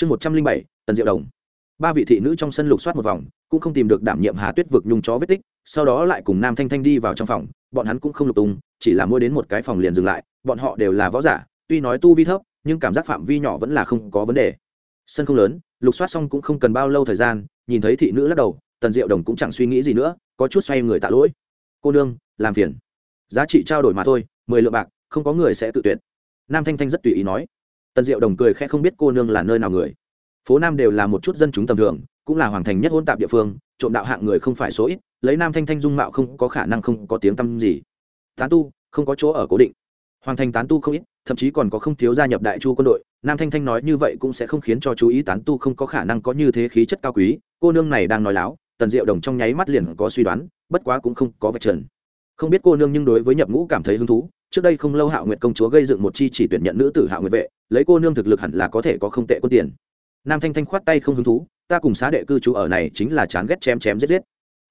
chương một trăm linh bảy, tần diệu đồng. Ba vị thị nữ trong sân lục soát một vòng, cũng không tìm được đảm nhiệm hà tuyết vực nhung chó vết tích, sau đó lại cùng nam thanh thanh đi vào trong phòng, bọn hắn cũng không lục tung, chỉ là mua đến một cái phòng liền dừng lại, bọn họ đều là võ giả, tuy nói tu vi thấp, nhưng cảm giác phạm vi nhỏ vẫn là không có vấn đề. Sân không lớn, lục soát xong cũng không cần bao lâu thời gian, nhìn thấy thị nữ lắc đầu, tần diệu đồng cũng chẳng suy nghĩ gì nữa, có chút xoay người tạ lỗi. Cô nương, làm phiền. Giá trị trao đổi mà thôi, mười lượng bạc, không có người sẽ tự tuyệt nam thanh thanh rất tùy ý nói tần diệu đồng cười khẽ không biết cô nương là nơi nào người. Phố nam đều là một chút dân chúng tầm thường, cũng là hoàng thành nhất hôn tạp địa phương, trộm đạo hạng người không phải số ít, lấy nam thanh thanh dung mạo không có khả năng không có tiếng tăm gì. Tán tu, không có chỗ ở cố định. Hoàng thành tán tu không ít, thậm chí còn có không thiếu gia nhập đại chu quân đội, nam thanh thanh nói như vậy cũng sẽ không khiến cho chú ý tán tu không có khả năng có như thế khí chất cao quý, cô nương này đang nói láo, tần diệu đồng trong nháy mắt liền có suy đoán, bất quá cũng không có vạch trần. Không biết cô nương nhưng đối với nhập ngũ cảm thấy hứng thú trước đây không lâu hạo nguyệt công chúa gây dựng một chi chỉ tuyển nhận nữ tử hạo nguyệt vệ, lấy cô nương thực lực hẳn là có thể có không tệ quân tiền. Nam thanh thanh khoát tay không hứng thú, ta cùng xá đệ cư trú ở này chính là chán ghét chém chém giết giết.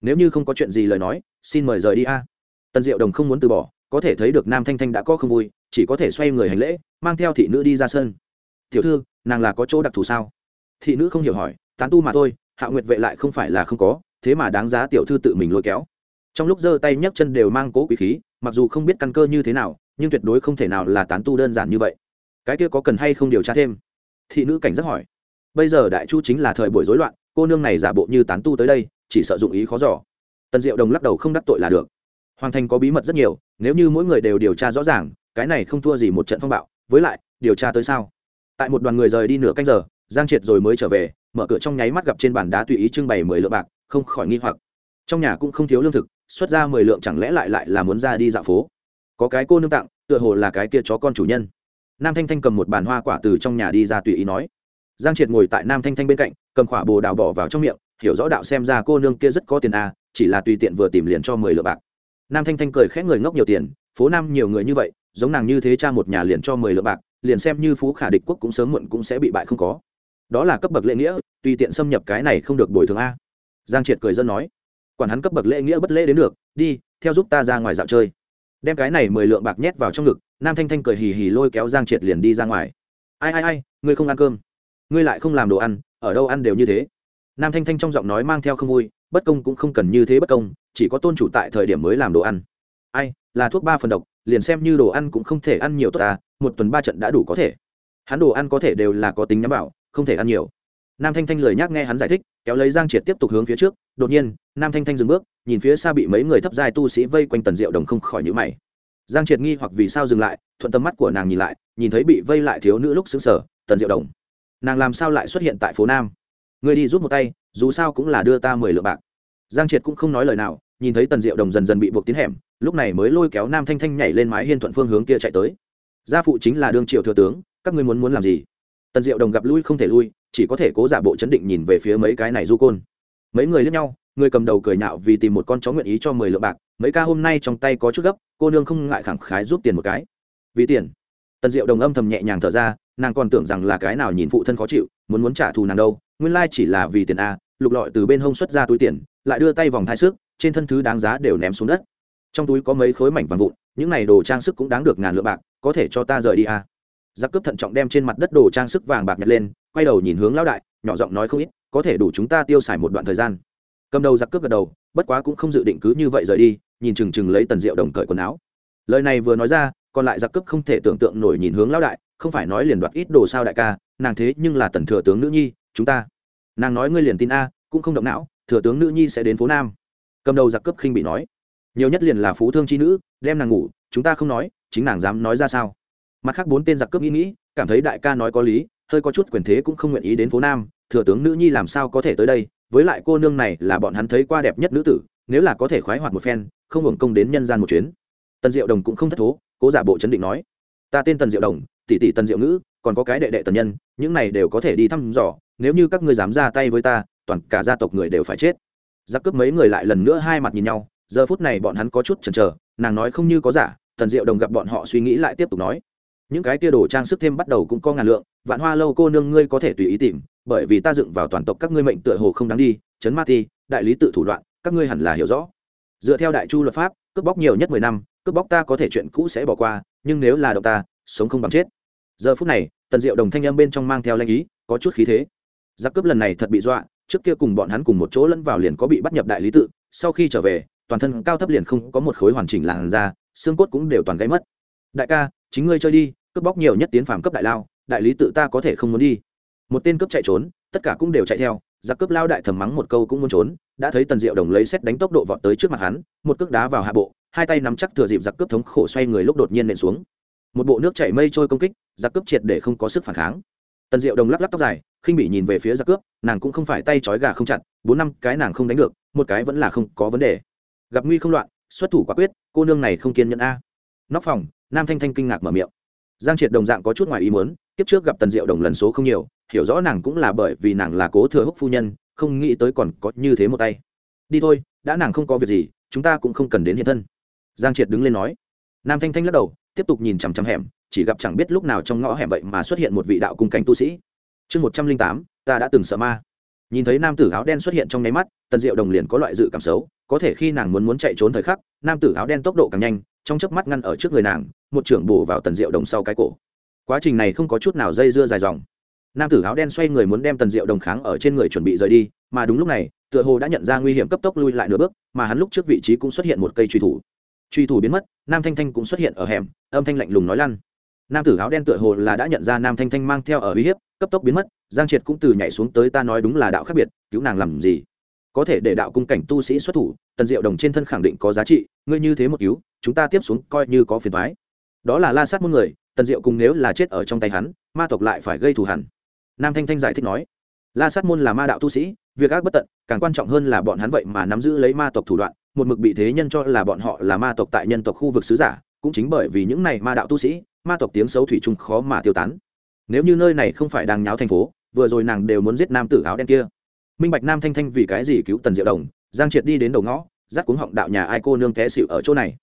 Nếu như không có chuyện gì lời nói, xin mời rời đi a. Tần diệu đồng không muốn từ bỏ, có thể thấy được nam thanh thanh đã có không vui, chỉ có thể xoay người hành lễ, mang theo thị nữ đi ra sân. Tiểu thư, nàng là có chỗ đặc thù sao? Thị nữ không hiểu hỏi, tán tu mà thôi hạ nguyệt vệ lại không phải là không có, thế mà đáng giá tiểu thư tự mình lôi kéo trong lúc giơ tay nhấc chân đều mang cố quý khí, mặc dù không biết căn cơ như thế nào, nhưng tuyệt đối không thể nào là tán tu đơn giản như vậy. Cái kia có cần hay không điều tra thêm? Thị nữ cảnh giác hỏi. Bây giờ đại chu chính là thời buổi rối loạn, cô nương này giả bộ như tán tu tới đây, chỉ sợ dụng ý khó giỏ tần diệu đồng lắc đầu không đắc tội là được. Hoàng thành có bí mật rất nhiều, nếu như mỗi người đều điều tra rõ ràng, cái này không thua gì một trận phong bạo. Với lại, điều tra tới sao? Tại một đoàn người rời đi nửa canh giờ, giang triệt rồi mới trở về, mở cửa trong nháy mắt gặp trên bàn đá tùy ý trưng bày mười lượng bạc, không khỏi nghi hoặc. Trong nhà cũng không thiếu lương thực xuất ra mười lượng chẳng lẽ lại lại là muốn ra đi dạo phố? Có cái cô nương tặng, tựa hồ là cái kia chó con chủ nhân. Nam thanh thanh cầm một bàn hoa quả từ trong nhà đi ra tùy ý nói. Giang triệt ngồi tại nam thanh thanh bên cạnh, cầm quả bồ đào bỏ vào trong miệng, hiểu rõ đạo xem ra cô nương kia rất có tiền à chỉ là tùy tiện vừa tìm liền cho mười lượng bạc. Nam thanh thanh cười khẽ người ngốc nhiều tiền, phố nam nhiều người như vậy, giống nàng như thế cha một nhà liền cho mười lượng bạc, liền xem như phú khả địch quốc cũng sớm muộn cũng sẽ bị bại không có. Đó là cấp bậc lễ nghĩa, tùy tiện xâm nhập cái này không được bồi thường a. Giang triệt cười dân nói quản hắn cấp bậc lễ nghĩa bất lễ đến được đi theo giúp ta ra ngoài dạo chơi. Đem cái này mười lượng bạc nhét vào trong ngực nam thanh thanh cười hì hì lôi kéo giang triệt liền đi ra ngoài. Ai ai ai ngươi không ăn cơm. Ngươi lại không làm đồ ăn ở đâu ăn đều như thế. Nam thanh thanh trong giọng nói mang theo không vui bất công cũng không cần như thế bất công chỉ có tôn chủ tại thời điểm mới làm đồ ăn. Ai là thuốc ba phần độc liền xem như đồ ăn cũng không thể ăn nhiều tốt ta một tuần ba trận đã đủ có thể. Hắn đồ ăn có thể đều là có tính nhắm bảo, không thể ăn nhiều nam thanh thanh lời nhắc nghe hắn giải thích, kéo lấy giang triệt tiếp tục hướng phía trước. Đột nhiên, nam thanh thanh dừng bước, nhìn phía xa bị mấy người thấp giai tu sĩ vây quanh tần diệu đồng không khỏi nhữ mày. Giang triệt nghi hoặc vì sao dừng lại, thuận tầm mắt của nàng nhìn lại, nhìn thấy bị vây lại thiếu nữ lúc xứng sở tần diệu đồng. Nàng làm sao lại xuất hiện tại phố nam? Người đi rút một tay, dù sao cũng là đưa ta mười lượng bạc. Giang triệt cũng không nói lời nào, nhìn thấy tần diệu đồng dần dần bị buộc tiến hẻm, lúc này mới lôi kéo nam thanh thanh nhảy lên mái hiên thuận phương hướng kia chạy tới. Gia phụ chính là đương triệu thừa tướng, các ngươi muốn muốn làm gì? Tần diệu đồng gặp lui không thể lui chỉ có thể cố giả bộ chấn định nhìn về phía mấy cái này du côn. Mấy người lướt nhau, người cầm đầu cười nhạo vì tìm một con chó nguyện ý cho mười lượng bạc, mấy ca hôm nay trong tay có chút gấp, cô nương không ngại khẳng khái giúp tiền một cái. Vì tiền. Tần diệu đồng âm thầm nhẹ nhàng thở ra, nàng còn tưởng rằng là cái nào nhìn phụ thân khó chịu, muốn muốn trả thù nàng đâu, nguyên lai chỉ là vì tiền a, lục lọi từ bên hông xuất ra túi tiền, lại đưa tay vòng thai sức trên thân thứ đáng giá đều ném xuống đất. Trong túi có mấy khối mảnh vàng vụn, những này đồ trang sức cũng đáng được ngàn lượng bạc, có thể cho ta rời đi a. Giặc cướp thận trọng đem trên mặt đất đồ trang sức vàng bạc nhặt lên quay đầu nhìn hướng lão đại, nhỏ giọng nói không ít, có thể đủ chúng ta tiêu xài một đoạn thời gian. Cầm đầu giặc cướp gật đầu, bất quá cũng không dự định cứ như vậy rời đi, nhìn chừng chừng lấy tần rượu đồng cởi quần áo. Lời này vừa nói ra, còn lại giặc cướp không thể tưởng tượng nổi nhìn hướng lão đại, không phải nói liền đoạt ít đồ sao đại ca, nàng thế nhưng là tần thừa tướng nữ nhi, chúng ta. Nàng nói ngươi liền tin a, cũng không động não, thừa tướng nữ nhi sẽ đến phố nam. Cầm đầu giặc cướp khinh bị nói. Nhiều nhất liền là phú thương chi nữ, đem nàng ngủ, chúng ta không nói, chính nàng dám nói ra sao? Mặt khác bốn tên giặc cướp nghĩ nghĩ, cảm thấy đại ca nói có lý hơi có chút quyền thế cũng không nguyện ý đến phố nam, thừa tướng nữ nhi làm sao có thể tới đây, với lại cô nương này là bọn hắn thấy qua đẹp nhất nữ tử, nếu là có thể khoái hoạt một phen, không hưởng công đến nhân gian một chuyến. Tần diệu đồng cũng không thất thố, cố giả bộ chấn định nói, ta tên tần diệu đồng, tỷ tỷ tần diệu ngữ, còn có cái đệ đệ tần nhân, những này đều có thể đi thăm dò, nếu như các ngươi dám ra tay với ta, toàn cả gia tộc người đều phải chết. Giặc cướp mấy người lại lần nữa hai mặt nhìn nhau, giờ phút này bọn hắn có chút chần chờ, nàng nói không như có giả, tần diệu đồng gặp bọn họ suy nghĩ lại tiếp tục nói những cái kia đồ trang sức thêm bắt đầu cũng có ngàn lượng, vạn hoa lâu cô nương ngươi có thể tùy ý tìm, bởi vì ta dựng vào toàn tộc các ngươi mệnh tựa hồ không đáng đi, chấn ma ti đại lý tự thủ đoạn, các ngươi hẳn là hiểu rõ. Dựa theo đại chu luật pháp, cướp bóc nhiều nhất mười năm, cướp bóc ta có thể chuyện cũ sẽ bỏ qua, nhưng nếu là động ta, sống không bằng chết. Giờ phút này, tần diệu đồng thanh âm bên trong mang theo lanh ý, có chút khí thế. Giặc cướp lần này thật bị dọa, trước kia cùng bọn hắn cùng một chỗ lẫn vào liền có bị bắt nhập đại lý tự, sau khi trở về, toàn thân cao thấp liền không có một khối hoàn chỉnh làn da, xương cốt cũng đều toàn gãy mất. Đại ca chính ngươi chơi đi, cướp bóc nhiều nhất tiến phàm cấp đại lao, đại lý tự ta có thể không muốn đi. Một tên cướp chạy trốn, tất cả cũng đều chạy theo, giặc cướp lao đại thầm mắng một câu cũng muốn trốn, đã thấy tần diệu đồng lấy xét đánh tốc độ vọt tới trước mặt hắn, một cước đá vào hạ bộ, hai tay nắm chắc thừa dịp giặc cướp thống khổ xoay người lúc đột nhiên nện xuống. Một bộ nước chảy mây trôi công kích, giặc cướp triệt để không có sức phản kháng. Tần diệu đồng lắc lắc tóc dài, khinh bị nhìn về phía giặc cướp, nàng cũng không phải tay trói gà không chặt, bốn năm cái nàng không đánh được, một cái vẫn là không có vấn đề. Gặp nguy không loạn, xuất thủ quả quyết, cô nương này không kiên nhẫn a. Nóc phòng nam thanh thanh kinh ngạc mở miệng. Giang triệt đồng dạng có chút ngoài ý muốn, kiếp trước gặp tần diệu đồng lần số không nhiều, hiểu rõ nàng cũng là bởi vì nàng là cố thừa húc phu nhân, không nghĩ tới còn có như thế một tay. Đi thôi, đã nàng không có việc gì, chúng ta cũng không cần đến hiện thân. Giang triệt đứng lên nói. Nam thanh thanh lắc đầu, tiếp tục nhìn chằm chằm hẻm, chỉ gặp chẳng biết lúc nào trong ngõ hẻm vậy mà xuất hiện một vị đạo cung cảnh tu sĩ. Chương một trăm linh tám, ta đã từng sợ ma. Nhìn thấy nam tử áo đen xuất hiện trong nháy mắt, tần diệu đồng liền có loại dự cảm xấu, có thể khi nàng muốn muốn chạy trốn thời khắc, nam tử áo đen tốc độ càng nhanh trong chớp mắt ngăn ở trước người nàng, một trưởng bổ vào tần diệu đồng sau cái cổ. Quá trình này không có chút nào dây dưa dài dòng. Nam tử áo đen xoay người muốn đem tần diệu đồng kháng ở trên người chuẩn bị rời đi, mà đúng lúc này, tựa hồ đã nhận ra nguy hiểm cấp tốc lui lại nửa bước, mà hắn lúc trước vị trí cũng xuất hiện một cây truy thủ. Truy thủ biến mất, nam thanh thanh cũng xuất hiện ở hẻm, âm thanh lạnh lùng nói lăn. Nam tử áo đen tựa hồ là đã nhận ra nam thanh thanh mang theo ở uy hiếp, cấp tốc biến mất, giang triệt cũng từ nhảy xuống tới ta nói đúng là đạo khác biệt, cứu nàng làm gì? Có thể để đạo cung cảnh tu sĩ xuất thủ, tần diệu đồng trên thân khẳng định có giá trị, ngươi như thế một cứu chúng ta tiếp xuống coi như có phiền thoái. Đó là la sát muôn người, tần diệu cùng nếu là chết ở trong tay hắn, ma tộc lại phải gây thù hẳn nam thanh thanh giải thích nói, la sát môn là ma đạo tu sĩ, việc ác bất tận, càng quan trọng hơn là bọn hắn vậy mà nắm giữ lấy ma tộc thủ đoạn, một mực bị thế nhân cho là bọn họ là ma tộc tại nhân tộc khu vực sứ giả, cũng chính bởi vì những này ma đạo tu sĩ, ma tộc tiếng xấu thủy chung khó mà tiêu tán. Nếu như nơi này không phải đang nháo thành phố, vừa rồi nàng đều muốn giết nam tử áo đen kia. Minh bạch nam thanh thanh vì cái gì cứu tần diệu đồng, giang triệt đi đến đầu ngõ, dắt cuống họng đạo nhà ai cô nương té xịu ở chỗ này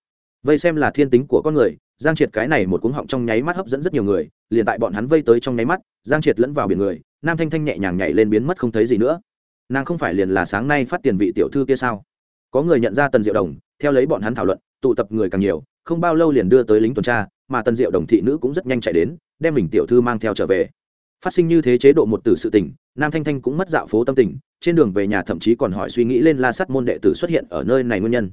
vây xem là thiên tính của con người, giang triệt cái này một cuống họng trong nháy mắt hấp dẫn rất nhiều người, liền tại bọn hắn vây tới trong nháy mắt, giang triệt lẫn vào biển người, nam thanh thanh nhẹ nhàng nhảy lên biến mất không thấy gì nữa. Nàng không phải liền là sáng nay phát tiền vị tiểu thư kia sao? Có người nhận ra tần diệu đồng, theo lấy bọn hắn thảo luận, tụ tập người càng nhiều, không bao lâu liền đưa tới lính tuần tra, mà tần diệu đồng thị nữ cũng rất nhanh chạy đến, đem mình tiểu thư mang theo trở về. Phát sinh như thế chế độ một tử sự tình, nam thanh thanh cũng mất dạo phố tâm tình, trên đường về nhà thậm chí còn hỏi suy nghĩ lên la sắt môn đệ tử xuất hiện ở nơi này nguyên nhân.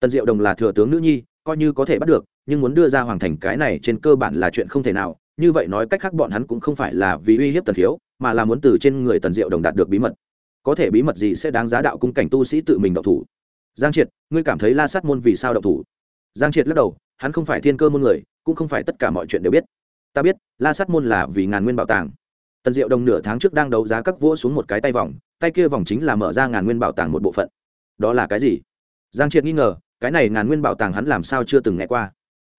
Tần diệu đồng là thừa tướng nữ nhi coi như có thể bắt được, nhưng muốn đưa ra hoàng thành cái này trên cơ bản là chuyện không thể nào. Như vậy nói cách khác bọn hắn cũng không phải là vì uy hiếp tần khiếu mà là muốn từ trên người tần diệu đồng đạt được bí mật. Có thể bí mật gì sẽ đáng giá đạo cung cảnh tu sĩ tự mình động thủ? Giang triệt, ngươi cảm thấy la sát môn vì sao động thủ? Giang triệt lắc đầu, hắn không phải thiên cơ môn người, cũng không phải tất cả mọi chuyện đều biết. Ta biết, la sát môn là vì ngàn nguyên bảo tàng. Tần diệu đồng nửa tháng trước đang đấu giá các vỗ xuống một cái tay vòng, tay kia vòng chính là mở ra ngàn nguyên bảo tàng một bộ phận. Đó là cái gì? Giang triệt nghi ngờ cái này ngàn nguyên bảo tàng hắn làm sao chưa từng nghe qua.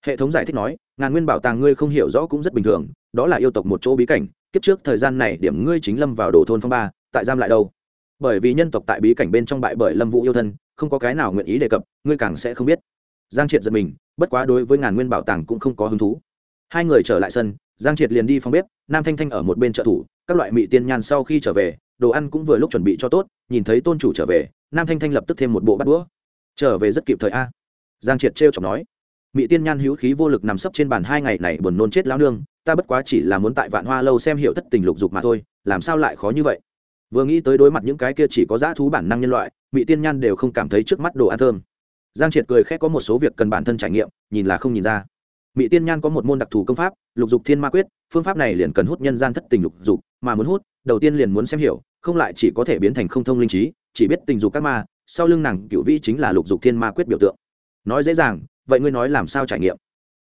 Hệ thống giải thích nói, ngàn nguyên bảo tàng ngươi không hiểu rõ cũng rất bình thường, đó là yêu tộc một chỗ bí cảnh, kiếp trước thời gian này điểm ngươi chính lâm vào đồ thôn phong ba, tại giam lại đâu? Bởi vì nhân tộc tại bí cảnh bên trong bại bởi lâm vũ yêu thân, không có cái nào nguyện ý đề cập, ngươi càng sẽ không biết. Giang triệt giật mình, bất quá đối với ngàn nguyên bảo tàng cũng không có hứng thú. Hai người trở lại sân, giang triệt liền đi phòng bếp, nam thanh thanh ở một bên trợ thủ, các loại mị tiên nhàn sau khi trở về, đồ ăn cũng vừa lúc chuẩn bị cho tốt, nhìn thấy tôn chủ trở về, nam thanh thanh lập tức thêm một bộ bắt đũa trở về rất kịp thời a. Giang triệt trêu chọc nói. Mỹ tiên nhan hữu khí vô lực nằm sấp trên bàn hai ngày này buồn nôn chết lao nương, ta bất quá chỉ là muốn tại vạn hoa lâu xem hiểu thất tình lục dục mà thôi, làm sao lại khó như vậy? Vừa nghĩ tới đối mặt những cái kia chỉ có dã thú bản năng nhân loại mỹ tiên nhan đều không cảm thấy trước mắt đồ ăn thơm. Giang triệt cười khẽ có một số việc cần bản thân trải nghiệm, nhìn là không nhìn ra. Mỹ tiên nhan có một môn đặc thù công pháp, lục dục thiên ma quyết, phương pháp này liền cần hút nhân gian thất tình lục dục, mà muốn hút, đầu tiên liền muốn xem hiểu, không lại chỉ có thể biến thành không thông linh trí, chỉ biết tình dục các ma sau lưng nàng cựu vĩ chính là lục dục thiên ma quyết biểu tượng. Nói dễ dàng, vậy ngươi nói làm sao trải nghiệm?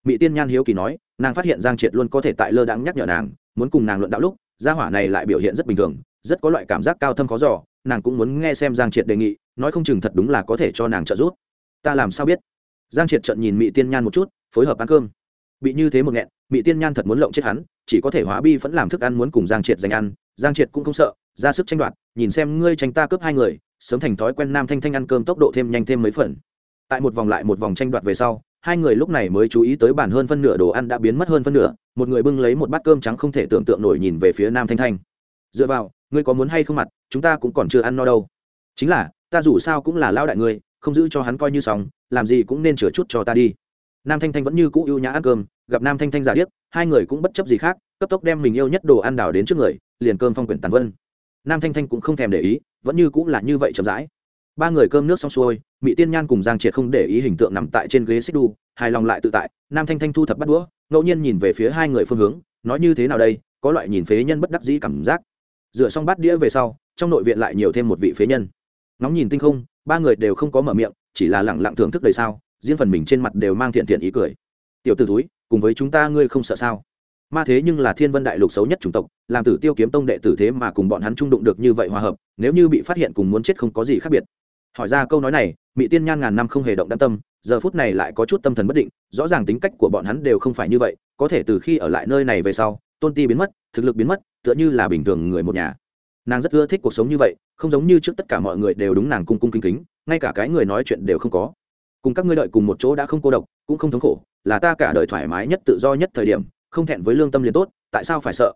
Mỹ tiên nhan hiếu kỳ nói, nàng phát hiện giang triệt luôn có thể tại lơ đãng nhắc nhở nàng, muốn cùng nàng luận đạo lúc, gia hỏa này lại biểu hiện rất bình thường, rất có loại cảm giác cao thâm khó giỏ nàng cũng muốn nghe xem giang triệt đề nghị, nói không chừng thật đúng là có thể cho nàng trợ giúp. Ta làm sao biết? Giang triệt trận nhìn mỹ tiên nhan một chút, phối hợp ăn cơm. Bị như thế một nghẹn mỹ tiên nhan thật muốn lộng chết hắn, chỉ có thể hóa bi vẫn làm thức ăn muốn cùng giang triệt giành ăn, giang triệt cũng không sợ, ra sức tranh đoạt, nhìn xem ngươi tranh ta cướp hai người sớm thành thói quen nam thanh thanh ăn cơm tốc độ thêm nhanh thêm mấy phần. Tại một vòng lại một vòng tranh đoạt về sau, hai người lúc này mới chú ý tới bản hơn phân nửa đồ ăn đã biến mất hơn phân nửa, một người bưng lấy một bát cơm trắng không thể tưởng tượng nổi nhìn về phía nam thanh thanh. Dựa vào, ngươi có muốn hay không mặt, chúng ta cũng còn chưa ăn no đâu. Chính là, ta dù sao cũng là lao đại ngươi, không giữ cho hắn coi như xong, làm gì cũng nên chừa chút cho ta đi. Nam thanh thanh vẫn như cũ ưu nhã ăn cơm, gặp nam thanh thanh giả điếc, hai người cũng bất chấp gì khác, cấp tốc đem mình yêu nhất đồ ăn đào đến trước người, liền cơm phong quyển tàn vân. Nam thanh thanh cũng không thèm để ý vẫn như cũng là như vậy chậm rãi. Ba người cơm nước xong xuôi mỹ tiên nhan cùng giang triệt không để ý hình tượng nằm tại trên ghế xích đu, hài lòng lại tự tại, nam thanh thanh thu thập bắt đũa, ngẫu nhiên nhìn về phía hai người phương hướng, nói như thế nào đây, có loại nhìn phế nhân bất đắc dĩ cảm giác. Rửa xong bát đĩa về sau, trong nội viện lại nhiều thêm một vị phế nhân. Ngóng nhìn tinh không, ba người đều không có mở miệng, chỉ là lẳng lặng thưởng thức đầy sao, riêng phần mình trên mặt đều mang thiện thiện ý cười. Tiểu t ử túi cùng với chúng ta ngươi không sợ sao? Ma thế nhưng là thiên vân đại lục xấu nhất chủng tộc, làm tử tiêu kiếm tông đệ tử thế mà cùng bọn hắn trung đụng được như vậy hòa hợp, nếu như bị phát hiện cùng muốn chết không có gì khác biệt. Hỏi ra câu nói này mỹ tiên nhan ngàn năm không hề động đam tâm, giờ phút này lại có chút tâm thần bất định, rõ ràng tính cách của bọn hắn đều không phải như vậy, có thể từ khi ở lại nơi này về sau, tôn ti biến mất, thực lực biến mất, tựa như là bình thường người một nhà. Nàng rất ưa thích cuộc sống như vậy, không giống như trước tất cả mọi người đều đúng nàng cung cung kính kính, ngay cả cái người nói chuyện đều không có. Cùng các ngươi đợi cùng một chỗ đã không cô độc, cũng không thống khổ, là ta cả đời thoải mái nhất tự do nhất thời điểm không thẹn với lương tâm liền tốt, tại sao phải sợ?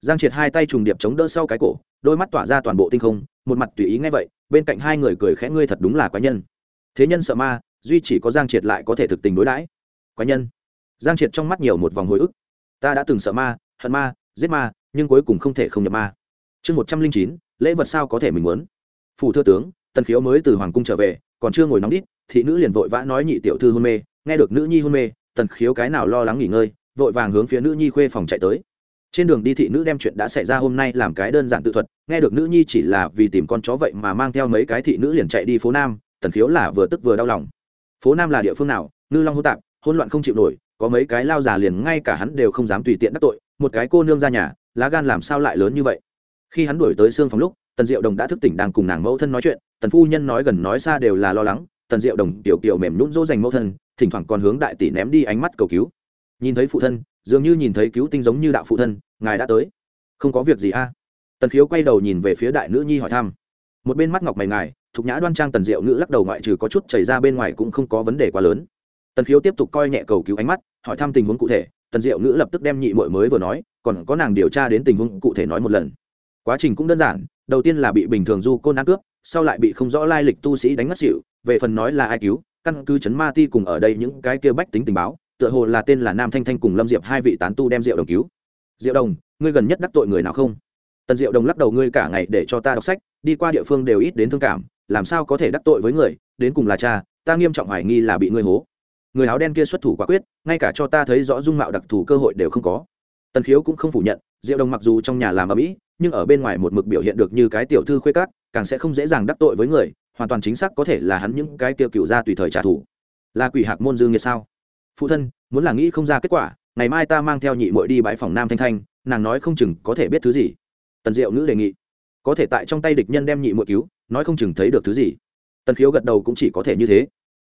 Giang triệt hai tay trùng điệp chống đỡ sau cái cổ, đôi mắt tỏa ra toàn bộ tinh không, một mặt tùy ý ngay vậy, bên cạnh hai người cười khẽ, ngươi thật đúng là quái nhân. Thế nhân sợ ma, duy chỉ có giang triệt lại có thể thực tình đối đãi. Quái nhân. Giang triệt trong mắt nhiều một vòng hồi ức. Ta đã từng sợ ma, hận ma, giết ma, nhưng cuối cùng không thể không nhập ma. Chương một trăm linh chín, lễ vật sao có thể mình muốn? Phủ thưa tướng, tần khiếu mới từ hoàng cung trở về, còn chưa ngồi nóng đít, thị nữ liền vội vã nói nhị tiểu thư hôn mê, nghe được nữ nhi hôn mê, tần khiếu cái nào lo lắng nghỉ ngơi vội vàng hướng phía nữ nhi khuê phòng chạy tới. Trên đường đi thị nữ đem chuyện đã xảy ra hôm nay làm cái đơn giản tự thuật, nghe được nữ nhi chỉ là vì tìm con chó vậy mà mang theo mấy cái thị nữ liền chạy đi phố nam, tần khiếu là vừa tức vừa đau lòng. Phố nam là địa phương nào? Ngư long hỗn tạp, hỗn loạn không chịu nổi, có mấy cái lao già liền ngay cả hắn đều không dám tùy tiện đắc tội, một cái cô nương ra nhà, lá gan làm sao lại lớn như vậy? Khi hắn đuổi tới xương phòng lúc, tần diệu đồng đã thức tỉnh đang cùng nàng mẫu thân nói chuyện, tần phu nhân nói gần nói xa đều là lo lắng, tần diệu đồng tiểu kiều mềm nhún dỗ dành mẫu thân, thỉnh thoảng còn hướng đại tỷ ném đi ánh mắt cầu cứu nhìn thấy phụ thân, dường như nhìn thấy cứu tinh giống như đạo phụ thân, ngài đã tới. Không có việc gì a. Tần khiếu quay đầu nhìn về phía đại nữ nhi hỏi thăm. Một bên mắt ngọc mày ngài, thục nhã đoan trang tần diệu ngữ lắc đầu ngoại trừ có chút chảy ra bên ngoài cũng không có vấn đề quá lớn. Tần khiếu tiếp tục coi nhẹ cầu cứu ánh mắt, hỏi thăm tình huống cụ thể. Tần diệu ngữ lập tức đem nhị mội mới vừa nói, còn có nàng điều tra đến tình huống cụ thể nói một lần. Quá trình cũng đơn giản, đầu tiên là bị bình thường du côn ăn cướp, sau lại bị không rõ lai lịch tu sĩ đánh ngất xịu về phần nói là ai cứu, căn cứ chấn ma ti cùng ở đây những cái kia bách tính tình báo tựa hồ là tên là nam thanh thanh cùng lâm diệp hai vị tán tu đem diệu đồng cứu. Diệu đồng, ngươi gần nhất đắc tội người nào không? Tần diệu đồng lắc đầu, ngươi cả ngày để cho ta đọc sách, đi qua địa phương đều ít đến thương cảm, làm sao có thể đắc tội với người? Đến cùng là cha, ta nghiêm trọng hoài nghi là bị ngươi hố. Người áo đen kia xuất thủ quả quyết, ngay cả cho ta thấy rõ dung mạo đặc thù cơ hội đều không có. Tần khiếu cũng không phủ nhận, diệu đồng mặc dù trong nhà làm ở mỹ nhưng ở bên ngoài một mực biểu hiện được như cái tiểu thư khuê cát càng sẽ không dễ dàng đắc tội với người, hoàn toàn chính xác có thể là hắn những cái tiêu cựu ra tùy thời trả thù. Là quỷ hạc môn dương nghiệt sao? Phụ thân, muốn là nghĩ không ra kết quả, ngày mai ta mang theo nhị muội đi bãi phòng nam thanh thanh, nàng nói không chừng có thể biết thứ gì. Tần diệu ngữ đề nghị. Có thể tại trong tay địch nhân đem nhị muội cứu, nói không chừng thấy được thứ gì. Tần khiếu gật đầu cũng chỉ có thể như thế.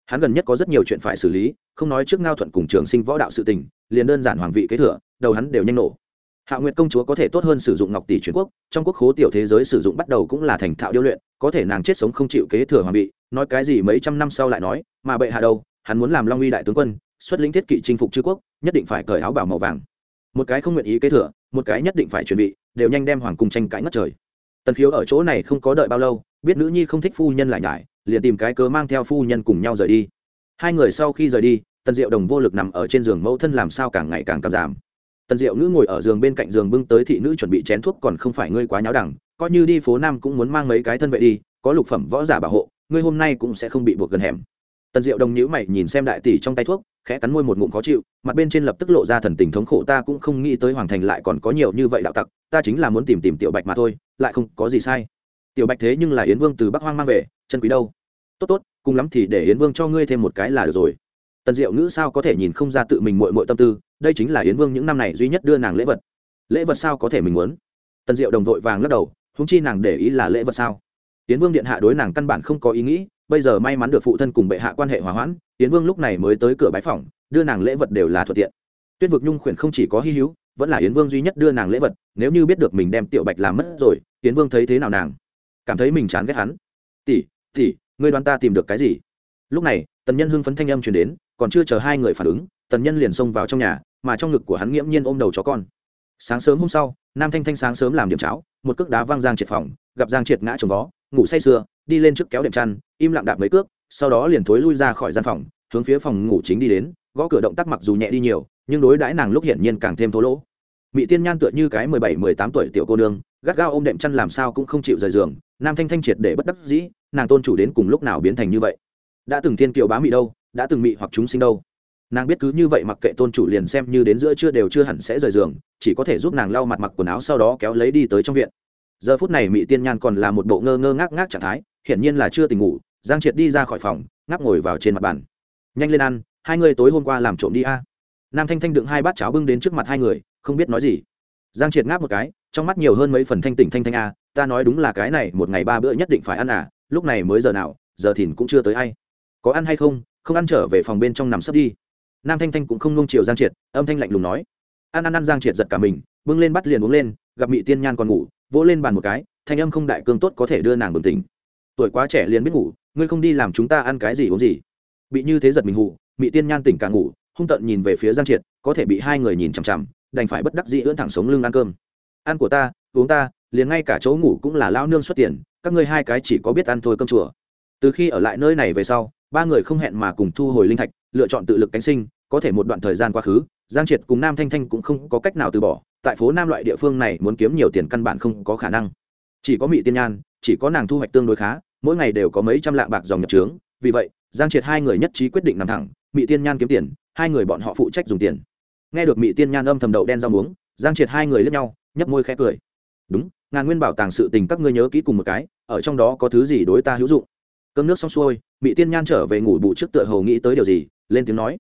Hắn gần nhất có rất nhiều chuyện phải xử lý, không nói trước ngao thuận cùng trường sinh võ đạo sự tình, liền đơn giản hoàng vị kế thừa, đầu hắn đều nhanh nổ. Hạ nguyệt công chúa có thể tốt hơn sử dụng ngọc tỷ truyền quốc, trong quốc khố tiểu thế giới sử dụng bắt đầu cũng là thành thạo điêu luyện, có thể nàng chết sống không chịu kế thừa hoàng vị, nói cái gì mấy trăm năm sau lại nói, mà bệ hạ đâu, hắn muốn làm long uy đại tướng quân xuất lĩnh thiết kỵ chinh phục chư quốc, nhất định phải cởi áo bảo màu vàng. Một cái không nguyện ý kế thừa, một cái nhất định phải chuẩn bị, đều nhanh đem hoàng cung tranh cãi ngất trời. Tần khiếu ở chỗ này không có đợi bao lâu, biết nữ nhi không thích phu nhân lại nhải, liền tìm cái cớ mang theo phu nhân cùng nhau rời đi. Hai người sau khi rời đi, tần diệu đồng vô lực nằm ở trên giường mẫu thân làm sao càng ngày càng cảm giảm. Tần diệu nữ ngồi ở giường bên cạnh giường bưng tới thị nữ chuẩn bị chén thuốc còn không phải ngươi quá nháo đẳng, coi như đi phố nam cũng muốn mang mấy cái thân vệ đi, có lục phẩm võ giả bảo hộ, ngươi hôm nay cũng sẽ không bị buộc gần hẻm tần diệu đồng nhữ mày nhìn xem đại tỷ trong tay thuốc, khẽ cắn môi một ngụm khó chịu, mặt bên trên lập tức lộ ra thần tình thống khổ, ta cũng không nghĩ tới hoàng thành lại còn có nhiều như vậy đạo tặc, ta chính là muốn tìm tìm tiểu bạch mà thôi, lại không có gì sai. Tiểu bạch thế nhưng là yến vương từ bắc hoang mang về, chân quý đâu. Tốt tốt, cùng lắm thì để yến vương cho ngươi thêm một cái là được rồi. Tần diệu ngữ sao có thể nhìn không ra tự mình mội mội tâm tư, đây chính là yến vương những năm này duy nhất đưa nàng lễ vật. Lễ vật sao có thể mình muốn? Tần diệu đồng vội vàng lắc đầu húng chi nàng để ý là lễ vật sao? Yến vương điện hạ đối nàng căn bản không có ý nghĩ bây giờ may mắn được phụ thân cùng bệ hạ quan hệ hòa hoãn tiến vương lúc này mới tới cửa bái phòng đưa nàng lễ vật đều là thuận tiện. Tuyết vực nhung khuyển không chỉ có hy hữu, vẫn là yến vương duy nhất đưa nàng lễ vật, nếu như biết được mình đem tiểu bạch làm mất rồi, yến vương thấy thế nào nàng? Cảm thấy mình chán ghét hắn. Tỷ tỷ, ngươi đoán ta tìm được cái gì? Lúc này, tần nhân hưng phấn thanh âm truyền đến, còn chưa chờ hai người phản ứng, tần nhân liền xông vào trong nhà, mà trong ngực của hắn nghiễm nhiên ôm đầu chó con. Sáng sớm hôm sau, nam thanh thanh sáng sớm làm điểm cháo, một cước đá văng giang triệt phòng, gặp giang triệt ngã trồng vó, ngủ say sưa đi lên trước kéo đệm chăn, im lặng đạp mấy cước, sau đó liền thối lui ra khỏi gian phòng, hướng phía phòng ngủ chính đi đến, gõ cửa động tác mặc dù nhẹ đi nhiều, nhưng đối đãi nàng lúc hiển nhiên càng thêm thô lỗ. Mỹ tiên nhan tựa như cái mười bảy, mười tám tuổi tiểu cô nương, gắt gao ôm đệm chăn làm sao cũng không chịu rời giường, nam thanh thanh triệt để bất đắc dĩ, nàng tôn chủ đến cùng lúc nào biến thành như vậy? Đã từng thiên kiều bá mị đâu, đã từng mị hoặc chúng sinh đâu? Nàng biết cứ như vậy mặc kệ tôn chủ liền xem như đến giữa trưa đều chưa hẳn sẽ rời giường, chỉ có thể giúp nàng lau mặt mặc quần áo sau đó kéo lấy đi tới trong viện. Giờ phút này mỹ tiên nhan còn là một bộ ngơ ngơ ngác ngác trạng thái hiển nhiên là chưa tỉnh ngủ, giang triệt đi ra khỏi phòng, ngáp ngồi vào trên mặt bàn. Nhanh lên ăn, hai người tối hôm qua làm trộm đi a. Nam thanh thanh đựng hai bát cháo bưng đến trước mặt hai người, không biết nói gì. Giang triệt ngáp một cái, trong mắt nhiều hơn mấy phần thanh tỉnh thanh thanh a, ta nói đúng là cái này, một ngày ba bữa nhất định phải ăn à lúc này mới giờ nào, giờ thìn cũng chưa tới ai. Có ăn hay không không ăn trở về phòng bên trong nằm sấp đi. Nam thanh thanh cũng không nung chiều giang triệt, âm thanh lạnh lùng nói. Ăn ăn ăn giang triệt giật cả mình, bưng lên bắt liền uống lên, gặp mỹ tiên nhan còn ngủ, vỗ lên bàn một cái, thanh âm không đại cương tốt có thể đưa nàng bừng tỉnh tuổi quá trẻ liền biết ngủ, ngươi không đi làm chúng ta ăn cái gì uống gì. Bị như thế giật mình ngủ mỹ tiên nhan tỉnh cả ngủ, hung tận nhìn về phía giang triệt, có thể bị hai người nhìn chằm chằm, đành phải bất đắc dĩ ưỡn thẳng sống lưng ăn cơm. Ăn của ta, uống ta, liền ngay cả chỗ ngủ cũng là lao nương xuất tiền, các ngươi hai cái chỉ có biết ăn thôi cơm chùa. Từ khi ở lại nơi này về sau, ba người không hẹn mà cùng thu hồi linh thạch, lựa chọn tự lực cánh sinh, có thể một đoạn thời gian quá khứ, giang triệt cùng nam thanh thanh cũng không có cách nào từ bỏ, tại phố nam loại địa phương này muốn kiếm nhiều tiền căn bản không có khả năng. Chỉ có mỹ tiên nhan, chỉ có nàng thu hoạch tương đối khá mỗi ngày đều có mấy trăm lạng bạc dòng nhập trướng. Vì vậy, giang triệt hai người nhất trí quyết định nằm thẳng mỹ tiên nhan kiếm tiền, hai người bọn họ phụ trách dùng tiền. Nghe được mỹ tiên nhan âm thầm đậu đen rau muống, giang triệt hai người lướt nhau, nhấp môi khẽ cười. Đúng, ngàn nguyên bảo tàng sự tình các ngươi nhớ kỹ cùng một cái, ở trong đó có thứ gì đối ta hữu dụng? Cơm nước xong xuôi mỹ tiên nhan trở về ngủ bù trước tựa hầu nghĩ tới điều gì, lên tiếng nói.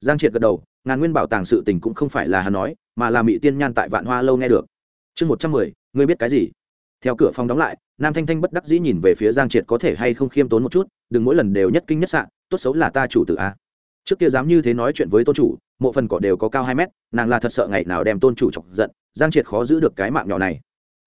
Giang triệt gật đầu, ngàn nguyên bảo tàng sự tình cũng không phải là hắn nói, mà là mỹ tiên nhan tại vạn hoa lâu nghe được. Chương một trăm mười, ngươi biết cái gì? Theo cửa phòng đóng lại, nam thanh thanh bất đắc dĩ nhìn về phía giang triệt có thể hay không khiêm tốn một chút, đừng mỗi lần đều nhất kinh nhất sạn tốt xấu là ta chủ tử a. Trước kia dám như thế nói chuyện với tôn chủ, mộ phần cỏ đều có cao hai mét, nàng là thật sợ ngày nào đem tôn chủ chọc giận, giang triệt khó giữ được cái mạng nhỏ này.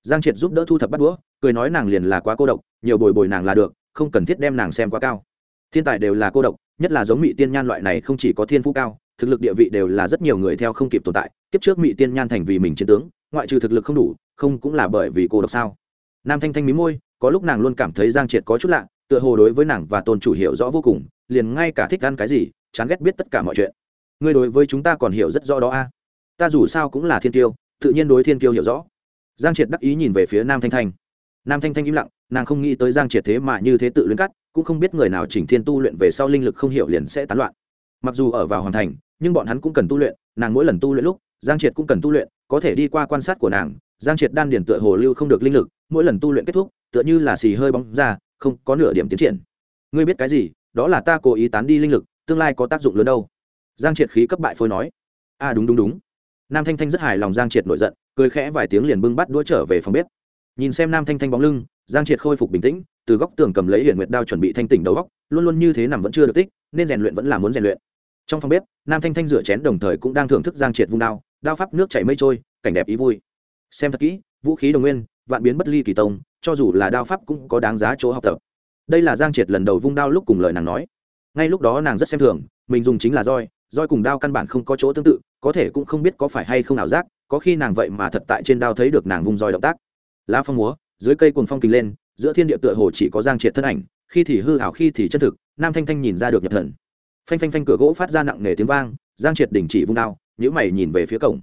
Giang triệt giúp đỡ thu thập bắt đũa, cười nói nàng liền là quá cô độc, nhiều bồi bồi nàng là được, không cần thiết đem nàng xem quá cao. Thiên tài đều là cô độc, nhất là giống mỹ tiên nhan loại này không chỉ có thiên phú cao, thực lực địa vị đều là rất nhiều người theo không kịp tồn tại, kiếp trước mỹ tiên nhan thành vì mình chiến tướng, ngoại trừ thực lực không đủ, không cũng là bởi vì cô độc sao? Nam thanh thanh mí môi, có lúc nàng luôn cảm thấy giang triệt có chút lạ, tựa hồ đối với nàng và tôn chủ hiểu rõ vô cùng, liền ngay cả thích ăn cái gì, chán ghét biết tất cả mọi chuyện. Ngươi đối với chúng ta còn hiểu rất rõ đó a. Ta dù sao cũng là thiên tiêu tự nhiên đối thiên tiêu hiểu rõ. Giang triệt đắc ý nhìn về phía nam thanh thanh. Nam thanh thanh im lặng, nàng không nghĩ tới giang triệt thế mà như thế tự luyến cắt, cũng không biết người nào chỉnh thiên tu luyện về sau linh lực không hiểu liền sẽ tán loạn. Mặc dù ở vào hoàn thành, nhưng bọn hắn cũng cần tu luyện, nàng mỗi lần tu luyện lúc, giang triệt cũng cần tu luyện, có thể đi qua quan sát của nàng, giang triệt đan điền tựa hồ lưu không được linh lực mỗi lần tu luyện kết thúc, tựa như là xì hơi bóng ra, không có nửa điểm tiến triển. Ngươi biết cái gì? Đó là ta cố ý tán đi linh lực, tương lai có tác dụng lớn đâu. Giang triệt khí cấp bại phôi nói. A à đúng đúng đúng. Nam thanh thanh rất hài lòng giang triệt nổi giận, cười khẽ vài tiếng liền bưng bắt đũa trở về phòng bếp. Nhìn xem nam thanh thanh bóng lưng, giang triệt khôi phục bình tĩnh, từ góc tường cầm lấy hiển nguyệt đao chuẩn bị thanh tỉnh đầu góc, luôn luôn như thế nằm vẫn chưa được tích, nên rèn luyện vẫn là muốn rèn luyện. Trong phòng bếp, nam thanh thanh rửa chén đồng thời cũng đang thưởng thức giang triệt vung đao đao pháp nước chảy mây trôi, cảnh đẹp ý vui. Xem thật kỹ, vũ khí đồng nguyên vạn biến bất ly kỳ tông, cho dù là đao pháp cũng có đáng giá chỗ học tập. Đây là giang triệt lần đầu vung đao lúc cùng lời nàng nói. Ngay lúc đó nàng rất xem thường, mình dùng chính là roi roi cùng đao căn bản không có chỗ tương tự, có thể cũng không biết có phải hay không ảo giác, có khi nàng vậy mà thật tại trên đao thấy được nàng vung roi động tác. Lá phong múa, dưới cây cuồng phong kình lên, giữa thiên địa tựa hồ chỉ có giang triệt thân ảnh, khi thì hư hảo khi thì chân thực, nam thanh thanh nhìn ra được nhập thần. Phanh phanh phanh cửa gỗ phát ra nặng nề tiếng vang, giang triệt đình chỉ vung đao nhữ mày nhìn về phía cổng.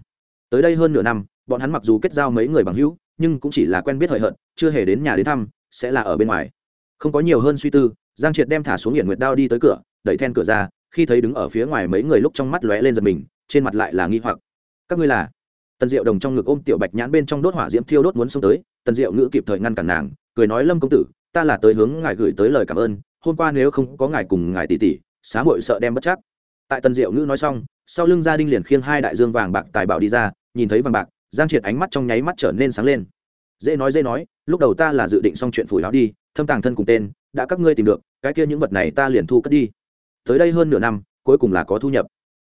Tới đây hơn nửa năm, bọn hắn mặc dù kết giao mấy người bằng hữu nhưng cũng chỉ là quen biết hời hợt, chưa hề đến nhà đến thăm, sẽ là ở bên ngoài. Không có nhiều hơn suy tư, giang triệt đem thả xuống hiển nguyệt đao đi tới cửa, đẩy then cửa ra, khi thấy đứng ở phía ngoài mấy người lúc trong mắt lóe lên giật mình, trên mặt lại là nghi hoặc. Các ngươi là? Tần diệu đồng trong ngực ôm tiểu bạch nhãn bên trong đốt hỏa diễm thiêu đốt muốn xông tới, tần diệu ngữ kịp thời ngăn cản nàng, cười nói, lâm công tử, ta là tới hướng ngài gửi tới lời cảm ơn, hôm qua nếu không có ngài cùng ngài tỷ tỷ, xá muội sợ đem bất chắc. Tại tần diệu ngữ nói xong, sau lưng gia đình liền khiêng hai đại dương vàng bạc tài bảo đi ra, nhìn thấy vàng bạc giang triệt ánh mắt trong nháy mắt trở nên sáng lên. Dễ nói dễ nói, lúc đầu ta là dự định xong chuyện phủi láo đi, thâm tàng thân cùng tên, đã các ngươi tìm được, cái kia những vật này ta liền thu cất đi. Tới đây hơn nửa năm, cuối cùng là có thu nhập.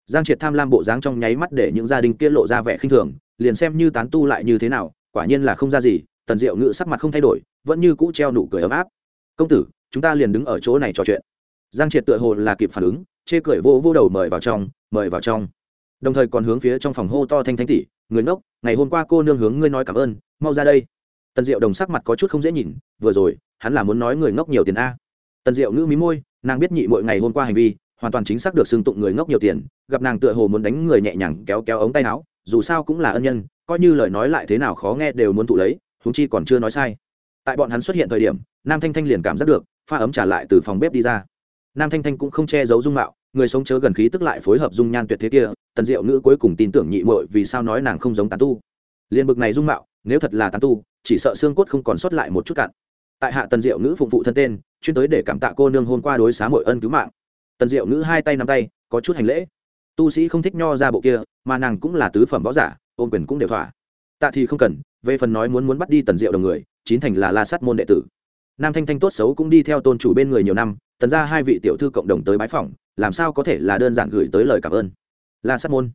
Giang triệt tham lam bộ dáng trong nháy mắt để những gia đình kia lộ ra vẻ khinh thường, liền xem như tán tu lại như thế nào, quả nhiên là không ra gì, tần diệu ngự sắc mặt không thay đổi, vẫn như cũ treo nụ cười ấm áp. Công tử, chúng ta liền đứng ở chỗ này trò chuyện. Giang triệt tựa hồ là kịp phản ứng, chê cười vô vô đầu mời vào trong, mời vào trong. Đồng thời còn hướng phía trong phòng hô to thanh thanh tỷ người ngốc, ngày hôm qua cô nương hướng ngươi nói cảm ơn, mau ra đây. Tần diệu đồng sắc mặt có chút không dễ nhìn, vừa rồi, hắn là muốn nói người ngốc nhiều tiền a. Tần diệu ngữ mí môi, nàng biết nhị mỗi ngày hôm qua hành vi, hoàn toàn chính xác được xưng tụng người ngốc nhiều tiền, gặp nàng tựa hồ muốn đánh người nhẹ nhàng kéo kéo ống tay áo, dù sao cũng là ân nhân, coi như lời nói lại thế nào khó nghe đều muốn tụ lấy húng chi còn chưa nói sai. Tại bọn hắn xuất hiện thời điểm, nam thanh thanh liền cảm giác được, pha ấm trả lại từ phòng bếp đi ra nam thanh thanh cũng không che giấu dung mạo, người sống chớ gần khí tức lại phối hợp dung nhan tuyệt thế kia, tần diệu ngữ cuối cùng tin tưởng nhị mội vì sao nói nàng không giống tán tu. Liên bực này dung mạo, nếu thật là tán tu, chỉ sợ xương cốt không còn sót lại một chút cạn tại hạ tần diệu ngữ phụng phụ thân tên, chuyên tới để cảm tạ cô nương hôm qua đối xá mội ân cứu mạng. Tần diệu ngữ hai tay nắm tay, có chút hành lễ. Tu sĩ không thích nho ra bộ kia, mà nàng cũng là tứ phẩm võ giả, ôn quyền cũng đều thỏa. Tạ thì không cần, về phần nói muốn muốn bắt đi tần diệu đồng người, chín thành là la sát môn đệ tử. Nam thanh thanh tốt xấu cũng đi theo tôn chủ bên người nhiều năm tần ra hai vị tiểu thư cộng đồng tới bái phỏng, làm sao có thể là đơn giản gửi tới lời cảm ơn? La sát môn.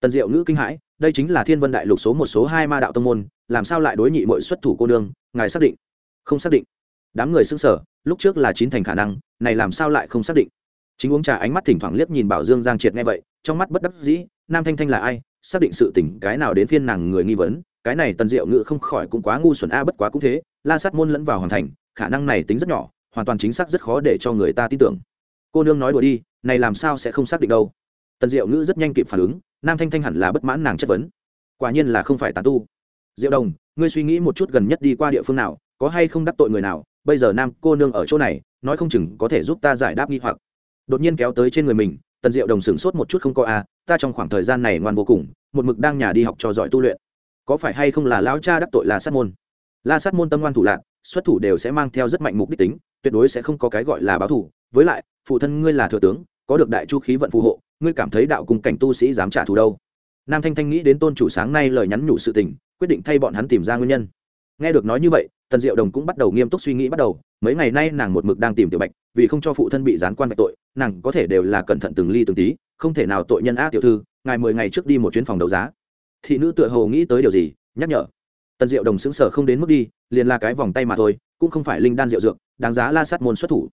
Tần diệu ngữ kinh hãi, đây chính là thiên vân đại lục số một số hai ma đạo tông môn, làm sao lại đối nhị mọi xuất thủ cô nương, ngài xác định? Không xác định. Đám người xưng sở lúc trước là chín thành khả năng, này làm sao lại không xác định? Chính uống trà ánh mắt thỉnh thoảng liếc nhìn bảo dương giang triệt nghe vậy, trong mắt bất đắc dĩ, nam thanh thanh là ai, xác định sự tỉnh cái nào đến phiên nàng người nghi vấn, cái này tần diệu ngự không khỏi cũng quá ngu xuẩn a, bất quá cũng thế, la sát môn lẫn vào hoàn thành, khả năng này tính rất nhỏ hoàn toàn chính xác rất khó để cho người ta tin tưởng. Cô nương nói đùa đi này làm sao sẽ không xác định đâu. Tần diệu ngữ rất nhanh kịp phản ứng nam thanh thanh hẳn là bất mãn nàng chất vấn. Quả nhiên là không phải tàn tu. Diệu đồng ngươi suy nghĩ một chút gần nhất đi qua địa phương nào có hay không đắc tội người nào? Bây giờ nam cô nương ở chỗ này nói không chừng có thể giúp ta giải đáp nghi hoặc. Đột nhiên kéo tới trên người mình tần diệu đồng sửng sốt một chút không có a à, ta trong khoảng thời gian này ngoan vô cùng một mực đang nhà đi học cho giỏi tu luyện. Có phải hay không là lão cha đắc tội là sát môn? La sát môn tâm ngoan thủ lạc xuất thủ đều sẽ mang theo rất mạnh mục đích tính tuyệt đối sẽ không có cái gọi là báo thủ với lại, phụ thân ngươi là thừa tướng, có được đại chu khí vận phù hộ, ngươi cảm thấy đạo cùng cảnh tu sĩ dám trả thù đâu? Nam thanh thanh nghĩ đến tôn chủ sáng nay lời nhắn nhủ sự tình, quyết định thay bọn hắn tìm ra nguyên nhân. Nghe được nói như vậy, tần diệu đồng cũng bắt đầu nghiêm túc suy nghĩ bắt đầu, mấy ngày nay nàng một mực đang tìm tiểu bạch, vì không cho phụ thân bị gián quan bạch tội, nàng có thể đều là cẩn thận từng ly từng tí, không thể nào tội nhân a tiểu thư, ngài mười ngày trước đi một chuyến phòng đấu giá. Thị nữ tựa hồ nghĩ tới điều gì, nhắc nhở. Tần diệu đồng xứng sở không đến mức đi, liền là cái vòng tay mà thôi cũng không phải linh đan rượu dược, đáng giá la sát môn xuất thủ.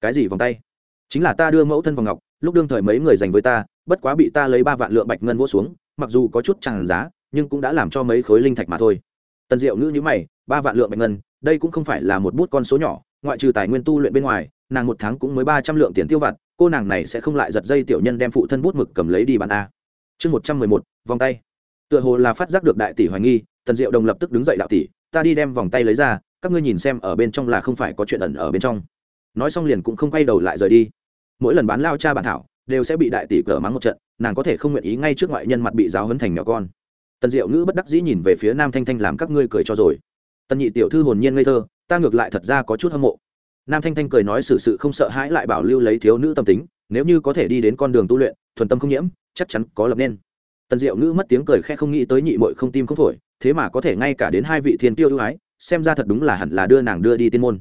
Cái gì vòng tay? Chính là ta đưa mẫu thân vòng ngọc, lúc đương thời mấy người dành với ta, bất quá bị ta lấy ba vạn lượng bạch ngân vỗ xuống, mặc dù có chút chẳng giá, nhưng cũng đã làm cho mấy khối linh thạch mà thôi. Tần diệu ngữ nhữ mày, ba vạn lượng bạch ngân, đây cũng không phải là một bút con số nhỏ, ngoại trừ tài nguyên tu luyện bên ngoài, nàng một tháng cũng mới ba trăm lượng tiền tiêu vặt, cô nàng này sẽ không lại giật dây tiểu nhân đem phụ thân bút mực cầm lấy đi bán a. Chương một trăm mười một, vòng tay. Tựa hồ là phát giác được đại tỷ hoài nghi, tần diệu đồng lập tức đứng dậy đạo tỷ, ta đi đem vòng tay lấy ra các ngươi nhìn xem ở bên trong là không phải có chuyện ẩn ở bên trong. Nói xong liền cũng không quay đầu lại rời đi. Mỗi lần bán lao cha bản thảo, đều sẽ bị đại tỷ cờ mắng một trận, nàng có thể không nguyện ý ngay trước ngoại nhân mặt bị giáo hấn thành nhỏ con. Tần diệu ngữ bất đắc dĩ nhìn về phía nam thanh thanh làm các ngươi cười cho rồi. Tần nhị tiểu thư hồn nhiên ngây thơ, ta ngược lại thật ra có chút hâm mộ. Nam thanh thanh cười nói sự sự không sợ hãi lại bảo lưu lấy thiếu nữ tâm tính, nếu như có thể đi đến con đường tu luyện, thuần tâm không nhiễm, chắc chắn có lập nên. Tần diệu ngữ mất tiếng cười khe không nghĩ tới nhị mội không tim không phổi, thế mà có thể ngay cả đến hai vị thiên tiêu ưu ái xem ra thật đúng là hẳn là đưa nàng đưa đi tiên môn.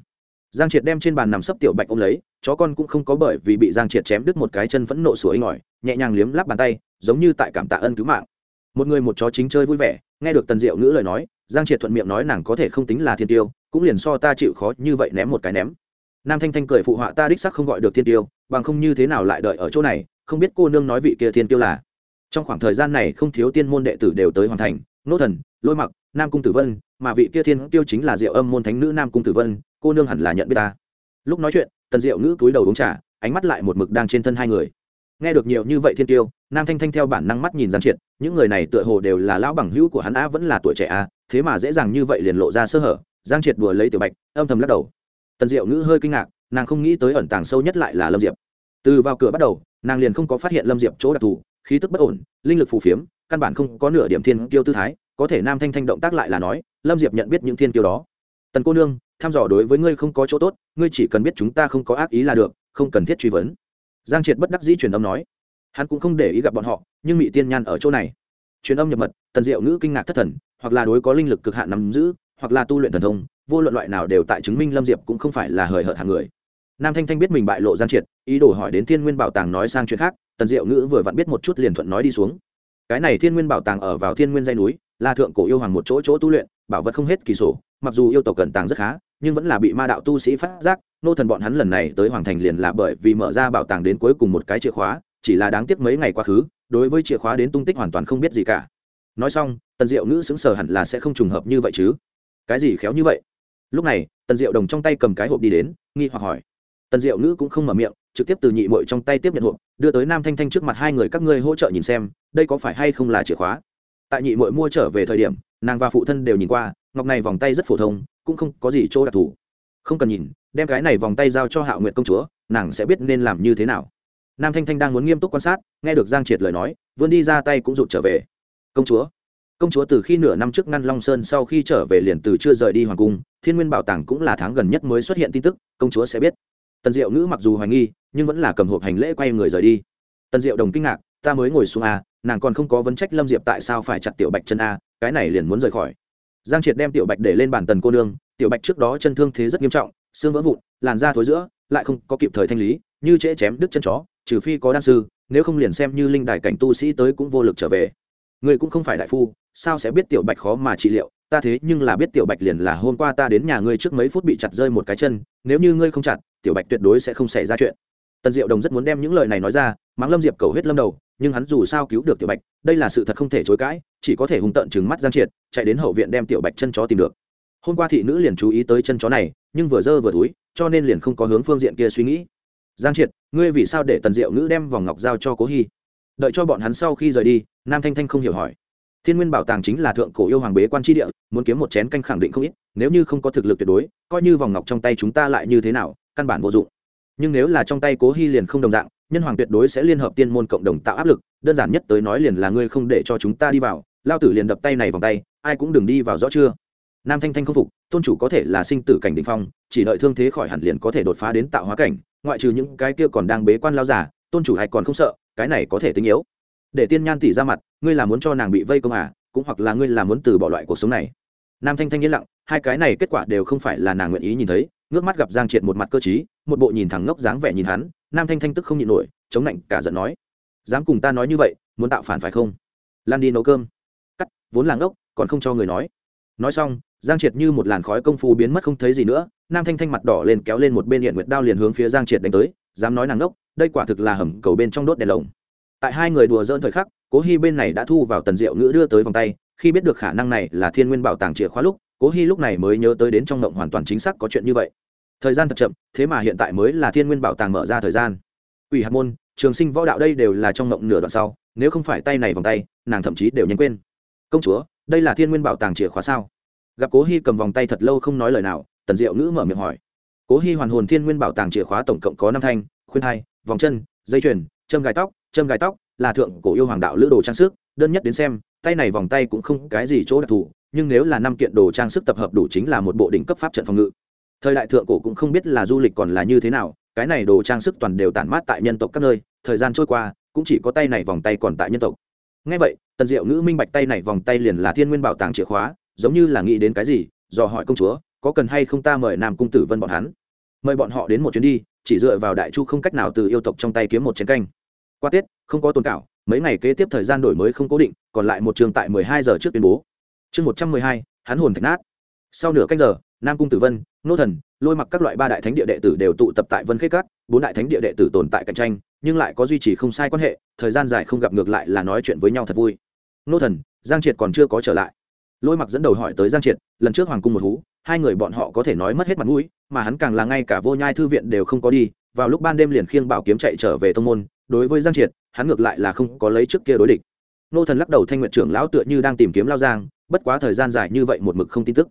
Giang triệt đem trên bàn nằm sấp tiểu bạch ôm lấy, chó con cũng không có bởi vì bị giang triệt chém đứt một cái chân phẫn nộ sủa inh ỏi, nhẹ nhàng liếm lắp bàn tay, giống như tại cảm tạ ân cứu mạng. Một người một chó chính chơi vui vẻ, nghe được tần diệu ngữ lời nói, giang triệt thuận miệng nói nàng có thể không tính là thiên tiêu, cũng liền so ta chịu khó như vậy ném một cái ném. Nam thanh thanh cười phụ họa ta đích sắc không gọi được thiên tiêu, bằng không như thế nào lại đợi ở chỗ này, không biết cô nương nói vị kia thiên tiêu là trong khoảng thời gian này không thiếu tiên môn đệ tử đều tới hoàn thành, nô thần, lôi mặc, nam cung tử vân, mà vị kia thiên tiêu chính là diệu âm môn thánh nữ nam cung tử vân, cô nương hẳn là nhận biết ta. Lúc nói chuyện, tần diệu nữ túi đầu uống trà, ánh mắt lại một mực đang trên thân hai người. Nghe được nhiều như vậy thiên tiêu, nam thanh thanh theo bản năng mắt nhìn giang triệt, những người này tựa hồ đều là lão bằng hữu của hắn a vẫn là tuổi trẻ a thế mà dễ dàng như vậy liền lộ ra sơ hở, giang triệt đùa lấy tiểu bạch, âm thầm lắc đầu. Tần diệu nữ hơi kinh ngạc, nàng không nghĩ tới ẩn tàng sâu nhất lại là lâm diệp. Từ vào cửa bắt đầu, nàng liền không có phát hiện lâm diệp chỗ đặc thù khí tức bất ổn, linh lực phù phiếm, căn bản không có nửa điểm thiên tiêu tư thái, có thể nam thanh thanh động tác lại là nói, lâm diệp nhận biết những thiên tiêu đó. Tần cô nương, thăm dò đối với ngươi không có chỗ tốt, ngươi chỉ cần biết chúng ta không có ác ý là được, không cần thiết truy vấn. Giang triệt bất đắc dĩ truyền âm nói. Hắn cũng không để ý gặp bọn họ, nhưng mỹ tiên nhan ở chỗ này. Truyền âm nhập mật, tần diệu ngữ kinh ngạc thất thần, hoặc là đối có linh lực cực hạn nắm giữ, hoặc là tu luyện thần thông, vô luận loại nào đều tại chứng minh lâm diệp cũng không phải là hời hợt hàng người nam thanh thanh biết mình bại lộ gian triệt, ý đồ hỏi đến thiên nguyên bảo tàng nói sang chuyện khác, tần diệu ngữ vừa vặn biết một chút liền thuận nói đi xuống. Cái này thiên nguyên bảo tàng ở vào thiên nguyên dây núi, là thượng cổ yêu hoàng một chỗ chỗ tu luyện, bảo vật không hết kỳ sổ, mặc dù yêu tộc cần tàng rất khá, nhưng vẫn là bị ma đạo tu sĩ phát giác, nô thần bọn hắn lần này tới hoàng thành liền là bởi vì mở ra bảo tàng đến cuối cùng một cái chìa khóa, chỉ là đáng tiếc mấy ngày quá khứ, đối với chìa khóa đến tung tích hoàn toàn không biết gì cả. Nói xong, tần diệu ngữ xứng sở hẳn là sẽ không trùng hợp như vậy chứ. Cái gì khéo như vậy? Lúc này, tần diệu đồng trong tay cầm cái hộp đi đến, nghi hoặc hỏi tần diệu nữ cũng không mở miệng, trực tiếp từ nhị mội trong tay tiếp nhận hộp, đưa tới nam thanh thanh trước mặt hai người các ngươi hỗ trợ nhìn xem, đây có phải hay không là chìa khóa. Tại nhị mội mua trở về thời điểm, nàng và phụ thân đều nhìn qua, ngọc này vòng tay rất phổ thông, cũng không có gì chỗ đặc thù. Không cần nhìn, đem cái này vòng tay giao cho hạ nguyệt công chúa, nàng sẽ biết nên làm như thế nào. Nam thanh thanh đang muốn nghiêm túc quan sát, nghe được giang triệt lời nói, vươn đi ra tay cũng rụt trở về. Công chúa công chúa từ khi nửa năm trước ngăn long sơn sau khi trở về liền từ chưa rời đi hoàng cung, thiên nguyên bảo tàng cũng là tháng gần nhất mới xuất hiện tin tức, công chúa sẽ biết tần diệu ngữ mặc dù hoài nghi, nhưng vẫn là cầm hộp hành lễ quay người rời đi. Tần diệu đồng kinh ngạc, ta mới ngồi xuống a nàng còn không có vấn trách lâm diệp tại sao phải chặt tiểu bạch chân a cái này liền muốn rời khỏi. Giang triệt đem tiểu bạch để lên bàn tần cô nương, tiểu bạch trước đó chân thương thế rất nghiêm trọng, xương vỡ vụn, làn da thối giữa, lại không có kịp thời thanh lý, như trễ chém đứt chân chó, trừ phi có đan sư, nếu không liền xem như linh đài cảnh tu sĩ tới cũng vô lực trở về. Người cũng không phải đại phu, sao sẽ biết tiểu bạch khó mà trị liệu, ta thế nhưng là biết tiểu bạch liền là hôm qua ta đến nhà ngươi trước mấy phút bị chặt rơi một cái chân, nếu như ngươi không chặt tiểu bạch tuyệt đối sẽ không xảy ra chuyện. Tần diệu đồng rất muốn đem những lời này nói ra, mắng lâm diệp cầu hết lâm đầu, nhưng hắn dù sao cứu được tiểu bạch, đây là sự thật không thể chối cãi, chỉ có thể hung tợn chừng mắt giang triệt, chạy đến hậu viện đem tiểu bạch chân chó tìm được. Hôm qua thị nữ liền chú ý tới chân chó này, nhưng vừa dơ vừa túi, cho nên liền không có hướng phương diện kia suy nghĩ. Giang triệt, ngươi vì sao để tần diệu nữ đem vòng ngọc giao cho cố hy? Đợi cho bọn hắn sau khi rời đi, nam thanh thanh không hiểu hỏi. Thiên nguyên bảo tàng chính là thượng cổ yêu hoàng bế quan tri địa, muốn kiếm một chén canh khẳng định không ít, nếu như không có thực lực tuyệt đối, coi như vòng ngọc trong tay chúng ta lại như thế nào căn bản vô dụng. Nhưng nếu là trong tay cố hy liền không đồng dạng, nhân hoàng tuyệt đối sẽ liên hợp tiên môn cộng đồng tạo áp lực, đơn giản nhất tới nói liền là ngươi không để cho chúng ta đi vào, lao tử liền đập tay này vòng tay, ai cũng đừng đi vào rõ chưa? Nam thanh thanh không phục, tôn chủ có thể là sinh tử cảnh đ ỉ n h phong, chỉ đợi thương thế khỏi hẳn liền có thể đột phá đến tạo hóa cảnh, ngoại trừ những cái kia còn đang bế quan lao giả, tôn chủ hay còn không sợ, cái này có thể tinh yếu. Để tiên nhan tỷ ra mặt, ngươi là muốn cho nàng bị vây công à cũng hoặc là ngươi là muốn từ bỏ loại cuộc sống này. Nam thanh thanh yên lặng, hai cái này kết quả đều không phải là nàng nguyện ý nhìn thấy ngước mắt gặp giang triệt một mặt cơ t một bộ nhìn thẳng ngốc dáng vẻ nhìn hắn, nam thanh thanh tức không nhịn nổi, chống lạnh cả giận nói, dám cùng ta nói như vậy, muốn tạo phản phải không? Lan đi nấu cơm. Cắt, vốn là ngốc, còn không cho người nói. Nói xong, giang triệt như một làn khói công phu biến mất không thấy gì nữa, nam thanh thanh mặt đỏ lên kéo lên một bên điện nguyệt đao liền hướng phía giang triệt đánh tới, dám nói nàng ngốc, đây quả thực là hầm cầu bên trong đốt đèn lồng. Tại hai người đùa dỡn thời khắc, cố hy bên này đã thu vào tần diệu ngữ đưa tới vòng tay, khi biết được khả năng này là thiên nguyên bảo tàng chìa khóa lúc, cố hy lúc này mới nhớ tới đến trong ngộng hoàn toàn chính xác có chuyện như vậy thời gian thật chậm, thế mà hiện tại mới là thiên nguyên bảo tàng mở ra thời gian. Ủy hạt môn, trường sinh võ đạo đây đều là trong mộng nửa đoạn sau, nếu không phải tay này vòng tay, nàng thậm chí đều nhanh quên. Công chúa, đây là thiên nguyên bảo tàng chìa khóa sao? Gặp cố hy cầm vòng tay thật lâu không nói lời nào, tần diệu ngữ mở miệng hỏi. Cố hy hoàn hồn thiên nguyên bảo tàng chìa khóa tổng cộng có năm thanh, khuyên hai, vòng chân, dây chuyền, châm gai tóc, châm gai tóc, là thượng cổ yêu hoàng đạo lữ đồ trang sức, đơn nhất đến xem, tay này vòng tay cũng không cái gì chỗ đặc thù, nhưng nếu là năm kiện đồ trang sức tập hợp đủ chính là một bộ đỉnh cấp pháp trận phòng ngự thời đại thượng cổ cũng không biết là du lịch còn là như thế nào, cái này đồ trang sức toàn đều tản mát tại nhân tộc các nơi, thời gian trôi qua, cũng chỉ có tay này vòng tay còn tại nhân tộc. Ngay vậy, tần diệu ngữ minh bạch tay này vòng tay liền là thiên nguyên bảo tàng chìa khóa, giống như là nghĩ đến cái gì do hỏi công chúa, có cần hay không ta mời nam cung tử vân bọn hắn? Mời bọn họ đến một chuyến đi, chỉ dựa vào đại chu không cách nào từ yêu tộc trong tay kiếm một chén canh. Qua tết, không có tồn cảo, mấy ngày kế tiếp thời gian đổi mới không cố định, còn lại một trường tại mười hai giờ trước tuyên bố. Chương một trăm mười hai, hắn hồn thạch nát sau nửa canh giờ, nam cung tử vân, nô thần, lôi mặc các loại ba đại thánh địa đệ tử đều tụ tập tại vân khê cát, bốn đại thánh địa đệ tử tồn tại cạnh tranh, nhưng lại có duy trì không sai quan hệ, thời gian dài không gặp ngược lại là nói chuyện với nhau thật vui. Nô thần, giang triệt còn chưa có trở lại. Lôi mặc dẫn đầu hỏi tới giang triệt, lần trước hoàng cung một hú, hai người bọn họ có thể nói mất hết mặt mũi, mà hắn càng là ngay cả vô nhai thư viện đều không có đi, vào lúc ban đêm liền khiêng bảo kiếm chạy trở về tông môn, đối với giang triệt, hắn ngược lại là không có lấy trước kia đối địch. Nô thần lắc đầu thanh nguyện trưởng lão tựa như đang tìm kiếm lao giang, bất quá thời gian dài như vậy một mực không tin tức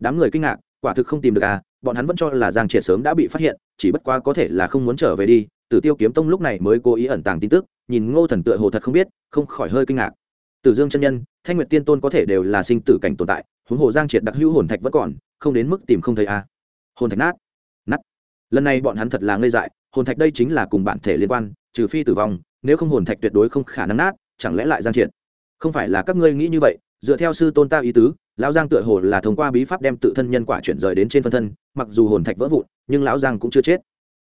đám người kinh ngạc, quả thực không tìm được à bọn hắn vẫn cho là giang triệt sớm đã bị phát hiện, chỉ bất quá có thể là không muốn trở về đi. Tử tiêu kiếm tông lúc này mới cố ý ẩn tàng tin tức, nhìn ngô thần tựa hồ thật không biết, không khỏi hơi kinh ngạc. Tử dương chân nhân, thanh nguyệt tiên tôn có thể đều là sinh tử cảnh tồn tại, huống hồ giang triệt đặc hữu hồn thạch vẫn còn, không đến mức tìm không thấy à. hồn thạch nát nát. Lần này bọn hắn thật là ngây dại, hồn thạch đây chính là cùng bản thể liên quan, trừ phi tử vong, nếu không hồn thạch tuyệt đối không khả năng nát, chẳng lẽ lại giang triệt? Không phải là các ngươi nghĩ như vậy, dựa theo sư tôn ta ý tứ lão giang tựa hồ là thông qua bí pháp đem tự thân nhân quả chuyển rời đến trên phân thân, mặc dù hồn thạch vỡ vụn, nhưng lão giang cũng chưa chết.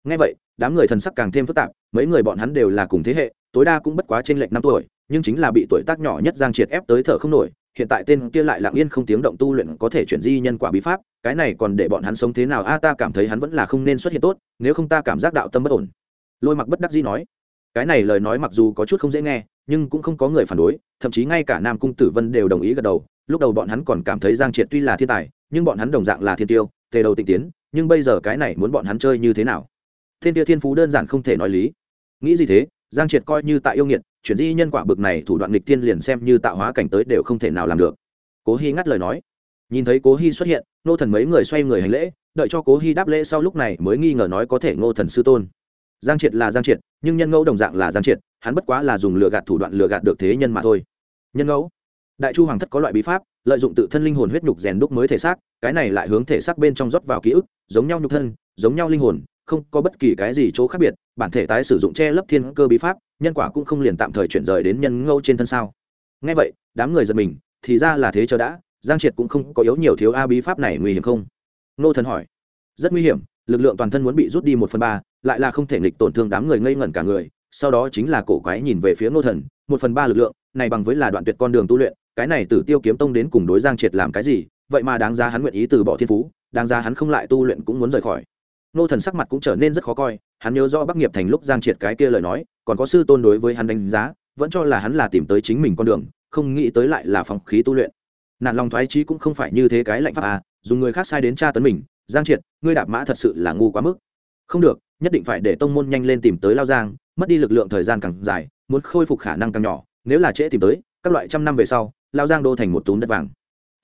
Ngay vậy, đám người thần sắc càng thêm phức tạp, mấy người bọn hắn đều là cùng thế hệ, tối đa cũng bất quá trên lệch năm tuổi, nhưng chính là bị tuổi tác nhỏ nhất giang triệt ép tới thở không nổi, hiện tại tên kia lại lặng yên không tiếng động tu luyện có thể chuyển di nhân quả bí pháp, cái này còn để bọn hắn sống thế nào? A, ta cảm thấy hắn vẫn là không nên xuất hiện tốt, nếu không ta cảm giác đạo tâm bất ổn. Lôi mặc bất đắc dĩ nói. Cái này lời nói mặc dù có chút không dễ nghe, nhưng cũng không có người phản đối, thậm chí ngay cả nam cung tử vân đều đồng ý gật đầu lúc đầu bọn hắn còn cảm thấy giang triệt tuy là thiên tài, nhưng bọn hắn đồng dạng là thiên tiêu, tề đầu tịnh tiến, nhưng bây giờ cái này muốn bọn hắn chơi như thế nào? Thiên tiêu thiên phú đơn giản không thể nói lý. Nghĩ gì thế? Giang triệt coi như tại yêu nghiệt, chuyển di nhân quả bực này thủ đoạn nghịch tiên liền xem như tạo hóa cảnh tới đều không thể nào làm được. Cố hy ngắt lời nói. Nhìn thấy cố hy xuất hiện nô thần mấy người xoay người hành lễ, đợi cho cố hy đáp lễ sau lúc này mới nghi ngờ nói có thể ngô thần sư tôn. Giang triệt là giang triệt, nhưng nhân ngẫu đồng dạng là giang triệt, hắn bất quá là dùng lừa gạt thủ đoạn lừa gạt được thế nhân mà thôi. Nhân ngẫu? Đại chu hoàng thất có loại bí pháp, lợi dụng tự thân linh hồn huyết nhục rèn đúc mới thể xác, cái này lại hướng thể xác bên trong rót vào ký ức, giống nhau nhục thân, giống nhau linh hồn, không có bất kỳ cái gì chỗ khác biệt, bản thể tái sử dụng che lấp thiên cơ bí pháp, nhân quả cũng không liền tạm thời chuyển rời đến nhân ngâu trên thân sao. Ngay vậy, đám người giật mình, thì ra là thế chờ đã, giang triệt cũng không có yếu nhiều thiếu a bí pháp này nguy hiểm không? Nô thần hỏi. Rất nguy hiểm, lực lượng toàn thân muốn bị rút đi một phần ba, lại là không thể nghịch tổn thương đám người ngây ngẩn cả người, sau đó chính là cổ quái nhìn về phía nô thần, một phần ba lực lượng, này bằng với là đoạn tuyệt con đường tu luyện cái này tử tiêu kiếm tông đến cùng đối giang triệt làm cái gì? Vậy mà đáng ra hắn nguyện ý từ bỏ thiên phú, đáng ra hắn không lại tu luyện cũng muốn rời khỏi. Nô thần sắc mặt cũng trở nên rất khó coi, hắn nhớ rõ bắc nghiệp thành lúc giang triệt cái kia lời nói, còn có sư tôn đối với hắn đánh giá, vẫn cho là hắn là tìm tới chính mình con đường, không nghĩ tới lại là phòng khí tu luyện. Nạn lòng thoái trí cũng không phải như thế cái lạnh pháp à dùng người khác sai đến tra tấn mình, giang triệt, ngươi đạp mã thật sự là ngu quá mức. Không được, nhất định phải để tông môn nhanh lên tìm tới lao giang, mất đi lực lượng thời gian càng dài, muốn khôi phục khả năng càng nhỏ, nếu là trễ tìm tới, các loại trăm năm về sau lao giang đô thành một túm đất vàng.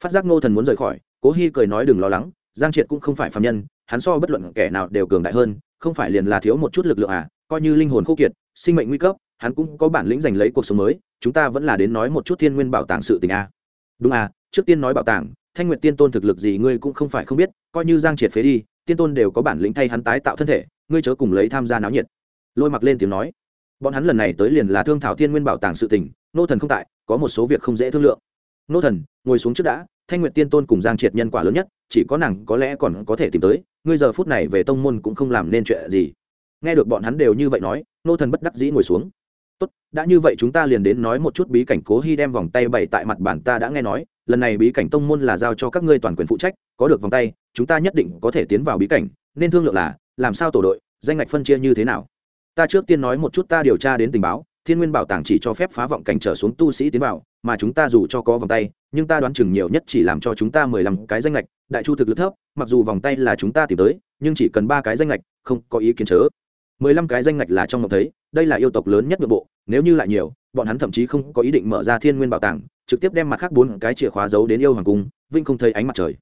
Phát giác ngô thần muốn rời khỏi, cố hy cười nói đừng lo lắng, giang triệt cũng không phải phạm nhân, hắn so bất luận kẻ nào đều cường đại hơn, không phải liền là thiếu một chút lực lượng à coi như linh hồn khô kiệt, sinh mệnh nguy cấp, hắn cũng có bản lĩnh giành lấy cuộc sống mới, chúng ta vẫn là đến nói một chút thiên nguyên bảo tàng sự tình a đúng à trước tiên nói bảo tàng, thanh nguyện tiên tôn thực lực gì ngươi cũng không phải không biết, coi như giang triệt phế đi, tiên tôn đều có bản lĩnh thay hắn tái tạo thân thể, ngươi chớ cùng lấy tham gia náo nhiệt. Lôi mặc lên tiếng nói, bọn hắn lần này tới liền là thương thảo thiên nguyên bảo tàng sự tình nô thần không tại, có một số việc không dễ thương lượng. Nô thần, ngồi xuống trước đã, thanh nguyện tiên tôn cùng giang triệt nhân quả lớn nhất, chỉ có nàng có lẽ còn có thể tìm tới, ngươi giờ phút này về tông môn cũng không làm nên chuyện gì. Nghe được bọn hắn đều như vậy nói, nô thần bất đắc dĩ ngồi xuống. Tốt, đã như vậy chúng ta liền đến nói một chút bí cảnh cố hy đem vòng tay bày tại mặt bản ta đã nghe nói, lần này bí cảnh tông môn là giao cho các ngươi toàn quyền phụ trách, có được vòng tay, chúng ta nhất định có thể tiến vào bí cảnh, nên thương lượng là, làm sao tổ đội, danh ngạch phân chia như thế nào? Ta trước tiên nói một chút ta điều tra đến tình báo thiên nguyên bảo tàng chỉ cho phép phá vọng cảnh trở xuống tu sĩ tiến vào, mà chúng ta dù cho có vòng tay, nhưng ta đoán chừng nhiều nhất chỉ làm cho chúng ta mười lăm cái danh lệch, đại chu thực lực thấp, mặc dù vòng tay là chúng ta tìm tới, nhưng chỉ cần ba cái danh lệch, không có ý kiến chớ. Mười lăm cái danh lệch là trong mộng thấy, đây là yêu tộc lớn nhất nội bộ, nếu như lại nhiều, bọn hắn thậm chí không có ý định mở ra thiên nguyên bảo tàng, trực tiếp đem mặt khác bốn cái chìa khóa giấu đến yêu hoàng cung vinh không thấy ánh mặt trời.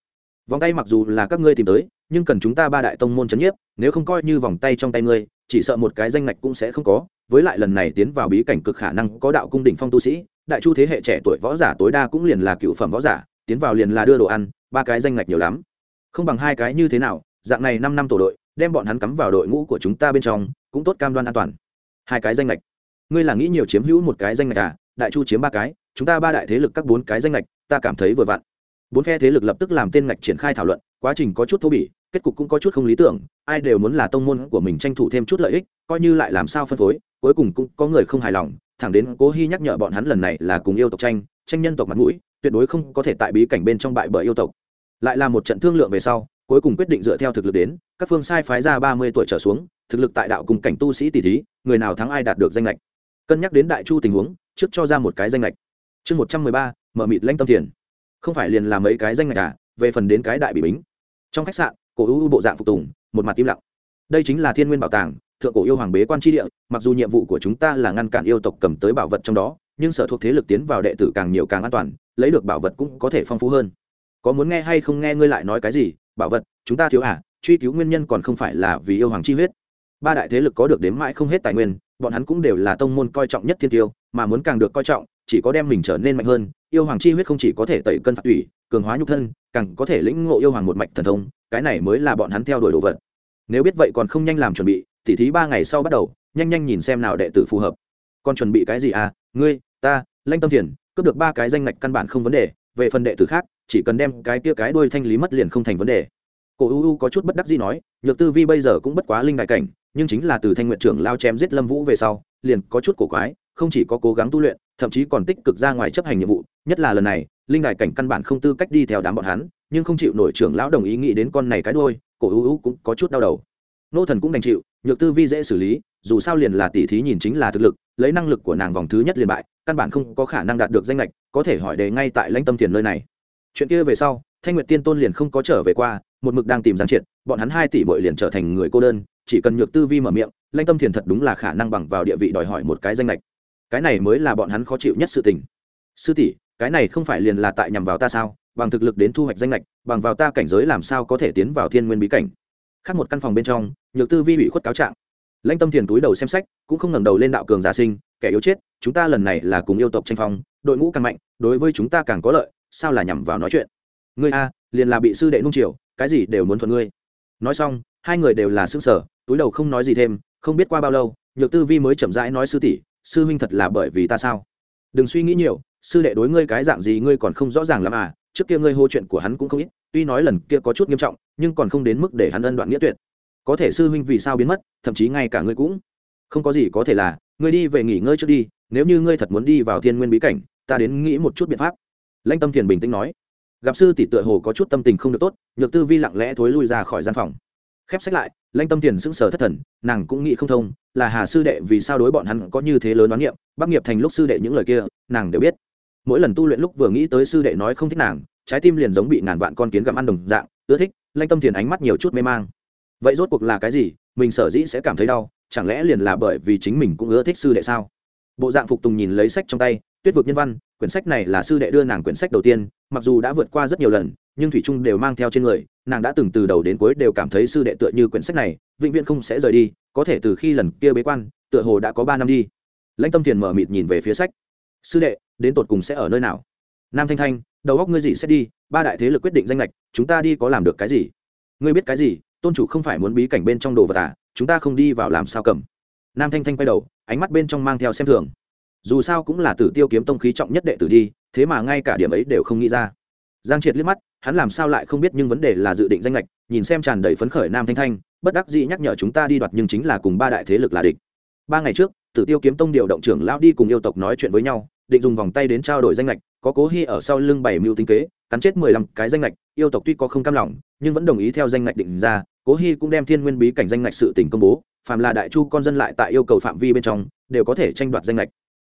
Vòng tay mặc dù là các ngươi tìm tới, nhưng cần chúng ta ba đại tông môn c h ấ n nhiếp, nếu không coi như vòng tay trong tay ngươi chỉ sợ một cái danh ngạch cũng sẽ không có, với lại lần này tiến vào bí cảnh cực khả năng có đạo cung đỉnh phong tu sĩ, đại chu thế hệ trẻ tuổi võ giả tối đa cũng liền là cựu phẩm võ giả, tiến vào liền là đưa đồ ăn, ba cái danh ngạch nhiều lắm. Không bằng hai cái như thế nào, dạng này năm năm tổ đội, đem bọn hắn cắm vào đội ngũ của chúng ta bên trong, cũng tốt cam đoan an toàn. Hai cái danh lệch ngươi là nghĩ nhiều chiếm hữu một cái danh lệch à? Đại chu chiếm ba cái, chúng ta ba đại thế lực các bốn cái danh lệch ta cảm thấy vừa vặn. Bốn phe thế lực lập tức làm tên ngạch triển khai thảo luận quá trình có chút thô bỉ, kết cục cũng có chút không lý tưởng, ai đều muốn là tông môn của mình tranh thủ thêm chút lợi ích, coi như lại làm sao phân phối, cuối cùng cũng có người không hài lòng, thẳng đến cố hy nhắc nhở bọn hắn lần này là cùng yêu tộc tranh tranh nhân tộc mặt mũi, tuyệt đối không có thể tại bí cảnh bên trong bại bởi yêu tộc. Lại là một trận thương lượng về sau, cuối cùng quyết định dựa theo thực lực đến, các phương sai phái ra ba mươi tuổi trở xuống, thực lực tại đạo cùng cảnh tu sĩ tỷ thí, người nào thắng ai đạt được danh lệch. Cân nhắc đến đại chu tình huống, trước cho ra một cái danh lệch. Chương một trăm mười ba, mở mịt lanh tâm thiền không phải liền làm mấy cái danh lệch à về phần đến cái đại bị bính trong khách sạn, cổ ưu bộ dạng phục tùng, một mặt im lặng. Đây chính là thiên nguyên bảo tàng, thượng cổ yêu hoàng bế quan tri địa, mặc dù nhiệm vụ của chúng ta là ngăn cản yêu tộc cầm tới bảo vật trong đó, nhưng sở thuộc thế lực tiến vào đệ tử càng nhiều càng an toàn, lấy được bảo vật cũng có thể phong phú hơn. Có muốn nghe hay không nghe ngươi lại nói cái gì? Bảo vật, chúng ta thiếu à truy cứu nguyên nhân còn không phải là vì yêu hoàng chi huyết. Ba đại thế lực có được đếm mãi không hết tài nguyên, bọn hắn cũng đều là tông môn coi trọng nhất thiên tiêu, mà muốn càng được coi trọng, chỉ có đem mình trở nên mạnh hơn, yêu hoàng chi huyết không chỉ có thể tẩy cân phạt thủy cường hóa nhục thân, càng có thể lĩnh ngộ yêu hoàng một mạch thần thông, cái này mới là bọn hắn theo đuổi đồ vật. Nếu biết vậy còn không nhanh làm chuẩn bị, tỉ thí ba ngày sau bắt đầu, nhanh nhanh nhìn xem nào đệ tử phù hợp. Còn chuẩn bị cái gì à? Ngươi, ta, lanh tâm thiền, cướp được ba cái danh ngạch căn bản không vấn đề, về phần đệ tử khác, chỉ cần đem cái kia cái đuôi thanh lý mất liền không thành vấn đề. Cổ u u có chút bất đắc gì nói, nhược tư vi bây giờ cũng bất quá linh đại cảnh, nhưng chính là từ thanh nguyện trưởng lao chém giết lâm vũ về sau, liền có chút cổ quái, không chỉ có cố gắng tu luyện, thậm chí còn tích cực ra ngoài chấp hành nhiệm vụ, nhất là lần này linh đại cảnh căn bản không tư cách đi theo đám bọn hắn, nhưng không chịu nổi trưởng lão đồng ý nghĩ đến con này cái đôi cổ ưu cũng có chút đau đầu. Nô thần cũng đành chịu, nhược tư vi dễ xử lý, dù sao liền là tỷ thí nhìn chính là thực lực, lấy năng lực của nàng vòng thứ nhất liền bại, căn bản không có khả năng đạt được danh lệch, có thể hỏi đề ngay tại lãnh tâm thiền nơi này. Chuyện kia về sau, thanh nguyệt tiên tôn liền không có trở về qua, một mực đang tìm giang triệt, bọn hắn hai tỷ bội liền trở thành người cô đơn, chỉ cần nhược tư vi mở miệng, lãnh tâm thiền thật đúng là khả năng bằng vào địa vị đòi hỏi một cái danh lệch. Cái này mới là bọn hắn khó chịu nhất sự tình. Sư tỷ cái này không phải liền là tại nhằm vào ta sao? Bằng thực lực đến thu hoạch danh lệch bằng vào ta cảnh giới làm sao có thể tiến vào thiên nguyên bí cảnh? Khác một căn phòng bên trong, nhược tư vi bị khuất cáo trạng. Lãnh tâm thiền túi đầu xem sách, cũng không ngẩng đầu lên đạo cường giả sinh, kẻ yếu chết, chúng ta lần này là cùng yêu tộc tranh phong, đội ngũ càng mạnh, đối với chúng ta càng có lợi, sao là nhằm vào nói chuyện? Ngươi a, liền là bị sư đệ nung chiều, cái gì đều muốn thuận ngươi. Nói xong, hai người đều là xương sở túi đầu không nói gì thêm, không biết qua bao lâu, nhược tư vi mới chậm rãi nói, sư tỷ, sư huynh thật là bởi vì ta sao? Đừng suy nghĩ nhiều, sư đệ đối ngươi cái dạng gì ngươi còn không rõ ràng lắm à trước kia ngươi hô chuyện của hắn cũng không ít, tuy nói lần kia có chút nghiêm trọng, nhưng còn không đến mức để hắn ân đoạn nghĩa tuyệt. Có thể sư huynh vì sao biến mất, thậm chí ngay cả ngươi cũng không có gì có thể là, ngươi đi về nghỉ ngơi trước đi, nếu như ngươi thật muốn đi vào thiên nguyên bí cảnh, ta đến nghĩ một chút biện pháp. Lãnh tâm thiền bình tĩnh nói. Gặp sư tỷ tựa hồ có chút tâm tình không được tốt, nhược tư vi lặng lẽ thối lui ra khỏi gian phòng. Khép sách lại lãnh tâm tiền sững sờ thất thần, nàng cũng nghĩ không thông, là hà sư đệ vì sao đối bọn hắn có như thế lớn đoán niệm, bắc nghiệp thành lúc sư đệ những lời kia, nàng đều biết. Mỗi lần tu luyện lúc vừa nghĩ tới sư đệ nói không thích nàng, trái tim liền giống bị ngàn vạn con kiến gặm ăn đồng dạng, ưa thích, lãnh tâm tiền ánh mắt nhiều chút mê mang. Vậy rốt cuộc là cái gì, mình sở dĩ sẽ cảm thấy đau, chẳng lẽ liền là bởi vì chính mình cũng ưa thích sư đệ sao? Bộ dạng phục tùng nhìn lấy sách trong tay, tuyết vực nhân văn, quyển sách này là sư đệ đưa nàng quyển sách đầu tiên, mặc dù đã vượt qua rất nhiều lần, nhưng thủy trung đều mang theo trên người nàng đã từng từ đầu đến cuối đều cảm thấy sư đệ tựa như quyển sách này, vĩnh viễn không sẽ rời đi, có thể từ khi lần kia bế quan, tựa hồ đã có ba năm đi. Lãnh tâm thiền mở mịt nhìn về phía sách. Sư đệ, đến tột cùng sẽ ở nơi nào? Nam thanh thanh, đầu góc ngươi gì sẽ đi, ba đại thế lực quyết định danh lệch, chúng ta đi có làm được cái gì? Ngươi biết cái gì, tôn chủ không phải muốn bí cảnh bên trong đồ vật à chúng ta không đi vào làm sao cầm? Nam thanh thanh quay đầu, ánh mắt bên trong mang theo xem thường. Dù sao cũng là tử tiêu kiếm tông khí trọng nhất đệ tử đi, thế mà ngay cả điểm ấy đều không nghĩ ra giang triệt liếc mắt, hắn làm sao lại không biết nhưng vấn đề là dự định danh lệch nhìn xem tràn đầy phấn khởi nam thanh thanh, bất đắc dĩ nhắc nhở chúng ta đi đoạt nhưng chính là cùng ba đại thế lực là địch. Ba ngày trước, tử tiêu kiếm tông điều động trưởng lão đi cùng yêu tộc nói chuyện với nhau, định dùng vòng tay đến trao đổi danh lệch có cố hy ở sau lưng bảy mưu tinh kế, cắn chết mười lăm cái danh lệch yêu tộc tuy có không cam lòng, nhưng vẫn đồng ý theo danh lệch định ra, cố hy cũng đem thiên nguyên bí cảnh danh lệch sự tỉnh công bố, phàm là đại chu con dân lại tại yêu cầu phạm vi bên trong, đều có thể tranh đoạt danh lệch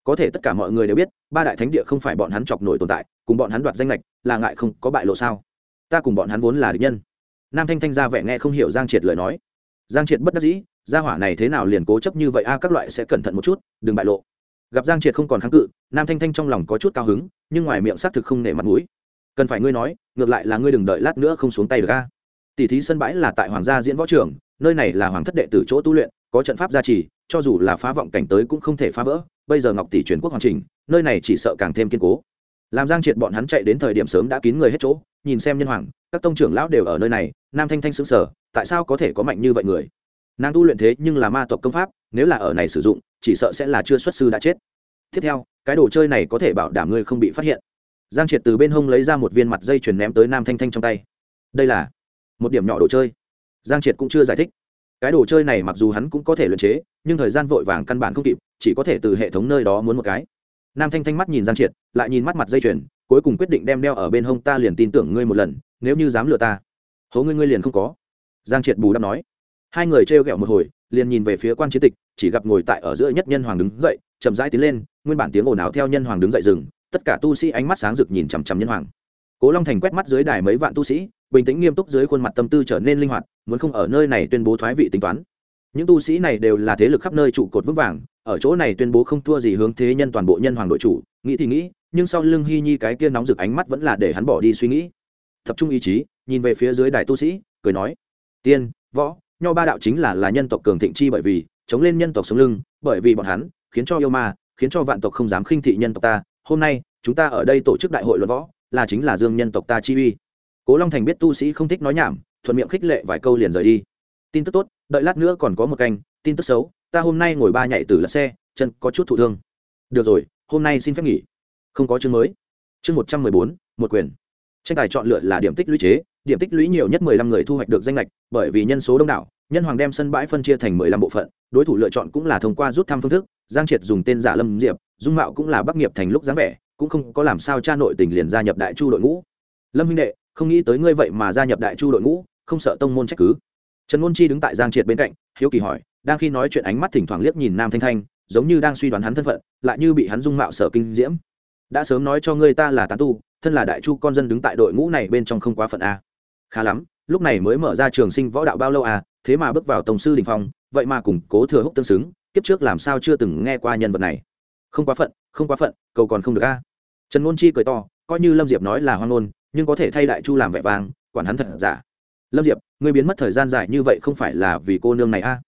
có thể tất cả mọi người đều biết, ba đại thánh địa không phải bọn hắn chọc nổi tồn tại cùng bọn hắn đoạt danh lệch là ngại không có bại lộ sao? Ta cùng bọn hắn vốn là địch nhân. Nam thanh thanh ra vẻ nghe không hiểu giang triệt lời nói. Giang triệt bất đắc dĩ, gia hỏa này thế nào liền cố chấp như vậy a, các loại sẽ cẩn thận một chút, đừng bại lộ. Gặp giang triệt không còn kháng cự, nam thanh thanh trong lòng có chút cao hứng, nhưng ngoài miệng xác thực không nể mặt mũi. Cần phải ngươi nói, ngược lại là ngươi đừng đợi lát nữa không xuống tay được a. Tỷ thí sân bãi là tại hoàng gia diễn võ trường, nơi này là hoàng thất đệ tử chỗ tu luyện, có trận pháp gia trì, cho dù là phá vọng cảnh tới cũng không thể phá vỡ. Bây giờ ngọc tỷ truyền quốc hoàn chỉnh, nơi này chỉ sợ càng thêm kiên cố làm giang triệt bọn hắn chạy đến thời điểm sớm đã kín người hết chỗ, nhìn xem nhân hoàng, các tông trưởng lão đều ở nơi này, nam thanh thanh xứng sở tại sao có thể có mạnh như vậy người? Nàng tu luyện thế nhưng là ma tộc công pháp, nếu là ở này sử dụng, chỉ sợ sẽ là chưa xuất sư đã chết. Tiếp theo, cái đồ chơi này có thể bảo đảm ngươi không bị phát hiện. Giang triệt từ bên hông lấy ra một viên mặt dây chuyền ném tới nam thanh thanh trong tay. Đây là một điểm nhỏ đồ chơi. Giang triệt cũng chưa giải thích. Cái đồ chơi này mặc dù hắn cũng có thể luyện chế, nhưng thời gian vội vàng căn bản không kịp, chỉ có thể từ hệ thống nơi đó muốn một cái nam thanh thanh mắt nhìn giang triệt, lại nhìn mắt mặt dây chuyền, cuối cùng quyết định đem đeo ở bên hông ta liền tin tưởng ngươi một lần, nếu như dám lừa ta. Hố ngươi ngươi liền không có. Giang triệt bù đắp nói. Hai người trêu ghẹo một hồi, liền nhìn về phía quan chiến tịch, chỉ gặp ngồi tại ở giữa nhất nhân hoàng đứng dậy, chậm rãi tiến lên, nguyên bản tiếng ồn ào theo nhân hoàng đứng dậy rừng tất cả tu sĩ ánh mắt sáng rực nhìn chằm chằm nhân hoàng. Cố long thành quét mắt dưới đài mấy vạn tu sĩ, bình tĩnh nghiêm túc dưới khuôn mặt tâm tư trở nên linh hoạt, muốn không ở nơi này tuyên bố thoái vị tính toán. Những tu sĩ này đều là thế lực khắp nơi trụ cột vững vàng ở chỗ này tuyên bố không thua gì hướng thế nhân toàn bộ nhân hoàng đội chủ, nghĩ thì nghĩ, nhưng sau lưng hy nhi cái kia nóng rực ánh mắt vẫn là để hắn bỏ đi suy nghĩ. Tập trung ý chí, nhìn về phía dưới đài tu sĩ, cười nói, tiên, võ, nho ba đạo chính là là nhân tộc cường thịnh chi bởi vì, chống lên nhân tộc sống lưng, bởi vì bọn hắn, khiến cho yêu ma, khiến cho vạn tộc không dám khinh thị nhân tộc ta, hôm nay, chúng ta ở đây tổ chức đại hội luận võ, là chính là dương nhân tộc ta chi uy. Cố long thành biết tu sĩ không thích nói nhảm, thuận miệng khích lệ vài câu liền rời đi. Tin tức tốt, đợi lát nữa còn có một canh, tin tức xấu ta hôm nay ngồi ba nhảy từ lật xe, chân có chút thụ thương. Được rồi, hôm nay xin phép nghỉ. Không có chương mới. Chương một trăm mười bốn, một quyền. Tranh tài chọn lựa là điểm tích lũy chế, điểm tích lũy nhiều nhất mười lăm người thu hoạch được danh lệch, bởi vì nhân số đông đảo, nhân hoàng đem sân bãi phân chia thành mười lăm bộ phận, đối thủ lựa chọn cũng là thông qua rút thăm phương thức, giang triệt dùng tên giả lâm diệp, dung mạo cũng là bắc nghiệp thành lúc dáng vẻ, cũng không có làm sao cha nội tình liền gia nhập đại chu đội ngũ. Lâm huynh đệ, không nghĩ tới ngươi vậy mà gia nhập đại chu đội ngũ, không sợ tông môn trách cứ. Trần ngôn chi đứng tại giang triệt bên cạnh, hiếu kỳ hỏi đang khi nói chuyện ánh mắt thỉnh thoảng liếc nhìn nam thanh thanh, giống như đang suy đoán hắn thân phận, lại như bị hắn dung mạo sở kinh diễm. Đã sớm nói cho ngươi ta là tán tu, thân là đại chu con dân đứng tại đội ngũ này bên trong không quá phận a. Khá lắm, lúc này mới mở ra trường sinh võ đạo bao lâu à thế mà bước vào tổng sư đình phong, vậy mà cùng cố thừa húc tương xứng, kiếp trước làm sao chưa từng nghe qua nhân vật này. Không quá phận, không quá phận, cầu còn không được a. Trần ngôn chi cười to, coi như lâm diệp nói là hoang ngôn, nhưng có thể thay đại chu làm vẻ vang, quản hắn thật giả. Lâm diệp, ngươi biến mất thời gian dài như vậy không phải là vì cô nương này a?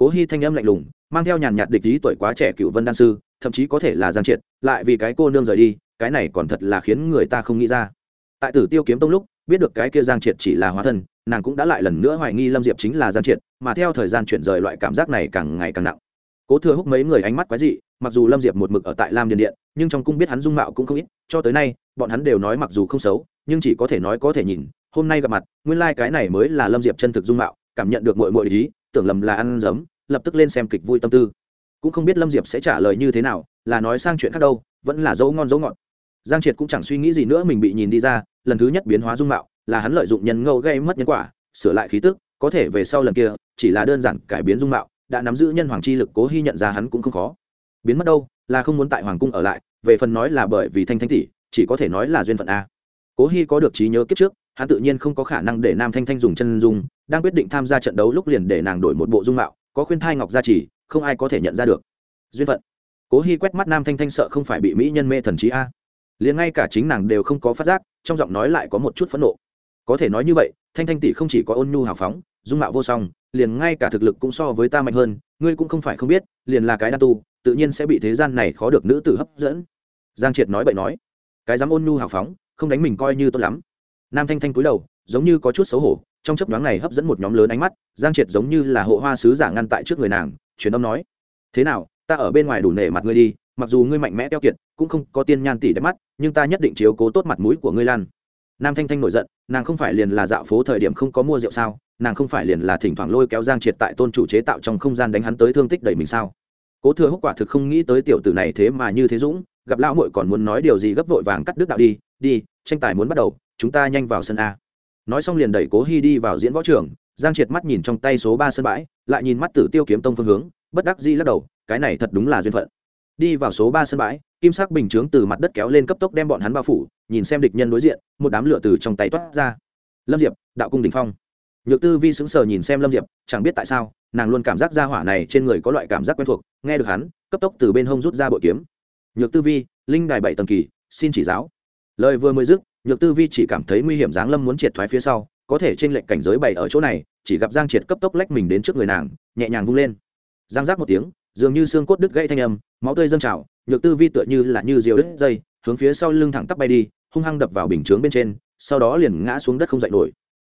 Cố hy thanh âm lạnh lùng, mang theo nhàn nhạt địch ý tuổi quá trẻ cựu vân đan sư, thậm chí có thể là giang triệt, lại vì cái cô nương rời đi, cái này còn thật là khiến người ta không nghĩ ra. Tại tử tiêu kiếm tông lúc, biết được cái kia giang triệt chỉ là hóa thân, nàng cũng đã lại lần nữa hoài nghi lâm diệp chính là giang triệt, mà theo thời gian chuyển rời loại cảm giác này càng ngày càng nặng. Cố thừa húc mấy người ánh mắt quái dị, mặc dù lâm diệp một mực ở tại lam điền điện, nhưng trong cung biết hắn dung mạo cũng không ít, cho tới nay, bọn hắn đều nói mặc dù không xấu, nhưng chỉ có thể nói có thể nhìn, hôm nay gặp mặt, nguyên lai、like、cái này mới là lâm diệp chân thực dung mạo, cảm nhận được mội mội ý tưởng lầm là ăn giấm, lập tức lên xem kịch vui tâm tư. Cũng không biết lâm diệp sẽ trả lời như thế nào, là nói sang chuyện khác đâu, vẫn là dấu ngon dấu ngọt. Giang triệt cũng chẳng suy nghĩ gì nữa, mình bị nhìn đi ra, lần thứ nhất biến hóa dung mạo, là hắn lợi dụng nhân ngâu gây mất nhân quả, sửa lại khí tức, có thể về sau lần kia, chỉ là đơn giản cải biến dung mạo, đã nắm giữ nhân hoàng chi lực cố hy nhận ra hắn cũng không khó. Biến mất đâu, là không muốn tại hoàng cung ở lại, về phần nói là bởi vì thanh thanh tỷ, chỉ có thể nói là duyên phận a. Cố hy có được trí nhớ kiếp trước, hắn tự nhiên không có khả năng để nam thanh thanh dùng chân dung đang quyết định tham gia trận đấu lúc liền để nàng đổi một bộ dung mạo, có khuyên thai ngọc gia trì, không ai có thể nhận ra được. Duyên phận. Cố hy quét mắt nam thanh thanh sợ không phải bị mỹ nhân mê thần trí a. Liền ngay cả chính nàng đều không có phát giác, trong giọng nói lại có một chút phẫn nộ. Có thể nói như vậy, thanh thanh tỷ không chỉ có ôn nhu hào phóng, dung mạo vô song, liền ngay cả thực lực cũng so với ta mạnh hơn, ngươi cũng không phải không biết, liền là cái đa tu, tự nhiên sẽ bị thế gian này khó được nữ tử hấp dẫn. Giang triệt nói bậy nói. Cái dám ôn nhu hào phóng, không đánh mình coi như tốt lắm. Nam thanh thanh cúi đầu, giống như có chút xấu hổ trong chấp nhoáng này hấp dẫn một nhóm lớn ánh mắt, giang triệt giống như là hộ hoa sứ giả ngăn tại trước người nàng, truyền âm nói, thế nào, ta ở bên ngoài đủ nể mặt ngươi đi, mặc dù ngươi mạnh mẽ keo kiệt, cũng không có tiên nhan tỷ đẹp mắt, nhưng ta nhất định chiếu cố tốt mặt mũi của ngươi lan. Nam thanh thanh nổi giận, nàng không phải liền là dạo phố thời điểm không có mua rượu sao, nàng không phải liền là thỉnh thoảng lôi kéo giang triệt tại tôn chủ chế tạo trong không gian đánh hắn tới thương tích đẩy mình sao? Cố thừa húc quả thực không nghĩ tới tiểu tử này thế mà như thế dũng, gặp lão muội còn muốn nói điều gì gấp vội vàng cắt đứt đạo đi đi, tranh tài muốn bắt đầu, chúng ta nhanh vào sân a nói xong liền đẩy cố hy đi vào diễn võ trường, giang triệt mắt nhìn trong tay số ba sân bãi, lại nhìn mắt tử tiêu kiếm tông phương hướng, bất đắc dĩ lắc đầu, cái này thật đúng là duyên phận. Đi vào số ba sân bãi, kim sắc bình chướng từ mặt đất kéo lên cấp tốc đem bọn hắn bao phủ, nhìn xem địch nhân đối diện, một đám lửa từ trong tay toát ra. Lâm diệp, đạo cung đình phong. Nhược tư vi sững sờ nhìn xem lâm diệp, chẳng biết tại sao, nàng luôn cảm giác ra hỏa này trên người có loại cảm giác quen thuộc, nghe được hắn, cấp tốc từ bên hông rút ra bội kiếm. Nhược tư vi, linh đài bảy tầng kỳ, xin chỉ giáo. Lời vừa mới dứt nhược tư vi chỉ cảm thấy nguy hiểm giáng lâm muốn triệt thoái phía sau, có thể trên lệnh cảnh giới bảy ở chỗ này, chỉ gặp giang triệt cấp tốc lách mình đến trước người nàng, nhẹ nhàng vung lên. Giang giác một tiếng, dường như xương cốt đứt gãy thanh âm, máu tươi dâng trào, nhược tư vi tựa như là như diều đứt dây, hướng phía sau lưng thẳng tắp bay đi, hung hăng đập vào bình chướng bên trên, sau đó liền ngã xuống đất không dậy nổi.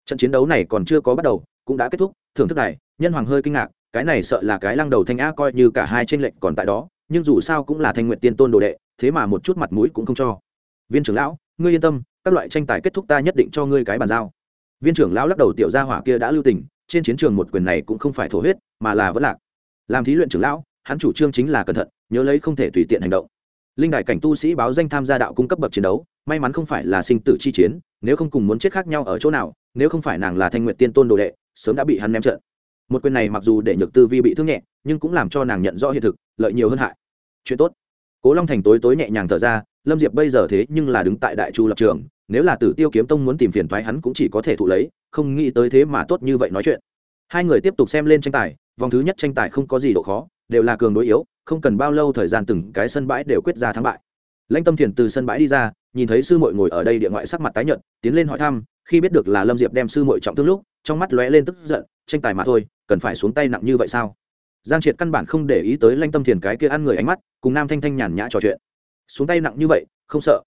Trận chiến đấu này còn chưa có bắt đầu, cũng đã kết thúc, thưởng thức này, nhân hoàng hơi kinh ngạc, cái này sợ là cái lăng đầu thanh a coi như cả hai trên lệnh còn tại đó, nhưng dù sao cũng là thanh nguyện tiên tôn đồ đệ, thế mà một chút mặt mũi cũng không cho. Viên trưởng lão, ngươi yên tâm các loại tranh tài kết thúc ta nhất định cho ngươi cái bàn giao. Viên trưởng lão lắc đầu tiểu gia hỏa kia đã lưu tình, trên chiến trường một quyền này cũng không phải thổ huyết, mà là vẫn lạc. Làm thí luyện trưởng lão, hắn chủ trương chính là cẩn thận, nhớ lấy không thể tùy tiện hành động. Linh đại cảnh tu sĩ báo danh tham gia đạo cung cấp bậc chiến đấu, may mắn không phải là sinh tử chi chiến, nếu không cùng muốn chết khác nhau ở chỗ nào, nếu không phải nàng là thanh nguyện tiên tôn đồ đệ, sớm đã bị hắn ném trận. Một quyền này mặc dù để nhược tư vi bị thương nhẹ, nhưng cũng làm cho nàng nhận rõ hiện thực, lợi nhiều hơn hại. Chuyện tốt. Cố long thành tối tối nhẹ nhàng thở ra, lâm diệp bây giờ thế nhưng là đứng tại đại chu lập trường nếu là tử tiêu kiếm tông muốn tìm phiền thoái hắn cũng chỉ có thể thụ lấy, không nghĩ tới thế mà tốt như vậy nói chuyện. Hai người tiếp tục xem lên tranh tài, vòng thứ nhất tranh tài không có gì độ khó, đều là cường đối yếu, không cần bao lâu thời gian từng cái sân bãi đều quyết ra thắng bại. Lãnh tâm thiền từ sân bãi đi ra, nhìn thấy sư mội ngồi ở đây địa ngoại sắc mặt tái nhợt, tiến lên hỏi thăm, khi biết được là lâm diệp đem sư mội trọng thương lúc, trong mắt lóe lên tức giận, tranh tài mà thôi, cần phải xuống tay nặng như vậy sao? Giang triệt căn bản không để ý tới lãnh tâm thiền cái kia ăn người ánh mắt, cùng nam thanh thanh nhàn nhã trò chuyện. Xuống tay nặng như vậy, không sợ.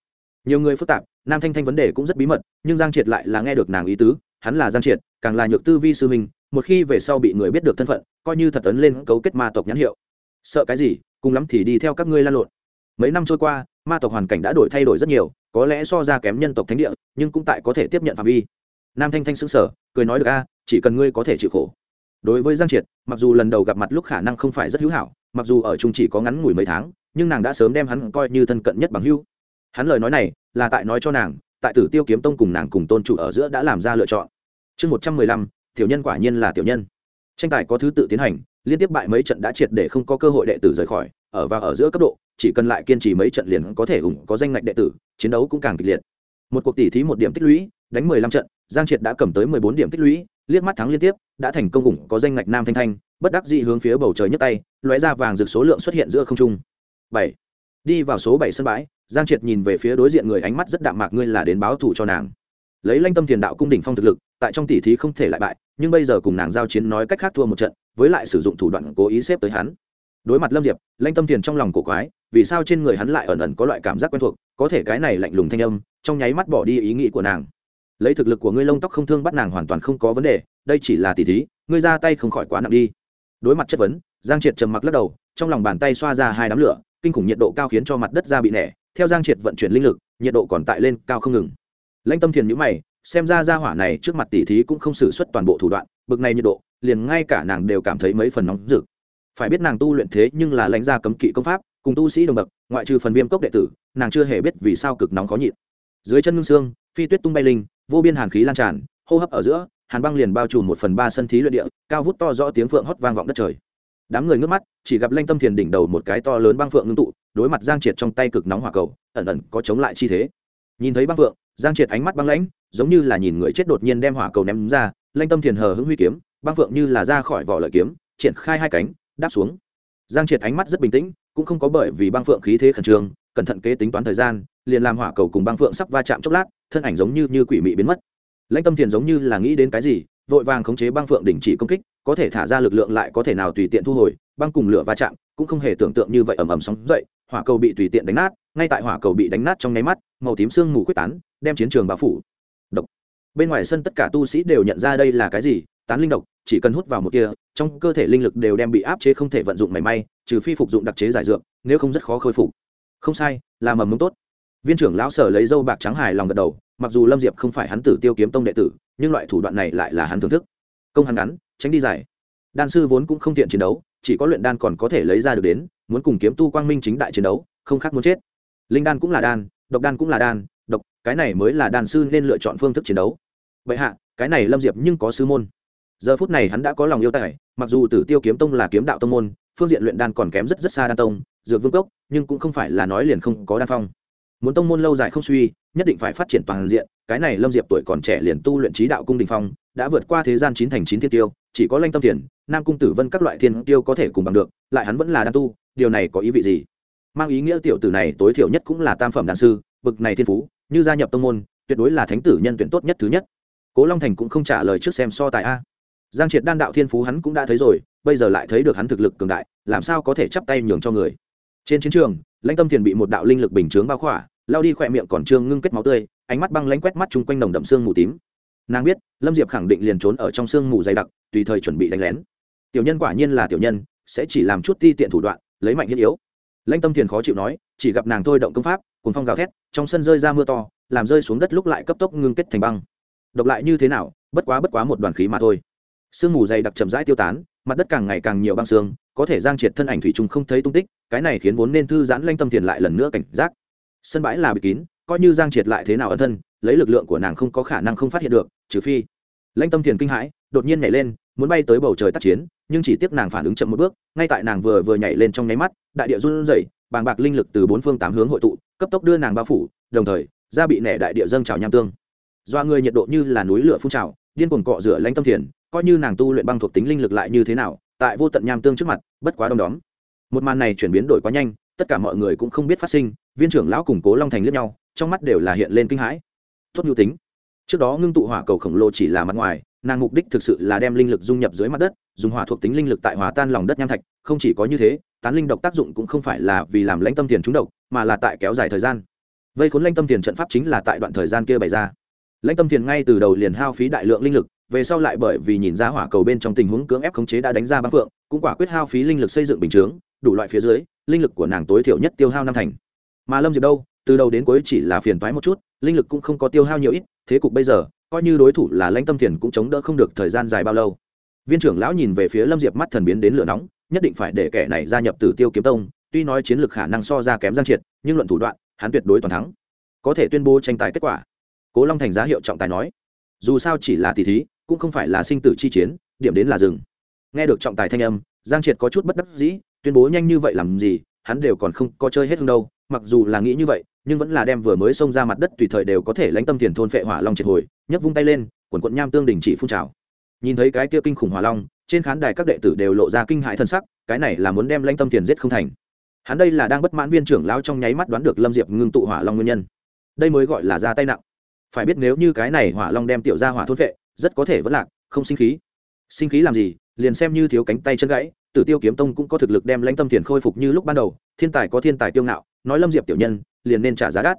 Nhiều người phức tạp nam thanh thanh vấn đề cũng rất bí mật, nhưng giang triệt lại là nghe được nàng ý tứ, hắn là giang triệt, càng là nhược tư vi sư mình một khi về sau bị người biết được thân phận, coi như thật tấn lên cấu kết ma tộc nhãn hiệu. Sợ cái gì, cùng lắm thì đi theo các ngươi lan lộn. Mấy năm trôi qua, ma tộc hoàn cảnh đã đổi thay đổi rất nhiều, có lẽ so ra kém nhân tộc thánh địa, nhưng cũng tại có thể tiếp nhận phạm vi. Nam thanh thanh xứng sở cười nói được a, chỉ cần ngươi có thể chịu khổ. Đối với giang triệt, mặc dù lần đầu gặp mặt lúc khả năng không phải rất hữu hảo, mặc dù ở chung chỉ có ngắn ngủi mấy tháng, nhưng nàng đã sớm đem hắn coi như thân cận nhất bằng hữu hắn lời nói này là tại nói cho nàng, tại tử tiêu kiếm tông cùng nàng cùng tôn chủ ở giữa đã làm ra lựa chọn. Chương một trăm mười lăm, tiểu nhân quả nhiên là tiểu nhân. Tranh tài có thứ tự tiến hành, liên tiếp bại mấy trận đã triệt để không có cơ hội đệ tử rời khỏi, ở và ở giữa cấp độ, chỉ cần lại kiên trì mấy trận liền có thể ủng có danh ngạch đệ tử, chiến đấu cũng càng kịch liệt. Một cuộc tỷ thí một điểm tích lũy, đánh mười lăm trận, giang triệt đã cầm tới mười bốn điểm tích lũy, liếc mắt thắng liên tiếp, đã thành công ủng có danh ngạch nam thanh thanh, bất đắc dĩ hướng phía bầu trời nhấc tay, lóe ra vàng rực số lượng xuất hiện giữa không trung. Bảy. Đi vào số bảy sân bãi giang triệt nhìn về phía đối diện người ánh mắt rất đạm mạc, ngươi là đến báo thù cho nàng. Lấy lanh tâm tiền đạo cung đỉnh phong thực lực, tại trong tỷ thí không thể lại bại, nhưng bây giờ cùng nàng giao chiến nói cách khác thua một trận, với lại sử dụng thủ đoạn cố ý xếp tới hắn. Đối mặt lâm diệp, lanh tâm tiền trong lòng cổ quái, vì sao trên người hắn lại ẩn ẩn có loại cảm giác quen thuộc, có thể cái này lạnh lùng thanh âm, trong nháy mắt bỏ đi ý nghĩ của nàng. Lấy thực lực của ngươi lông tóc không thương bắt nàng hoàn toàn không có vấn đề, đây chỉ là tỷ thí, ngươi ra tay không khỏi quá nặng đi. Đối mặt chất vấn, giang triệt trầm mặc lắc đầu, trong lòng bàn tay xoa ra hai đám lửa, kinh khủng nhiệt độ cao khiến cho mặt đất ra bị nẻ theo giang triệt vận chuyển linh lực, nhiệt độ còn tại lên cao không ngừng. Lãnh tâm thiền nhữ mày, xem ra ra hỏa này trước mặt tỷ thí cũng không xử suất toàn bộ thủ đoạn, bực này nhiệt độ, liền ngay cả nàng đều cảm thấy mấy phần nóng rực. Phải biết nàng tu luyện thế nhưng là lãnh gia cấm kỵ công pháp, cùng tu sĩ đồng bậc, ngoại trừ phần viêm cốc đệ tử, nàng chưa hề biết vì sao cực nóng khó nhịn. Dưới chân ngưng xương, phi tuyết tung bay linh, vô biên hàn khí lan tràn, hô hấp ở giữa, hàn băng liền bao trùm một phần ba sân thí luyện địa, cao vút to rõ tiếng phượng hót vang vọng đất trời. Đám người ngước mắt, chỉ gặp lanh tâm thiền đỉnh đầu một cái to lớn băng phượng ngưng tụ đối mặt giang triệt trong tay cực nóng hỏa cầu ẩn ẩn có chống lại chi thế. Nhìn thấy băng Vượng, giang triệt ánh mắt băng lãnh giống như là nhìn người chết đột nhiên đem hỏa cầu ném ra lanh tâm thiền hờ hững huy kiếm băng Vượng như là ra khỏi vỏ lợi kiếm triển khai hai cánh đáp xuống. Giang triệt ánh mắt rất bình tĩnh cũng không có bởi vì băng phượng khí thế khẩn trương cẩn thận kế tính toán thời gian liền làm hỏa cầu cùng băng phượng sắp va chạm chốc lát thân ảnh giống như như quỷ mị biến mất. Lãnh tâm thiền giống như là nghĩ đến cái gì vội vàng khống chế băng phượng đình chỉ công kích có thể thả ra lực lượng lại có thể nào tùy tiện thu hồi băng cùng lửa va chạm cũng không hề tưởng tượng như vậy ầm ầm sóng dậy hỏa cầu bị tùy tiện đánh nát, ngay tại hỏa cầu bị đánh nát trong nháy mắt, màu tím sương mù quyết tán, đem chiến trường bao phủ. Độc. Bên ngoài sân tất cả tu sĩ đều nhận ra đây là cái gì, tán linh độc, chỉ cần hút vào một kia, trong cơ thể linh lực đều đem bị áp chế không thể vận dụng mảy may, trừ phi phục dụng đặc chế giải dược, nếu không rất khó khôi phục. Không sai, là mầm mống tốt. Viên trưởng lão sở lấy dâu bạc trắng hài lòng gật đầu, mặc dù lâm diệp không phải hắn tử tiêu kiếm tông đệ tử, nhưng loại thủ đoạn này lại là hắn thưởng thức. Công hắn ngắn, tránh đi giải đan sư vốn cũng không tiện chiến đấu chỉ có luyện đan còn có thể lấy ra được đến, muốn cùng kiếm tu quang minh chính đại chiến đấu, không khác muốn chết. Linh đan cũng là đan, độc đan cũng là đan, độc, cái này mới là đan sư nên lựa chọn phương thức chiến đấu. Vậy hạ, cái này lâm diệp nhưng có sư môn. Giờ phút này hắn đã có lòng yêu tài, mặc dù tử tiêu kiếm tông là kiếm đạo tông môn, phương diện luyện đan còn kém rất rất xa đan tông, dược vương cốc, nhưng cũng không phải là nói liền không có đan phong. Muốn tông môn lâu dài không suy, nhất định phải phát triển toàn diện, cái này lâm diệp tuổi còn trẻ liền tu luyện trí đạo cung đình phong, đã vượt qua thế gian chín thành chín thiên tiêu chỉ có lanh tâm thiền nam cung tử vân các loại thiên tiêu có thể cùng bằng được, lại hắn vẫn là đan tu, điều này có ý vị gì? Mang ý nghĩa tiểu tử này tối thiểu nhất cũng là tam phẩm đan sư, bực này thiên phú, như gia nhập tông môn, tuyệt đối là thánh tử nhân tuyển tốt nhất thứ nhất. Cố long thành cũng không trả lời trước xem so tài a. Giang triệt đan đạo thiên phú hắn cũng đã thấy rồi, bây giờ lại thấy được hắn thực lực cường đại, làm sao có thể chắp tay nhường cho người? Trên chiến trường lãnh tâm thiền bị một đạo linh lực bình chướng bao khỏa, lao đi khỏe miệng còn trương ngưng kết máu tươi, ánh mắt băng lãnh quét mắt chung quanh nồng đậm xương mù tím nàng biết, lâm diệp khẳng định liền trốn ở trong sương mù dày đặc, tùy thời chuẩn bị đánh lén. Tiểu nhân quả nhiên là tiểu nhân, sẽ chỉ làm chút ti tiện thủ đoạn, lấy mạnh thiết yếu. Lãnh tâm thiền khó chịu nói, chỉ gặp nàng thôi động công pháp cùng phong gào thét, trong sân rơi ra mưa to, làm rơi xuống đất lúc lại cấp tốc ngưng kết thành băng. Độc lại như thế nào, bất quá bất quá một đoàn khí mà thôi. Sương mù dày đặc chậm rãi tiêu tán, mặt đất càng ngày càng nhiều băng xương, có thể giang triệt thân ảnh thủy trùng không thấy tung tích, cái này khiến vốn nên thư giãn lanh tâm thiền lại lần nữa cảnh giác. Sân bãi là bị kín, coi như giang triệt lại thế nào ẩn thân, lấy lực lượng của nàng không có khả năng không phát hiện được trừ phi. Lãnh tâm thiền kinh hãi, đột nhiên nhảy lên, muốn bay tới bầu trời tác chiến, nhưng chỉ tiếc nàng phản ứng chậm một bước, ngay tại nàng vừa vừa nhảy lên trong nháy mắt, đại địa run rẩy, bàng bạc linh lực từ bốn phương tám hướng hội tụ, cấp tốc đưa nàng bao phủ, đồng thời, da bị nẻ đại địa dâng trào nham tương. Do người nhiệt độ như là núi lửa phun trào, điên cuồng cọ rửa lãnh tâm thiền, coi như nàng tu luyện băng thuộc tính linh lực lại như thế nào, tại vô tận nham tương trước mặt, bất quá đông đóm. Một màn này chuyển biến đổi quá nhanh, tất cả mọi người cũng không biết phát sinh, viên trưởng lão củng cố long thành lướt nhau, trong mắt đều là hiện lên kinh hãi. Tốt nhu tính trước đó ngưng tụ hỏa cầu khổng lồ chỉ là mặt ngoài, nàng mục đích thực sự là đem linh lực dung nhập dưới mặt đất, dùng hỏa thuộc tính linh lực tại hòa tan lòng đất nham thạch, không chỉ có như thế, tán linh độc tác dụng cũng không phải là vì làm lãnh tâm tiền trúng độc, mà là tại kéo dài thời gian. Vây khốn lãnh tâm tiền trận pháp chính là tại đoạn thời gian kia bày ra. Lãnh tâm tiền ngay từ đầu liền hao phí đại lượng linh lực, về sau lại bởi vì nhìn ra hỏa cầu bên trong tình huống cưỡng ép khống chế đã đánh ra băng phượng, cũng quả quyết hao phí linh lực xây dựng bình chướng, đủ loại phía dưới, linh lực của nàng tối thiểu nhất tiêu hao năm thành. Mà lâm diệp đâu, từ đầu đến cuối chỉ là phiền toái một chút, linh lực cũng không có tiêu hao nhiều ít thế cục bây giờ, coi như đối thủ là lãnh tâm thiền cũng chống đỡ không được thời gian dài bao lâu. Viên trưởng lão nhìn về phía lâm diệp mắt thần biến đến lửa nóng, nhất định phải để kẻ này gia nhập từ tiêu kiếm tông, tuy nói chiến lược khả năng so ra kém giang triệt, nhưng luận thủ đoạn, hắn tuyệt đối toàn thắng. Có thể tuyên bố tranh tài kết quả. Cố long thành giá hiệu trọng tài nói. Dù sao chỉ là tỷ thí, cũng không phải là sinh tử chi chiến, điểm đến là rừng nghe được trọng tài thanh âm, giang triệt có chút bất đắc dĩ, tuyên bố nhanh như vậy làm gì, hắn đều còn không có chơi hết hương đâu, mặc dù là nghĩ như vậy nhưng vẫn là đem vừa mới xông ra mặt đất tùy thời đều có thể lãnh tâm thiền thôn phệ hỏa long triệt hồi, nhấc vung tay lên, quần quận nham tương đình chỉ phun trào. Nhìn thấy cái kia kinh khủng hỏa long, trên khán đài các đệ tử đều lộ ra kinh hãi thân sắc, cái này là muốn đem lãnh tâm thiền giết không thành. Hắn đây là đang bất mãn viên trưởng lao trong nháy mắt đoán được lâm diệp ngưng tụ hỏa long nguyên nhân. Đây mới gọi là ra tay nặng. Phải biết nếu như cái này hỏa long đem tiểu ra hỏa thôn vệ rất có thể vẫn lạc, không sinh khí. Sinh khí làm gì? Liền xem như thiếu cánh tay chân gãy, tử tiêu kiếm tông cũng có thực lực đem lãnh tâm thiền khôi phục như lúc ban đầu, thiên tài có thiên tài tiêu ngạo, nói lâm diệp tiểu nhân liền nên trả giá đắt.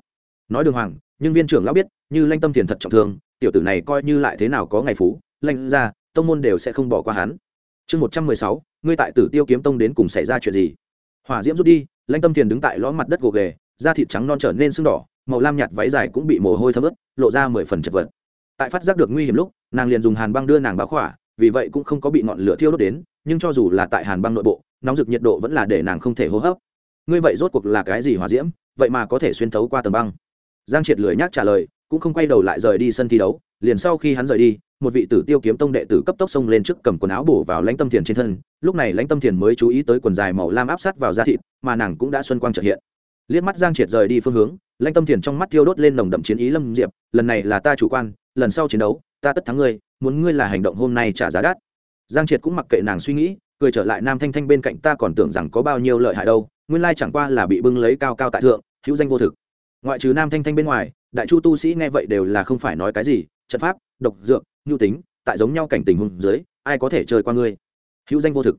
Nói đường hoàng, nhưng viên trưởng lão biết, như lãnh tâm tiền thật trọng thương, tiểu tử này coi như lại thế nào có ngày phú lãnh ra, tông môn đều sẽ không bỏ qua hắn. Chương một trăm mười sáu, ngươi tại tử tiêu kiếm tông đến cùng xảy ra chuyện gì? Hỏa diễm rút đi lãnh tâm tiền đứng tại lõm mặt đất gồ ghề, da thịt trắng non trở nên sưng đỏ, màu lam nhạt váy dài cũng bị mồ hôi thấm ướt, lộ ra mười phần chật vật. Tại phát giác được nguy hiểm lúc, nàng liền dùng hàn băng đưa nàng báo khỏa, vì vậy cũng không có bị ngọn lửa thiêu đốt đến, nhưng cho dù là tại hàn băng nội bộ, nóng rực nhiệt độ vẫn là để nàng không thể hô hấp. Ngươi vậy rốt cuộc là cái gì hỏa diễm? Vậy mà có thể xuyên thấu qua tầng băng. Giang triệt lười nhác trả lời, cũng không quay đầu lại rời đi sân thi đấu, liền sau khi hắn rời đi, một vị tử tiêu kiếm tông đệ tử cấp tốc xông lên trước cầm quần áo bổ vào lãnh tâm thiền trên thân, lúc này lãnh tâm thiền mới chú ý tới quần dài màu lam áp sát vào da thịt, mà nàng cũng đã xuân quang trợ hiện. Liếc mắt giang triệt rời đi phương hướng, lãnh tâm thiền trong mắt thiêu đốt lên nồng đậm chiến ý lâm diệp, lần này là ta chủ quan, lần sau chiến đấu, ta tất thắng ngươi, muốn ngươi là hành động hôm nay trả giá đắt. Giang triệt cũng mặc kệ nàng suy nghĩ, cười trở lại nam thanh thanh bên cạnh ta còn tưởng rằng có bao nhiêu lợi hại đâu, nguyên lai chẳng qua là bị bưng lấy cao cao tại thượng hữu danh vô thực. Ngoại trừ nam thanh thanh bên ngoài, đại chu tu sĩ nghe vậy đều là không phải nói cái gì, trận pháp, độc dược, nhu tính, tại giống nhau cảnh tình hùng dưới, ai có thể chơi qua ngươi? Hữu danh vô thực.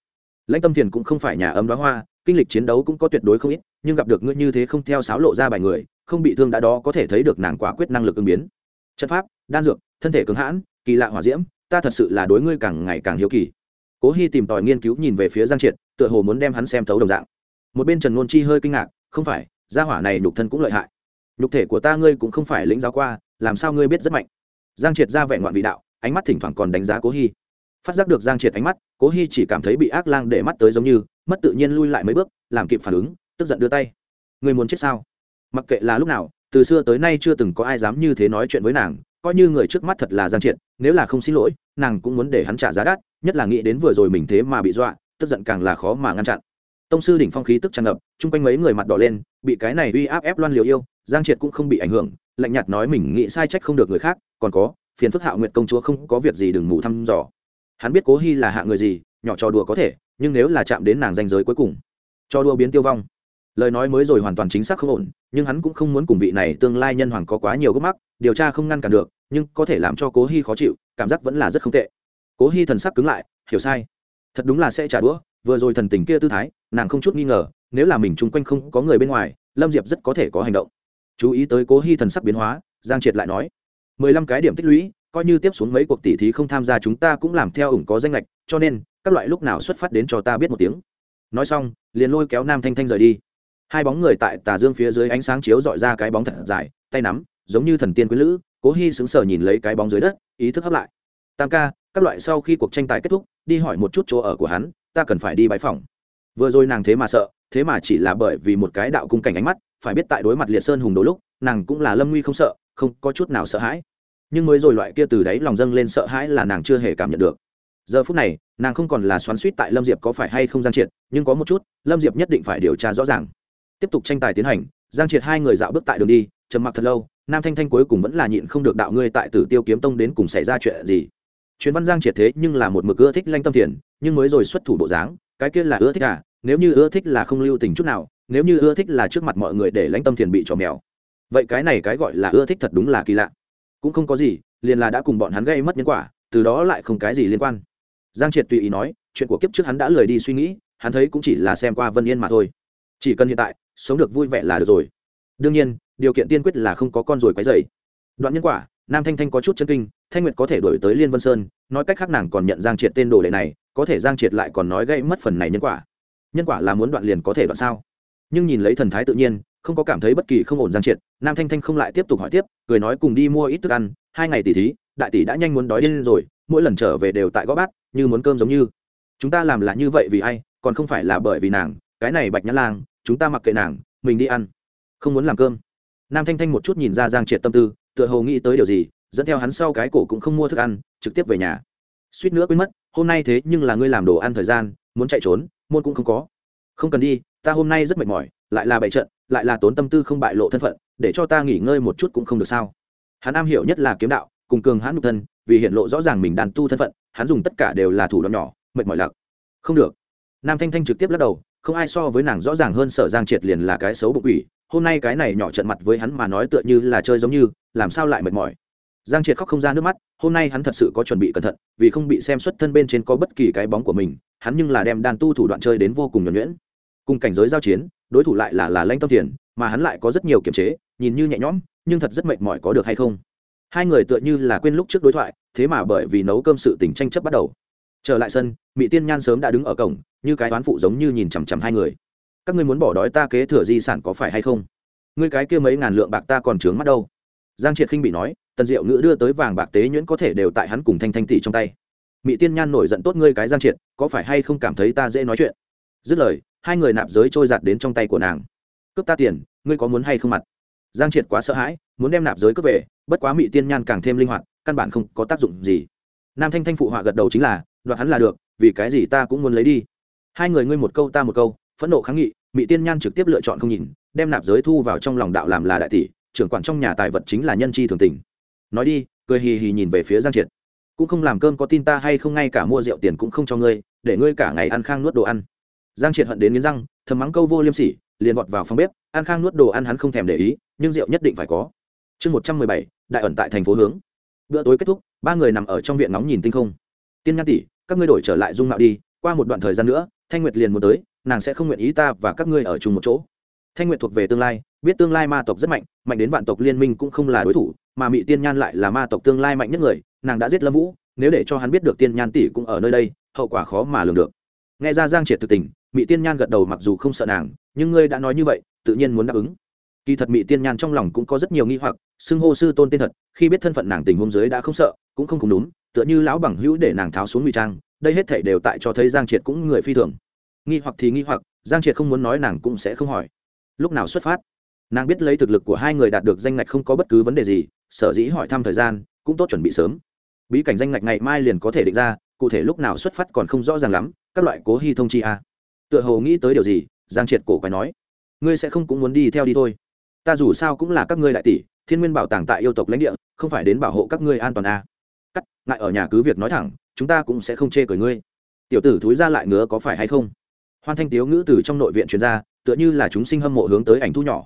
Lãnh tâm thiền cũng không phải nhà ấm đoá hoa, kinh lịch chiến đấu cũng có tuyệt đối không ít, nhưng gặp được ngươi như thế không theo sáo lộ ra bài người, không bị thương đã đó có thể thấy được nàng quả quyết năng lực ứng biến. Trận pháp, đan dược, thân thể cứng hãn, kỳ lạ hỏa diễm, ta thật sự là đối ngươi càng ngày càng hiếu kỳ. Cố hy tìm tòi nghiên cứu nhìn về phía giang triệt, tựa hồ muốn đem hắn xem thấu đồng dạng. Một bên trần ngôn chi hơi kinh ngạc, không phải gia hỏa này nhục thân cũng lợi hại. Nhục thể của ta ngươi cũng không phải lĩnh giáo qua, làm sao ngươi biết rất mạnh? Giang triệt ra vẻ ngoạn vị đạo, ánh mắt thỉnh thoảng còn đánh giá cố hy. Phát giác được giang triệt ánh mắt, cố hy chỉ cảm thấy bị ác lang để mắt tới giống như, mất tự nhiên lui lại mấy bước, làm kịp phản ứng, tức giận đưa tay. Người muốn chết sao? Mặc kệ là lúc nào, từ xưa tới nay chưa từng có ai dám như thế nói chuyện với nàng, coi như người trước mắt thật là giang triệt, nếu là không xin lỗi, nàng cũng muốn để hắn trả giá đắt, nhất là nghĩ đến vừa rồi mình thế mà bị dọa, tức giận càng là khó mà ngăn chặn tông sư đỉnh phong khí tức tràn ngập, chung quanh mấy người mặt đỏ lên, bị cái này uy áp ép loan liều yêu, giang triệt cũng không bị ảnh hưởng, lạnh nhạt nói mình nghĩ sai trách không được người khác, còn có, phiền phức hạo nguyệt công chúa không có việc gì đừng ngủ thăm dò. Hắn biết cố hy là hạ người gì, nhỏ trò đùa có thể, nhưng nếu là chạm đến nàng danh giới cuối cùng, cho đùa biến tiêu vong. Lời nói mới rồi hoàn toàn chính xác không ổn, nhưng hắn cũng không muốn cùng vị này tương lai nhân hoàng có quá nhiều gốc mắc, điều tra không ngăn cản được, nhưng có thể làm cho cố hy khó chịu, cảm giác vẫn là rất không tệ. Cố hy thần sắc cứng lại, hiểu sai. Thật đúng là sẽ trả đũa vừa rồi thần tình kia tư thái, nàng không chút nghi ngờ, nếu là mình chung quanh không có người bên ngoài, lâm diệp rất có thể có hành động. Chú ý tới cố hy thần sắc biến hóa, giang triệt lại nói, mười lăm cái điểm tích lũy, coi như tiếp xuống mấy cuộc tỷ thí không tham gia chúng ta cũng làm theo ủng có danh lệch cho nên, các loại lúc nào xuất phát đến cho ta biết một tiếng. Nói xong, liền lôi kéo nam thanh thanh rời đi. Hai bóng người tại tà dương phía dưới ánh sáng chiếu dọi ra cái bóng thật dài, tay nắm, giống như thần tiên quý lữ, cố hy xứng sở nhìn lấy cái bóng dưới đất, ý thức hấp lại. Tam ca, các loại sau khi cuộc tranh tài kết thúc, đi hỏi một chút chỗ ở của hắn ta cần phải đi bãi phòng vừa rồi nàng thế mà sợ, thế mà chỉ là bởi vì một cái đạo cung cảnh ánh mắt, phải biết tại đối mặt liệt sơn hùng đôi lúc, nàng cũng là lâm nguy không sợ, không có chút nào sợ hãi. Nhưng mới rồi loại kia từ đáy lòng dâng lên sợ hãi là nàng chưa hề cảm nhận được. Giờ phút này, nàng không còn là xoắn suýt tại lâm diệp có phải hay không giang triệt, nhưng có một chút, lâm diệp nhất định phải điều tra rõ ràng. Tiếp tục tranh tài tiến hành, giang triệt hai người dạo bước tại đường đi, trầm mặc thật lâu, nam thanh thanh cuối cùng vẫn là nhịn không được đạo ngươi tại tử tiêu kiếm tông đến cùng xảy ra chuyện gì chuyến văn giang triệt thế nhưng là một mực ưa thích lanh tâm thiền, nhưng mới rồi xuất thủ bộ dáng, cái kia là ưa thích à? Nếu như ưa thích là không lưu tình chút nào, nếu như ưa thích là trước mặt mọi người để lãnh tâm thiền bị trò mèo. Vậy cái này cái gọi là ưa thích thật đúng là kỳ lạ. Cũng không có gì, liền là đã cùng bọn hắn gây mất nhân quả, từ đó lại không cái gì liên quan. Giang triệt tùy ý nói, chuyện của kiếp trước hắn đã lười đi suy nghĩ, hắn thấy cũng chỉ là xem qua vân yên mà thôi. Chỉ cần hiện tại, sống được vui vẻ là được rồi. Đương nhiên, điều kiện tiên quyết là không có con rồi quấy dày đoạn nhân quả nam thanh thanh có chút chân kinh, thanh nguyệt có thể đổi tới liên vân sơn, nói cách khác nàng còn nhận giang triệt tên đồ đệ này, có thể giang triệt lại còn nói gây mất phần này nhân quả. Nhân quả là muốn đoạn liền có thể đoạn sao? Nhưng nhìn lấy thần thái tự nhiên, không có cảm thấy bất kỳ không ổn giang triệt, nam thanh thanh không lại tiếp tục hỏi tiếp, cười nói cùng đi mua ít thức ăn, hai ngày tỷ thí, đại tỷ đã nhanh muốn đói điên rồi, mỗi lần trở về đều tại gõ bát, như muốn cơm giống như. Chúng ta làm là như vậy vì ai, còn không phải là bởi vì nàng, cái này bạch nhã lang, chúng ta mặc kệ nàng, mình đi ăn, không muốn làm cơm. Nam thanh thanh một chút nhìn ra giang triệt tâm tư tựa hồ nghĩ tới điều gì, dẫn theo hắn sau cái cổ cũng không mua thức ăn, trực tiếp về nhà. Suýt nữa quên mất, hôm nay thế nhưng là ngươi làm đồ ăn thời gian, muốn chạy trốn, môn cũng không có. Không cần đi, ta hôm nay rất mệt mỏi, lại là bậy trận, lại là tốn tâm tư không bại lộ thân phận, để cho ta nghỉ ngơi một chút cũng không được sao. Hắn am hiểu nhất là kiếm đạo, cùng cường hãn nhục thân, vì hiện lộ rõ ràng mình đàn tu thân phận, hắn dùng tất cả đều là thủ đoạn nhỏ, mệt mỏi lặc. Không được. Nam thanh thanh trực tiếp lắc đầu không ai so với nàng rõ ràng hơn sở giang triệt liền là cái xấu bụng ủy hôm nay cái này nhỏ trận mặt với hắn mà nói tựa như là chơi giống như, làm sao lại mệt mỏi? Giang triệt khóc không ra nước mắt, hôm nay hắn thật sự có chuẩn bị cẩn thận, vì không bị xem xuất thân bên trên có bất kỳ cái bóng của mình, hắn nhưng là đem đàn tu thủ đoạn chơi đến vô cùng nhuẩn nhuyễn. Cùng cảnh giới giao chiến, đối thủ lại là là lanh tâm tiền, mà hắn lại có rất nhiều kiềm chế, nhìn như nhẹ nhõm, nhưng thật rất mệt mỏi có được hay không? Hai người tựa như là quên lúc trước đối thoại, thế mà bởi vì nấu cơm sự tình tranh chấp bắt đầu trở lại sân mỹ tiên nhan sớm đã đứng ở cổng, như cái toán phụ giống như nhìn chằm chằm hai người. Các ngươi muốn bỏ đói ta kế thừa di sản có phải hay không? Ngươi cái kia mấy ngàn lượng bạc ta còn trướng mắt đâu? Giang triệt khinh bị nói, tần diệu ngữ đưa tới vàng bạc tế nhuyễn có thể đều tại hắn cùng thanh thanh tỷ trong tay. Mỹ tiên nhan nổi giận tốt ngươi cái giang triệt, có phải hay không cảm thấy ta dễ nói chuyện? Dứt lời, hai người nạp giới trôi giạt đến trong tay của nàng. Cướp ta tiền, ngươi có muốn hay không mặt? Giang triệt quá sợ hãi, muốn đem nạp giới cướp về, bất quá mỹ tiên nhan càng thêm linh hoạt, căn bản không có tác dụng gì. Nam thanh thanh phụ họa gật đầu chính là đoạt hắn là được, vì cái gì ta cũng muốn lấy đi. Hai người ngươi một câu ta một câu, phẫn nộ kháng nghị mỹ tiên nhan trực tiếp lựa chọn không nhìn, đem nạp giới thu vào trong lòng đạo làm là đại tỷ, trưởng quản trong nhà tài vật chính là nhân chi thường tình. Nói đi, cười hì hì nhìn về phía giang triệt. Cũng không làm cơm có tin ta hay không, ngay cả mua rượu tiền cũng không cho ngươi, để ngươi cả ngày ăn khang nuốt đồ ăn. Giang triệt hận đến nghiến răng, thầm mắng câu vô liêm sỉ, liền vọt vào phòng bếp, ăn khang nuốt đồ ăn hắn không thèm để ý, nhưng rượu nhất định phải có. Chương một trăm mười bảy, đại ẩn tại thành phố hướng. Bữa tối kết thúc, ba người nằm ở trong viện nóng nhìn tinh không tiên nhan tỷ, các ngươi đổi trở lại dung mạo đi, qua một đoạn thời gian nữa, thanh nguyệt liền muốn tới, nàng sẽ không nguyện ý ta và các ngươi ở chung một chỗ. Thanh nguyệt thuộc về tương lai, biết tương lai ma tộc rất mạnh mạnh đến vạn tộc liên minh cũng không là đối thủ, mà mỹ tiên nhan lại là ma tộc tương lai mạnh nhất người, nàng đã giết lâm vũ, nếu để cho hắn biết được tiên nhan tỷ cũng ở nơi đây, hậu quả khó mà lường được. Nghe ra giang triệt thực tình mỹ tiên nhan gật đầu mặc dù không sợ nàng, nhưng ngươi đã nói như vậy, tự nhiên muốn đáp ứng. Kỳ thật mỹ tiên nhan trong lòng cũng có rất nhiều nghi hoặc, xưng hô sư tôn tên thật, khi biết thân phận nàng tình huống dưới đã không sợ, cũng không cùng đúng tựa như lão bằng hữu để nàng tháo xuống ngụy trang, đây hết thể đều tại cho thấy giang triệt cũng người phi thường. Nghi hoặc thì nghi hoặc, giang triệt không muốn nói nàng cũng sẽ không hỏi. Lúc nào xuất phát? Nàng biết lấy thực lực của hai người đạt được danh ngạch không có bất cứ vấn đề gì, sở dĩ hỏi thăm thời gian, cũng tốt chuẩn bị sớm. Bí cảnh danh ngạch ngày mai liền có thể định ra, cụ thể lúc nào xuất phát còn không rõ ràng lắm, các loại cố hy thông chi a. À. tựa hồ nghĩ tới điều gì, giang triệt cổ quái nói, ngươi sẽ không cũng muốn đi theo đi thôi. Ta dù sao cũng là các ngươi đại tỷ, thiên nguyên bảo tàng tại yêu tộc lãnh địa, không phải đến bảo hộ các ngươi an toàn a. à cắt ngại ở nhà cứ việc nói thẳng, chúng ta cũng sẽ không chê cười ngươi. Tiểu tử thúi ra lại ngứa có phải hay không? Hoan thanh tiếu ngữ từ trong nội viện chuyên gia tựa như là chúng sinh hâm mộ hướng tới ảnh thu nhỏ.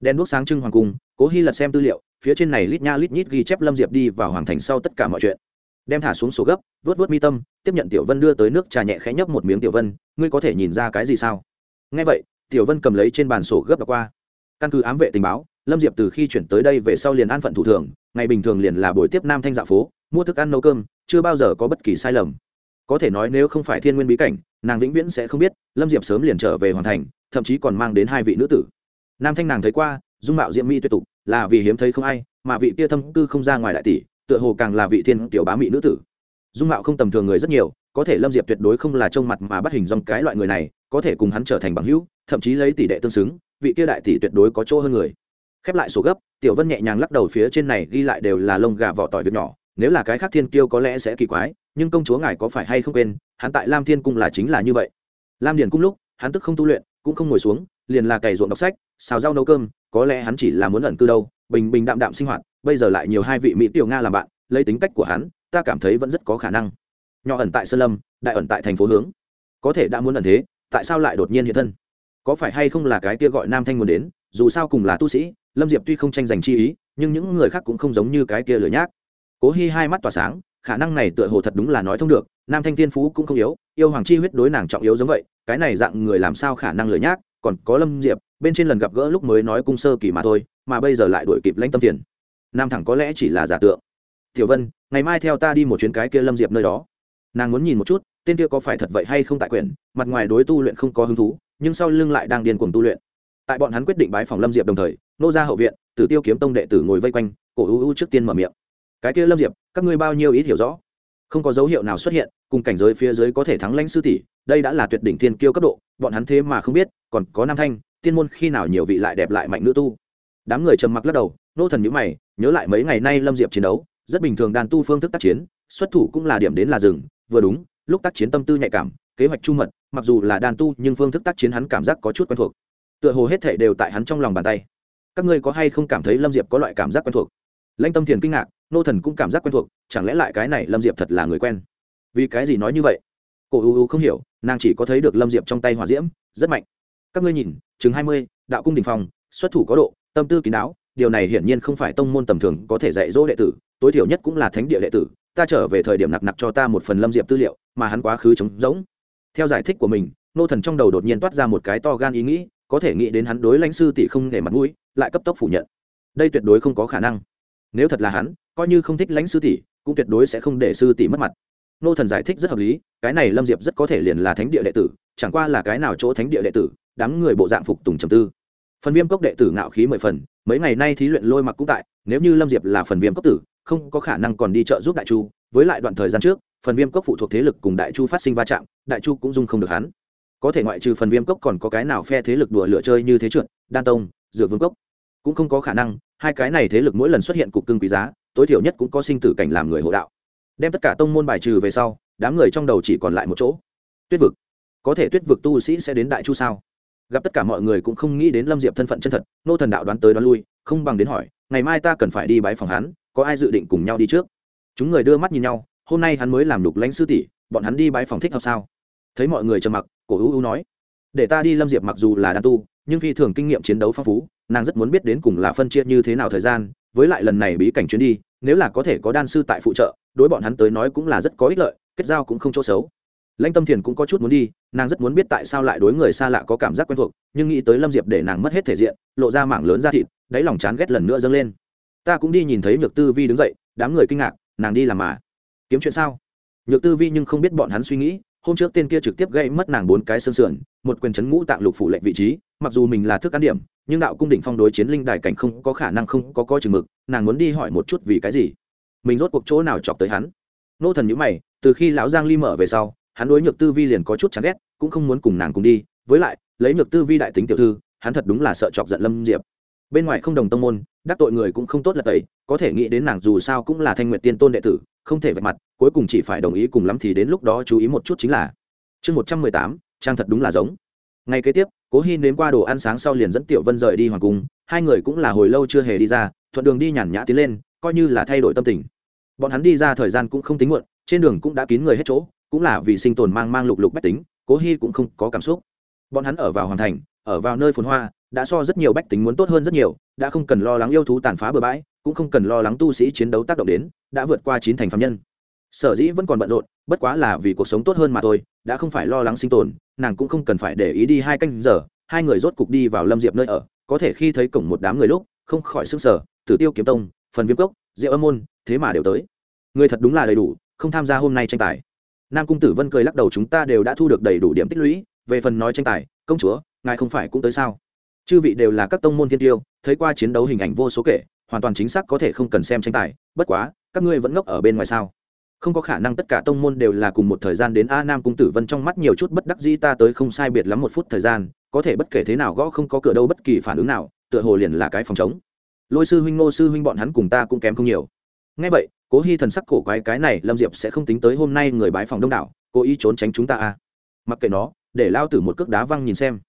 Đen đuốc sáng trưng hoàng cung, cố hy lật xem tư liệu, phía trên này lít nha lít nhít ghi chép lâm diệp đi vào hoàng thành sau tất cả mọi chuyện. Đem thả xuống sổ gấp vớt vớt mi tâm, tiếp nhận tiểu vân đưa tới nước trà nhẹ khẽ nhấp một miếng tiểu vân, ngươi có thể nhìn ra cái gì sao? Ngay vậy, tiểu vân cầm lấy trên bàn sổ gấp đọc qua. Căn cứ ám vệ tình báo, lâm diệp từ khi chuyển tới đây về sau liền an phận thủ thường, ngày bình thường liền là buổi tiếp nam thanh dạ phố mua thức ăn nấu cơm, chưa bao giờ có bất kỳ sai lầm. Có thể nói nếu không phải thiên nguyên bí cảnh, nàng vĩnh viễn sẽ không biết, lâm diệp sớm liền trở về hoàn thành, thậm chí còn mang đến hai vị nữ tử. Nam thanh nàng thấy qua, dung mạo diễm mỹ tuyệt tục, là vì hiếm thấy không ai, mà vị kia thâm cư không ra ngoài đại tỷ, tựa hồ càng là vị thiên tiểu bá mỹ nữ tử. Dung mạo không tầm thường người rất nhiều, có thể lâm diệp tuyệt đối không là trông mặt mà bắt hình dòng cái loại người này, có thể cùng hắn trở thành bằng hữu, thậm chí lấy tỷ đệ tương xứng, vị kia đại tỷ tuyệt đối có chỗ hơn người. Khép lại sổ gấp, tiểu vân nhẹ nhàng lắc đầu phía trên này ghi lại đều là lông gà vỏ tỏi việc nhỏ nếu là cái khác thiên kiêu có lẽ sẽ kỳ quái, nhưng công chúa ngài có phải hay không quên, hắn tại lam thiên cung là chính là như vậy. Lam điền cung lúc, hắn tức không tu luyện, cũng không ngồi xuống, liền là cày ruộng đọc sách, xào rau nấu cơm, có lẽ hắn chỉ là muốn ẩn cư đâu, bình bình đạm đạm sinh hoạt, bây giờ lại nhiều hai vị mỹ tiểu nga làm bạn, lấy tính cách của hắn, ta cảm thấy vẫn rất có khả năng. Nhỏ ẩn tại sơn lâm, đại ẩn tại thành phố hướng. Có thể đã muốn ẩn thế, tại sao lại đột nhiên hiện thân? Có phải hay không là cái kia gọi nam thanh muốn đến, dù sao cùng là tu sĩ, lâm diệp tuy không tranh giành chi ý, nhưng những người khác cũng không giống như cái kia lửa nhác cố hy hai mắt tỏa sáng, khả năng này tựa hồ thật đúng là nói thông được, nam thanh thiên phú cũng không yếu, yêu hoàng chi huyết đối nàng trọng yếu giống vậy, cái này dạng người làm sao khả năng lười nhác, còn có lâm diệp, bên trên lần gặp gỡ lúc mới nói cung sơ kỳ mà thôi, mà bây giờ lại đuổi kịp lãnh tâm tiền. Nam thẳng có lẽ chỉ là giả tượng. Tiểu vân, ngày mai theo ta đi một chuyến cái kia lâm diệp nơi đó. Nàng muốn nhìn một chút, tên kia có phải thật vậy hay không tại quyển, mặt ngoài đối tu luyện không có hứng thú, nhưng sau lưng lại đang điên cuồng tu luyện. Tại bọn hắn quyết định bái phòng lâm diệp đồng thời, nô ra hậu viện, tử tiêu kiếm tông đệ tử ngồi vây quanh, cổ u u trước tiên mở miệng cái kia lâm diệp, các ngươi bao nhiêu ít hiểu rõ. Không có dấu hiệu nào xuất hiện, cùng cảnh giới phía dưới có thể thắng lãnh sư tỷ, đây đã là tuyệt đỉnh thiên kiêu cấp độ, bọn hắn thế mà không biết, còn có nam thanh, tiên môn khi nào nhiều vị lại đẹp lại mạnh nữ tu. Đám người trầm mặc lắc đầu, nô thần nhữ mày, nhớ lại mấy ngày nay lâm diệp chiến đấu, rất bình thường đàn tu phương thức tác chiến, xuất thủ cũng là điểm đến là rừng vừa đúng, lúc tác chiến tâm tư nhạy cảm, kế hoạch chu mật, mặc dù là đàn tu, nhưng phương thức tác chiến hắn cảm giác có chút quen thuộc. Tựa hồ hết thể đều tại hắn trong lòng bàn tay. Các ngươi có hay không cảm thấy lâm diệp có loại cảm giác quen thuộc? Lãnh tâm thiền kinh ngạc nô thần cũng cảm giác quen thuộc, chẳng lẽ lại cái này lâm diệp thật là người quen? Vì cái gì nói như vậy? Cổ u u không hiểu, nàng chỉ có thấy được lâm diệp trong tay hỏa diễm, rất mạnh. Các ngươi nhìn, chừng hai mươi, đạo cung đình phong, xuất thủ có độ, tâm tư kín đáo, điều này hiển nhiên không phải tông môn tầm thường có thể dạy dỗ đệ tử, tối thiểu nhất cũng là thánh địa đệ tử. Ta trở về thời điểm nặc nặc cho ta một phần lâm diệp tư liệu, mà hắn quá khứ trống rỗng. Theo giải thích của mình, nô thần trong đầu đột nhiên toát ra một cái to gan ý nghĩ, có thể nghĩ đến hắn đối lãnh sư tỷ không để mặt mũi, lại cấp tốc phủ nhận. Đây tuyệt đối không có khả năng nếu thật là hắn, coi như không thích lãnh sư tỷ, cũng tuyệt đối sẽ không để sư tỷ mất mặt. Nô thần giải thích rất hợp lý, cái này lâm diệp rất có thể liền là thánh địa đệ tử, chẳng qua là cái nào chỗ thánh địa đệ tử, đám người bộ dạng phục tùng trầm tư. Phần viêm cốc đệ tử ngạo khí mười phần, mấy ngày nay thí luyện lôi mặc cũng tại, nếu như lâm diệp là phần viêm cốc tử, không có khả năng còn đi trợ giúp đại chu, với lại đoạn thời gian trước, phần viêm cốc phụ thuộc thế lực cùng đại chu phát sinh va chạm, đại chu cũng dung không được hắn. Có thể ngoại trừ phần viêm cốc còn có cái nào phe thế lực đùa lựa chơi như thế trượt, đan tông, dược vương cốc, cũng không có khả năng hai cái này thế lực mỗi lần xuất hiện cục cưng quý giá, tối thiểu nhất cũng có sinh tử cảnh làm người hộ đạo. Đem tất cả tông môn bài trừ về sau, đám người trong đầu chỉ còn lại một chỗ. Tuyết vực. Có thể tuyết vực tu sĩ sẽ đến đại chu sao? Gặp tất cả mọi người cũng không nghĩ đến lâm diệp thân phận chân thật, nô thần đạo đoán tới đoán lui, không bằng đến hỏi, ngày mai ta cần phải đi bái phòng hắn, có ai dự định cùng nhau đi trước? Chúng người đưa mắt nhìn nhau, hôm nay hắn mới làm đục lãnh sư tỷ, bọn hắn đi bái phòng thích hợp sao? Thấy mọi người trầm mặc, cổ ưu ưu nói, để ta đi lâm diệp mặc dù là đan tu, nhưng phi thường kinh nghiệm chiến đấu phong phú nàng rất muốn biết đến cùng là phân chia như thế nào thời gian, với lại lần này bí cảnh chuyến đi, nếu là có thể có đan sư tại phụ trợ, đối bọn hắn tới nói cũng là rất có ích lợi, kết giao cũng không chỗ xấu. Lãnh tâm thiền cũng có chút muốn đi, nàng rất muốn biết tại sao lại đối người xa lạ có cảm giác quen thuộc, nhưng nghĩ tới lâm diệp để nàng mất hết thể diện, lộ ra mảng lớn ra thịt, đáy lòng chán ghét lần nữa dâng lên. Ta cũng đi nhìn thấy nhược tư vi đứng dậy, đám người kinh ngạc, nàng đi làm mà. Kiếm chuyện sao? Nhược tư vi nhưng không biết bọn hắn suy nghĩ, hôm trước tên kia trực tiếp gây mất nàng bốn cái xương sườn, một quyền chấn ngũ tạng lục phủ lệnh vị trí, mặc dù mình là thức ăn điểm nhưng đạo cung đỉnh phong đối chiến linh đài cảnh không có khả năng không có coi chừng mực, nàng muốn đi hỏi một chút vì cái gì. Mình rốt cuộc chỗ nào chọc tới hắn. Nô thần nhữ mày, từ khi lão giang ly mở về sau, hắn đối nhược tư vi liền có chút chán ghét, cũng không muốn cùng nàng cùng đi. Với lại, lấy nhược tư vi đại tính tiểu thư, hắn thật đúng là sợ chọc giận lâm diệp. Bên ngoài không đồng tông môn, đắc tội người cũng không tốt là tẩy, có thể nghĩ đến nàng dù sao cũng là thanh nguyện tiên tôn đệ tử, không thể vạch mặt, cuối cùng chỉ phải đồng ý cùng lắm thì đến lúc đó chú ý một chút chính là. Chương một trăm mười tám, trang thật đúng là giống ngày kế tiếp, cố hy nếm qua đồ ăn sáng sau liền dẫn tiểu vân rời đi hoàng cung, hai người cũng là hồi lâu chưa hề đi ra, thuận đường đi nhàn nhã tiến lên, coi như là thay đổi tâm tình. Bọn hắn đi ra thời gian cũng không tính muộn, trên đường cũng đã kín người hết chỗ, cũng là vì sinh tồn mang mang lục lục bách tính, cố hy cũng không có cảm xúc. Bọn hắn ở vào hoàn thành, ở vào nơi phồn hoa, đã so rất nhiều bách tính muốn tốt hơn rất nhiều, đã không cần lo lắng yêu thú tàn phá bừa bãi, cũng không cần lo lắng tu sĩ chiến đấu tác động đến, đã vượt qua chín thành phạm nhân sở dĩ vẫn còn bận rộn, bất quá là vì cuộc sống tốt hơn mà thôi, đã không phải lo lắng sinh tồn, nàng cũng không cần phải để ý đi hai canh giờ, hai người rốt cục đi vào lâm diệp nơi ở, có thể khi thấy cổng một đám người lúc, không khỏi s ư n g sở tử tiêu kiếm tông, phần viêm cốc rượu âm môn, thế mà đều tới. Người thật đúng là đầy đủ, không tham gia hôm nay tranh tài. Nam cung tử vân cười lắc đầu, chúng ta đều đã thu được đầy đủ điểm tích lũy, về phần nói tranh tài, công chúa, ngài không phải cũng tới sao? Chư vị đều là các tông môn thiên tiêu, thấy qua chiến đấu hình ảnh vô số kể, hoàn toàn chính xác có thể không cần xem tranh tài, bất quá, các ngươi vẫn ngốc ở bên ngoài sao? Không có khả năng tất cả tông môn đều là cùng một thời gian đến a nam cung tử vân trong mắt nhiều chút bất đắc dĩ ta tới không sai biệt lắm một phút thời gian, có thể bất kể thế nào gõ không có cửa đâu bất kỳ phản ứng nào, tựa hồ liền là cái phòng chống lôi sư huynh, ngô sư huynh bọn hắn cùng ta cũng kém không nhiều. Ngay vậy, cố hy thần sắc cổ quái cái này, lâm diệp sẽ không tính tới hôm nay người bái phòng đông đảo, cố ý trốn tránh chúng ta a mặc kệ nó, để lao tử một cước đá văng nhìn xem.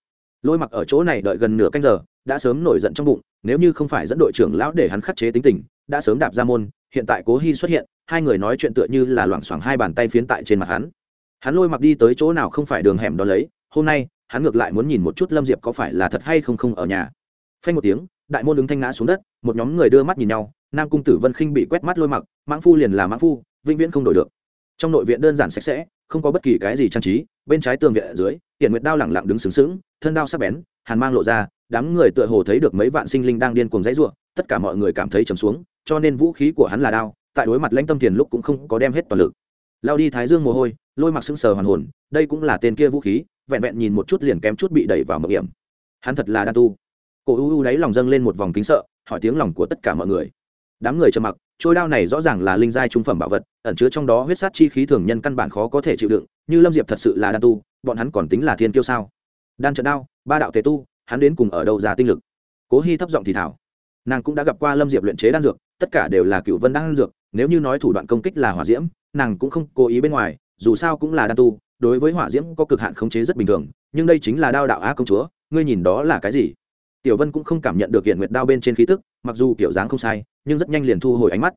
Lôi mặc ở chỗ này đợi gần nửa canh giờ, đã sớm nổi giận trong bụng, nếu như không phải dẫn đội trưởng lão để hắn khắc chế tính tình, đã sớm đạp ra môn, hiện tại cố hy xuất hiện hai người nói chuyện tựa như là loảng xoảng hai bàn tay phiến tại trên mặt hắn. Hắn lôi mặc đi tới chỗ nào không phải đường hẻm đó lấy, hôm nay, hắn ngược lại muốn nhìn một chút lâm diệp có phải là thật hay không không ở nhà. Phanh một tiếng, đại môn ứng thanh ngã xuống đất, một nhóm người đưa mắt nhìn nhau, nam cung tử vân khinh bị quét mắt lôi mặc, mãng phu liền là mãng phu, vĩnh viễn không đổi được. Trong nội viện đơn giản sạch sẽ, không có bất kỳ cái gì trang trí, bên trái tường viện ở dưới hiện nguyệt đao lẳng lặng đứng sướng sướng thân đao sắc bén, hàn mang lộ ra, đám người tựa hồ thấy được mấy vạn sinh linh đang điên cuồng dãy ruộng tất cả mọi người cảm thấy trầm xuống, cho nên vũ khí của hắn là đao tại đối mặt lãnh tâm tiền lúc cũng không có đem hết toàn lực. Lao đi thái dương mồ hôi, lôi mặc sững sờ hoàn hồn, đây cũng là tên kia vũ khí, vẹn vẹn nhìn một chút liền kém chút bị đẩy vào mộng hiểm. Hắn thật là đa tu. Cổ u u đáy lòng dâng lên một vòng kính sợ, hỏi tiếng lòng của tất cả mọi người. Đám người trầm mặc, trôi đao này rõ ràng là linh giai trung phẩm bảo vật, ẩn chứa trong đó huyết sát chi khí thường nhân căn bản khó có thể chịu đựng, như lâm diệp thật sự là đan tu, bọn hắn còn tính là thiên kiêu sao? Đan trận đao, ba đạo tề tu, hắn đến cùng ở đâu ra tinh lực? Cố hy thấp giọng thì thảo. Nàng cũng đã gặp qua lâm diệp luyện chế đan dược, tất cả đều là cựu vân đan dược nếu như nói thủ đoạn công kích là hỏa diễm, nàng cũng không cố ý bên ngoài, dù sao cũng là đan tu, đối với hỏa diễm có cực hạn khống chế rất bình thường, nhưng đây chính là đao đạo á công chúa, ngươi nhìn đó là cái gì? Tiểu vân cũng không cảm nhận được hiện nguyệt đao bên trên khí tức, mặc dù kiểu dáng không sai, nhưng rất nhanh liền thu hồi ánh mắt.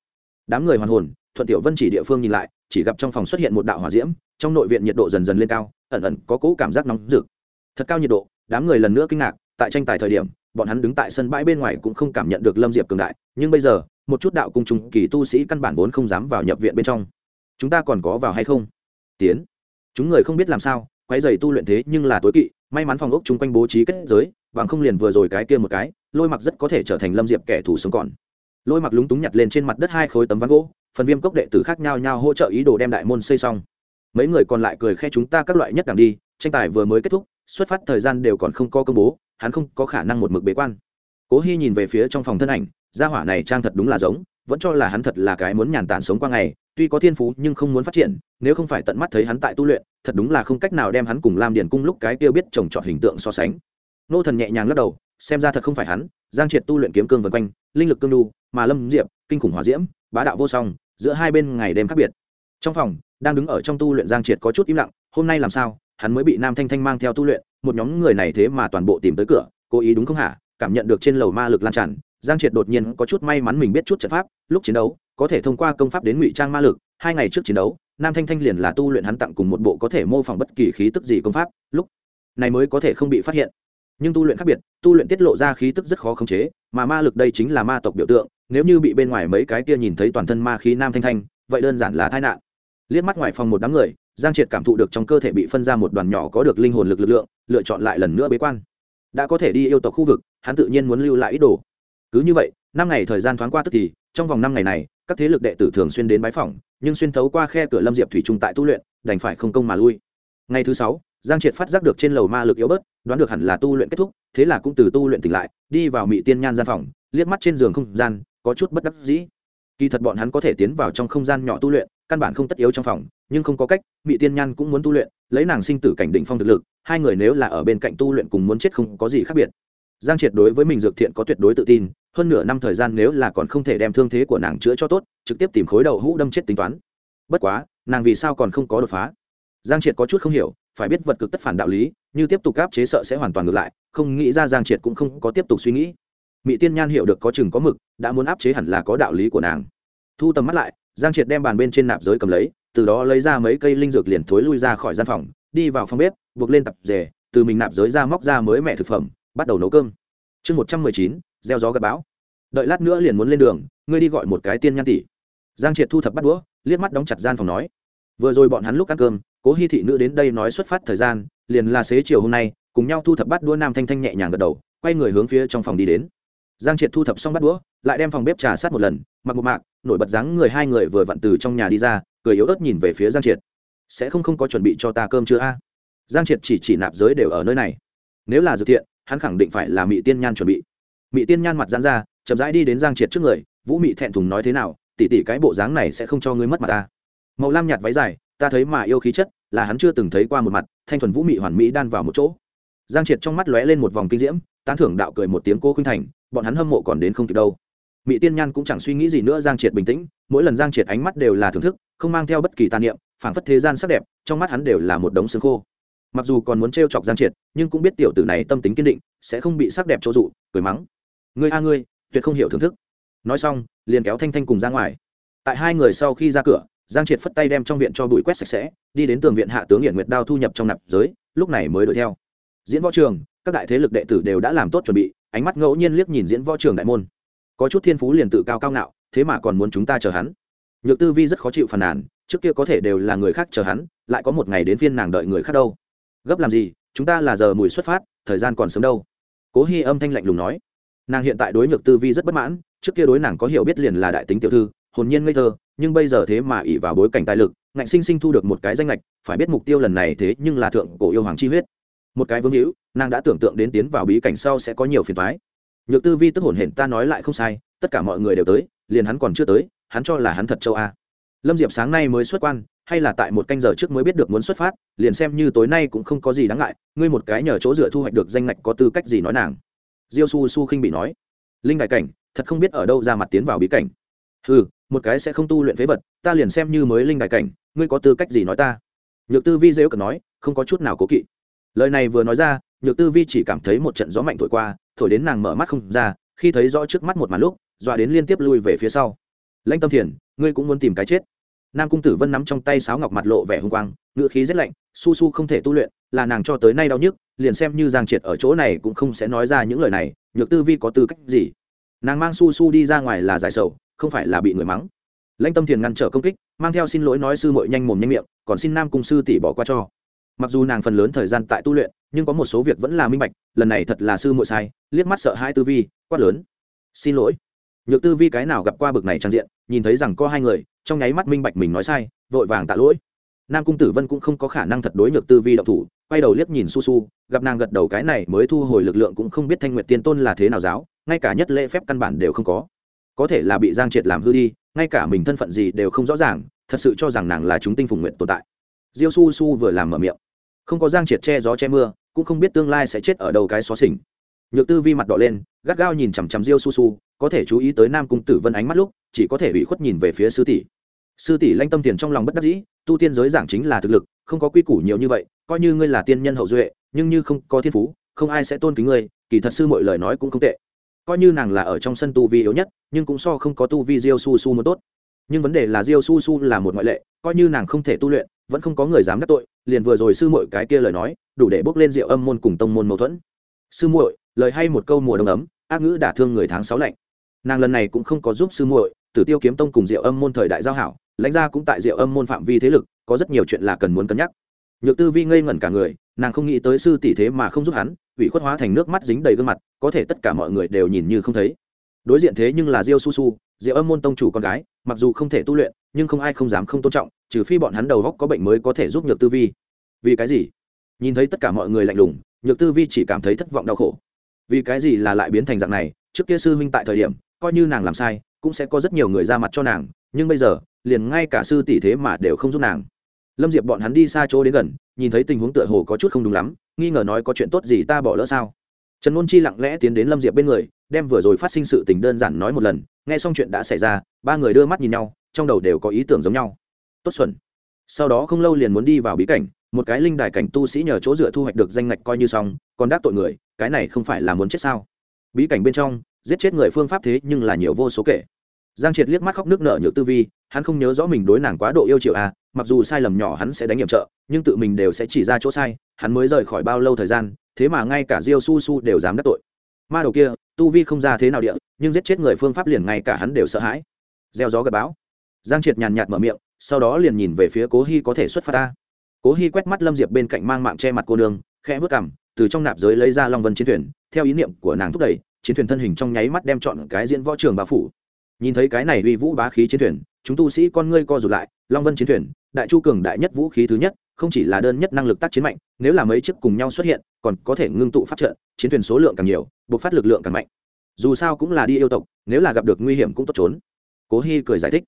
Đám người hoàn hồn, thuận tiểu vân chỉ địa phương nhìn lại, chỉ gặp trong phòng xuất hiện một đạo hỏa diễm, trong nội viện nhiệt độ dần dần lên cao, ẩn ẩn có cỗ cảm giác nóng rực. Thật cao nhiệt độ, đám người lần nữa kinh ngạc, tại tranh tài thời điểm, bọn hắn đứng tại sân bãi bên ngoài cũng không cảm nhận được lâm diệp cường đại, nhưng bây giờ một chút đạo cung trùng kỳ tu sĩ căn bản vốn không dám vào nhập viện bên trong. Chúng ta còn có vào hay không? Tiến. Chúng người không biết làm sao quái dày tu luyện thế nhưng là tối kỵ, may mắn phòng ốc chung quanh bố trí kết giới vàng không liền vừa rồi cái kia một cái, lôi mặc rất có thể trở thành lâm diệp kẻ thù sống còn. Lôi mặc lúng túng nhặt lên trên mặt đất hai khối tấm ván gỗ, phần viêm cốc đệ tử khác nhau nhau hỗ trợ ý đồ đem đại môn xây xong. Mấy người còn lại cười khe chúng ta các loại nhất đẳng đi, tranh tài vừa mới kết thúc, xuất phát thời gian đều còn không có công bố, hắn không có khả năng một mực bế quan cố hy nhìn về phía trong phòng thân ảnh, gia hỏa này trang thật đúng là giống, vẫn cho là hắn thật là cái muốn nhàn tản sống qua ngày, tuy có thiên phú nhưng không muốn phát triển, nếu không phải tận mắt thấy hắn tại tu luyện, thật đúng là không cách nào đem hắn cùng lam điền cung lúc cái tiêu biết trồng trọt hình tượng so sánh. Nô thần nhẹ nhàng lắc đầu, xem ra thật không phải hắn, giang triệt tu luyện kiếm cương vân quanh, linh lực cương đu, mà lâm diệp, kinh khủng hòa diễm, bá đạo vô song, giữa hai bên ngày đêm khác biệt. Trong phòng, đang đứng ở trong tu luyện giang triệt có chút im lặng, hôm nay làm sao, hắn mới bị nam thanh thanh mang theo tu luyện, một nhóm người này thế mà toàn bộ tìm tới cửa, cố ý đúng không hả? Cảm nhận được trên lầu ma lực lan tràn, giang triệt đột nhiên có chút may mắn mình biết chút trận pháp, lúc chiến đấu, có thể thông qua công pháp đến ngụy trang ma lực, hai ngày trước chiến đấu, nam thanh thanh liền là tu luyện hắn tặng cùng một bộ có thể mô phỏng bất kỳ khí tức gì công pháp, lúc này mới có thể không bị phát hiện. Nhưng tu luyện khác biệt, tu luyện tiết lộ ra khí tức rất khó khống chế, mà ma lực đây chính là ma tộc biểu tượng, nếu như bị bên ngoài mấy cái kia nhìn thấy toàn thân ma khí nam thanh thanh, vậy đơn giản là tai nạn. Liếc mắt ngoài phòng một đám người, giang triệt cảm thụ được trong cơ thể bị phân ra một đoàn nhỏ có được linh hồn lực lực lượng, lựa chọn lại lần nữa bế quan đã có thể đi yêu tộc khu vực, hắn tự nhiên muốn lưu lại ý đồ. Cứ như vậy, năm ngày thời gian thoáng qua tức thì, trong vòng năm ngày này, các thế lực đệ tử thường xuyên đến bái phỏng, nhưng xuyên thấu qua khe cửa lâm diệp thủy trung tại tu luyện, đành phải không công mà lui. Ngày thứ sáu, giang triệt phát giác được trên lầu ma lực yếu bớt, đoán được hẳn là tu luyện kết thúc, thế là cũng từ tu luyện tỉnh lại, đi vào mỹ tiên nhan gian phòng, liếc mắt trên giường không gian, có chút bất đắc dĩ. Kỳ thật bọn hắn có thể tiến vào trong không gian nhỏ tu luyện, căn bản không tất yếu trong phòng nhưng không có cách, mị tiên nhan cũng muốn tu luyện, lấy nàng sinh tử cảnh định phong thực lực, hai người nếu là ở bên cạnh tu luyện cùng muốn chết không có gì khác biệt. Giang triệt đối với mình dược thiện có tuyệt đối tự tin, hơn nửa năm thời gian nếu là còn không thể đem thương thế của nàng chữa cho tốt, trực tiếp tìm khối đầu hũ đâm chết tính toán. Bất quá, nàng vì sao còn không có đột phá? Giang triệt có chút không hiểu, phải biết vật cực tất phản đạo lý, như tiếp tục áp chế sợ sẽ hoàn toàn ngược lại, không nghĩ ra giang triệt cũng không có tiếp tục suy nghĩ. Mỹ tiên nhan hiểu được có chừng có mực, đã muốn áp chế hẳn là có đạo lý của nàng. Thu tầm mắt lại, giang triệt đem bàn bên trên nạp giới cầm lấy từ đó lấy ra mấy cây linh dược liền thối lui ra khỏi gian phòng, đi vào phòng bếp, buộc lên tập rể, từ mình nạp giới ra móc ra mới mẹ thực phẩm, bắt đầu nấu cơm. Chương một trăm mười chín, gieo gió gặp bão. Đợi lát nữa liền muốn lên đường, ngươi đi gọi một cái tiên nhan tỷ. Giang triệt thu thập bắt đũa, liếc mắt đóng chặt gian phòng nói. Vừa rồi bọn hắn lúc ăn cơm, cố hy thị nữ đến đây nói xuất phát thời gian, liền là xế chiều hôm nay, cùng nhau thu thập bắt đũa nam thanh thanh nhẹ nhàng gật đầu, quay người hướng phía trong phòng đi đến. Giang triệt thu thập xong bắt đũa, lại đem phòng bếp trà sát một lần, mặc một mạc, nổi bật dáng người hai người vừa vặn từ trong nhà đi ra cười yếu ớt nhìn về phía giang triệt. Sẽ không không có chuẩn bị cho ta cơm chưa a? Giang triệt chỉ chỉ nạp giới đều ở nơi này. Nếu là dự thiện, hắn khẳng định phải là mỹ tiên nhan chuẩn bị. Mỹ tiên nhan mặt dán ra, chậm rãi đi đến giang triệt trước người, vũ mị thẹn thùng nói thế nào tỉ tỉ cái bộ dáng này sẽ không cho ngươi mất mặt ta. Màu lam nhạt váy dài, ta thấy mà yêu khí chất, là hắn chưa từng thấy qua một mặt, thanh thuần vũ mị hoàn mỹ đan vào một chỗ. Giang triệt trong mắt lóe lên một vòng kinh diễm, tán thưởng đạo cười một tiếng cô khuynh thành, bọn hắn hâm mộ còn đến không kịp đâu. Mỹ tiên nhan cũng chẳng suy nghĩ gì nữa, giang triệt bình tĩnh, mỗi lần giang triệt ánh mắt đều là thưởng thức không mang theo bất kỳ tàn niệm, phảng phất thế gian sắc đẹp, trong mắt hắn đều là một đống xương khô. Mặc dù còn muốn t chọc giang triệt, nhưng cũng biết tiểu tử này tâm tính kiên định, sẽ không bị sắc đẹp chỗ dụ, cười mắng. Ngươi a à ngươi, tuyệt không hiểu thưởng thức. Nói xong, liền kéo thanh thanh cùng ra ngoài. Tại hai người sau khi ra cửa, giang triệt phất tay đem trong viện cho bụi quét sạch sẽ, đi đến tường viện hạ tướng hiển nguyệt đao thu nhập trong nạp giới, lúc này mới đuổi theo. Diễn võ trường, các đại thế lực đệ tử đều đã làm tốt chuẩn bị, ánh mắt ngẫu nhiên liếc nhìn diễn võ trường đại môn. Có chút thiên phú liền tự cao cao ngạo, thế mà còn muốn chúng ta chờ hắn nhược tư vi rất khó chịu phàn nàn, trước kia có thể đều là người khác chờ hắn, lại có một ngày đến phiên nàng đợi người khác đâu. Gấp làm gì, chúng ta là giờ mùi xuất phát, thời gian còn sớm đâu. Cố hy âm thanh lạnh lùng nói. Nàng hiện tại đối nhược tư vi rất bất mãn, trước kia đối nàng có hiểu biết liền là đại tính tiểu thư, hồn nhiên ngây thơ, nhưng bây giờ thế mà ỉ vào bối cảnh tài lực, ngạnh sinh sinh thu được một cái danh lệch phải biết mục tiêu lần này thế nhưng là thượng cổ yêu hoàng chi huyết. Một cái vương hữu, nàng đã tưởng tượng đến tiến vào bí cảnh sau sẽ có nhiều phiền thoái nhược tư vi tức hồn hển, ta nói lại không sai, tất cả mọi người đều tới, liền hắn còn chưa tới hắn cho là hắn thật châu a. Lâm diệp sáng nay mới xuất quan, hay là tại một canh giờ trước mới biết được muốn xuất phát, liền xem như tối nay cũng không có gì đáng ngại, ngươi một cái nhờ chỗ dựa thu hoạch được danh ngạch có tư cách gì nói nàng. Diêu su su khinh bị nói. Linh đại cảnh, thật không biết ở đâu ra mặt tiến vào bí cảnh. Ừ một cái sẽ không tu luyện phế vật, ta liền xem như mới linh đại cảnh, ngươi có tư cách gì nói ta? Nhược tư vi dễu cần nói, không có chút nào cố kỵ. Lời này vừa nói ra, nhược tư vi chỉ cảm thấy một trận gió mạnh thổi qua, thổi đến nàng mở mắt không ra, khi thấy rõ trước mắt một màn lúc, dọa đến liên tiếp lui về phía sau lãnh tâm thiền, ngươi cũng muốn tìm cái chết. Nam cung tử vân nắm trong tay sáo ngọc mặt lộ vẻ hung quang ngựa khí rét lạnh, su su không thể tu luyện, là nàng cho tới nay đau nhức, liền xem như giang triệt ở chỗ này cũng không sẽ nói ra những lời này, nhược tư vi có tư cách gì? Nàng mang su su đi ra ngoài là giải sầu, không phải là bị người mắng. Lãnh tâm thiền ngăn trở công kích, mang theo xin lỗi nói sư mội nhanh mồm nhanh miệng, còn xin nam cung sư tỷ bỏ qua cho. Mặc dù nàng phần lớn thời gian tại tu luyện, nhưng có một số việc vẫn là minh bạch, lần này thật là sư muội sai, liếc mắt sợ hai tư vi, quát lớn. Xin lỗi nhược tư vi cái nào gặp qua bực này trang diện, nhìn thấy rằng có hai người, trong nháy mắt minh bạch mình nói sai, vội vàng tạ lỗi. Nam cung tử vân cũng không có khả năng thật đối nhược tư vi đậu thủ, quay đầu liếc nhìn su su, gặp nàng gật đầu cái này mới thu hồi lực lượng cũng không biết thanh nguyện tiên tôn là thế nào giáo, ngay cả nhất lễ phép căn bản đều không có. Có thể là bị giang triệt làm hư đi, ngay cả mình thân phận gì đều không rõ ràng, thật sự cho rằng nàng là chúng tinh phùng nguyện tồn tại. Diêu su su vừa làm mở miệng. Không có giang triệt che gió che mưa, cũng không biết tương lai sẽ chết ở đầu cái xó xỉnh. Nhược tư vi mặt đỏ lên gắt gao nhìn chằm chằm diêu su su, có thể chú ý tới nam cung tử vân ánh mắt lúc, chỉ có thể bị khuất nhìn về phía sư tỷ. Sư tỷ lanh tâm tiền trong lòng bất đắc dĩ, tu tiên giới giảng chính là thực lực, không có quy củ nhiều như vậy, coi như ngươi là tiên nhân hậu duệ, nhưng như không có thiên phú, không ai sẽ tôn kính ngươi, kỳ thật sư mọi lời nói cũng không tệ. Coi như nàng là ở trong sân tu vi yếu nhất, nhưng cũng so không có tu vi diêu su su một tốt. Nhưng vấn đề là diêu su su là một ngoại lệ, coi như nàng không thể tu luyện, vẫn không có người dám đắc tội, liền vừa rồi sư muội cái kia lời nói, đủ để bốc lên rượu âm môn cùng tông môn mâu thuẫn. Sư muội, lời hay một câu mùa đông ấm ác ngữ đả thương người tháng sáu lạnh. Nàng lần này cũng không có giúp sư muội, tử tiêu kiếm tông cùng Diệu âm môn thời đại giao hảo, lãnh gia cũng tại Diệu âm môn phạm vi thế lực, có rất nhiều chuyện là cần muốn cân nhắc. Nhược tư vi ngây ngẩn cả người, nàng không nghĩ tới sư tỷ thế mà không giúp hắn, ủy khuất hóa thành nước mắt dính đầy gương mặt, có thể tất cả mọi người đều nhìn như không thấy. Đối diện thế nhưng là diêu su su, diệu âm môn tông chủ con gái, mặc dù không thể tu luyện, nhưng không ai không dám không tôn trọng, trừ phi bọn hắn đầu góc có bệnh mới có thể giúp nhược tư vi. Vì cái gì? Nhìn thấy tất cả mọi người lạnh lùng, nhược tư vi chỉ cảm thấy thất vọng đau khổ vì cái gì là lại biến thành dạng này? Trước kia sư huynh tại thời điểm, coi như nàng làm sai, cũng sẽ có rất nhiều người ra mặt cho nàng, nhưng bây giờ, liền ngay cả sư tỷ thế mà đều không giúp nàng. Lâm diệp bọn hắn đi xa chỗ đến gần, nhìn thấy tình huống tựa hồ có chút không đúng lắm, nghi ngờ nói có chuyện tốt gì ta bỏ lỡ sao? Trần ngôn chi lặng lẽ tiến đến lâm diệp bên người, đem vừa rồi phát sinh sự tình đơn giản nói một lần, nghe xong chuyện đã xảy ra, ba người đưa mắt nhìn nhau, trong đầu đều có ý tưởng giống nhau. Tốt xuẩn. Sau đó không lâu liền muốn đi vào bí cảnh, một cái linh đài cảnh tu sĩ nhờ chỗ dựa thu hoạch được danh ngạch coi như xong, còn đáp tội người cái này không phải là muốn chết sao? Bí cảnh bên trong, giết chết người phương pháp thế nhưng là nhiều vô số kể. Giang triệt liếc mắt khóc nước nở nhược tư vi, hắn không nhớ rõ mình đối nàng quá độ yêu chiều à mặc dù sai lầm nhỏ hắn sẽ đánh nhiệm trợ, nhưng tự mình đều sẽ chỉ ra chỗ sai, hắn mới rời khỏi bao lâu thời gian, thế mà ngay cả diêu su su đều dám đắc tội. Ma đầu kia, tu vi không ra thế nào địa, nhưng giết chết người phương pháp liền ngay cả hắn đều sợ hãi. Gieo gió gặp bão. Giang triệt nhàn nhạt mở miệng, sau đó liền nhìn về phía cố hy có thể xuất phát ta. Cố hy quét mắt lâm diệp bên cạnh mang mạng che mặt cô nương, khẽ vớt cằm từ trong nạp giới lấy ra long vân chiến thuyền, theo ý niệm của nàng thúc đẩy, chiến thuyền thân hình trong nháy mắt đem chọn cái diễn võ trường bao phủ. Nhìn thấy cái này uy vũ bá khí chiến thuyền, chúng tu sĩ con ngươi co rụt lại, long vân chiến thuyền, đại chu cường đại nhất vũ khí thứ nhất, không chỉ là đơn nhất năng lực tác chiến mạnh, nếu là mấy chiếc cùng nhau xuất hiện, còn có thể ngưng tụ phát trợ chiến thuyền số lượng càng nhiều buộc phát lực lượng càng mạnh. Dù sao cũng là đi yêu tộc, nếu là gặp được nguy hiểm cũng tốt trốn. Cố hy cười giải thích.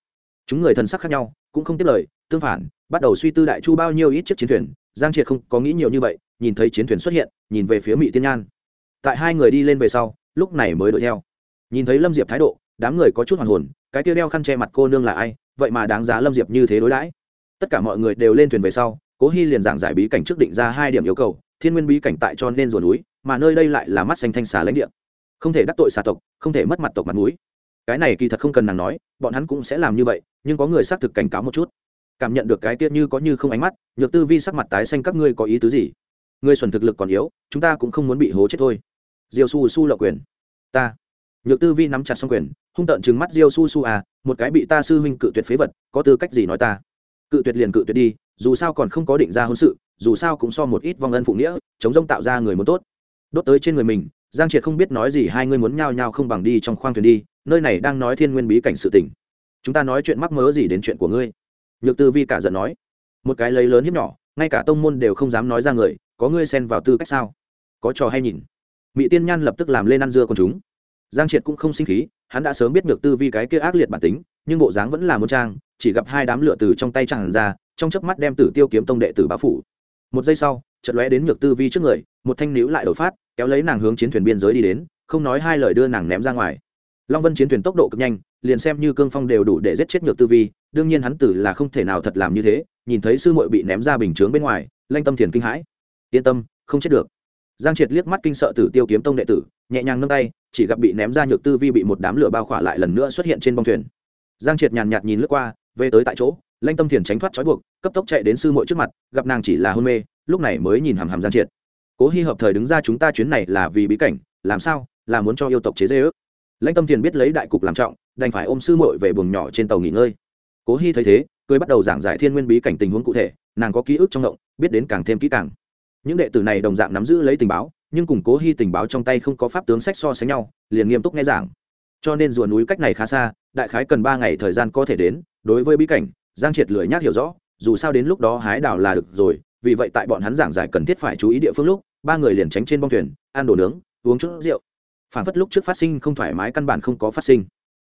Chúng người thần sắc khác nhau, cũng không tiếp lời, tương phản, bắt đầu suy tư đại chu bao nhiêu ít chiếc chiến thuyền, giang triệt không có nghĩ nhiều như vậy nhìn thấy chiến thuyền xuất hiện, nhìn về phía mỹ tiên nhan. Tại hai người đi lên về sau, lúc này mới đuổi theo. Nhìn thấy lâm diệp thái độ, đám người có chút hoàn hồn, cái tiêu đeo khăn che mặt cô nương là ai, vậy mà đáng giá lâm diệp như thế đối đãi. Tất cả mọi người đều lên thuyền về sau, cố hy liền giảng giải bí cảnh trước định ra hai điểm yêu cầu, thiên nguyên bí cảnh tại cho nên ruồn núi, mà nơi đây lại là mắt xanh thanh xà lãnh địa. Không thể đắc tội xà tộc, không thể mất mặt tộc mặt mũi. Cái này kỳ thật không cần nàng nói, bọn hắn cũng sẽ làm như vậy, nhưng có người xác thực cảnh cáo một chút. Cảm nhận được cái tiết như có như không ánh mắt, nhược tư vi sắc mặt tái xanh, các ngươi có ý tứ gì? Ngươi xuẩn thực lực còn yếu, chúng ta cũng không muốn bị hố chết thôi. Diêu su su lậu quyền. Ta. Nhược tư vi nắm chặt xong quyền, hung tợn chừng mắt diêu su su à một cái bị ta sư huynh cự tuyệt phế vật, có tư cách gì nói ta? Cự tuyệt liền cự tuyệt đi, dù sao còn không có định ra hôn sự, dù sao cũng so một ít vong ân phụ nghĩa, chống rông tạo ra người muốn tốt. Đốt tới trên người mình, giang triệt không biết nói gì, hai người muốn nhao nhao không bằng đi trong khoang thuyền đi, nơi này đang nói thiên nguyên bí cảnh sự tình. Chúng ta nói chuyện mắc mớ gì đến chuyện của ngươi? Nhược tư vi cả giận nói. Một cái lấy lớn hiếp nhỏ, ngay cả tông môn đều không dám nói ra người có ngươi xen vào tư cách sao? Có trò hay nhìn. Mỹ tiên nhan lập tức làm lên ăn dưa con chúng. Giang triệt cũng không sinh khí, hắn đã sớm biết được tư vi cái kia ác liệt bản tính, nhưng bộ dáng vẫn là một trang, chỉ gặp hai đám lửa từ trong tay tràn ra, trong chớp mắt đem tử tiêu kiếm tông đệ tử bá phủ. Một giây sau, chợt lóe đến nhược tư vi trước người, một thanh níu lại đột phát, kéo lấy nàng hướng chiến thuyền biên giới đi đến, không nói hai lời đưa nàng ném ra ngoài. Long vân chiến thuyền tốc độ cực nhanh, liền xem như cương phong đều đủ để giết chết nhược tư vi, đương nhiên hắn tử là không thể nào thật làm như thế, nhìn thấy sư muội bị ném ra bình chướng bên ngoài, lanh tâm thiền kinh hãi yên tâm, không chết được. Giang triệt liếc mắt kinh sợ tử tiêu kiếm tông đệ tử, nhẹ nhàng nâng tay, chỉ gặp bị ném ra nhược tư vi bị một đám lửa bao khỏa lại lần nữa xuất hiện trên bông thuyền. Giang triệt nhàn nhạt nhìn lướt qua, về tới tại chỗ, lanh tâm thiền tránh thoát trói buộc, cấp tốc chạy đến sư muội trước mặt, gặp nàng chỉ là hôn mê, lúc này mới nhìn hàm hàm giang triệt. Cố hy hợp thời đứng ra chúng ta chuyến này là vì bí cảnh, làm sao? Là muốn cho yêu tộc chế dê ước. Lãnh tâm thiền biết lấy đại cục làm trọng, đành phải ôm sư muội về buồng nhỏ trên tàu nghỉ ngơi. Cố hy thấy thế, cười bắt đầu giảng giải thiên nguyên bí cảnh tình huống cụ thể, nàng có ký ức trong động, biết đến càng thêm kỹ càng những đệ tử này đồng dạng nắm giữ lấy tình báo, nhưng củng cố hy tình báo trong tay không có pháp tướng sách so sánh nhau, liền nghiêm túc nghe giảng. Cho nên rùa núi cách này khá xa, đại khái cần ba ngày thời gian có thể đến, đối với bí cảnh, giang triệt lười nhác hiểu rõ, dù sao đến lúc đó hái đào là được rồi, vì vậy tại bọn hắn giảng giải cần thiết phải chú ý địa phương lúc, ba người liền tránh trên bong thuyền, ăn đồ nướng, uống chút rượu. Phản phất lúc trước phát sinh không thoải mái căn bản không có phát sinh.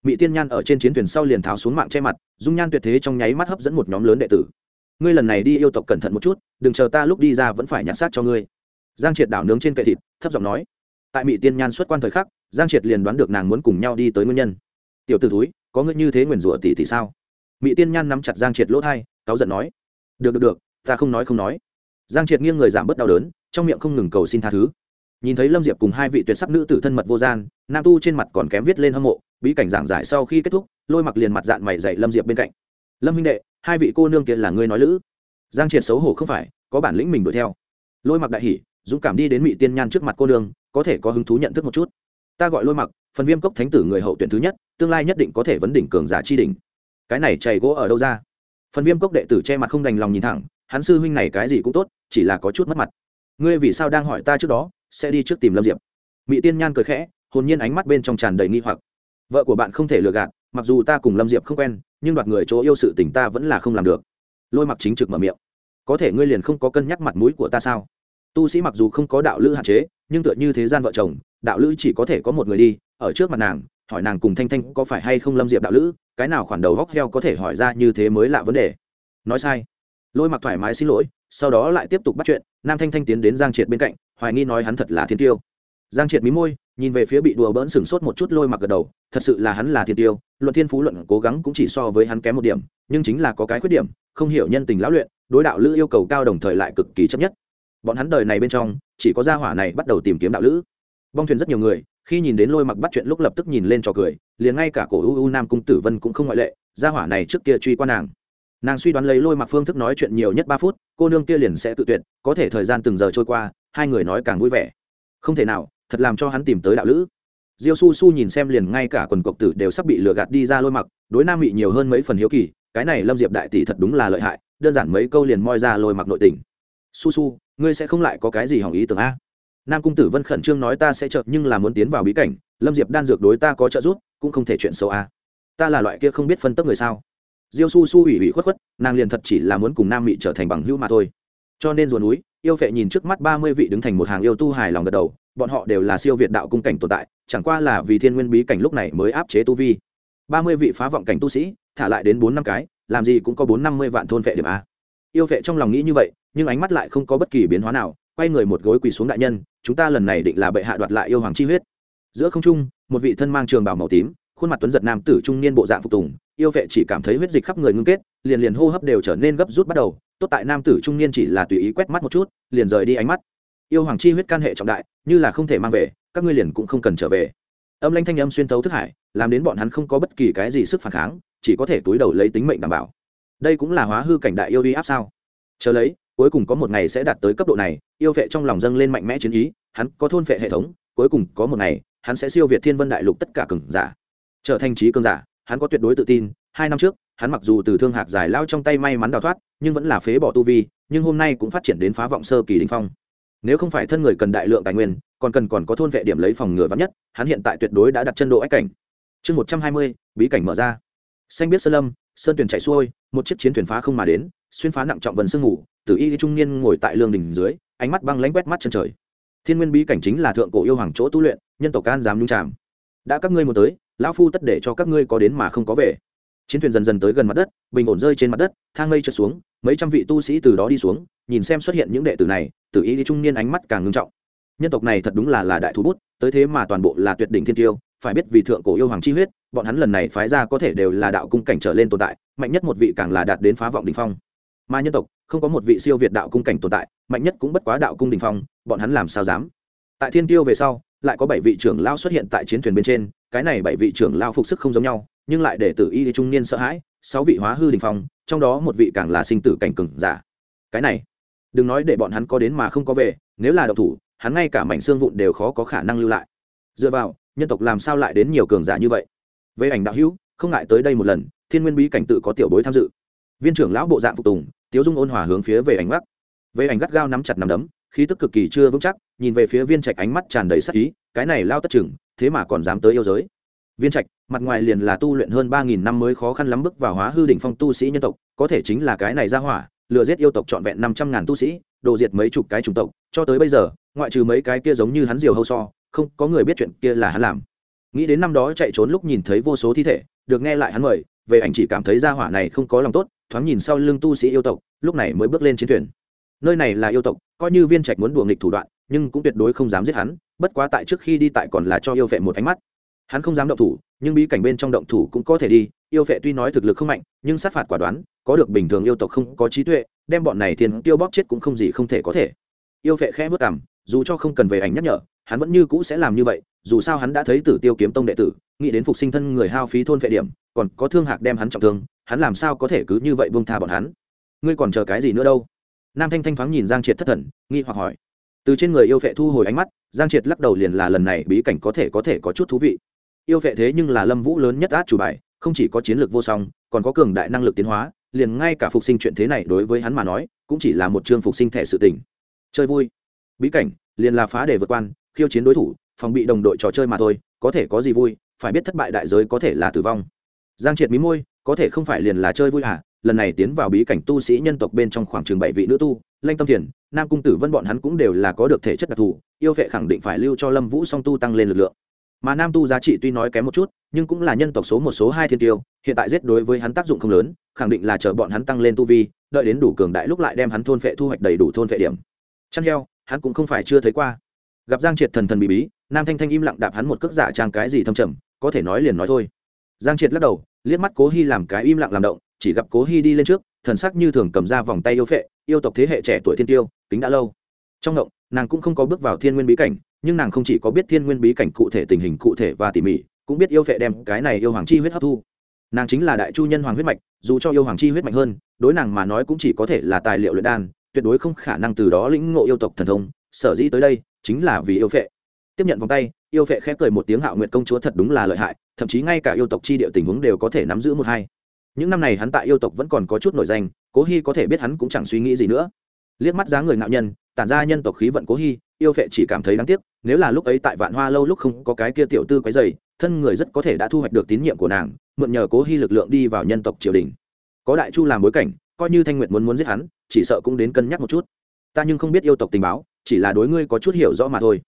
Mỹ tiên nhan ở trên chiến thuyền sau liền tháo xuống mạng che mặt, dung nhan tuyệt thế trong nháy mắt hấp dẫn một nhóm lớn đệ tử ngươi lần này đi yêu tộc cẩn thận một chút, đừng chờ ta lúc đi ra vẫn phải nhặt xác cho ngươi. Giang triệt đảo nướng trên cây thịt, thấp giọng nói. Tại mỹ tiên nhan xuất quan thời khắc, giang triệt liền đoán được nàng muốn cùng nhau đi tới nguyên nhân. Tiểu t ử túi có ngươi như thế nguyền rủa tỷ tỷ sao? Mỹ tiên nhan nắm chặt giang triệt lỗ thai, cáu giận nói. Được được được, ta không nói không nói. Giang triệt nghiêng người giảm bớt đau đớn, trong miệng không ngừng cầu xin tha thứ. Nhìn thấy lâm diệp cùng hai vị tuyệt sắc nữ tử thân mật vô gian, nam tu trên mặt còn kém viết lên hâm mộ, bí cảnh giảng giải sau khi kết thúc, lôi mặc liền mặt dạng mày dậy lâm diệp bên cạnh. Lâm minh đệ hai vị cô nương kia là ngươi nói lữ. Giang triệt xấu hổ không phải, có bản lĩnh mình đuổi theo. Lôi mặc đại hỉ, dũng cảm đi đến mỹ tiên nhan trước mặt cô nương, có thể có hứng thú nhận thức một chút. Ta gọi lôi mặc, phần viêm cốc thánh tử người hậu tuyển thứ nhất, tương lai nhất định có thể vấn đỉnh cường giả chi đỉnh. Cái này chảy gỗ ở đâu ra? Phần viêm cốc đệ tử che mặt không đành lòng nhìn thẳng, hắn sư huynh này cái gì cũng tốt, chỉ là có chút mất mặt. Ngươi vì sao đang hỏi ta trước đó, sẽ đi trước tìm lâm diệp? Mỹ tiên nhan cười khẽ, hồn nhiên ánh mắt bên trong tràn đầy nghi hoặc. Vợ của bạn không thể lừa gạt mặc dù ta cùng lâm diệp không quen, nhưng đoạt người chỗ yêu sự tình ta vẫn là không làm được. Lôi mặc chính trực mở miệng. Có thể ngươi liền không có cân nhắc mặt mũi của ta sao? Tu sĩ mặc dù không có đạo lữ hạn chế, nhưng tựa như thế gian vợ chồng, đạo lữ chỉ có thể có một người đi, ở trước mặt nàng, hỏi nàng cùng thanh thanh có phải hay không lâm diệp đạo lữ, cái nào khoản đầu góc heo có thể hỏi ra như thế mới là vấn đề. Nói sai. Lôi mặc thoải mái xin lỗi, sau đó lại tiếp tục bắt chuyện, nam thanh thanh tiến đến giang triệt bên cạnh, hoài nghi nói hắn thật là thiên tiêu. Giang triệt mí môi nhìn về phía bị đùa bỡn sừng sốt một chút lôi mặc gật đầu, thật sự là hắn là thiên tiêu, luận thiên phú luận cố gắng cũng chỉ so với hắn kém một điểm, nhưng chính là có cái khuyết điểm, không hiểu nhân tình lão luyện, đối đạo lữ yêu cầu cao đồng thời lại cực kỳ chấp nhất. Bọn hắn đời này bên trong, chỉ có gia hỏa này bắt đầu tìm kiếm đạo lữ. Bong thuyền rất nhiều người, khi nhìn đến lôi mặc bắt chuyện lúc lập tức nhìn lên trò cười, liền ngay cả cổ u u nam cung tử vân cũng không ngoại lệ, gia hỏa này trước kia truy qua nàng. Nàng suy đoán lấy lôi mặc phương thức nói chuyện nhiều nhất ba phút, cô nương kia liền sẽ tự tuyệt, có thể thời gian từng giờ trôi qua, hai người nói càng vui vẻ. Không thể nào thật làm cho hắn tìm tới đạo lữ. Diêu su su nhìn xem liền ngay cả quần cộc tử đều sắp bị lừa gạt đi ra lôi mặc, đối nam Mị nhiều hơn mấy phần hiếu kỳ, cái này lâm diệp đại tỷ thật đúng là lợi hại, đơn giản mấy câu liền moi ra lôi mặc nội tình. Su su, ngươi sẽ không lại có cái gì hỏng ý tưởng a? Nam cung tử vân khẩn trương nói ta sẽ trợ, nhưng là muốn tiến vào bí cảnh, lâm diệp đan dược đối ta có trợ giúp, cũng không thể chuyện xấu a. Ta là loại kia không biết phân tấp người sao? Diêu su su ủy ủy khuất khuất, nàng liền thật chỉ là muốn cùng nam mị trở thành bằng hữu mà thôi. Cho nên ruột núi yêu phệ nhìn trước mắt ba mươi vị đứng thành một hàng yêu tu hài lòng gật đầu, bọn họ đều là siêu việt đạo cung cảnh tồn tại, chẳng qua là vì thiên nguyên bí cảnh lúc này mới áp chế tu vi. Ba mươi vị phá vọng cảnh tu sĩ, thả lại đến bốn năm cái, làm gì cũng có bốn năm mươi vạn thôn vệ điểm a. Yêu vệ trong lòng nghĩ như vậy, nhưng ánh mắt lại không có bất kỳ biến hóa nào, quay người một gối quỳ xuống đại nhân, chúng ta lần này định là bệ hạ đoạt lại yêu hoàng chi huyết. Giữa không trung, một vị thân mang trường bào màu tím, khuôn mặt tuấn giật nam tử trung niên bộ dạng phục tùng, yêu vệ chỉ cảm thấy huyết dịch khắp người ngưng kết, liền liền hô hấp đều trở nên gấp rút bắt đầu tốt tại nam tử trung niên chỉ là tùy ý quét mắt một chút, liền rời đi ánh mắt. Yêu hoàng chi huyết can hệ trọng đại, như là không thể mang về, các ngươi liền cũng không cần trở về. Âm lanh thanh âm xuyên tấu thức hải, làm đến bọn hắn không có bất kỳ cái gì sức phản kháng, chỉ có thể túi đầu lấy tính mệnh đảm bảo. Đây cũng là hóa hư cảnh đại yêu đi áp sao? Chờ lấy, cuối cùng có một ngày sẽ đạt tới cấp độ này, yêu vệ trong lòng dâng lên mạnh mẽ chiến ý, hắn có thôn vệ hệ thống, cuối cùng có một ngày, hắn sẽ siêu việt thiên vân đại lục tất cả cường giả. Trở thành trí cường giả, hắn có tuyệt đối tự tin hai năm trước, hắn mặc dù từ thương hạc giải lao trong tay may mắn đào thoát, nhưng vẫn là phế bỏ tu vi, nhưng hôm nay cũng phát triển đến phá vọng sơ kỳ đình phong. Nếu không phải thân người cần đại lượng tài nguyên, còn cần còn có thôn vệ điểm lấy phòng ngừa vắn nhất, hắn hiện tại tuyệt đối đã đặt chân độ ách cảnh. Chương một trăm hai mươi, bí cảnh mở ra. Xanh biết sơn lâm, sơn tuyển chạy xuôi, một chiếc chiến thuyền phá không mà đến, xuyên phá nặng trọng vần sương ngủ tử y trung niên ngồi tại lương đỉnh dưới, ánh mắt băng lãnh quét mắt chân trời. Thiên nguyên bí cảnh chính là thượng cổ yêu hoàng chỗ tu luyện, nhân tộc can dám nhung tràm. Đã các ngươi một tới, lão phu tất để cho các ngươi có đến mà không có về chiến thuyền dần dần tới gần mặt đất, bình ổn rơi trên mặt đất, thang mây trượt xuống, mấy trăm vị tu sĩ từ đó đi xuống, nhìn xem xuất hiện những đệ tử này tử ý trung niên ánh mắt càng ngưng trọng. Nhân tộc này thật đúng là là đại thú bút, tới thế mà toàn bộ là tuyệt đỉnh thiên tiêu, phải biết vì thượng cổ yêu hoàng chi huyết, bọn hắn lần này phái ra có thể đều là đạo cung cảnh trở lên tồn tại, mạnh nhất một vị càng là đạt đến phá vọng đình phong. Mà nhân tộc, không có một vị siêu việt đạo cung cảnh tồn tại, mạnh nhất cũng bất quá đạo cung đình phong, bọn hắn làm sao dám? Tại thiên tiêu về sau, lại có bảy vị trưởng lao xuất hiện tại chiến thuyền bên trên, cái này bảy vị trưởng lao phục sức không giống nhau nhưng lại để tử y trung niên sợ hãi, sáu vị hóa hư đình phong, trong đó một vị càng là sinh tử cảnh cừng giả. Cái này, đừng nói để bọn hắn có đến mà không có về, nếu là độc thủ, hắn ngay cả mảnh xương vụn đều khó có khả năng lưu lại. Dựa vào, nhân tộc làm sao lại đến nhiều cường giả như vậy? Về ảnh đạo hữu, không ngại tới đây một lần, thiên nguyên bí cảnh tự có tiểu bối tham dự. Viên trưởng lão bộ dạng phục tùng, tiếu dung ôn hòa hướng phía về ảnh bắc về ảnh gắt gao nắm chặt nắm đấm, khí tức cực kỳ chưa vững chắc, nhìn về phía viên trạch ánh mắt tràn đầy sắc ý, cái này lao tất chừng thế mà còn dám tới yêu giới viên trạch, mặt ngoài liền là tu luyện hơn ba nghìn năm mới khó khăn lắm bước vào hóa hư đỉnh phong tu sĩ nhân tộc, có thể chính là cái này ra hỏa, lừa giết yêu tộc trọn vẹn năm trăm ngàn tu sĩ, đồ diệt mấy chục cái chủng tộc, cho tới bây giờ, ngoại trừ mấy cái kia giống như hắn diều hâu so, không có người biết chuyện kia là hắn làm. Nghĩ đến năm đó chạy trốn lúc nhìn thấy vô số thi thể, được nghe lại hắn mời, về ảnh chỉ cảm thấy ra hỏa này không có lòng tốt, thoáng nhìn sau lưng tu sĩ yêu tộc, lúc này mới bước lên chiến thuyền. Nơi này là yêu tộc, coi như viên trạch muốn đùa nghịch thủ đoạn, nhưng cũng tuyệt đối không dám giết hắn, bất quá tại trước khi đi tại còn là cho yêu vệ một ánh mắt hắn không dám động thủ, nhưng bí cảnh bên trong động thủ cũng có thể đi, yêu vệ tuy nói thực lực không mạnh, nhưng sát phạt quả đoán, có được bình thường yêu tộc không có trí tuệ, đem bọn này thiên tiêu bóp chết cũng không gì không thể có thể. Yêu vệ khẽ vất cảm dù cho không cần về ảnh nhắc nhở, hắn vẫn như cũ sẽ làm như vậy, dù sao hắn đã thấy tử tiêu kiếm tông đệ tử, nghĩ đến phục sinh thân người hao phí thôn vệ điểm, còn có thương hạc đem hắn trọng thương, hắn làm sao có thể cứ như vậy buông tha bọn hắn? Ngươi còn chờ cái gì nữa đâu? Nam thanh thanh thoáng nhìn giang triệt thất thần, nghi hoặc hỏi. Từ trên người yêu vệ thu hồi ánh mắt, giang triệt lắc đầu liền là lần này bí cảnh có thể có thể có chút thú vị yêu vệ thế nhưng là lâm vũ lớn nhất át chủ bài, không chỉ có chiến lược vô song, còn có cường đại năng lực tiến hóa, liền ngay cả phục sinh chuyện thế này đối với hắn mà nói, cũng chỉ là một chương phục sinh thẻ sự tình. Chơi vui. Bí cảnh, liền là phá để vượt quan, khiêu chiến đối thủ, phòng bị đồng đội trò chơi mà thôi, có thể có gì vui, phải biết thất bại đại giới có thể là tử vong. Giang triệt mí môi, có thể không phải liền là chơi vui à lần này tiến vào bí cảnh tu sĩ nhân tộc bên trong khoảng trường bảy vị nữ tu, lanh tâm thiền, nam cung tử vân bọn hắn cũng đều là có được thể chất đặc thù, yêu vệ khẳng định phải lưu cho lâm vũ song tu tăng lên lực lượng mà nam tu giá trị tuy nói kém một chút, nhưng cũng là nhân tộc số một, số hai thiên tiêu, hiện tại giết đối với hắn tác dụng không lớn, khẳng định là chờ bọn hắn tăng lên tu vi, đợi đến đủ cường đại lúc lại đem hắn thôn phệ thu hoạch đầy đủ thôn phệ điểm. Chăn heo, hắn cũng không phải chưa thấy qua. Gặp giang triệt thần thần bị bí, nam thanh thanh im lặng đạp hắn một cước giả trang cái gì thâm trầm, có thể nói liền nói thôi. Giang triệt lắc đầu, liếc mắt cố hy làm cái im lặng làm động, chỉ gặp cố hy đi lên trước, thần sắc như thường cầm ra vòng tay yêu phệ, yêu tộc thế hệ trẻ tuổi thiên tiêu tính đã lâu. Trong động, nàng cũng không có bước vào thiên nguyên bí cảnh nhưng nàng không chỉ có biết thiên nguyên bí cảnh cụ thể tình hình cụ thể và tỉ mỉ, cũng biết yêu phệ đem cái này yêu hoàng chi huyết hấp thu. Nàng chính là đại chu nhân hoàng huyết mạch, dù cho yêu hoàng chi huyết mạnh hơn, đối nàng mà nói cũng chỉ có thể là tài liệu luyện đan, tuyệt đối không khả năng từ đó lĩnh ngộ yêu tộc thần thông, sở dĩ tới đây chính là vì yêu phệ tiếp nhận vòng tay, yêu phệ khép cười một tiếng hạo nguyện công chúa thật đúng là lợi hại, thậm chí ngay cả yêu tộc chi địa tình huống đều có thể nắm giữ một hai. Những năm này hắn tại yêu tộc vẫn còn có chút nổi danh, cố hy có thể biết hắn cũng chẳng suy nghĩ gì nữa. Liếc mắt giá người ngạo nhân, tản ra nhân tộc khí vận cố hy, yêu phệ chỉ cảm thấy đáng tiếc nếu là lúc ấy tại vạn hoa lâu lúc không có cái kia tiểu tư quấy dày thân người rất có thể đã thu hoạch được tín nhiệm của nàng, mượn nhờ cố hy lực lượng đi vào nhân tộc triều đình. Có đại chu làm bối cảnh, coi như thanh nguyện muốn muốn giết hắn, chỉ sợ cũng đến cân nhắc một chút. Ta nhưng không biết yêu tộc tình báo, chỉ là đối ngươi có chút hiểu rõ mà thôi.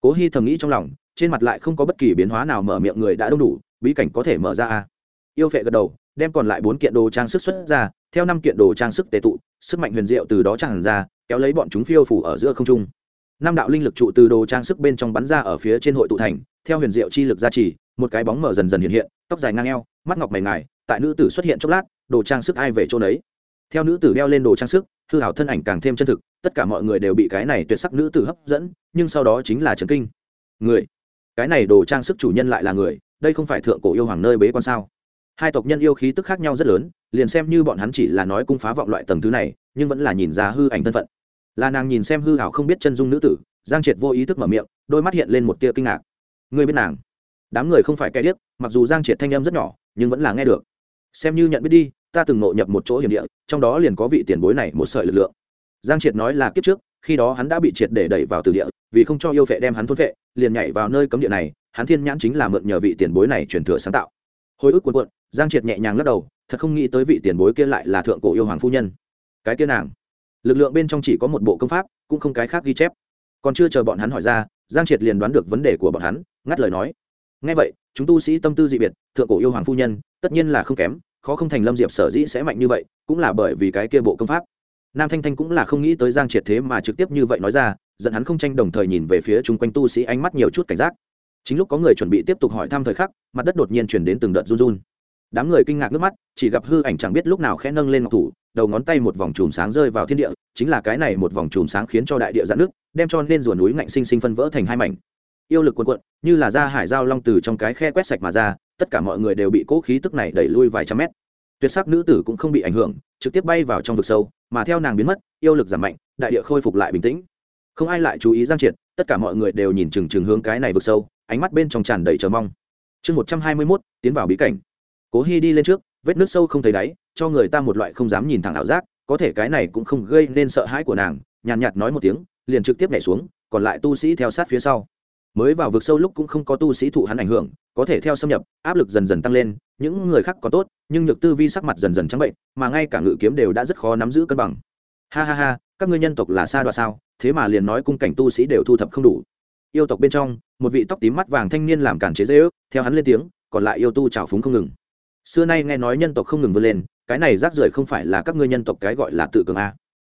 Cố hy thầm nghĩ trong lòng, trên mặt lại không có bất kỳ biến hóa nào mở miệng người đã đông đủ, bí cảnh có thể mở ra à. yêu phệ gật đầu, đem còn lại bốn kiện đồ trang sức xuất ra, theo năm kiện đồ trang sức tệ tụ, sức mạnh huyền diệu từ đó tràn ra, kéo lấy bọn chúng phiêu phủ ở giữa không trung năm đạo linh lực trụ từ đồ trang sức bên trong bắn ra ở phía trên hội tụ thành, theo huyền diệu chi lực gia trì, một cái bóng mở dần dần hiện hiện, tóc dài ngang eo, mắt ngọc mày ngài, tại nữ tử xuất hiện chốc lát, đồ trang sức ai về chỗ đấy theo nữ tử đeo lên đồ trang sức, hư hảo thân ảnh càng thêm chân thực, tất cả mọi người đều bị cái này tuyệt sắc nữ tử hấp dẫn, nhưng sau đó chính là trần kinh. Người, cái này đồ trang sức chủ nhân lại là người, đây không phải thượng cổ yêu hoàng nơi bế quan sao? Hai tộc nhân yêu khí tức khác nhau rất lớn, liền xem như bọn hắn chỉ là nói cung phá vọng loại tầng thứ này, nhưng vẫn là nhìn ra hư ảnh thân phận là nàng nhìn xem hư hảo không biết chân dung nữ tử, giang triệt vô ý thức mở miệng, đôi mắt hiện lên một tia kinh ngạc. Ngươi biết nàng? Đám người không phải kẻ điếc, mặc dù giang triệt thanh âm rất nhỏ, nhưng vẫn là nghe được. Xem như nhận biết đi, ta từng nội nhập một chỗ hiểm địa, trong đó liền có vị tiền bối này một sợi lực lượng. Giang triệt nói là kiếp trước, khi đó hắn đã bị triệt để đẩy vào từ địa, vì không cho yêu vệ đem hắn thôn vệ, liền nhảy vào nơi cấm địa này, hắn thiên nhãn chính là mượn nhờ vị tiền bối này truyền thừa sáng tạo. Hồi ức cuộn cuộn, giang triệt nhẹ nhàng lắc đầu, thật không nghĩ tới vị tiền bối kia lại là thượng cổ yêu hoàng phu nhân. Cái kia nàng lực lượng bên trong chỉ có một bộ công pháp, cũng không cái khác ghi chép. Còn chưa chờ bọn hắn hỏi ra, giang triệt liền đoán được vấn đề của bọn hắn, ngắt lời nói. Ngay vậy, chúng tu sĩ tâm tư dị biệt, thượng cổ yêu hoàng phu nhân, tất nhiên là không kém, khó không thành lâm diệp sở dĩ sẽ mạnh như vậy, cũng là bởi vì cái kia bộ công pháp. Nam thanh thanh cũng là không nghĩ tới giang triệt thế mà trực tiếp như vậy nói ra dẫn hắn không tranh đồng thời nhìn về phía chung quanh tu sĩ ánh mắt nhiều chút cảnh giác. Chính lúc có người chuẩn bị tiếp tục hỏi thăm thời khắc, mặt đất đột nhiên chuyển đến từng đợt run run. Đám người kinh ngạc nước mắt, chỉ gặp hư ảnh chẳng biết lúc nào khẽ nâng lên ngọc thủ đầu ngón tay một vòng chùm sáng rơi vào thiên địa, chính là cái này một vòng chùm sáng khiến cho đại địa giãn nước đem cho nên rùa núi ngạnh sinh sinh phân vỡ thành hai mảnh. Yêu lực cuộn cuộn, như là ra hải giao long từ trong cái khe quét sạch mà ra, tất cả mọi người đều bị cỗ khí tức này đẩy lui vài trăm mét. Tuyệt sắc nữ tử cũng không bị ảnh hưởng, trực tiếp bay vào trong vực sâu, mà theo nàng biến mất, yêu lực giảm mạnh, đại địa khôi phục lại bình tĩnh. Không ai lại chú ý giang triệt, tất cả mọi người đều nhìn chừng chừng hướng cái này vực sâu, ánh mắt bên trong tràn đầy chờ mong. Chương một trăm hai mươi mốt, tiến vào bí cảnh. Cố hy đi lên trước vết nước sâu không thấy đáy, cho người ta một loại không dám nhìn thẳng ảo giác, có thể cái này cũng không gây nên sợ hãi của nàng, nhàn nhạt nói một tiếng, liền trực tiếp nhảy xuống, còn lại tu sĩ theo sát phía sau. Mới vào vực sâu lúc cũng không có tu sĩ thụ hắn ảnh hưởng, có thể theo xâm nhập, áp lực dần dần tăng lên, những người khác có tốt, nhưng nhược tư vi sắc mặt dần dần trắng bệnh, mà ngay cả ngự kiếm đều đã rất khó nắm giữ cân bằng. Ha ha ha, các ngươi nhân tộc là xa đoạ sao, thế mà liền nói cung cảnh tu sĩ đều thu thập không đủ. Yêu tộc bên trong, một vị tóc tím mắt vàng thanh niên làm cản chế dễ ước theo hắn lên tiếng, còn lại yêu tu trào phúng không ngừng xưa nay nghe nói nhân tộc không ngừng vươn lên, cái này rác rưởi không phải là các ngươi nhân tộc cái gọi là tự cường a.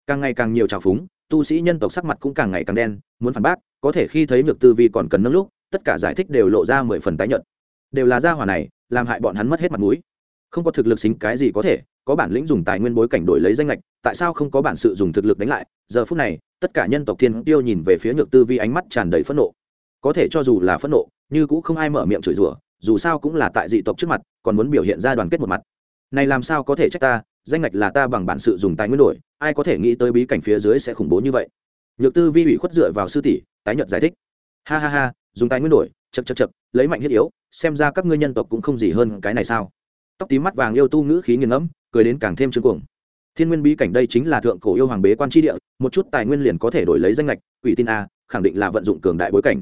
Càng ngày càng nhiều trào phúng, tu sĩ nhân tộc sắc mặt cũng càng ngày càng đen, muốn phản bác, có thể khi thấy nhược tư vi còn cần nâng lúc, tất cả giải thích đều lộ ra mười phần tái nhợt. Đều là gia hỏa này, làm hại bọn hắn mất hết mặt mũi. Không có thực lực xính cái gì có thể, có bản lĩnh dùng tài nguyên bối cảnh đổi lấy danh lệch, tại sao không có bản sự dùng thực lực đánh lại? Giờ phút này, tất cả nhân tộc thiên tiêu nhìn về phía nhược tư vi ánh mắt tràn đầy phẫn nộ. Có thể cho dù là phẫn nộ, như cũng không ai mở miệng chửi rủa dù sao cũng là tại dị tộc trước mặt, còn muốn biểu hiện ra đoàn kết một mặt. Này làm sao có thể trách ta, danh ngạch là ta bằng bản sự dùng tài nguyên đổi, ai có thể nghĩ tới bí cảnh phía dưới sẽ khủng bố như vậy. Nhược tư vi ủy khuất dựa vào sư tỷ, tái nhật giải thích. Ha ha ha, dùng tài nguyên đổi chật chật chật lấy mạnh thiết yếu, xem ra các ngươi nhân tộc cũng không gì hơn cái này sao? Tóc tím mắt vàng yêu tu ngữ khí nghiền ngẫm, cười đến càng thêm trương cuồng. Thiên nguyên bí cảnh đây chính là thượng cổ yêu hoàng bế quan tri địa, một chút tài nguyên liền có thể đổi lấy danh lệch quỷ tin a, khẳng định là vận dụng cường đại bối cảnh.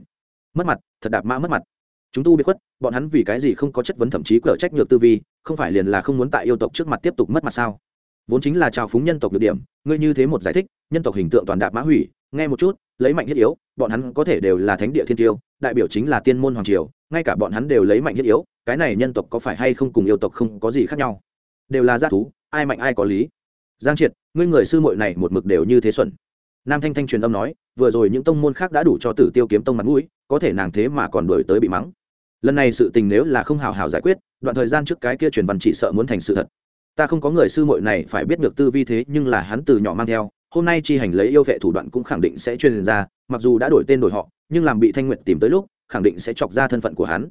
Mất mặt, thật đạp mã mất mặt chúng tu biết khuất, bọn hắn vì cái gì không có chất vấn thậm chí cở trách nhược tư vi, không phải liền là không muốn tại yêu tộc trước mặt tiếp tục mất mặt sao? Vốn chính là trào phúng nhân tộc được điểm, ngươi như thế một giải thích, nhân tộc hình tượng toàn đạp mã hủy, nghe một chút, lấy mạnh thiết yếu, bọn hắn có thể đều là thánh địa thiên tiêu, đại biểu chính là tiên môn hoàng triều, ngay cả bọn hắn đều lấy mạnh thiết yếu, cái này nhân tộc có phải hay không cùng yêu tộc không có gì khác nhau? Đều là g thú, ai mạnh ai có lý. Giang triệt, ngươi người sư muội này một mực đều như thế xuẩn nam thanh thanh truyền âm nói, vừa rồi những tông môn khác đã đủ cho tử tiêu kiếm tông mặt mũi, có thể nàng thế mà còn đổi tới bị mắng. Lần này sự tình nếu là không hào hào giải quyết, đoạn thời gian trước cái kia truyền văn chỉ sợ muốn thành sự thật. Ta không có người sư muội này phải biết được tư vi thế, nhưng là hắn từ nhỏ mang theo, hôm nay chi hành lấy yêu vệ thủ đoạn cũng khẳng định sẽ truyền ra, mặc dù đã đổi tên đổi họ, nhưng làm bị thanh nguyện tìm tới lúc, khẳng định sẽ chọc ra thân phận của hắn.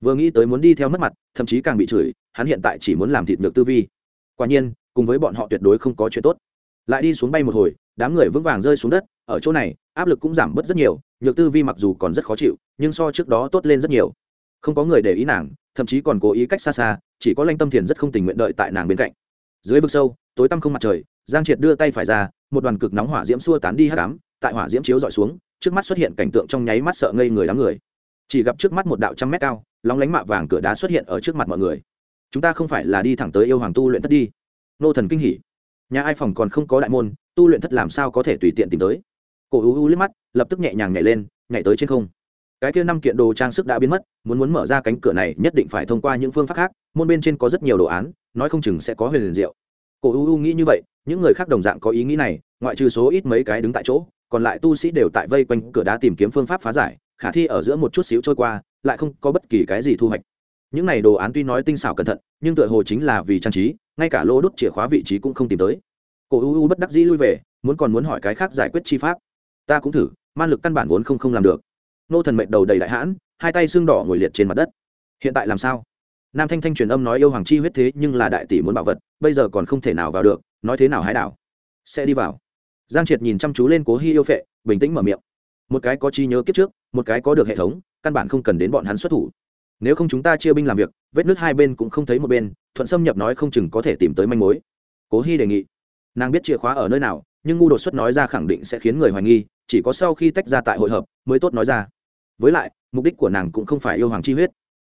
Vừa nghĩ tới muốn đi theo mất mặt, thậm chí càng bị chửi, hắn hiện tại chỉ muốn làm thịt ngược tư vi. Quả nhiên, cùng với bọn họ tuyệt đối không có chuyện tốt lại đi xuống bay một hồi, đám người vững vàng rơi xuống đất, ở chỗ này, áp lực cũng giảm bớt rất nhiều, nhược tư vi mặc dù còn rất khó chịu, nhưng so trước đó tốt lên rất nhiều. Không có người để ý nàng, thậm chí còn cố ý cách xa xa, chỉ có lanh tâm thiền rất không tình nguyện đợi tại nàng bên cạnh. Dưới vực sâu, tối tăm không mặt trời, giang triệt đưa tay phải ra, một đoàn cực nóng hỏa diễm xua tán đi hát cám tại hỏa diễm chiếu dọi xuống, trước mắt xuất hiện cảnh tượng trong nháy mắt sợ ngây người đám người. Chỉ gặp trước mắt một đạo trăm mét cao, lóng lánh mạ vàng cửa đá xuất hiện ở trước mặt mọi người. Chúng ta không phải là đi thẳng tới yêu hoàng tu luyện thất đi. Nô thần kinh hỉ nhà ai phòng còn không có đại môn, tu luyện thất làm sao có thể tùy tiện tìm tới? Cổ u u liếc mắt, lập tức nhẹ nhàng nhảy lên, nhảy tới trên không. Cái kia năm kiện đồ trang sức đã biến mất, muốn muốn mở ra cánh cửa này nhất định phải thông qua những phương pháp khác, môn bên trên có rất nhiều đồ án, nói không chừng sẽ có huyền liền diệu. Cổ u u nghĩ như vậy, những người khác đồng dạng có ý nghĩ này, ngoại trừ số ít mấy cái đứng tại chỗ, còn lại tu sĩ đều tại vây quanh cửa đá tìm kiếm phương pháp phá giải, khả thi ở giữa một chút xíu trôi qua, lại không có bất kỳ cái gì thu hoạch những này đồ án tuy nói tinh xảo cẩn thận, nhưng tựa hồ chính là vì trang trí, ngay cả lô đốt chìa khóa vị trí cũng không tìm tới. Cổ u u bất đắc dĩ lui về, muốn còn muốn hỏi cái khác giải quyết chi pháp. Ta cũng thử, man lực căn bản vốn không không làm được. Nô thần mệnh đầu đầy đại hãn, hai tay xương đỏ ngồi liệt trên mặt đất. Hiện tại làm sao? Nam thanh thanh truyền âm nói yêu hoàng chi huyết thế nhưng là đại tỷ muốn bảo vật, bây giờ còn không thể nào vào được, nói thế nào hái đảo? Sẽ đi vào. Giang triệt nhìn chăm chú lên cố hy yêu phệ, bình tĩnh mở miệng. Một cái có chi nhớ kiếp trước, một cái có được hệ thống, căn bản không cần đến bọn hắn xuất thủ nếu không chúng ta chia binh làm việc, vết nước hai bên cũng không thấy một bên, thuận xâm nhập nói không chừng có thể tìm tới manh mối. Cố hy đề nghị. Nàng biết chìa khóa ở nơi nào, nhưng ngu đột xuất nói ra khẳng định sẽ khiến người hoài nghi, chỉ có sau khi tách ra tại hội hợp mới tốt nói ra. Với lại, mục đích của nàng cũng không phải yêu hoàng chi huyết.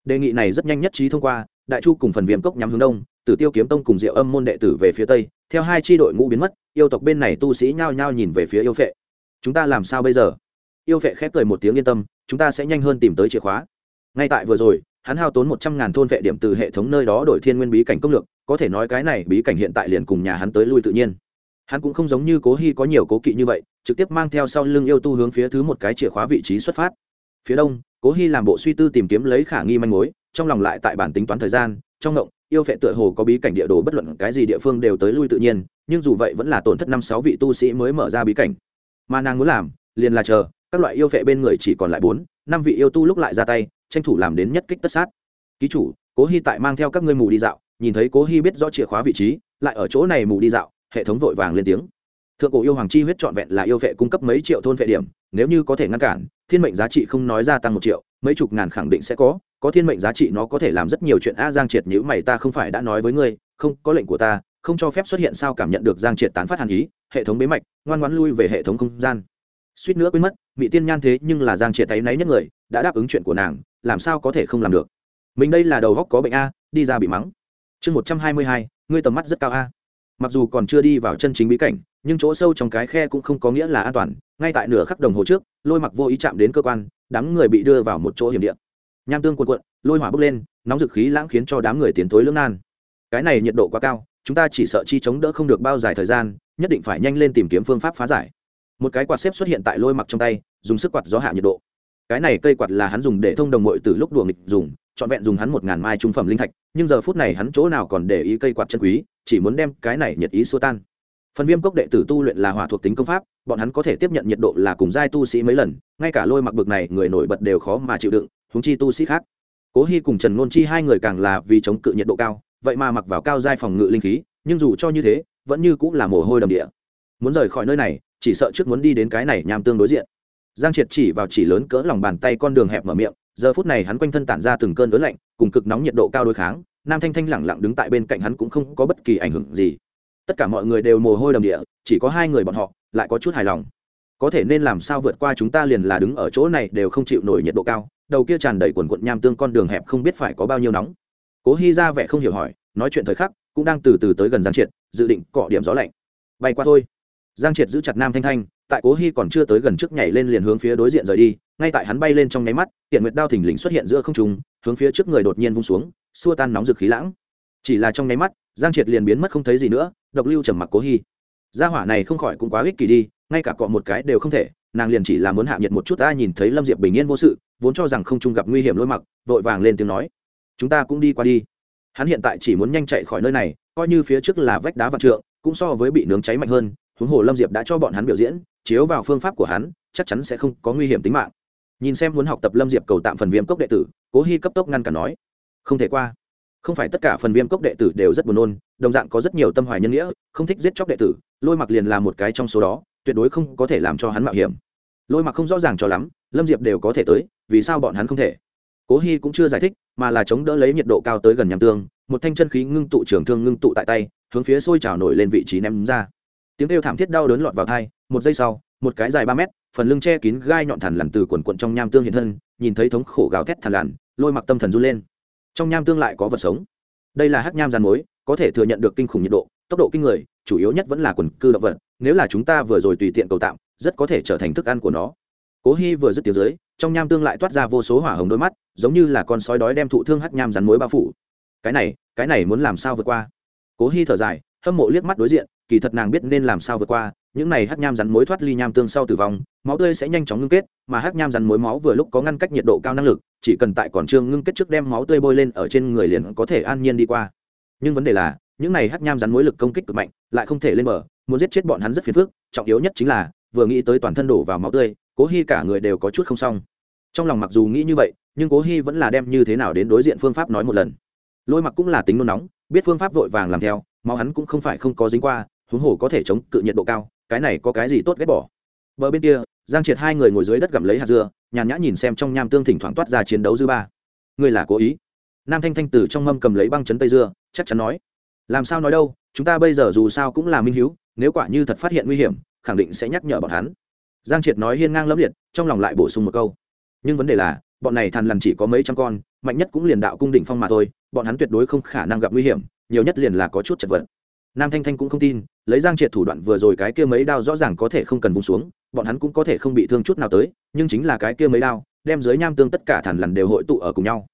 Đề nghị này rất nhanh nhất trí thông qua, đại chu cùng phần viêm cốc nhắm hướng đông, tử tiêu kiếm tông cùng diệu âm môn đệ tử về phía tây, theo hai tri đội ngũ biến mất, yêu tộc bên này tu sĩ nhao nhao nhìn về phía yêu phệ. Chúng ta làm sao bây giờ? Yêu phệ khép cười một tiếng yên tâm, chúng ta sẽ nhanh hơn tìm tới chìa khóa ngay tại vừa rồi, hắn hao tốn một trăm ngàn thôn vệ điểm từ hệ thống nơi đó đổi thiên nguyên bí cảnh công lược, có thể nói cái này bí cảnh hiện tại liền cùng nhà hắn tới lui tự nhiên. Hắn cũng không giống như cố hy có nhiều cố kỵ như vậy, trực tiếp mang theo sau lưng yêu tu hướng phía thứ một cái chìa khóa vị trí xuất phát. Phía đông, cố hy làm bộ suy tư tìm kiếm lấy khả nghi manh mối, trong lòng lại tại bản tính toán thời gian, trong ngộng, yêu vệ tựa hồ có bí cảnh địa đồ bất luận cái gì địa phương đều tới lui tự nhiên, nhưng dù vậy vẫn là tổn thất năm sáu vị tu sĩ mới mở ra bí cảnh. Mà nàng muốn làm, liền là chờ các loại yêu phệ bên người chỉ còn lại bốn, năm vị yêu tu lúc lại ra tay, tranh thủ làm đến nhất kích tất sát. Ký chủ, cố hy tại mang theo các ngươi mù đi dạo, nhìn thấy cố hy biết rõ chìa khóa vị trí, lại ở chỗ này mù đi dạo, hệ thống vội vàng lên tiếng. Thượng cổ yêu hoàng chi huyết trọn vẹn là yêu vệ cung cấp mấy triệu thôn vệ điểm, nếu như có thể ngăn cản, thiên mệnh giá trị không nói gia tăng một triệu, mấy chục ngàn khẳng định sẽ có có thiên mệnh giá trị nó có thể làm rất nhiều chuyện. A giang triệt nhữ mày, ta không phải đã nói với ngươi, không, có lệnh của ta, không cho phép xuất hiện sao cảm nhận được giang triệt tán phát hàn ý, hệ thống bế mạch, ngoan ngoãn lui về hệ thống không gian suýt nữa quên mất mỹ tiên nhan thế nhưng là giang triệt tay náy nhất người, đã đáp ứng chuyện của nàng, làm sao có thể không làm được? Mình đây là đầu góc có bệnh a, đi ra bị mắng. Chương một trăm hai mươi hai, ngươi tầm mắt rất cao a. Mặc dù còn chưa đi vào chân chính bí cảnh, nhưng chỗ sâu trong cái khe cũng không có nghĩa là an toàn. Ngay tại nửa khắc đồng hồ trước, lôi mặc vô ý chạm đến cơ quan, đám người bị đưa vào một chỗ hiểm điện nham tương cuộn cuộn, lôi hỏa bốc lên, nóng dực khí lãng khiến cho đám người tiến thối lưỡng nan. Cái này nhiệt độ quá cao, chúng ta chỉ sợ chi chống đỡ không được bao dài thời gian, nhất định phải nhanh lên tìm kiếm phương pháp phá giải một cái quạt xếp xuất hiện tại lôi mặc trong tay, dùng sức quạt gió hạ nhiệt độ. Cái này cây quạt là hắn dùng để thông đồng mội từ lúc đùa nghịch dùng, trọn vẹn dùng hắn một ngàn mai trung phẩm linh thạch, nhưng giờ phút này hắn chỗ nào còn để ý cây quạt chân quý, chỉ muốn đem cái này nhiệt ý xua tan. Phần viêm cốc đệ tử tu luyện là hỏa thuộc tính công pháp, bọn hắn có thể tiếp nhận nhiệt độ là cùng giai tu sĩ mấy lần, ngay cả lôi mặc bực này người nổi bật đều khó mà chịu đựng húng chi tu sĩ khác. Cố hy cùng trần ngôn chi hai người càng là vì chống cự nhiệt độ cao, vậy mà mặc vào cao giai phòng ngự linh khí, nhưng dù cho như thế, vẫn như cũng là mồ hôi đầm địa. Muốn rời khỏi nơi này chỉ sợ trước muốn đi đến cái này nham tương đối diện. Giang triệt chỉ vào chỉ lớn cỡ lòng bàn tay con đường hẹp mở miệng, giờ phút này hắn quanh thân tản ra từng cơn ớn lạnh, cùng cực nóng nhiệt độ cao đối kháng, nam thanh thanh lẳng lặng đứng tại bên cạnh hắn cũng không có bất kỳ ảnh hưởng gì. Tất cả mọi người đều mồ hôi đầm địa, chỉ có hai người bọn họ, lại có chút hài lòng. Có thể nên làm sao vượt qua chúng ta liền là đứng ở chỗ này đều không chịu nổi nhiệt độ cao, đầu kia tràn đầy quần quận nham tương con đường hẹp không biết phải có bao nhiêu nóng. Cố hy ra vẻ không hiểu hỏi, nói chuyện thời khắc, cũng đang từ từ tới gần giang triệt, dự định cọ điểm gió lạnh. Bay qua thôi giang triệt giữ chặt nam thanh thanh, tại cố hy còn chưa tới gần trước nhảy lên liền hướng phía đối diện rời đi, ngay tại hắn bay lên trong nháy mắt hiện nguyệt đao thình lình xuất hiện giữa không trung, hướng phía trước người đột nhiên vung xuống, xua tan nóng rực khí lãng. Chỉ là trong nháy mắt, giang triệt liền biến mất không thấy gì nữa, độc lưu trầm mặc cố hy. Gia hỏa này không khỏi cũng quá ích kỷ đi, ngay cả cọ một cái đều không thể, nàng liền chỉ là muốn hạ nhiệt một chút, ta nhìn thấy lâm diệp bình yên vô sự, vốn cho rằng không trung gặp nguy hiểm lôi mặc, vội vàng lên tiếng nói, chúng ta cũng đi qua đi. Hắn hiện tại chỉ muốn nhanh chạy khỏi nơi này, coi như phía trước là vách đá vạn trượng, cũng so với bị nướng cháy mạnh hơn huống hồ lâm diệp đã cho bọn hắn biểu diễn, chiếu vào phương pháp của hắn, chắc chắn sẽ không có nguy hiểm tính mạng. Nhìn xem muốn học tập lâm diệp cầu tạm phần viêm cốc đệ tử, cố hy cấp tốc ngăn cản nói, không thể qua. Không phải tất cả phần viêm cốc đệ tử đều rất buồn nôn, đồng dạng có rất nhiều tâm hoài nhân nghĩa, không thích giết chóc đệ tử, lôi mặc liền là một cái trong số đó, tuyệt đối không có thể làm cho hắn mạo hiểm. Lôi mặc không rõ ràng cho lắm, lâm diệp đều có thể tới, vì sao bọn hắn không thể? Cố hy cũng chưa giải thích, mà là chống đỡ lấy nhiệt độ cao tới gần nhằm tương, một thanh chân khí ngưng tụ trường thương ngưng tụ tại tay, hướng phía sôi trào nổi lên vị trí ném ra tiếng kêu thảm thiết đau đớn lọt vào thai, một giây sau, một cái dài ba mét, phần lưng che kín gai nhọn thằn lằn từ quần quận trong nham tương hiện thân, nhìn thấy thống khổ gào thét thằn lằn, lôi mặc tâm thần run lên. Trong nham tương lại có vật sống. Đây là hắc nham giàn mối có thể thừa nhận được kinh khủng nhiệt độ, tốc độ kinh người, chủ yếu nhất vẫn là quần cư động vật, nếu là chúng ta vừa rồi tùy tiện cầu tạm, rất có thể trở thành thức ăn của nó. Cố hy vừa dứt tiếng dưới, trong nham tương lại toát ra vô số hỏa hồng đôi mắt, giống như là con sói đói đem thụ thương hắc nham rắn mối bao phủ. Cái này cái này muốn làm sao vượt qua? Cố hy thở dài, hâm mộ liếc mắt đối diện kỳ thật nàng biết nên làm sao vượt qua, những này hắc nham rắn mối thoát ly nham tương sau tử vong, máu tươi sẽ nhanh chóng ngưng kết, mà hắc nham rắn mối máu vừa lúc có ngăn cách nhiệt độ cao năng lực, chỉ cần tại còn trương ngưng kết trước đem máu tươi bôi lên ở trên người liền có thể an nhiên đi qua. Nhưng vấn đề là, những này hắc nham rắn mối lực công kích cực mạnh, lại không thể lên bờ, muốn giết chết bọn hắn rất phiền phức, trọng yếu nhất chính là, vừa nghĩ tới toàn thân đổ vào máu tươi, cố hy cả người đều có chút không xong. Trong lòng mặc dù nghĩ như vậy, nhưng cố hy vẫn là đem như thế nào đến đối diện phương pháp nói một lần. Lôi mặc cũng là tính nôn nóng, biết phương pháp vội vàng làm theo, máu hắn cũng không phải không có dính qua huống hồ có thể chống cự nhiệt độ cao, cái này có cái gì tốt ghét bỏ? Bờ bên kia, giang triệt hai người ngồi dưới đất gặm lấy hạt dưa, nhàn nhã nhìn xem trong nham tương thỉnh thoảng toát ra chiến đấu dư ba. Ngươi là cố ý? Nam thanh thanh từ trong mâm cầm lấy băng chấn tây dưa, chắc chắn nói. Làm sao nói đâu, chúng ta bây giờ dù sao cũng là minh hiếu, nếu quả như thật phát hiện nguy hiểm, khẳng định sẽ nhắc nhở bọn hắn. Giang triệt nói hiên ngang lẫm liệt, trong lòng lại bổ sung một câu. Nhưng vấn đề là, bọn này thằn lằn chỉ có mấy trăm con, mạnh nhất cũng liền đạo cung đỉnh phong mà thôi, bọn hắn tuyệt đối không khả năng gặp nguy hiểm, nhiều nhất liền là có chút chật vật nam thanh thanh cũng không tin, lấy giang triệt thủ đoạn vừa rồi cái kia mấy đao rõ ràng có thể không cần vung xuống, bọn hắn cũng có thể không bị thương chút nào tới, nhưng chính là cái kia mấy đao, đem dưới nham tương tất cả thản lằn đều hội tụ ở cùng nhau.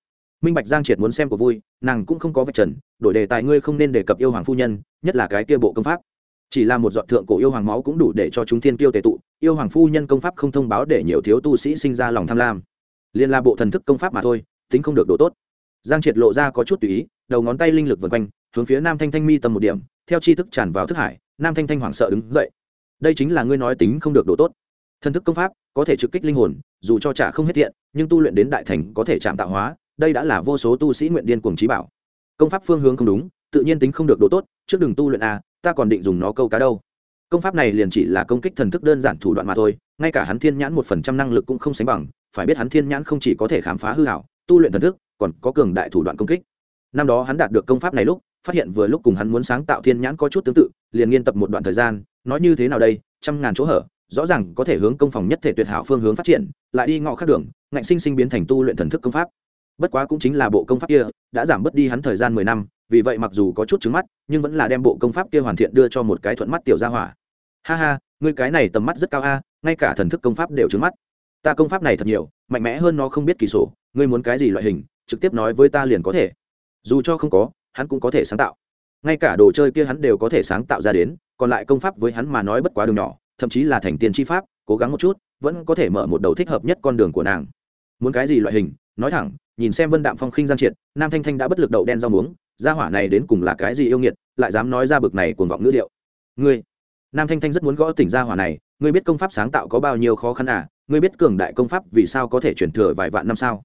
Minh bạch giang triệt muốn xem của vui, nàng cũng không có vạch trần, đổi đề tài ngươi không nên đề cập yêu hoàng phu nhân, nhất là cái kia bộ công pháp. Chỉ là một giọt thượng cổ yêu hoàng máu cũng đủ để cho chúng thiên kiêu tề tụ, yêu hoàng phu nhân công pháp không thông báo để nhiều thiếu tu sĩ sinh ra lòng tham lam. Liên là bộ thần thức công pháp mà thôi, tính không được độ tốt. Giang triệt lộ ra có chút tùy ý, đầu ngón tay linh lực vần quanh, hướng phía nam thanh thanh mi tầm một điểm theo chi thức tràn vào thức hải, nam thanh thanh hoảng sợ đứng dậy. Đây chính là ngươi nói tính không được độ tốt. Thần thức công pháp có thể trực kích linh hồn, dù cho trả không hết thiện nhưng tu luyện đến đại thành có thể chạm tạo hóa, đây đã là vô số tu sĩ nguyện điên cuồng trí bảo. Công pháp phương hướng không đúng, tự nhiên tính không được độ tốt, trước đừng tu luyện a ta còn định dùng nó câu cá đâu. Công pháp này liền chỉ là công kích thần thức đơn giản thủ đoạn mà thôi, ngay cả hắn thiên nhãn một phần trăm năng lực cũng không sánh bằng, phải biết hắn thiên nhãn không chỉ có thể khám phá hư hảo, tu luyện thần thức, còn có cường đại thủ đoạn công kích. Năm đó hắn đạt được công pháp này lúc phát hiện vừa lúc cùng hắn muốn sáng tạo thiên nhãn có chút tương tự, liền nghiên tập một đoạn thời gian, nói như thế nào đây, trăm ngàn chỗ hở, rõ ràng có thể hướng công phòng nhất thể tuyệt hảo phương hướng phát triển, lại đi ngọ khác đường, ngạnh sinh sinh biến thành tu luyện thần thức công pháp. Bất quá cũng chính là bộ công pháp kia, đã giảm bớt đi hắn thời gian mười năm, vì vậy mặc dù có chút trứng mắt, nhưng vẫn là đem bộ công pháp kia hoàn thiện đưa cho một cái thuận mắt tiểu gia hỏa. Ha ha, ngươi cái này tầm mắt rất cao a, ngay cả thần thức công pháp đều trứng mắt. Ta công pháp này thật nhiều, mạnh mẽ hơn nó không biết kỳ sổ, ngươi muốn cái gì loại hình, trực tiếp nói với ta liền có thể. Dù cho không có hắn cũng có thể sáng tạo. Ngay cả đồ chơi kia hắn đều có thể sáng tạo ra đến, còn lại công pháp với hắn mà nói bất quá đường nhỏ, thậm chí là thành tiền chi pháp, cố gắng một chút, vẫn có thể mở một đầu thích hợp nhất con đường của nàng. Muốn cái gì loại hình, nói thẳng, nhìn xem vân đạm phong khinh giang triệt, nam thanh thanh đã bất lực đậu đen rau muống, gia hỏa này đến cùng là cái gì yêu nghiệt, lại dám nói ra bực này cuồng vọng ngữ điệu. Ngươi, nam thanh thanh rất muốn gõ tỉnh gia hỏa này, ngươi biết công pháp sáng tạo có bao nhiêu khó khăn à ngươi biết cường đại công pháp vì sao có thể chuyển thừa vài vạn năm sao?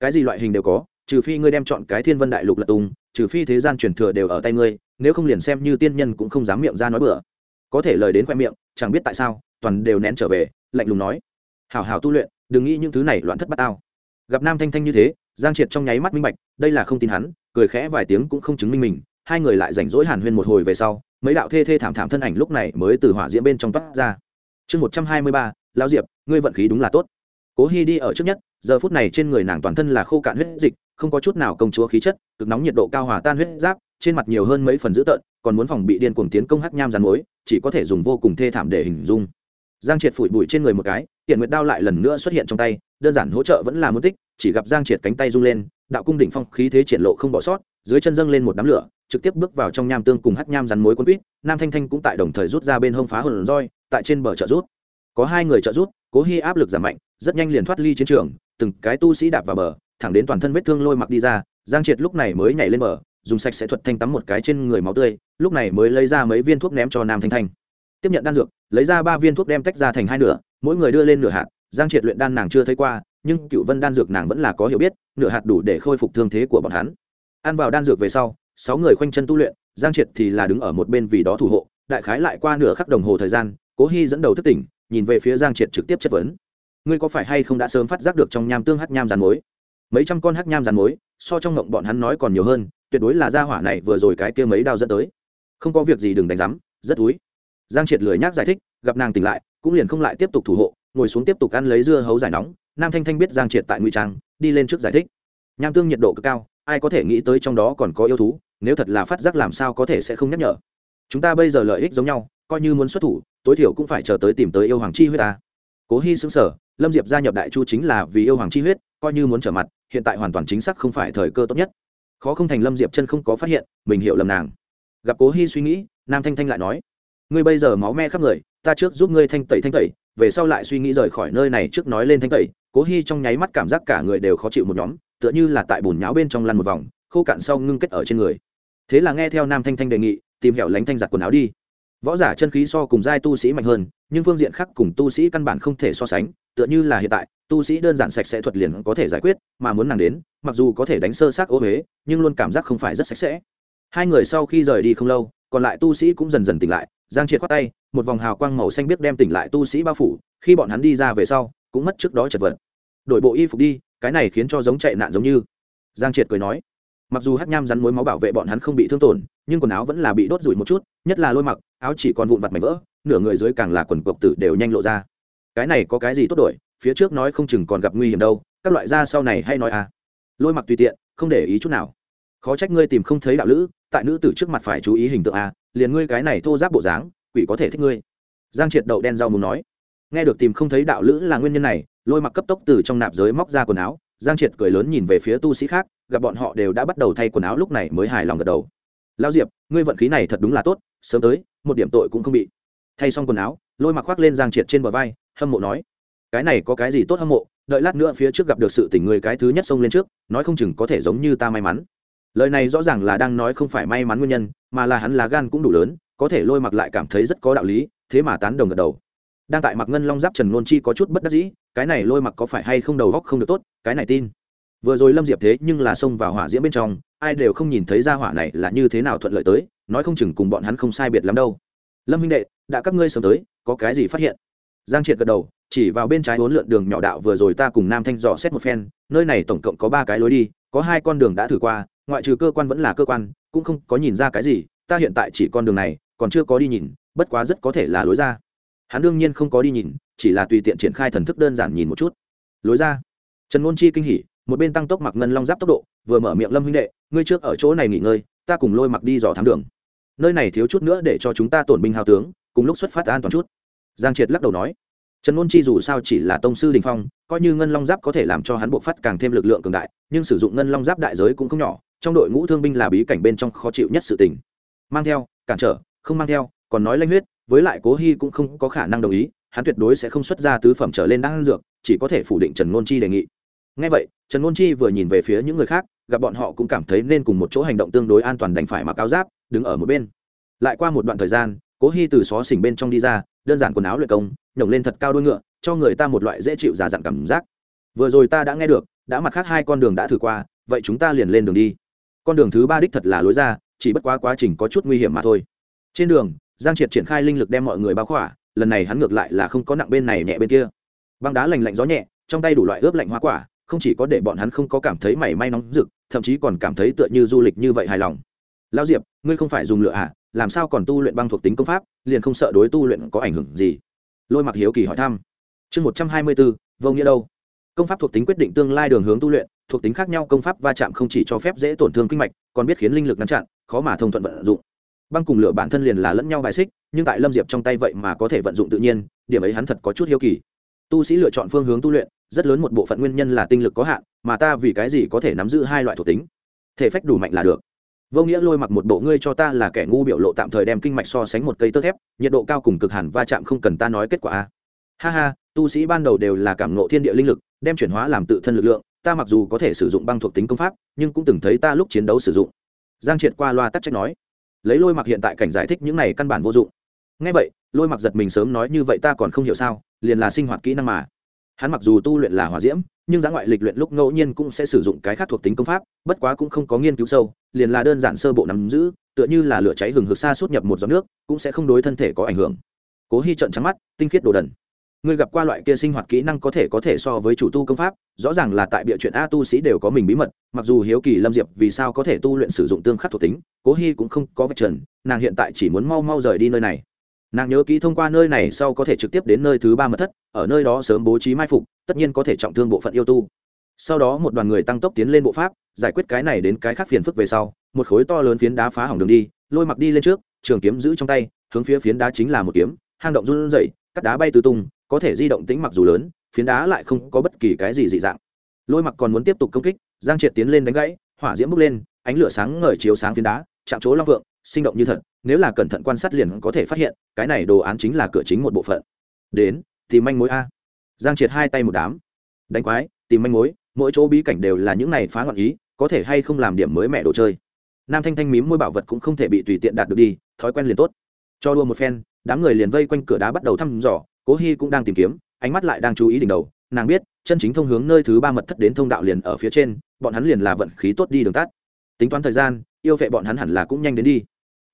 Cái gì loại hình đều có trừ phi ngươi đem chọn cái thiên vân đại lục lật tung, trừ phi thế gian truyền thừa đều ở tay ngươi, nếu không liền xem như tiên nhân cũng không dám miệng ra nói bừa. Có thể lời đến khoe miệng, chẳng biết tại sao, toàn đều nén trở về, lạnh lùng nói, hảo hảo tu luyện, đừng nghĩ những thứ này loạn thất bát tao. Gặp nam thanh thanh như thế, giang triệt trong nháy mắt minh bạch, đây là không tin hắn, cười khẽ vài tiếng cũng không chứng minh mình, hai người lại rảnh rỗi hàn huyên một hồi về sau, mấy đạo thê thê thảm thảm thân ảnh lúc này mới từ hỏa diễm bên trong toát ra. Chương một trăm hai mươi ba lao diệp, ngươi vận khí đúng là tốt. Cố hy đi ở trước nhất giờ phút này trên người nàng toàn thân là khô cạn huyết dịch, không có chút nào công chúa khí chất, cực nóng nhiệt độ cao hòa tan huyết giáp, trên mặt nhiều hơn mấy phần dữ tợn, còn muốn phòng bị điên cuồng tiến công hắc nham rắn mối chỉ có thể dùng vô cùng thê thảm để hình dung. Giang triệt phủi bụi trên người một cái hiện nguyệt đao lại lần nữa xuất hiện trong tay, đơn giản hỗ trợ vẫn là muốn tích, chỉ gặp giang triệt cánh tay rung lên, đạo cung đỉnh phong khí thế triển lộ không bỏ sót, dưới chân dâng lên một đám lửa, trực tiếp bước vào trong nham tương cùng hắc nham rắn mối quân quýt, nam thanh thanh cũng tại đồng thời rút ra bên hông phá hồn roi, tại trên bờ trợ rút có hai người trợ rút cố hy áp lực giảm mạnh, rất nhanh liền thoát ly chiến trường, từng cái tu sĩ đạp vào bờ, thẳng đến toàn thân vết thương lôi mặc đi ra, giang triệt lúc này mới nhảy lên bờ, dùng sạch sẽ thuật thanh tắm một cái trên người máu tươi, lúc này mới lấy ra mấy viên thuốc ném cho nam thanh thanh. Tiếp nhận đan dược, lấy ra ba viên thuốc đem tách ra thành hai nửa, mỗi người đưa lên nửa hạt, giang triệt luyện đan nàng chưa thấy qua, nhưng cựu vân đan dược nàng vẫn là có hiểu biết, nửa hạt đủ để khôi phục thương thế của bọn hắn. Ăn vào đan dược về sau, sáu người khoanh chân tu luyện, giang triệt thì là đứng ở một bên vì đó thủ hộ, đại khái lại qua nửa khắc đồng hồ thời gian, cố hy dẫn đầu thức tỉnh nhìn về phía giang triệt trực tiếp chất vấn. Ngươi có phải hay không đã sớm phát giác được trong nham tương hắc nham giàn mối mấy trăm con hắc nham giàn mối so trong ngộng bọn hắn nói còn nhiều hơn, tuyệt đối là gia hỏa này vừa rồi cái kia mấy đao dẫn tới. Không có việc gì đừng đánh rắm rất túi giang triệt lười nhác giải thích, gặp nàng tỉnh lại, cũng liền không lại tiếp tục thủ hộ, ngồi xuống tiếp tục ăn lấy dưa hấu giải nóng. Nam thanh thanh biết giang triệt tại ngụy trang, đi lên trước giải thích. Nham tương nhiệt độ cực cao, ai có thể nghĩ tới trong đó còn có yêu thú, nếu thật là phát giác làm sao có thể sẽ không nhắc nhở. Chúng ta bây giờ lợi ích giống nhau coi như muốn xuất thủ, tối thiểu cũng phải chờ tới tìm tới yêu hoàng chi huyết ta. Cố hy xứng sở lâm diệp gia nhập đại chu chính là vì yêu hoàng chi huyết, coi như muốn trở mặt, hiện tại hoàn toàn chính xác không phải thời cơ tốt nhất. Khó không thành lâm diệp chân không có phát hiện, mình hiểu lầm nàng. Gặp cố hy suy nghĩ, nam thanh thanh lại nói, ngươi bây giờ máu me khắp người, ta trước giúp ngươi thanh tẩy thanh tẩy, về sau lại suy nghĩ rời khỏi nơi này trước nói lên thanh tẩy. Cố hy trong nháy mắt cảm giác cả người đều khó chịu một nhóm, tựa như là tại bùn nháo bên trong lăn một vòng, khô cạn sau ngưng kết ở trên người. Thế là nghe theo nam thanh thanh đề nghị, tìm hẻo lánh thanh giặt quần áo đi võ giả chân khí so cùng giai tu sĩ mạnh hơn, nhưng phương diện khác cùng tu sĩ căn bản không thể so sánh, tựa như là hiện tại, tu sĩ đơn giản sạch sẽ thuật liền có thể giải quyết, mà muốn nàng đến, mặc dù có thể đánh sơ sát ô huế nhưng luôn cảm giác không phải rất sạch sẽ. Hai người sau khi rời đi không lâu, còn lại tu sĩ cũng dần dần tỉnh lại, giang triệt khoát tay, một vòng hào quang màu xanh biếc đem tỉnh lại tu sĩ bao phủ, khi bọn hắn đi ra về sau, cũng mất trước đó chật vật. Đổi bộ y phục đi, cái này khiến cho giống chạy nạn giống như. Giang triệt cười nói mặc dù hát nham rắn mối máu bảo vệ bọn hắn không bị thương tổn, nhưng quần áo vẫn là bị đốt rủi một chút, nhất là lôi mặc, áo chỉ còn vụn vặt mảnh vỡ, nửa người dưới càng là quần cộc tử đều nhanh lộ ra. Cái này có cái gì tốt đổi, phía trước nói không chừng còn gặp nguy hiểm đâu, các loại da sau này hay nói à. Lôi mặc tùy tiện, không để ý chút nào. Khó trách ngươi tìm không thấy đạo lữ, tại nữ tử trước mặt phải chú ý hình tượng à liền ngươi cái này thô giáp bộ dáng, quỷ có thể thích ngươi. Giang triệt đậu đen rau muốn nói. Nghe được tìm không thấy đạo lữ là nguyên nhân này, lôi mặc cấp tốc từ trong nạp giới móc ra quần áo, giang triệt cười lớn nhìn về phía tu sĩ khác gặp bọn họ đều đã bắt đầu thay quần áo lúc này mới hài lòng gật đầu. Lao diệp, ngươi vận khí này thật đúng là tốt, sớm tới, một điểm tội cũng không bị. Thay xong quần áo, lôi mặc khoác lên giang triệt trên bờ vai, hâm mộ nói, cái này có cái gì tốt hâm mộ, đợi lát nữa phía trước gặp được sự tình người cái thứ nhất xông lên trước, nói không chừng có thể giống như ta may mắn. Lời này rõ ràng là đang nói không phải may mắn nguyên nhân, mà là hắn là gan cũng đủ lớn, có thể lôi mặc lại cảm thấy rất có đạo lý, thế mà tán đồng gật đầu. Đang tại mặc ngân long giáp trần nôn chi có chút bất đắc dĩ, cái này lôi mặc có phải hay không đầu góc không được tốt, cái này tin vừa rồi lâm diệp thế nhưng là xông vào hỏa diễm bên trong, ai đều không nhìn thấy ra hỏa này là như thế nào thuận lợi tới, nói không chừng cùng bọn hắn không sai biệt lắm đâu. Lâm huynh đệ, đã các ngươi sớm tới, có cái gì phát hiện? Giang triệt gật đầu, chỉ vào bên trái hỗn lượn đường nhỏ đạo vừa rồi ta cùng nam thanh dò xét một phen, nơi này tổng cộng có ba cái lối đi, có hai con đường đã thử qua, ngoại trừ cơ quan vẫn là cơ quan, cũng không có nhìn ra cái gì, ta hiện tại chỉ con đường này, còn chưa có đi nhìn, bất quá rất có thể là lối ra. Hắn đương nhiên không có đi nhìn, chỉ là tùy tiện triển khai thần thức đơn giản nhìn một chút. Lối ra. Trần ngôn chi kinh hỉ một bên tăng tốc mặc ngân long giáp tốc độ, vừa mở miệng lâm huynh đệ, ngươi trước ở chỗ này nghỉ ngơi, ta cùng lôi mặc đi dò thám đường. Nơi này thiếu chút nữa để cho chúng ta tổn binh hào tướng, cùng lúc xuất phát an toàn chút. Giang triệt lắc đầu nói. Trần ngôn chi dù sao chỉ là tông sư đình phong, coi như ngân long giáp có thể làm cho hắn buộc phát càng thêm lực lượng cường đại, nhưng sử dụng ngân long giáp đại giới cũng không nhỏ, trong đội ngũ thương binh là bí cảnh bên trong khó chịu nhất sự tình. Mang theo, cản trở, không mang theo, còn nói lanh huyết, với lại cố hy cũng không có khả năng đồng ý, hắn tuyệt đối sẽ không xuất ra tứ phẩm trở lên đang dược, chỉ có thể phủ định trần ngôn chi đề nghị ngay vậy, trần ngôn chi vừa nhìn về phía những người khác, gặp bọn họ cũng cảm thấy nên cùng một chỗ hành động tương đối an toàn đành phải mặc áo giáp, đứng ở một bên. Lại qua một đoạn thời gian, cố hy từ xó xỉnh bên trong đi ra, đơn giản quần áo luyện công, nhổng lên thật cao đôi ngựa, cho người ta một loại dễ chịu giả dặn cảm giác. Vừa rồi ta đã nghe được, đã mặt khác hai con đường đã thử qua, vậy chúng ta liền lên đường đi. Con đường thứ ba đích thật là lối ra, chỉ bất quá quá trình có chút nguy hiểm mà thôi. Trên đường, giang triệt triển khai linh lực đem mọi người bao khỏa, lần này hắn ngược lại là không có nặng bên này nhẹ bên kia. Băng đá lành lạnh gió nhẹ, trong tay đủ loại ướp lạnh hoa quả không chỉ có để bọn hắn không có cảm thấy mảy may nóng rực, thậm chí còn cảm thấy tựa như du lịch như vậy hài lòng. Lao diệp, ngươi không phải dùng lửa à? Làm sao còn tu luyện băng thuộc tính công pháp, liền không sợ đối tu luyện có ảnh hưởng gì? Lôi mặc hiếu kỳ hỏi thăm. Chương một trăm hai mươi bốn, vô nghĩa đâu? Công pháp thuộc tính quyết định tương lai đường hướng tu luyện, thuộc tính khác nhau công pháp va chạm không chỉ cho phép dễ tổn thương kinh mạch, còn biết khiến linh lực ngăn chặn, khó mà thông thuận vận dụng. Băng cùng lửa bản thân liền là lẫn nhau bài xích, nhưng tại lâm diệp trong tay vậy mà có thể vận dụng tự nhiên, điểm ấy hắn thật có chút hiếu kỳ. Tu sĩ lựa chọn phương hướng tu luyện rất lớn một bộ phận nguyên nhân là tinh lực có hạn, mà ta vì cái gì có thể nắm giữ hai loại thuộc tính? Thể phách đủ mạnh là được. Vô nghĩa lôi mặc một bộ ngươi cho ta là kẻ ngu biểu lộ tạm thời đem kinh mạch so sánh một cây tơ thép, nhiệt độ cao cùng cực hẳn va chạm không cần ta nói kết quả a. Ha ha, tu sĩ ban đầu đều là cảm nộ thiên địa linh lực, đem chuyển hóa làm tự thân lực lượng, ta mặc dù có thể sử dụng băng thuộc tính công pháp, nhưng cũng từng thấy ta lúc chiến đấu sử dụng. Giang triệt qua loa tắc trách nói. Lấy lôi mặc hiện tại cảnh giải thích những này căn bản vô dụng. Ngay vậy, lôi mặc giật mình sớm nói như vậy ta còn không hiểu sao, liền là sinh hoạt kỹ năng mà hắn mặc dù tu luyện là hỏa diễm, nhưng giá ngoại lịch luyện lúc ngẫu nhiên cũng sẽ sử dụng cái khác thuộc tính công pháp, bất quá cũng không có nghiên cứu sâu, liền là đơn giản sơ bộ nắm giữ, tựa như là lửa cháy hừng hực xa suốt nhập một giọt nước, cũng sẽ không đối thân thể có ảnh hưởng. Cố hy trận trắng mắt, tinh khiết đồ đần. Người gặp qua loại kia sinh hoạt kỹ năng có thể có thể so với chủ tu công pháp, rõ ràng là tại bịa chuyện a tu sĩ đều có mình bí mật, mặc dù hiếu kỳ, lâm diệp vì sao có thể tu luyện sử dụng tương khắc thuộc tính, cố hy cũng không có vật trần, nàng hiện tại chỉ muốn mau mau rời đi nơi này nàng nhớ kỹ thông qua nơi này sau có thể trực tiếp đến nơi thứ ba mật thất, ở nơi đó sớm bố trí mai phục, tất nhiên có thể trọng thương bộ phận yêu tu. Sau đó một đoàn người tăng tốc tiến lên bộ pháp, giải quyết cái này đến cái khác phiền phức về sau, một khối to lớn phiến đá phá hỏng đường đi, lôi mặc đi lên trước, trường kiếm giữ trong tay, hướng phía phiến đá chính là một kiếm, hang động run rẩy, cắt đá bay tứ tung, có thể di động tính mặc dù lớn, phiến đá lại không có bất kỳ cái gì dị dạng. Lôi mặc còn muốn tiếp tục công kích, giang triệt tiến lên đánh gãy, hỏa diễm bốc lên, ánh lửa sáng ngời chiếu sáng phiến đá, chạm chỗ long vượng, sinh động như thật nếu là cẩn thận quan sát liền có thể phát hiện, cái này đồ án chính là cửa chính một bộ phận. Đến, tìm manh mối a. Giang triệt hai tay một đám. Đánh quái, tìm manh mối, mỗi chỗ bí cảnh đều là những này phá ngọn ý, có thể hay không làm điểm mới mẹ đồ chơi. Nam thanh thanh mím môi bảo vật cũng không thể bị tùy tiện đạt được đi, thói quen liền tốt. Cho đua một phen, đám người liền vây quanh cửa đá bắt đầu thăm dò, cố hy cũng đang tìm kiếm, ánh mắt lại đang chú ý đỉnh đầu, nàng biết, chân chính thông hướng nơi thứ ba mật thất đến thông đạo liền ở phía trên, bọn hắn liền là vận khí tốt đi đường tắt. Tính toán thời gian, yêu vệ bọn hắn hẳn là cũng nhanh đến đi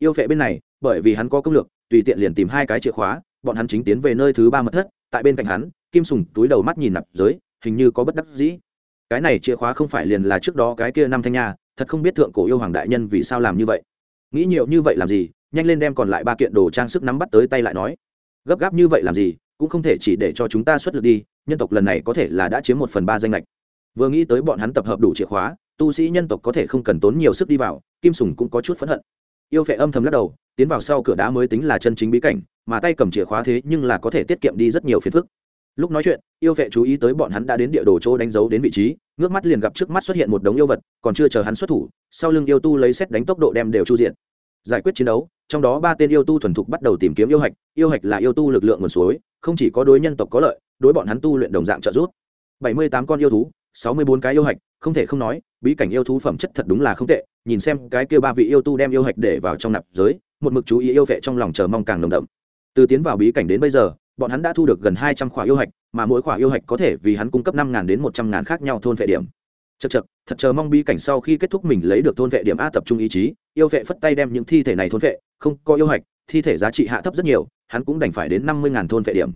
yêu phệ bên này, bởi vì hắn có công lược, tùy tiện liền tìm hai cái chìa khóa, bọn hắn chính tiến về nơi thứ ba mật thất, tại bên cạnh hắn, kim sùng túi đầu mắt nhìn nạp giới, hình như có bất đắc dĩ. Cái này chìa khóa không phải liền là trước đó cái kia năm thanh nha, thật không biết thượng cổ yêu hoàng đại nhân vì sao làm như vậy. Nghĩ nhiều như vậy làm gì, nhanh lên đem còn lại ba kiện đồ trang sức nắm bắt tới tay lại nói. Gấp gáp như vậy làm gì, cũng không thể chỉ để cho chúng ta xuất lực đi, nhân tộc lần này có thể là đã chiếm một phần ba danh lệch vừa nghĩ tới bọn hắn tập hợp đủ chìa khóa, tu sĩ nhân tộc có thể không cần tốn nhiều sức đi vào, kim sùng cũng có chút phẫn hận yêu phệ âm thầm lắc đầu, tiến vào sau cửa đá mới tính là chân chính bí cảnh, mà tay cầm chìa khóa thế nhưng là có thể tiết kiệm đi rất nhiều phiền phức. Lúc nói chuyện, yêu vệ chú ý tới bọn hắn đã đến địa đồ chỗ đánh dấu đến vị trí, ngước mắt liền gặp trước mắt xuất hiện một đống yêu vật, còn chưa chờ hắn xuất thủ, sau lưng yêu tu lấy xét đánh tốc độ đem đều chu diện. Giải quyết chiến đấu, trong đó ba tên yêu tu thuần thục bắt đầu tìm kiếm yêu hạch yêu hạch là yêu tu lực lượng nguồn suối, không chỉ có đối nhân tộc có lợi, đối bọn hắn tu luyện đồng dạng trợ giúp. Bảy mươi tám con yêu thú, sáu mươi bốn cái yêu hạch không thể không nói, bí cảnh yêu thú phẩm chất thật đúng là không tệ, nhìn xem cái kia ba vị yêu tu đem yêu hạch để vào trong nạp giới, một mực chú ý yêu vệ trong lòng chờ mong càng nồng đậm. Từ tiến vào bí cảnh đến bây giờ, bọn hắn đã thu được gần hai trăm khỏa yêu hạch, mà mỗi khỏa yêu hạch có thể vì hắn cung cấp năm đến một trăm ngàn khác nhau thôn vệ điểm. Chật chật thật chờ mong bí cảnh sau khi kết thúc mình lấy được thôn vệ điểm a tập trung ý chí, yêu vệ phất tay đem những thi thể này thôn vệ, không có yêu hạch, thi thể giá trị hạ thấp rất nhiều, hắn cũng đành phải đến năm mươi ngàn thôn vệ điểm.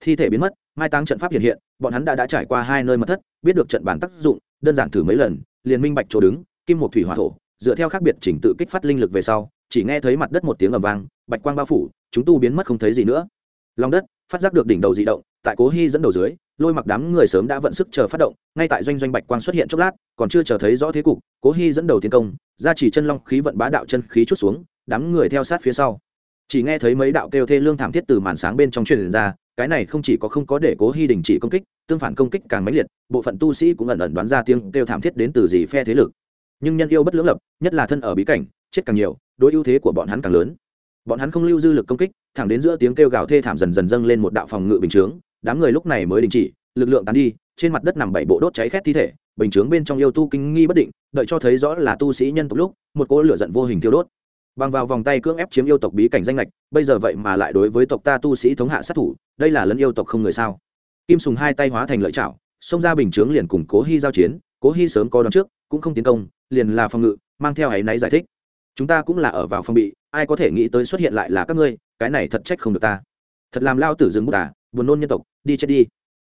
Thi thể biến mất, mai táng trận pháp hiện hiện, bọn hắn đã đã trải qua hai nơi mật thất, biết được trận bản tác dụng đơn giản thử mấy lần, liền minh bạch chỗ đứng, kim một thủy hỏa thổ, dựa theo khác biệt chỉnh tự kích phát linh lực về sau, chỉ nghe thấy mặt đất một tiếng ầm vang, bạch quang bao phủ, chúng tu biến mất không thấy gì nữa. Lòng đất, phát giác được đỉnh đầu dị động, tại cố hy dẫn đầu dưới, lôi mặc đám người sớm đã vận sức chờ phát động, ngay tại doanh doanh bạch quang xuất hiện chốc lát, còn chưa chờ thấy rõ thế cục, cố hy dẫn đầu tiến công, ra chỉ chân long khí vận bá đạo chân khí chút xuống, đám người theo sát phía sau. Chỉ nghe thấy mấy đạo kêu thê lương thảm thiết từ màn sáng bên trong truyền ra cái này không chỉ có không có để cố hy đình chỉ công kích, tương phản công kích càng mãnh liệt, bộ phận tu sĩ cũng ẩn ẩn đoán ra tiếng kêu thảm thiết đến từ gì phe thế lực. Nhưng nhân yêu bất lưỡng lập, nhất là thân ở bí cảnh, chết càng nhiều, đối ưu thế của bọn hắn càng lớn. Bọn hắn không lưu dư lực công kích, thẳng đến giữa tiếng kêu gào thê thảm dần dần dâng lên một đạo phòng ngự bình chướng, đám người lúc này mới đình chỉ, lực lượng tán đi, trên mặt đất nằm bảy bộ đốt cháy khét thi thể, bình chướng bên trong yêu tu kinh nghi bất định, đợi cho thấy rõ là tu sĩ nhân tộc lúc, một cỗ lửa giận vô hình thiêu đốt bằng vào vòng tay cưỡng ép chiếm yêu tộc bí cảnh danh lệch, bây giờ vậy mà lại đối với tộc ta tu sĩ thống hạ sát thủ, đây là lấn yêu tộc không người sao? Kim sùng hai tay hóa thành lợi chảo, xông ra bình chướng liền cùng cố hy giao chiến, cố hy sớm có đón trước, cũng không tiến công, liền là phòng ngự, mang theo áy náy giải thích. Chúng ta cũng là ở vào phòng bị, ai có thể nghĩ tới xuất hiện lại là các ngươi, cái này thật trách không được ta. Thật làm lao tử dừng bút à buồn nôn nhân tộc, đi chết đi.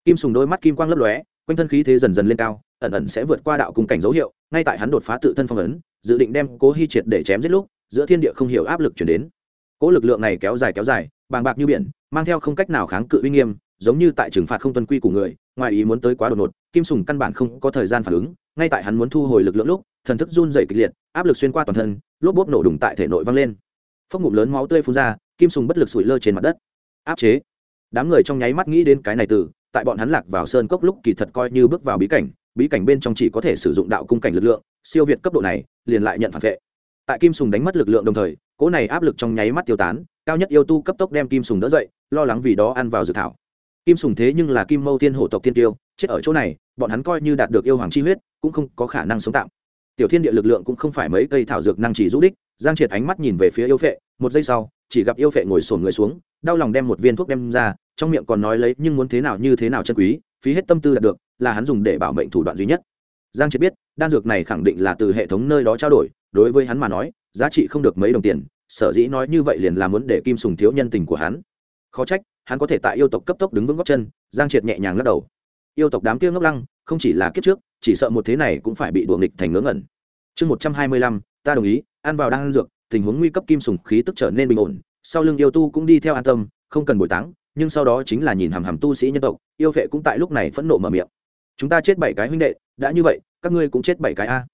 Kim sùng đôi mắt kim quang lấp lóe, quanh thân khí thế dần dần lên cao, ẩn ẩn sẽ vượt qua đạo cung cảnh dấu hiệu, ngay tại hắn đột phá tự thân phong ấn, dự định đem cố hy triệt để chém giết lúc giữa thiên địa không hiểu áp lực chuyển đến. Cỗ lực lượng này kéo dài kéo dài, bàng bạc như biển, mang theo không cách nào kháng cự uy nghiêm, giống như tại trừng phạt không tuân quy của người, ngoài ý muốn tới quá đột ngột, kim sùng căn bản không có thời gian phản ứng, ngay tại hắn muốn thu hồi lực lượng lúc, thần thức run dày kịch liệt, áp lực xuyên qua toàn thân, lốp bốp nổ đùng tại thể nội văng lên. Phốc ngụm lớn máu tươi phun ra, kim sùng bất lực sủi lơ trên mặt đất. Áp chế. Đám người trong nháy mắt nghĩ đến cái này từ, tại bọn hắn lạc vào sơn cốc lúc kỳ thật coi như bước vào bí cảnh bí cảnh bên trong chỉ có thể sử dụng đạo cung cảnh lực lượng, siêu việt cấp độ này, liền lại nhận phản vệ tại kim sùng đánh mất lực lượng đồng thời, cỗ này áp lực trong nháy mắt tiêu tán, cao nhất yêu tu cấp tốc đem kim sùng đỡ dậy, lo lắng vì đó ăn vào dự thảo. Kim sùng thế nhưng là kim mâu tiên hổ tộc tiên tiêu, chết ở chỗ này, bọn hắn coi như đạt được yêu hoàng chi huyết, cũng không có khả năng sống tạm. Tiểu thiên địa lực lượng cũng không phải mấy cây thảo dược năng chỉ rũ đích, giang triệt ánh mắt nhìn về phía yêu phệ, một giây sau, chỉ gặp yêu phệ ngồi sổn người xuống, đau lòng đem một viên thuốc đem ra, trong miệng còn nói lấy, nhưng muốn thế nào như thế nào chân quý, phí hết tâm tư đạt được, là hắn dùng để bảo mệnh thủ đoạn duy nhất. Giang triệt biết, đan dược này khẳng định là từ hệ thống nơi đó trao đổi đối với hắn mà nói, giá trị không được mấy đồng tiền, sở dĩ nói như vậy liền là muốn để kim sùng thiếu nhân tình của hắn. Khó trách, hắn có thể tại yêu tộc cấp tốc đứng vững góc chân, giang triệt nhẹ nhàng lắc đầu. Yêu tộc đám kia ngốc lăng, không chỉ là kiếp trước, chỉ sợ một thế này cũng phải bị đuổi nghịch thành ngớ ngẩn. Chương một trăm hai mươi lăm, ta đồng ý, ăn vào đang ăn dược, tình huống nguy cấp kim sùng khí tức trở nên bình ổn, sau lưng yêu tu cũng đi theo an tâm, không cần bồi táng, nhưng sau đó chính là nhìn hàm hàm tu sĩ nhân tộc, yêu vệ cũng tại lúc này phẫn nộ mở miệng. Chúng ta chết bảy cái huynh đệ, đã như vậy, các ngươi cũng chết bảy cái a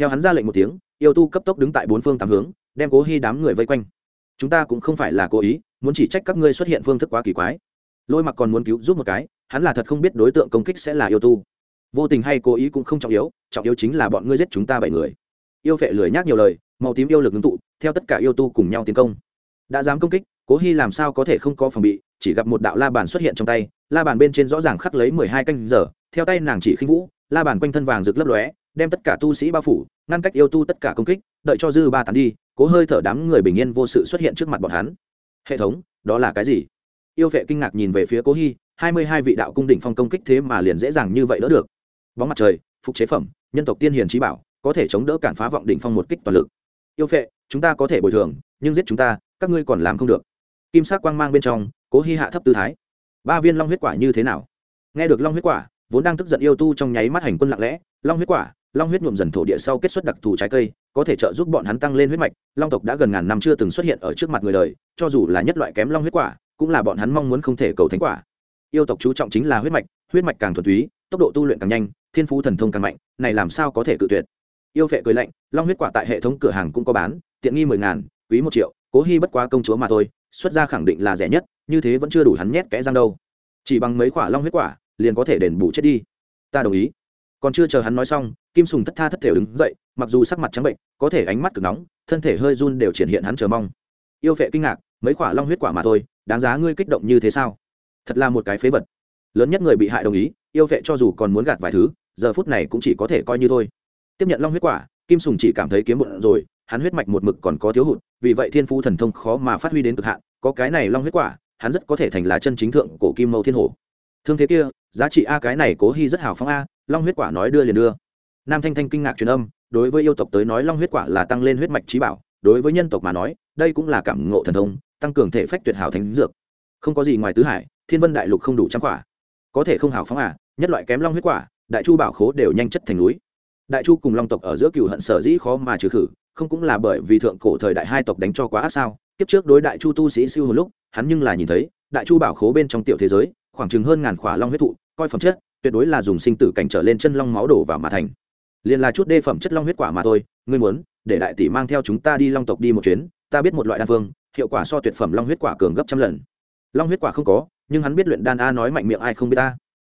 theo hắn ra lệnh một tiếng, yêu tu cấp tốc đứng tại bốn phương tám hướng, đem cố hy đám người vây quanh. Chúng ta cũng không phải là cố ý, muốn chỉ trách các ngươi xuất hiện phương thức quá kỳ quái. Lôi mặc còn muốn cứu giúp một cái, hắn là thật không biết đối tượng công kích sẽ là yêu tu. Vô tình hay cố ý cũng không trọng yếu trọng yếu chính là bọn ngươi giết chúng ta bảy người. Yêu vệ lười nhác nhiều lời, màu tím yêu lực ngưng tụ, theo tất cả yêu tu cùng nhau tiến công. Đã dám công kích, cố hy làm sao có thể không có phòng bị, chỉ gặp một đạo la bàn xuất hiện trong tay, la bàn bên trên rõ ràng khắc lấy mười hai canh giờ, theo tay nàng chỉ khinh vũ, la bàn quanh thân vàng rực lấp lóe đem tất cả tu sĩ bao phủ, ngăn cách yêu tu tất cả công kích, đợi cho dư ba tán đi, cố hơi thở đám người bình yên vô sự xuất hiện trước mặt bọn hắn. Hệ thống, đó là cái gì? Yêu vệ kinh ngạc nhìn về phía cố hy, hai mươi hai vị đạo cung đỉnh phong công kích thế mà liền dễ dàng như vậy đỡ được. Bóng mặt trời, phục chế phẩm, nhân tộc tiên hiền trí bảo, có thể chống đỡ cản phá vọng đỉnh phong một kích toàn lực. Yêu vệ, chúng ta có thể bồi thường, nhưng giết chúng ta, các ngươi còn làm không được. Kim sắc quang mang bên trong, cố hy hạ thấp tư thái. Ba viên long huyết quả như thế nào? Nghe được long huyết quả, vốn đang tức giận yêu tu trong nháy mắt hành quân lặng lẽ, long huyết quả long huyết nhuộm dần thổ địa sau kết xuất đặc thù trái cây, có thể trợ giúp bọn hắn tăng lên huyết mạch. Long tộc đã gần ngàn năm chưa từng xuất hiện ở trước mặt người đời, cho dù là nhất loại kém long huyết quả, cũng là bọn hắn mong muốn không thể cầu thánh quả. Yêu tộc chú trọng chính là huyết mạch huyết mạch càng thuần túy, tốc độ tu luyện càng nhanh, thiên phú thần thông càng mạnh, này làm sao có thể cự tuyệt? Yêu phệ cười lạnh, long huyết quả tại hệ thống cửa hàng cũng có bán, tiện nghi mười ngàn, quý một triệu, cố hy bất quá công chúa mà thôi, xuất ra khẳng định là rẻ nhất, như thế vẫn chưa đủ hắn nhét kẽ răng đâu. Chỉ bằng mấy quả long huyết quả, liền có thể đền bù chết đi. Ta đồng ý còn chưa chờ hắn nói xong, kim sùng thất tha thất thể đứng dậy, mặc dù sắc mặt trắng bệnh, có thể ánh mắt cực nóng, thân thể hơi run đều triển hiện hắn chờ mong. Yêu vệ kinh ngạc, mấy quả long huyết quả mà thôi, đáng giá ngươi kích động như thế sao? Thật là một cái phế vật. Lớn nhất người bị hại đồng ý, yêu vệ cho dù còn muốn gạt vài thứ, giờ phút này cũng chỉ có thể coi như thôi. Tiếp nhận long huyết quả, kim sùng chỉ cảm thấy kiếm bụng rồi, hắn huyết mạch một mực còn có thiếu hụt, vì vậy thiên phú thần thông khó mà phát huy đến cực hạn, có cái này long huyết quả, hắn rất có thể thành là chân chính thượng cổ kim mâu thiên hổ. Thương thế kia, giá trị a cái này cố hy rất hào phóng a long huyết quả nói đưa liền đưa. Nam thanh thanh kinh ngạc truyền âm, đối với yêu tộc tới nói long huyết quả là tăng lên huyết mạch trí bảo, đối với nhân tộc mà nói, đây cũng là cảm ngộ thần thông, tăng cường thể phách tuyệt hảo thánh dược. Không có gì ngoài tứ hải, thiên vân đại lục không đủ trăm quả. Có thể không hảo phóng à nhất loại kém long huyết quả, đại chu bảo khố đều nhanh chất thành núi. Đại chu cùng long tộc ở giữa cựu hận sở dĩ khó mà trừ khử, không cũng là bởi vì thượng cổ thời đại hai tộc đánh cho quá ác sao. Kiếp trước đối đại chu tu sĩ siêu hồi lúc, hắn nhưng là nhìn thấy, đại chu bảo khố bên trong tiểu thế giới, khoảng chừng hơn ngàn khỏa long huyết thụ, coi phẩm chất tuyệt đối là dùng sinh tử cảnh trở lên chân long máu đổ vào mà thành. Liền là chút đê phẩm chất long huyết quả mà thôi, ngươi muốn, để đại tỷ mang theo chúng ta đi long tộc đi một chuyến, ta biết một loại đan phương, hiệu quả so tuyệt phẩm long huyết quả cường gấp trăm lần. Long huyết quả không có, nhưng hắn biết luyện đan a nói mạnh miệng ai không biết ta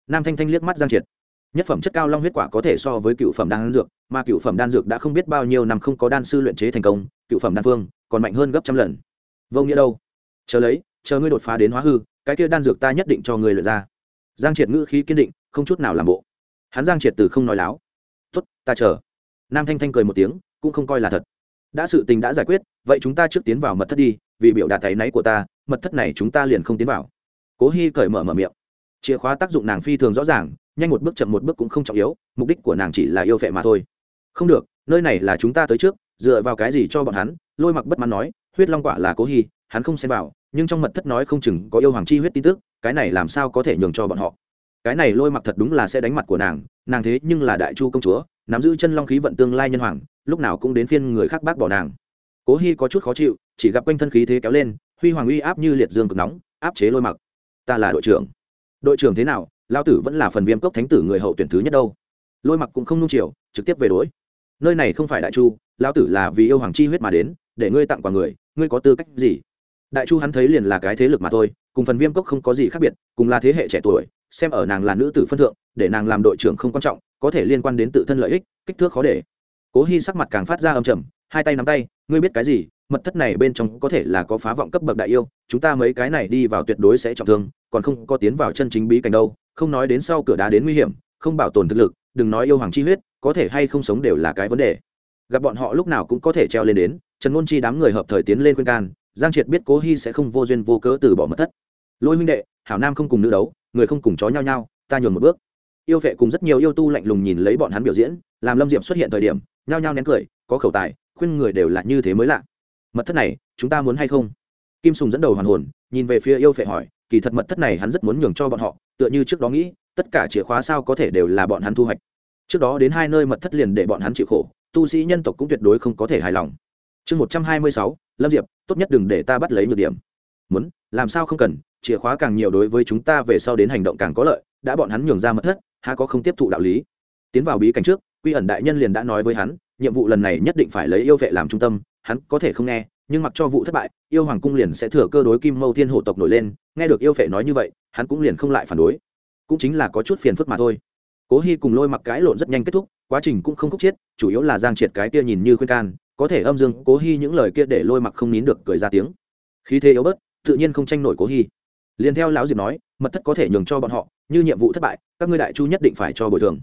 nam thanh thanh liếc mắt giang triệt. Nhất phẩm chất cao long huyết quả có thể so với cựu phẩm đan dược, mà cựu phẩm đan dược đã không biết bao nhiêu năm không có đan sư luyện chế thành công, cựu phẩm đan phương còn mạnh hơn gấp trăm lần. Vô nghĩa đâu? Chờ lấy, chờ ngươi đột phá đến hóa hư, cái kia đan dược ta nhất định cho ngươi luyện ra. Giang triệt ngữ khí kiên định không chút nào làm bộ. Hắn giang triệt từ không nói láo. Tốt, ta chờ. Nam thanh thanh cười một tiếng, cũng không coi là thật. Đã sự tình đã giải quyết, vậy chúng ta trước tiến vào mật thất đi, vì biểu đạt tay náy của ta, mật thất này chúng ta liền không tiến vào. Cố hy cởi mở mở miệng. Chìa khóa tác dụng nàng phi thường rõ ràng, nhanh một bước chậm một bước cũng không trọng yếu, mục đích của nàng chỉ là yêu vệ mà thôi. Không được, nơi này là chúng ta tới trước, dựa vào cái gì cho bọn hắn? Lôi mặc bất mãn nói. Huyết long quả là cố hy hắn không xem vào, nhưng trong mật thất nói không chừng có yêu hoàng chi huyết tin tức, cái này làm sao có thể nhường cho bọn họ? Cái này lôi mặc thật đúng là sẽ đánh mặt của nàng nàng thế nhưng là đại chu công chúa, nắm giữ chân long khí vận tương lai nhân hoàng, lúc nào cũng đến phiên người khác bác bỏ nàng. Cố hy có chút khó chịu, chỉ gặp quanh thân khí thế kéo lên, huy hoàng uy áp như liệt dương cực nóng, áp chế lôi mặc. Ta là đội trưởng. Đội trưởng thế nào? Lao tử vẫn là phần viêm cốc thánh tử người hậu tuyển thứ nhất đâu. Lôi mặc cũng không nung chiều, trực tiếp về đối. Nơi này không phải đại chu lao tử là vì yêu hoàng chi huyết mà đến, để ngươi tặng quà người, ngươi có tư cách gì? Đại chu hắn thấy liền là cái thế lực mà thôi, cùng phần viêm cốc không có gì khác biệt, cùng là thế hệ trẻ tuổi xem ở nàng là nữ tử phân thượng, để nàng làm đội trưởng không quan trọng, có thể liên quan đến tự thân lợi ích, kích thước khó để. Cố hy sắc mặt càng phát ra âm trầm, hai tay nắm tay, ngươi biết cái gì, mật thất này bên trong có thể là có phá vọng cấp bậc đại yêu, chúng ta mấy cái này đi vào tuyệt đối sẽ trọng thương, còn không có tiến vào chân chính bí cảnh đâu, không nói đến sau cửa đá đến nguy hiểm, không bảo tồn thực lực, đừng nói yêu hoàng chi huyết, có thể hay không sống đều là cái vấn đề. Gặp bọn họ lúc nào cũng có thể treo lên đến, trần ngôn chi đám người hợp thời tiến lên khuyên can, giang triệt biết cố hy sẽ không vô duyên vô cớ từ bỏ mật thất. Lôi minh đệ, hảo nam không cùng nữ đấu người không cùng chó nhau nhau ta nhường một bước. Yêu vệ cùng rất nhiều yêu tu lạnh lùng nhìn lấy bọn hắn biểu diễn, làm lâm diệp xuất hiện thời điểm, nhao nhao nén cười, có khẩu tài, khuyên người đều là như thế mới lạ. Mật thất này, chúng ta muốn hay không? Kim sùng dẫn đầu hoàn hồn, nhìn về phía yêu vệ hỏi, kỳ thật mật thất này hắn rất muốn nhường cho bọn họ, tựa như trước đó nghĩ, tất cả chìa khóa sao có thể đều là bọn hắn thu hoạch. Trước đó đến hai nơi mật thất liền để bọn hắn chịu khổ, tu sĩ nhân tộc cũng tuyệt đối không có thể hài lòng. Chương một trăm hai mươi sáu, lâm diệp, tốt nhất đừng để ta bắt lấy nhược điểm. Muốn, làm sao không cần chìa khóa càng nhiều đối với chúng ta về sau đến hành động càng có lợi, đã bọn hắn nhường ra mất thất, há có không tiếp thụ đạo lý. Tiến vào bí cảnh trước, quy ẩn đại nhân liền đã nói với hắn, nhiệm vụ lần này nhất định phải lấy yêu vệ làm trung tâm, hắn có thể không nghe, nhưng mặc cho vụ thất bại, yêu hoàng cung liền sẽ thừa cơ đối kim mâu thiên hộ tộc nổi lên, nghe được yêu vệ nói như vậy, hắn cũng liền không lại phản đối. Cũng chính là có chút phiền phức mà thôi. Cố hy cùng lôi mặc cãi lộn rất nhanh kết thúc, quá trình cũng không khúc chiết chủ yếu là giang triệt cái kia nhìn như khuyên can, có thể âm dương, cố hy những lời kia để lôi mặc không nín được cười ra tiếng. Khí thế yếu bớt, tự nhiên không tranh nổi cố hy liền theo lão diệp nói, mật thất có thể nhường cho bọn họ, như nhiệm vụ thất bại, các ngươi đại chu nhất định phải cho bồi thường.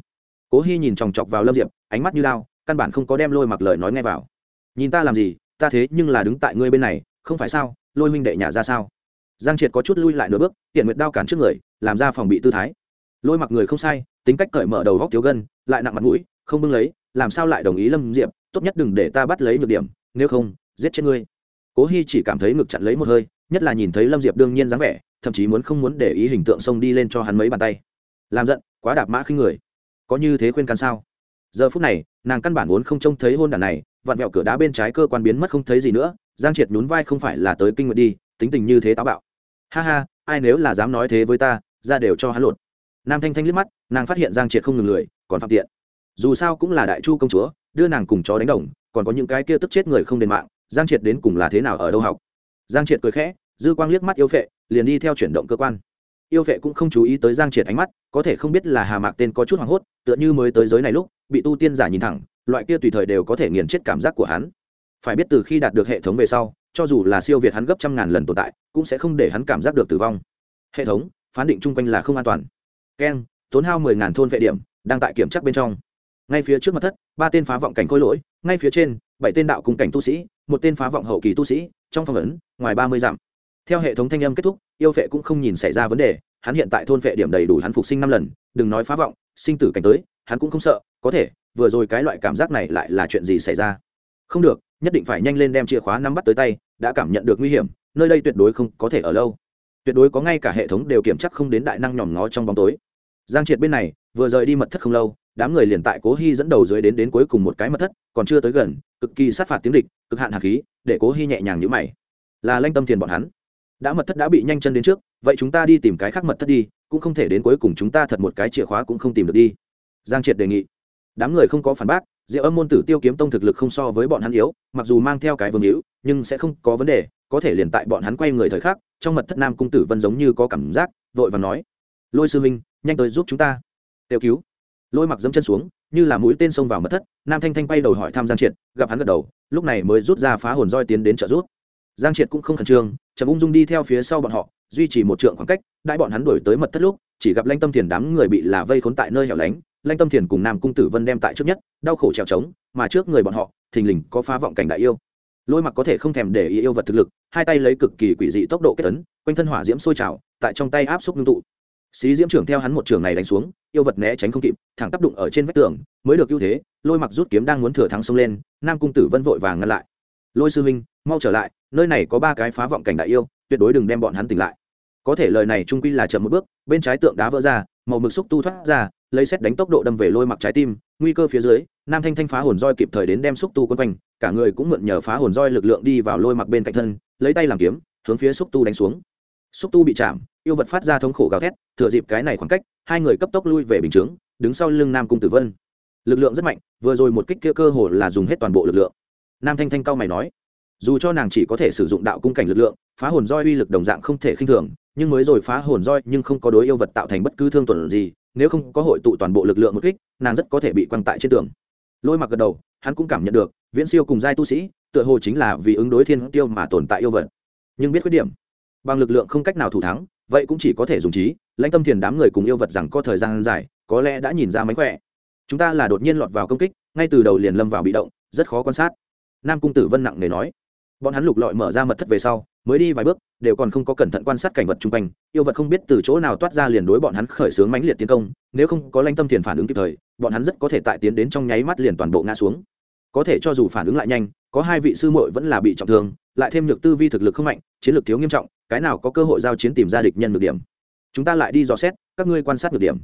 Cố hy nhìn chòng chọc vào lâm diệp, ánh mắt như lao, căn bản không có đem lôi mặc lời nói ngay vào. Nhìn ta làm gì, ta thế nhưng là đứng tại ngươi bên này, không phải sao, lôi minh đệ nhà ra sao? Giang triệt có chút lui lại nửa bước hiện nguyệt đao cản trước người, làm ra phòng bị tư thái. Lôi mặc người không sai, tính cách cởi mở đầu góc thiếu gân, lại nặng mặt mũi, không bưng lấy, làm sao lại đồng ý lâm diệp, tốt nhất đừng để ta bắt lấy nhược điểm, nếu không, giết chết ngươi. Cố hy chỉ cảm thấy ngực chặn lấy một hơi, nhất là nhìn thấy lâm diệp đương nhiên dáng vẻ thậm chí muốn không muốn để ý hình tượng xông đi lên cho hắn mấy bàn tay. Làm giận, quá đạp mã khinh người. Có như thế khuyên can sao? Giờ phút này, nàng căn bản vốn không trông thấy hôn đàn này, vặn vẹo cửa đá bên trái cơ quan biến mất không thấy gì nữa, giang triệt nhún vai không phải là tới kinh nguyện đi, tính tình như thế táo bạo. Ha ha, ai nếu là dám nói thế với ta, ra đều cho hắn lột. Nam thanh thanh liếc mắt, nàng phát hiện giang triệt không ngừng lười, còn phạm tiện. Dù sao cũng là đại chu công chúa, đưa nàng cùng chó đánh đồng, còn có những cái kia tức chết người không đền mạng, giang triệt đến cùng là thế nào ở đâu học? Giang triệt cười khẽ dư quang liếc mắt yêu phệ, liền đi theo chuyển động cơ quan. Yêu phệ cũng không chú ý tới giang triệt ánh mắt, có thể không biết là hà mạc tên có chút hoảng hốt, tựa như mới tới giới này lúc, bị tu tiên giả nhìn thẳng, loại kia tùy thời đều có thể nghiền chết cảm giác của hắn. Phải biết từ khi đạt được hệ thống về sau, cho dù là siêu việt hắn gấp trăm ngàn lần tồn tại, cũng sẽ không để hắn cảm giác được tử vong. Hệ thống, phán định chung quanh là không an toàn. Keng tốn hao mười ngàn thôn vệ điểm, đang tại kiểm tra bên trong. Ngay phía trước mặt thất, ba tên phá vọng cảnh khôi lỗi, ngay phía trên, bảy tên đạo cùng cảnh tu sĩ, một tên phá vọng hậu kỳ tu sĩ, trong phòng ấn, ngoài ba mươi dặm theo hệ thống thanh âm kết thúc, yêu vệ cũng không nhìn xảy ra vấn đề, hắn hiện tại thôn vệ điểm đầy đủ hắn phục sinh năm lần, đừng nói phá vọng, sinh tử cảnh tới, hắn cũng không sợ, có thể, vừa rồi cái loại cảm giác này lại là chuyện gì xảy ra? Không được, nhất định phải nhanh lên đem chìa khóa nắm bắt tới tay, đã cảm nhận được nguy hiểm, nơi đây tuyệt đối không có thể ở lâu. Tuyệt đối có ngay cả hệ thống đều kiểm chắc không đến đại năng nhòm ngó trong bóng tối. Giang triệt bên này, vừa rời đi mật thất không lâu, đám người liền tại cố hy dẫn đầu dưới đến đến cuối cùng một cái mật thất, còn chưa tới gần, cực kỳ sát phạt tiếng địch, cực hạn hạt khí, để cố hy nhẹ nhàng nhữ mày. Là lanh tâm tiền bọn hắn đã mật thất đã bị nhanh chân đến trước, vậy chúng ta đi tìm cái khác mật thất đi, cũng không thể đến cuối cùng chúng ta thật một cái chìa khóa cũng không tìm được đi. Giang triệt đề nghị. Đám người không có phản bác diệu âm môn tử tiêu kiếm tông thực lực không so với bọn hắn yếu, mặc dù mang theo cái vương hữu, nhưng sẽ không có vấn đề, có thể liền tại bọn hắn quay người thời khắc, trong mật thất nam cung tử vân giống như có cảm giác, vội và nói, lôi sư minh nhanh tới giúp chúng ta. Tiêu cứu. Lôi mặc dẫm chân xuống, như là mũi tên xông vào mật thất, nam thanh thanh quay đầu hỏi thăm giang triệt, gặp hắn gật đầu, lúc này mới rút ra phá hồn roi tiến đến trợ rút giang triệt cũng không khẩn trương, chậm ung dung đi theo phía sau bọn họ, duy trì một trượng khoảng cách, đãi bọn hắn đuổi tới mật thất lúc, chỉ gặp lanh tâm thiền đám người bị là vây khốn tại nơi hẻo lánh. Lanh tâm thiền cùng nam cung tử vân đem tại trước nhất, đau khổ trèo trống, mà trước người bọn họ, thình lình có phá vọng cảnh đại yêu. Lôi mặc có thể không thèm để ý yêu vật thực lực, hai tay lấy cực kỳ quỷ dị tốc độ kết tấn quanh thân hỏa diễm sôi trào, tại trong tay áp xúc ngưng tụ. Xí diễm trưởng theo hắn một trường này đánh xuống, yêu vật né tránh không kịp, thẳng tác đụng ở trên vách tường, mới được ưu thế, lôi mặc rút kiếm đang muốn thừa thắng xông lên, nam cung tử vân vội vàng ngăn lại. Lôi sư huynh, mau trở lại nơi này có ba cái phá vọng cảnh đại yêu, tuyệt đối đừng đem bọn hắn tỉnh lại. Có thể lời này trung quy là chậm một bước, bên trái tượng đá vỡ ra, màu mực xúc tu thoát ra, lấy xét đánh tốc độ đâm về lôi mặc trái tim, nguy cơ phía dưới, nam thanh thanh phá hồn roi kịp thời đến đem xúc tu quân quanh, cả người cũng mượn nhờ phá hồn roi lực lượng đi vào lôi mặc bên cạnh thân, lấy tay làm kiếm, hướng phía xúc tu đánh xuống. Xúc tu bị chạm, yêu vật phát ra thống khổ gào thét, thừa dịp cái này khoảng cách, hai người cấp tốc lui về bình chướng, đứng sau lưng nam cung tử vân. Lực lượng rất mạnh, vừa rồi một kích kia cơ hồ là dùng hết toàn bộ lực lượng. Nam thanh thanh cao mày nói dù cho nàng chỉ có thể sử dụng đạo cung cảnh lực lượng, phá hồn roi uy lực đồng dạng không thể khinh thường, nhưng mới rồi phá hồn roi nhưng không có đối yêu vật tạo thành bất cứ thương tổn gì, nếu không có hội tụ toàn bộ lực lượng một kích, nàng rất có thể bị quăng tại trên tường. Lôi mặc gật đầu, hắn cũng cảm nhận được, viễn siêu cùng giai tu sĩ, tựa hồ chính là vì ứng đối thiên tiêu mà tồn tại yêu vật. Nhưng biết khuyết điểm, bằng lực lượng không cách nào thủ thắng, vậy cũng chỉ có thể dùng trí, lãnh tâm thiền đám người cùng yêu vật rằng có thời gian dài, có lẽ đã nhìn ra mánh khỏe. Chúng ta là đột nhiên lọt vào công kích, ngay từ đầu liền lâm vào bị động, rất khó quan sát. Nam cung tử vân nặng nề nói bọn hắn lục lọi mở ra mật thất về sau, mới đi vài bước, đều còn không có cẩn thận quan sát cảnh vật chung quanh, yêu vật không biết từ chỗ nào toát ra liền đối bọn hắn khởi xướng mãnh liệt tiến công, nếu không có lanh tâm thiền phản ứng kịp thời, bọn hắn rất có thể tại tiến đến trong nháy mắt liền toàn bộ ngã xuống. Có thể cho dù phản ứng lại nhanh, có hai vị sư muội vẫn là bị trọng thương, lại thêm nhược tư vi thực lực không mạnh, chiến lược thiếu nghiêm trọng, cái nào có cơ hội giao chiến tìm ra địch nhân được điểm. Chúng ta lại đi dò xét, các ngươi quan sát được điểm.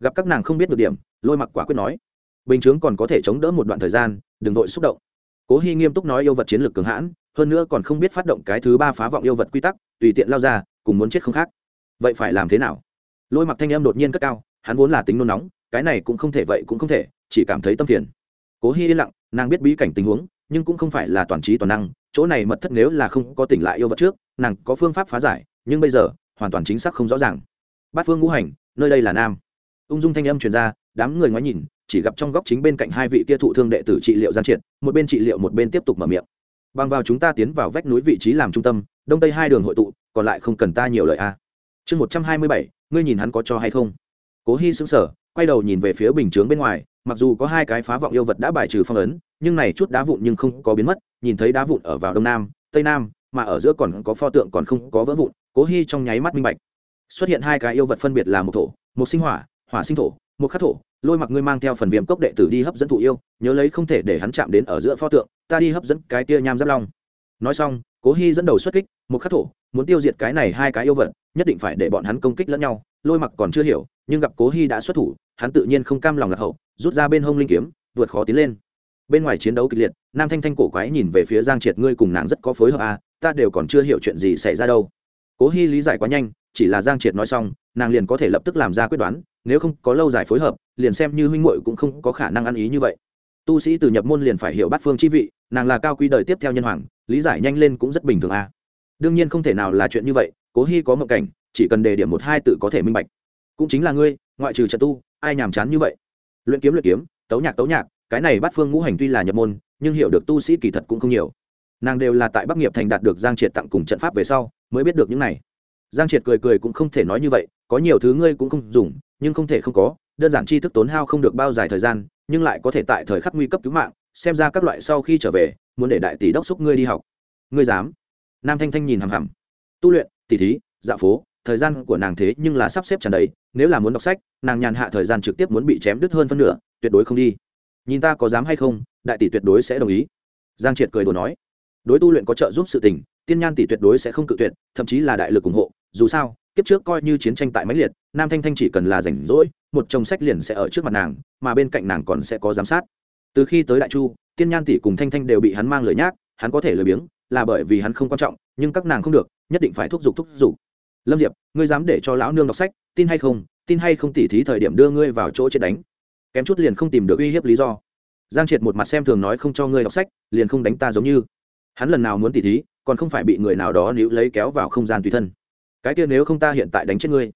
Gặp các nàng không biết được điểm, lôi mặc quả quyết nói, bình chướng còn có thể chống đỡ một đoạn thời gian, đừng vội xúc động. Cố hy nghiêm túc nói yêu vật chiến lược cường hãn hơn nữa còn không biết phát động cái thứ ba phá vọng yêu vật quy tắc, tùy tiện lao ra, cùng muốn chết không khác. Vậy phải làm thế nào? Lôi mặc thanh âm đột nhiên cất cao, hắn vốn là tính nôn nóng, cái này cũng không thể vậy cũng không thể, chỉ cảm thấy tâm phiền. Cố hy yên lặng, nàng biết bí cảnh tình huống, nhưng cũng không phải là toàn trí toàn năng, chỗ này mật thất nếu là không có tỉnh lại yêu vật trước, nàng có phương pháp phá giải, nhưng bây giờ, hoàn toàn chính xác không rõ ràng. Bát phương ngũ hành, nơi đây là nam. Ung dung thanh âm truyền ra, đám người ngoái nhìn, chỉ gặp trong góc chính bên cạnh hai vị kia thụ thương đệ tử trị liệu gian triệt, một bên trị liệu một bên tiếp tục mở miệng bằng vào chúng ta tiến vào vách núi vị trí làm trung tâm, đông tây hai đường hội tụ, còn lại không cần ta nhiều lời a. Chương một trăm hai mươi bảy, ngươi nhìn hắn có cho hay không? Cố hy xứng sở quay đầu nhìn về phía bình chướng bên ngoài, mặc dù có hai cái phá vọng yêu vật đã bài trừ phong ấn, nhưng này chút đá vụn nhưng không có biến mất, nhìn thấy đá vụn ở vào đông nam, tây nam, mà ở giữa còn có pho tượng còn không có vỡ vụn, cố hy trong nháy mắt minh bạch. Xuất hiện hai cái yêu vật phân biệt là một thổ, một sinh hỏa hỏa sinh thổ, một khắc thổ, lôi mặc ngươi mang theo phần viêm cốc đệ tử đi hấp dẫn thụ yêu, nhớ lấy không thể để hắn chạm đến ở giữa pho tượng, ta đi hấp dẫn cái tia nham giáp long. Nói xong, cố hy dẫn đầu xuất kích, một khắc thổ, muốn tiêu diệt cái này hai cái yêu vật, nhất định phải để bọn hắn công kích lẫn nhau, lôi mặc còn chưa hiểu, nhưng gặp cố hy đã xuất thủ, hắn tự nhiên không cam lòng lạc hậu, rút ra bên hông linh kiếm, vượt khó tiến lên. Bên ngoài chiến đấu kịch liệt, nam thanh thanh cổ quái nhìn về phía giang triệt, ngươi cùng nàng rất có phối hợp à ta đều còn chưa hiểu chuyện gì xảy ra đâu. Cố hy lý giải quá nhanh, chỉ là giang triệt nói xong nàng liền có thể lập tức làm ra quyết đoán, nếu không có lâu dài phối hợp, liền xem như huynh muội cũng không có khả năng ăn ý như vậy. Tu sĩ từ nhập môn liền phải hiểu bát phương chi vị, nàng là cao quý đời tiếp theo nhân hoàng, lý giải nhanh lên cũng rất bình thường à đương nhiên không thể nào là chuyện như vậy, cố hy có mộng cảnh, chỉ cần đề điểm một hai tự có thể minh bạch. Cũng chính là ngươi, ngoại trừ trận tu, ai nhàm chán như vậy? Luyện kiếm luyện kiếm, tấu nhạc tấu nhạc, cái này bát phương ngũ hành tuy là nhập môn, nhưng hiểu được tu sĩ kỳ thật cũng không nhiều. Nàng đều là tại bắc nghiệp thành đạt được giang triệt tặng cùng trận pháp về sau, mới biết được những này giang triệt cười cười cũng không thể nói như vậy, có nhiều thứ ngươi cũng không dùng, nhưng không thể không có, đơn giản tri thức tốn hao không được bao dài thời gian, nhưng lại có thể tại thời khắc nguy cấp cứu mạng, xem ra các loại sau khi trở về, muốn để đại tỷ đốc xúc ngươi đi học. Ngươi dám? Nam thanh thanh nhìn hằm hằm. Tu luyện tỷ thí dạ phố, thời gian của nàng thế nhưng là sắp xếp tràn đầy, nếu là muốn đọc sách, nàng nhàn hạ thời gian trực tiếp muốn bị chém đứt hơn phân nửa, tuyệt đối không đi. Nhìn ta có dám hay không, đại tỷ tuyệt đối sẽ đồng ý. Giang triệt cười đùa nói đối tu luyện có trợ giúp sự tình, tiên nhan tỷ tuyệt đối sẽ không cự tuyệt, thậm chí là đại lực ủng hộ. Dù sao, kiếp trước coi như chiến tranh tại máy liệt, nam thanh thanh chỉ cần là rảnh rỗi, một chồng sách liền sẽ ở trước mặt nàng, mà bên cạnh nàng còn sẽ có giám sát. Từ khi tới đại chu, tiên nhan tỷ cùng thanh thanh đều bị hắn mang lời nhác, hắn có thể lười biếng, là bởi vì hắn không quan trọng, nhưng các nàng không được, nhất định phải thúc giục thúc giục. Lâm diệp, ngươi dám để cho lão nương đọc sách, tin hay không? Tin hay không tỉ thí thời điểm đưa ngươi vào chỗ chết đánh. Kém chút liền không tìm được uy hiếp lý do. Giang triệt một mặt xem thường nói không cho ngươi đọc sách, liền không đánh ta giống như hắn lần nào muốn tỉ thí, còn không phải bị người nào đó níu lấy kéo vào không gian tùy thân. Cái kia nếu không ta hiện tại đánh chết ngươi.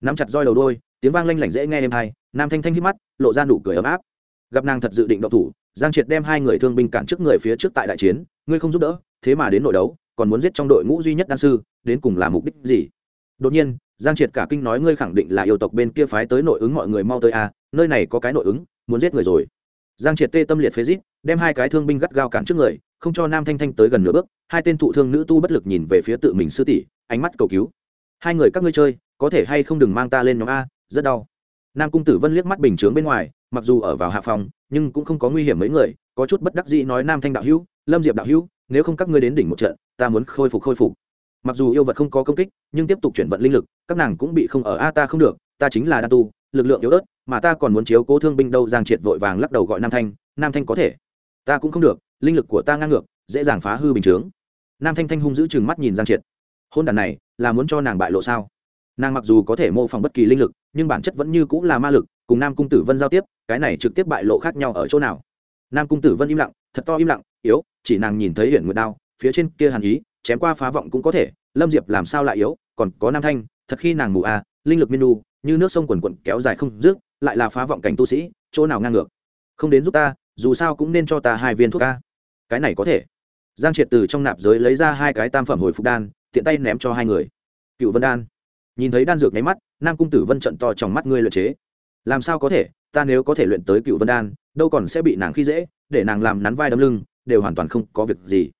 Nắm chặt roi đầu đôi, tiếng vang lanh lảnh dễ nghe êm hai nam thanh thanh hít mắt, lộ ra nụ cười ấm áp. Gặp nàng thật dự định đậu thủ, giang triệt đem hai người thương binh cản trước người phía trước tại đại chiến, ngươi không giúp đỡ, thế mà đến nội đấu, còn muốn giết trong đội ngũ duy nhất đan sư, đến cùng là mục đích gì? Đột nhiên, giang triệt cả kinh nói ngươi khẳng định là yêu tộc bên kia phái tới nội ứng mọi người mau tới a nơi này có cái nội ứng, muốn giết người rồi. Giang triệt tê tâm liệt phế rít đem hai cái thương binh gắt gao cản trước người không cho nam thanh thanh tới gần nửa bước, hai tên thụ thương nữ tu bất lực nhìn về phía tự mình sư tỷ, ánh mắt cầu cứu. Hai người, các ngươi chơi, có thể hay không đừng mang ta lên nhóm a, rất đau. Nam cung tử vân liếc mắt bình chướng bên ngoài, mặc dù ở vào hạ phòng, nhưng cũng không có nguy hiểm mấy người, có chút bất đắc dĩ nói nam thanh đạo hữu, lâm diệp đạo hữu, nếu không các ngươi đến đỉnh một trận, ta muốn khôi phục khôi phục. Mặc dù yêu vật không có công kích, nhưng tiếp tục chuyển vận linh lực, các nàng cũng bị không ở a ta không được, ta chính là đa tu, lực lượng yếu ớt, mà ta còn muốn chiếu cố thương binh đâu, giang triệt vội vàng lắc đầu gọi nam thanh nam thanh có thể. Ta cũng không được linh lực của ta ngang ngược dễ dàng phá hư bình chướng. Nam thanh thanh hung giữ chừng mắt nhìn giang triệt. Hôn đàn này là muốn cho nàng bại lộ sao? Nàng mặc dù có thể mô phỏng bất kỳ linh lực nhưng bản chất vẫn như cũng là ma lực cùng nam cung tử vân giao tiếp cái này trực tiếp bại lộ khác nhau ở chỗ nào? Nam cung tử vân im lặng thật to im lặng yếu chỉ nàng nhìn thấy hiển nguyệt đao phía trên kia hàn ý chém qua phá vọng cũng có thể lâm diệp làm sao lại yếu còn có nam thanh thật khi nàng mù a à, linh lực minu nu như nước sông quần quận kéo dài không dứt lại là phá vọng cảnh tu sĩ chỗ nào ngang ngược? Không đến giúp ta dù sao cũng nên cho ta hai viên thuốc ca cái này có thể. Giang triệt từ trong nạp giới lấy ra hai cái tam phẩm hồi phục đan, tiện tay ném cho hai người. Cựu vân đan. Nhìn thấy đan dược nháy mắt, nam cung tử vân trận to trong mắt ngươi luyện chế. Làm sao có thể? Ta nếu có thể luyện tới cựu vân đan, đâu còn sẽ bị nàng khi dễ, để nàng làm nắn vai đấm lưng, đều hoàn toàn không có việc gì.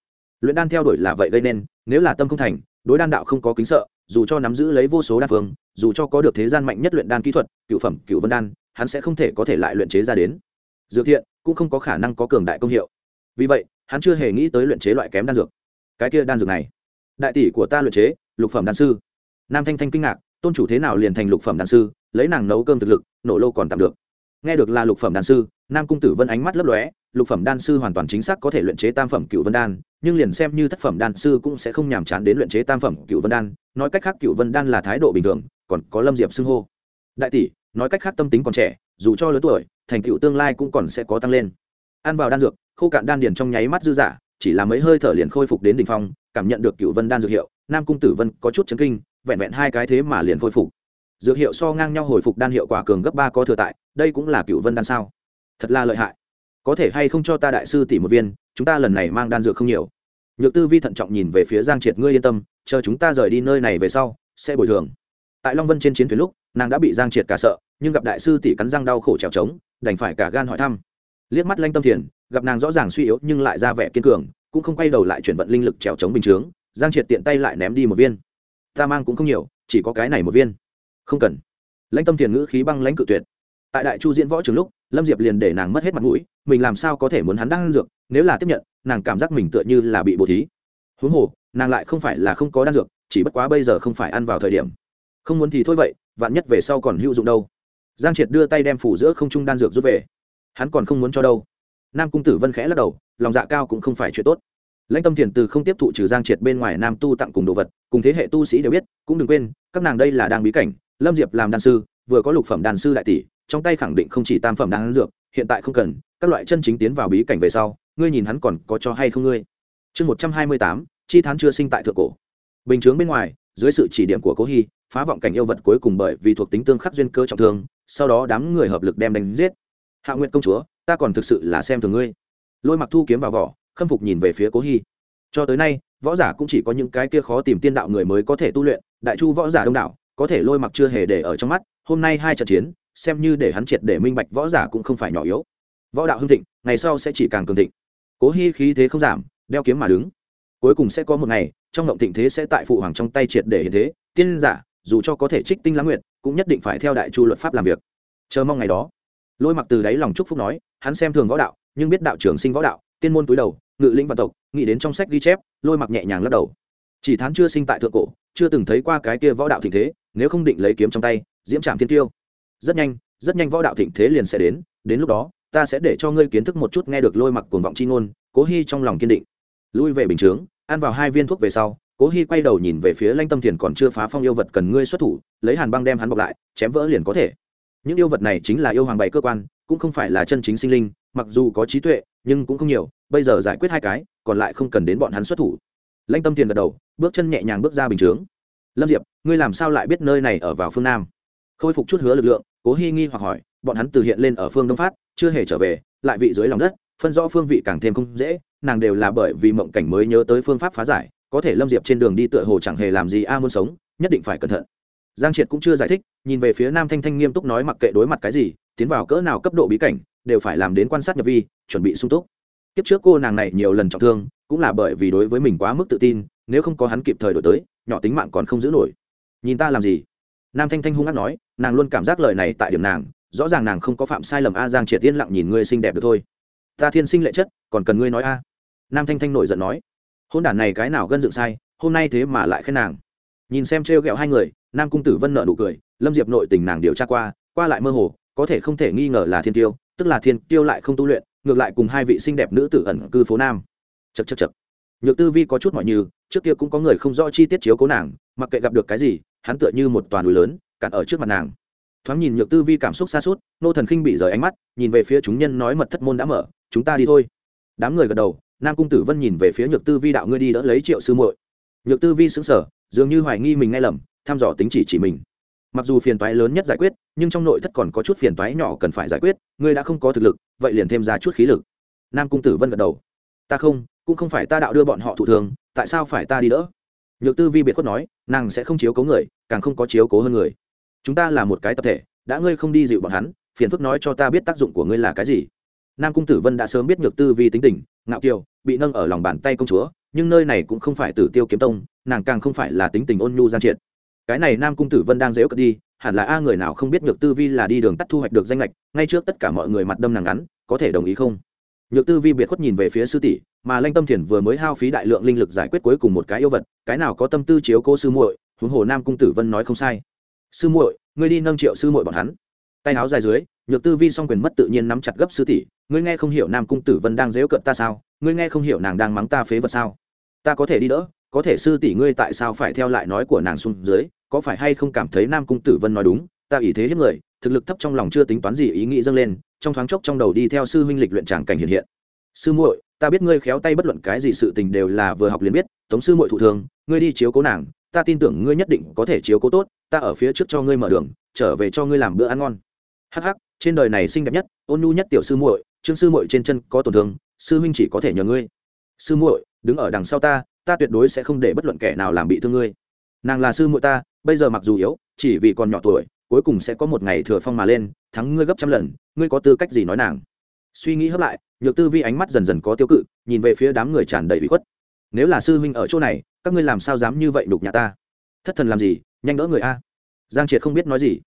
Luyện đan theo đuổi là vậy gây nên, nếu là tâm không thành, đối đan đạo không có kính sợ, dù cho nắm giữ lấy vô số đan phương, dù cho có được thế gian mạnh nhất luyện đan kỹ thuật, cựu phẩm cựu vân đan, hắn sẽ không thể có thể lại luyện chế ra đến. Dược thiện cũng không có khả năng có cường đại công hiệu. Vì vậy hắn chưa hề nghĩ tới luyện chế loại kém đan dược. Cái kia đan dược này, đại tỷ của ta luyện chế, lục phẩm đan sư. Nam thanh thanh kinh ngạc, tôn chủ thế nào liền thành lục phẩm đan sư, lấy nàng nấu cơm thực lực, nổ lô còn tạm được. Nghe được là lục phẩm đan sư, nam cung tử vân ánh mắt lấp lóe, lục phẩm đan sư hoàn toàn chính xác có thể luyện chế tam phẩm cựu vân đan, nhưng liền xem như thất phẩm đan sư cũng sẽ không nhàm chán đến luyện chế tam phẩm cựu vân đan, nói cách khác cựu vân đan là thái độ bình thường, còn có lâm diệp xưng hô. Đại tỷ, nói cách khác tâm tính còn trẻ, dù cho lớn tuổi, thành tựu tương lai cũng còn sẽ có tăng lên ăn vào đan dược khô cạn đan điền trong nháy mắt dư giả, chỉ là mấy hơi thở liền khôi phục đến đ ỉ n h phong cảm nhận được cựu vân đan dược hiệu nam cung tử vân có chút chấn kinh vẹn vẹn hai cái thế mà liền khôi phục. Dược hiệu so ngang nhau hồi phục đan hiệu quả cường gấp ba có thừa tại đây cũng là cựu vân đan sao? Thật là lợi hại. Có thể hay không cho ta đại sư tỷ một viên chúng ta lần này mang đan dược không nhiều. Nhược tư vi thận trọng nhìn về phía giang triệt ngươi yên tâm chờ chúng ta rời đi nơi này về sau sẽ bồi thường. Tại long vân trên chiến thuyền lúc nàng đã bị giang triệt cả sợ nhưng gặp đại sư tỷ cắn răng đau khổ trèo trống đành phải cả gan hỏi thăm liếc mắt lanh tâm thiền, gặp nàng rõ ràng suy yếu nhưng lại ra vẻ kiên cường, cũng không quay đầu lại chuyển vận linh lực trèo chống bình chướng, giang triệt tiện tay lại ném đi một viên. Ta mang cũng không nhiều, chỉ có cái này một viên. Không cần. Lãnh tâm thiền ngữ khí băng lãnh cự tuyệt. Tại đại chu diễn võ trường lúc, lâm diệp liền để nàng mất hết mặt mũi, mình làm sao có thể muốn hắn đang ăn dược, nếu là tiếp nhận, nàng cảm giác mình tựa như là bị bổ thí. Huống hồ, nàng lại không phải là không có đan dược, chỉ bất quá bây giờ không phải ăn vào thời điểm. Không muốn thì thôi vậy, vạn nhất về sau còn hữu dụng đâu. Giang triệt đưa tay đem phủ giữa không trung đan dược rút về hắn còn không muốn cho đâu. Nam cung tử vân khẽ lắc đầu, lòng dạ cao cũng không phải chuyện tốt. Lãnh tâm thiền từ không tiếp thụ trừ giang triệt bên ngoài nam tu tặng cùng đồ vật, cùng thế hệ tu sĩ đều biết, cũng đừng quên, các nàng đây là đang bí cảnh, lâm diệp làm đan sư, vừa có lục phẩm đan sư đại tỷ, trong tay khẳng định không chỉ tam phẩm đan dược, hiện tại không cần, các loại chân chính tiến vào bí cảnh về sau, ngươi nhìn hắn còn có cho hay không ngươi? Chương một trăm hai mươi tám, chi thán chưa sinh tại thượng cổ. Bình chướng bên ngoài, dưới sự chỉ điểm của cố hy, phá vọng cảnh yêu vật cuối cùng bởi vì thuộc tính tương khắc duyên cơ trọng thương, sau đó đám người hợp lực đem đánh giết hạ nguyện công chúa, ta còn thực sự là xem thường ngươi. Lôi mặc thu kiếm vào vỏ, khâm phục nhìn về phía cố hy cho tới nay, võ giả cũng chỉ có những cái kia khó tìm tiên đạo người mới có thể tu luyện, đại chu võ giả đông đảo, có thể lôi mặc chưa hề để ở trong mắt, hôm nay hai trận chiến, xem như để hắn triệt để minh bạch võ giả cũng không phải nhỏ yếu. Võ đạo hưng thịnh, ngày sau sẽ chỉ càng cường thịnh. Cố hy khí thế không giảm, đeo kiếm mà đứng. Cuối cùng sẽ có một ngày, trong ngộng thịnh thế sẽ tại phụ hoàng trong tay triệt để hiện thế. Tiên giả, dù cho có thể trích tinh lãng nguyện cũng nhất định phải theo đại chu luật pháp làm việc. Chờ mong ngày đó lôi mặc từ đáy lòng chúc phúc nói, hắn xem thường võ đạo, nhưng biết đạo trưởng sinh võ đạo, tiên môn túi đầu, ngự lĩnh vạn tộc, nghĩ đến trong sách ghi chép, lôi mặc nhẹ nhàng lắc đầu. Chỉ thán chưa sinh tại thượng cổ, chưa từng thấy qua cái kia võ đạo thịnh thế, nếu không định lấy kiếm trong tay, diễm trạm thiên tiêu. Rất nhanh rất nhanh võ đạo thịnh thế liền sẽ đến đến lúc đó, ta sẽ để cho ngươi kiến thức một chút nghe được lôi mặc cuồng vọng chi ngôn, cố hy trong lòng kiên định. Lui về bình chướng, ăn vào hai viên thuốc về sau, cố hy quay đầu nhìn về phía lanh tâm thiền còn chưa phá phong yêu vật cần ngươi xuất thủ, lấy hàn băng đem hắn bọc lại, chém vỡ liền có thể những yêu vật này chính là yêu hoàng bày cơ quan, cũng không phải là chân chính sinh linh, mặc dù có trí tuệ, nhưng cũng không nhiều. Bây giờ giải quyết hai cái, còn lại không cần đến bọn hắn xuất thủ. Lanh tâm thiền gật đầu, bước chân nhẹ nhàng bước ra bình chướng. Lâm diệp, ngươi làm sao lại biết nơi này ở vào phương nam? Khôi phục chút hứa lực lượng, cố hy nghi hoặc hỏi, bọn hắn từ hiện lên ở phương đông phát, chưa hề trở về, lại vị dưới lòng đất, phân rõ phương vị càng thêm không dễ, nàng đều là bởi vì mộng cảnh mới nhớ tới phương pháp phá giải, có thể lâm diệp trên đường đi tựa hồ chẳng hề làm gì a muốn sống, nhất định phải cẩn thận giang triệt cũng chưa giải thích, nhìn về phía nam thanh thanh nghiêm túc nói mặc kệ đối mặt cái gì, tiến vào cỡ nào cấp độ bí cảnh, đều phải làm đến quan sát nhập vi, chuẩn bị sung túc. Kiếp trước cô nàng này nhiều lần trọng thương, cũng là bởi vì đối với mình quá mức tự tin, nếu không có hắn kịp thời đổi tới, nhỏ tính mạng còn không giữ nổi. Nhìn ta làm gì? Nam thanh thanh hung hát nói, nàng luôn cảm giác lời này tại điểm nàng, rõ ràng nàng không có phạm sai lầm a, giang triệt yên lặng nhìn ngươi xinh đẹp được thôi. Ta thiên sinh lệ chất, còn cần ngươi nói a. Nam thanh thanh nổi giận nói, hôn đản này cái nào gân dựng sai, hôm nay thế mà lại khen nàng. Nhìn xem trêu ghẹo hai người nam cung tử vân nợ nụ cười lâm diệp nội tình nàng điều tra qua qua lại mơ hồ có thể không thể nghi ngờ là thiên tiêu tức là thiên tiêu lại không tu luyện ngược lại cùng hai vị xinh đẹp nữ tử ẩn cư phố nam. Chật chật chật nhược tư vi có chút mọi như trước kia cũng có người không rõ chi tiết chiếu cố nàng mặc kệ gặp được cái gì hắn tựa như một toàn núi lớn cản ở trước mặt nàng. Thoáng nhìn nhược tư vi cảm xúc xa suốt nô thần khinh bị rời ánh mắt nhìn về phía chúng nhân nói mật thất môn đã mở chúng ta đi thôi. Đám người gật đầu nam cung tử vân nhìn về phía nhược tư vi đạo ngươi đi đỡ lấy triệu sư muội. Nhược tư vi sững sờ, dường như hoài nghi mình nghe lầm thăm dò tính chỉ chỉ mình. Mặc dù phiền toái lớn nhất giải quyết, nhưng trong nội thất còn có chút phiền toái nhỏ cần phải giải quyết, ngươi đã không có thực lực, vậy liền thêm ra chút khí lực. Nam cung tử vân gật đầu. Ta không, cũng không phải ta đạo đưa bọn họ thụ thường, tại sao phải ta đi đỡ? Nhược tư vi biệt khuất nói, nàng sẽ không chiếu cố người, càng không có chiếu cố hơn người. Chúng ta là một cái tập thể, đã ngươi không đi dịu bọn hắn, phiền phức nói cho ta biết tác dụng của ngươi là cái gì. Nam cung tử vân đã sớm biết nhược tư vi tính tình, ngạo kiều bị nâng ở lòng bàn tay công chúa, nhưng nơi này cũng không phải tử tiêu kiếm tông, nàng càng không phải là tính tình ôn nhu gian triệt cái này nam cung tử vân đang dễu cất đi, hẳn là a người nào không biết nhược tư vi là đi đường tắt thu hoạch được danh lệch ngay trước tất cả mọi người mặt đâm nàng ngắn, có thể đồng ý không? Nhược tư vi biệt khuất nhìn về phía sư tỷ, mà lanh tâm thiền vừa mới hao phí đại lượng linh lực giải quyết cuối cùng một cái yêu vật, cái nào có tâm tư chiếu cô sư muội, huống hồ nam cung tử vân nói không sai. Sư muội, ngươi đi nâng triệu sư muội bọn hắn. Tay áo dài dưới, nhược tư vi song quyền mất tự nhiên nắm chặt gấp sư tỷ, ngươi nghe không hiểu nam cung tử vân đang dễu cận ta sao, ngươi nghe không hiểu nàng đang mắng ta phế vật sao? Ta có thể đi đỡ, có thể sư tỷ ngươi tại sao phải theo lại nói của nàng xuống dưới có phải hay không cảm thấy nam cung tử vân nói đúng, ta ý thế hiếp người, thực lực thấp trong lòng chưa tính toán gì ý nghĩ dâng lên, trong thoáng chốc trong đầu đi theo sư huynh lịch luyện tràng cảnh hiện hiện. Sư muội, ta biết ngươi khéo tay bất luận cái gì sự tình đều là vừa học liền biết, tống sư muội thụ thường, ngươi đi chiếu cố nàng, ta tin tưởng ngươi nhất định có thể chiếu cố tốt, ta ở phía trước cho ngươi mở đường, trở về cho ngươi làm bữa ăn ngon. Hắc hắc, trên đời này xinh đẹp nhất, ôn nhu nhất tiểu sư muội, trương sư muội trên chân có tổn thương, sư huynh chỉ có thể nhờ ngươi. Sư muội, đứng ở đằng sau ta ta tuyệt đối sẽ không để bất luận kẻ nào làm bị thương ngươi nàng là sư muội ta, bây giờ mặc dù yếu, chỉ vì còn nhỏ tuổi, cuối cùng sẽ có một ngày thừa phong mà lên, thắng ngươi gấp trăm lần, ngươi có tư cách gì nói nàng? Suy nghĩ hấp lại, nhược tư vi ánh mắt dần dần có tiêu cự, nhìn về phía đám người tràn đầy bị khuất. Nếu là sư huynh ở chỗ này, các ngươi làm sao dám như vậy đục nhà ta? Thất thần làm gì, nhanh đỡ người a. Giang triệt không biết nói gì.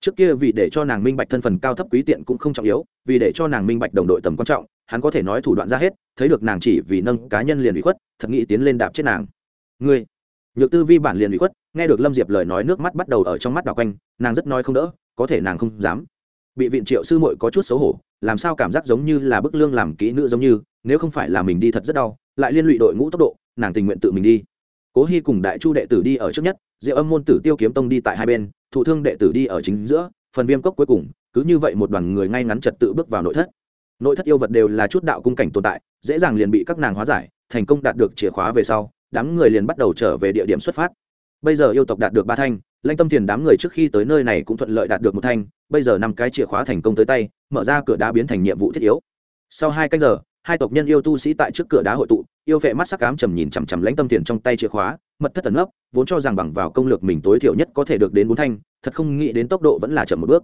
Trước kia vì để cho nàng minh bạch thân phần cao thấp quý tiện cũng không trọng yếu, vì để cho nàng minh bạch đồng đội tầm quan trọng, hắn có thể nói thủ đoạn ra hết, thấy được nàng chỉ vì nâng cá nhân liền bị khuất, thật nghĩ tiến lên đạp chết nàng. Ngươi nhược tư vi bản liền bị khuất, nghe được lâm diệp lời nói nước mắt bắt đầu ở trong mắt đảo quanh, nàng rất nói không đỡ, có thể nàng không dám. Bị viện triệu sư muội có chút xấu hổ, làm sao cảm giác giống như là bức lương làm kỹ nữ giống như, nếu không phải là mình đi thật rất đau, lại liên lụy đội ngũ tốc độ, nàng tình nguyện tự mình đi. Cố hy cùng đại chu đệ tử đi ở trước nhất, diệu âm môn tử tiêu kiếm tông đi tại hai bên, thụ thương đệ tử đi ở chính giữa, phần viêm cốc cuối cùng, cứ như vậy một đoàn người ngay ngắn trật tự bước vào nội thất. Nội thất yêu vật đều là chút đạo cung cảnh tồn tại, dễ dàng liền bị các nàng hóa giải, thành công đạt được chìa khóa về sau đám người liền bắt đầu trở về địa điểm xuất phát. Bây giờ yêu tộc đạt được ba thanh, lãnh tâm tiền đám người trước khi tới nơi này cũng thuận lợi đạt được một thanh, bây giờ năm cái chìa khóa thành công tới tay, mở ra cửa đá biến thành nhiệm vụ thiết yếu. Sau hai canh giờ, hai tộc nhân yêu tu sĩ tại trước cửa đá hội tụ, yêu vệ mắt sắc cám trầm nhìn chằm chằm lãnh tâm tiền trong tay chìa khóa, mật thất thần ấp vốn cho rằng bằng vào công lược mình tối thiểu nhất có thể được đến bốn thanh, thật không nghĩ đến tốc độ vẫn là chậm một bước.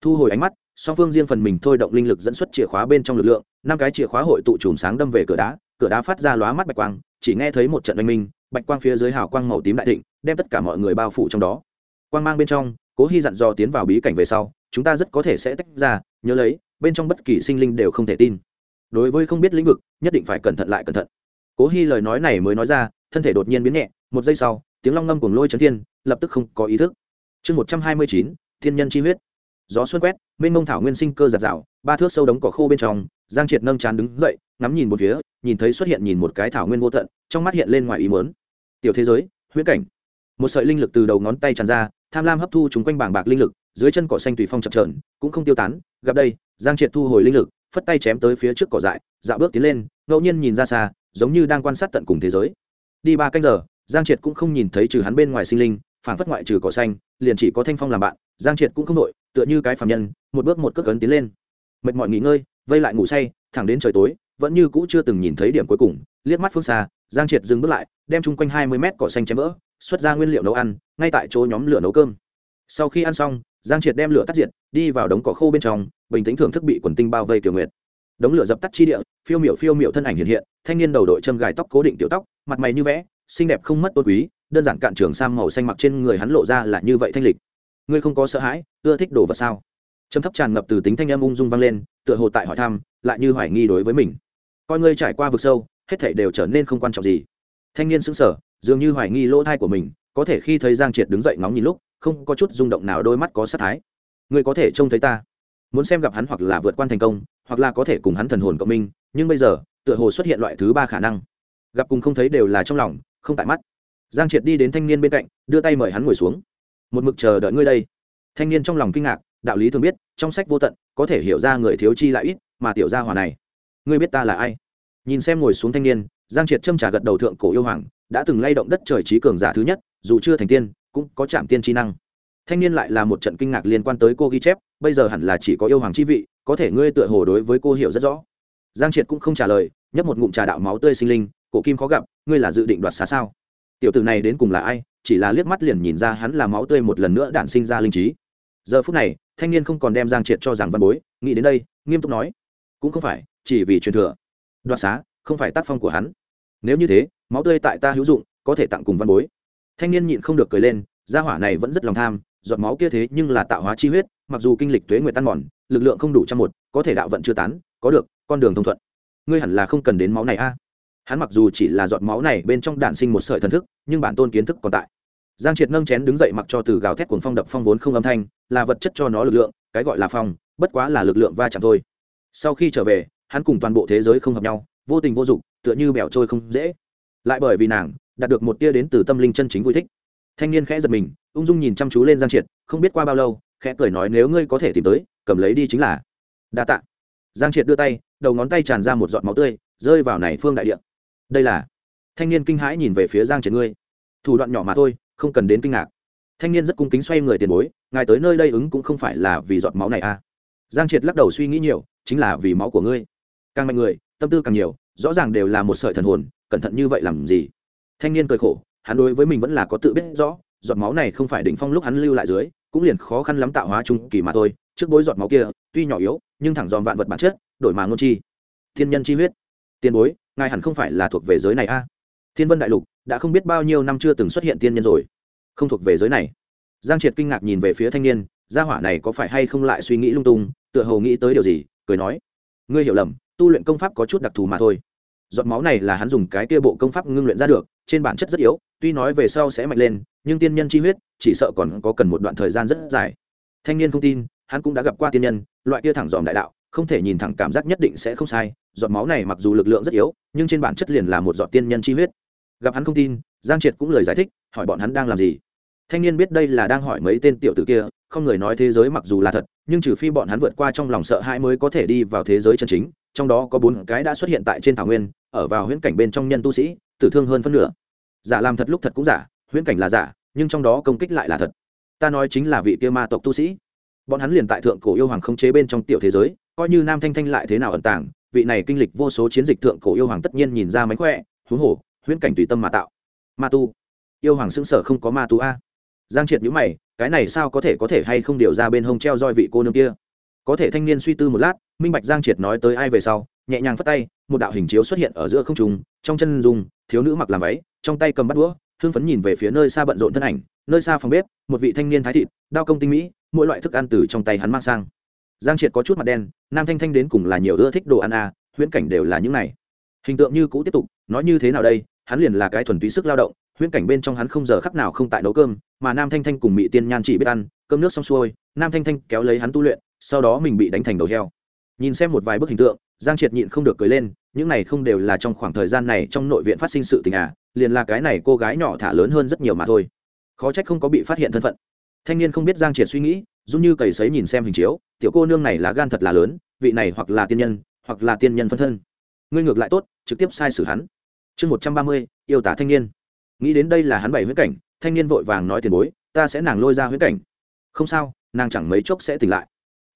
Thu hồi ánh mắt, song phương riêng phần mình thôi động linh lực dẫn xuất chìa khóa bên trong lực lượng, năm cái chìa khóa hội tụ chùm sáng đâm về cửa đá cửa đá phát ra lóa mắt bạch quang, chỉ nghe thấy một trận oanh minh, bạch quang phía dưới hào quang màu tím đại thịnh, đem tất cả mọi người bao phủ trong đó. Quang mang bên trong, cố hy dặn dò tiến vào bí cảnh về sau, chúng ta rất có thể sẽ tách ra, nhớ lấy, bên trong bất kỳ sinh linh đều không thể tin. Đối với không biết lĩnh vực, nhất định phải cẩn thận lại cẩn thận. Cố hy lời nói này mới nói ra, thân thể đột nhiên biến nhẹ, một giây sau, tiếng long ngâm cùng lôi chấn thiên, lập tức không có ý thức. Chương một trăm hai mươi chín, thiên nhân chi huyết. Gió xuân quét, mênh mông thảo nguyên sinh cơ giạt rào, ba thước sâu đống cỏ khô bên trong, giang triệt nâng chán đứng dậy, ngắm nhìn một phía nhìn thấy xuất hiện nhìn một cái thảo nguyên vô tận, trong mắt hiện lên ngoài ý mớn tiểu thế giới, huyễn cảnh. Một sợi linh lực từ đầu ngón tay tràn ra, tham lam hấp thu chúng quanh bảng bạc linh lực, dưới chân cỏ xanh tùy phong chập trờn cũng không tiêu tán. Gặp đây, giang triệt thu hồi linh lực, phất tay chém tới phía trước cỏ dại, dạo bước tiến lên, ngẫu nhiên nhìn ra xa, giống như đang quan sát tận cùng thế giới. Đi ba canh giờ, giang triệt cũng không nhìn thấy trừ hắn bên ngoài sinh linh, phản phất ngoại trừ cỏ xanh, liền chỉ có thanh phong làm bạn, giang triệt cũng không đội tựa như cái phạm nhân, một bước một cước cấn tiến lên. Mệt mỏi nghỉ ngơi, vây lại ngủ say, thẳng đến trời tối vẫn như cũ chưa từng nhìn thấy điểm cuối cùng, liếc mắt phương xa, giang triệt dừng bước lại, đem chung quanh hai mươi mét cỏ xanh chém vỡ, xuất ra nguyên liệu nấu ăn, ngay tại chỗ nhóm lửa nấu cơm. Sau khi ăn xong, giang triệt đem lửa tắt diệt, đi vào đống cỏ khô bên trong, bình tĩnh thưởng thức bị quần tinh bao vây tiểu nguyệt. Đống lửa dập tắt chi địa, phiêu miểu phiêu miểu thân ảnh hiện hiện, thanh niên đầu đội châm gài tóc cố định tiểu tóc, mặt mày như vẽ, xinh đẹp không mất tôn quý, đơn giản cạn trường sam màu xanh mặc trên người hắn lộ ra là như vậy thanh lịch. Ngươi không có sợ hãi, ưa thích đồ vật sao? Trầm thấp tràn ngập từ tính thanh âm ung dung vang lên, tựa hồ tại hỏi thăm, lại như hoài nghi đối với mình. Coi ngươi trải qua vực sâu, hết thảy đều trở nên không quan trọng gì. Thanh niên sững sờ, dường như hoài nghi lỗ thai của mình, có thể khi thấy giang triệt đứng dậy ngóng nhìn lúc, không có chút rung động nào đôi mắt có sát thái. Ngươi có thể trông thấy ta. Muốn xem gặp hắn hoặc là vượt qua thành công, hoặc là có thể cùng hắn thần hồn cộng minh, nhưng bây giờ, tựa hồ xuất hiện loại thứ ba khả năng. Gặp cùng không thấy đều là trong lòng, không tại mắt. Giang triệt đi đến thanh niên bên cạnh, đưa tay mời hắn ngồi xuống. Một mực chờ đợi ngươi đây. Thanh niên trong lòng kinh ngạc đạo lý thường biết, trong sách vô tận, có thể hiểu ra người thiếu chi lại ít, mà tiểu gia hòa này, ngươi biết ta là ai? Nhìn xem ngồi xuống thanh niên, giang triệt châm trả gật đầu thượng cổ yêu hoàng, đã từng lay động đất trời trí cường giả thứ nhất, dù chưa thành tiên, cũng có chạm tiên trí năng. Thanh niên lại là một trận kinh ngạc liên quan tới cô ghi chép, bây giờ hẳn là chỉ có yêu hoàng chi vị, có thể ngươi tựa hồ đối với cô hiểu rất rõ. Giang triệt cũng không trả lời, nhấp một ngụm trà đạo máu tươi sinh linh, cổ kim khó gặp, ngươi là dự định đoạt xá sao? Tiểu tử này đến cùng là ai? Chỉ là liếc mắt liền nhìn ra hắn là máu tươi một lần nữa đản sinh ra linh trí. Giờ phút này thanh niên không còn đem giang triệt cho rằng văn bối, nghĩ đến đây, nghiêm túc nói, cũng không phải, chỉ vì truyền thừa. Đoạt xá, không phải tác phong của hắn. Nếu như thế, máu tươi tại ta hữu dụng, có thể tặng cùng văn bối. Thanh niên nhịn không được cười lên, gia hỏa này vẫn rất lòng tham, giọt máu kia thế nhưng là tạo hóa chi huyết, mặc dù kinh lịch tuế nguyệt tan mòn, lực lượng không đủ trăm một, có thể đạo vận chưa tán, có được, con đường thông thuận. Ngươi hẳn là không cần đến máu này a. Hắn mặc dù chỉ là giọt máu này bên trong đản sinh một sợi thần thức, nhưng bản tôn kiến thức còn tại giang triệt nâng chén đứng dậy mặc cho từ gào thét cuồng phong đập phong vốn không âm thanh, là vật chất cho nó lực lượng, cái gọi là phong, bất quá là lực lượng va chạm thôi. Sau khi trở về, hắn cùng toàn bộ thế giới không hợp nhau, vô tình vô dụng, tựa như bẻo trôi không dễ. Lại bởi vì nàng, đạt được một tia đến từ tâm linh chân chính vui thích. Thanh niên khẽ giật mình, ung dung nhìn chăm chú lên giang triệt, không biết qua bao lâu, khẽ cười nói nếu ngươi có thể tìm tới, cầm lấy đi chính là. Đa tạ. Giang triệt đưa tay, đầu ngón tay tràn ra một giọt máu tươi, rơi vào này phương đại địa. Đây là. Thanh niên kinh hãi nhìn về phía giang triệt ngươi. Thủ đoạn nhỏ mà thôi không cần đến kinh ngạc. Thanh niên rất cung kính xoay người tiền bối, ngài tới nơi đây ứng cũng không phải là vì giọt máu này à? Giang triệt lắc đầu suy nghĩ nhiều, chính là vì máu của ngươi. Càng mạnh người, tâm tư càng nhiều, rõ ràng đều là một sợi thần hồn, cẩn thận như vậy làm gì? Thanh niên cười khổ, hắn đối với mình vẫn là có tự biết rõ, giọt máu này không phải đỉnh phong lúc hắn lưu lại dưới, cũng liền khó khăn lắm tạo hóa trung kỳ mà thôi, trước bối giọt máu kia, tuy nhỏ yếu, nhưng thẳng dòm vạn vật bản chất, đổi mà ngôn chi. Thiên nhân chi huyết. Tiền bối, ngài hẳn không phải là thuộc về giới này a thiên vân đại lục đã không biết bao nhiêu năm chưa từng xuất hiện tiên nhân rồi. Không thuộc về giới này. Giang triệt kinh ngạc nhìn về phía thanh niên, gia hỏa này có phải hay không lại suy nghĩ lung tung, tựa hồ nghĩ tới điều gì, cười nói, ngươi hiểu lầm, tu luyện công pháp có chút đặc thù mà thôi. Giọt máu này là hắn dùng cái kia bộ công pháp ngưng luyện ra được, trên bản chất rất yếu, tuy nói về sau sẽ mạnh lên, nhưng tiên nhân chi huyết, chỉ sợ còn có cần một đoạn thời gian rất dài. Thanh niên không tin, hắn cũng đã gặp qua tiên nhân, loại kia thẳng dòm đại đạo, không thể nhìn thẳng cảm giác nhất định sẽ không sai. Giọt máu này mặc dù lực lượng rất yếu, nhưng trên bản chất liền là một giọt tiên nhân chi huyết gặp hắn không tin, giang triệt cũng lời giải thích, hỏi bọn hắn đang làm gì. Thanh niên biết đây là đang hỏi mấy tên tiểu tử kia, không người nói thế giới mặc dù là thật, nhưng trừ phi bọn hắn vượt qua trong lòng sợ hãi mới có thể đi vào thế giới chân chính, trong đó có bốn cái đã xuất hiện tại trên thảo nguyên, ở vào huyễn cảnh bên trong nhân tu sĩ, tử thương hơn phân nửa. Giả làm thật lúc thật cũng giả, huyễn cảnh là giả, nhưng trong đó công kích lại là thật. Ta nói chính là vị kia ma tộc tu sĩ. Bọn hắn liền tại thượng cổ yêu hoàng không chế bên trong tiểu thế giới, coi như nam thanh thanh lại thế nào ẩn tàng, vị này kinh lịch vô số chiến dịch thượng cổ yêu hoàng tất nhiên nhìn ra mánh khỏe, huống hồ huyễn cảnh tùy tâm mà tạo. Ma tu. Yêu hoàng xứng sở không có ma tu a. Giang triệt nhữ mày, cái này sao có thể có thể hay không điều ra bên hông treo roi vị cô nương kia? Có thể thanh niên suy tư một lát, minh bạch giang triệt nói tới ai về sau, nhẹ nhàng phất tay, một đạo hình chiếu xuất hiện ở giữa không trùng trong chân dùng thiếu nữ mặc làm váy, trong tay cầm bắt đũa hương phấn nhìn về phía nơi xa bận rộn thân ảnh, nơi xa phòng bếp, một vị thanh niên thái thịt, đao công tinh mỹ, mỗi loại thức ăn từ trong tay hắn mang sang. Giang triệt có chút mặt đen, nam thanh thanh đến cùng là nhiều ưa thích đồ ăn à huyễn cảnh đều là những này. Hình tượng như cũ tiếp tục, nói như thế nào đây? Hắn liền là cái thuần túy sức lao động, huyễn cảnh bên trong hắn không giờ khắc nào không tại nấu cơm, mà nam thanh thanh cùng mỹ tiên nhan chỉ biết ăn, cơm nước xong xuôi, nam thanh thanh kéo lấy hắn tu luyện, sau đó mình bị đánh thành đầu heo. Nhìn xem một vài bức hình tượng, giang triệt nhịn không được cười lên, những này không đều là trong khoảng thời gian này trong nội viện phát sinh sự tình à liền là cái này cô gái nhỏ thả lớn hơn rất nhiều mà thôi. Khó trách không có bị phát hiện thân phận. Thanh niên không biết giang triệt suy nghĩ dung như cầy sấy nhìn xem hình chiếu, tiểu cô nương này là gan thật là lớn, vị này hoặc là tiên nhân, hoặc là tiên nhân phân thân. Ngươi ngược lại tốt, trực tiếp sai xử hắn chương một trăm ba mươi, yêu tả thanh niên. Nghĩ đến đây là hắn bảy huyết cảnh, thanh niên vội vàng nói tiền bối, ta sẽ nàng lôi ra huyết cảnh. Không sao, nàng chẳng mấy chốc sẽ tỉnh lại.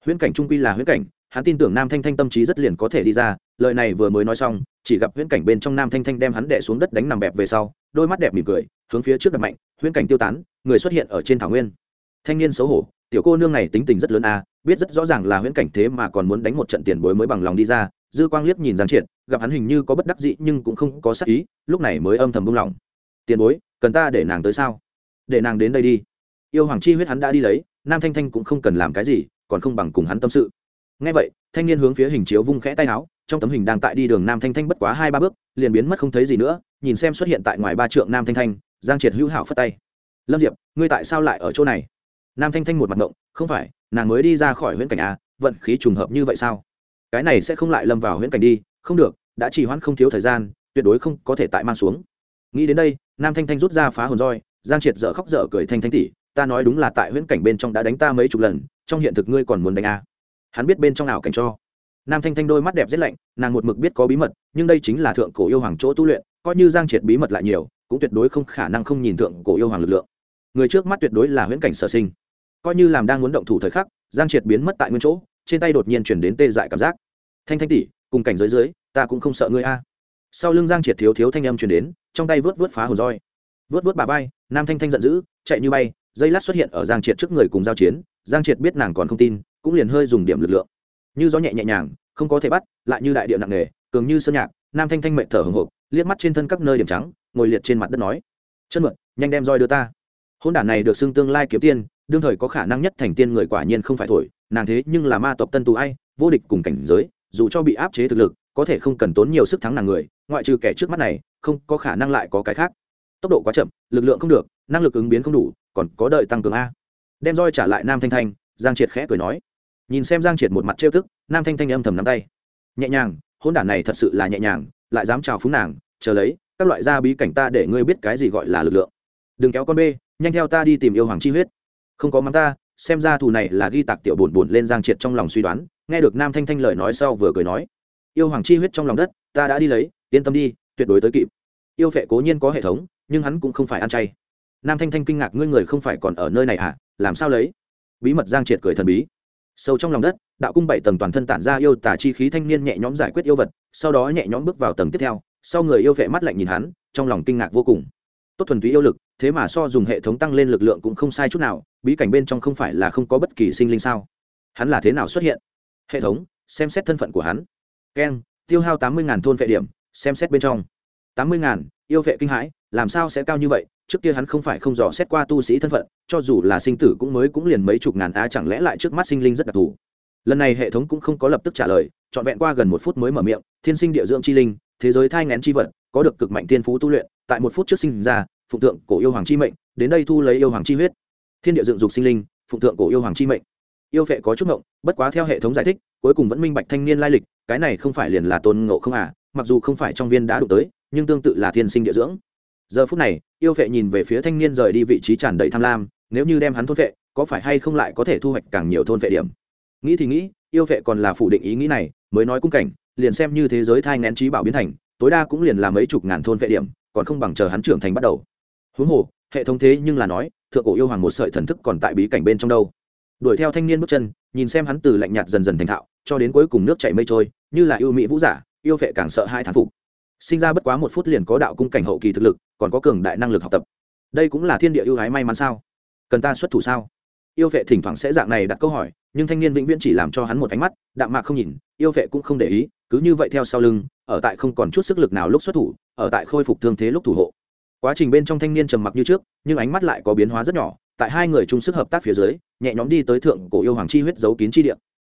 Huyễn cảnh trung quy là huyễn cảnh, hắn tin tưởng nam thanh thanh tâm trí rất liền có thể đi ra, lời này vừa mới nói xong, chỉ gặp huyễn cảnh bên trong nam thanh thanh đem hắn đẻ xuống đất đánh nằm bẹp về sau, đôi mắt đẹp mỉm cười, hướng phía trước đập mạnh, huyễn cảnh tiêu tán, người xuất hiện ở trên thảo nguyên. Thanh niên xấu hổ, tiểu cô nương này tính tình rất lớn a, biết rất rõ ràng là huyễn cảnh thế mà còn muốn đánh một trận tiền bối mới bằng lòng đi ra dư quang liếc nhìn giang triệt, gặp hắn hình như có bất đắc dĩ nhưng cũng không có sắc ý, lúc này mới âm thầm buông lỏng. Tiền bối, cần ta để nàng tới sao? Để nàng đến đây đi. Yêu hoàng chi huyết hắn đã đi lấy, nam thanh thanh cũng không cần làm cái gì, còn không bằng cùng hắn tâm sự. Ngay vậy, thanh niên hướng phía hình chiếu vung khẽ tay áo, trong tấm hình đang tại đi đường nam thanh thanh bất quá hai ba bước, liền biến mất không thấy gì nữa, nhìn xem xuất hiện tại ngoài ba trượng nam thanh thanh, giang triệt hữu hảo phất tay. Lâm diệp, ngươi tại sao lại ở chỗ này? Nam thanh thanh một mặt ngộng, không phải, nàng mới đi ra khỏi huyễn cảnh a vận khí trùng hợp như vậy sao? Cái này sẽ không lại lâm vào huyễn cảnh đi, không được, đã trì hoãn không thiếu thời gian, tuyệt đối không có thể tại mang xuống. Nghĩ đến đây, nam thanh thanh rút ra phá hồn roi, giang triệt dở khóc dở cười thanh thanh tỉ, ta nói đúng là tại huyễn cảnh bên trong đã đánh ta mấy chục lần, trong hiện thực ngươi còn muốn đánh a? Hắn biết bên trong nào cảnh cho. Nam thanh thanh đôi mắt đẹp rất lạnh, nàng một mực biết có bí mật, nhưng đây chính là thượng cổ yêu hoàng chỗ tu luyện, coi như giang triệt bí mật lại nhiều, cũng tuyệt đối không khả năng không nhìn thượng cổ yêu hoàng lực lượng. Người trước mắt tuyệt đối là huyễn cảnh sở sinh. Coi như làm đang muốn động thủ thời khắc, giang triệt biến mất tại nguyên chỗ trên tay đột nhiên chuyển đến tê dại cảm giác. Thanh thanh tỉ cùng cảnh giới dưới, ta cũng không sợ ngươi a. Sau lưng giang triệt thiếu thiếu thanh âm chuyển đến, trong tay vớt vớt phá hồn roi. Vớt vớt bà vai, nam thanh thanh giận dữ, chạy như bay, dây lát xuất hiện ở giang triệt trước người cùng giao chiến, giang triệt biết nàng còn không tin, cũng liền hơi dùng điểm lực lượng. Như gió nhẹ nhẹ nhàng, không có thể bắt, lại như đại địa nặng nề, cường như sơn nhạc, nam thanh thanh mệnh thở hồng hộc, liếc mắt trên thân các nơi điểm trắng, ngồi liệt trên mặt đất nói, chân mượn, nhanh đem roi đưa ta. Hôn đản này được xưng tương lai kiếm tiên, đương thời có khả năng nhất thành tiên người quả nhiên không phải thổi nàng thế nhưng là ma tộc tân tù ai, vô địch cùng cảnh giới, dù cho bị áp chế thực lực, có thể không cần tốn nhiều sức thắng nàng người, ngoại trừ kẻ trước mắt này, không có khả năng lại có cái khác. Tốc độ quá chậm, lực lượng không được, năng lực ứng biến không đủ, còn có đợi tăng cường a. Đem roi trả lại nam thanh thanh, giang triệt khẽ cười nói. Nhìn xem giang triệt một mặt trêu thức nam thanh thanh âm thầm nắm tay. Nhẹ nhàng hôn đản này thật sự là nhẹ nhàng, lại dám chào phúng nàng, chờ lấy, các loại gia bí cảnh ta để ngươi biết cái gì gọi là lực lượng. Đừng kéo con bê, nhanh theo ta đi tìm yêu hoàng chi huyết. Không có mắng ta xem ra thù này là ghi tạc tiểu buồn buồn lên giang triệt trong lòng suy đoán, nghe được nam thanh thanh lời nói sau vừa cười nói, yêu hoàng chi huyết trong lòng đất, ta đã đi lấy, yên tâm đi, tuyệt đối tới kịp. Yêu phệ cố nhiên có hệ thống, nhưng hắn cũng không phải ăn chay. Nam thanh thanh kinh ngạc, ngươi người không phải còn ở nơi này à? Làm sao lấy? Bí mật giang triệt cười thần bí. Sâu trong lòng đất, đạo cung bảy tầng toàn thân tản ra yêu tả chi khí thanh niên nhẹ nhõm giải quyết yêu vật, sau đó nhẹ nhõm bước vào tầng tiếp theo. Sau người yêu vệ mắt lạnh nhìn hắn, trong lòng kinh ngạc vô cùng. Tốt thuần túy yêu lực thế mà so dùng hệ thống tăng lên lực lượng cũng không sai chút nào, bí cảnh bên trong không phải là không có bất kỳ sinh linh sao? Hắn là thế nào xuất hiện? Hệ thống, xem xét thân phận của hắn. Keng tiêu hao tám mươi thôn vệ điểm, xem xét bên trong. tám mươi yêu vệ kinh hãi, làm sao sẽ cao như vậy? Trước kia hắn không phải không dò xét qua tu sĩ thân phận, cho dù là sinh tử cũng mới cũng liền mấy chục ngàn á, chẳng lẽ lại trước mắt sinh linh rất đặc thù? Lần này hệ thống cũng không có lập tức trả lời, trọn vẹn qua gần một phút mới mở miệng, thiên sinh địa dưỡng chi linh, thế giới thai ngén chi vật, có được cực mạnh thiên phú tu luyện, tại một phút trước sinh ra phụng tượng cổ yêu hoàng chi mệnh, đến đây thu lấy yêu hoàng chi huyết. Thiên địa dựng dục sinh linh, phụng tượng cổ yêu hoàng chi mệnh. Yêu phệ có chút ngộng, bất quá theo hệ thống giải thích, cuối cùng vẫn minh bạch thanh niên lai lịch, cái này không phải liền là tôn ngộ không à mặc dù không phải trong viên đã đụng tới, nhưng tương tự là thiên sinh địa dưỡng. Giờ phút này, yêu vệ nhìn về phía thanh niên rời đi vị trí tràn đầy tham lam, nếu như đem hắn thôn vệ có phải hay không lại có thể thu hoạch càng nhiều thôn vệ điểm? Nghĩ thì nghĩ, yêu vệ còn là phủ định ý nghĩ này, mới nói cung cảnh, liền xem như thế giới thai ngén trí bảo biến thành, tối đa cũng liền là mấy chục ngàn thôn vệ điểm, còn không bằng chờ hắn trưởng thành bắt đầu huống hồ, hệ thống thế nhưng là nói, thượng cổ yêu hoàng một sợi thần thức còn tại bí cảnh bên trong đâu. Đuổi theo thanh niên bước chân, nhìn xem hắn từ lạnh nhạt dần dần thành thạo, cho đến cuối cùng nước chảy mây trôi, như là yêu mỹ vũ giả, yêu vệ càng sợ hai thán phục. Sinh ra bất quá một phút liền có đạo cung cảnh hậu kỳ thực lực, còn có cường đại năng lực học tập. Đây cũng là thiên địa ưu ái may mắn sao? Cần ta xuất thủ sao? Yêu vệ thỉnh thoảng sẽ dạng này đặt câu hỏi, nhưng thanh niên vĩnh viễn chỉ làm cho hắn một ánh mắt, đạm mạc không nhìn, yêu vệ cũng không để ý, cứ như vậy theo sau lưng, ở tại không còn chút sức lực nào lúc xuất thủ, ở tại khôi phục thương thế lúc thủ hộ quá trình bên trong thanh niên trầm mặc như trước, nhưng ánh mắt lại có biến hóa rất nhỏ, tại hai người chung sức hợp tác phía dưới, nhẹ nhõm đi tới thượng cổ yêu hoàng chi huyết giấu kín chi địa.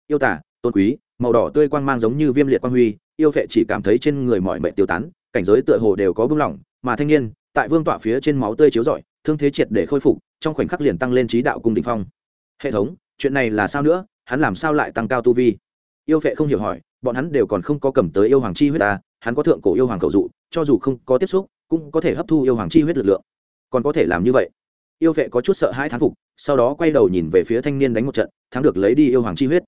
Yêu tả tôn quý, màu đỏ tươi quang mang giống như viêm liệt quang huy, yêu vệ chỉ cảm thấy trên người mọi mệnh tiêu tán, cảnh giới tựa hồ đều có bưng lỏng, mà thanh niên, tại vương tọa phía trên máu tươi chiếu rọi, thương thế triệt để khôi phục, trong khoảnh khắc liền tăng lên trí đạo cung đình phong. Hệ thống, chuyện này là sao nữa? Hắn làm sao lại tăng cao tu vi? Yêu vệ không hiểu hỏi, bọn hắn đều còn không có cầm tới yêu hoàng chi huyết ta hắn có thượng cổ yêu hoàng cầu dụ, cho dù không có tiếp xúc cũng có thể hấp thu yêu hoàng chi huyết lực lượng. Còn có thể làm như vậy. Yêu vệ có chút sợ hãi thán phục, sau đó quay đầu nhìn về phía thanh niên đánh một trận, thắng được lấy đi yêu hoàng chi huyết.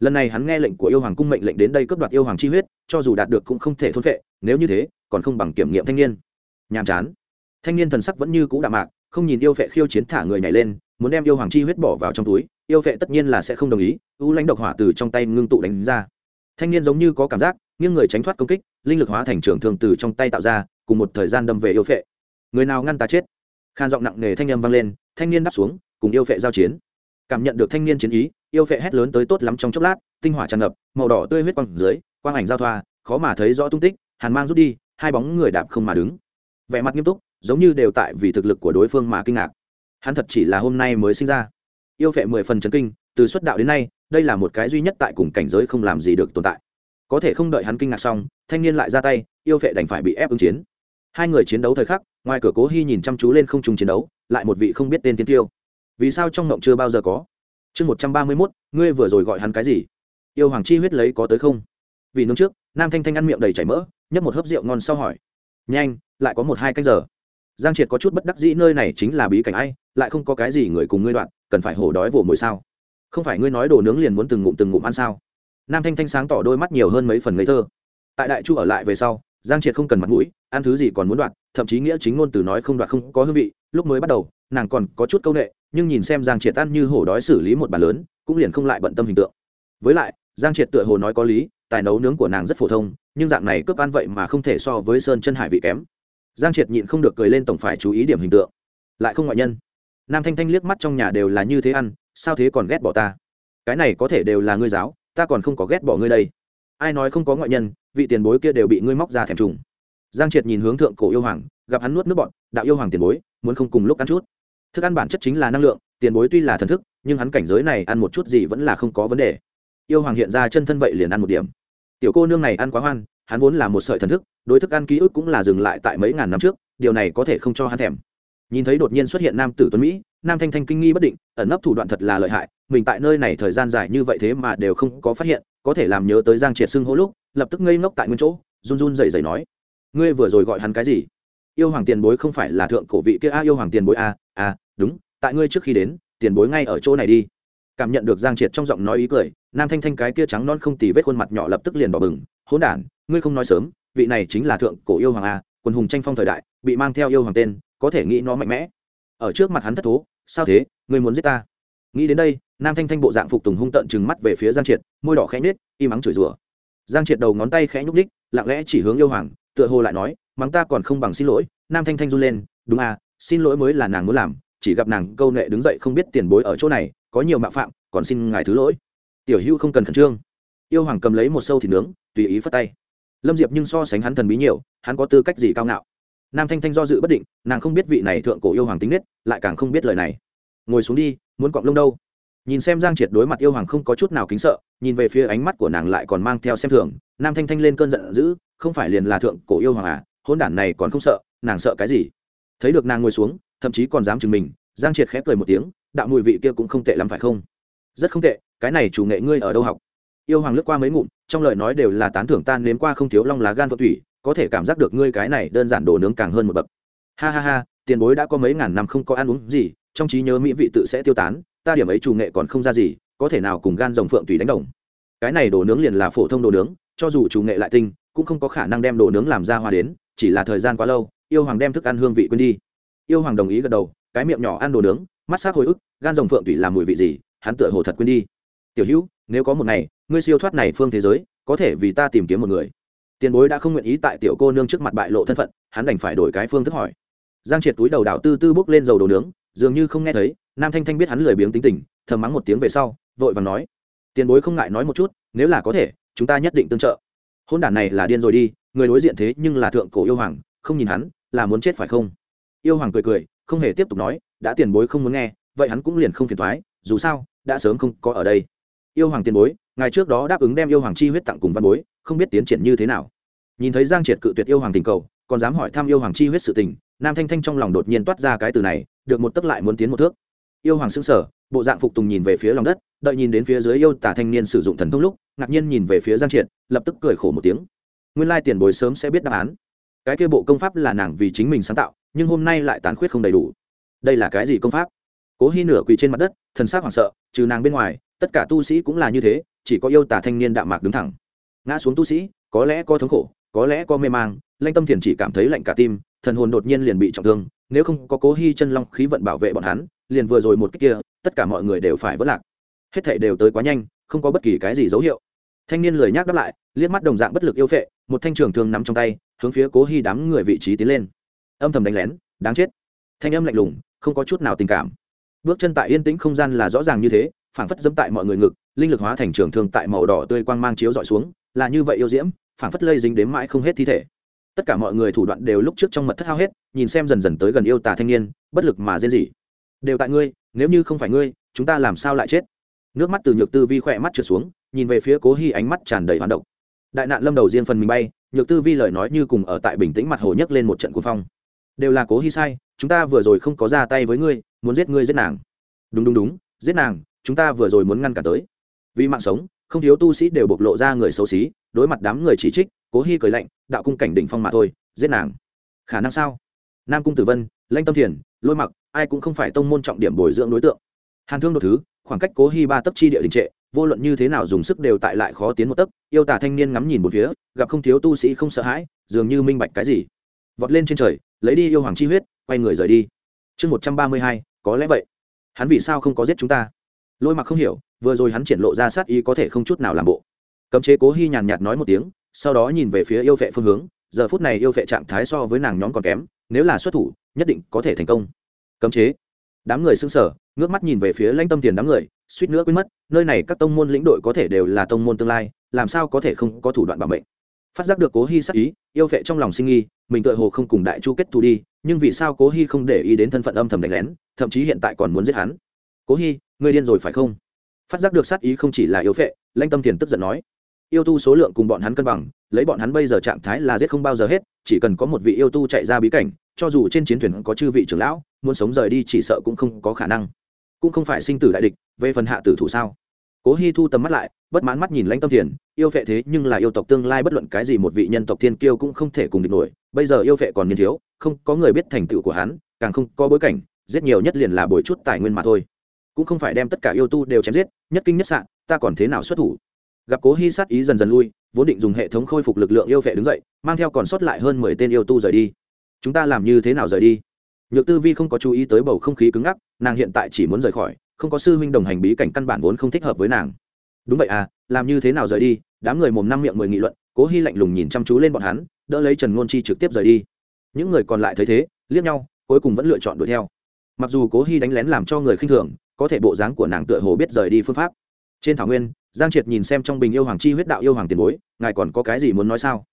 Lần này hắn nghe lệnh của yêu hoàng cung mệnh lệnh đến đây cướp đoạt yêu hoàng chi huyết, cho dù đạt được cũng không thể thôn vệ nếu như thế, còn không bằng kiểm nghiệm thanh niên. Nhàm chán. Thanh niên thần sắc vẫn như cũ đạm mạc, không nhìn yêu vệ khiêu chiến thả người nhảy lên, muốn đem yêu hoàng chi huyết bỏ vào trong túi, yêu vệ tất nhiên là sẽ không đồng ý u lãnh độc hỏa từ trong tay ngưng tụ đánh ra. Thanh niên giống như có cảm giác, nghiêng người tránh thoát công kích, linh lực hóa thành trường thường từ trong tay tạo ra cùng một thời gian đâm về yêu phệ. Người nào ngăn ta chết? Khan giọng nặng nề thanh âm vang lên, thanh niên đáp xuống, cùng yêu phệ giao chiến. Cảm nhận được thanh niên chiến ý, yêu phệ hét lớn tới tốt lắm trong chốc lát, tinh hỏa tràn ngập, màu đỏ tươi huyết quang dưới, quang ảnh giao thoa, khó mà thấy rõ tung tích, hàn mang rút đi, hai bóng người đạp không mà đứng. Vẻ mặt nghiêm túc, giống như đều tại vì thực lực của đối phương mà kinh ngạc. Hắn thật chỉ là hôm nay mới sinh ra. Yêu phệ mười phần chấn kinh, từ xuất đạo đến nay, đây là một cái duy nhất tại cùng cảnh giới không làm gì được tồn tại. Có thể không đợi hắn kinh ngạc xong, thanh niên lại ra tay, yêu phệ đành phải bị ép ứng chiến hai người chiến đấu thời khắc, ngoài cửa cố hy nhìn chăm chú lên không trùng chiến đấu, lại một vị không biết tên tiến tiêu. Vì sao trong mộng chưa bao giờ có? Chương một trăm ba mươi mốt, ngươi vừa rồi gọi hắn cái gì? Yêu hoàng chi huyết lấy có tới không? Vì nướng trước, nam thanh thanh ăn miệng đầy chảy mỡ, nhấp một hớp rượu ngon sau hỏi. Nhanh, lại có một hai cách giờ. Giang triệt có chút bất đắc dĩ, nơi này chính là bí cảnh ai, lại không có cái gì người cùng ngươi đoạn, cần phải hổ đói vồ mồi sao? Không phải ngươi nói đồ nướng liền muốn từng ngụm từng ngụm ăn sao? Nam thanh thanh sáng tỏ đôi mắt nhiều hơn mấy phần ngây thơ. Tại đại chu ở lại về sau, giang triệt không cần mặt mũi ăn thứ gì còn muốn đoạt, thậm chí nghĩa chính ngôn từ nói không đoạt không có hương vị, lúc mới bắt đầu, nàng còn có chút c â u n ệ nhưng nhìn xem giang triệt ăn như hổ đói xử lý một bàn lớn, cũng liền không lại bận tâm hình tượng. Với lại, giang triệt tựa hồ nói có lý, tài nấu nướng của nàng rất phổ thông, nhưng dạng này cướp ăn vậy mà không thể so với sơn chân hải vị kém. Giang triệt nhịn không được cười lên tổng phải chú ý điểm hình tượng. Lại không ngoại nhân. Nam thanh thanh liếc mắt trong nhà đều là như thế ăn, sao thế còn ghét bỏ ta? Cái này có thể đều là ngươi giáo, ta còn không có ghét bỏ ngươi đây. Ai nói không có ngoại nhân, vị tiền bối kia đều bị ngươi móc ra thèm trùng giang triệt nhìn hướng thượng cổ yêu hoàng, gặp hắn nuốt nước bọn đạo yêu hoàng tiền bối, muốn không cùng lúc ăn chút? Thức ăn bản chất chính là năng lượng, tiền bối tuy là thần thức, nhưng hắn cảnh giới này ăn một chút gì vẫn là không có vấn đề. Yêu hoàng hiện ra chân thân vậy liền ăn một điểm. Tiểu cô nương này ăn quá hoan, hắn vốn là một sợi thần thức, đối thức ăn ký ức cũng là dừng lại tại mấy ngàn năm trước, điều này có thể không cho hắn thèm. Nhìn thấy đột nhiên xuất hiện nam tử tuấn mỹ, nam thanh thanh kinh nghi bất định, ẩn nấp thủ đoạn thật là lợi hại, mình tại nơi này thời gian dài như vậy thế mà đều không có phát hiện, có thể làm nhớ tới giang triệt xưng hô lúc, lập tức ngây ngốc tại nguyên chỗ, run run dày dày nói ngươi vừa rồi gọi hắn cái gì? Yêu hoàng tiền bối không phải là thượng cổ vị kia a yêu hoàng tiền bối a à, à đúng tại ngươi trước khi đến tiền bối ngay ở chỗ này đi. Cảm nhận được giang triệt trong giọng nói ý cười nam thanh thanh cái kia trắng non không tì vết khuôn mặt nhỏ lập tức liền bỏ bừng hỗn đản ngươi không nói sớm vị này chính là thượng cổ yêu hoàng a quần hùng tranh phong thời đại bị mang theo yêu hoàng tên có thể nghĩ nó mạnh mẽ. Ở trước mặt hắn thất thố sao thế ngươi muốn giết ta? Nghĩ đến đây nam thanh thanh bộ dạng phục tùng hung tận trừng mắt về phía giang triệt môi đỏ khẽ nết im ắng chửi rủa. Giang triệt đầu ngón tay khẽ nhúc ních lặng lẽ chỉ hướng yêu hoàng tựa hồ lại nói, mắng ta còn không bằng xin lỗi. Nam thanh thanh run lên, đúng à xin lỗi mới là nàng muốn làm, chỉ gặp nàng câu nệ đứng dậy không biết tiền bối ở chỗ này, có nhiều mạo phạm, còn xin ngài thứ lỗi. Tiểu hữu không cần khẩn trương. Yêu hoàng cầm lấy một sâu thịt nướng, tùy ý phất tay. Lâm diệp nhưng so sánh hắn thần bí nhiều, hắn có tư cách gì cao ngạo? Nam thanh thanh do dự bất định, nàng không biết vị này thượng cổ yêu hoàng tính nết, lại càng không biết lời này. Ngồi xuống đi, muốn cọng lông đâu? Nhìn xem giang triệt đối mặt yêu hoàng không có chút nào kính sợ, nhìn về phía ánh mắt của nàng lại còn mang theo xem thường, nam thanh thanh lên cơn giận dữ, không phải liền là thượng cổ yêu hoàng à hôn đản này còn không sợ, nàng sợ cái gì? Thấy được nàng ngồi xuống, thậm chí còn dám chừng mình, giang triệt khép cười một tiếng, đạo mùi vị kia cũng không tệ lắm phải không? Rất không tệ, cái này chủ nghệ ngươi ở đâu học? Yêu hoàng lướt qua mấy ngụm, trong lời nói đều là tán thưởng tan nếm qua không thiếu long lá gan phượng thủy, có thể cảm giác được ngươi cái này đơn giản đồ nướng càng hơn một bậc. Ha ha ha, tiền bối đã có mấy ngàn năm không có ăn uống gì, trong trí nhớ mỹ vị tự sẽ tiêu tán ta điểm ấy chủ nghệ còn không ra gì, có thể nào cùng gan rồng phượng tùy đánh đồng. Cái này đồ nướng liền là phổ thông đồ nướng, cho dù chủ nghệ lại tinh, cũng không có khả năng đem đồ nướng làm ra hoa đến, chỉ là thời gian quá lâu, yêu hoàng đem thức ăn hương vị quên đi. Yêu hoàng đồng ý gật đầu, cái miệng nhỏ ăn đồ nướng, mắt sắc hồi ức, gan rồng phượng tùy làm mùi vị gì, hắn tựa hồ thật quên đi. Tiểu hữu, nếu có một ngày, ngươi siêu thoát này phương thế giới, có thể vì ta tìm kiếm một người. Tiền bối đã không nguyện ý tại tiểu cô nương trước mặt bại lộ thân phận, hắn đành phải đổi cái phương thức hỏi. Giang triệt túi đầu đảo tư tư bốc lên dầu đồ nướng, dường như không nghe thấy nam thanh thanh biết hắn lười biếng tính tình, thầm mắng một tiếng về sau, vội và nói, tiền bối không ngại nói một chút, nếu là có thể, chúng ta nhất định tương trợ. Hôn đản này là điên rồi đi, người đối diện thế nhưng là thượng cổ yêu hoàng, không nhìn hắn, là muốn chết phải không? Yêu hoàng cười cười, không hề tiếp tục nói, đã tiền bối không muốn nghe, vậy hắn cũng liền không phiền thoái dù sao, đã sớm không có ở đây. Yêu hoàng tiền bối ngài trước đó đáp ứng đem yêu hoàng chi huyết tặng cùng văn bối, không biết tiến triển như thế nào. Nhìn thấy giang triệt cự tuyệt yêu hoàng tình cầu, còn dám hỏi thăm yêu hoàng chi huyết sự tình, nam thanh thanh trong lòng đột nhiên toát ra cái từ này, được một tấc lại muốn tiến một thước yêu hoàng xưng sở bộ dạng phục tùng nhìn về phía lòng đất, đợi nhìn đến phía dưới yêu tả thanh niên sử dụng thần thông lúc, ngạc nhiên nhìn về phía giang triệt, lập tức cười khổ một tiếng. Nguyên lai tiền bối sớm sẽ biết đáp án. Cái kia bộ công pháp là nàng vì chính mình sáng tạo, nhưng hôm nay lại tán khuyết không đầy đủ. Đây là cái gì công pháp? Cố hy nửa quỳ trên mặt đất, thần sắc hoảng sợ, trừ nàng bên ngoài, tất cả tu sĩ cũng là như thế, chỉ có yêu tả thanh niên đạm mạc đứng thẳng. Ngã xuống tu sĩ, có lẽ có thống khổ, có lẽ có mê mang, lanh tâm thiền chỉ cảm thấy lạnh cả tim, thần hồn đột nhiên liền bị trọng thương, nếu không có cố hy chân long khí vận bảo vệ bọn hắn liền vừa rồi một cách kia, tất cả mọi người đều phải vất lạc. Hết thảy đều tới quá nhanh, không có bất kỳ cái gì dấu hiệu. Thanh niên lười nhác đáp lại, liếc mắt đồng dạng bất lực yêu phệ, một thanh trường thương nắm trong tay, hướng phía cố hy đám người vị trí tiến lên. Âm thầm đánh lén, đáng chết. Thanh âm lạnh lùng, không có chút nào tình cảm. Bước chân tại yên tĩnh không gian là rõ ràng như thế, phảng phất dẫm tại mọi người ngực, linh lực hóa thành trường thương tại màu đỏ tươi quang mang chiếu dọi xuống, là như vậy yêu diễm, phảng phất lây dính đến mãi không hết thi thể. Tất cả mọi người thủ đoạn đều lúc trước trong mật thất hao hết, nhìn xem dần dần tới gần yêu tà thanh niên, bất lực mà rên rỉ đều tại ngươi, nếu như không phải ngươi, chúng ta làm sao lại chết? Nước mắt từ nhược tư vi khỏe mắt trượt xuống, nhìn về phía cố hy ánh mắt tràn đầy hoán động đại nạn lâm đầu riêng phần mình bay, nhược tư vi lời nói như cùng ở tại bình tĩnh mặt hồ nhấc lên một trận cuồng phong. Đều là cố hy sai, chúng ta vừa rồi không có ra tay với ngươi, muốn giết ngươi giết nàng. Đúng đúng đúng, giết nàng, chúng ta vừa rồi muốn ngăn cả tới. Vì mạng sống, không thiếu tu sĩ đều bộc lộ ra người xấu xí, đối mặt đám người chỉ trích, cố hy cười lạnh, đạo cung cảnh đỉnh phong mà thôi, giết nàng. Khả năng sao? Nam cung tử vân, lanh tâm thiền, lôi mặc ai cũng không phải tông môn trọng điểm bồi dưỡng đối tượng. Hàn thương đột thứ, khoảng cách cố hy ba tấc chi địa đình trệ, vô luận như thế nào dùng sức đều tại lại khó tiến một tấc, yêu tả thanh niên ngắm nhìn một phía, gặp không thiếu tu sĩ không sợ hãi, dường như minh bạch cái gì. Vọt lên trên trời, lấy đi yêu hoàng chi huyết, quay người rời đi. Chương một trăm ba mươi hai, có lẽ vậy. Hắn vì sao không có giết chúng ta? Lôi mặc không hiểu, vừa rồi hắn triển lộ ra sát ý có thể không chút nào làm bộ. Cấm chế cố hy nhàn nhạt nói một tiếng, sau đó nhìn về phía yêu vệ phương hướng, giờ phút này yêu vệ trạng thái so với nàng nhóm còn kém, nếu là xuất thủ, nhất định có thể thành công cấm chế. Đám người xưng sở ngước mắt nhìn về phía lãnh tâm tiền đám người, suýt nữa quên mất, nơi này các tông môn lĩnh đội có thể đều là tông môn tương lai, làm sao có thể không có thủ đoạn bảo mệnh. Phát giác được cố hy sắc ý, yêu vệ trong lòng sinh nghi, mình tự hồ không cùng đại chu kết thù đi, nhưng vì sao cố hy không để ý đến thân phận âm thầm đánh lén, thậm chí hiện tại còn muốn giết hắn? Cố hy, ngươi điên rồi phải không? Phát giác được sát ý không chỉ là yêu vệ, lãnh tâm thiền tức giận nói. Yêu tu số lượng cùng bọn hắn cân bằng, lấy bọn hắn bây giờ trạng thái là giết không bao giờ hết, chỉ cần có một vị yêu tu chạy ra bí cảnh, cho dù trên chiến thuyền có chư vị trưởng lão muốn sống rời đi chỉ sợ cũng không có khả năng. Cũng không phải sinh tử đại địch, về phần hạ tử thủ sao? Cố hy thu tầm mắt lại, bất mãn mắt nhìn lãnh tâm thiền, yêu vệ thế nhưng là yêu tộc tương lai bất luận cái gì một vị nhân tộc thiên kiêu cũng không thể cùng địch nổi, bây giờ yêu vệ còn niên thiếu, không có người biết thành tựu của hắn, càng không có bối cảnh, giết nhiều nhất liền là bồi chút tài nguyên mà thôi. Cũng không phải đem tất cả yêu tu đều chém giết, nhất kinh nhất sạn ta còn thế nào xuất thủ? Gặp cố hy sát ý dần dần lui, vốn định dùng hệ thống khôi phục lực lượng yêu vệ đứng dậy, mang theo còn sót lại hơn mười tên yêu tu rời đi. Chúng ta làm như thế nào rời đi? Nhược tư vi không có chú ý tới bầu không khí cứng ngắc, nàng hiện tại chỉ muốn rời khỏi, không có sư huynh đồng hành bí cảnh căn bản vốn không thích hợp với nàng. Đúng vậy à làm như thế nào rời đi? Đám người mồm năm miệng mười nghị luận, cố hy lạnh lùng nhìn chăm chú lên bọn hắn, đỡ lấy trần ngôn chi trực tiếp rời đi. Những người còn lại thấy thế, liếc nhau, cuối cùng vẫn lựa chọn đuổi theo. Mặc dù cố hy đánh lén làm cho người khinh thường, có thể bộ dáng của nàng tựa hồ biết rời đi phương pháp. Trên thảo nguyên, giang triệt nhìn xem trong bình yêu hoàng chi huyết đạo yêu hoàng tiền bối, ngài còn có cái gì muốn nói sao?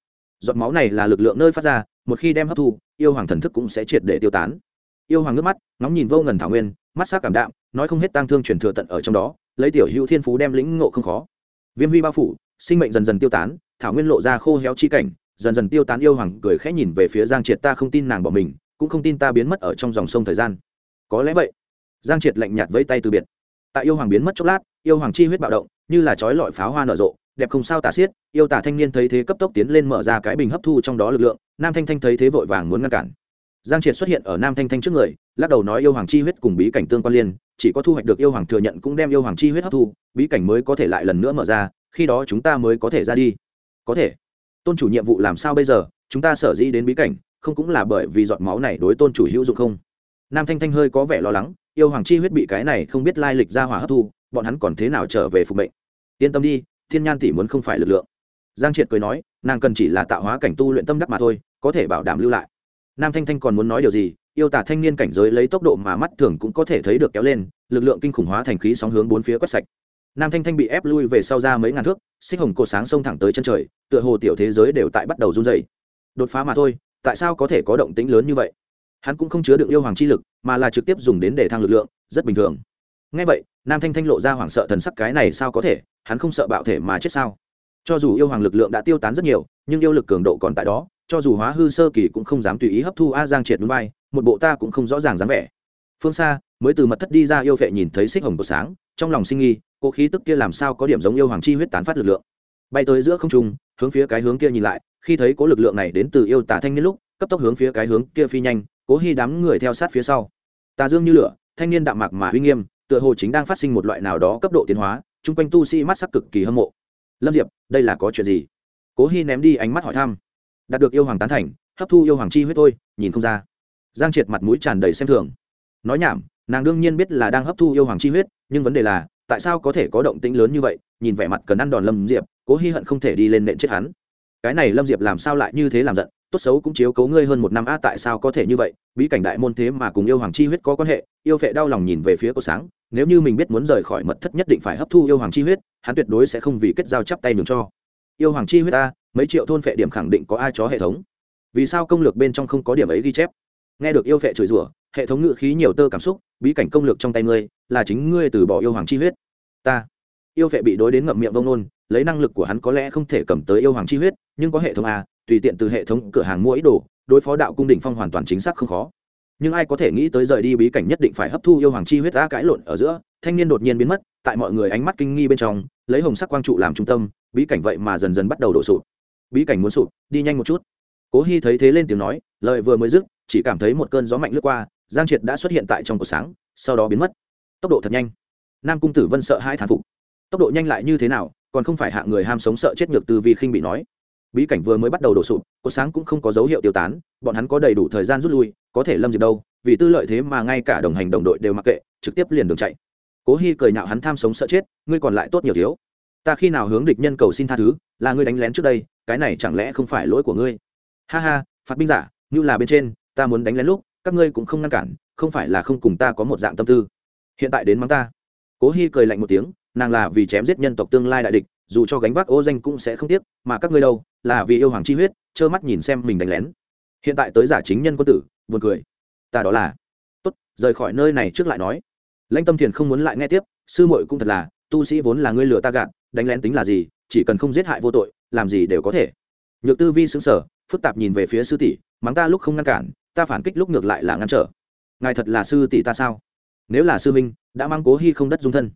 Giọt máu này là lực lượng nơi phát ra, một khi đem hấp thu, yêu hoàng thần thức cũng sẽ triệt để tiêu tán. Yêu hoàng nước mắt, ngóng nhìn vô ngần thảo nguyên, mắt s cảm đạm, nói không hết tang thương truyền thừa tận ở trong đó, lấy tiểu hữu thiên phú đem lĩnh ngộ không khó. Viêm huy bao phủ, sinh mệnh dần dần tiêu tán, thảo nguyên lộ ra khô héo chi cảnh, dần dần tiêu tán yêu hoàng cười khẽ nhìn về phía giang triệt, ta không tin nàng bỏ mình, cũng không tin ta biến mất ở trong dòng sông thời gian. Có lẽ vậy. Giang triệt lạnh nhạt vẫy tay từ biệt. Tại yêu hoàng biến mất chốc lát, yêu hoàng chi huyết bạo động, như là chói lọi pháo hoa nở rộ đẹp không sao tả xiết, yêu tả thanh niên thấy thế cấp tốc tiến lên mở ra cái bình hấp thu trong đó lực lượng, nam thanh thanh thấy thế vội vàng muốn ngăn cản. Giang triệt xuất hiện ở nam thanh thanh trước người, lắc đầu nói yêu hoàng chi huyết cùng bí cảnh tương quan liên, chỉ có thu hoạch được yêu hoàng thừa nhận cũng đem yêu hoàng chi huyết hấp thu, bí cảnh mới có thể lại lần nữa mở ra, khi đó chúng ta mới có thể ra đi. Có thể. Tôn chủ nhiệm vụ làm sao bây giờ? Chúng ta sở dĩ đến bí cảnh, không cũng là bởi vì giọt máu này đối tôn chủ hữu dụng không? Nam thanh thanh hơi có vẻ lo lắng, yêu hoàng chi huyết bị cái này không biết lai lịch ra hỏa hấp thu, bọn hắn còn thế nào trở về phục mệnh? Yên tâm đi thiên nhan tỷ muốn không phải lực lượng. Giang triệt cười nói, nàng cần chỉ là tạo hóa cảnh tu luyện tâm đắc mà thôi, có thể bảo đảm lưu lại. Nam thanh thanh còn muốn nói điều gì, yêu tả thanh niên cảnh giới lấy tốc độ mà mắt thường cũng có thể thấy được kéo lên, lực lượng kinh khủng hóa thành khí sóng hướng bốn phía quét sạch. Nam thanh thanh bị ép lui về sau ra mấy ngàn thước, xích hồng cột sáng xông thẳng tới chân trời, tựa hồ tiểu thế giới đều tại bắt đầu run dày đột phá mà thôi, tại sao có thể có động tĩnh lớn như vậy? Hắn cũng không chứa được yêu hoàng chi lực, mà là trực tiếp dùng đến để thăng lực lượng, rất bình thường ngay vậy, nam thanh thanh lộ ra hoảng sợ thần sắc cái này sao có thể, hắn không sợ bạo thể mà chết sao? Cho dù yêu hoàng lực lượng đã tiêu tán rất nhiều, nhưng yêu lực cường độ còn tại đó, cho dù hóa hư sơ kỳ cũng không dám tùy ý hấp thu a giang triệt núi bay, một bộ ta cũng không rõ ràng dáng vẻ. Phương xa, mới từ mật thất đi ra yêu vệ nhìn thấy xích hồng của sáng, trong lòng sinh nghi cô khí tức kia làm sao có điểm giống yêu hoàng chi huyết tán phát lực lượng. Bay tới giữa không trung, hướng phía cái hướng kia nhìn lại, khi thấy có lực lượng này đến từ yêu tả thanh niên lúc, cấp tốc hướng phía cái hướng kia phi nhanh, cố hy đám người theo sát phía sau. Tà dương như lửa, thanh niên đạm mạc mà uy nghiêm tựa hồ chính đang phát sinh một loại nào đó cấp độ tiến hóa, chung quanh tu sĩ mắt sắc cực kỳ hâm mộ. Lâm diệp, đây là có chuyện gì? Cố hy ném đi ánh mắt hỏi thăm. Đạt được yêu hoàng tán thành, hấp thu yêu hoàng chi huyết thôi, nhìn không ra. Giang triệt mặt mũi tràn đầy xem thường. Nói nhảm, nàng đương nhiên biết là đang hấp thu yêu hoàng chi huyết, nhưng vấn đề là, tại sao có thể có động tĩnh lớn như vậy, nhìn vẻ mặt cần ăn đòn lâm diệp, cố hy hận không thể đi lên nện chết hắn. Cái này lâm diệp làm sao lại như thế làm giận? Tốt xấu cũng chiếu cấu ngươi hơn một năm. A, tại sao có thể như vậy? Bí cảnh đại môn thế mà cùng yêu hoàng chi huyết có quan hệ. Yêu vệ đau lòng nhìn về phía cô sáng. Nếu như mình biết muốn rời khỏi mật thất nhất định phải hấp thu yêu hoàng chi huyết, hắn tuyệt đối sẽ không vì kết giao chắp tay nhường cho. Yêu hoàng chi huyết a, mấy triệu thôn phệ điểm khẳng định có ai chó hệ thống. Vì sao công lược bên trong không có điểm ấy ghi chép? Nghe được yêu vệ chửi rủa, hệ thống ngự khí nhiều tơ cảm xúc, bí cảnh công lược trong tay ngươi, là chính ngươi từ bỏ yêu hoàng chi huyết. Ta. Yêu vệ bị đối đến ngậm miệng vông nôn, lấy năng lực của hắn có lẽ không thể cầm tới yêu hoàng chi huyết, nhưng có hệ thống a tùy tiện từ hệ thống cửa hàng mua ý đồ, đối phó đạo cung đỉnh phong hoàn toàn chính xác không khó. Nhưng ai có thể nghĩ tới rời đi bí cảnh nhất định phải hấp thu yêu hoàng chi huyết đã cãi lộn ở giữa, thanh niên đột nhiên biến mất, tại mọi người ánh mắt kinh nghi bên trong, lấy hồng sắc quang trụ làm trung tâm, bí cảnh vậy mà dần dần bắt đầu đổ sụp. Bí cảnh muốn sụp, đi nhanh một chút. Cố hy thấy thế lên tiếng nói, lời vừa mới dứt, chỉ cảm thấy một cơn gió mạnh lướt qua, giang triệt đã xuất hiện tại trong cổ sáng, sau đó biến mất. Tốc độ thật nhanh. Nam cung tử vân sợ hai thán phục. Tốc độ nhanh lại như thế nào, còn không phải hạ người ham sống sợ chết ngược từ vì khinh bị nói bí cảnh vừa mới bắt đầu đổ sụp, có sáng cũng không có dấu hiệu tiêu tán, bọn hắn có đầy đủ thời gian rút lui, có thể lâm diệp đâu, vì tư lợi thế mà ngay cả đồng hành đồng đội đều mặc kệ, trực tiếp liền đường chạy. Cố hy cười nhạo hắn tham sống sợ chết, ngươi còn lại tốt nhiều thiếu. Ta khi nào hướng địch nhân cầu xin tha thứ, là ngươi đánh lén trước đây, cái này chẳng lẽ không phải lỗi của ngươi? Ha ha, phạt binh giả, như là bên trên, ta muốn đánh lén lúc, các ngươi cũng không ngăn cản, không phải là không cùng ta có một dạng tâm tư. Hiện tại đến mắng ta. Cố hy cười lạnh một tiếng, nàng là vì chém giết nhân tộc tương lai đại địch dù cho gánh vác ô danh cũng sẽ không tiếc, mà các ngươi đâu, là vì yêu hoàng chi huyết, trơ mắt nhìn xem mình đánh lén. Hiện tại tới giả chính nhân quân tử, buồn cười. Ta đó là. Tốt, rời khỏi nơi này trước lại nói. Lãnh tâm thiền không muốn lại nghe tiếp, sư muội cũng thật là, tu sĩ vốn là ngươi lừa ta gạt, đánh lén tính là gì, chỉ cần không giết hại vô tội, làm gì đều có thể. Nhược tư vi xứng sở phức tạp nhìn về phía sư tỷ, mắng ta lúc không ngăn cản, ta phản kích lúc ngược lại là ngăn trở. Ngài thật là sư tỷ ta sao? Nếu là sư minh đã mang cố hy không đất dung thân.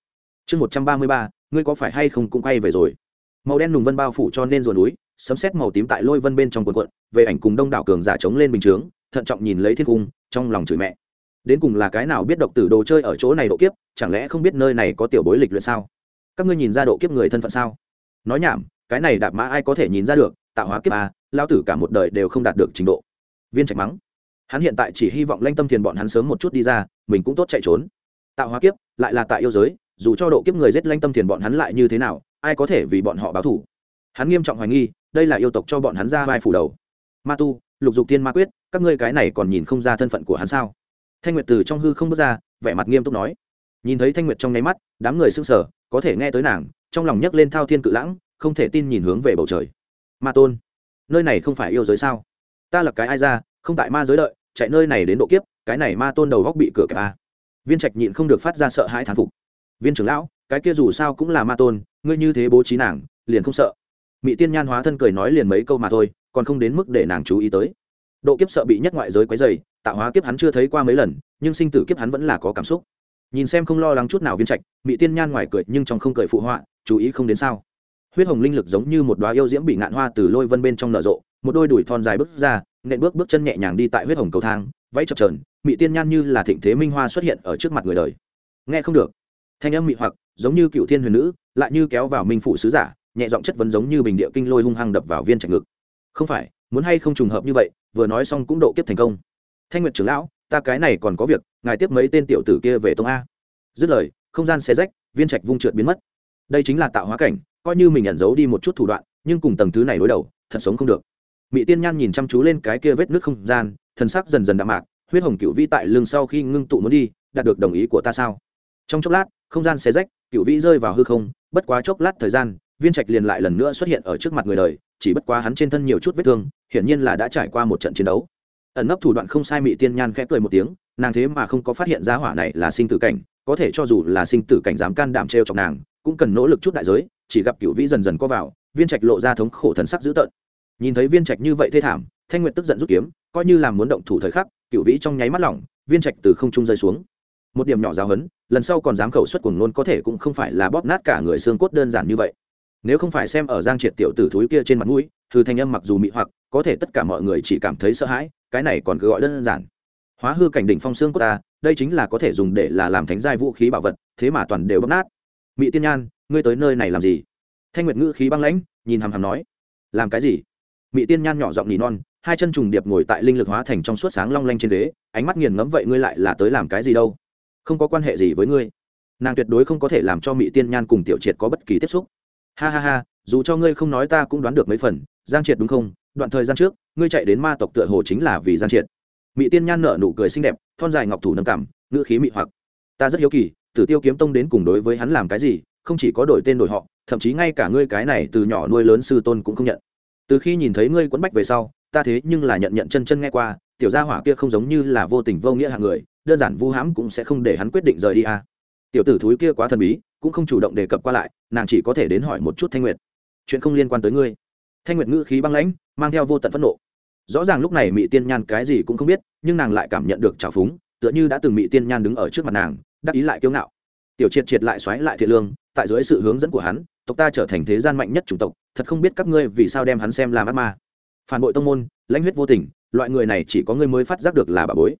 Chương một trăm ba mươi ba ngươi có phải hay không cũng quay về rồi? Màu đen nùng vân bao phủ cho nên ruồn núi, sấm xét màu tím tại lôi vân bên trong quần quận về ảnh cùng đông đảo cường giả chống lên bình chướng, thận trọng nhìn lấy thiên cung, trong lòng chửi mẹ. Đến cùng là cái nào biết độc tử đồ chơi ở chỗ này độ kiếp, chẳng lẽ không biết nơi này có tiểu bối lịch luyện sao? Các ngươi nhìn ra độ kiếp người thân phận sao? Nói nhảm, cái này đạp mã ai có thể nhìn ra được, tạo hóa kiếp à lao tử cả một đời đều không đạt được trình độ. Viên trạch mắng. Hắn hiện tại chỉ hy vọng lanh tâm thiền bọn hắn sớm một chút đi ra, mình cũng tốt chạy trốn. Tạo hóa kiếp, lại là tại yêu giới dù cho độ kiếp người giết lanh tâm thiền bọn hắn lại như thế nào, ai có thể vì bọn họ báo thủ? Hắn nghiêm trọng hoài nghi, đây là yêu tộc cho bọn hắn ra vai phủ đầu. Ma tu, lục dục tiên ma quyết, các ngươi cái này còn nhìn không ra thân phận của hắn sao? Thanh nguyệt từ trong hư không bước ra, vẻ mặt nghiêm túc nói. Nhìn thấy thanh nguyệt trong nháy mắt, đám người s ư n g sở có thể nghe tới nàng, trong lòng nhấc lên thao thiên cự lãng, không thể tin nhìn hướng về bầu trời. Ma tôn, nơi này không phải yêu giới sao? Ta là cái ai ra, không tại ma giới đợi, chạy nơi này đến độ kiếp, cái này ma tôn đầu góc bị cửa kẹp a viên trạch nhịn không được phát ra sợ hãi thán phục viên trưởng lão, cái kia dù sao cũng là ma tôn, ngươi như thế bố trí nàng, liền không sợ. Mỹ tiên nhan hóa thân cười nói liền mấy câu mà thôi, còn không đến mức để nàng chú ý tới. Độ kiếp sợ bị nhất ngoại giới quấy dày tạo hóa kiếp hắn chưa thấy qua mấy lần, nhưng sinh tử kiếp hắn vẫn là có cảm xúc. Nhìn xem không lo lắng chút nào viên trạch mỹ tiên nhan ngoài cười nhưng trong không cười phụ họa, chú ý không đến sao. Huyết hồng linh lực giống như một đoá yêu diễm bị ngạn hoa từ lôi vân bên trong nở rộ, một đôi đùi thon dài bước ra, nện bước bước chân nhẹ nhàng đi tại huyết hồng cầu thang, váy chập trờn mỹ tiên nhan như là thịnh thế minh hoa xuất hiện ở trước mặt người đời. Nghe không được thanh âm mị hoặc, giống như cựu thiên huyền nữ, lại như kéo vào minh phụ sứ giả, nhẹ giọng chất vấn giống như bình địa kinh lôi hung hăng đập vào viên trạch ngực. Không phải, muốn hay không trùng hợp như vậy, vừa nói xong cũng độ kiếp thành công. Thanh nguyệt trưởng lão, ta cái này còn có việc, ngài tiếp mấy tên tiểu tử kia về tông a. Dứt lời, không gian xe rách, viên trạch vung trượt biến mất. Đây chính là tạo hóa cảnh, coi như mình ẩn giấu đi một chút thủ đoạn, nhưng cùng tầng thứ này đối đầu, thật sống không được. Mỹ tiên nhan nhìn chăm chú lên cái kia vết nước không gian, thần sắc dần dần đạm mạc, huyết hồng cựu vi tại lưng sau khi ngưng tụ muốn đi, đạt được đồng ý của ta sao? Trong chốc lát, không gian xé rách cựu vĩ rơi vào hư không, bất quá chốc lát thời gian, viên trạch liền lại lần nữa xuất hiện ở trước mặt người đời, chỉ bất quá hắn trên thân nhiều chút vết thương, hiển nhiên là đã trải qua một trận chiến đấu. Ẩn nấp thủ đoạn không sai mị tiên nhan khẽ cười một tiếng, nàng thế mà không có phát hiện ra hỏa này là sinh tử cảnh, có thể cho dù là sinh tử cảnh dám can đảm t r chọc nàng, cũng cần nỗ lực chút đại giới, chỉ gặp cựu vĩ dần dần có vào, viên trạch lộ ra thống khổ thần sắc dữ tợn. Nhìn thấy viên trạch như vậy thê thảm, thanh nguyệt tức giận rút kiếm, coi như là muốn động thủ thời khắc cựu vĩ trong nháy mắt lỏng, viên trạch từ không trung rơi xuống một điểm nhỏ giáo hấn lần sau còn dám khẩu xuất cùng nôn có thể cũng không phải là bóp nát cả người xương cốt đơn giản như vậy. Nếu không phải xem ở giang triệt tiểu tử thúi kia trên mặt mũi thư thanh âm mặc dù mị hoặc có thể tất cả mọi người chỉ cảm thấy sợ hãi cái này còn cứ gọi đơn giản. Hóa hư cảnh đỉnh phong xương cốt ta đây chính là có thể dùng để là làm thánh giai vũ khí bảo vật thế mà toàn đều bóp nát. Mỹ tiên nhan ngươi tới nơi này làm gì? Thanh nguyệt ngữ khí băng lãnh nhìn hàm hàm nói. Làm cái gì? Mỹ tiên nhan nhỏ giọng nỉ non hai chân trùng điệp ngồi tại linh lực hóa thành trong suốt sáng long lanh trên đế, ánh mắt nghiền ngẫm vậy ngươi lại là tới làm cái gì đâu? Không có quan hệ gì với ngươi. Nàng tuyệt đối không có thể làm cho mỹ tiên nhan cùng tiểu triệt có bất kỳ tiếp xúc. Ha ha ha, dù cho ngươi không nói ta cũng đoán được mấy phần, giang triệt đúng không? Đoạn thời gian trước, ngươi chạy đến ma tộc tựa hồ chính là vì giang triệt. Mỹ tiên nhan nở nụ cười xinh đẹp, thon dài ngọc thủ nâng cảm ngữ khí mị hoặc. Ta rất hiếu kỳ, tử tiêu kiếm tông đến cùng đối với hắn làm cái gì, không chỉ có đổi tên đổi họ, thậm chí ngay cả ngươi cái này từ nhỏ nuôi lớn sư tôn cũng không nhận. Từ khi nhìn thấy ngươi quấn bách về sau ta thế nhưng là nhận nhận chân chân nghe qua, tiểu gia hỏa kia không giống như là vô tình vô nghĩa hạng người, đơn giản vu hãm cũng sẽ không để hắn quyết định rời đi à. tiểu tử thúi kia quá thần bí, cũng không chủ động đề cập qua lại, nàng chỉ có thể đến hỏi một chút thanh nguyệt. Chuyện không liên quan tới ngươi. Thanh nguyệt ngữ khí băng lãnh, mang theo vô tận phẫn nộ. Rõ ràng lúc này mỹ tiên nhan cái gì cũng không biết, nhưng nàng lại cảm nhận được trào phúng, tựa như đã từng mỹ tiên nhan đứng ở trước mặt nàng, đắc ý lại kiêu ngạo. Tiểu triệt triệt lại xoáy lại thiện lương, tại dưới sự hướng dẫn của hắn, tộc ta trở thành thế gian mạnh nhất chủng tộc, thật không biết các ngươi vì sao đem hắn xem làm ác ma phản bội tông môn, lãnh huyết vô tình, loại người này chỉ có ngươi mới phát giác được là bà bối.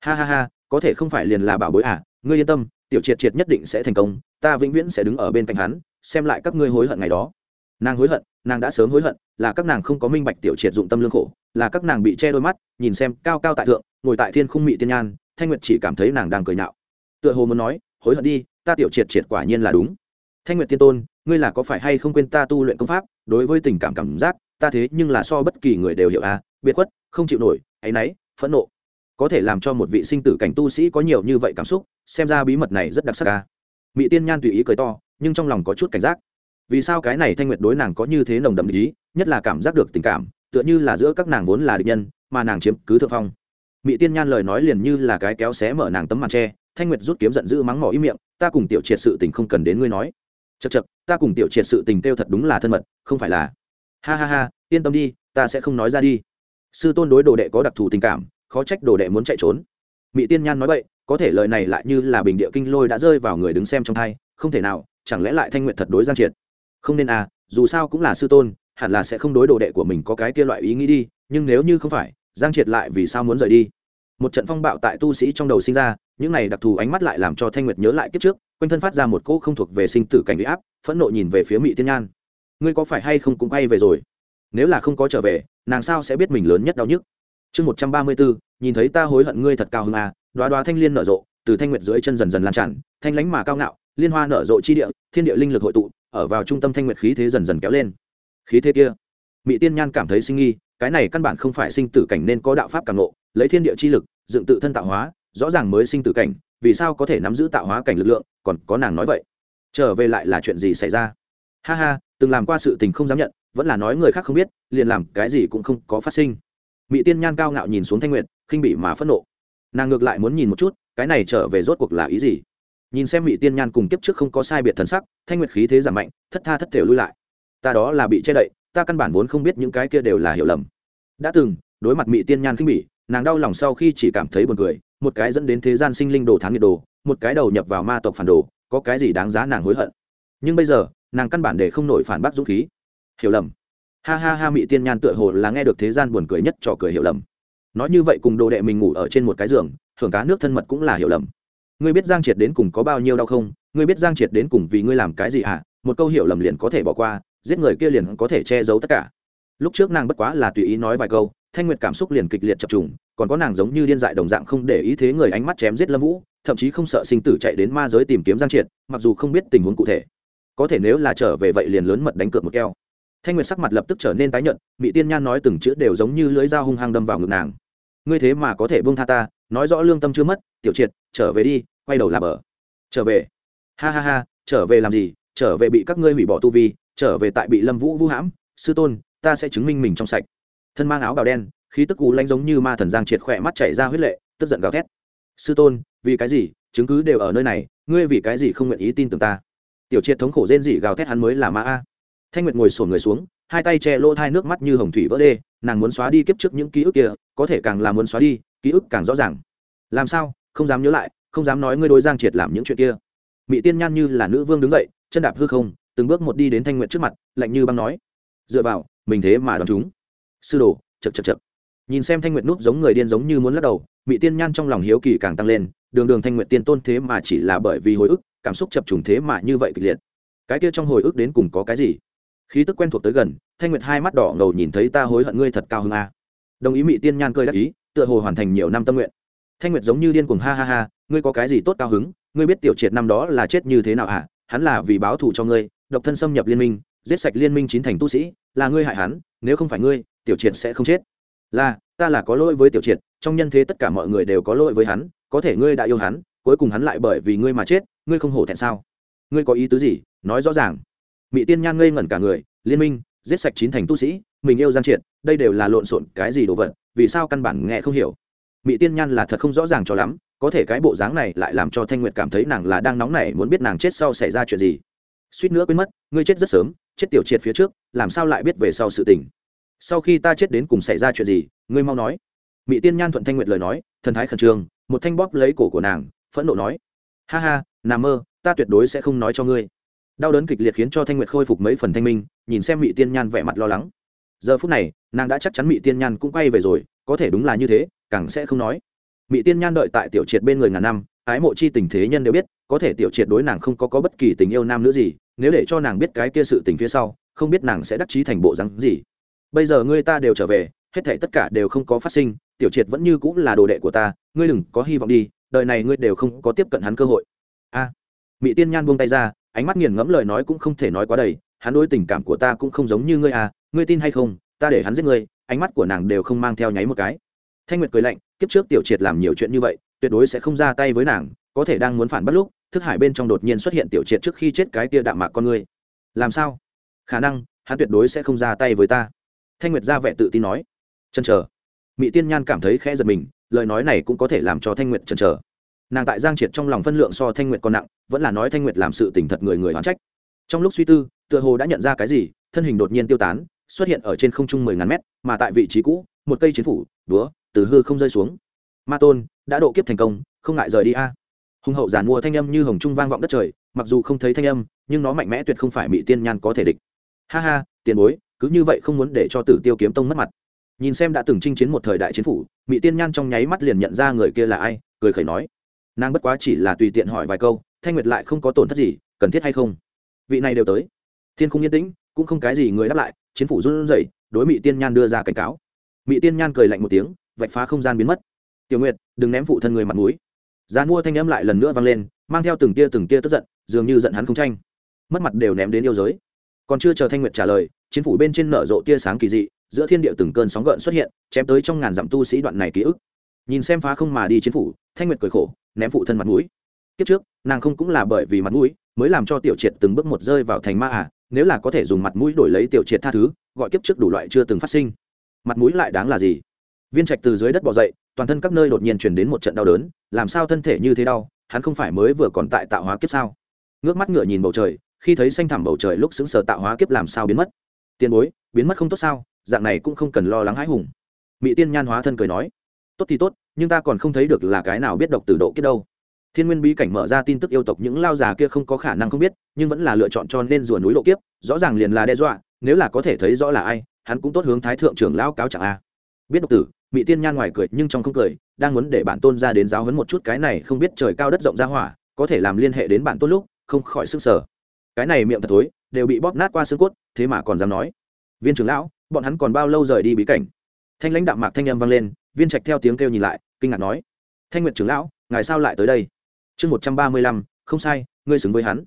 Ha ha ha, có thể không phải liền là bảo bối à ngươi yên tâm, tiểu triệt triệt nhất định sẽ thành công, ta vĩnh viễn sẽ đứng ở bên cạnh hắn, xem lại các ngươi hối hận ngày đó. Nàng hối hận, nàng đã sớm hối hận, là các nàng không có minh bạch tiểu triệt dụng tâm lương khổ, là các nàng bị che đôi mắt, nhìn xem cao cao tại thượng, ngồi tại thiên khung mị tiên nhan, thanh nguyệt chỉ cảm thấy nàng đang cười nhạo. Tựa hồ muốn nói, hối hận đi, ta tiểu triệt triệt quả nhiên là đúng. Thanh nguyệt tiên tôn, ngươi là có phải hay không quên ta tu luyện công pháp, đối với tình cảm cảm giác ta thế nhưng là so bất kỳ người đều hiểu à biệt khuất, không chịu nổi, áy náy, phẫn nộ. Có thể làm cho một vị sinh tử cảnh tu sĩ có nhiều như vậy cảm xúc, xem ra bí mật này rất đặc sắc à. ca mỹ tiên nhan tùy ý cười to, nhưng trong lòng có chút cảnh giác. Vì sao cái này thanh nguyệt đối nàng có như thế nồng đậm ý, nhất là cảm giác được tình cảm, tựa như là giữa các nàng vốn là địch nhân, mà nàng chiếm cứ thượng phong. Mỹ tiên nhan lời nói liền như là cái kéo xé mở nàng tấm màn tre, thanh nguyệt rút kiếm giận dữ mắng mỏ ý miệng, ta cùng tiểu triệt sự tình không cần đến ngươi nói. Chật chật ta cùng tiểu triệt sự tình kêu thật đúng là thân mật, không phải là ha ha ha, yên tâm đi, ta sẽ không nói ra đi. Sư tôn đối đồ đệ có đặc thù tình cảm, khó trách đồ đệ muốn chạy trốn. Mỹ tiên nhan nói vậy, có thể lời này lại như là bình địa kinh lôi đã rơi vào người đứng xem trong thai, không thể nào, chẳng lẽ lại thanh nguyện thật đối giang triệt? Không nên à dù sao cũng là sư tôn, hẳn là sẽ không đối đồ đệ của mình có cái kia loại ý nghĩ đi, nhưng nếu như không phải, giang triệt lại vì sao muốn rời đi? Một trận phong bạo tại tu sĩ trong đầu sinh ra, những này đặc thù ánh mắt lại làm cho thanh nguyệt nhớ lại kiếp trước, quanh thân phát ra một cỗ không thuộc về sinh tử cảnh bị áp, phẫn nộ nhìn về phía mỹ tiên nhan ngươi có phải hay không cũng quay về rồi? Nếu là không có trở về, nàng sao sẽ biết mình lớn nhất đau nhức? Chương một trăm ba mươi bốn, nhìn thấy ta hối hận ngươi thật cao hơn à đoá đoá thanh liên nở rộ, từ thanh nguyệt dưới chân dần dần lan tràn, thanh lánh mà cao ngạo, liên hoa nở rộ chi địa, thiên địa linh lực hội tụ, ở vào trung tâm thanh nguyệt khí thế dần dần kéo lên. Khí thế kia mỹ tiên nhan cảm thấy sinh nghi, cái này căn bản không phải sinh tử cảnh nên có đạo pháp càng nộ lấy thiên địa chi lực, dựng tự thân tạo hóa, rõ ràng mới sinh tử cảnh, vì sao có thể nắm giữ tạo hóa cảnh lực lượng, còn có nàng nói vậy? Trở về lại là chuyện gì xảy ra? Ha ha từng làm qua sự tình không dám nhận, vẫn là nói người khác không biết, liền làm cái gì cũng không có phát sinh. Mỹ tiên nhan cao ngạo nhìn xuống thanh nguyệt, khinh bị mà phẫn nộ. Nàng ngược lại muốn nhìn một chút, cái này trở về rốt cuộc là ý gì? Nhìn xem mỹ tiên nhan cùng kiếp trước không có sai biệt thần sắc, thanh nguyệt khí thế giảm mạnh, thất tha thất thể lui lại. Ta đó là bị che đậy, ta căn bản vốn không biết những cái kia đều là hiểu lầm. Đã từng, đối mặt mỹ tiên nhan khinh bỉ, nàng đau lòng sau khi chỉ cảm thấy buồn cười, một cái dẫn đến thế gian sinh linh đồ thán nhiệt đồ, một cái đầu nhập vào ma tộc phản đồ, có cái gì đáng giá nàng hối hận. Nhưng bây giờ nàng căn bản để không nổi phản bác dũng khí. Hiểu lầm. Ha ha ha mỹ tiên nhan tựa hồ là nghe được thế gian buồn cười nhất trò cười hiểu lầm. Nói như vậy cùng đồ đệ mình ngủ ở trên một cái giường hưởng cá nước thân mật cũng là hiểu lầm. Ngươi biết giang triệt đến cùng có bao nhiêu đau không? Ngươi biết giang triệt đến cùng vì ngươi làm cái gì hả? Một câu hiểu lầm liền có thể bỏ qua, giết người kia liền có thể che giấu tất cả. Lúc trước nàng bất quá là tùy ý nói vài câu, thanh nguyệt cảm xúc liền kịch liệt chập trùng, còn có nàng giống như điên dại đồng dạng không để ý thế người ánh mắt chém giết lâm vũ, thậm chí không sợ sinh tử chạy đến ma giới tìm kiếm giang triệt, mặc dù không biết tình huống cụ thể có thể nếu là trở về vậy liền lớn mật đánh cược một keo. Thanh nguyệt sắc mặt lập tức trở nên tái nhợt mỹ tiên nhan nói từng chữ đều giống như lưỡi dao hung hăng đâm vào ngực nàng. Ngươi thế mà có thể buông tha ta, nói rõ lương tâm chưa mất, tiểu triệt, trở về đi, quay đầu là bờ. Trở về. Ha ha ha, trở về làm gì, trở về bị các ngươi hủy bỏ tu vi, trở về tại bị lâm vũ vũ hãm, sư tôn, ta sẽ chứng minh mình trong sạch. Thân mang áo bào đen, khí tức cú lanh giống như ma thần giang triệt khỏe mắt chảy ra huyết lệ, tức giận gào thét. Sư tôn, vì cái gì, chứng cứ đều ở nơi này, ngươi vì cái gì không nguyện ý tin tưởng ta? Tiểu triệt thống khổ rên rỉ gào thét hắn mới là ma a. Thanh nguyệt ngồi sổn người xuống, hai tay che lỗ thai nước mắt như hồng thủy vỡ đê, nàng muốn xóa đi kiếp trước những ký ức kia, có thể càng là muốn xóa đi, ký ức càng rõ ràng. Làm sao? Không dám nhớ lại, không dám nói ngươi đối giang triệt làm những chuyện kia. Mỹ tiên nhan như là nữ vương đứng dậy, chân đạp hư không, từng bước một đi đến thanh nguyệt trước mặt, lạnh như băng nói. Dựa vào, mình thế mà đón chúng. Sư đồ chật chật chật nhìn xem thanh nguyệt núp giống người điên giống như muốn lắc đầu mỹ tiên nhan trong lòng hiếu kỳ càng tăng lên đường đường thanh nguyện tiên tôn thế mà chỉ là bởi vì hồi ức, cảm xúc chập trùng thế mà như vậy kịch liệt. Cái kia trong hồi ức đến cùng có cái gì? Khí tức quen thuộc tới gần, thanh nguyệt hai mắt đỏ ngầu nhìn thấy ta hối hận ngươi thật cao hơn a à. đồng ý mỹ tiên nhan cơi đắc ý, tựa hồ hoàn thành nhiều năm tâm nguyện. Thanh nguyệt giống như điên cuồng ha ha ha, ngươi có cái gì tốt cao hứng? Ngươi biết tiểu triệt năm đó là chết như thế nào hả hắn là vì báo thù cho ngươi, độc thân xâm nhập liên minh, giết sạch liên minh chín thành tu sĩ, là ngươi hại hắn, nếu không phải ngươi, tiểu triệt sẽ không chết. Là, ta là có lỗi với tiểu triệt, trong nhân thế tất cả mọi người đều có lỗi với hắn có thể ngươi đã yêu hắn, cuối cùng hắn lại bởi vì ngươi mà chết, ngươi không hổ thẹn sao? Ngươi có ý tứ gì? Nói rõ ràng. Mỹ tiên nhan ngây ngẩn cả người, liên minh, giết sạch chín thành tu sĩ, mình yêu giang triệt, đây đều là lộn xộn cái gì đồ vật, vì sao căn bản nghe không hiểu? Mỹ tiên nhan là thật không rõ ràng cho lắm, có thể cái bộ dáng này lại làm cho thanh nguyệt cảm thấy nàng là đang nóng nảy muốn biết nàng chết sau xảy ra chuyện gì. Suýt nữa quên mất, ngươi chết rất sớm, chết tiểu triệt phía trước, làm sao lại biết về sau sự tình? Sau khi ta chết đến cùng xảy ra chuyện gì, ngươi mau nói. Mỹ tiên nhan thuận thanh nguyệt lời nói thần thái khẩn trương một thanh bóp lấy cổ của nàng phẫn nộ nói ha ha nà mơ ta tuyệt đối sẽ không nói cho ngươi. Đau đớn kịch liệt khiến cho thanh nguyệt khôi phục mấy phần thanh minh nhìn xem mỹ tiên nhan vẻ mặt lo lắng. Giờ phút này nàng đã chắc chắn mỹ tiên nhan cũng quay về rồi có thể đúng là như thế càng sẽ không nói. Mỹ tiên nhan đợi tại tiểu triệt bên người ngàn năm ái mộ chi tình thế nhân đều biết có thể tiểu triệt đối nàng không có, có bất kỳ tình yêu nam nữa gì nếu để cho nàng biết cái kia sự tình phía sau không biết nàng sẽ đắc chí thành bộ rắn gì. Bây giờ ngươi ta đều trở về hết thể tất cả đều không có phát sinh, tiểu triệt vẫn như cũng là đồ đệ của ta, ngươi đừng có hy vọng đi, đời này ngươi đều không có tiếp cận hắn cơ hội. A. Mỹ tiên nhan buông tay ra, ánh mắt nghiền ngẫm lời nói cũng không thể nói quá đầy, hắn đối tình cảm của ta cũng không giống như ngươi à ngươi tin hay không, ta để hắn giết ngươi, ánh mắt của nàng đều không mang theo nháy một cái. Thanh nguyệt cười lạnh, kiếp trước tiểu triệt làm nhiều chuyện như vậy, tuyệt đối sẽ không ra tay với nàng, có thể đang muốn phản bắt lúc, thức hải bên trong đột nhiên xuất hiện tiểu triệt trước khi chết cái tia đạm mạc con ngươi. Làm sao? Khả năng, hắn tuyệt đối sẽ không ra tay với ta. Thanh nguyệt ra vẻ tự tin nói chân chờ. Mỹ tiên nhan cảm thấy khẽ giật mình, lời nói này cũng có thể làm cho thanh nguyệt chần chờ. Nàng tại giang triệt trong lòng phân lượng so thanh nguyệt còn nặng, vẫn là nói thanh nguyệt làm sự tình thật người người oán trách. Trong lúc suy tư, tựa hồ đã nhận ra cái gì, thân hình đột nhiên tiêu tán, xuất hiện ở trên không trung mười ngàn mét, mà tại vị trí cũ, một cây chiến phủ đúa từ hư không rơi xuống. Ma tôn, đã độ kiếp thành công, không ngại rời đi a. Hùng hậu giàn mua thanh âm như hồng trung vang vọng đất trời, mặc dù không thấy thanh âm, nhưng nó mạnh mẽ tuyệt không phải mỹ tiên nhan có thể địch. Ha ha, tiền bối, cứ như vậy không muốn để cho tử tiêu kiếm tông mất mặt nhìn xem đã từng chinh chiến một thời đại chiến phủ mỹ tiên nhan trong nháy mắt liền nhận ra người kia là ai, cười khẩy nói, nàng bất quá chỉ là tùy tiện hỏi vài câu, thanh nguyệt lại không có tổn thất gì, cần thiết hay không? Vị này đều tới. Thiên không yên tĩnh, cũng không cái gì người đáp lại, chiến phủ run rẩy, đối mỹ tiên nhan đưa ra cảnh cáo. Mỹ tiên nhan cười lạnh một tiếng, vạch phá không gian biến mất. Tiểu nguyệt, đừng ném phụ thân người mặt mũi. Gian mua thanh âm lại lần nữa vang lên, mang theo từng tia từng tia tức giận, dường như giận hắn không tranh. Mất mặt đều ném đến yêu giới. Còn chưa chờ thanh nguyệt trả lời, chiến phủ bên trên nở rộ tia sáng kỳ dị giữa thiên địa từng cơn sóng gợn xuất hiện, chém tới trong ngàn dặm tu sĩ đoạn này ký ức. Nhìn xem phá không mà đi chiến phủ, thanh nguyệt cười khổ, ném phụ thân mặt mũi. Kiếp trước, nàng không cũng là bởi vì mặt mũi, mới làm cho tiểu triệt từng bước một rơi vào thành ma à nếu là có thể dùng mặt mũi đổi lấy tiểu triệt tha thứ, gọi kiếp trước đủ loại chưa từng phát sinh. Mặt mũi lại đáng là gì? Viên trạch từ dưới đất bỏ dậy, toàn thân các nơi đột nhiên chuyển đến một trận đau đớn, làm sao thân thể như thế đau, hắn không phải mới vừa còn tại tạo hóa kiếp sao? Ngước mắt ngựa nhìn bầu trời, khi thấy xanh thẳm bầu trời lúc xứng sờ tạo hóa kiếp làm sao biến mất? Tiền bối, biến mất không tốt sao? Dạng này cũng không cần lo lắng hãi hùng. Mỹ tiên nhan hóa thân cười nói, tốt thì tốt, nhưng ta còn không thấy được là cái nào biết độc từ độ kiếp đâu. Thiên nguyên bí cảnh mở ra tin tức yêu tộc những lao già kia không có khả năng không biết, nhưng vẫn là lựa chọn cho nên rùa núi độ kiếp, rõ ràng liền là đe dọa, nếu là có thể thấy rõ là ai, hắn cũng tốt hướng thái thượng trưởng lao cáo chẳng a. Biết độc tử mỹ tiên nhan ngoài cười nhưng trong không cười, đang muốn để bản tôn ra đến giáo hấn một chút cái này không biết trời cao đất rộng ra hỏa, có thể làm liên hệ đến bản tôn lúc, không khỏi sức sở cái này miệng thật thối, đều bị bóp nát qua xương cốt, thế mà còn dám nói. Viên trưởng lão bọn hắn còn bao lâu rời đi bí cảnh? Thanh lãnh đạm mạc thanh âm vang lên, viên trạch theo tiếng kêu nhìn lại, kinh ngạc nói, thanh nguyệt trưởng lão, ngài sao lại tới đây? Chương một trăm ba mươi lăm, không sai, ngươi xứng với hắn.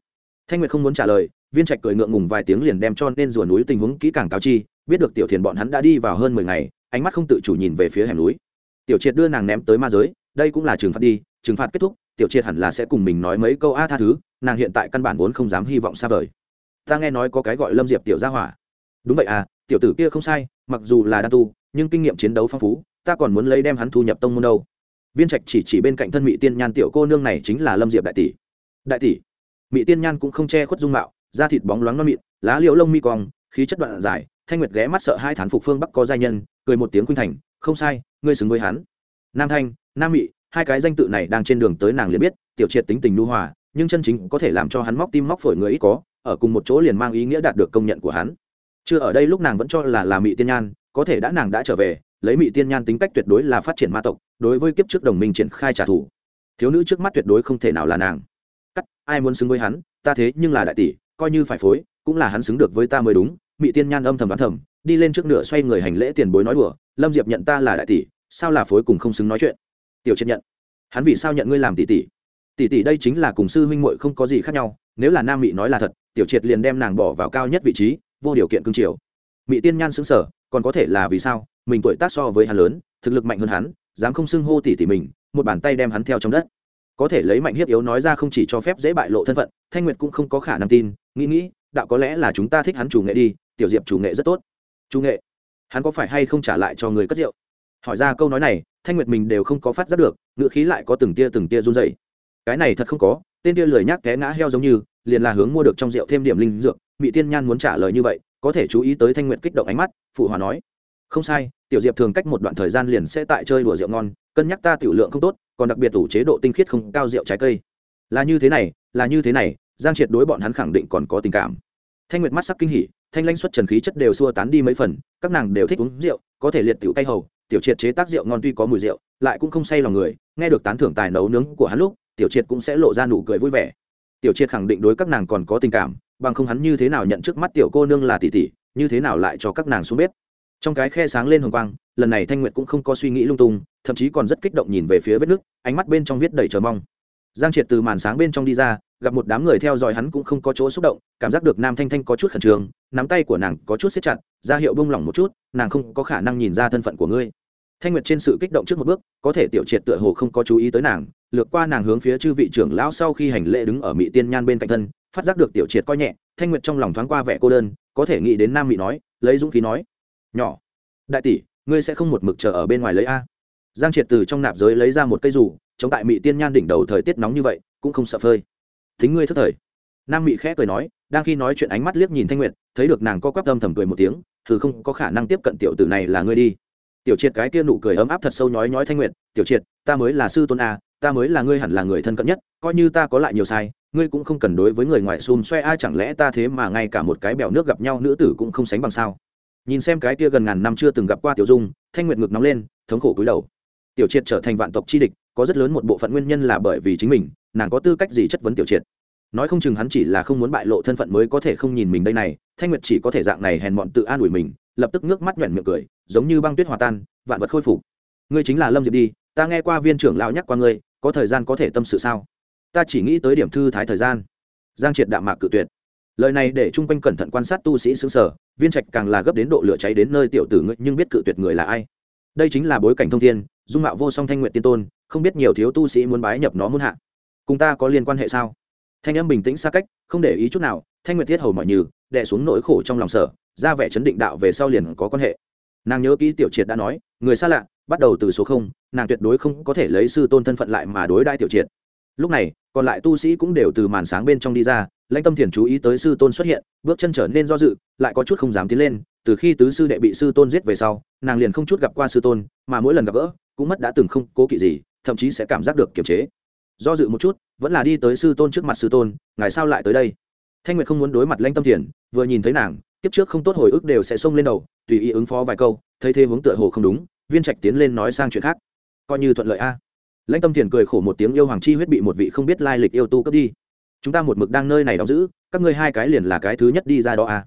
Thanh nguyệt không muốn trả lời, viên trạch cười ngượng ngùng vài tiếng liền đem cho nên rùa núi tình huống kỹ càng cáo chi, biết được tiểu thiền bọn hắn đã đi vào hơn mười ngày, ánh mắt không tự chủ nhìn về phía hẻm núi. Tiểu triệt đưa nàng ném tới ma giới, đây cũng là trừng phạt đi, trừng phạt kết thúc, tiểu triệt hẳn là sẽ cùng mình nói mấy câu a tha thứ, nàng hiện tại căn bản vốn không dám hy vọng xa vời. Ta nghe nói có cái gọi lâm diệp tiểu gia hỏa. Đúng vậy à tiểu tử kia không sai, mặc dù là đa tu, nhưng kinh nghiệm chiến đấu phong phú, ta còn muốn lấy đem hắn thu nhập tông môn đâu. Viên trạch chỉ chỉ bên cạnh thân mỹ tiên nhan tiểu cô nương này chính là lâm diệp đại tỷ. Đại tỷ? Mỹ tiên nhan cũng không che khuất dung mạo, da thịt bóng loáng non mịn, lá liễu lông mi cong, khí chất đoạn dài, thanh nguyệt ghé mắt sợ hai thán phục phương bắc có giai nhân, cười một tiếng khuynh thành, không sai, ngươi xứng với hắn. Nam thanh, nam mị, hai cái danh tự này đang trên đường tới nàng liền biết, tiểu triệt tính tình nu hòa, nhưng chân chính có thể làm cho hắn móc tim móc phổi người ít có, ở cùng một chỗ liền mang ý nghĩa đạt được công nhận của hắn chưa ở đây lúc nàng vẫn cho là là mị tiên nhan, có thể đã nàng đã trở về, lấy mị tiên nhan tính cách tuyệt đối là phát triển ma tộc, đối với kiếp trước đồng minh triển khai trả thù. Thiếu nữ trước mắt tuyệt đối không thể nào là nàng. Cắt, ai muốn xứng với hắn, ta thế nhưng là đại tỷ, coi như phải phối, cũng là hắn xứng được với ta mới đúng, mị tiên nhan âm thầm đoán thầm, đi lên trước nửa xoay người hành lễ tiền bối nói đùa, lâm diệp nhận ta là đại tỷ, sao là phối cùng không xứng nói chuyện? Tiểu triệt nhận. Hắn vì sao nhận ngươi làm tỷ tỷ? Tỷ tỷ đây chính là cùng sư huynh muội không có gì khác nhau, nếu là nam mị nói là thật, tiểu triệt liền đem nàng bỏ vào cao nhất vị trí vô điều kiện cương triều. Mỹ tiên nhan xứng sở còn có thể là vì sao? Mình tuổi tác so với hắn lớn, thực lực mạnh hơn hắn, dám không xưng hô tỷ tỷ mình, một bàn tay đem hắn theo trong đất. Có thể lấy mạnh hiếp yếu nói ra không chỉ cho phép dễ bại lộ thân phận, thanh nguyệt cũng không có khả năng tin, nghĩ nghĩ, đạo có lẽ là chúng ta thích hắn chủ nghệ đi, tiểu diệp chủ nghệ rất tốt. Chủ nghệ? Hắn có phải hay không trả lại cho người cất rượu? Hỏi ra câu nói này, thanh nguyệt mình đều không có phát giác được ngựa khí lại có từng tia từng tia run dày cái này thật không có, tên tia lười nhác té ngã heo giống như, liền là hướng mua được trong rượu thêm điểm linh dược mỹ tiên nhan muốn trả lời như vậy, có thể chú ý tới thanh nguyệt kích động ánh mắt, phụ hòa nói, không sai, tiểu diệp thường cách một đoạn thời gian liền sẽ tại chơi đùa rượu ngon, cân nhắc ta tiểu lượng không tốt, còn đặc biệt tủ chế độ tinh khiết không cao rượu trái cây. Là như thế này, là như thế này, giang triệt đối bọn hắn khẳng định còn có tình cảm. Thanh nguyệt mắt sắc kinh hỉ, thanh lãnh xuất trần khí chất đều xua tán đi mấy phần, các nàng đều thích uống rượu, có thể liệt tiểu cay hầu, tiểu triệt chế tác rượu ngon tuy có mùi rượu, lại cũng không say lòng người, nghe được tán thưởng tài nấu nướng của hắn lúc, tiểu triệt cũng sẽ lộ ra nụ cười vui vẻ. Tiểu triệt khẳng định đối các nàng còn có tình cảm bằng không hắn như thế nào nhận trước mắt tiểu cô nương là tỷ tỷ, như thế nào lại cho các nàng xuống bếp. Trong cái khe sáng lên hồng quang, lần này thanh nguyệt cũng không có suy nghĩ lung tung, thậm chí còn rất kích động nhìn về phía vết nước, ánh mắt bên trong viết đầy chờ mong. Giang triệt từ màn sáng bên trong đi ra, gặp một đám người theo dõi hắn cũng không có chỗ xúc động, cảm giác được nam thanh thanh có chút khẩn trương, nắm tay của nàng có chút siết chặt, ra hiệu bông lỏng một chút, nàng không có khả năng nhìn ra thân phận của ngươi thanh nguyệt trên sự kích động trước một bước, có thể tiểu triệt tựa hồ không có chú ý tới nàng, lược qua nàng hướng phía chư vị trưởng lão sau khi hành lễ đứng ở mỹ tiên nhan bên cạnh thân, phát giác được tiểu triệt coi nhẹ, thanh nguyệt trong lòng thoáng qua vẻ cô đơn, có thể nghĩ đến nam mỹ nói, lấy dũng khí nói, nhỏ, đại tỷ, ngươi sẽ không một mực chờ ở bên ngoài lấy a. Giang triệt từ trong nạp giới lấy ra một cây rủ chống tại mỹ tiên nhan đỉnh đầu thời tiết nóng như vậy, cũng không sợ phơi. Thính ngươi thất thời. Nam mỹ khẽ cười nói, đang khi nói chuyện ánh mắt liếc nhìn thanh nguyệt, thấy được nàng co quắp âm thầm cười một tiếng, thử không có khả năng tiếp cận tiểu tử này là ngươi đi tiểu triệt cái kia nụ cười ấm áp thật sâu nhói nhói thanh nguyệt, tiểu triệt, ta mới là sư tôn a, ta mới là ngươi hẳn là người thân cận nhất, coi như ta có lại nhiều sai, ngươi cũng không cần đối với người ngoài xùm xoe ai chẳng lẽ ta thế mà ngay cả một cái bèo nước gặp nhau nữ tử cũng không sánh bằng sao? Nhìn xem cái kia gần ngàn năm chưa từng gặp qua tiểu dung, thanh nguyệt ngực nóng lên, thống khổ cúi đầu. Tiểu triệt trở thành vạn tộc chi địch, có rất lớn một bộ phận nguyên nhân là bởi vì chính mình, nàng có tư cách gì chất vấn tiểu triệt? Nói không chừng hắn chỉ là không muốn bại lộ thân phận mới có thể không nhìn mình đây này, thanh nguyệt chỉ có thể dạng này hèn bọn tự an ủi mình lập tức nước mắt nhoẻn miệng cười, giống như băng tuyết hòa tan, vạn vật khôi phục. Ngươi chính là lâm diệp đi, ta nghe qua viên trưởng lão nhắc qua ngươi, có thời gian có thể tâm sự sao? Ta chỉ nghĩ tới điểm thư thái thời gian. Giang triệt đạm mạc cự tuyệt. Lời này để chung quanh cẩn thận quan sát tu sĩ xứng sở, viên trạch càng là gấp đến độ lửa cháy đến nơi tiểu tử ngươi, nhưng biết cự tuyệt người là ai. Đây chính là bối cảnh thông thiên, dung mạo vô song thanh nguyện tiên tôn, không biết nhiều thiếu tu sĩ muốn bái nhập nó muốn hạ. Cùng ta có liên quan hệ sao? Thanh âm bình tĩnh xa cách, không để ý chút nào, thanh nguyệt thiết hầu mọi như đè xuống nỗi khổ trong lòng sở ra vẻ chấn định đạo về sau liền có quan hệ. Nàng nhớ kỹ tiểu triệt đã nói, người xa lạ, bắt đầu từ số không, nàng tuyệt đối không có thể lấy sư tôn thân phận lại mà đối đại tiểu triệt. Lúc này, còn lại tu sĩ cũng đều từ màn sáng bên trong đi ra, lãnh tâm thiền chú ý tới sư tôn xuất hiện, bước chân trở nên do dự, lại có chút không dám tiến lên, từ khi tứ sư đệ bị sư tôn giết về sau, nàng liền không chút gặp qua sư tôn, mà mỗi lần gặp gỡ, cũng mất đã từng không cố kỵ gì, thậm chí sẽ cảm giác được kiềm chế. Do dự một chút, vẫn là đi tới sư tôn trước mặt sư tôn, ngài sao lại tới đây? Thanh nguyệt không muốn đối mặt lãnh tâm thiền, vừa nhìn thấy nàng kiếp trước không tốt hồi ức đều sẽ xông lên đầu, tùy ý ứng phó vài câu, thấy thế hướng tựa hồ không đúng, viên trạch tiến lên nói sang chuyện khác. Coi như thuận lợi a. Lãnh tâm thiền cười khổ một tiếng yêu hoàng chi huyết bị một vị không biết lai lịch yêu tu cướp đi. Chúng ta một mực đang nơi này đóng giữ, các ngươi hai cái liền là cái thứ nhất đi ra đó a.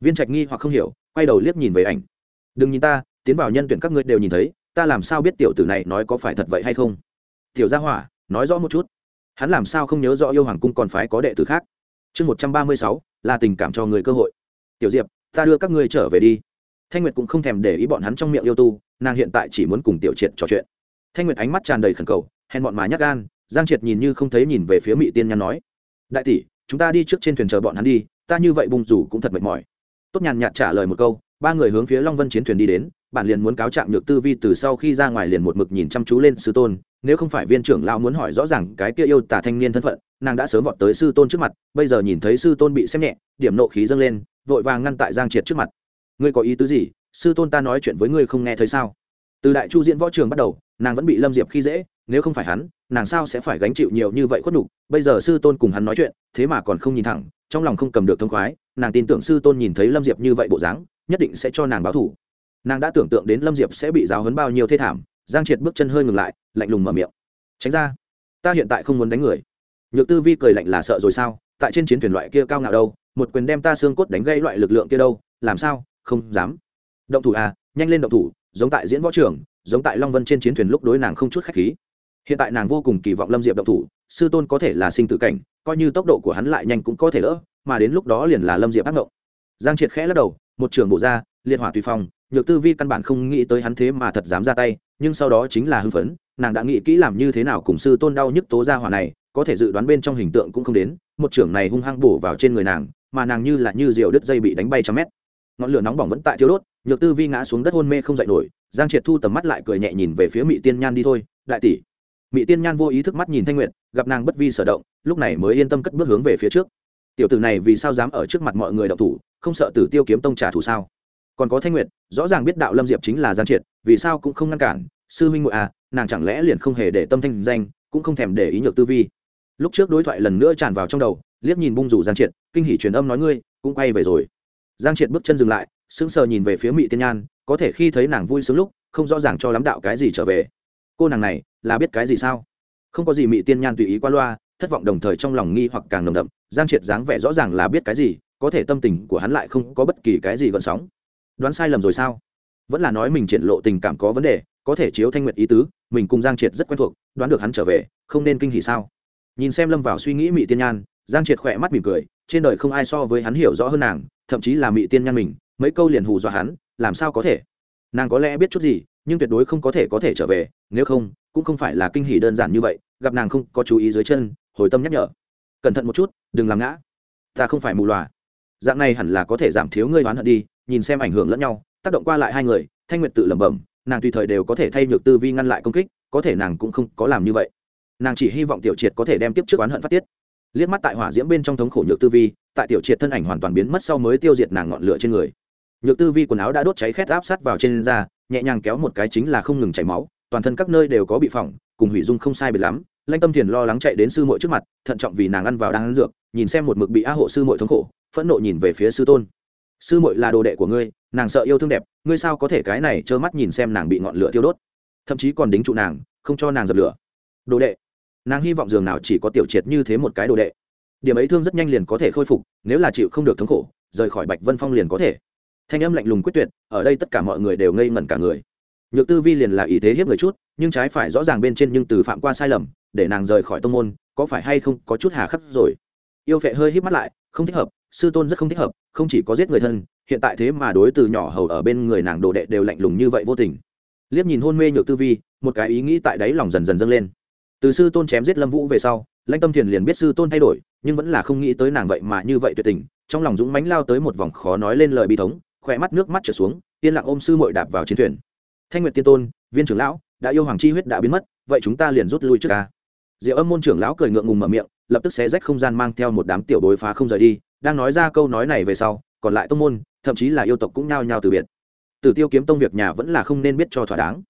Viên trạch nghi hoặc không hiểu, quay đầu liếc nhìn về ảnh. Đừng nhìn ta, tiến vào nhân tuyển các ngươi đều nhìn thấy, ta làm sao biết tiểu tử này nói có phải thật vậy hay không? Tiểu gia hỏa, nói rõ một chút. Hắn làm sao không nhớ rõ yêu hoàng cung còn phải có đệ tử khác? Chương một trăm ba mươi sáu, là tình cảm cho người cơ hội tiểu diệp, ta đưa các ngươi trở về đi. Thanh nguyệt cũng không thèm để ý bọn hắn trong miệng yêu tu, nàng hiện tại chỉ muốn cùng tiểu triệt trò chuyện. Thanh nguyệt ánh mắt tràn đầy khẩn cầu, hèn bọn mà nhắc gan, giang triệt nhìn như không thấy nhìn về phía mỹ tiên nhắn nói, đại tỷ, chúng ta đi trước trên thuyền chờ bọn hắn đi, ta như vậy bung rủ cũng thật mệt mỏi. Tốt nhàn nhạt trả lời một câu, ba người hướng phía long vân chiến thuyền đi đến, bản liền muốn cáo trạng nhược tư vi từ sau khi ra ngoài liền một mực nhìn chăm chú lên sư tôn, nếu không phải viên trưởng lão muốn hỏi rõ ràng cái kia yêu tả thanh niên thân phận, nàng đã sớm vọt tới sư tôn trước mặt, bây giờ nhìn thấy sư tôn bị xem nhẹ, điểm nộ khí dâng lên vội vàng ngăn tại giang triệt trước mặt. Ngươi có ý tứ gì? Sư tôn ta nói chuyện với ngươi không nghe thấy sao? Từ đại chu diễn võ trường bắt đầu, nàng vẫn bị lâm diệp khi dễ, nếu không phải hắn, nàng sao sẽ phải gánh chịu nhiều như vậy khuất nhục? Bây giờ sư tôn cùng hắn nói chuyện, thế mà còn không nhìn thẳng, trong lòng không cầm được thông khoái, nàng tin tưởng sư tôn nhìn thấy lâm diệp như vậy bộ dáng, nhất định sẽ cho nàng báo thủ nàng đã tưởng tượng đến lâm diệp sẽ bị giáo hấn bao nhiêu thê thảm, giang triệt bước chân hơi ngừng lại, lạnh lùng mở miệng. Tránh ra, ta hiện tại không muốn đánh người. Nhược tư vi cười lạnh là sợ rồi sao? Tại trên chiến thuyền loại kia cao ngạo đâu một quyền đem ta xương cốt đánh gây loại lực lượng kia đâu, làm sao? Không dám. Động thủ à nhanh lên động thủ, giống tại diễn võ trường, giống tại long vân trên chiến thuyền lúc đối nàng không chút khách khí. Hiện tại nàng vô cùng kỳ vọng lâm diệp động thủ, sư tôn có thể là sinh tử cảnh, coi như tốc độ của hắn lại nhanh cũng có thể đỡ mà đến lúc đó liền là lâm diệp ác ngộng. Giang triệt khẽ lắc đầu, một trường bộ ra, liệt hỏa tùy phong, nhược tư vi căn bản không nghĩ tới hắn thế mà thật dám ra tay, nhưng sau đó chính là hưng phấn, nàng đã nghĩ kỹ làm như thế nào cùng sư tôn đau nhức tố ra hỏa này, có thể dự đoán bên trong hình tượng cũng không đến, một trưởng này hung hăng bổ vào trên người nàng mà nàng như là như diều đứt dây bị đánh bay trăm mét. Ngọn lửa nóng bỏng vẫn tại thiếu đốt, nhược tư vi ngã xuống đất hôn mê không dậy nổi, giang triệt thu tầm mắt lại cười nhẹ nhìn về phía mỹ tiên nhan đi thôi, đại tỷ. Mỹ tiên nhan vô ý thức mắt nhìn thanh nguyệt, gặp nàng bất vi sở động, lúc này mới yên tâm cất bước hướng về phía trước. Tiểu tử này vì sao dám ở trước mặt mọi người đậu thủ, không sợ tử tiêu kiếm tông trả thù sao? Còn có thanh nguyệt, rõ ràng biết đạo lâm diệp chính là giang triệt, vì sao cũng không ngăn cản, sư huynh ngụa à nàng chẳng lẽ liền không hề để tâm thanh danh, cũng không thèm để ý nhược tư vi. Lúc trước đối thoại lần nữa tràn vào trong đầu liếc nhìn bung rủ giang triệt, kinh hỉ truyền âm nói ngươi, cũng quay về rồi. Giang triệt bước chân dừng lại, sững sờ nhìn về phía mỹ tiên nhan, có thể khi thấy nàng vui sướng lúc, không rõ ràng cho lắm đạo cái gì trở về. Cô nàng này, là biết cái gì sao? Không có gì mỹ tiên nhan tùy ý qua loa, thất vọng đồng thời trong lòng nghi hoặc càng nồng đậm, giang triệt dáng vẻ rõ ràng là biết cái gì, có thể tâm tình của hắn lại không có bất kỳ cái gì gợn sóng. Đoán sai lầm rồi sao? Vẫn là nói mình triển lộ tình cảm có vấn đề, có thể chiếu thanh nguyệt ý tứ, mình cùng giang triệt rất quen thuộc, đoán được hắn trở về, không nên kinh hỉ sao? Nhìn xem lâm vào suy nghĩ mỹ tiên nhan giang triệt khỏe mắt mỉm cười, trên đời không ai so với hắn hiểu rõ hơn nàng, thậm chí là mỹ tiên nhan mình, mấy câu liền hù dọa hắn, làm sao có thể? Nàng có lẽ biết chút gì, nhưng tuyệt đối không có thể có thể trở về, nếu không, cũng không phải là kinh hỉ đơn giản như vậy, gặp nàng không có chú ý dưới chân, hồi tâm nhắc nhở. Cẩn thận một chút, đừng làm ngã. Ta không phải mù loà. Dạng này hẳn là có thể giảm thiếu ngươi oán hận đi, nhìn xem ảnh hưởng lẫn nhau, tác động qua lại hai người, thanh nguyệt tự lẩm bẩm, nàng tùy thời đều có thể thay nhược tư vi ngăn lại công kích, có thể nàng cũng không có làm như vậy. Nàng chỉ hy vọng tiểu triệt có thể đem tiếp trước oán hận phát tiết liếc mắt tại hỏa diễm bên trong thống khổ nhược tư vi, tại tiểu triệt thân ảnh hoàn toàn biến mất sau mới tiêu diệt nàng ngọn lửa trên người. Nhược tư vi quần áo đã đốt cháy khét áp sát vào trên da, nhẹ nhàng kéo một cái chính là không ngừng chảy máu, toàn thân các nơi đều có bị phỏng, cùng hủy dung không sai biệt lắm. Lanh tâm thiền lo lắng chạy đến sư muội trước mặt, thận trọng vì nàng ăn vào đang ăn dược, nhìn xem một mực bị a hộ sư muội thống khổ, phẫn nộ nhìn về phía sư tôn. Sư muội là đồ đệ của ngươi, nàng sợ yêu thương đẹp, ngươi sao có thể cái này trơ mắt nhìn xem nàng bị ngọn lửa thiêu đốt? Thậm chí còn đính trụ nàng, không cho nàng dập lửa. Đồ đệ nàng hy vọng giường nào chỉ có tiểu triệt như thế một cái đồ đệ. Điểm ấy thương rất nhanh liền có thể khôi phục, nếu là chịu không được thống khổ, rời khỏi bạch vân phong liền có thể. Thanh âm lạnh lùng quyết tuyệt, ở đây tất cả mọi người đều ngây ngẩn cả người. Nhược tư vi liền là ý thế hiếp người chút, nhưng trái phải rõ ràng bên trên nhưng từ phạm qua sai lầm, để nàng rời khỏi tông môn, có phải hay không có chút hà khắc rồi? Yêu vệ hơi híp mắt lại, không thích hợp, sư tôn rất không thích hợp, không chỉ có giết người thân, hiện tại thế mà đối từ nhỏ hầu ở bên người nàng đồ đệ đều lạnh lùng như vậy vô tình. Liếc nhìn hôn mê nhược tư vi, một cái ý nghĩ tại đáy lòng dần dần dâng lên từ sư tôn chém giết lâm vũ về sau, lãnh tâm thiền liền biết sư tôn thay đổi, nhưng vẫn là không nghĩ tới nàng vậy mà như vậy tuyệt tình. Trong lòng dũng mánh lao tới một vòng khó nói lên lời bi thống khỏe mắt nước mắt trở xuống, yên lặng ôm sư mội đạp vào chiến thuyền. Thanh nguyệt tiên tôn, viên trưởng lão, đã yêu hoàng chi huyết đã biến mất, vậy chúng ta liền rút lui trước ca diệu âm môn trưởng lão cười ngượng ngùng mở miệng, lập tức xé rách không gian mang theo một đám tiểu đối phá không rời đi, đang nói ra câu nói này về sau, còn lại tông môn, thậm chí là yêu tộc cũng nhao nhao từ biệt. Tử tiêu kiếm tông việc nhà vẫn là không nên biết cho thỏa đáng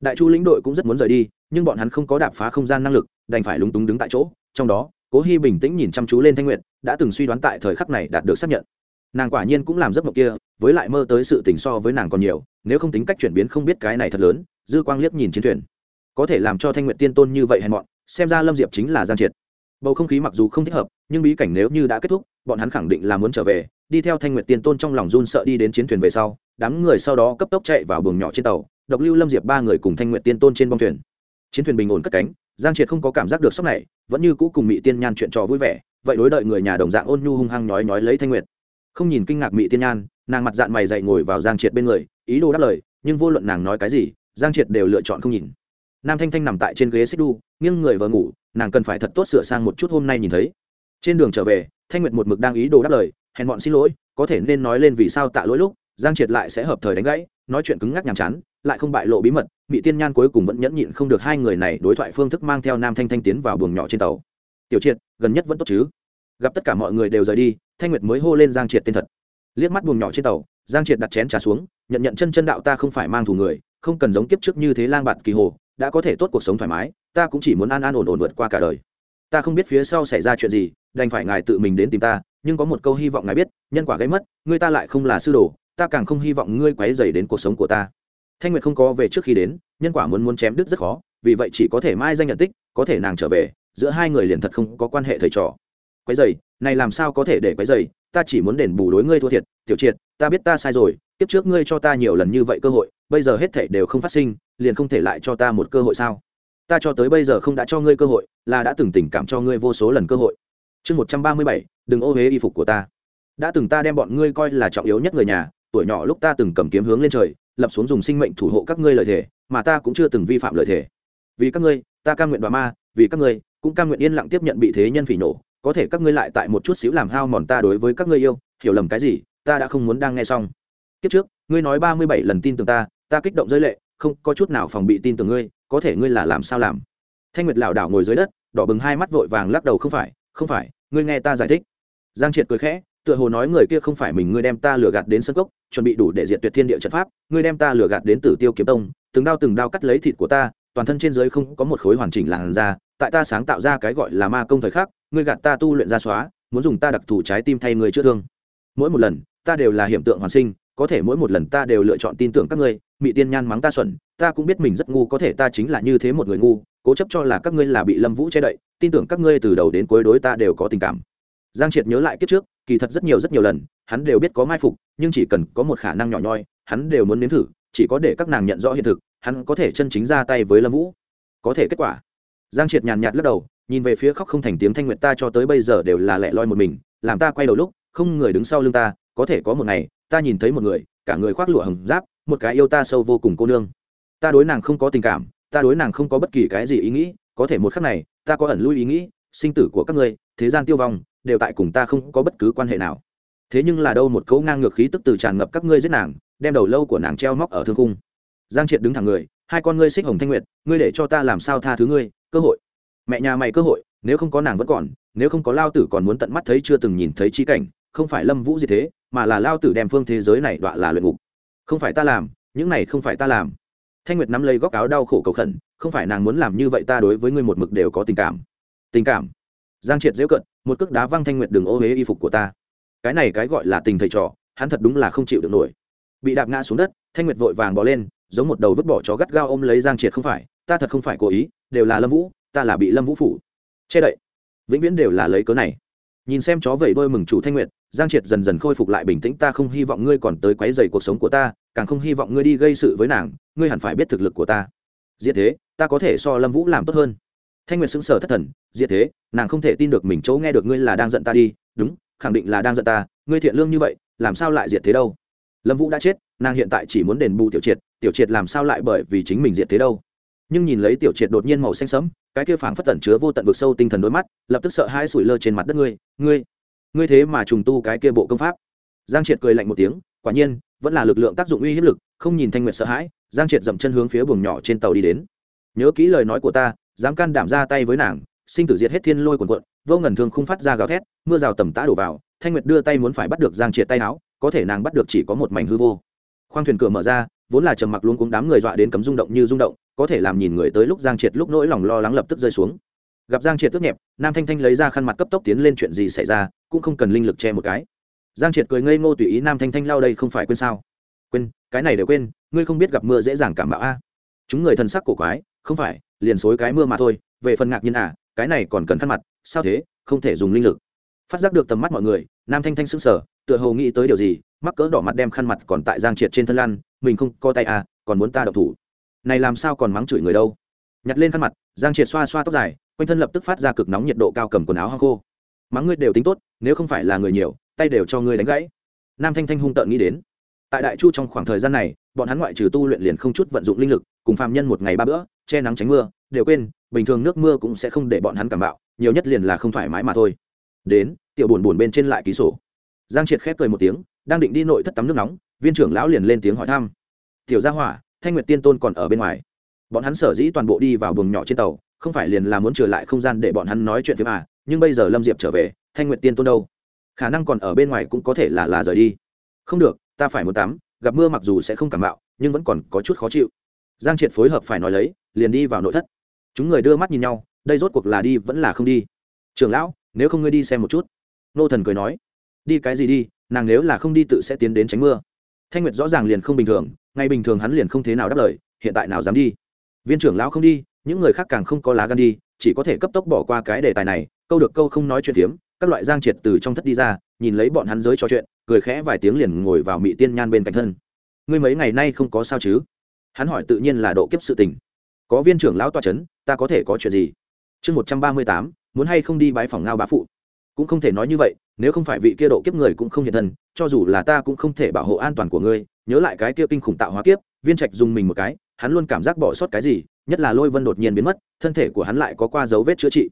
đại chu lĩnh đội cũng rất muốn rời đi, nhưng bọn hắn không có đạp phá không gian năng lực, đành phải lúng túng đứng tại chỗ. Trong đó, cố hy bình tĩnh nhìn chăm chú lên thanh nguyện đã từng suy đoán tại thời khắc này đạt được xác nhận. Nàng quả nhiên cũng làm giấc mộng kia, với lại mơ tới sự tình so với nàng còn nhiều, nếu không tính cách chuyển biến không biết cái này thật lớn, dư quang liếc nhìn chiến thuyền. Có thể làm cho thanh nguyện tiên tôn như vậy hèn mọn, xem ra lâm diệp chính là giang triệt. Bầu không khí mặc dù không thích hợp, nhưng bí cảnh nếu như đã kết thúc, bọn hắn khẳng định là muốn trở về, đi theo thanh nguyệt tiên tôn trong lòng run sợ đi đến chiến thuyền về sau, đám người sau đó cấp tốc chạy vào buồng nhỏ trên tàu độc lưu lâm diệp ba người cùng thanh nguyệt tiên tôn trên bông thuyền chiến thuyền bình ổn cất cánh giang triệt không có cảm giác được sốc này vẫn như cũ cùng mỹ tiên nhan chuyện trò vui vẻ vậy đối đợi người nhà đồng dạng ôn nhu hung hăng nhói nhói lấy thanh nguyệt không nhìn kinh ngạc mỹ tiên nhan nàng mặt dạng mày dậy ngồi vào giang triệt bên người ý đồ đáp lời nhưng vô luận nàng nói cái gì giang triệt đều lựa chọn không nhìn nam thanh thanh nằm tại trên ghế xích đu nghiêng người vờ ngủ nàng cần phải thật tốt sửa sang một chút hôm nay nhìn thấy trên đường trở về thanh nguyệt một mực đang ý đồ đáp lời hèn bọn xin lỗi có thể nên nói lên vì sao tạ lỗi lúc giang triệt lại sẽ hợp thời đánh gãy nói chuyện cứng ngắc nhàm chán lại không bại lộ bí mật bị tiên nhan cuối cùng vẫn nhẫn nhịn không được hai người này đối thoại phương thức mang theo nam thanh thanh tiến vào buồng nhỏ trên tàu. Tiểu triệt, gần nhất vẫn tốt chứ? Gặp tất cả mọi người đều rời đi, thanh nguyệt mới hô lên giang triệt tên thật. Liếc mắt buồng nhỏ trên tàu, giang triệt đặt chén trà xuống, nhận nhận chân chân đạo ta không phải mang thù người, không cần giống kiếp trước như thế lang bạt kỳ hồ, đã có thể tốt cuộc sống thoải mái, ta cũng chỉ muốn an an ổn ổn vượt qua cả đời. Ta không biết phía sau xảy ra chuyện gì, đành phải ngài tự mình đến tìm ta, nhưng có một câu hy vọng ngài biết, nhân quả gây mất ngươi ta lại không là sư đồ, ta càng không hy vọng ngươi quấy dày đến cuộc sống của ta thanh nguyệt không có về trước khi đến, nhân quả muốn muốn chém đứt rất khó, vì vậy chỉ có thể mai danh nhận tích, có thể nàng trở về, giữa hai người liền thật không có quan hệ thầy trò. Quái dày này làm sao có thể để Quái dày ta chỉ muốn đền bù đối ngươi thua thiệt, tiểu triệt, ta biết ta sai rồi tiếp trước ngươi cho ta nhiều lần như vậy cơ hội, bây giờ hết thảy đều không phát sinh, liền không thể lại cho ta một cơ hội sao? Ta cho tới bây giờ không đã cho ngươi cơ hội, là đã từng tình cảm cho ngươi vô số lần cơ hội. Chương một trăm ba mươi bảy, đừng ô huế y phục của ta. Đã từng ta đem bọn ngươi coi là trọng yếu nhất người nhà, tuổi nhỏ lúc ta từng cầm kiếm hướng lên trời lập xuống dùng sinh mệnh thủ hộ các ngươi lợi thể mà ta cũng chưa từng vi phạm lợi thể vì các ngươi, ta cam nguyện bà ma, vì các ngươi, cũng cam nguyện yên lặng tiếp nhận bị thế nhân phỉ nổ. Có thể các ngươi lại tại một chút xíu làm hao mòn ta đối với các ngươi yêu, hiểu lầm cái gì, ta đã không muốn đang nghe xong. Kiếp trước, ngươi nói ba mươi bảy lần tin tưởng ta ta kích động giới lệ, không có chút nào phòng bị tin tưởng ngươi, có thể ngươi là làm sao làm? Thanh nguyệt lảo đảo ngồi dưới đất, đỏ bừng hai mắt vội vàng lắc đầu, không phải không phải, ngươi nghe ta giải thích. Giang triệt cười khẽ tựa hồ nói người kia không phải mình, ngươi đem ta lừa gạt đến sân cốc, chuẩn bị đủ để diệt tuyệt thiên địa trận pháp, ngươi đem ta lừa gạt đến tử tiêu kiếm tông, từng đao từng đao cắt lấy thịt của ta, toàn thân trên dưới không có một khối hoàn chỉnh làn da, tại ta sáng tạo ra cái gọi là ma công thời khắc, ngươi gạt ta tu luyện ra xóa, muốn dùng ta đặc thù trái tim thay người chữa thương. Mỗi một lần, ta đều là hiểm tượng hoàn sinh, có thể mỗi một lần ta đều lựa chọn tin tưởng các ngươi, Mị tiên nhan mắng ta xuẩn, ta cũng biết mình rất ngu, có thể ta chính là như thế một người ngu, cố chấp cho là các ngươi là bị lâm vũ che đậy, tin tưởng các ngươi từ đầu đến cuối đối ta đều có tình cảm giang triệt nhớ lại kiếp trước, kỳ thật rất nhiều rất nhiều lần, hắn đều biết có mai phục, nhưng chỉ cần có một khả năng nhỏ nhoi, hắn đều muốn nếm thử, chỉ có để các nàng nhận rõ hiện thực, hắn có thể chân chính ra tay với lâm vũ. Có thể kết quả. Giang triệt nhàn nhạt lắc đầu, nhìn về phía khóc không thành tiếng thanh nguyện ta cho tới bây giờ đều là lẻ loi một mình, làm ta quay đầu lúc, không người đứng sau lưng ta, có thể có một ngày, ta nhìn thấy một người, cả người khoác lụa hồng giáp, một cái yêu ta sâu vô cùng cô nương. Ta đối nàng không có tình cảm, ta đối nàng không có bất kỳ cái gì ý nghĩ, có thể một khắc này, ta có ẩn lui ý nghĩ, sinh tử của các ngươi, thế gian tiêu vong đều tại cùng ta không có bất cứ quan hệ nào. Thế nhưng là đâu một cấu ngang ngược khí tức từ tràn ngập các ngươi giết nàng, đem đầu lâu của nàng treo móc ở thương cung giang triệt đứng thẳng người, hai con ngươi xích hồng thanh nguyệt, ngươi để cho ta làm sao tha thứ ngươi, cơ hội. Mẹ nhà mày cơ hội, nếu không có nàng vẫn còn, nếu không có lao tử còn muốn tận mắt thấy chưa từng nhìn thấy chi cảnh, không phải lâm vũ gì thế, mà là lao tử đem phương thế giới này đọa là luyện ngục. Không phải ta làm, những này không phải ta làm. Thanh nguyệt nắm lấy góc áo đau khổ cầu khẩn, không phải nàng muốn làm như vậy ta đối với ngươi một mực đều có tình cảm. Tình cảm? Giang triệt dễu cận một cước đá văng thanh nguyệt đường ô huế y phục của ta. Cái này cái gọi là tình thầy trò, hắn thật đúng là không chịu được nổi. Bị đạp ngã xuống đất, thanh nguyệt vội vàng bỏ lên, giống một đầu vứt bỏ chó gắt gao ôm lấy giang triệt không phải, ta thật không phải cố ý, đều là lâm vũ, ta là bị lâm vũ phủ. Che đậy. Vĩnh viễn đều là lấy cớ này. Nhìn xem chó vẩy đôi mừng chủ thanh nguyệt, giang triệt dần dần khôi phục lại bình tĩnh, ta không hy vọng ngươi còn tới quấy dày cuộc sống của ta, càng không hy vọng ngươi đi gây sự với nàng, ngươi hẳn phải biết thực lực của ta. Diệt thế, ta có thể so lâm vũ làm tốt hơn. Thanh nguyệt sững sờ thất thần diệt thế, nàng không thể tin được mình chỗ nghe được ngươi là đang giận ta đi, đúng, khẳng định là đang giận ta, ngươi thiện lương như vậy, làm sao lại diệt thế đâu? Lâm vũ đã chết, nàng hiện tại chỉ muốn đền bù tiểu triệt tiểu triệt làm sao lại bởi vì chính mình diệt thế đâu? Nhưng nhìn lấy tiểu triệt đột nhiên màu xanh sẫm, cái kia phảng phất tẩn chứa vô tận vực sâu tinh thần đôi mắt, lập tức sợ hai sủi lơ trên mặt đất ngươi ngươi ngươi thế mà trùng tu cái kia bộ công pháp. Giang triệt cười lạnh một tiếng, quả nhiên, vẫn là lực lượng tác dụng uy hiếp lực, không nhìn thanh nguyệt sợ hãi, giang triệt dậm chân hướng phía buồng nhỏ trên tàu đi đến. Nhớ kỹ lời nói của ta, dám can đảm ra tay với nàng sinh tử diệt hết thiên lôi cuồn cuộn, vô ngần thường không phát ra gào thét, mưa rào tầm tã đổ vào, thanh nguyệt đưa tay muốn phải bắt được giang triệt tay áo, có thể nàng bắt được chỉ có một mảnh hư vô. Khoang thuyền cửa mở ra, vốn là trầm mặc luôn cuống đám người dọa đến cấm rung động như rung động, có thể làm nhìn người tới lúc giang triệt lúc nỗi lòng lo lắng lập tức rơi xuống. Gặp giang triệt tức nhẹp, nam thanh thanh lấy ra khăn mặt cấp tốc tiến lên chuyện gì xảy ra, cũng không cần linh lực che một cái. Giang triệt cười ngây ngô tùy ý, nam thanh thanh lao đây không phải quên sao? Quên, cái này đều quên, ngươi không biết gặp mưa dễ dàng cảm bạo a. Chúng người thần sắc cổ quái, không phải, liền xối cái mưa mà thôi, về phần ngạc nhiên à cái này còn cần khăn mặt, sao thế, không thể dùng linh lực. Phát giác được tầm mắt mọi người, nam thanh thanh sững sờ, tựa hồ nghĩ tới điều gì, mắc cỡ đỏ mặt đem khăn mặt còn tại giang triệt trên thân lăn, mình không co tay à còn muốn ta đậu thủ. Này làm sao còn mắng chửi người đâu? Nhặt lên khăn mặt, giang triệt xoa xoa tóc dài, quanh thân lập tức phát ra cực nóng nhiệt độ cao cầm quần áo hang khô. Mắng ngươi đều tính tốt, nếu không phải là người nhiều, tay đều cho ngươi đánh gãy. Nam thanh thanh hung tợn nghĩ đến. Tại đại chu trong khoảng thời gian này bọn hắn ngoại trừ tu luyện liền không chút vận dụng linh lực, cùng phàm nhân một ngày ba bữa, che nắng tránh mưa, đều quên, bình thường nước mưa cũng sẽ không để bọn hắn cảm bạo, nhiều nhất liền là không thoải mái mà thôi. Đến, tiểu buồn buồn bên trên lại ký sổ. Giang triệt khép cười một tiếng, đang định đi nội thất tắm nước nóng, viên trưởng lão liền lên tiếng hỏi thăm. Tiểu gia hỏa, thanh nguyệt tiên tôn còn ở bên ngoài. Bọn hắn sở dĩ toàn bộ đi vào buồng nhỏ trên tàu, không phải liền là muốn trở lại không gian để bọn hắn nói chuyện với mà nhưng bây giờ lâm diệp trở về, thanh nguyệt tiên tôn đâu? Khả năng còn ở bên ngoài cũng có thể là là rời đi. Không được, ta phải muốn tắm gặp mưa mặc dù sẽ không cảm mạo, nhưng vẫn còn có chút khó chịu. Giang triệt phối hợp phải nói lấy, liền đi vào nội thất. Chúng người đưa mắt nhìn nhau, đây rốt cuộc là đi vẫn là không đi. Trưởng lão, nếu không ngươi đi xem một chút. Nô thần cười nói, đi cái gì đi, nàng nếu là không đi tự sẽ tiến đến tránh mưa. Thanh nguyệt rõ ràng liền không bình thường, ngay bình thường hắn liền không thế nào đáp lời, hiện tại nào dám đi. Viên trưởng lão không đi, những người khác càng không có lá gan đi, chỉ có thể cấp tốc bỏ qua cái đề tài này, câu được câu không nói chuyện phiếm, các loại giang triệt từ trong thất đi ra, nhìn lấy bọn hắn giới trò chuyện cười khẽ vài tiếng liền ngồi vào mỹ tiên nhan bên cạnh thân. Ngươi mấy ngày nay không có sao chứ? Hắn hỏi tự nhiên là độ kiếp sự tình. Có viên trưởng lão toa c h ấ n ta có thể có chuyện gì? Chương một trăm ba mươi tám, muốn hay không đi bái phòng ngao bá phụ? Cũng không thể nói như vậy, nếu không phải vị kia độ kiếp người cũng không hiện thân, cho dù là ta cũng không thể bảo hộ an toàn của ngươi. Nhớ lại cái kia kinh khủng tạo hóa kiếp, viên trạch dùng mình một cái, hắn luôn cảm giác bỏ sót cái gì, nhất là lôi vân đột nhiên biến mất, thân thể của hắn lại có qua dấu vết chữa trị.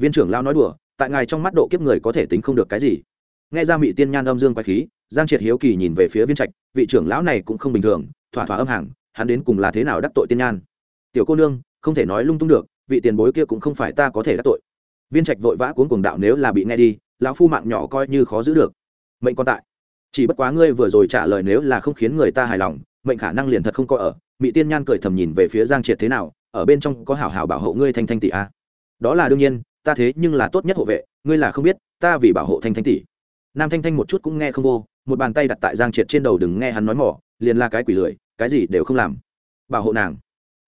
Viên trưởng lao nói đùa, tại ngài trong mắt độ kiếp người có thể tính không được cái gì nghe ra mị tiên nhan âm dương quay khí, giang triệt hiếu kỳ nhìn về phía viên trạch, vị trưởng lão này cũng không bình thường, thỏa thỏa âm hàng, hắn đến cùng là thế nào đắc tội tiên nhan? Tiểu cô nương, không thể nói lung tung được, vị tiền bối kia cũng không phải ta có thể đắc tội. Viên trạch vội vã cuốn cuồng đạo nếu là bị nghe đi, lão phu mạng nhỏ coi như khó giữ được. Mệnh còn tại. Chỉ bất quá ngươi vừa rồi trả lời nếu là không khiến người ta hài lòng, mệnh khả năng liền thật không có ở. Mỹ tiên nhan cười thầm nhìn về phía giang triệt thế nào, ở bên trong có hảo hảo bảo hộ ngươi thanh thanh tỷ a. À? đó là đương nhiên, ta thế nhưng là tốt nhất hộ vệ, ngươi là không biết, ta vì bảo hộ thanh thanh tỷ nam thanh thanh một chút cũng nghe không vô, một bàn tay đặt tại giang triệt trên đầu đừng nghe hắn nói mỏ, liền là cái quỷ lười, cái gì đều không làm. Bảo hộ nàng.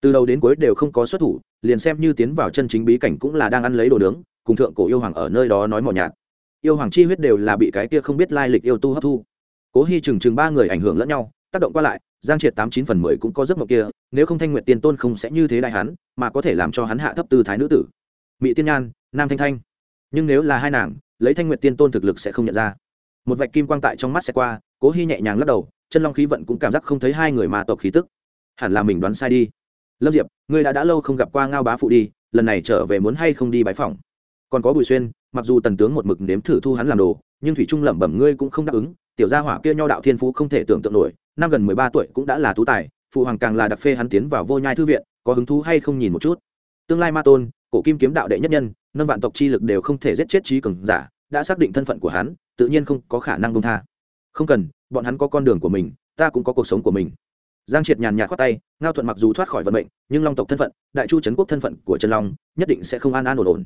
Từ đầu đến cuối đều không có xuất thủ, liền xem như tiến vào chân chính bí cảnh cũng là đang ăn lấy đồ nướng, cùng thượng cổ yêu hoàng ở nơi đó nói mỏ nhạt. Yêu hoàng chi huyết đều là bị cái kia không biết lai lịch yêu tu hấp thu. Cố hy chừng chừng ba người ảnh hưởng lẫn nhau, tác động qua lại, giang triệt tám chín phần mười cũng có giấc mộng kia, nếu không thanh nguyện tiên tôn không sẽ như thế đại hắn, mà có thể làm cho hắn hạ thấp tư thái nữ tử. Mỹ tiên nhan, nam thanh thanh. Nhưng nếu là hai nàng lấy thanh nguyện tiên tôn thực lực sẽ không nhận ra. Một vạch kim quang tại trong mắt sẽ qua, cố hy nhẹ nhàng lắc đầu, chân long khí vận cũng cảm giác không thấy hai người mà tộc khí tức. Hẳn là mình đoán sai đi. Lâm diệp, ngươi đã đã lâu không gặp qua ngao bá phụ đi, lần này trở về muốn hay không đi bãi phòng còn có bùi xuyên, mặc dù tần tướng một mực nếm thử thu hắn làm đồ, nhưng thủy trung lẩm bẩm ngươi cũng không đáp ứng, tiểu gia hỏa kia nho đạo thiên phú không thể tưởng tượng nổi, năm gần mười ba tuổi cũng đã là tú tài, phụ hoàng càng là đặc phê hắn tiến vào vô nhai thư viện, có hứng thú hay không nhìn một chút? Tương lai ma tôn cổ kim kiếm đạo đệ nhất nhân, nâng vạn tộc chi lực đều không thể giết chết trí cường giả, đã xác định thân phận của hắn, tự nhiên không có khả năng bông tha. Không cần, bọn hắn có con đường của mình, ta cũng có cuộc sống của mình. Giang triệt nhàn nhạt khoát tay, ngao thuận mặc dù thoát khỏi vận mệnh, nhưng long tộc thân phận, đại chu trấn quốc thân phận của trần long, nhất định sẽ không an an ổn ổn.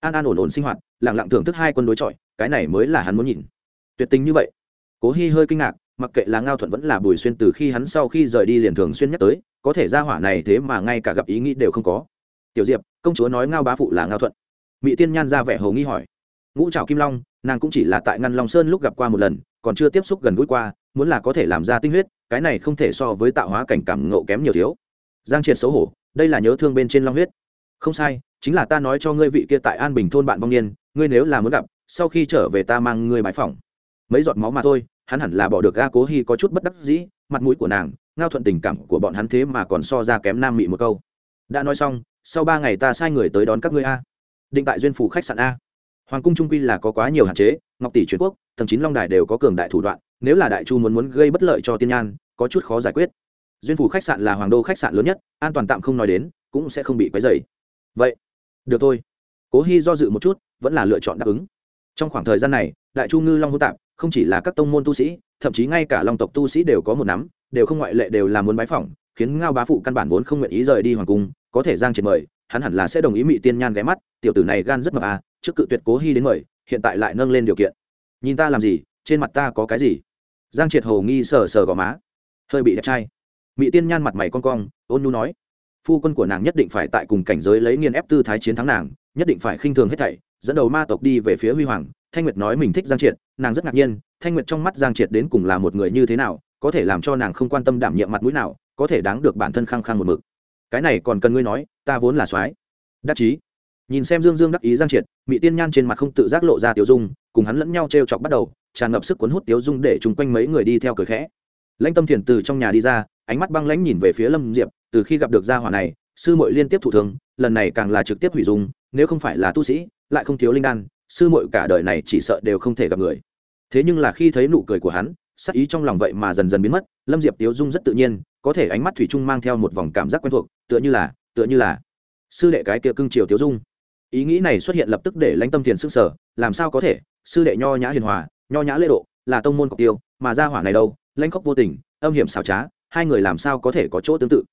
An an ổn ổn sinh hoạt lẳng lặng thưởng thức hai quân đối chọi, cái này mới là hắn muốn nhìn. Tuyệt tình như vậy. Cố hy hơi kinh ngạc, mặc kệ là ngao thuận vẫn là bùi xuyên từ khi hắn sau khi rời đi liền thường xuyên nhắc tới, có thể ra hỏa này thế mà ngay cả gặp ý nghĩ đều không có tiểu diệp, công chúa nói ngao bá phụ là ngao thuận. Mỹ tiên nhan ra vẻ hầu nghi hỏi. Ngũ trào kim long, nàng cũng chỉ là tại ngăn long sơn lúc gặp qua một lần, còn chưa tiếp xúc gần gũi qua, muốn là có thể làm ra tinh huyết, cái này không thể so với tạo hóa cảnh cảm ngộ kém nhiều thiếu. Giang triệt xấu hổ, đây là nhớ thương bên trên long huyết. Không sai, chính là ta nói cho ngươi vị kia tại an bình thôn bạn vong niên, ngươi nếu là muốn gặp, sau khi trở về ta mang ngươi bãi phòng mấy giọt máu mà thôi, hắn hẳn là bỏ được ga cố hy có chút bất đắc dĩ, mặt mũi của nàng, ngao thuận tình cảm của bọn hắn thế mà còn so ra kém nam mị một câu. Đã nói xong sau ba ngày ta sai người tới đón các ngươi a. Định tại duyên phủ khách sạn a. Hoàng cung trung quy là có quá nhiều hạn chế, ngọc tỷ truyền quốc thậm chí long đài đều có cường đại thủ đoạn, nếu là đại chu muốn muốn gây bất lợi cho tiên nhan, có chút khó giải quyết. Duyên phủ khách sạn là hoàng đô khách sạn lớn nhất, an toàn tạm không nói đến, cũng sẽ không bị quấy dày vậy, được thôi. Cố hy do dự một chút, vẫn là lựa chọn đáp ứng. Trong khoảng thời gian này, đại chu ngư long hô tạp, không chỉ là các tông môn tu sĩ, thậm chí ngay cả long tộc tu sĩ đều có một nắm, đều không ngoại lệ đều là muốn bái phỏng khiến ngao bá phụ căn bản vốn không nguyện ý rời đi hoàng cung, có thể giang triệt mời, hắn hẳn là sẽ đồng ý mị tiên nhan ghé mắt, tiểu tử này gan rất mập à trước cự tuyệt cố hy đến mời, hiện tại lại nâng lên điều kiện. Nhìn ta làm gì, trên mặt ta có cái gì? Giang triệt hồ nghi sờ sờ gò má. Hơi bị đẹp trai. Mị tiên nhan mặt mày con cong, ôn nhu nói. Phu quân của nàng nhất định phải tại cùng cảnh giới lấy nghiên ép tư thái chiến thắng nàng, nhất định phải khinh thường hết thảy, dẫn đầu ma tộc đi về phía huy hoàng. Thanh nguyệt nói mình thích giang triệt, nàng rất ngạc nhiên, thanh nguyệt trong mắt giang triệt đến cùng là một người như thế nào, có thể làm cho nàng không quan tâm đảm nhiệm mặt mũi nào có thể đáng được bản thân khăng khăng một mực. Cái này còn cần ngươi nói, ta vốn là soái. Đắc chí. Nhìn xem dương dương đắc ý giang triệt mỹ tiên nhan trên mặt không tự giác lộ ra tiểu dung, cùng hắn lẫn nhau t r e o chọc bắt đầu, tràn ngập sức cuốn hút tiểu dung để chung quanh mấy người đi theo cười khẽ. Lãnh tâm thiền từ trong nhà đi ra, ánh mắt băng lãnh nhìn về phía lâm diệp, từ khi gặp được gia hỏa này, sư mội liên tiếp thủ thường lần này càng là trực tiếp hủy dung, nếu không phải là tu sĩ, lại không thiếu linh đan, sư mội cả đời này chỉ sợ đều không thể gặp người. Thế nhưng là khi thấy nụ cười của hắn, sắc ý trong lòng vậy mà dần dần biến mất, lâm diệp tiếu dung rất tự nhiên có thể ánh mắt thủy trung mang theo một vòng cảm giác quen thuộc, tựa như là, tựa như là sư đệ cái kia cưng triều tiếu dung. Ý nghĩ này xuất hiện lập tức để lãnh tâm thiền sức sở làm sao có thể? Sư đệ nho nhã hiền hòa, nho nhã lễ độ, là tông môn cọc tiêu, mà ra hỏa này đâu? Lãnh khóc vô tình, âm hiểm xảo trá, hai người làm sao có thể có chỗ tương tự?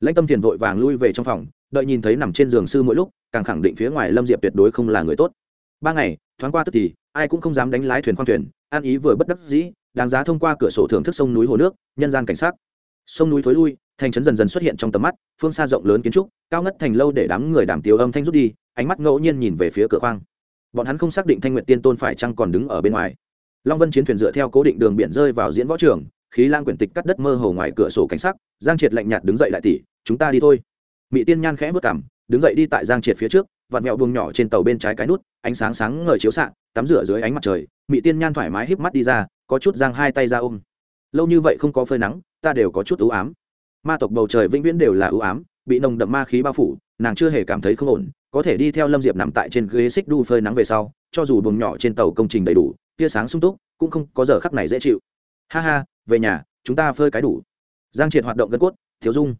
Lãnh tâm thiền vội vàng lui về trong phòng, đợi nhìn thấy nằm trên giường sư mỗi lúc, càng khẳng định phía ngoài lâm diệp tuyệt đối không là người tốt. Ba ngày, thoáng qua tức thì, ai cũng không dám đánh lái thuyền khoang thuyền, an ý vừa bất đắc dĩ, đáng giá thông qua cửa sổ thưởng thức sông núi hồ nước, nhân gian cảnh sát sông núi thối lui, thành trấn dần dần xuất hiện trong tầm mắt, phương xa rộng lớn kiến trúc, cao ngất thành lâu để đám người đàm tiếu âm thanh rút đi, ánh mắt ngẫu nhiên nhìn về phía cửa khoang. Bọn hắn không xác định thanh nguyện tiên tôn phải chăng còn đứng ở bên ngoài. Long vân chiến thuyền dựa theo cố định đường biển rơi vào diễn võ trường, khí lang quyển tịch cắt đất mơ hồ ngoài cửa sổ cảnh sắc, giang triệt lạnh nhạt đứng dậy đại tỷ, chúng ta đi thôi. Mỹ tiên nhan khẽ vất cảm đứng dậy đi tại giang triệt phía trước Vạt mẹo buông nhỏ trên tàu bên trái cái nút, ánh sáng sáng ngời chiếu xạ, tắm rửa dưới ánh mặt trời mỹ tiên nhan thoải mái híp mắt đi ra, có chút giang hai tay ra ôm lâu như vậy không có phơi nắng, ta đều có chút ưu ám. Ma tộc bầu trời vĩnh viễn đều là ưu ám, bị nồng đậm ma khí bao phủ, nàng chưa hề cảm thấy không ổn, có thể đi theo lâm diệp nằm tại trên ghế xích đu phơi nắng về sau, cho dù buồng nhỏ trên tàu công trình đầy đủ, tia sáng sung túc, cũng không có giờ khắc này dễ chịu. Ha ha, về nhà, chúng ta phơi cái đủ. Giang triệt hoạt động gân cốt, thiếu dung.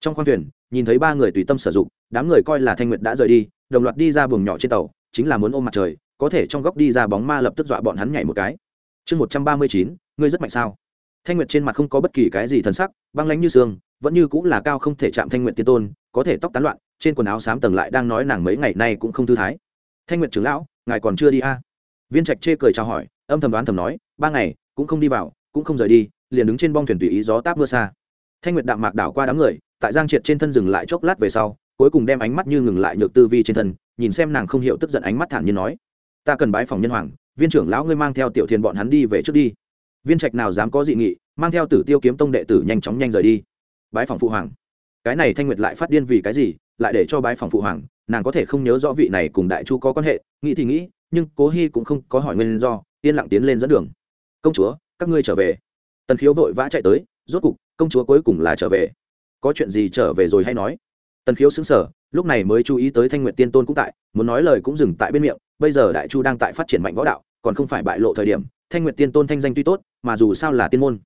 Trong khoang thuyền, nhìn thấy ba người tùy tâm sử dụng, đám người coi là thanh nguyệt đã rời đi, đồng loạt đi ra buồng nhỏ trên tàu, chính là muốn ôm mặt trời, có thể trong góc đi ra bóng ma lập tức dọa bọn hắn nhảy một cái. Chương một trăm ba mươi chín, ngươi rất mạnh sao? Thanh nguyệt trên mặt không có bất kỳ cái gì thần sắc, băng lánh như xương, vẫn như cũng là cao không thể chạm thanh nguyệt tiên tôn, có thể tóc tán loạn, trên quần áo xám tầng lại đang nói nàng mấy ngày nay cũng không thư thái. Thanh nguyệt trưởng lão, ngài còn chưa đi a à? viên trạch chê cười chào hỏi, âm thầm đoán thầm nói, ba ngày, cũng không đi vào, cũng không rời đi, liền đứng trên bong thuyền tùy ý gió táp mưa xa. Thanh nguyệt đạm mạc đảo qua đám người, tại giang triệt trên thân dừng lại chốc lát về sau, cuối cùng đem ánh mắt như ngừng lại nhược tư vi trên thân, nhìn xem nàng không hiểu tức giận ánh mắt thản nhiên nói, ta cần bái phòng nhân hoàng, viên trưởng lão ngươi mang theo tiểu thiền bọn hắn đi về trước đi viên trạch nào dám có dị nghị, mang theo tử tiêu kiếm tông đệ tử nhanh chóng nhanh rời đi. Bái phòng phụ hoàng. Cái này thanh nguyệt lại phát điên vì cái gì, lại để cho bái phòng phụ hoàng, nàng có thể không nhớ rõ vị này cùng đại chu có quan hệ, nghĩ thì nghĩ, nhưng cố hy cũng không có hỏi nguyên do, yên lặng tiến lên dẫn đường. Công chúa, các ngươi trở về. Tần khiếu vội vã chạy tới, rốt cục, công chúa cuối cùng là trở về. Có chuyện gì trở về rồi hay nói. Tần khiếu xứng sở lúc này mới chú ý tới thanh nguyện tiên tôn cũng tại, muốn nói lời cũng dừng tại bên miệng, bây giờ đại chu đang tại phát triển mạnh võ đạo, còn không phải bại lộ thời điểm thanh nguyện tiên tôn thanh danh tuy tốt, mà dù sao là tiên môn.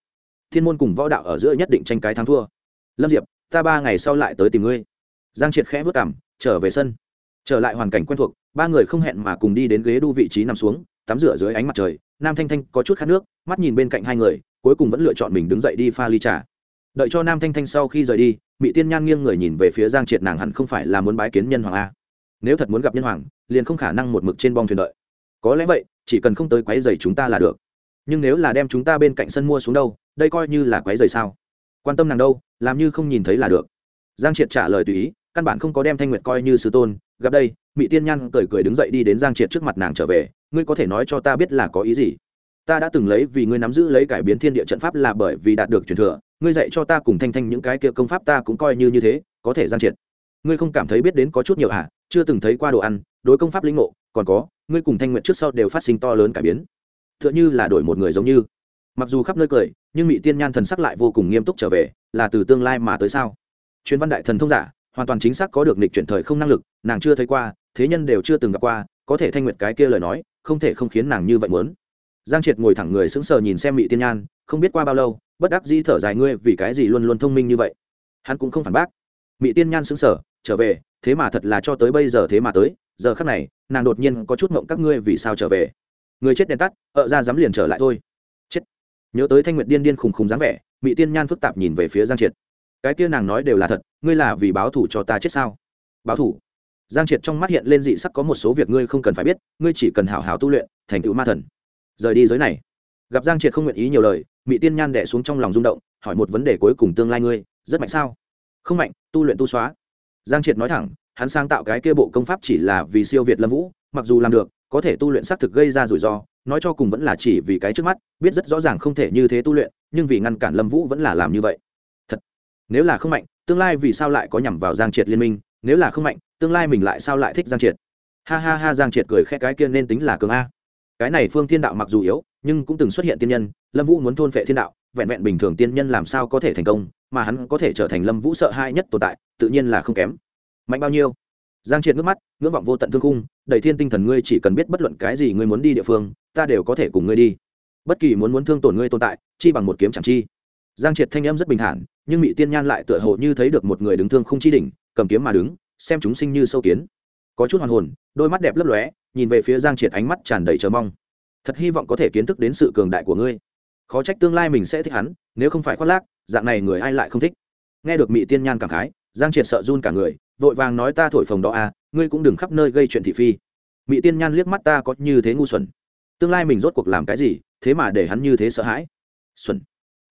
Thiên môn cùng võ đạo ở giữa nhất định tranh cái thắng thua. Lâm diệp, ta ba ngày sau lại tới tìm ngươi. Giang triệt khẽ vất cảm, trở về sân. Trở lại hoàn cảnh quen thuộc, ba người không hẹn mà cùng đi đến ghế đu vị trí nằm xuống, tắm rửa dưới ánh mặt trời, nam thanh thanh có chút khát nước, mắt nhìn bên cạnh hai người, cuối cùng vẫn lựa chọn mình đứng dậy đi pha ly trà. Đợi cho nam thanh thanh sau khi rời đi mỹ tiên nhan nghiêng người nhìn về phía giang triệt nàng hẳn không phải là muốn bái kiến nhân hoàng a. Nếu thật muốn gặp nhân hoàng, liền không khả năng một mực trên bong thuyền đợi có lẽ vậy, chỉ cần không tới quấy giày chúng ta là được. Nhưng nếu là đem chúng ta bên cạnh sân mua xuống đâu, đây coi như là quấy giày sao? Quan tâm nàng đâu, làm như không nhìn thấy là được. Giang triệt trả lời tùy ý, căn bản không có đem thanh nguyệt coi như sư tôn. Gặp đây mỹ tiên nhan cười cười đứng dậy đi đến giang triệt trước mặt nàng trở về. Ngươi có thể nói cho ta biết là có ý gì? Ta đã từng lấy vì ngươi nắm giữ lấy cải biến thiên địa trận pháp là bởi vì đạt được truyền thừa. Ngươi dạy cho ta cùng thanh thanh những cái kia công pháp ta cũng coi như như thế, có thể giang triệt. Ngươi không cảm thấy biết đến có chút nhiều hả? Chưa từng thấy qua đồ ăn, đối công pháp linh ngộ, còn có ngươi cùng thanh nguyện trước sau đều phát sinh to lớn cải biến t h ư ợ n h ư là đổi một người giống như mặc dù khắp nơi cười nhưng mỹ tiên nhan thần sắc lại vô cùng nghiêm túc trở về là từ tương lai mà tới sao chuyên văn đại thần thông giả hoàn toàn chính xác có được nịch chuyển thời không năng lực nàng chưa thấy qua thế nhân đều chưa từng gặp qua có thể thanh nguyện cái kia lời nói không thể không khiến nàng như vậy muốn giang triệt ngồi thẳng người sững sờ nhìn xem mỹ tiên nhan không biết qua bao lâu bất đắc dĩ thở dài ngươi vì cái gì luôn luôn thông minh như vậy hắn cũng không phản bác mỹ tiên nhan sững sờ trở về thế mà thật là cho tới bây giờ thế mà tới giờ khắc này, nàng đột nhiên có chút mộng các ngươi vì sao trở về. Người chết đèn tắt, ợ ra dám liền trở lại thôi. Chết. Nhớ tới thanh nguyệt điên điên khùng khùng dáng vẻ mỹ tiên nhan phức tạp nhìn về phía giang triệt. Cái kia nàng nói đều là thật, ngươi là vì báo thủ cho ta chết sao? Báo thủ giang triệt trong mắt hiện lên dị sắc có một số việc ngươi không cần phải biết, ngươi chỉ cần hảo hảo tu luyện, thành tựu ma thần. Rời đi giới này. Gặp giang triệt không nguyện ý nhiều lời mỹ tiên nhan đẻ xuống trong lòng rung động, hỏi một vấn đề cuối cùng tương lai ngươi, rất mạnh sao? Không mạnh, tu luyện tu xóa. Giang triệt nói thẳng hắn sáng tạo cái kia bộ công pháp chỉ là vì siêu việt lâm vũ, mặc dù làm được, có thể tu luyện xác thực gây ra rủi ro, nói cho cùng vẫn là chỉ vì cái trước mắt, biết rất rõ ràng không thể như thế tu luyện, nhưng vì ngăn cản lâm vũ vẫn là làm như vậy. Thật, nếu là không mạnh, tương lai vì sao lại có nhằm vào giang triệt liên minh? Nếu là không mạnh, tương lai mình lại sao lại thích giang triệt? Ha ha ha, giang triệt cười khẽ cái kia nên tính là cường a. Cái này phương thiên đạo mặc dù yếu, nhưng cũng từng xuất hiện tiên nhân, lâm vũ muốn thôn phệ thiên đạo, vẹn vẹn bình thường tiên nhân làm sao có thể thành công, mà hắn có thể trở thành lâm vũ sợ hai nhất tồn tại, tự nhiên là không kém mạnh bao nhiêu? Giang triệt ngước mắt, ngưỡng vọng vô tận thương cung đầy thiên tinh thần ngươi chỉ cần biết bất luận cái gì ngươi muốn đi địa phương, ta đều có thể cùng ngươi đi. Bất kỳ muốn muốn thương tổn ngươi tồn tại, chi bằng một kiếm chẳng chi. Giang triệt thanh âm rất bình thản, nhưng mỹ tiên nhan lại tựa hồ như thấy được một người đứng thương không chi đỉnh, cầm kiếm mà đứng, xem chúng sinh như sâu kiến. Có chút hoàn hồn, đôi mắt đẹp lấp lóe, nhìn về phía giang triệt ánh mắt tràn đầy chờ mong. Thật hy vọng có thể kiến thức đến sự cường đại của ngươi. Khó trách tương lai mình sẽ thích hắn, nếu không phải khoác lác, dạng này người ai lại không thích. Nghe được mỹ tiên nhan cảm khái, giang triệt sợ run cả người vội vàng nói ta thổi phồng đó à ngươi cũng đừng khắp nơi gây chuyện thị phi. Mỹ tiên nhan liếc mắt ta có như thế ngu xuẩn. Tương lai mình rốt cuộc làm cái gì, thế mà để hắn như thế sợ hãi. Xuẩn.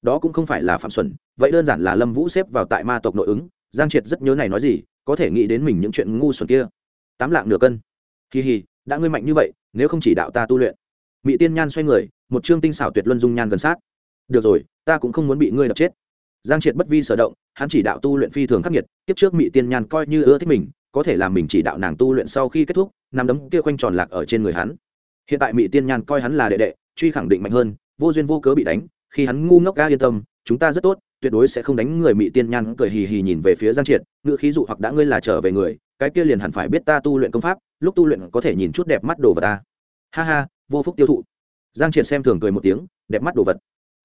Đó cũng không phải là phạm xuẩn, vậy đơn giản là lâm vũ xếp vào tại ma tộc nội ứng, giang triệt rất nhớ này nói gì, có thể nghĩ đến mình những chuyện ngu xuẩn kia. Tám lạng nửa cân. Kỳ hì, đã ngươi mạnh như vậy, nếu không chỉ đạo ta tu luyện. Mỹ tiên nhan xoay người, một chương tinh xảo tuyệt luân dung nhan gần sát. Được rồi, ta cũng không muốn bị ngươi đập chết giang triệt bất vi sở động, hắn chỉ đạo tu luyện phi thường khắc nghiệt, kiếp trước mỹ tiên nhan coi như ưa thích mình, có thể làm mình chỉ đạo nàng tu luyện sau khi kết thúc nằm đấm kia quanh tròn lạc ở trên người hắn. Hiện tại mỹ tiên nhan coi hắn là đệ đệ, truy khẳng định mạnh hơn, vô duyên vô cớ bị đánh, khi hắn ngu ngốc ga yên tâm, chúng ta rất tốt, tuyệt đối sẽ không đánh người mỹ tiên nhan cười hì hì nhìn về phía giang triệt ngự khí dụ hoặc đã ngươi là trở về người, cái kia liền hẳn phải biết ta tu luyện công pháp, lúc tu luyện có thể nhìn chút đẹp mắt đồ vật ta. Ha ha, vô phúc tiêu thụ. Giang triệt xem thường cười một tiếng, đẹp mắt đồ vật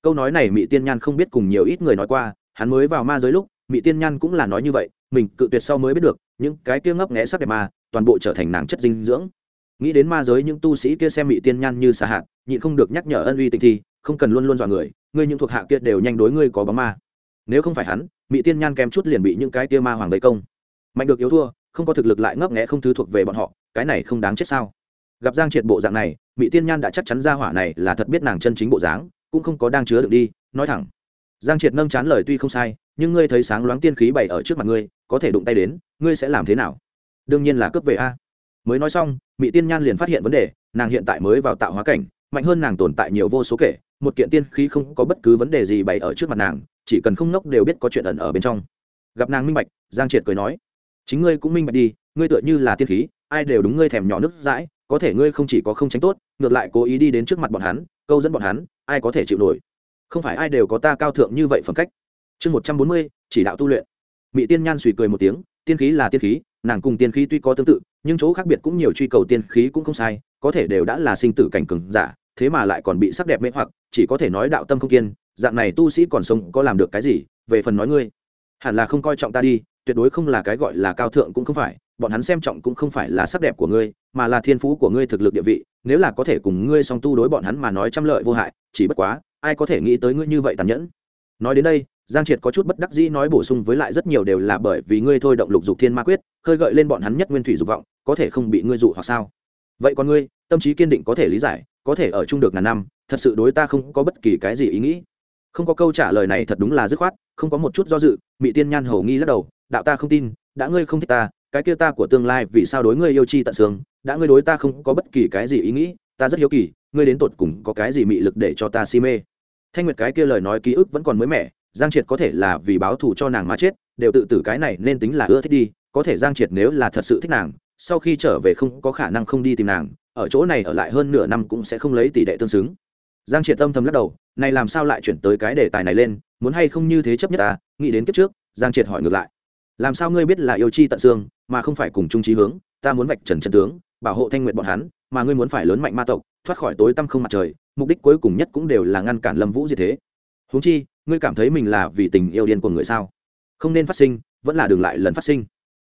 câu nói này mỹ tiên nhan không biết cùng nhiều ít người nói qua, hắn mới vào ma giới lúc mỹ tiên nhan cũng là nói như vậy, mình cự tuyệt sau mới biết được, những cái kia ngấp nghẽ sắc đẹp ma, toàn bộ trở thành nàng chất dinh dưỡng. Nghĩ đến ma giới những tu sĩ kia xem mỹ tiên nhan như xa hạt, nhịn không được nhắc nhở ân uy tình thi không cần luôn luôn dọa người, ngươi những thuộc hạ kia đều nhanh đối ngươi có bóng ma. Nếu không phải hắn mỹ tiên nhan kém chút liền bị những cái kia ma hoàng lấy công. Mạnh được yếu thua, không có thực lực lại ngấp nghẽ không thứ thuộc về bọn họ, cái này không đáng chết sao? Gặp giang triệt bộ dạng này mỹ tiên nhan đã chắc chắn ra hỏa này là thật biết nàng chân chính bộ dáng cũng không có đang chứa được đi, nói thẳng. Giang triệt nâng chán lời tuy không sai, nhưng ngươi thấy sáng loáng tiên khí bày ở trước mặt ngươi, có thể đụng tay đến, ngươi sẽ làm thế nào? Đương nhiên là cướp về a. Mới nói xong mỹ tiên nhan liền phát hiện vấn đề, nàng hiện tại mới vào tạo hóa cảnh, mạnh hơn nàng tồn tại nhiều vô số kể, một kiện tiên khí không có bất cứ vấn đề gì bày ở trước mặt nàng, chỉ cần không nốc đều biết có chuyện ẩn ở bên trong. Gặp nàng minh bạch, giang triệt cười nói, chính ngươi cũng minh bạch đi, ngươi tựa như là tiên khí, ai đều đúng ngươi thèm nhỏ nước dãi, có thể ngươi không chỉ có không tránh tốt, ngược lại cố ý đi đến trước mặt bọn hắn, câu dẫn bọn hắn ai có thể chịu nổi? Không phải ai đều có ta cao thượng như vậy phẩm cách. Chương một trăm bốn mươi, chỉ đạo tu luyện. Mỹ tiên nhan suy cười một tiếng, tiên khí là tiên khí, nàng cùng tiên khí tuy có tương tự, nhưng chỗ khác biệt cũng nhiều truy cầu tiên khí cũng không sai, có thể đều đã là sinh tử cảnh cường giả, thế mà lại còn bị sắc đẹp mê hoặc, chỉ có thể nói đạo tâm không kiên, dạng này tu sĩ còn sống có làm được cái gì? Về phần nói ngươi, hẳn là không coi trọng ta đi, tuyệt đối không là cái gọi là cao thượng cũng không phải, bọn hắn xem trọng cũng không phải là sắc đẹp của ngươi, mà là thiên phú của ngươi thực lực địa vị, nếu là có thể cùng ngươi song tu đối bọn hắn mà nói trăm lợi vô hại chỉ bất quá, ai có thể nghĩ tới ngươi như vậy tàn nhẫn. Nói đến đây, giang triệt có chút bất đắc dĩ nói bổ sung với lại rất nhiều đều là bởi vì ngươi thôi động lục dục thiên ma quyết, khơi gợi lên bọn hắn nhất nguyên thủy dục vọng, có thể không bị ngươi dụ hoặc sao? Vậy còn ngươi, tâm trí kiên định có thể lý giải, có thể ở chung được ngàn năm, thật sự đối ta không có bất kỳ cái gì ý nghĩ. Không có câu trả lời này thật đúng là dứt khoát, không có một chút do dự mỹ tiên nhan hầu nghi lắc đầu, đạo ta không tin, đã ngươi không thích ta, cái kia ta của tương lai vì sao đối ngươi yêu chi tận xương, đã ngươi đối ta không có bất kỳ cái gì ý nghĩ, ta rất hiếu kỳ ngươi đến tột cùng có cái gì mị lực để cho ta si mê? Thanh nguyệt cái kia lời nói ký ức vẫn còn mới mẻ, giang triệt có thể là vì báo thù cho nàng mà chết, đều tự tử cái này nên tính là ưa thích đi, có thể giang triệt nếu là thật sự thích nàng, sau khi trở về không có khả năng không đi tìm nàng, ở chỗ này ở lại hơn nửa năm cũng sẽ không lấy tỷ đệ tương xứng. Giang triệt tâm thầm lắc đầu, này làm sao lại chuyển tới cái đề tài này lên, muốn hay không như thế chấp nhất ta, nghĩ đến kiếp trước, giang triệt hỏi ngược lại. Làm sao ngươi biết là yêu chi tận xương, mà không phải cùng chung trí hướng, ta muốn vạch trần trần tướng, bảo hộ thanh nguyện bọn hắn, mà ngươi muốn phải lớn mạnh ma tộc thoát khỏi tối tăm không mặt trời, mục đích cuối cùng nhất cũng đều là ngăn cản lâm vũ gì thế. Huống chi, ngươi cảm thấy mình là vì tình yêu điên của người sao? Không nên phát sinh, vẫn là đường lại lần phát sinh.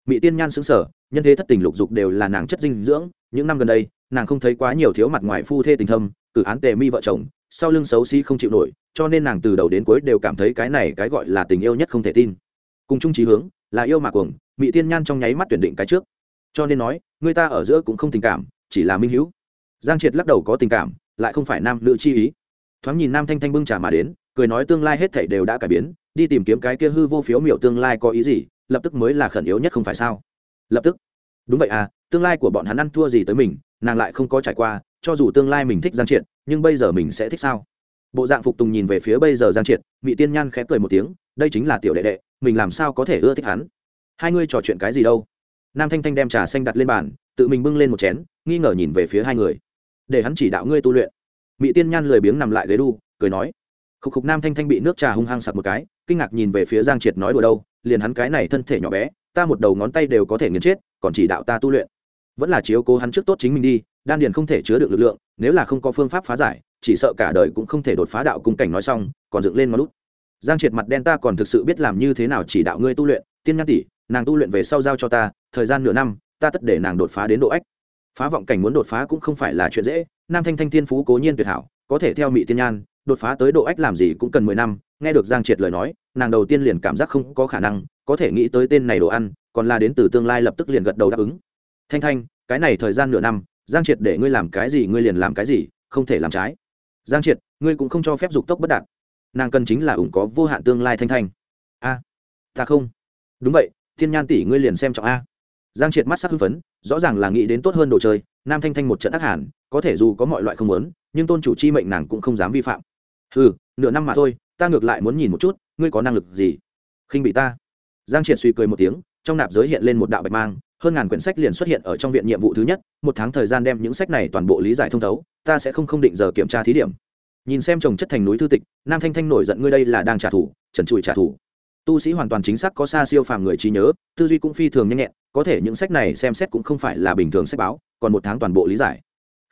Mỹ tiên nhan xứng sở nhân thế thất tình lục dục đều là nàng chất dinh dưỡng. Những năm gần đây, nàng không thấy quá nhiều thiếu mặt ngoài phu thê tình thâm, cử án tề mi vợ chồng, sau lưng xấu xí không chịu nổi, cho nên nàng từ đầu đến cuối đều cảm thấy cái này cái gọi là tình yêu nhất không thể tin. Cùng chung trí hướng, là yêu mà cuồng mỹ tiên nhan trong nháy mắt tuyển định cái trước. Cho nên nói, người ta ở giữa cũng không tình cảm, chỉ là minh hữu giang triệt lắc đầu có tình cảm, lại không phải nam nữ chi ý. Thoáng nhìn nam thanh thanh bưng trà mà đến, cười nói tương lai hết thảy đều đã cải biến, đi tìm kiếm cái kia hư vô phiếu miểu tương lai có ý gì, lập tức mới là khẩn yếu nhất không phải sao? Lập tức. Đúng vậy à tương lai của bọn hắn ăn thua gì tới mình, nàng lại không có trải qua, cho dù tương lai mình thích giang triệt, nhưng bây giờ mình sẽ thích sao? Bộ dạng phục tùng nhìn về phía bây giờ giang triệt mỹ tiên nhan khẽ cười một tiếng, đây chính là tiểu đệ đệ, mình làm sao có thể ưa thích hắn? Hai ngươi trò chuyện cái gì đâu? Nam thanh thanh đem trà xanh đặt lên bàn, tự mình bưng lên một chén, nghi ngờ nhìn về phía hai người để hắn chỉ đạo ngươi tu luyện. Mỹ tiên nhan lười biếng nằm lại ghế đu, cười nói. Khục khục nam thanh thanh bị nước trà hung hăng sặc một cái, kinh ngạc nhìn về phía giang triệt nói đùa đâu, liền hắn cái này thân thể nhỏ bé, ta một đầu ngón tay đều có thể nghiền chết, còn chỉ đạo ta tu luyện. Vẫn là chiếu cố hắn trước tốt chính mình đi, đan điền không thể chứa được lực lượng, nếu là không có phương pháp phá giải, chỉ sợ cả đời cũng không thể đột phá đạo cung cảnh nói xong, còn dựng lên ngón lút giang triệt mặt đen ta còn thực sự biết làm như thế nào chỉ đạo ngươi tu luyện. Tiên nhan tỷ, nàng tu luyện về sau giao cho ta, thời gian nửa năm, ta tất để nàng đột phá đến độ ách phá vọng cảnh muốn đột phá cũng không phải là chuyện dễ, nam thanh thanh thiên phú cố nhiên tuyệt hảo, có thể theo mỹ tiên nhan, đột phá tới độ ách làm gì cũng cần mười năm, nghe được giang triệt lời nói, nàng đầu tiên liền cảm giác không có khả năng, có thể nghĩ tới tên này đồ ăn, còn là đến từ tương lai lập tức liền gật đầu đáp ứng. Thanh thanh, cái này thời gian nửa năm, giang triệt để ngươi làm cái gì ngươi liền làm cái gì, không thể làm trái. Giang triệt, ngươi cũng không cho phép dục tốc bất đạt. Nàng cần chính là ủng có vô hạn tương lai thanh thanh. A, ta không. Đúng vậy, thiên nhan tỷ ngươi liền xem trọng a giang triệt mắt sắc hưng phấn rõ ràng là nghĩ đến tốt hơn đồ chơi nam thanh thanh một trận ác hàn, có thể dù có mọi loại không muốn nhưng tôn chủ chi mệnh nàng cũng không dám vi phạm. Ừ nửa năm mà thôi ta ngược lại muốn nhìn một chút ngươi có năng lực gì? Khinh bị ta. Giang triệt suy cười một tiếng trong nạp giới hiện lên một đạo bạch mang hơn ngàn quyển sách liền xuất hiện ở trong viện nhiệm vụ thứ nhất một tháng thời gian đem những sách này toàn bộ lý giải thông thấu ta sẽ không không định giờ kiểm tra thí điểm. Nhìn xem trồng chất thành núi thư tịch nam thanh thanh nổi giận ngươi đây là đang trả thù trần trụi trả thù tu sĩ hoàn toàn chính xác có xa siêu phàm người trí nhớ, tư duy cũng phi thường nhanh nhẹn, có thể những sách này xem xét cũng không phải là bình thường sách báo, còn một tháng toàn bộ lý giải.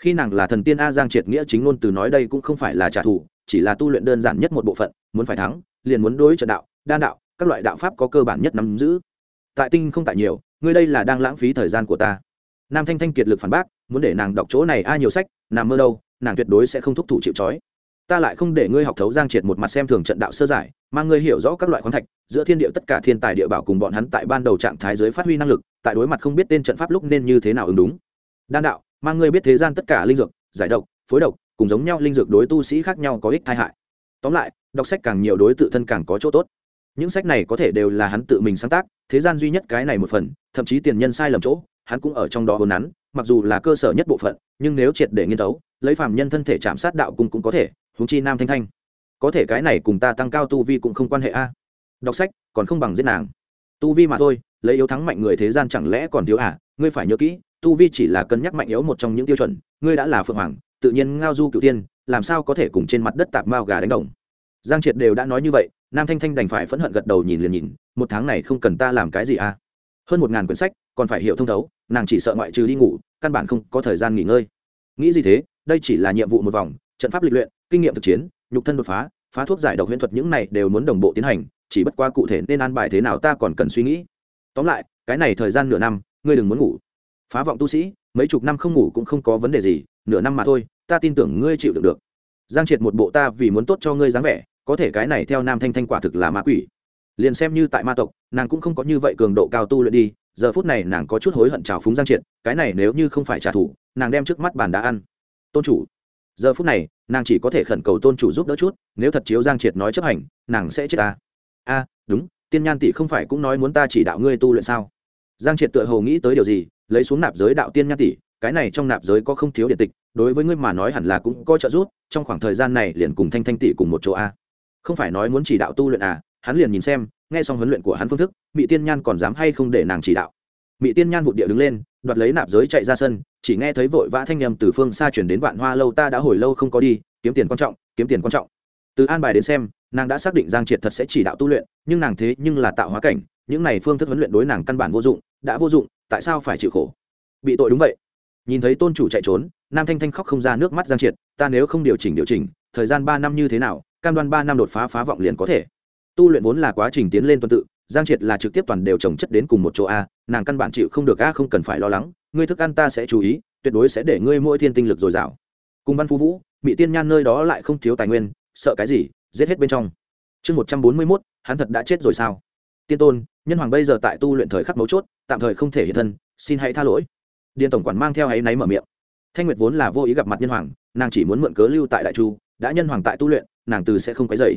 Khi nàng là thần tiên a giang triệt nghĩa chính ngôn từ nói đây cũng không phải là trả thù, chỉ là tu luyện đơn giản nhất một bộ phận, muốn phải thắng, liền muốn đối trận đạo, đan đạo, các loại đạo pháp có cơ bản nhất nắm giữ. Tại tinh không tại nhiều, ngươi đây là đang lãng phí thời gian của ta. Nam thanh thanh kiệt lực phản bác, muốn để nàng đọc chỗ này ai nhiều sách, nằm mơ đâu, nàng tuyệt đối sẽ không thúc thủ chịu trói ta lại không để ngươi học thấu giang triệt một mặt xem thường trận đạo sơ giải, mà ngươi hiểu rõ các loại khoáng thạch, giữa thiên địa tất cả thiên tài địa bảo cùng bọn hắn tại ban đầu trạng thái giới phát huy năng lực, tại đối mặt không biết tên trận pháp lúc nên như thế nào ứng đúng. Đan đạo, mà ngươi biết thế gian tất cả linh dược, giải độc, phối độc, cùng giống nhau linh dược đối tu sĩ khác nhau có ích tai hại. Tóm lại, đọc sách càng nhiều đối tự thân càng có chỗ tốt. Những sách này có thể đều là hắn tự mình sáng tác, thế gian duy nhất cái này một phần, thậm chí tiền nhân sai lầm chỗ, hắn cũng ở trong đó hồn nắn, mặc dù là cơ sở nhất bộ phận, nhưng nếu triệt để nghiên tấu lấy phàm nhân thân thể chạm sát đạo cung cũng có thể huống chi nam thanh thanh. Có thể cái này cùng ta tăng cao tu vi cũng không quan hệ a. Đọc sách, còn không bằng giết nàng. Tu vi mà thôi, lấy yếu thắng mạnh người thế gian chẳng lẽ còn thiếu à? Ngươi phải nhớ kỹ, tu vi chỉ là cân nhắc mạnh yếu một trong những tiêu chuẩn. Ngươi đã là phượng hoàng, tự nhiên ngao du cựu tiên làm sao có thể cùng trên mặt đất tạp mao gà đánh đồng? Giang triệt đều đã nói như vậy, nam thanh thanh đành phải phẫn hận gật đầu nhìn liền nhìn, một tháng này không cần ta làm cái gì à? Hơn một ngàn quyển sách, còn phải hiểu thông thấu, nàng chỉ sợ ngoại trừ đi ngủ, căn bản không có thời gian nghỉ ngơi. Nghĩ gì thế, đây chỉ là nhiệm vụ một vòng, trận pháp lịch luyện kinh nghiệm thực chiến, nhục thân đột phá phá thuốc giải độc huyễn thuật những này đều muốn đồng bộ tiến hành, chỉ bất qua cụ thể nên an bài thế nào ta còn cần suy nghĩ. Tóm lại, cái này thời gian nửa năm, ngươi đừng muốn ngủ. Phá vọng tu sĩ, mấy chục năm không ngủ cũng không có vấn đề gì, nửa năm mà thôi, ta tin tưởng ngươi chịu được được. Giang triệt một bộ ta vì muốn tốt cho ngươi dáng vẻ, có thể cái này theo nam thanh thanh quả thực là ma quỷ. Liền xem như tại ma tộc, nàng cũng không có như vậy cường độ cao tu luyện đi, giờ phút này nàng có chút hối hận trào phúng giang triệt, cái này nếu như không phải trả thù, nàng đem trước mắt bàn đá ăn. Tôn chủ giờ phút này, nàng chỉ có thể khẩn cầu tôn chủ giúp đỡ chút, nếu thật chiếu giang triệt nói chấp hành, nàng sẽ chết ta. A, đúng, tiên nhan tỷ không phải cũng nói muốn ta chỉ đạo ngươi tu luyện sao? Giang triệt tựa hồ nghĩ tới điều gì, lấy xuống nạp giới đạo tiên nhan tỷ, cái này trong nạp giới có không thiếu điện tịch, đối với ngươi mà nói hẳn là cũng có trợ giúp, trong khoảng thời gian này liền cùng thanh thanh tỷ cùng một chỗ a. Không phải nói muốn chỉ đạo tu luyện à hắn liền nhìn xem, nghe xong huấn luyện của hắn phương thức mỹ tiên nhan còn dám hay không để nàng chỉ đạo? Mỹ tiên nhan vụ địa đứng lên, đoạt lấy nạp giới chạy ra sân chỉ nghe thấy vội vã thanh nhầm từ phương xa chuyển đến vạn hoa lâu, ta đã hồi lâu không có đi, kiếm tiền quan trọng, kiếm tiền quan trọng. Từ an bài đến xem, nàng đã xác định giang triệt thật sẽ chỉ đạo tu luyện, nhưng nàng thế nhưng là tạo hóa cảnh, những này phương thức huấn luyện đối nàng căn bản vô dụng, đã vô dụng, tại sao phải chịu khổ? Bị tội đúng vậy. Nhìn thấy tôn chủ chạy trốn, nam thanh thanh khóc không ra nước mắt giang triệt, ta nếu không điều chỉnh điều chỉnh, thời gian ba năm như thế nào, cam đoan ba năm đột phá phá vọng liền có thể. Tu luyện vốn là quá trình tiến lên tuần tự, giang triệt là trực tiếp toàn đều trồng chất đến cùng một chỗ a, nàng căn bản chịu không được a, không cần phải lo lắng ngươi thức ăn ta sẽ chú ý, tuyệt đối sẽ để ngươi mỗi thiên tinh lực dồi dào. Cùng văn phú vũ mỹ tiên nhan nơi đó lại không thiếu tài nguyên, sợ cái gì, giết hết bên trong. Chương một trăm bốn mươi mốt, hắn thật đã chết rồi sao? Tiên tôn, nhân hoàng bây giờ tại tu luyện thời khắc mấu chốt, tạm thời không thể hiện thân, xin hãy tha lỗi. Điền tổng quản mang theo áy náy mở miệng. Thanh nguyệt vốn là vô ý gặp mặt nhân hoàng, nàng chỉ muốn mượn cớ lưu tại đại chu, đã nhân hoàng tại tu luyện, nàng từ sẽ không cái dày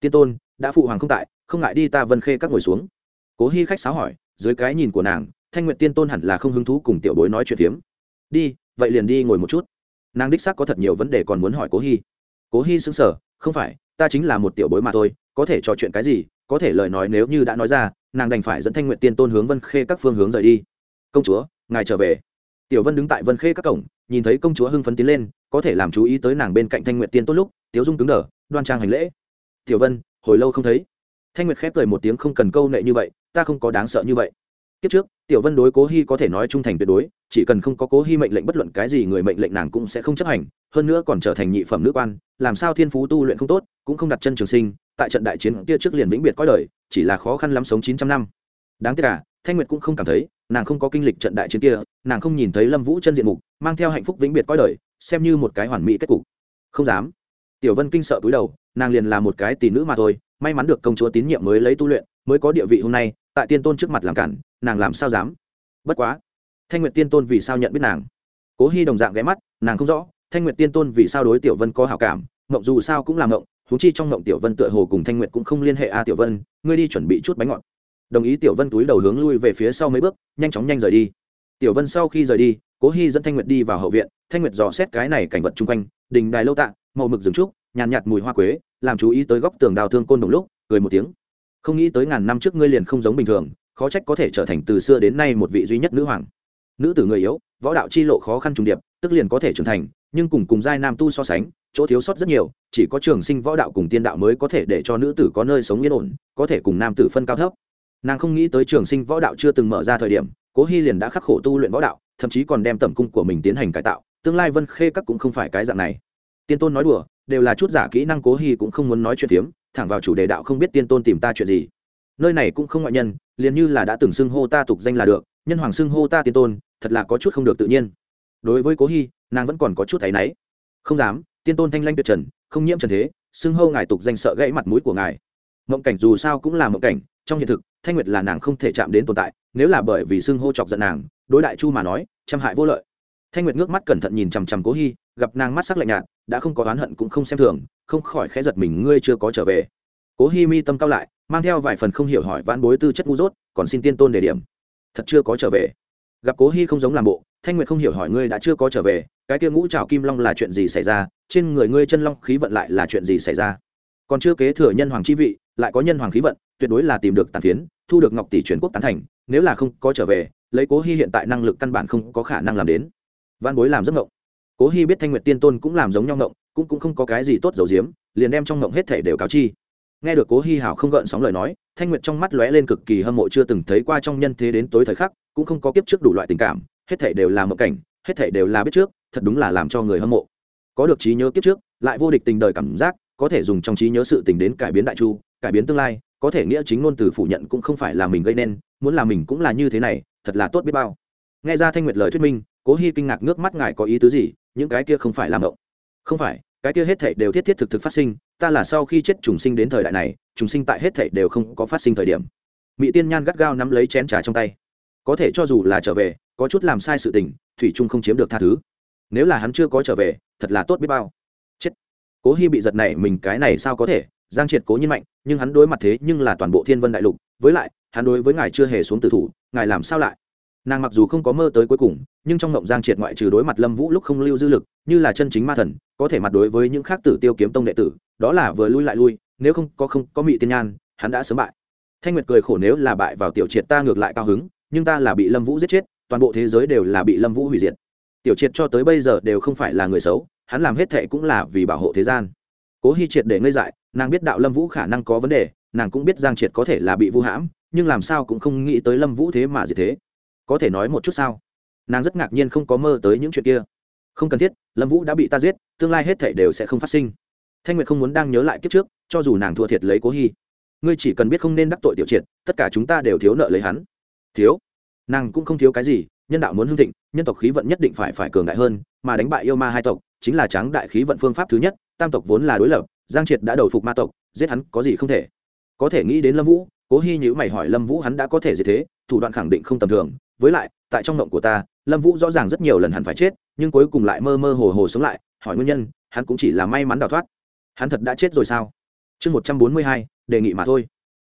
tiên tôn, đã phụ hoàng không tại, không ngại đi ta vân khê các ngồi xuống. Cố hi khách sáo hỏi, dưới cái nhìn của nàng thanh nguyện tiên tôn hẳn là không hứng thú cùng tiểu bối nói chuyện phiếm. Đi, vậy liền đi ngồi một chút. Nàng đích xác có thật nhiều vấn đề còn muốn hỏi cố hi cố hi xứng sở không phải, ta chính là một tiểu bối mà thôi, có thể trò chuyện cái gì, có thể lời nói nếu như đã nói ra, nàng đành phải dẫn thanh nguyện tiên tôn hướng vân khê các phương hướng rời đi. Công chúa, ngài trở về. Tiểu vân đứng tại vân khê các cổng, nhìn thấy công chúa hưng phấn tiến lên, có thể làm chú ý tới nàng bên cạnh thanh nguyện tiên tốt lúc, tiếu dung cứng đờ, đoan trang hành lễ. Tiểu vân, hồi lâu không thấy. Thanh nguyệt khép cười một tiếng không cần câu nệ như vậy, ta không có đáng sợ như vậy kiếp trước, tiểu vân đối cố hy có thể nói trung thành tuyệt đối, chỉ cần không có cố hy mệnh lệnh bất luận cái gì người mệnh lệnh nàng cũng sẽ không chấp hành, hơn nữa còn trở thành nhị phẩm nữ quan, làm sao thiên phú tu luyện không tốt, cũng không đặt chân trường sinh, tại trận đại chiến kia trước liền vĩnh biệt có đời, chỉ là khó khăn lắm sống chín trăm năm. Đáng tiếc cả thanh nguyệt cũng không cảm thấy, nàng không có kinh lịch trận đại chiến kia, nàng không nhìn thấy lâm vũ chân diện mục, mang theo hạnh phúc vĩnh biệt có đời, xem như một cái hoàn mỹ kết cục. Không dám. Tiểu vân kinh sợ cúi đầu, nàng liền là một cái tỷ nữ mà thôi, may mắn được công chúa tín nhiệm mới lấy tu luyện, mới có địa vị hôm nay tại tiên tôn trước mặt làm cản, nàng làm sao dám? Bất quá, thanh nguyệt tiên tôn vì sao nhận biết nàng? Cố hy đồng dạng ghé mắt, nàng không rõ, thanh nguyệt tiên tôn vì sao đối tiểu vân có hảo cảm, mộng dù sao cũng làm mộng, huống chi trong mộng tiểu vân tựa hồ cùng thanh nguyệt cũng không liên hệ a à, tiểu vân, ngươi đi chuẩn bị chút bánh ngọt. Đồng ý tiểu vân túi đầu hướng lui về phía sau mấy bước, nhanh chóng nhanh rời đi. Tiểu vân sau khi rời đi, cố hy dẫn thanh nguyệt đi vào hậu viện, thanh nguyệt dò xét cái này cảnh vật chung quanh, đình đài lâu tạ, màu mực rừng trúc, nhàn nhạt mùi hoa quế, làm chú ý tới góc tường đào thương côn đồng lúc, cười một tiếng không nghĩ tới ngàn năm trước ngươi liền không giống bình thường, khó trách có thể trở thành từ xưa đến nay một vị duy nhất nữ hoàng. Nữ tử người yếu, võ đạo chi lộ khó khăn trùng điệp, tức liền có thể trưởng thành, nhưng cùng cùng giai nam tu so sánh, chỗ thiếu sót rất nhiều, chỉ có trường sinh võ đạo cùng tiên đạo mới có thể để cho nữ tử có nơi sống yên ổn, có thể cùng nam tử phân cao thấp. Nàng không nghĩ tới trường sinh võ đạo chưa từng mở ra thời điểm, cố hy liền đã khắc khổ tu luyện võ đạo, thậm chí còn đem tẩm cung của mình tiến hành cải tạo, tương lai vân khê các cũng không phải cái dạng này. Tiên tôn nói đùa, đều là chút giả kỹ năng cố hy cũng không muốn nói chuyện phiếm thẳng vào chủ đề đạo không biết tiên tôn tìm ta chuyện gì. Nơi này cũng không ngoại nhân, liền như là đã từng xưng hô ta tục danh là được, nhân hoàng xưng hô ta tiên tôn, thật là có chút không được tự nhiên. Đối với cố hy, nàng vẫn còn có chút thấy náy. Không dám, tiên tôn thanh lanh tuyệt trần, không nhiễm trần thế, xưng hô ngài tục danh sợ gãy mặt mũi của ngài. Mộng cảnh dù sao cũng là mộng cảnh, trong hiện thực, thanh nguyệt là nàng không thể chạm đến tồn tại, nếu là bởi vì xưng hô chọc giận nàng, đối đại chu mà nói, trăm hại vô lợi. Thanh nguyệt ngước mắt cẩn thận nhìn chằm chằm cố hy, gặp nàng mắt sắc lạnh nhạt đã không có oán hận cũng không xem thường, không khỏi khẽ giật mình, ngươi chưa có trở về. Cố Hi mi tâm cao lại, mang theo vài phần không hiểu hỏi vãn bối tư chất ngu dốt, còn xin tiên tôn đề điểm. Thật chưa có trở về. Gặp cố Hi không giống làm bộ, thanh nguyệt không hiểu hỏi ngươi đã chưa có trở về, cái kia ngũ trào kim long là chuyện gì xảy ra, trên người ngươi chân long khí vận lại là chuyện gì xảy ra? Còn chưa kế thừa nhân hoàng chi vị, lại có nhân hoàng khí vận, tuyệt đối là tìm được tàn phiến, thu được ngọc tỷ truyền quốc tán thành, nếu là không có trở về, lấy cố Hi hiện tại năng lực căn bản không có khả năng làm đến. Văn bối làm rất ngộng cố hy biết thanh nguyệt tiên tôn cũng làm giống nhau ngộng, cũng cũng không có cái gì tốt dầu diếm liền đem trong ngộng hết thể đều cáo chi. Nghe được cố hy hảo không gợn sóng lời nói, thanh nguyệt trong mắt lóe lên cực kỳ hâm mộ chưa từng thấy qua trong nhân thế đến tối thời khắc, cũng không có kiếp trước đủ loại tình cảm, hết thể đều là mộng cảnh, hết thể đều là biết trước, thật đúng là làm cho người hâm mộ. Có được trí nhớ kiếp trước, lại vô địch tình đời cảm giác, có thể dùng trong trí nhớ sự tình đến cải biến đại chu, cải biến tương lai, có thể nghĩa chính ngôn từ phủ nhận cũng không phải là mình gây nên, muốn là mình cũng là như thế này, thật là tốt biết bao. Nghe ra thanh nguyệt lời thuyết minh, cố hy kinh ngạc nước mắt ngài có ý tứ gì những cái kia không phải làm động không phải, cái kia hết thảy đều thiết thiết thực thực phát sinh, ta là sau khi chết trùng sinh đến thời đại này, trùng sinh tại hết thảy đều không có phát sinh thời điểm. Mỹ tiên nhan gắt gao nắm lấy chén trà trong tay. Có thể cho dù là trở về, có chút làm sai sự tình, thủy trung không chiếm được tha thứ. Nếu là hắn chưa có trở về, thật là tốt biết bao. Chết. Cố hy bị giật này mình, cái này sao có thể? Giang triệt cố nhiên mạnh, nhưng hắn đối mặt thế nhưng là toàn bộ thiên vân đại lục. Với lại, hắn đối với ngài chưa hề xuống tử thủ, ngài làm sao lại? Nàng mặc dù không có mơ tới cuối cùng, nhưng trong ngộng giang triệt ngoại trừ đối mặt lâm vũ lúc không lưu dư lực, như là chân chính ma thần, có thể mặt đối với những khác tử tiêu kiếm tông đệ tử, đó là vừa lui lại lui, nếu không có không có mị tiên nhan, hắn đã sớm bại. Thanh nguyệt cười khổ nếu là bại vào tiểu triệt ta ngược lại cao hứng, nhưng ta là bị lâm vũ giết chết, toàn bộ thế giới đều là bị lâm vũ hủy diệt. Tiểu triệt cho tới bây giờ đều không phải là người xấu, hắn làm hết thệ cũng là vì bảo hộ thế gian. Cố hy triệt để ngây dại, nàng biết đạo lâm vũ khả năng có vấn đề, nàng cũng biết giang triệt có thể là bị vu hãm, nhưng làm sao cũng không nghĩ tới lâm vũ thế mà gì thế có thể nói một chút sao? Nàng rất ngạc nhiên không có mơ tới những chuyện kia. Không cần thiết, lâm vũ đã bị ta giết, tương lai hết thể đều sẽ không phát sinh. Thanh nguyệt không muốn đang nhớ lại kiếp trước, cho dù nàng thua thiệt lấy cố hy. Ngươi chỉ cần biết không nên đắc tội tiểu triệt, tất cả chúng ta đều thiếu nợ lấy hắn. Thiếu? Nàng cũng không thiếu cái gì, nhân đạo muốn hưng thịnh, nhân tộc khí vận nhất định phải phải cường đại hơn, mà đánh bại yêu ma hai tộc, chính là tráng đại khí vận phương pháp thứ nhất, tam tộc vốn là đối lập, giang triệt đã đầu phục ma tộc, giết hắn có gì không thể. Có thể nghĩ đến lâm vũ, cố hy nhữ mày hỏi lâm vũ hắn đã có thể gì thế, thủ đoạn khẳng định không tầm thường với lại, tại trong mộng của ta, lâm vũ rõ ràng rất nhiều lần hẳn phải chết, nhưng cuối cùng lại mơ mơ hồ hồ sống lại, hỏi nguyên nhân, hắn cũng chỉ là may mắn đào thoát. Hắn thật đã chết rồi sao? Chương một trăm bốn mươi hai, đề nghị mà thôi.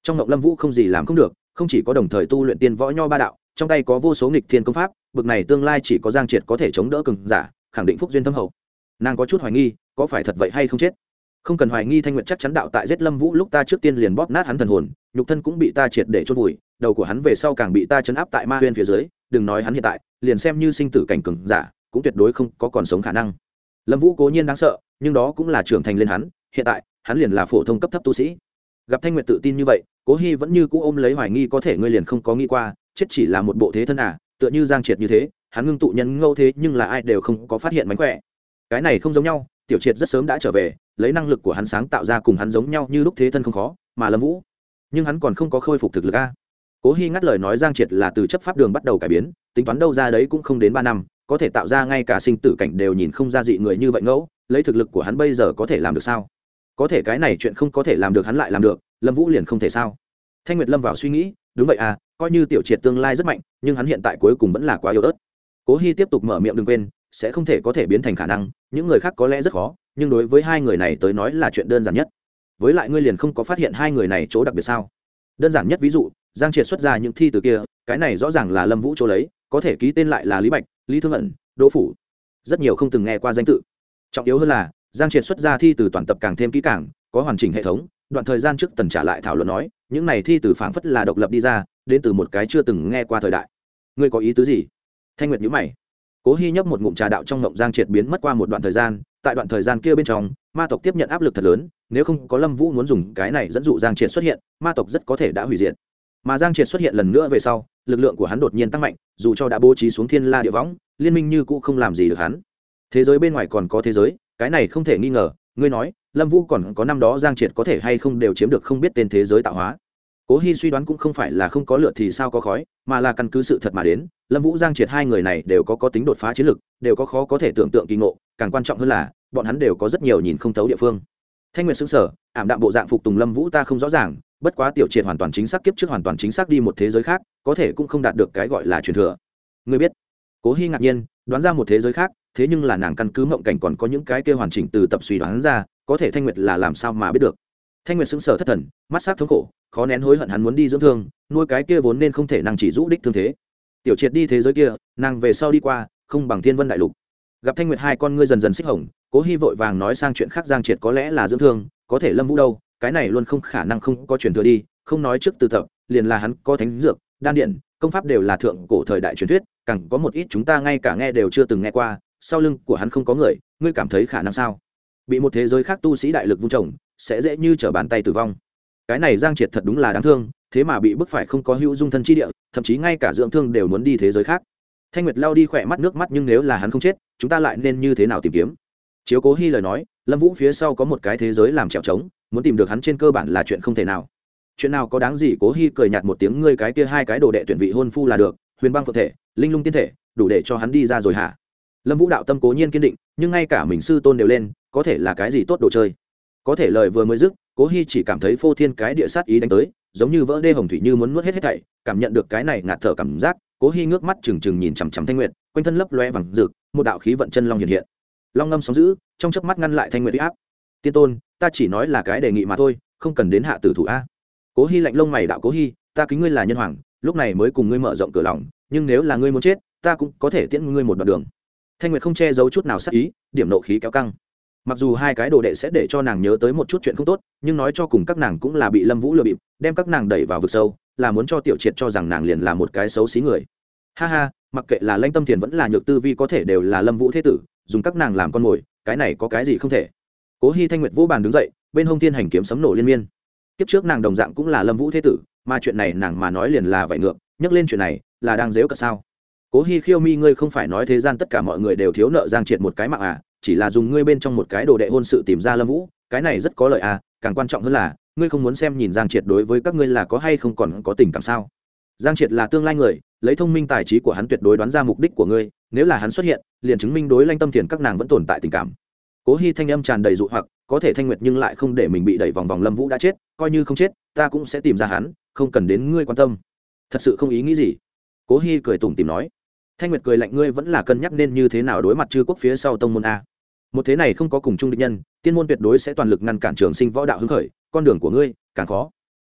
Trong mộng lâm vũ không gì làm không được, không chỉ có đồng thời tu luyện tiên võ nho ba đạo, trong tay có vô số nghịch thiên công pháp, bực này tương lai chỉ có giang triệt có thể chống đỡ cường giả, khẳng định phúc duyên thâm hậu. Nàng có chút hoài nghi, có phải thật vậy hay không chết? Không cần hoài nghi thanh nguyện chắc chắn đạo tại giết lâm vũ lúc ta trước tiên liền bóp nát hắn thần hồn nhục thân cũng bị ta triệt để chôn vùi đầu của hắn về sau càng bị ta chấn áp tại ma huyên phía dưới đừng nói hắn hiện tại liền xem như sinh tử cảnh cường giả cũng tuyệt đối không có còn sống khả năng lâm vũ cố nhiên đáng sợ nhưng đó cũng là trưởng thành lên hắn hiện tại hắn liền là phổ thông cấp thấp tu sĩ gặp thanh nguyệt tự tin như vậy cố hy vẫn như cũ ôm lấy hoài nghi có thể ngươi liền không có nghĩ qua chết chỉ là một bộ thế thân à tựa như giang triệt như thế hắn ngưng tụ nhân ngâu thế nhưng là ai đều không có phát hiện mánh khỏe cái này không giống nhau tiểu triệt rất sớm đã trở về lấy năng lực của hắn sáng tạo ra cùng hắn giống nhau như lúc thế thân không khó, mà lâm vũ. Nhưng hắn còn không có khôi phục thực lực a. Cố hy ngắt lời nói giang triệt là từ chấp pháp đường bắt đầu cải biến, tính toán đâu ra đấy cũng không đến ba năm, có thể tạo ra ngay cả sinh tử cảnh đều nhìn không ra dị người như vậy ngẫu, lấy thực lực của hắn bây giờ có thể làm được sao? Có thể cái này chuyện không có thể làm được hắn lại làm được, lâm vũ liền không thể sao? Thanh nguyệt lâm vào suy nghĩ, đúng vậy à coi như tiểu triệt tương lai rất mạnh, nhưng hắn hiện tại cuối cùng vẫn là quá yếu ớt. Cố hy tiếp tục mở miệng đừng quên, sẽ không thể có thể biến thành khả năng, những người khác có lẽ rất khó nhưng đối với hai người này tới nói là chuyện đơn giản nhất. Với lại ngươi liền không có phát hiện hai người này chỗ đặc biệt sao? Đơn giản nhất ví dụ, giang triệt xuất ra những thi từ kia, cái này rõ ràng là lâm vũ chỗ lấy, có thể ký tên lại là lý bạch, lý thương ẩn, đỗ phủ. Rất nhiều không từng nghe qua danh tự. Trọng yếu hơn là, giang triệt xuất ra thi từ toàn tập càng thêm kỹ càng, có hoàn chỉnh hệ thống, đoạn thời gian trước tần trả lại thảo luận nói, những này thi từ phảng phất là độc lập đi ra, đến từ một cái chưa từng nghe qua thời đại. Ngươi có ý tứ gì? Thanh nguyệt nhữ mày. Cố hy nhấp một ngụm trà đạo trong ngộng giang triệt biến mất qua một đoạn thời gian tại đoạn thời gian kia bên trong, ma tộc tiếp nhận áp lực thật lớn, nếu không có lâm vũ muốn dùng cái này dẫn dụ giang triệt xuất hiện, ma tộc rất có thể đã hủy diệt. Mà giang triệt xuất hiện lần nữa về sau, lực lượng của hắn đột nhiên tăng mạnh, dù cho đã bố trí xuống thiên la địa võng, liên minh như cũ không làm gì được hắn. Thế giới bên ngoài còn có thế giới, cái này không thể nghi ngờ, ngươi nói, lâm vũ còn có năm đó giang triệt có thể hay không đều chiếm được không biết tên thế giới tạo hóa? Cố hy suy đoán cũng không phải là không có lựa thì sao có khói, mà là căn cứ sự thật mà đến lâm vũ giang triệt hai người này đều có có tính đột phá chiến lược đều có khó có thể tưởng tượng kỳ ngộ, càng quan trọng hơn là, bọn hắn đều có rất nhiều nhìn không thấu địa phương. Thanh nguyệt xứng sở ảm đạm bộ dạng phục tùng lâm vũ ta không rõ ràng, bất quá tiểu triệt hoàn toàn chính xác kiếp trước hoàn toàn chính xác đi một thế giới khác, có thể cũng không đạt được cái gọi là truyền thừa. Ngươi biết, cố hy ngạc nhiên, đoán ra một thế giới khác, thế nhưng là nàng căn cứ mộng cảnh còn có những cái kia hoàn chỉnh từ tập suy đoán ra, có thể thanh nguyệt là làm sao mà biết được. Thanh nguyệt sững sờ thất thần, mắt sát thống khổ, khó nén hối hận hắn muốn đi dưỡng thương, nuôi cái kia vốn nên không thể nàng chỉ rũ đích thương thế tiểu triệt đi thế giới kia, nàng về sau đi qua, không bằng thiên vân đại lục. Gặp thanh nguyệt hai con ngươi dần dần xích hồng, cố hy vội vàng nói sang chuyện khác giang triệt có lẽ là dưỡng thương, có thể lâm vũ đâu, cái này luôn không khả năng không có truyền thừa đi, không nói trước từ tập, liền là hắn có thánh dược, đan điện, công pháp đều là thượng cổ thời đại truyền thuyết, càng có một ít chúng ta ngay cả nghe đều chưa từng nghe qua, sau lưng của hắn không có người, ngươi cảm thấy khả năng sao? Bị một thế giới khác tu sĩ đại lực vung trồng, sẽ dễ như trở bàn tay tử vong. Cái này giang triệt thật đúng là đáng thương thế mà bị bức phải không có hữu dung thân chi địa, thậm chí ngay cả dưỡng thương đều muốn đi thế giới khác. Thanh nguyệt lao đi khỏe mắt nước mắt nhưng nếu là hắn không chết, chúng ta lại nên như thế nào tìm kiếm? Chiếu cố hy lời nói, lâm vũ phía sau có một cái thế giới làm trèo trống, muốn tìm được hắn trên cơ bản là chuyện không thể nào. Chuyện nào có đáng gì cố hy cười nhạt một tiếng, ngươi cái kia hai cái đồ đệ tuyển vị hôn phu là được, huyền băng phật thể, linh lung tiên thể, đủ để cho hắn đi ra rồi hả? Lâm vũ đạo tâm cố nhiên kiên định, nhưng ngay cả mình sư tôn đều lên, có thể là cái gì tốt đồ chơi? Có thể lời vừa mới dứt, cố hy chỉ cảm thấy phô thiên cái địa sát ý đánh tới giống như vỡ đê hồng thủy như muốn nuốt hết hết thảy, cảm nhận được cái này ngạt thở cảm giác, cố hy ngước mắt trừng trừng nhìn chằm chằm thanh nguyệt, quanh thân lấp loe vàng rực, một đạo khí vận chân long hiện hiện. Long ngâm sóng giữ, trong chớp mắt ngăn lại thanh nguyệt huy áp. Tiên tôn, ta chỉ nói là cái đề nghị mà thôi, không cần đến hạ tử thủ a. Cố hy lạnh lông mày đạo, cố hy ta kính ngươi là nhân hoàng, lúc này mới cùng ngươi mở rộng cửa lòng, nhưng nếu là ngươi muốn chết, ta cũng có thể tiễn ngươi một đoạn đường. Thanh nguyệt không che giấu chút nào sắc ý, điểm nộ khí kéo căng mặc dù hai cái đồ đệ sẽ để cho nàng nhớ tới một chút chuyện không tốt, nhưng nói cho cùng các nàng cũng là bị lâm vũ lừa bịp, đem các nàng đẩy vào vực sâu, là muốn cho tiểu triệt cho rằng nàng liền là một cái xấu xí người. Ha ha, mặc kệ là lanh tâm thiền vẫn là nhược tư vi có thể đều là lâm vũ thế tử, dùng các nàng làm con mồi, cái này có cái gì không thể. Cố hy thanh nguyệt vũ bàn đứng dậy, bên hông thiên hành kiếm sấm nổ liên miên. Kiếp trước nàng đồng dạng cũng là lâm vũ thế tử, mà chuyện này nàng mà nói liền là vậy ngược, nhắc lên chuyện này, là đang dếu cả sao? Cố hi khiêu mi, ngươi không phải nói thế gian tất cả mọi người đều thiếu nợ giang triệt một cái mạng à? Chỉ là dùng ngươi bên trong một cái đồ đệ hôn sự tìm ra lâm vũ, cái này rất có lợi à càng quan trọng hơn là, ngươi không muốn xem nhìn giang triệt đối với các ngươi là có hay không còn có tình cảm sao? Giang triệt là tương lai người, lấy thông minh tài trí của hắn tuyệt đối đoán ra mục đích của ngươi, nếu là hắn xuất hiện, liền chứng minh đối lanh tâm thiền các nàng vẫn tồn tại tình cảm. Cố hy thanh âm tràn đầy dụ hoặc, có thể thanh nguyệt nhưng lại không để mình bị đẩy vòng vòng lâm vũ đã chết, coi như không chết, ta cũng sẽ tìm ra hắn, không cần đến ngươi quan tâm. Thật sự không ý nghĩ gì. Cố hy cười tủm tìm nói. Thanh nguyệt cười lạnh, ngươi vẫn là cân nhắc nên như thế nào đối mặt chư quốc phía sau tông môn a một thế này không có cùng chung định nhân, tiên môn tuyệt đối sẽ toàn lực ngăn cản trường sinh võ đạo hưng khởi, con đường của ngươi, càng khó.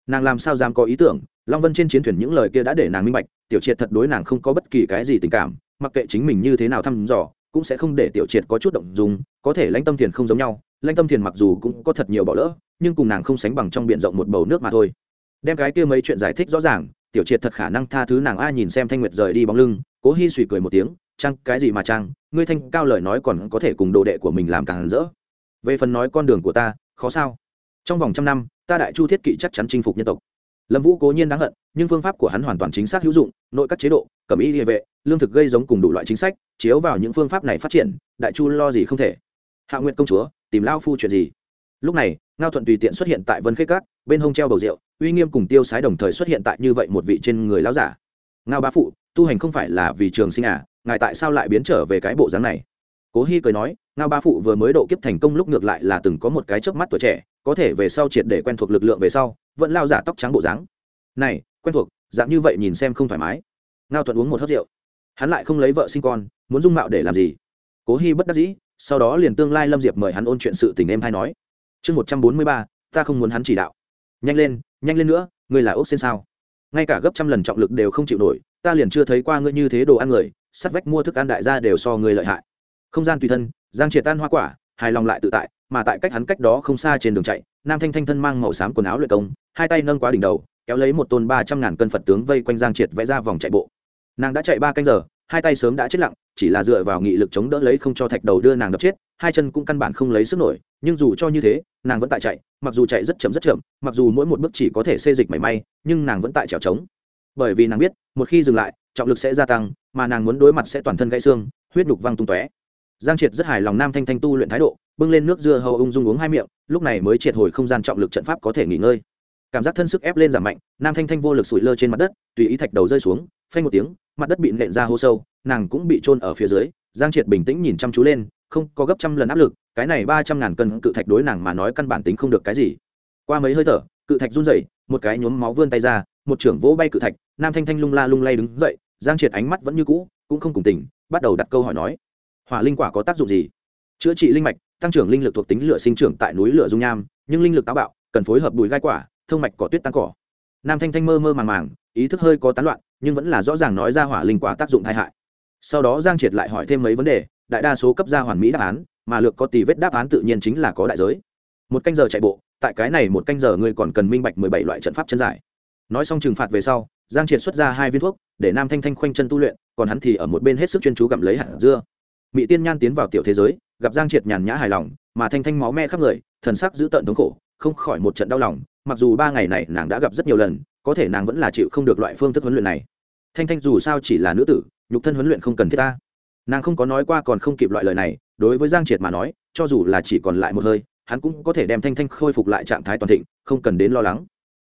Nàng làm sao dám có ý tưởng, long vân trên chiến thuyền những lời kia đã để nàng minh bạch, tiểu triệt thật đối nàng không có bất kỳ cái gì tình cảm, mặc kệ chính mình như thế nào thăm dò, cũng sẽ không để tiểu triệt có chút động dùng có thể lãnh tâm thiền không giống nhau, lãnh tâm thiền mặc dù cũng có thật nhiều bỏ lỡ, nhưng cùng nàng không sánh bằng trong b i ể n rộng một bầu nước mà thôi. Đem cái kia mấy chuyện giải thích rõ ràng, tiểu triệt thật khả năng tha thứ nàng a nhìn xem thanh nguyệt rời đi bóng lưng, cố hy suy cười một tiếng trang cái gì mà trang ngươi thanh cao lời nói còn có thể cùng đồ đệ của mình làm càng rỡ. Về phần nói con đường của ta, khó sao? Trong vòng trăm năm, ta đại chu thiết kỵ chắc chắn chinh phục nhân tộc. Lâm vũ cố nhiên đáng hận, nhưng phương pháp của hắn hoàn toàn chính xác hữu dụng, nội các chế độ, cẩm y địa vệ, lương thực gây giống cùng đủ loại chính sách, chiếu vào những phương pháp này phát triển, đại chu lo gì không thể. Hạ nguyện công chúa, tìm lao phu chuyện gì? Lúc này, ngao thuận tùy tiện xuất hiện tại vân khê cát bên hông treo bầu rượu, uy nghiêm cùng tiêu sái đồng thời xuất hiện tại như vậy một vị trên người lão giả. Ngao bá phụ, tu hành không phải là vì trường sinh à? Ngài tại sao lại biến trở về cái bộ dáng này? Cố hy cười nói, ngao ba phụ vừa mới độ kiếp thành công lúc ngược lại là từng có một cái chớp mắt tuổi trẻ, có thể về sau triệt để quen thuộc lực lượng về sau, vẫn lao giả tóc trắng bộ dáng. Này, quen thuộc, dạng như vậy nhìn xem không thoải mái. Ngao thuận uống một hớt rượu. Hắn lại không lấy vợ sinh con, muốn dung mạo để làm gì? Cố hy bất đắc dĩ, sau đó liền tương lai lâm diệp mời hắn ôn chuyện sự tình em hay nói. Chương một trăm bốn mươi ba, ta không muốn hắn chỉ đạo. Nhanh lên nhanh lên nữa, ngươi là ốc xên sao? Ngay cả gấp trăm lần trọng lực đều không chịu nổi, ta liền chưa thấy qua ngươi như thế đồ ăn người sắt vách mua thức ăn đại gia đều so người lợi hại. Không gian tùy thân, giang triệt tan hoa quả, hài lòng lại tự tại, mà tại cách hắn cách đó không xa trên đường chạy, nam thanh thanh thân mang màu xám quần áo luyện công, hai tay nâng quá đỉnh đầu, kéo lấy một tôn ba trăm ngàn cân phật tướng vây quanh giang triệt vẽ ra vòng chạy bộ. Nàng đã chạy ba canh giờ, hai tay sớm đã chết lặng, chỉ là dựa vào nghị lực chống đỡ lấy không cho thạch đầu đưa nàng đập chết, hai chân cũng căn bản không lấy sức nổi, nhưng dù cho như thế, nàng vẫn tại chạy, mặc dù chạy rất chậm rất chậm, mặc dù mỗi một bước chỉ có thể xê dịch mảy may, nhưng nàng vẫn tại trèo trống. Bởi vì nàng biết, một khi dừng lại trọng lực sẽ gia tăng, mà nàng muốn đối mặt sẽ toàn thân gãy xương, huyết nhục văng tung tóe. Giang triệt rất hài lòng nam thanh thanh tu luyện thái độ, bưng lên nước dưa hầu ung dung uống hai miệng, lúc này mới triệt hồi không gian trọng lực trận pháp có thể nghỉ ngơi. Cảm giác thân sức ép lên giảm mạnh, nam thanh thanh vô lực sủi lơ trên mặt đất, tùy ý thạch đầu rơi xuống, phanh một tiếng, mặt đất bị nện ra hô sâu, nàng cũng bị trôn ở phía dưới. Giang triệt bình tĩnh nhìn chăm chú lên, không có gấp trăm lần áp lực, cái này ba trăm ngàn cân cự thạch đối nàng mà nói căn bản tính không được cái gì. Qua mấy hơi thở, cự thạch run rẩy, một cái nhuốm máu vươn tay ra, một trưởng vỗ bay cự thạch, nam thanh thanh lung la lung lay đứng dậy giang triệt ánh mắt vẫn như cũ, cũng không cùng tình, bắt đầu đặt câu hỏi nói, hỏa linh quả có tác dụng gì? Chữa trị linh mạch, tăng trưởng linh lực thuộc tính lửa sinh trưởng tại núi lửa dung nham, nhưng linh lực táo bạo, cần phối hợp bùi gai quả, thông mạch cỏ tuyết tan cỏ. Nam thanh thanh mơ mơ màng màng, ý thức hơi có tán loạn, nhưng vẫn là rõ ràng nói ra hỏa linh quả tác dụng tai hại. Sau đó giang triệt lại hỏi thêm mấy vấn đề, đại đa số cấp ra hoàn mỹ đáp án, mà lược có tỷ vết đáp án tự nhiên chính là có đại giới. Một canh giờ chạy bộ, tại cái này một canh giờ ngươi còn cần minh bạch mười bảy loại trận pháp chân giải. Nói xong trừng phạt về sau giang triệt xuất ra hai viên thuốc, để nam thanh thanh khoanh chân tu luyện, còn hắn thì ở một bên hết sức chuyên chú gặm lấy hạt dưa. Mỹ tiên nhan tiến vào tiểu thế giới, gặp giang triệt nhàn nhã hài lòng, mà thanh thanh máu me khắp người, thần sắc giữ tợn thống khổ, không khỏi một trận đau lòng, mặc dù ba ngày này nàng đã gặp rất nhiều lần, có thể nàng vẫn là chịu không được loại phương thức huấn luyện này. Thanh thanh dù sao chỉ là nữ tử, nhục thân huấn luyện không cần thiết ta. Nàng không có nói qua còn không kịp loại lời này, đối với giang triệt mà nói, cho dù là chỉ còn lại một hơi, hắn cũng có thể đem thanh thanh khôi phục lại trạng thái toàn thịnh, không cần đến lo lắng.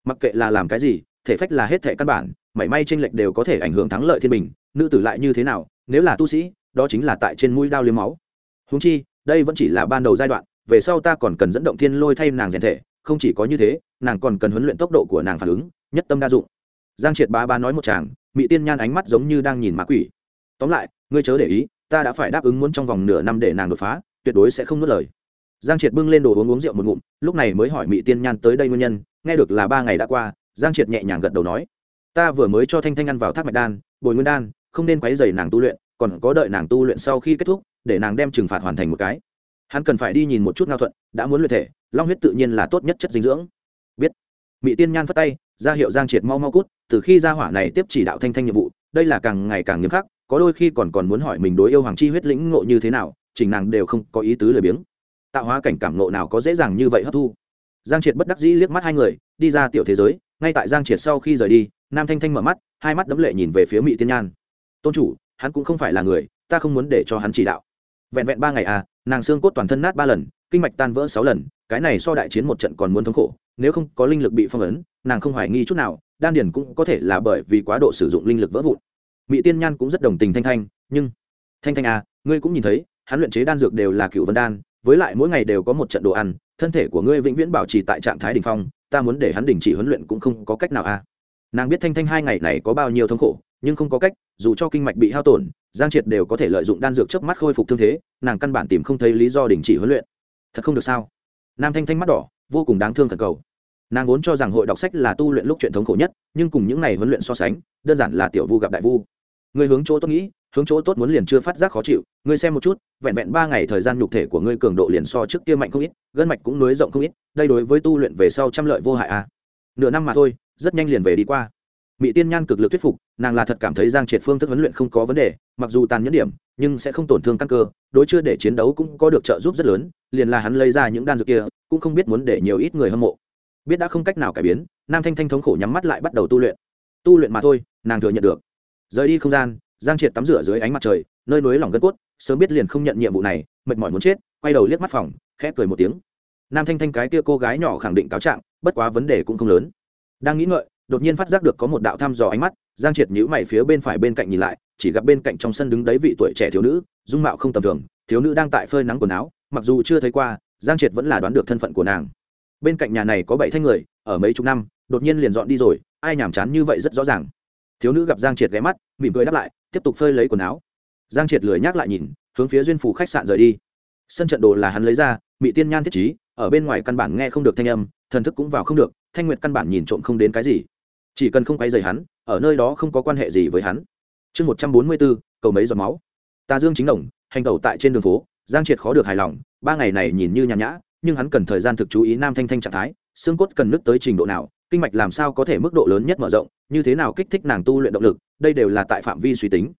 Mặc kệ là làm cái gì thể phách là hết thể căn bản, mảy may tranh lệch đều có thể ảnh hưởng thắng lợi thiên bình, nữ tử lại như thế nào, nếu là tu sĩ, đó chính là tại trên mũi đao liếm máu. Húng chi, đây vẫn chỉ là ban đầu giai đoạn, về sau ta còn cần dẫn động thiên lôi thay nàng rèn thể, không chỉ có như thế, nàng còn cần huấn luyện tốc độ của nàng phản ứng, nhất tâm đa dụng. Giang triệt ba ba nói một chàng mỹ tiên nhan ánh mắt giống như đang nhìn mã quỷ. Tóm lại, ngươi chớ để ý, ta đã phải đáp ứng muốn trong vòng nửa năm để nàng đột phá, tuyệt đối sẽ không nuốt lời. Giang triệt bưng lên đồ uống uống rượu một ngụm, lúc này mới hỏi mỹ tiên nhan tới đây nguyên nhân, nghe được là ba ngày đã qua giang triệt nhẹ nhàng gật đầu nói, ta vừa mới cho thanh thanh ăn vào thác mạch đan, bồi nguyên đan, không nên quấy dày nàng tu luyện, còn có đợi nàng tu luyện sau khi kết thúc, để nàng đem trừng phạt hoàn thành một cái. Hắn cần phải đi nhìn một chút ngao thuận, đã muốn luyện thể, long huyết tự nhiên là tốt nhất chất dinh dưỡng. Biết. Mỹ tiên nhan phất tay, ra hiệu giang triệt mau mau cút, từ khi gia hỏa này tiếp chỉ đạo thanh thanh nhiệm vụ, đây là càng ngày càng nghiêm khắc, có đôi khi còn còn muốn hỏi mình đối yêu hoàng chi huyết lĩnh ngộ như thế nào, chỉnh nàng đều không có ý tứ lười biếng. Tạo hóa cảnh cảm ngộ nào có dễ dàng như vậy hấp thu. Giang triệt bất đắc dĩ liếc mắt hai người, đi ra tiểu thế giới ngay tại giang triệt sau khi rời đi, nam thanh thanh mở mắt, hai mắt đấm lệ nhìn về phía mỹ tiên nhan. Tôn chủ, hắn cũng không phải là người, ta không muốn để cho hắn chỉ đạo. Vẹn vẹn ba ngày à nàng xương cốt toàn thân nát ba lần, kinh mạch tan vỡ sáu lần, cái này so đại chiến một trận còn muốn thống khổ, nếu không có linh lực bị phong ấn, nàng không hoài nghi chút nào, đan điền cũng có thể là bởi vì quá độ sử dụng linh lực vỡ vụn. Mỹ tiên nhan cũng rất đồng tình thanh thanh, nhưng, thanh thanh à ngươi cũng nhìn thấy, hắn luyện chế đan dược đều là cựu vân đan, với lại mỗi ngày đều có một trận đồ ăn thân thể của ngươi vĩnh viễn bảo trì tại trạng thái đ ỉ n h phong, ta muốn để hắn đình chỉ huấn luyện cũng không có cách nào à. Nàng biết thanh thanh hai ngày này có bao nhiêu thống khổ, nhưng không có cách, dù cho kinh mạch bị hao tổn, giang triệt đều có thể lợi dụng đan dược trước mắt khôi phục thương thế, nàng căn bản tìm không thấy lý do đình chỉ huấn luyện. Thật không được sao? Nam thanh thanh mắt đỏ, vô cùng đáng thương thần cầu. Nàng vốn cho rằng hội đọc sách là tu luyện lúc chuyện thống khổ nhất, nhưng cùng những ngày huấn luyện so sánh, đơn giản là tiểu vu gặp đại vu. Người hướng chỗ tôi nghĩ hướng chỗ tốt muốn liền chưa phát giác khó chịu, ngươi xem một chút, vẹn vẹn ba ngày thời gian nhục thể của ngươi cường độ liền so trước kia mạnh không ít, gân mạch cũng nối rộng không ít, đây đối với tu luyện về sau trăm lợi vô hại à. Nửa năm mà thôi, rất nhanh liền về đi qua. Mỹ tiên nhan cực lực thuyết phục, nàng là thật cảm thấy giang triệt phương thức huấn luyện không có vấn đề, mặc dù tàn nhẫn điểm, nhưng sẽ không tổn thương căn cơ, đối chưa để chiến đấu cũng có được trợ giúp rất lớn, liền là hắn lấy ra những đan dược kia, cũng không biết muốn để nhiều ít người hâm mộ. Biết đã không cách nào cải biến, nam thanh thanh thống khổ nhắm mắt lại bắt đầu tu luyện. Tu luyện mà thôi, nàng thừa nhận được. Rời đi không gian giang triệt tắm rửa dưới ánh mặt trời, nơi núi lỏng gân cốt, sớm biết liền không nhận nhiệm vụ này, mệt mỏi muốn chết, quay đầu liếc mắt phòng, khẽ cười một tiếng. Nam thanh thanh cái kia cô gái nhỏ khẳng định cáo trạng, bất quá vấn đề cũng không lớn. Đang nghĩ ngợi, đột nhiên phát giác được có một đạo thăm dò ánh mắt, giang triệt nhíu mày phía bên phải bên cạnh nhìn lại, chỉ gặp bên cạnh trong sân đứng đấy vị tuổi trẻ thiếu nữ, dung mạo không tầm thường, thiếu nữ đang tại phơi nắng quần áo, mặc dù chưa thấy qua, giang triệt vẫn là đoán được thân phận của nàng. Bên cạnh nhà này có bảy thanh người, ở mấy chục năm, đột nhiên liền dọn đi rồi, ai nhàm chán như vậy rất rõ ràng. Thiếu nữ gặp giang triệt ghé mắt, mỉm cười đáp lại tiếp tục phơi lấy quần áo. Giang triệt lười nhắc lại nhìn, hướng phía duyên phủ khách sạn rời đi. Sân trận đồ là hắn lấy ra bị tiên nhan thiết trí, ở bên ngoài căn bản nghe không được thanh âm, thần thức cũng vào không được, thanh nguyệt căn bản nhìn trộm không đến cái gì. Chỉ cần không quay rời hắn, ở nơi đó không có quan hệ gì với hắn. Chương một trăm bốn mươi bốn, cầu mấy giọt máu. Ta dương chính đồng, hành tẩu tại trên đường phố, giang triệt khó được hài lòng, ba ngày này nhìn như nhàn nhã, nhưng hắn cần thời gian thực chú ý nam thanh thanh trạng thái xương cốt cần nứt tới trình độ nào, kinh mạch làm sao có thể mức độ lớn nhất mở rộng, như thế nào kích thích nàng tu luyện động lực, đây đều là tại phạm vi suy tính.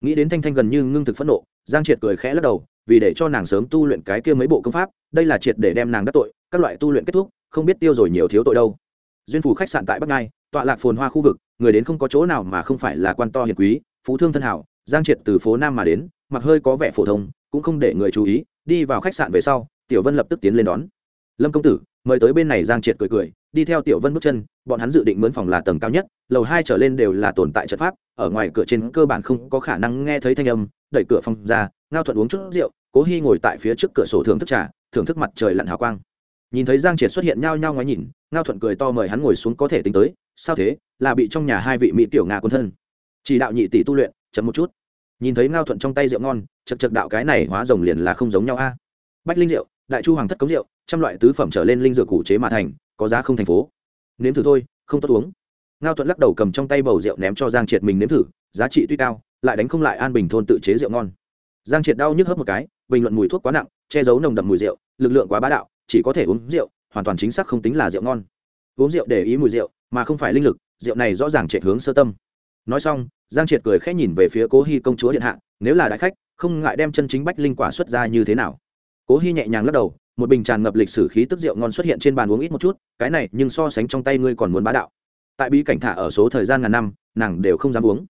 Nghĩ đến thanh thanh gần như ngưng thực phẫn nộ, giang triệt cười khẽ lắc đầu, vì để cho nàng sớm tu luyện cái kia mấy bộ công pháp, đây là triệt để đem nàng đắc tội, các loại tu luyện kết thúc, không biết tiêu rồi nhiều thiếu tội đâu. Duyên phủ khách sạn tại bắc ngai, tọa lạc phồn hoa khu vực, người đến không có chỗ nào mà không phải là quan to hiền quý, phú thương thân hảo, giang triệt từ phố nam mà đến, mặc hơi có vẻ phổ thông, cũng không để người chú ý, đi vào khách sạn về sau, tiểu vân lập tức tiến lên đón. Lâm công tử mời tới bên này giang triệt cười cười, đi theo tiểu vân bước chân, bọn hắn dự định mướn phòng là tầng cao nhất, lầu hai trở lên đều là tồn tại trận pháp, ở ngoài cửa trên cơ bản không có khả năng nghe thấy thanh âm, đẩy cửa phòng ra, ngao thuận uống chút rượu, cố hy ngồi tại phía trước cửa sổ thưởng thức trà, thưởng thức mặt trời lặn hào quang. Nhìn thấy giang triệt xuất hiện nhao nhao ngoái nhìn, ngao thuận cười to mời hắn ngồi xuống có thể tính tới, sao thế, là bị trong nhà hai vị mỹ tiểu nga quân thân. Chỉ đạo nhị tỷ tu luyện chấm một chút. Nhìn thấy ngao thuận trong tay rượu ngon chật chật đạo cái này hóa rồng liền là không giống nhau a. Bách linh rượu, đại chu hoàng thất cống rượu trăm loại tứ phẩm trở lên linh dược cụ chế mà thành, có giá không thành phố. Nếm thử thôi, không tốt uống. Ngao thuận lắc đầu cầm trong tay bầu rượu ném cho giang triệt mình nếm thử, giá trị tuy cao, lại đánh không lại an bình thôn tự chế rượu ngon. Giang triệt đau nhức hớp một cái, bình luận mùi thuốc quá nặng, che giấu nồng đậm mùi rượu, lực lượng quá bá đạo, chỉ có thể uống rượu, hoàn toàn chính xác không tính là rượu ngon. Uống rượu để ý mùi rượu, mà không phải linh lực, rượu này rõ ràng chạy hướng sơ tâm. Nói xong, giang triệt cười khẽ nhìn về phía cố hy công chúa điện hạ, nếu là đại khách, không ngại đem chân chính bách linh quả xuất ra như thế nào. Cố hy nhẹ nhàng lắc đầu một bình tràn ngập lịch sử khí tức rượu ngon xuất hiện trên bàn uống ít một chút, cái này nhưng so sánh trong tay ngươi còn muốn bá đạo. Tại bí cảnh thả ở số thời gian ngàn năm, nàng đều không dám uống.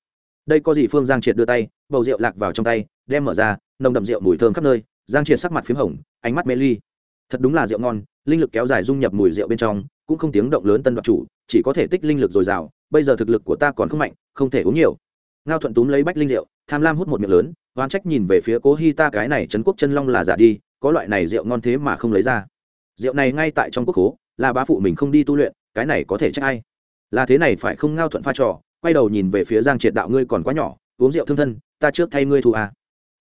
Đây có gì phương giang triệt đưa tay, bầu rượu lạc vào trong tay, đem mở ra, nồng đậm rượu mùi thơm khắp nơi, giang triệt sắc mặt p h í m hồng, ánh mắt mê ly. Thật đúng là rượu ngon, linh lực kéo dài dung nhập mùi rượu bên trong, cũng không tiếng động lớn tân đoạt chủ, chỉ có thể tích linh lực dồi dào, bây giờ thực lực của ta còn không mạnh, không thể uống nhiều. Ngao thuận túm lấy bách linh rượu, tham lam hút một miệng lớn, oán trách nhìn về phía cố hy ta cái này trấn quốc chân long là giả đi có loại này rượu ngon thế mà không lấy ra. Rượu này ngay tại trong quốc hố là bá phụ mình không đi tu luyện, cái này có thể trách ai? Là thế này phải không ngao thuận pha trò, quay đầu nhìn về phía giang triệt đạo ngươi còn quá nhỏ, uống rượu thương thân, ta trước thay ngươi thu à.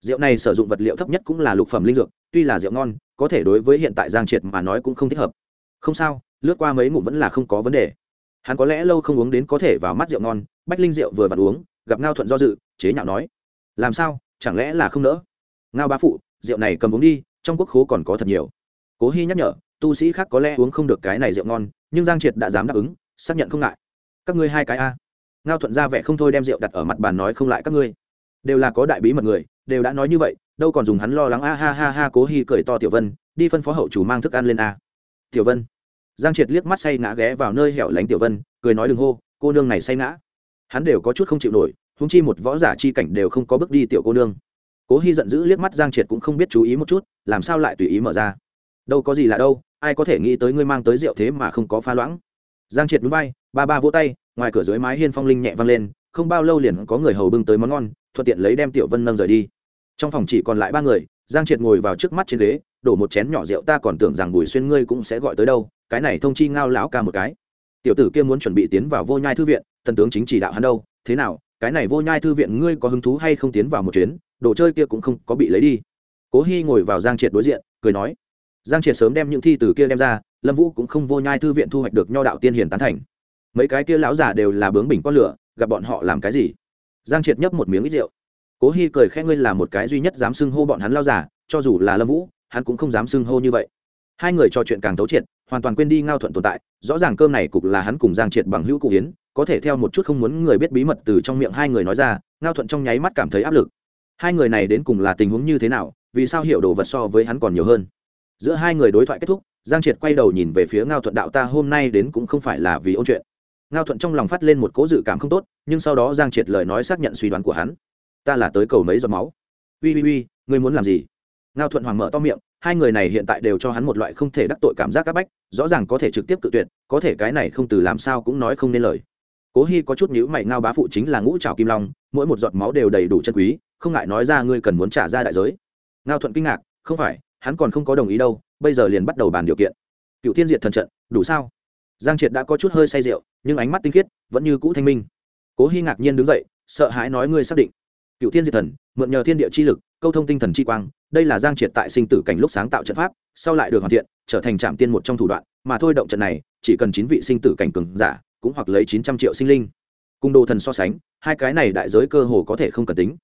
rượu này sử dụng vật liệu thấp nhất cũng là lục phẩm linh dược, tuy là rượu ngon, có thể đối với hiện tại giang triệt mà nói cũng không thích hợp. Không sao, lướt qua mấy ngụm vẫn là không có vấn đề. Hắn có lẽ lâu không uống đến có thể vào mắt rượu ngon, bách linh rượu vừa vặn uống, gặp ngao thuận do dự, chế nhạo nói, làm sao? Chẳng lẽ là không nỡ? Ngao bá phụ, rượu này cầm uống đi trong quốc khố còn có thật nhiều. Cố hy nhắc nhở, tu sĩ khác có lẽ uống không được cái này rượu ngon, nhưng giang triệt đã dám đáp ứng, xác nhận không ngại. Các ngươi hai cái a. Ngao thuận ra vẻ không thôi đem rượu đặt ở mặt bàn nói không lại các ngươi. Đều là có đại bí mật người, đều đã nói như vậy, đâu còn dùng hắn lo lắng a ha ha ha cố hy cười to tiểu vân, đi phân phó hậu chủ mang thức ăn lên a. Tiểu vân. Giang triệt liếc mắt say ngã ghé vào nơi hẻo lánh tiểu vân, cười nói đừng hô, cô nương này say ngã. Hắn đều có chút không chịu nổi húng chi một võ giả chi cảnh đều không có bước đi tiểu cô nương cố hy giận dữ liếc mắt giang triệt cũng không biết chú ý một chút, làm sao lại tùy ý mở ra? Đâu có gì là đâu, ai có thể nghĩ tới ngươi mang tới rượu thế mà không có pha loãng? Giang triệt núi bay ba ba vỗ tay, ngoài cửa dưới mái hiên phong linh nhẹ vang lên, không bao lâu liền có người hầu bưng tới món ngon, thuận tiện lấy đem tiểu vân nâng rời đi. Trong phòng chỉ còn lại ba người, giang triệt ngồi vào trước mắt trên ghế, đổ một chén nhỏ rượu, ta còn tưởng rằng bùi xuyên ngươi cũng sẽ gọi tới đâu, cái này thông chi ngao lão ca một cái. Tiểu tử kia muốn chuẩn bị tiến vào vô nhai thư viện thần tướng chính chỉ đạo hắn đâu, thế nào, cái này vô nhai thư viện ngươi có hứng thú hay không tiến vào một chuyến? Đồ chơi kia cũng không có bị lấy đi. Cố hy ngồi vào giang triệt đối diện, cười nói, giang triệt sớm đem những thi từ kia đem ra, lâm vũ cũng không vô nhai thư viện thu hoạch được nho đạo tiên hiền tán thành. Mấy cái kia lão giả đều là bướng bình con lửa, gặp bọn họ làm cái gì? Giang triệt nhấp một miếng ít rượu. Cố hy cười khẽ, ngươi là một cái duy nhất dám xưng hô bọn hắn lao giả cho dù là lâm vũ, hắn cũng không dám xưng hô như vậy. Hai người trò chuyện càng thấu triệt, hoàn toàn quên đi ngao thuận tồn tại, rõ ràng cơm này cục là hắn cùng giang triệt bằng hữu cụ hiến có thể theo một chút không muốn người biết bí mật từ trong miệng hai người nói ra, ngao thuận trong nháy mắt cảm thấy áp lực hai người này đến cùng là tình huống như thế nào, vì sao hiểu đồ vật so với hắn còn nhiều hơn? Giữa hai người đối thoại kết thúc, giang triệt quay đầu nhìn về phía ngao thuận đạo ta hôm nay đến cũng không phải là vì ôn chuyện. Ngao thuận trong lòng phát lên một cố dự cảm không tốt, nhưng sau đó giang triệt lời nói xác nhận suy đoán của hắn. Ta là tới cầu mấy giọt máu? Ui ui ui, ngươi muốn làm gì? Ngao thuận hoàng mở to miệng, hai người này hiện tại đều cho hắn một loại không thể đắc tội cảm giác áp bách, rõ ràng có thể trực tiếp cự tuyệt, có thể cái này không từ làm sao cũng nói không nên lời. Cố hy có chút nhữ mày, ngao bá phụ chính là ngũ trào kim long, mỗi một giọt máu đều đầy đủ chân quý không ngại nói ra ngươi cần muốn trả ra đại giới. Ngao thuận kinh ngạc, không phải, hắn còn không có đồng ý đâu, bây giờ liền bắt đầu bàn điều kiện. Cựu thiên diệt thần trận, đủ sao? Giang triệt đã có chút hơi say rượu, nhưng ánh mắt tinh khiết, vẫn như cũ thanh minh. Cố hy ngạc nhiên đứng dậy, sợ hãi nói ngươi xác định. Cựu thiên diệt thần, mượn nhờ thiên địa chi lực, câu thông tinh thần chi quang, đây là giang triệt tại sinh tử cảnh lúc sáng tạo trận pháp, sau lại được hoàn thiện, trở thành trạm tiên một trong thủ đoạn, mà thôi động trận này, chỉ cần chín vị sinh tử cảnh cường giả, cũng hoặc lấy chín trăm triệu sinh linh. Cung đồ thần so sánh, hai cái này đại giới cơ hồ có thể không cần tính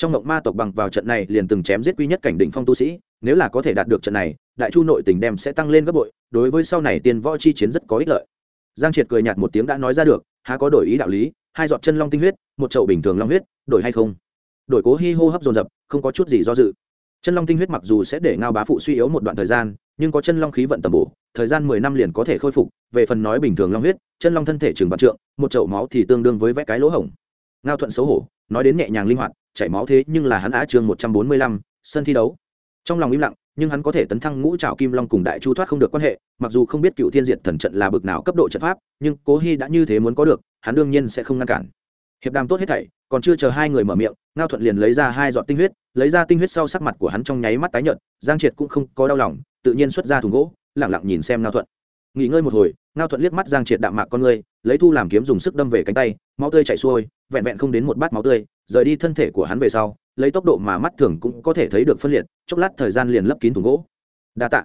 trong mộng ma tộc bằng vào trận này liền từng chém giết quy nhất cảnh đỉnh phong tu sĩ, nếu là có thể đạt được trận này, đại chu nội tình đem sẽ tăng lên gấp bội, đối với sau này tiền võ chi chiến rất có ích lợi. Giang triệt cười nhạt một tiếng đã nói ra được, há có đổi ý đạo lý, hai giọt chân long tinh huyết, một chậu bình thường long huyết, đổi hay không? Đổi cố hi hô hấp dồn dập, không có chút gì do dự. Chân long tinh huyết mặc dù sẽ để ngao bá phụ suy yếu một đoạn thời gian, nhưng có chân long khí vận tầm bổ, thời gian mười năm liền có thể khôi phục, về phần nói bình thường long huyết, chân long thân thể trường vạn trượng, một chậu máu thì tương đương với vẽ cái lỗ hổng ngao thuận xấu hổ, nói đến nhẹ nhàng linh hoạt, chảy máu thế nhưng là hắn á chương một trăm bốn mươi lăm, sân thi đấu. Trong lòng im lặng, nhưng hắn có thể tấn thăng ngũ trào kim long cùng đại chu thoát không được quan hệ, mặc dù không biết cựu thiên diệt thần trận là bực nào cấp độ trận pháp, nhưng cố hy đã như thế muốn có được, hắn đương nhiên sẽ không ngăn cản. Hiệp đàm tốt hết thảy, còn chưa chờ hai người mở miệng, ngao thuận liền lấy ra hai giọt tinh huyết, lấy ra tinh huyết sau sắc mặt của hắn trong nháy mắt tái nhợt, giang triệt cũng không có đau lòng, tự nhiên xuất ra thùng gỗ lẳng lặng nhìn xem ngao thuận. Nghỉ ngơi một hồi ngao thuận liếc mắt giang triệt đạm mạc con người lấy thu làm kiếm dùng sức đâm về cánh tay, máu tươi chảy xuôi, vẹn vẹn không đến một bát máu tươi, rời đi thân thể của hắn về sau, lấy tốc độ mà mắt thường cũng có thể thấy được phân liệt, chốc lát thời gian liền lấp kín thùng gỗ. Đa tạ.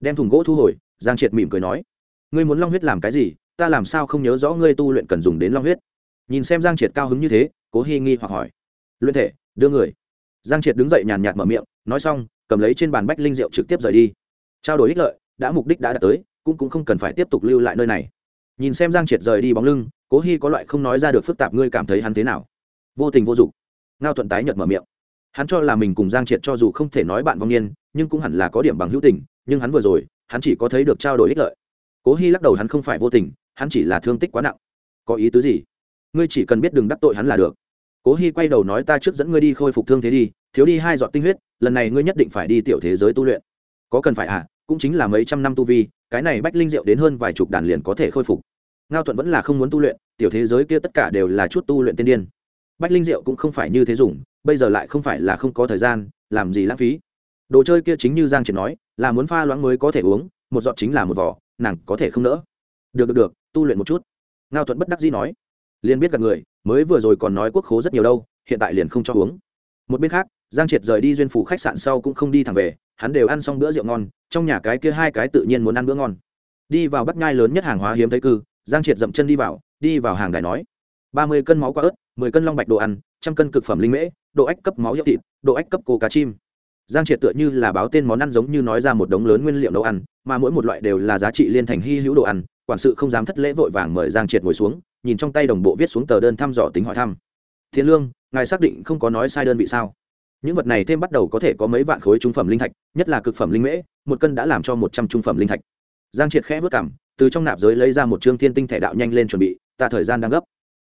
Đem thùng gỗ thu hồi, giang triệt mỉm cười nói, ngươi muốn long huyết làm cái gì? Ta làm sao không nhớ rõ ngươi tu luyện cần dùng đến long huyết? Nhìn xem giang triệt cao hứng như thế, cố hy nghi hoặc hỏi, luyện thể, đưa người. Giang triệt đứng dậy nhàn nhạt mở miệng, nói xong, cầm lấy trên bàn bách linh rượu trực tiếp rời đi. Trao đổi ích lợi, đã mục đích đã đạt tới cũng cũng không cần phải tiếp tục lưu lại nơi này. Nhìn xem giang triệt rời đi bóng lưng, cố hy có loại không nói ra được phức tạp ngươi cảm thấy hắn thế nào? Vô tình vô dụng. Ngao thuận tái nhợt mở miệng. Hắn cho là mình cùng giang triệt cho dù không thể nói bạn vong niên, nhưng cũng hẳn là có điểm bằng hữu tình, nhưng hắn vừa rồi, hắn chỉ có thấy được trao đổi ích lợi. Cố hy lắc đầu hắn không phải vô tình, hắn chỉ là thương tích quá nặng. Có ý tứ gì? Ngươi chỉ cần biết đừng đắc tội hắn là được. Cố hy quay đầu nói ta trước dẫn ngươi đi khôi phục thương thế đi, thiếu đi hai giọt tinh huyết, lần này ngươi nhất định phải đi tiểu thế giới tu luyện. Có cần phải à? Cũng chính là mấy trăm năm tu vi cái này bách linh diệu đến hơn vài chục đàn liền có thể khôi phục. Ngao thuận vẫn là không muốn tu luyện, tiểu thế giới kia tất cả đều là chút tu luyện tiên điên. Bách linh diệu cũng không phải như thế dùng, bây giờ lại không phải là không có thời gian, làm gì lãng phí. Đồ chơi kia chính như giang triệt nói, là muốn pha loãng mới có thể uống, một giọt chính là một vỏ, nàng có thể không nỡ. Được được được, tu luyện một chút. Ngao thuận bất đắc dĩ nói. Liền biết gặp người, mới vừa rồi còn nói quốc khố rất nhiều đâu, hiện tại liền không cho uống. Một bên khác, giang triệt rời đi duyên phủ khách sạn sau cũng không đi thẳng về hắn đều ăn xong bữa rượu ngon, trong nhà cái kia hai cái tự nhiên muốn ăn bữa ngon. Đi vào bắt ngai lớn nhất hàng hóa hiếm thấy cư, giang triệt dậm chân đi vào đi vào hàng đài nói, ba mươi cân máu quá ớt, mười cân long bạch đồ ăn, trăm cân cực phẩm linh mễ, độ ách cấp máu hiệu thịt, độ ách cấp cô cá chim. Giang triệt tựa như là báo tên món ăn giống như nói ra một đống lớn nguyên liệu nấu ăn, mà mỗi một loại đều là giá trị liên thành hy hữu đồ ăn, quản sự không dám thất lễ vội vàng mời giang triệt ngồi xuống, nhìn trong tay đồng bộ viết xuống tờ đơn thăm dò tính hỏi thăm. Thiên lương, ngài xác định không có nói sai đơn vị sao? Những vật này thêm bắt đầu có thể có mấy vạn khối trung phẩm linh thạch, nhất là cực phẩm linh mễ, một cân đã làm cho một trăm trung phẩm linh thạch. Giang triệt khẽ vất cảm từ trong nạp giới lấy ra một chương thiên tinh thẻ đạo nhanh lên chuẩn bị, ta thời gian đang gấp.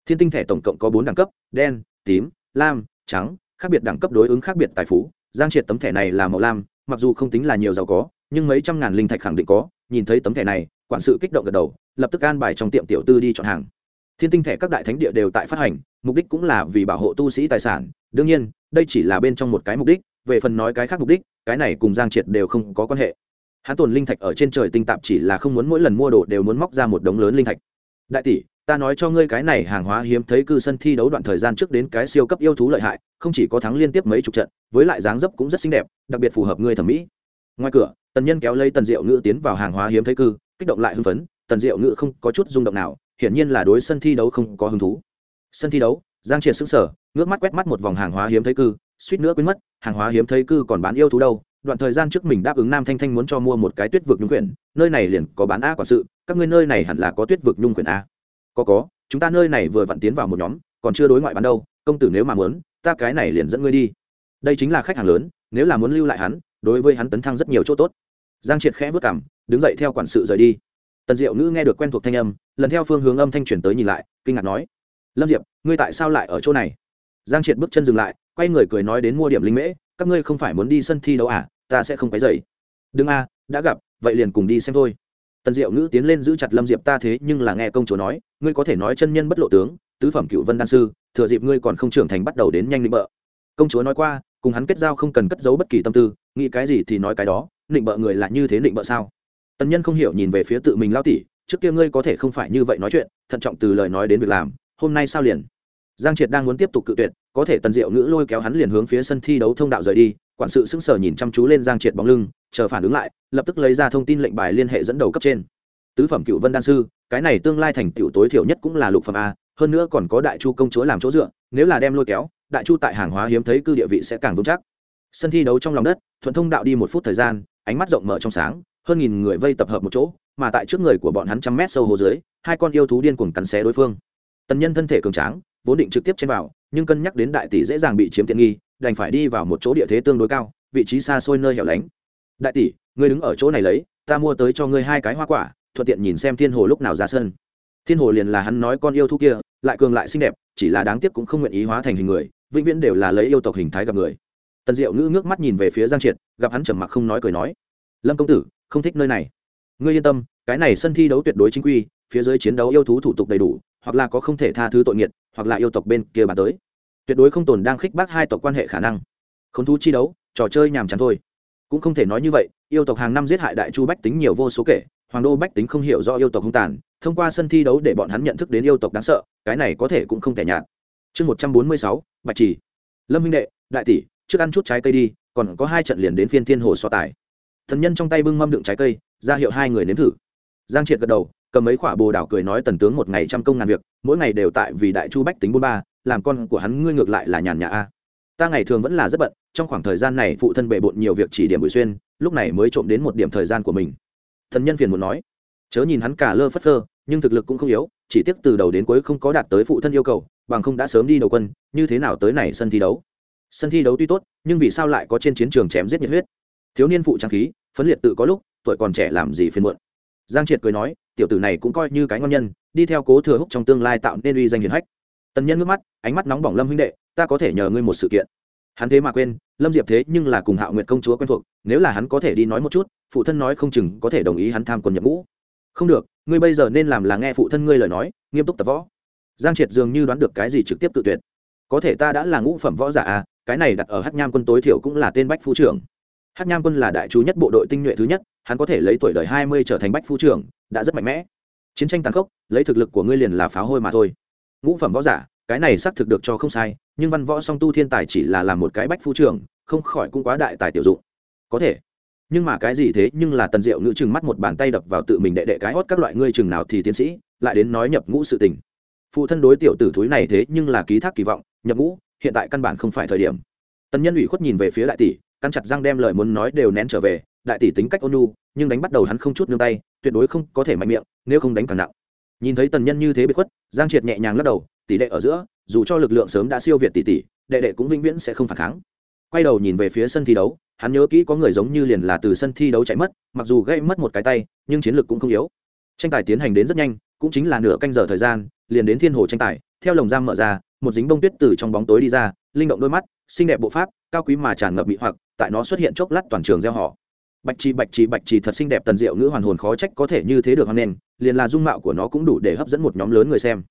Thiên tinh thẻ tổng cộng có bốn đẳng cấp, đen, tím, lam, trắng, khác biệt đẳng cấp đối ứng khác biệt tài phú. Giang triệt tấm thẻ này là màu lam, mặc dù không tính là nhiều giàu có, nhưng mấy trăm ngàn linh thạch khẳng định có. Nhìn thấy tấm thẻ này, quản sự kích động gật đầu, lập tức an bài trong tiệm tiểu tư đi chọn hàng. Thiên tinh thẻ các đại thánh địa đều tại phát hành, mục đích cũng là vì bảo hộ tu sĩ tài sản đương nhiên, đây chỉ là bên trong một cái mục đích, về phần nói cái khác mục đích, cái này cùng giang triệt đều không có quan hệ. Hắn tồn linh thạch ở trên trời tinh tạp chỉ là không muốn mỗi lần mua đồ đều muốn móc ra một đống lớn linh thạch. Đại tỷ, ta nói cho ngươi cái này hàng hóa hiếm thấy cư sân thi đấu đoạn thời gian trước đến cái siêu cấp yêu thú lợi hại, không chỉ có thắng liên tiếp mấy chục trận, với lại dáng dấp cũng rất xinh đẹp, đặc biệt phù hợp ngươi thẩm mỹ. Ngoài cửa, tần nhân kéo lấy tần diệu ngữ tiến vào hàng hóa hiếm thấy cư, kích động lại hưng phấn, tần diệu ngữ không có chút rung động nào, hiển nhiên là đối sân thi đấu không có hứng thú. Sân thi đấu giang triệt xứng sở ngước mắt quét mắt một vòng hàng hóa hiếm thấy cư, suýt nữa quên mất, hàng hóa hiếm thấy cư còn bán yêu thú đâu. Đoạn thời gian trước mình đáp ứng nam thanh thanh muốn cho mua một cái tuyết vực nhung quyển, nơi này liền có bán a quả sự, các ngươi nơi này hẳn là có tuyết vực nhung quyển a có có, chúng ta nơi này vừa vặn tiến vào một nhóm, còn chưa đối ngoại bán đâu, công tử nếu mà muốn, ta cái này liền dẫn ngươi đi. Đây chính là khách hàng lớn, nếu là muốn lưu lại hắn, đối với hắn tấn thăng rất nhiều chỗ tốt. Giang triệt khẽ vất cảm đứng dậy theo quản sự rời đi. Tần diệu ngữ nghe được quen thuộc thanh âm, lần theo phương hướng âm thanh chuyển tới nhìn lại, kinh ngạc nói lâm diệp, ngươi tại sao lại ở chỗ này? Giang triệt bước chân dừng lại, quay người cười nói đến mua điểm linh mễ, các ngươi không phải muốn đi sân thi đấu à ta sẽ không cái dậy đừng a, đã gặp, vậy liền cùng đi xem thôi. Tần diệu ngữ tiến lên giữ chặt lâm diệp ta thế nhưng là nghe công chúa nói, ngươi có thể nói chân nhân bất lộ tướng, tứ phẩm cựu vân đan sư, thừa dịp ngươi còn không trưởng thành bắt đầu đến nhanh định bợ. Công chúa nói qua, cùng hắn kết giao không cần cất giấu bất kỳ tâm tư, nghĩ cái gì thì nói cái đó, định bợ người là như thế định bợ sao? Tần nhân không hiểu nhìn về phía tự mình lao tỉ trước kia ngươi có thể không phải như vậy nói chuyện, thận trọng từ lời nói đến việc làm hôm nay sao liền? Giang triệt đang muốn tiếp tục cự tuyệt, có thể tần diệu ngữ lôi kéo hắn liền hướng phía sân thi đấu thông đạo rời đi, quản sự sững sờ nhìn chăm chú lên giang triệt bóng lưng, chờ phản ứng lại, lập tức lấy ra thông tin lệnh bài liên hệ dẫn đầu cấp trên. Tứ phẩm cựu vân đan sư, cái này tương lai thành tựu tối thiểu nhất cũng là lục phẩm a, hơn nữa còn có đại chu công chúa làm chỗ dựa, nếu là đem lôi kéo, đại chu tại hàng hóa hiếm thấy cư địa vị sẽ càng vững chắc. Sân thi đấu trong lòng đất, thuận thông đạo đi một phút thời gian, ánh mắt rộng mở trong sáng, hơn nghìn người vây tập hợp một chỗ, mà tại trước người của bọn hắn trăm mét sâu hồ dưới, hai con yêu thú điên cuồng cắn xé đối phương tần nhân thân thể cường tráng, vốn định trực tiếp chen vào, nhưng cân nhắc đến đại tỷ dễ dàng bị chiếm tiện nghi, đành phải đi vào một chỗ địa thế tương đối cao, vị trí xa xôi nơi hẻo lánh. Đại tỷ, ngươi đứng ở chỗ này lấy, ta mua tới cho ngươi hai cái hoa quả, thuận tiện nhìn xem thiên hồ lúc nào ra sân. Thiên hồ liền là hắn nói con yêu thú kia, lại cường lại xinh đẹp, chỉ là đáng tiếc cũng không nguyện ý hóa thành hình người, vĩnh viễn đều là lấy yêu tộc hình thái gặp người. Tần diệu ngữ ngước mắt nhìn về phía giang triệt, gặp hắn trầm mặc không nói cười nói. Lâm công tử, không thích nơi này. Ngươi yên tâm, cái này sân thi đấu tuyệt đối chính quy phía dưới chiến đấu yêu thú thủ tục đầy đủ, hoặc là có không thể tha thứ tội nghiệt, hoặc là yêu tộc bên kia bàn tới. Tuyệt đối không tồn đang khích bác hai tộc quan hệ khả năng. K h ố n thú chi đấu, trò chơi nhàm chán thôi. Cũng không thể nói như vậy, yêu tộc hàng năm giết hại đại chu bách tính nhiều vô số kể, hoàng đô bách tính không hiểu do yêu tộc hung tàn, thông qua sân thi đấu để bọn hắn nhận thức đến yêu tộc đáng sợ, cái này có thể cũng không thể nhạt. Chương một trăm bốn mươi sáu, bạch trì. Lâm minh đệ, đại tỷ, trước ăn chút trái cây đi, còn có hai trận liền đến phiên thiên hồ so tài. Thần nhân trong tay bưng mâm đựng trái cây, ra hiệu hai người nếm thử giang triệt gật đầu, cầm mấy quả bồ đảo cười nói tần tướng một ngày trăm công ngàn việc, mỗi ngày đều tại vì đại chu bách tính bôn ba, làm con của hắn ngươi ngược lại là nhàn nhã a. Ta ngày thường vẫn là rất bận, trong khoảng thời gian này phụ thân bệ bộn nhiều việc chỉ điểm bụi xuyên, lúc này mới trộm đến một điểm thời gian của mình. Thần nhân phiền muốn nói, chớ nhìn hắn cả lơ phất phơ, nhưng thực lực cũng không yếu, chỉ tiếc từ đầu đến cuối không có đạt tới phụ thân yêu cầu, bằng không đã sớm đi đầu quân, như thế nào tới này sân thi đấu? Sân thi đấu tuy tốt, nhưng vì sao lại có trên chiến trường chém giết nhiệt huyết? Thiếu niên phụ trang khí, phấn liệt tự có lúc, tuổi còn trẻ làm gì phiền muộn? Giang triệt cười nói, tiểu tử này cũng coi như cái ngon nhân, đi theo cố thừa húc trong tương lai tạo nên uy danh hiển hách. Tần nhân ngước mắt, ánh mắt nóng bỏng lâm huynh đệ, ta có thể nhờ ngươi một sự kiện. Hắn thế mà quên, lâm diệp thế nhưng là cùng hạo nguyệt công chúa quen thuộc, nếu là hắn có thể đi nói một chút, phụ thân nói không chừng có thể đồng ý hắn tham quân nhập ngũ. Không được, ngươi bây giờ nên làm là nghe phụ thân ngươi lời nói, nghiêm túc tập võ. Giang triệt dường như đoán được cái gì trực tiếp tự tuyệt. Có thể ta đã là ngũ phẩm võ giả à cái này đặt ở hát nham quân tối thiểu cũng là tên bách phu trưởng hát nham quân là đại chú nhất bộ đội tinh nhuệ thứ nhất, hắn có thể lấy tuổi đời hai mươi trở thành bách phu trưởng, đã rất mạnh mẽ. Chiến tranh tàn khốc, lấy thực lực của ngươi liền là pháo hôi mà thôi. Ngũ phẩm võ giả, cái này xác thực được cho không sai, nhưng văn võ song tu thiên tài chỉ là làm một cái bách phu trưởng, không khỏi cũng quá đại tài tiểu dụng. Có thể. Nhưng mà cái gì thế, nhưng là tần diệu nữ chừng mắt một bàn tay đập vào tự mình đệ đệ cái hót các loại ngươi chừng nào thì tiến sĩ, lại đến nói nhập ngũ sự tình. Phụ thân đối tiểu tử thúi này thế nhưng là ký thác kỳ vọng, nhập ngũ, hiện tại căn bản không phải thời điểm. Tần nhân ủy khuất nhìn về phía đại tỷ cắn chặt răng đem lời muốn nói đều nén trở về, đại tỷ tính cách ôn nhu, nhưng đánh bắt đầu hắn không chút nương tay, tuyệt đối không có thể mạnh miệng, nếu không đánh càng nặng. Nhìn thấy tần nhân như thế bị khuất, giang triệt nhẹ nhàng lắc đầu, tỷ đệ ở giữa, dù cho lực lượng sớm đã siêu việt tỷ tỷ, đệ đệ cũng vĩnh viễn sẽ không phản kháng. Quay đầu nhìn về phía sân thi đấu, hắn nhớ kỹ có người giống như liền là từ sân thi đấu chạy mất, mặc dù gây mất một cái tay, nhưng chiến lược cũng không yếu. Tranh tài tiến hành đến rất nhanh, cũng chính là nửa canh giờ thời gian, liền đến thiên hồ tranh tài, theo lồng giam mở ra, một dính bông tuyết từ trong bóng tối đi ra linh động đôi mắt, xinh đẹp bộ pháp, cao quý mà tràn ngập mỹ hoặc, tại nó xuất hiện chốc lát toàn trường gieo họ. Bạch trì bạch trì bạch trì thật xinh đẹp tần diệu nữ hoàn hồn khó trách có thể như thế được hoan nghênh, liền là dung mạo của nó cũng đủ để hấp dẫn một nhóm lớn người xem.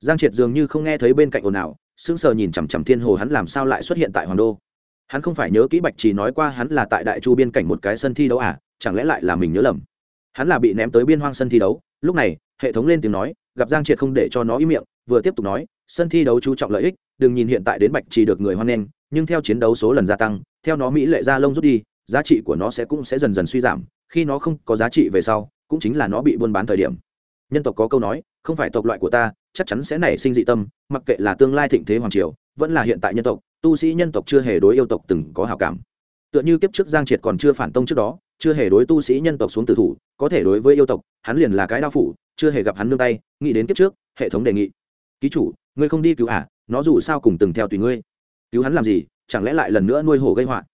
Giang triệt dường như không nghe thấy bên cạnh ồn ào, sững sờ nhìn chằm chằm thiên hồ hắn làm sao lại xuất hiện tại hoàng đô. Hắn không phải nhớ kỹ bạch trì nói qua hắn là tại đại chu biên cảnh một cái sân thi đấu à chẳng lẽ lại là mình nhớ lầm? Hắn là bị ném tới biên hoang sân thi đấu, lúc này hệ thống lên tiếng nói, gặp giang triệt không để cho nó ý miệng, vừa tiếp tục nói, sân thi đấu chú trọng lợi ích, đừng nhìn hiện tại đến bạch chỉ được người hoan nghênh, nhưng theo chiến đấu số lần gia tăng, theo nó mỹ lệ ra lông rút đi, giá trị của nó sẽ cũng sẽ dần dần suy giảm, khi nó không có giá trị về sau, cũng chính là nó bị buôn bán thời điểm. Nhân tộc có câu nói, không phải tộc loại của ta, chắc chắn sẽ nảy sinh dị tâm, mặc kệ là tương lai thịnh thế hoàng triều, vẫn là hiện tại nhân tộc, tu sĩ nhân tộc chưa hề đối yêu tộc từng có hào cảm. Tựa như kiếp trước giang triệt còn chưa phản tông trước đó, chưa hề đối tu sĩ nhân tộc xuống tử thủ, có thể đối với yêu tộc, hắn liền là cái đao phủ chưa hề gặp hắn nương tay nghĩ đến kiếp trước hệ thống đề nghị. Ký chủ ngươi không đi cứu ả à, nó dù sao cùng từng theo tùy ngươi. Cứu hắn làm gì chẳng lẽ lại lần nữa nuôi hổ gây họa?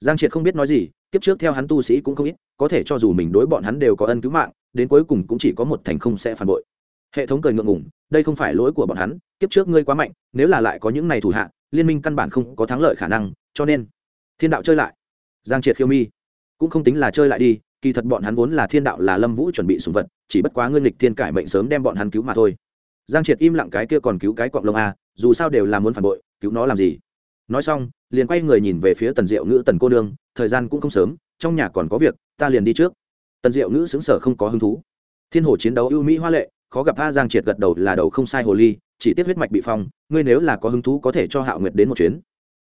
Giang triệt không biết nói gì kiếp trước theo hắn tu sĩ cũng không ít có thể cho dù mình đối bọn hắn đều có ân cứu mạng đến cuối cùng cũng chỉ có một thành không sẽ phản bội. Hệ thống cười ngượng ngủng đây không phải lỗi của bọn hắn kiếp trước ngươi quá mạnh nếu là lại có những này thủ hạ liên minh căn bản không có thắng lợi khả năng cho nên thiên đạo chơi lại. Giang triệt khiêu mi cũng không tính là chơi lại đi kỳ thật bọn hắn vốn là thiên đạo là lâm vũ chuẩn bị sùng vật chỉ bất quá ngươi nghịch thiên cải mệnh sớm đem bọn hắn cứu mà thôi. Giang triệt im lặng cái kia còn cứu cái cọng lông a, dù sao đều là muốn phản bội, cứu nó làm gì? Nói xong, liền quay người nhìn về phía tần diệu ngữ tần cô nương, thời gian cũng không sớm, trong nhà còn có việc, ta liền đi trước. Tần diệu ngữ xứng sở không có hứng thú. Thiên hồ chiến đấu ưu mỹ hoa lệ, khó gặp a giang triệt gật đầu là đầu không sai hồ ly, chỉ tiếc huyết mạch bị phong, ngươi nếu là có hứng thú có thể cho hạo nguyệt đến một chuyến.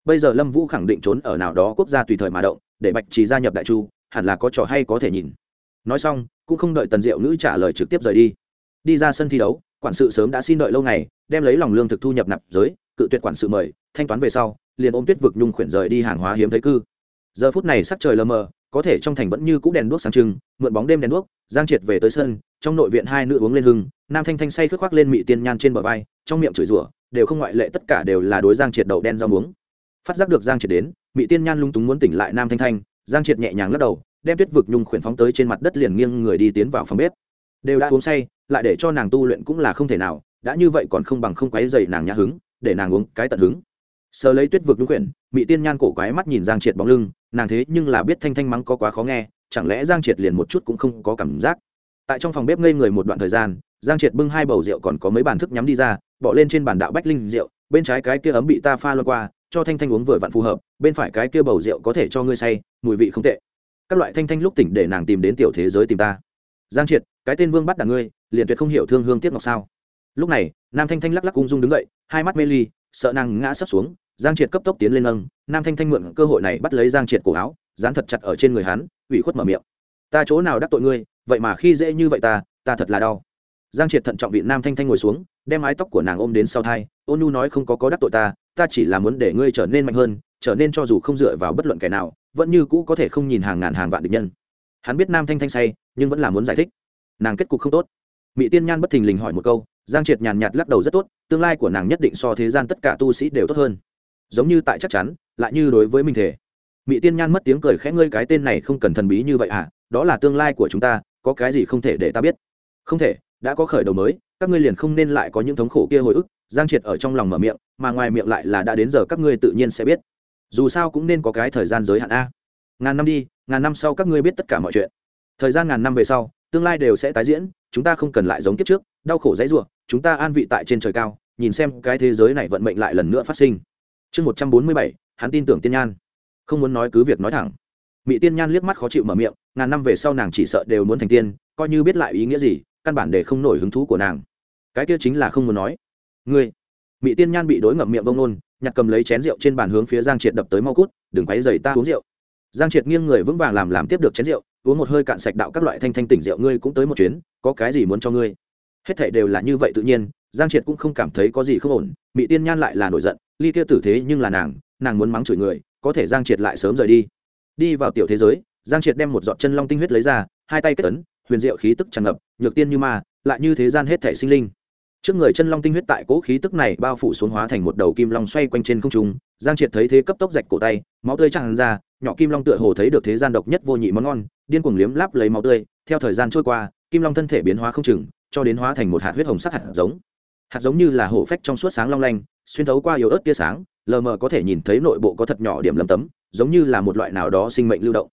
Bây giờ lâm vũ khẳng định trốn ở nào đó quốc gia tùy thời mà động, để bạch trì gia nhập đại chu, hẳn là có trò hay có thể nhìn nói xong, cũng không đợi tần diệu ngữ trả lời trực tiếp rời đi. Đi ra sân thi đấu, quản sự sớm đã xin đợi lâu ngày, đem lấy lòng lương thực thu nhập nạp giới, cự tuyệt quản sự mời, thanh toán về sau, liền ôm tuyết vực nhung khuyển rời đi hàng hóa hiếm thấy cư. Giờ phút này sắc trời lờ mờ, có thể trong thành vẫn như cũ đèn đuốc sáng trưng, mượn bóng đêm đèn đuốc, giang triệt về tới sân, trong nội viện hai nữ uống lên hưng, nam thanh thanh say khước khoác lên mị tiên nhan trên bờ vai, trong miệng chửi rủa, đều không ngoại lệ tất cả đều là đối giang triệt đậu đen rau muống. Phát giác được giang triệt đến, mị tiên nhan lung túng muốn tỉnh lại nam thanh thanh, giang triệt nhẹ nhàng lắc đầu đem tuyết vực nhung khuyển phóng tới trên mặt đất liền nghiêng người đi tiến vào phòng bếp. Đều đã uống say, lại để cho nàng tu luyện cũng là không thể nào, đã như vậy còn không bằng không quấy dày nàng nhã hứng, để nàng uống cái tận hứng. Sờ lấy tuyết vực nhung khuyển mỹ tiên nhan cổ quái mắt nhìn giang triệt bóng lưng, nàng thế nhưng là biết thanh thanh mắng có quá khó nghe, chẳng lẽ giang triệt liền một chút cũng không có cảm giác? Tại trong phòng bếp ngây người một đoạn thời gian, giang triệt bưng hai bầu rượu còn có mấy bàn thức nhắm đi ra, bỏ lên trên bàn đạo bách linh rượu, bên trái cái kia ấm bị ta pha loa qua, cho thanh thanh uống vừa vặn phù hợp, bên phải cái kia bầu rượu có thể cho ngươi say, mùi vị không tệ các loại thanh thanh lúc tỉnh để nàng tìm đến tiểu thế giới tìm ta. Giang triệt, cái tên vương bắt đàn ngươi, liền tuyệt không hiểu thương hương tiếc ngọc sao. Lúc này, nam thanh thanh lắc lắc ung dung đứng dậy, hai mắt mê ly, sợ nàng ngã sấp xuống, giang triệt cấp tốc tiến lên nâng, nam thanh thanh mượn cơ hội này bắt lấy giang triệt cổ áo, dán thật chặt ở trên người hắn, ủy khuất mở miệng. Ta chỗ nào đắc tội ngươi, vậy mà khi dễ như vậy ta ta thật là đau. Giang triệt thận trọng vị nam thanh thanh ngồi xuống, đem mái tóc của nàng ôm đến sau thai ôn nhu nói không có có đắc tội ta ta chỉ là muốn để ngươi trở nên mạnh hơn trở nên cho dù không dựa vào bất luận kẻ nào, vẫn như cũ có thể không nhìn hàng ngàn hàng vạn địch nhân. Hắn biết nam thanh thanh say, nhưng vẫn là muốn giải thích. Nàng kết cục không tốt. Mỹ tiên nhan bất thình lình hỏi một câu, giang triệt nhàn nhạt lắc đầu rất tốt, tương lai của nàng nhất định so thế gian tất cả tu sĩ đều tốt hơn. Giống như tại chắc chắn, lại như đối với minh thể mỹ tiên nhan mất tiếng cười khẽ, ngươi cái tên này không cần thần bí như vậy à đó là tương lai của chúng ta, có cái gì không thể để ta biết? Không thể, đã có khởi đầu mới, các ngươi liền không nên lại có những thống khổ kia hồi ức. Giang triệt ở trong lòng mở miệng, mà ngoài miệng lại là đã đến giờ các ngươi tự nhiên sẽ biết dù sao cũng nên có cái thời gian giới hạn a. Ngàn năm đi, ngàn năm sau các ngươi biết tất cả mọi chuyện. Thời gian ngàn năm về sau, tương lai đều sẽ tái diễn, chúng ta không cần lại giống kiếp trước, đau khổ dãy ruộng chúng ta an vị tại trên trời cao, nhìn xem cái thế giới này vận mệnh lại lần nữa phát sinh. Chương một trăm bốn mươi bảy, hắn tin tưởng tiên nhan. Không muốn nói cứ việc nói thẳng. Mỹ tiên nhan liếc mắt khó chịu mở miệng, ngàn năm về sau nàng chỉ sợ đều muốn thành tiên, coi như biết lại ý nghĩa gì, căn bản để không nổi hứng thú của nàng. Cái kia chính là không muốn nói. Ngươi. Mỹ tiên nhan bị đối ngậm miệng vông nôn nhặt cầm lấy chén rượu trên bàn hướng phía giang triệt đập tới mau cút, đừng quấy dày ta uống rượu. Giang triệt nghiêng người vững vàng làm làm tiếp được chén rượu, uống một hơi cạn sạch đạo các loại thanh thanh tỉnh rượu ngươi cũng tới một chuyến, có cái gì muốn cho ngươi? Hết thảy đều là như vậy tự nhiên, giang triệt cũng không cảm thấy có gì không ổn mỹ tiên nhan lại là nổi giận, ly kia tử thế nhưng là nàng nàng muốn mắng chửi người, có thể giang triệt lại sớm rời đi. Đi vào tiểu thế giới, giang triệt đem một giọt chân long tinh huyết lấy ra, hai tay kết ấn, huyền diệu khí tức tràn ngập, nhược tiên như ma, lại như thế gian hết thể sinh linh trước người chân long tinh huyết tại cố khí tức này bao phủ xuống hóa thành một đầu kim long xoay quanh trên không trung, giang triệt thấy thế cấp tốc rạch cổ tay, máu tươi tràn ra, nhỏ kim long tựa hồ thấy được thế gian độc nhất vô nhị món ngon, điên cuồng liếm láp lấy máu tươi, theo thời gian trôi qua, kim long thân thể biến hóa không chừng, cho đến hóa thành một hạt huyết hồng sắc hạt giống. Hạt giống như là hổ phách trong suốt sáng long lanh, xuyên thấu qua yếu ớt tia sáng, lờ mờ có thể nhìn thấy nội bộ có thật nhỏ điểm lấm tấm, giống như là một loại nào đó sinh mệnh lưu động.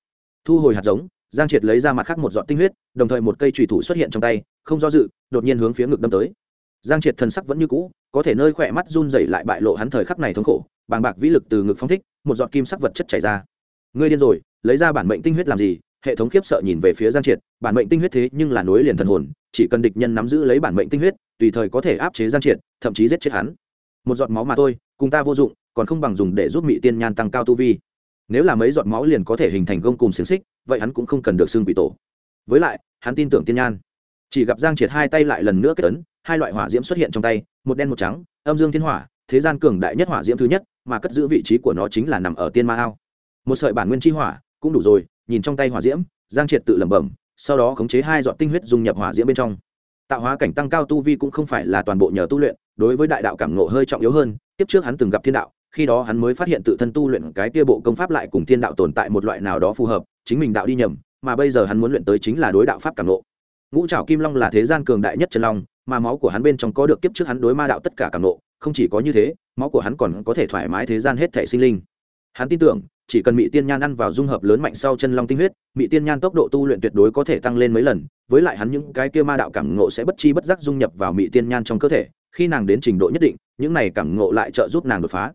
Thu hồi hạt giống, giang triệt lấy ra mặt khác một giọt tinh huyết, đồng thời một cây trùy thủ xuất hiện trong tay, không do dự, đột nhiên hướng phía ngực đâm tới giang triệt thần sắc vẫn như cũ, có thể nơi khỏe mắt run dày lại bại lộ hắn thời khắc này thống khổ, bàng bạc vĩ lực từ ngực phong thích, một giọt kim sắc vật chất chảy ra. Ngươi điên rồi, lấy ra bản mệnh tinh huyết làm gì? Hệ thống khiếp sợ nhìn về phía giang triệt, bản mệnh tinh huyết thế nhưng là nối liền thần hồn, chỉ cần địch nhân nắm giữ lấy bản mệnh tinh huyết, tùy thời có thể áp chế giang triệt, thậm chí giết chết hắn. Một giọt máu mà thôi, cùng ta vô dụng, còn không bằng dùng để giúp mỹ tiên nhan tăng cao tu vi. Nếu là mấy giọt máu liền có thể hình thành gông cùng xiềng xích, vậy hắn cũng không cần được xương bị tổ. Với lại, hắn tin tưởng tiên nhan. Chỉ gặp giang triệt hai tay lại lần nữa kết ấn hai loại hỏa diễm xuất hiện trong tay, một đen một trắng, âm dương thiên hỏa, thế gian cường đại nhất hỏa diễm thứ nhất, mà cất giữ vị trí của nó chính là nằm ở tiên ma ao. Một sợi bản nguyên chi hỏa cũng đủ rồi, nhìn trong tay hỏa diễm, giang triệt tự lẩm bẩm, sau đó khống chế hai giọt tinh huyết dùng nhập hỏa diễm bên trong. Tạo hóa cảnh tăng cao tu vi cũng không phải là toàn bộ nhờ tu luyện, đối với đại đạo cảm nộ hơi trọng yếu hơn, tiếp trước hắn từng gặp thiên đạo, khi đó hắn mới phát hiện tự thân tu luyện cái tia bộ công pháp lại cùng thiên đạo tồn tại một loại nào đó phù hợp, chính mình đạo đi nhầm, mà bây giờ hắn muốn luyện tới chính là đối đạo pháp cảm nộ ngũ trảo kim long là thế gian cường đại nhất chân long mà máu của hắn bên trong có được kiếp trước hắn đối ma đạo tất cả cảm nộ, không chỉ có như thế, máu của hắn còn có thể thoải mái thế gian hết thể sinh linh. Hắn tin tưởng, chỉ cần mỹ tiên nhan ăn vào dung hợp lớn mạnh sau chân long tinh huyết mỹ tiên nhan tốc độ tu luyện tuyệt đối có thể tăng lên mấy lần, với lại hắn những cái kia ma đạo cảm ngộ sẽ bất chi bất giác dung nhập vào mỹ tiên nhan trong cơ thể, khi nàng đến trình độ nhất định, những này cảm ngộ lại trợ giúp nàng đột phá.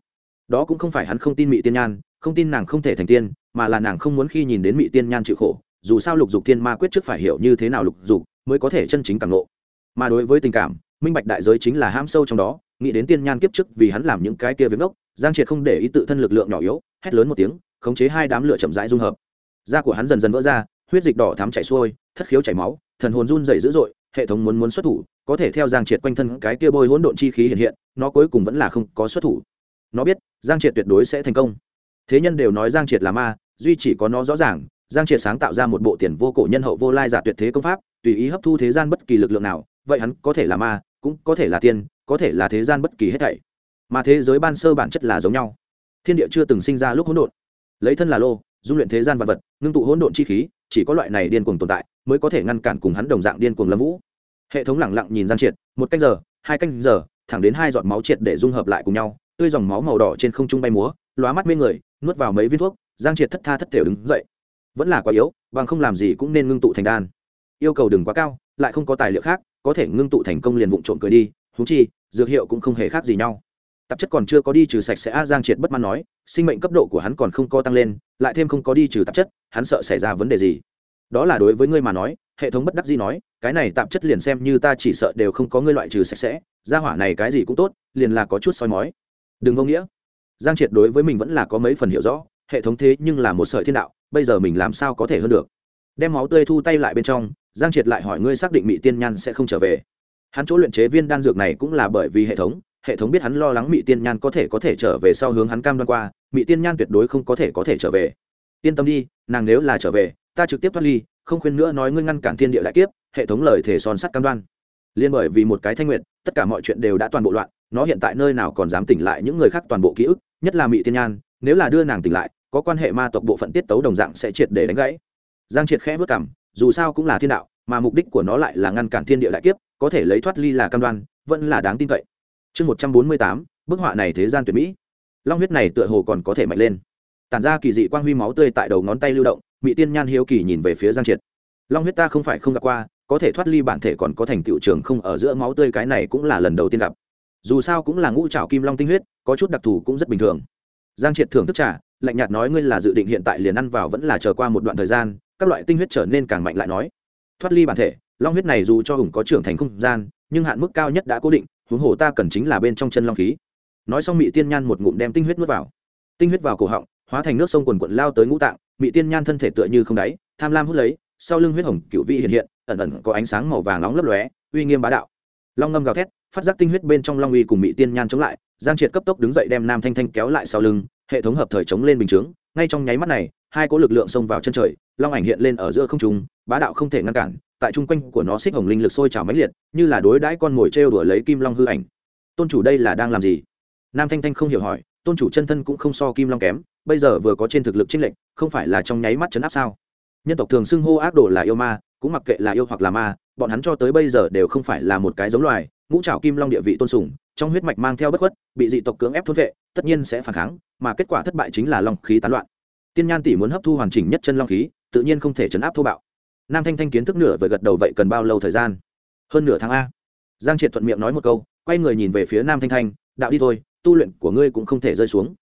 Đó cũng không phải hắn không tin mỹ tiên nhan, không tin nàng không thể thành tiên, mà là nàng không muốn khi nhìn đến mỹ tiên nhan chịu khổ, dù sao lục dục thiên ma quyết trước phải hiểu như thế nào lục dục, mới có thể chân chính cảm ngộ mà đối với tình cảm, minh bạch đại giới chính là ham sâu trong đó, nghĩ đến tiên nhan kiếp trước vì hắn làm những cái kia việc ngốc, giang triệt không để ý tự thân lực lượng nhỏ yếu, hét lớn một tiếng, khống chế hai đám lửa chậm rãi dung hợp. Da của hắn dần dần vỡ ra, huyết dịch đỏ thắm chảy xuôi, thất khiếu chảy máu, thần hồn run dày dữ dội, hệ thống muốn muốn xuất thủ, có thể theo giang triệt quanh thân cái kia bôi hỗn độn chi khí hiện hiện, nó cuối cùng vẫn là không có xuất thủ. Nó biết, giang triệt tuyệt đối sẽ thành công. Thế nhân đều nói giang triệt là ma, duy chỉ có nó rõ ràng, giang triệt sáng tạo ra một bộ tiền vô cổ nhân hậu vô lai giả tuyệt thế công pháp, tùy ý hấp thu thế gian bất kỳ lực lượng nào vậy hắn có thể là ma, cũng có thể là tiên, có thể là thế gian bất kỳ hết thảy. Mà thế giới ban sơ bản chất là giống nhau. Thiên địa chưa từng sinh ra lúc hỗn độn. Lấy thân là lô, dung luyện thế gian vật vật, ngưng tụ hỗn độn chi khí, chỉ có loại này điên cuồng tồn tại mới có thể ngăn cản cùng hắn đồng dạng điên cuồng lâm vũ. Hệ thống lẳng lặng nhìn giang triệt, một canh giờ, hai canh giờ, thẳng đến hai giọt máu triệt để dung hợp lại cùng nhau, tươi dòng máu màu đỏ trên không trung bay múa, lóa mắt mê người, nuốt vào mấy viên thuốc, giang triệt thất tha thất thể đứng dậy. Vẫn là quá yếu, bằng không làm gì cũng nên ngưng tụ thành đan yêu cầu đừng quá cao, lại không có tài liệu khác, có thể ngưng tụ thành công liền vụn trộm cười đi thú chi, dược hiệu cũng không hề khác gì nhau. Tạp chất còn chưa có đi trừ sạch sẽ a giang triệt bất mãn nói, sinh mệnh cấp độ của hắn còn không có tăng lên, lại thêm không có đi trừ tạp chất, hắn sợ xảy ra vấn đề gì? Đó là đối với ngươi mà nói, hệ thống bất đắc dĩ nói, cái này tạp chất liền xem như ta chỉ sợ đều không có ngươi loại trừ sạch sẽ, gia hỏa này cái gì cũng tốt, liền là có chút soi mói. Đừng vô nghĩa. Giang triệt đối với mình vẫn là có mấy phần hiểu rõ, hệ thống thế nhưng là một sợi thiên đạo, bây giờ mình làm sao có thể hơn được? Đem máu tươi thu tay lại bên trong giang triệt lại hỏi ngươi xác định mỹ tiên nhan sẽ không trở về. Hắn chỗ luyện chế viên đan dược này cũng là bởi vì hệ thống hệ thống biết hắn lo lắng mỹ tiên nhan có thể có thể trở về sau hướng hắn cam đoan qua mỹ tiên nhan tuyệt đối không có thể có thể trở về. Yên tâm đi, nàng nếu là trở về, ta trực tiếp thoát ly, không khuyên nữa nói ngươi ngăn cản thiên địa đại kiếp, hệ thống lời thể son sắt cam đoan. Liên bởi vì một cái thanh nguyện tất cả mọi chuyện đều đã toàn bộ loạn, nó hiện tại nơi nào còn dám tỉnh lại những người khác toàn bộ ký ức, nhất là mỹ tiên nhan, nếu là đưa nàng tỉnh lại, có quan hệ ma tộc bộ phận tiết tấu đồng dạng sẽ triệt để đánh gãy. Giang triệt khẽ vất cảm dù sao cũng là thiên đạo, mà mục đích của nó lại là ngăn cản thiên địa đại kiếp, có thể lấy thoát ly là cam đoan, vẫn là đáng tin cậy. Chương một trăm bốn mươi tám, bức họa này thế gian tuyệt mỹ. Long huyết này tựa hồ còn có thể mạnh lên. Tản ra kỳ dị quang huy máu tươi tại đầu ngón tay lưu động mỹ tiên nhan hiếu kỳ nhìn về phía giang triệt. Long huyết ta không phải không gặp qua, có thể thoát ly bản thể còn có thành tựu trường không ở giữa máu tươi cái này cũng là lần đầu tiên gặp. Dù sao cũng là ngũ trào kim long tinh huyết, có chút đặc thù cũng rất bình thường. Giang triệt thưởng thức trả lạnh nhạt nói ngươi là dự định hiện tại liền ăn vào vẫn là chờ qua một đoạn thời gian các loại tinh huyết trở nên càng mạnh lại nói. Thoát ly bản thể, long huyết này dù cho hùng có trưởng thành không gian, nhưng hạn mức cao nhất đã cố định, huống hồ ta cần chính là bên trong chân long khí. Nói xong mỹ tiên nhan một ngụm đem tinh huyết nuốt vào. Tinh huyết vào cổ họng, hóa thành nước sông quần quận lao tới ngũ tạng mỹ tiên nhan thân thể tựa như không đáy, tham lam hút lấy, sau lưng huyết hồng cựu vị hiện hiện, ẩn ẩn có ánh sáng màu vàng nóng lấp lóe, uy nghiêm bá đạo. Long ngâm gào thét, phát giác tinh huyết bên trong long uy cùng mỹ tiên nhan chống lại, giang triệt cấp tốc đứng dậy đem nam thanh thanh kéo lại sau lưng, hệ thống hợp thời chống lên bình chướng, ngay trong nháy mắt này, hai cỗ lực lượng xông vào chân trời long ảnh hiện lên ở giữa không trung, bá đạo không thể ngăn cản, tại trung quanh của nó xích hồng linh lực sôi trào mãnh liệt, như là đối đãi con mồi trêu đuổi lấy kim long hư ảnh. Tôn chủ đây là đang làm gì? Nam thanh thanh không hiểu hỏi, tôn chủ chân thân cũng không so kim long kém, bây giờ vừa có trên thực lực trinh lệnh không phải là trong nháy mắt chấn áp sao? Nhân tộc thường xưng hô ác đồ là yêu ma, cũng mặc kệ là yêu hoặc là ma, bọn hắn cho tới bây giờ đều không phải là một cái giống loài, ngũ trảo kim long địa vị tôn sùng, trong huyết mạch mang theo bất khuất, bị dị tộc cưỡng ép thốt vệ, tất nhiên sẽ phản kháng, mà kết quả thất bại chính là long khí tán loạn. Tiên nhan tỷ muốn hấp thu hoàn chỉnh nhất chân long khí tự nhiên không thể chấn áp thô bạo. Nam thanh thanh kiến thức nửa vời gật đầu, vậy cần bao lâu thời gian? Hơn nửa tháng a. Giang triệt thuận miệng nói một câu, quay người nhìn về phía nam thanh thanh, đạo đi thôi, tu luyện của ngươi cũng không thể rơi xuống.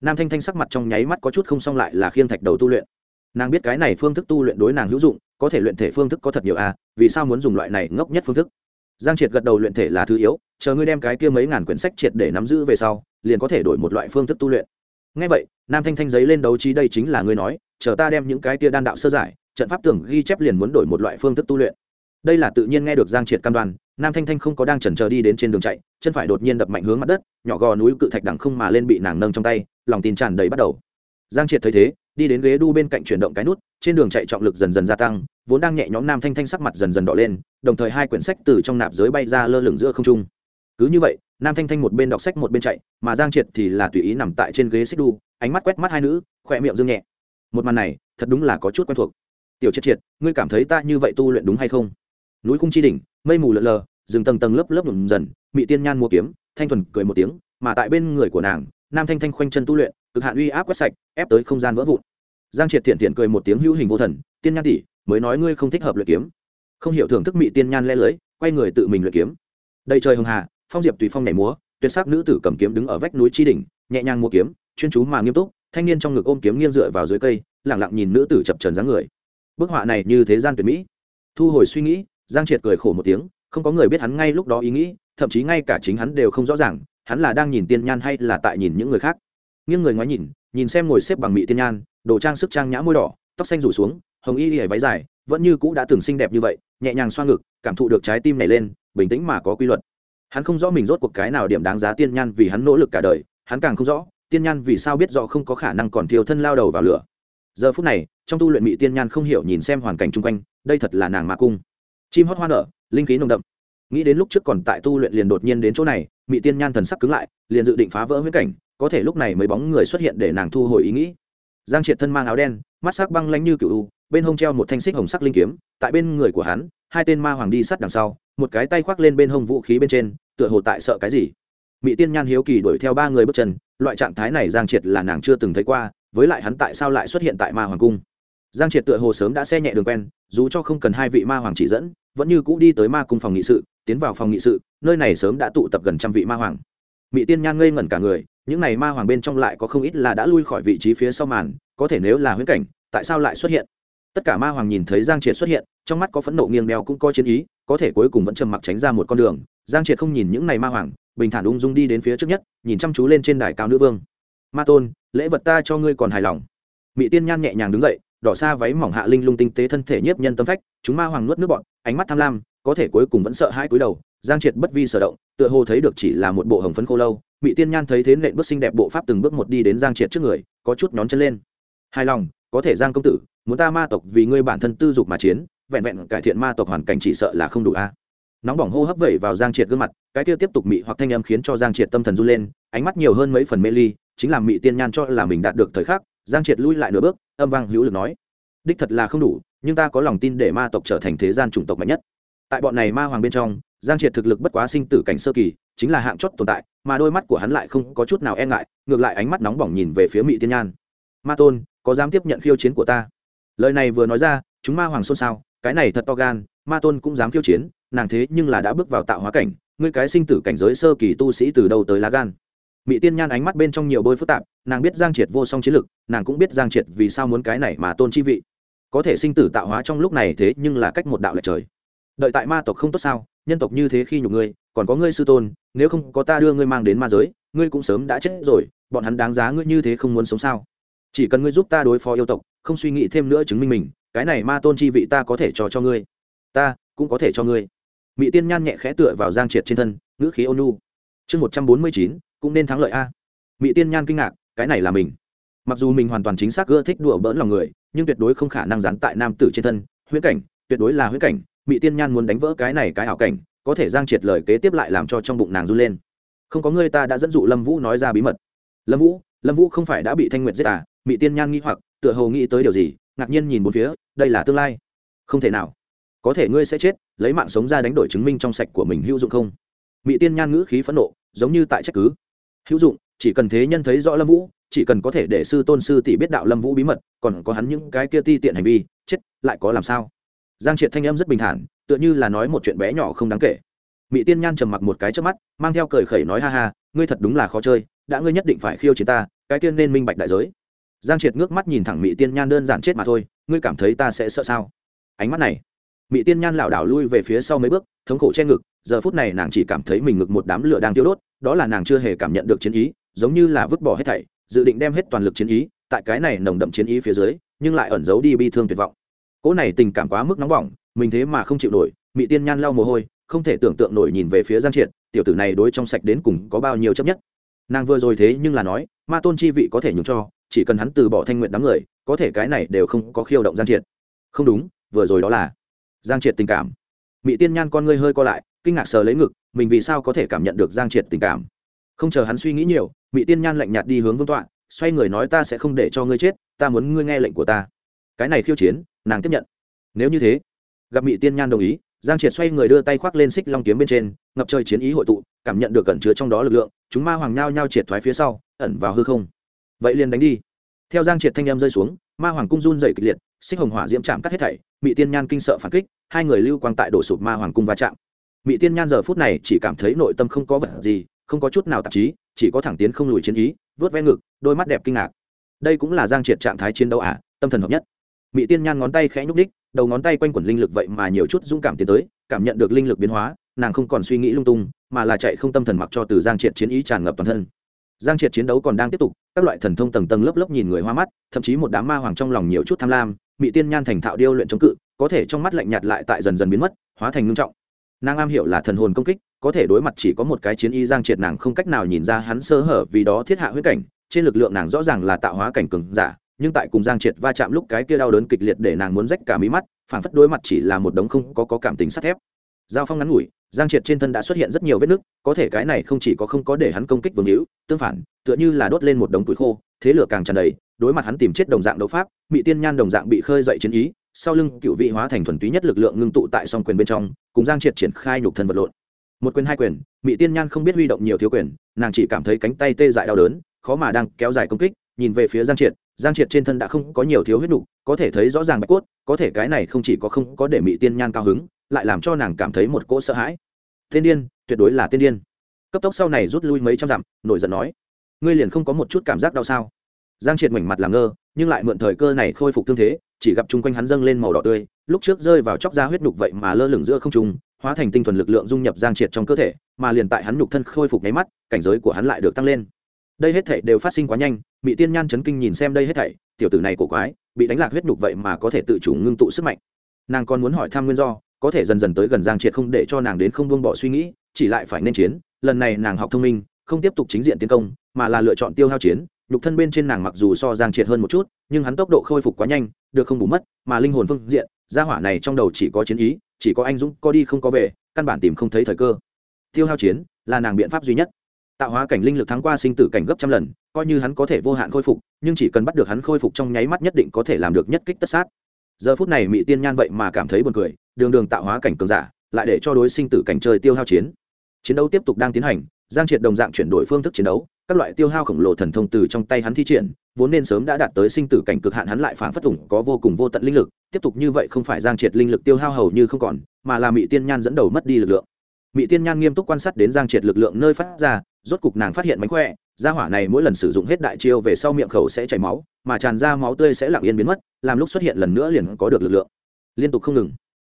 Nam thanh thanh sắc mặt trong nháy mắt có chút không xong lại là khiêng thạch đầu tu luyện. Nàng biết cái này phương thức tu luyện đối nàng hữu dụng, có thể luyện thể phương thức có thật nhiều a, vì sao muốn dùng loại này ngốc nhất phương thức? Giang triệt gật đầu, luyện thể là thứ yếu, chờ ngươi đem cái kia mấy ngàn quyển sách triệt để nắm giữ về sau, liền có thể đổi một loại phương thức tu luyện. Ngay vậy, nam thanh thanh giấy lên đấu trí, đây chính là ngươi nói chờ ta đem những cái tia đan đạo sơ giải, trận pháp tưởng ghi chép liền muốn đổi một loại phương thức tu luyện. Đây là tự nhiên nghe được giang triệt cam đoan, nam thanh thanh không có đang chần chờ đi đến trên đường chạy, chân phải đột nhiên đập mạnh hướng mặt đất, nhỏ gò núi cự thạch đằng không mà lên bị nàng nâng trong tay, lòng tin tràn đầy bắt đầu. Giang triệt thấy thế, đi đến ghế đu bên cạnh chuyển động cái nút, trên đường chạy trọng lực dần dần gia tăng, vốn đang nhẹ nhõm nam thanh thanh sắc mặt dần dần đỏ lên, đồng thời hai quyển sách từ trong nạp giới bay ra lơ lửng giữa không trung. Cứ như vậy, nam thanh thanh một bên đọc sách một bên chạy, mà giang triệt thì là tùy ý nằm tại trên ghế xích đu, ánh mắt quét mắt hai nữ, khỏe miệng dương nhẹ một màn này thật đúng là có chút quen thuộc. Tiểu triệt triệt, ngươi cảm thấy ta như vậy tu luyện đúng hay không? Núi khung chi đỉnh, mây mù lợn lờ, rừng tầng tầng lớp lớp nhùm dần, mị tiên nhan mua kiếm, thanh thuần cười một tiếng, mà tại bên người của nàng, nam thanh thanh khoanh chân tu luyện, cực hạn uy áp quét sạch, ép tới không gian vỡ vụn. Giang triệt thiện thiện cười một tiếng hữu hình vô thần, tiên nhan tỷ, mới nói ngươi không thích hợp luyện kiếm. Không hiểu thưởng thức mị tiên nhan lẽ lưới, quay người tự mình luyện kiếm. Đầy trời hồng hà, phong diệp tùy phong nhảy múa, tuyệt sắc nữ tử cầm kiếm đứng ở vách núi chi đỉnh, nhẹ nhàng mua kiếm, chuyên chú mà nghiêm túc thanh niên trong ngực ôm kiếm nghiêng dựa vào dưới cây lẳng lặng nhìn nữ tử chập trần dáng người. Bức họa này như thế gian tuyệt mỹ. Thu hồi suy nghĩ, giang triệt cười khổ một tiếng, không có người biết hắn ngay lúc đó ý nghĩ, thậm chí ngay cả chính hắn đều không rõ ràng, hắn là đang nhìn tiên nhan hay là tại nhìn những người khác. Nghiêng người ngoái nhìn nhìn xem ngồi xếp bằng mị tiên nhan, đồ trang sức trang nhã môi đỏ, tóc xanh rủ xuống, hồng y hề váy dài, vẫn như cũ đã từng xinh đẹp như vậy, nhẹ nhàng xoa ngực, cảm thụ được trái tim này lên, bình tĩnh mà có quy luật. Hắn không rõ mình rốt cuộc cái nào điểm đáng giá tiên nhan vì hắn nỗ lực cả đời, hắn càng không rõ tiên nhan vì sao biết rõ không có khả năng còn thiêu thân lao đầu vào lửa? Giờ phút này, trong tu luyện mỹ tiên nhan không hiểu nhìn xem hoàn cảnh chung quanh, đây thật là nàng mạ cung. Chim hót hoa nở, linh khí nồng đậm. Nghĩ đến lúc trước còn tại tu luyện liền đột nhiên đến chỗ này mỹ tiên nhan thần sắc cứng lại, liền dự định phá vỡ huyết cảnh, có thể lúc này mấy bóng người xuất hiện để nàng thu hồi ý nghĩ. Giang triệt thân mang áo đen, mắt sắc băng lanh như cựu u, bên hông treo một thanh xích hồng sắc linh kiếm, tại bên người của hắn, hai tên ma hoàng đi sát đằng sau, một cái tay khoác lên bên hông vũ khí bên trên, tựa hồ tại sợ cái gì. Mỹ tiên nhan hiếu kỳ đuổi theo ba người bước chân loại trạng thái này giang triệt là nàng chưa từng thấy qua, với lại hắn tại sao lại xuất hiện tại ma hoàng cung? Giang triệt tựa hồ sớm đã xe nhẹ đường quen, dù cho không cần hai vị ma hoàng chỉ dẫn, vẫn như cũ đi tới ma cung phòng nghị sự, tiến vào phòng nghị sự, nơi này sớm đã tụ tập gần trăm vị ma hoàng. Mỹ tiên nhan ngây ngẩn cả người, những này ma hoàng bên trong lại có không ít là đã lui khỏi vị trí phía sau màn, có thể nếu là huyễn cảnh, tại sao lại xuất hiện? Tất cả ma hoàng nhìn thấy giang triệt xuất hiện, trong mắt có phẫn nộ nghiêng đeo cũng có chiến ý, có thể cuối cùng vẫn trầm mặc tránh ra một con đường. Giang triệt không nhìn những này ma hoàng bình thản ung dung đi đến phía trước nhất, nhìn chăm chú lên trên đài cao nữ vương. Ma tôn, lễ vật ta cho ngươi còn hài lòng. Mỹ tiên nhan nhẹ nhàng đứng dậy, đỏ xa váy mỏng hạ linh lung tinh tế thân thể nhiếp nhân tâm phách, chúng ma hoàng nuốt nước bọn ánh mắt tham lam, có thể cuối cùng vẫn sợ hai cúi đầu, giang triệt bất vi sở động, tựa hồ thấy được chỉ là một bộ hồng phấn khô lâu. Mỹ tiên nhan thấy thế nện bước xinh đẹp bộ pháp từng bước một đi đến giang triệt trước người, có chút nhón chân lên. Hài lòng, có thể giang công tử, muốn ta ma tộc vì ngươi bản thân tư dục mà chiến, vẹn vẹn cải thiện ma tộc hoàn cảnh chỉ sợ là không đủ a nóng bỏng hô hấp vẩy vào giang triệt gương mặt, cái kia tiếp tục mị hoặc thanh âm khiến cho giang triệt tâm thần run lên, ánh mắt nhiều hơn mấy phần mê ly, chính là mị tiên nhan cho là mình đạt được thời khắc, giang triệt lui lại nửa bước, âm vang hữu lực nói, đích thật là không đủ, nhưng ta có lòng tin để ma tộc trở thành thế gian chủng tộc mạnh nhất. Tại bọn này ma hoàng bên trong, giang triệt thực lực bất quá sinh tử cảnh sơ kỳ, chính là hạng chót tồn tại, mà đôi mắt của hắn lại không có chút nào e ngại, ngược lại ánh mắt nóng bỏng nhìn về phía mỹ tiên nhan. Ma tôn, có dám tiếp nhận khiêu chiến của ta? Lời này vừa nói ra, chúng ma hoàng xôn xao, cái này thật to gan, ma tôn cũng dám khiêu chiến nàng thế nhưng là đã bước vào tạo hóa cảnh, ngươi cái sinh tử cảnh giới sơ kỳ tu sĩ từ đâu tới lá gan? Mỹ tiên nhan ánh mắt bên trong nhiều bôi phức tạp, nàng biết giang triệt vô song chiến lực, nàng cũng biết giang triệt vì sao muốn cái này mà tôn chi vị. Có thể sinh tử tạo hóa trong lúc này thế nhưng là cách một đạo lệch trời. Đợi tại ma tộc không tốt sao, nhân tộc như thế khi nhục ngươi, còn có ngươi sư tôn, nếu không có ta đưa ngươi mang đến ma giới, ngươi cũng sớm đã chết rồi, bọn hắn đáng giá ngươi như thế không muốn sống sao? Chỉ cần ngươi giúp ta đối phó yêu tộc, không suy nghĩ thêm nữa chứng minh mình, cái này ma tôn chi vị ta có thể cho cho ngươi. Ta cũng có thể cho ngươi mỹ tiên nhan nhẹ khẽ tựa vào giang triệt trên thân, ngữ khí ôn chương một trăm bốn mươi chín, cũng nên thắng lợi a. Mỹ tiên nhan kinh ngạc, cái này là mình. Mặc dù mình hoàn toàn chính xác ưa thích đùa bỡn lòng người, nhưng tuyệt đối không khả năng dán tại nam tử trên thân, huyễn cảnh, tuyệt đối là huyễn cảnh. Mỹ tiên nhan muốn đánh vỡ cái này cái ảo cảnh, có thể giang triệt lời kế tiếp lại làm cho trong bụng nàng run lên. Không có người ta đã dẫn dụ lâm vũ nói ra bí mật. Lâm vũ lâm vũ không phải đã bị thanh nguyệt giết à? Mỹ tiên nhan nghi hoặc, tựa hồ nghĩ tới điều gì, ngạc nhiên nhìn một phía, đây là tương lai. Không thể nào. Có thể ngươi sẽ chết lấy mạng sống ra đánh đổi chứng minh trong sạch của mình hữu dụng không? Mỹ tiên nhan ngữ khí phẫn nộ, giống như tại trách cứ. Hữu dụng, chỉ cần thế nhân thấy rõ lâm vũ, chỉ cần có thể để sư tôn sư tỷ biết đạo lâm vũ bí mật, còn có hắn những cái kia ti tiện hành vi, chết, lại có làm sao? Giang triệt thanh em rất bình thản, tựa như là nói một chuyện bé nhỏ không đáng kể. Mỹ tiên nhan trầm mặc một cái trước mắt, mang theo cười khẩy nói ha ha, ngươi thật đúng là khó chơi, đã ngươi nhất định phải khiêu chiến ta, cái tiên nên minh bạch đại giới. Giang triệt ngước mắt nhìn thẳng mỹ tiên nhan đơn giản chết mà thôi, ngươi cảm thấy ta sẽ sợ sao? Ánh mắt này mỹ tiên nhan lảo đảo lui về phía sau mấy bước, thống khổ che ngực, giờ phút này nàng chỉ cảm thấy mình ngực một đám lửa đang tiêu đốt, đó là nàng chưa hề cảm nhận được chiến ý, giống như là vứt bỏ hết thảy, dự định đem hết toàn lực chiến ý, tại cái này nồng đậm chiến ý phía dưới, nhưng lại ẩn giấu đi bi thương tuyệt vọng. Cỗ này tình cảm quá mức nóng bỏng, mình thế mà không chịu nổi mỹ tiên nhan lau mồ hôi, không thể tưởng tượng nổi nhìn về phía giang triệt, tiểu tử này đối trong sạch đến cùng có bao nhiêu chấp nhất. Nàng vừa rồi thế nhưng là nói, ma tôn chi vị có thể nhường cho, chỉ cần hắn từ bỏ thanh nguyện đám người, có thể cái này đều không có khiêu động giang triệt. Không đúng, vừa rồi đó là giang triệt tình cảm. Mỹ tiên nhan con ngươi hơi co lại, kinh ngạc sờ lấy ngực, mình vì sao có thể cảm nhận được giang triệt tình cảm? Không chờ hắn suy nghĩ nhiều mỹ tiên nhan lạnh nhạt đi hướng vương tọa, xoay người nói ta sẽ không để cho ngươi chết, ta muốn ngươi nghe lệnh của ta. Cái này khiêu chiến, nàng tiếp nhận. Nếu như thế, gặp mỹ tiên nhan đồng ý, giang triệt xoay người đưa tay khoác lên xích long kiếm bên trên, ngập trời chiến ý hội tụ, cảm nhận được cẩn chứa trong đó lực lượng, chúng ma hoàng nhao nhao triệt thoái phía sau, ẩn vào hư không. Vậy liền đánh đi. Theo giang triệt thanh em rơi xuống, ma hoàng cung run dậy kịch liệt xích hồng hỏa diễm chạm cắt hết thảy mỹ tiên nhan kinh sợ phản kích hai người lưu quang tại đổ sụp ma hoàng cung va chạm. Mỹ tiên nhan giờ phút này chỉ cảm thấy nội tâm không có vật gì không có chút nào tạp chí chỉ có thẳng tiến không lùi chiến ý vớt ven ngực đôi mắt đẹp kinh ngạc. Đây cũng là giang triệt trạng thái chiến đấu ả à, tâm thần hợp nhất. Mỹ tiên nhan ngón tay khẽ nhúc đích đầu ngón tay quanh quẩn linh lực vậy mà nhiều chút dũng cảm tiến tới cảm nhận được linh lực biến hóa nàng không còn suy nghĩ lung tung mà là chạy không tâm thần mặc cho từ giang triệt chiến ý tràn ngập toàn thân. Giang triệt chiến đấu còn đang tiếp tục các loại thần thông tầng tầng lớp lớp nhìn người hoa mắt thậm chí một đám ma hoàng trong lòng nhiều chút tham lam mỹ tiên nhan thành thạo điêu luyện chống cự có thể trong mắt lạnh nhạt lại tại dần dần biến mất hóa thành ngưng trọng. Nàng am hiểu là thần hồn công kích có thể đối mặt chỉ có một cái chiến y giang triệt nàng không cách nào nhìn ra hắn sơ hở vì đó thiết hạ huyết cảnh trên lực lượng nàng rõ ràng là tạo hóa cảnh cường giả nhưng tại cùng giang triệt va chạm lúc cái kia đau đớn kịch liệt để nàng muốn rách cả mí mắt phảng phất đối mặt chỉ là một đống không có, có cảm tình sắt thép. Giao phong ngắn ngủi giang triệt trên thân đã xuất hiện rất nhiều vết nứt có thể cái này không chỉ có không có để hắn công kích vương hữu tương phản tựa như là đốt lên một đống tuổi khô thế lửa càng tràn đầy đối mặt hắn tìm chết đồng dạng đấu pháp mỹ tiên nhan đồng dạng bị khơi dậy chiến ý sau lưng cựu vị hóa thành thuần túy nhất lực lượng ngưng tụ tại song quyền bên trong cùng giang triệt triển khai nhục thân vật lộn. Một quyền hai quyền mỹ tiên nhan không biết huy động nhiều thiếu quyền nàng chỉ cảm thấy cánh tay tê dại đau đớn khó mà đang kéo dài công kích nhìn về phía giang triệt giang triệt trên thân đã không có nhiều thiếu huyết đủ, có thể thấy rõ ràng bạch cốt có thể cái này không chỉ có không có để mỹ tiên nhan cao hứng lại làm cho nàng cảm thấy một cỗ sợ hãi. Tiên điên tuyệt đối là tiên điên. Cấp tốc sau này rút lui mấy trăm dặm nổi giận nói ngươi liền không có một chút cảm giác đau sao? Giang triệt mảnh mặt làm ngơ, nhưng lại mượn thời cơ này khôi phục thương thế, chỉ gặp chung quanh hắn dâng lên màu đỏ tươi, lúc trước rơi vào chóc da huyết nhục vậy mà lơ lửng giữa không trung, hóa thành tinh thuần lực lượng dung nhập giang triệt trong cơ thể, mà liền tại hắn nhục thân khôi phục nháy mắt, cảnh giới của hắn lại được tăng lên. Đây hết thảy đều phát sinh quá nhanh bị tiên nhan chấn kinh nhìn xem đây hết thảy, tiểu tử này cổ quái, bị đánh lạc huyết nhục vậy mà có thể tự chủ ngưng tụ sức mạnh. Nàng còn muốn hỏi thăm nguyên do, có thể dần dần tới gần giang triệt không để cho nàng đến không buông bỏ suy nghĩ, chỉ lại phải nên chiến, lần này nàng học thông minh, không tiếp tục chính diện tiến công mà là lựa chọn tiêu hao chiến, nhục thân bên trên nàng mặc dù so giang triệt hơn một chút, nhưng hắn tốc độ khôi phục quá nhanh, được không bù mất, mà linh hồn phương diện, gia hỏa này trong đầu chỉ có chiến ý, chỉ có anh dũng, có đi không có về, căn bản tìm không thấy thời cơ. Tiêu hao chiến là nàng biện pháp duy nhất. Tạo hóa cảnh linh lực thắng qua sinh tử cảnh gấp trăm lần, coi như hắn có thể vô hạn khôi phục, nhưng chỉ cần bắt được hắn khôi phục trong nháy mắt nhất định có thể làm được nhất kích tất sát. Giờ phút này mỹ tiên nhan vậy mà cảm thấy buồn cười, đường đường tạo hóa cảnh cường giả, lại để cho đối sinh tử cảnh chơi tiêu hao chiến. Chiến đấu tiếp tục đang tiến hành, giang triệt đồng dạng chuyển đổi phương thức chiến đấu các loại tiêu hao khổng lồ thần thông từ trong tay hắn thi triển, vốn nên sớm đã đạt tới sinh tử cảnh cực hạn hắn lại phản phất ủng có vô cùng vô tận linh lực, tiếp tục như vậy không phải giang triệt linh lực tiêu hao hầu như không còn, mà là mỹ tiên nhan dẫn đầu mất đi lực lượng. Mỹ tiên nhan nghiêm túc quan sát đến giang triệt lực lượng nơi phát ra, rốt cục nàng phát hiện mánh khỏe, gia hỏa này mỗi lần sử dụng hết đại chiêu về sau miệng khẩu sẽ chảy máu, mà tràn ra máu tươi sẽ lặng yên biến mất, làm lúc xuất hiện lần nữa liền có được lực lượng. Liên tục không ngừng.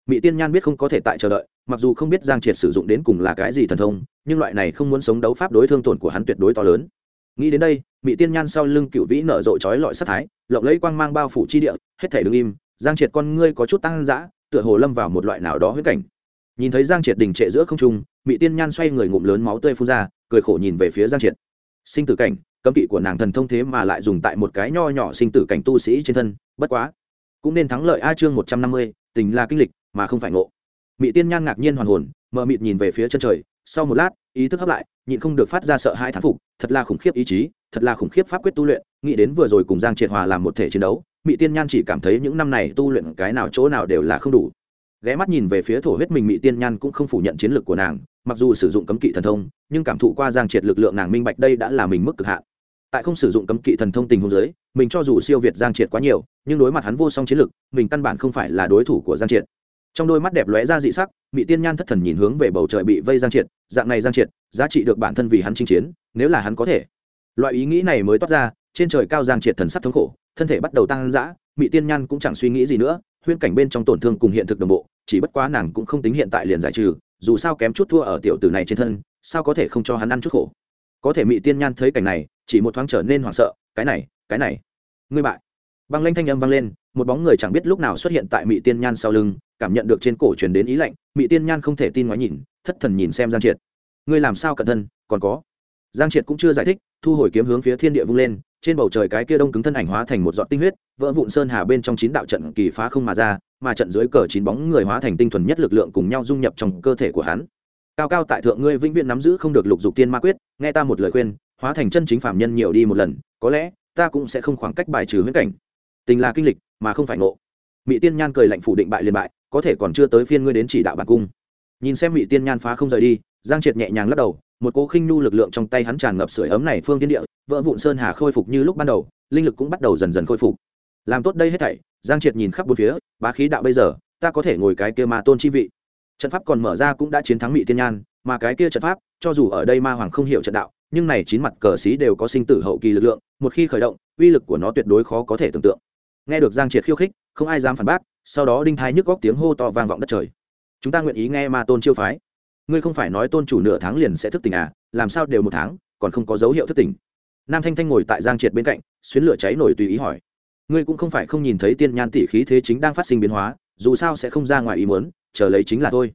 Mỹ tiên nhan biết không có thể tại chờ đợi mặc dù không biết giang triệt sử dụng đến cùng là cái gì thần thông, nhưng loại này không muốn sống đấu pháp đối thương tổn của hắn tuyệt đối to lớn. Nghĩ đến đây mỹ tiên nhan sau lưng cựu vĩ nở rộ trói lọi sát thái, lộng lấy quang mang bao phủ chi địa, hết thể đ ứ n g im, giang triệt con ngươi có chút tăng dã, tựa hồ lâm vào một loại nào đó huyết cảnh. Nhìn thấy giang triệt đình trệ giữa không trung mỹ tiên nhan xoay người ngụm lớn máu tươi phun ra, cười khổ nhìn về phía giang triệt. Sinh tử cảnh, cấm kỵ của nàng thần thông thế mà lại dùng tại một cái nho nhỏ sinh tử cảnh tu sĩ trên thân, bất quá. Cũng nên thắng lợi a chương một trăm năm mươi, tình là kinh lịch, mà không phải ngộ mỹ tiên nhan ngạc nhiên hoàn hồn, mờ mịt nhìn về phía chân trời, sau một lát, ý thức hấp lại, nhịn không được phát ra sợ hai thán phục, thật là khủng khiếp ý chí, thật là khủng khiếp pháp quyết tu luyện, nghĩ đến vừa rồi cùng giang triệt hòa làm một thể chiến đấu mỹ tiên nhan chỉ cảm thấy những năm này tu luyện cái nào chỗ nào đều là không đủ. Ghé mắt nhìn về phía thổ huyết mình mỹ tiên nhan cũng không phủ nhận chiến lược của nàng, mặc dù sử dụng cấm kỵ thần thông, nhưng cảm thụ qua giang triệt lực lượng nàng minh bạch đây đã là mình mức cực hạn. Tại không sử dụng cấm kỵ thần thông tình huống giới mình cho dù siêu việt giang triệt quá nhiều, nhưng đối mặt hắn vô song chiến lực mình căn bản không phải là đối thủ của giang triệt trong đôi mắt đẹp lóe ra dị sắc mỹ tiên nhan thất thần nhìn hướng về bầu trời bị vây giang triệt, dạng này giang triệt, giá trị được bản thân vì hắn chinh chiến, nếu là hắn có thể. Loại ý nghĩ này mới toát ra, trên trời cao giang triệt thần sắc thống khổ, thân thể bắt đầu tăng dã mỹ tiên nhan cũng chẳng suy nghĩ gì nữa huyên cảnh bên trong tổn thương cùng hiện thực đồng bộ, chỉ bất quá nàng cũng không tính hiện tại liền giải trừ, dù sao kém chút thua ở tiểu tử này trên thân, sao có thể không cho hắn ăn chút khổ. Có thể mỹ tiên nhan thấy cảnh này, chỉ một thoáng trở nên hoảng sợ, cái này cái này, ngươi bại băng lanh thanh âm vang lên, một bóng người chẳng biết lúc nào xuất hiện tại mỹ tiên nhan sau lưng, cảm nhận được trên cổ truyền đến ý lạnh mỹ tiên nhan không thể tin ngoái nhìn, thất thần nhìn xem giang triệt. Ngươi làm sao cẩn thân còn có? Giang triệt cũng chưa giải thích, thu hồi kiếm hướng phía thiên địa vung lên, trên bầu trời cái kia đông cứng thân ảnh hóa thành một giọt tinh huyết, vỡ vụn sơn hà bên trong chín đạo trận kỳ phá không mà ra, mà trận dưới cờ chín bóng người hóa thành tinh thuần nhất lực lượng cùng nhau dung nhập trong cơ thể của hắn. Cao cao tại thượng ngươi vĩnh viễn nắm giữ không được lục dục tiên ma quyết, nghe ta một lời khuyên, hóa thành chân chính phạm nhân nhiều đi một lần, có lẽ ta cũng sẽ không khoảng cách bài trừ huyễn cảnh tình là kinh lịch, mà không phải ngộ. Mỹ tiên nhan cười lạnh phủ định bại liền bại, có thể còn chưa tới phiên ngươi đến chỉ đạo bản cung. Nhìn xem mỹ tiên nhan phá không rời đi, giang triệt nhẹ nhàng lắc đầu, một cố khinh nhu lực lượng trong tay hắn tràn ngập sưởi ấm này phương tiên địa, vỡ vụn sơn hà khôi phục như lúc ban đầu, linh lực cũng bắt đầu dần dần khôi phục. Làm tốt đây hết thảy, giang triệt nhìn khắp bốn phía, bá khí đạo bây giờ, ta có thể ngồi cái kia ma tôn chi vị. Trận pháp còn mở ra cũng đã chiến thắng mỹ tiên nhan, mà cái kia trận pháp, cho dù ở đây ma hoàng không hiểu trận đạo, nhưng này chín mặt cờ xí đều có sinh tử hậu kỳ lực lượng, một khi khởi động, uy lực của nó tuyệt đối khó có thể tưởng tượng nghe được giang triệt khiêu khích, không ai dám phản bác, sau đó đinh thái nhức góc tiếng hô to vang vọng đất trời. Chúng ta nguyện ý nghe ma tôn chiêu phái. Ngươi không phải nói tôn chủ nửa tháng liền sẽ thức tỉnh à làm sao đều một tháng, còn không có dấu hiệu thức tỉnh. Nam thanh thanh ngồi tại giang triệt bên cạnh, xuyến lửa cháy nổi tùy ý hỏi. Ngươi cũng không phải không nhìn thấy tiên nhan tỷ khí thế chính đang phát sinh biến hóa, dù sao sẽ không ra ngoài ý muốn, chờ lấy chính là thôi.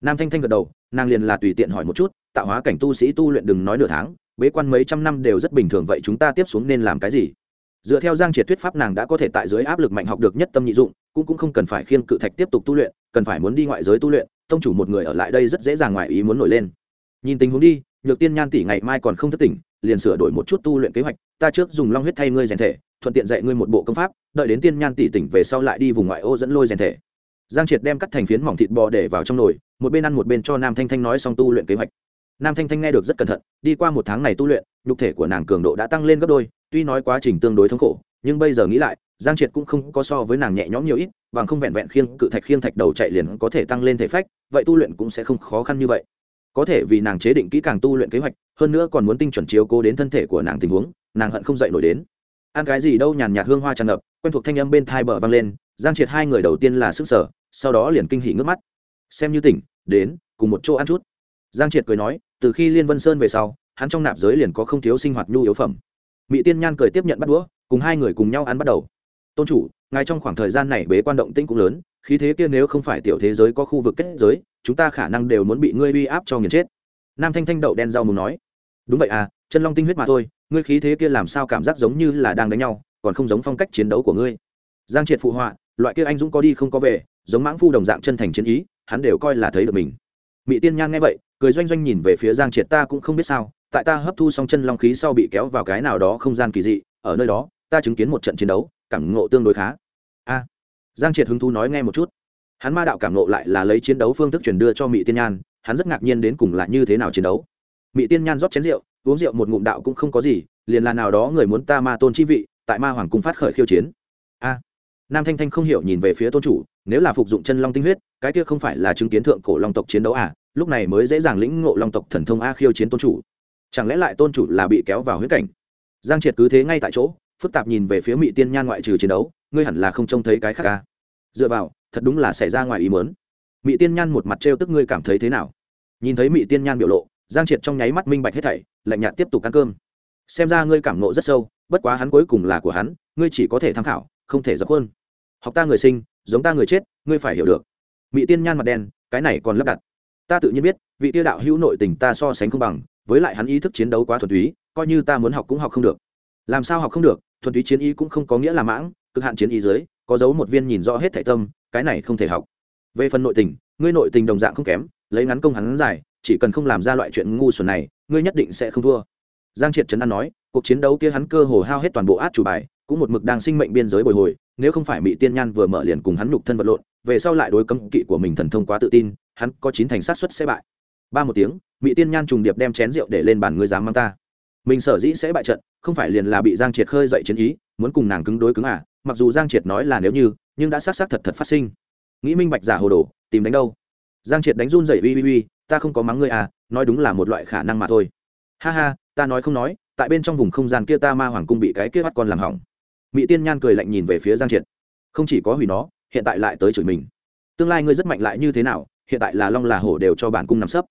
Nam thanh thanh gật đầu, nàng liền là tùy tiện hỏi một chút, tạo hóa cảnh tu sĩ tu luyện đừng nói nửa tháng, bế quan mấy trăm năm đều rất bình thường vậy chúng ta tiếp xuống nên làm cái gì? Dựa theo giang triệt thuyết pháp nàng đã có thể tại dưới áp lực mạnh học được nhất tâm nhị dụng, cũng cũng không cần phải khiêng cự thạch tiếp tục tu luyện, cần phải muốn đi ngoại giới tu luyện, tông chủ một người ở lại đây rất dễ dàng ngoài ý muốn nổi lên. Nhìn tình huống đi, nhược tiên nhan tỷ ngày mai còn không thất tỉnh, liền sửa đổi một chút tu luyện kế hoạch, ta trước dùng long huyết thay ngươi rèn thể, thuận tiện dạy ngươi một bộ công pháp, đợi đến tiên nhan tỷ tỉnh về sau lại đi vùng ngoại ô dẫn lôi rèn thể. Giang triệt đem cắt thành phiến mỏng thịt bò để vào trong nồi, một bên ăn một bên cho nam thanh thanh nói xong tu luyện kế hoạch. Nam thanh thanh nghe được rất cẩn thận, đi qua một tháng này tu luyện, nhục thể của nàng cường độ đã tăng lên gấp đôi tuy nói quá trình tương đối thống khổ, nhưng bây giờ nghĩ lại, giang triệt cũng không có so với nàng nhẹ nhõm nhiều ít, bằng không vẹn vẹn khiêng cự thạch khiêng thạch đầu chạy liền có thể tăng lên thể phách, vậy tu luyện cũng sẽ không khó khăn như vậy. Có thể vì nàng chế định kỹ càng tu luyện kế hoạch, hơn nữa còn muốn tinh chuẩn chiếu cố đến thân thể của nàng tình huống, nàng hận không dậy nổi đến. Ăn cái gì đâu nhàn nhạt hương hoa tràn ngập, quen thuộc thanh âm bên thai bờ vang lên, giang triệt hai người đầu tiên là sức sở, sau đó liền kinh hỉ ngước mắt. Xem như tỉnh, đến, cùng một chỗ ăn chút. Giang triệt cười nói, từ khi liên vân sơn về sau, hắn trong nạp giới liền có không thiếu sinh hoạt nhu yếu phẩm mỹ tiên nhan cười tiếp nhận bắt đũa, cùng hai người cùng nhau ăn bắt đầu. Tôn chủ, ngài trong khoảng thời gian này bế quan động tĩnh cũng lớn, khí thế kia nếu không phải tiểu thế giới có khu vực kết giới, chúng ta khả năng đều muốn bị ngươi uy áp cho nghiền chết. Nam thanh thanh đậu đen rau mùng nói. Đúng vậy à chân long tinh huyết mà thôi, ngươi khí thế kia làm sao cảm giác giống như là đang đánh nhau, còn không giống phong cách chiến đấu của ngươi. Giang triệt phụ họa, loại kia anh dũng có đi không có về, giống mãng phu đồng dạng chân thành chiến ý, hắn đều coi là thấy được mình. Mỹ tiên nhan nghe vậy, cười doanh doanh nhìn về phía giang triệt, ta cũng không biết sao tại ta hấp thu xong chân long khí sau bị kéo vào cái nào đó không gian kỳ dị, ở nơi đó, ta chứng kiến một trận chiến đấu, cảm ngộ tương đối khá. A, giang triệt hứng thú nói nghe một chút. Hắn ma đạo cảm ngộ lại là lấy chiến đấu phương thức truyền đưa cho mỹ tiên nhan, hắn rất ngạc nhiên đến cùng là như thế nào chiến đấu. Mỹ tiên nhan rót chén rượu, uống rượu một ngụm đạo cũng không có gì, liền là nào đó người muốn ta ma tôn chi vị, tại ma hoàng cung phát khởi khiêu chiến. A, nam thanh thanh không hiểu nhìn về phía tôn chủ, nếu là phục dụng chân long tinh huyết, cái kia không phải là chứng kiến thượng cổ long tộc chiến đấu à lúc này mới dễ dàng lĩnh ngộ long tộc thần thông a khiêu chiến tôn chủ chẳng lẽ lại tôn chủ là bị kéo vào huyết cảnh? Giang triệt cứ thế ngay tại chỗ, phức tạp nhìn về phía mỹ tiên nhan ngoại trừ chiến đấu, ngươi hẳn là không trông thấy cái khác ca dựa vào, thật đúng là xảy ra ngoài ý mớn mỹ tiên nhan một mặt trêu tức ngươi cảm thấy thế nào? Nhìn thấy mỹ tiên nhan biểu lộ, giang triệt trong nháy mắt minh bạch hết thảy, lạnh nhạt tiếp tục ăn cơm. Xem ra ngươi cảm nộ rất sâu, bất quá hắn cuối cùng là của hắn, ngươi chỉ có thể tham khảo, không thể dập hơn học ta người sinh, giống ta người chết, ngươi phải hiểu được. Mỹ tiên nhan mặt đen, cái này còn lắp đặt. Ta tự nhiên biết, vị tiêu đạo hữu nội tình ta so sánh không bằng với lại hắn ý thức chiến đấu quá thuần túy, coi như ta muốn học cũng học không được. Làm sao học không được? Thuần túy chiến ý cũng không có nghĩa là mãng, cực hạn chiến ý dưới, có dấu một viên nhìn rõ hết thảy tâm, cái này không thể học. Về phần nội tình, ngươi nội tình đồng dạng không kém, lấy ngắn công hắn dài, chỉ cần không làm ra loại chuyện ngu xuẩn này, ngươi nhất định sẽ không thua. Giang triệt trấn an nói, cuộc chiến đấu kia hắn cơ hồ hao hết toàn bộ át chủ bài, cũng một mực đang sinh mệnh biên giới bồi hồi, nếu không phải mỹ tiên nhan vừa mở liền cùng hắn nhục thân vật lộn, về sau lại đối cấm kỵ của mình thần thông quá tự tin, hắn có chín thành sát suất sẽ bại ba một tiếng mỹ tiên nhan trùng điệp đem chén rượu để lên bàn ngươi dám mang ta. Mình sở dĩ sẽ bại trận, không phải liền là bị giang triệt khơi dậy chiến ý, muốn cùng nàng cứng đối cứng à mặc dù giang triệt nói là nếu như, nhưng đã xác xác thật thật phát sinh. Nghĩ minh bạch giả hồ đồ, tìm đánh đâu? Giang triệt đánh run dậy uy uy uy, ta không có mắng ngươi à nói đúng là một loại khả năng mà thôi. Ha ha, ta nói không nói, tại bên trong vùng không gian kia ta ma hoàng cung bị cái kia bắt con làm hỏng. Mỹ tiên nhan cười lạnh nhìn về phía giang triệt. Không chỉ có hủy nó, hiện tại lại tới chửi mình. Tương lai ngươi rất mạnh lại như thế nào, hiện tại là long là hổ đều cho bản cung nằm sấp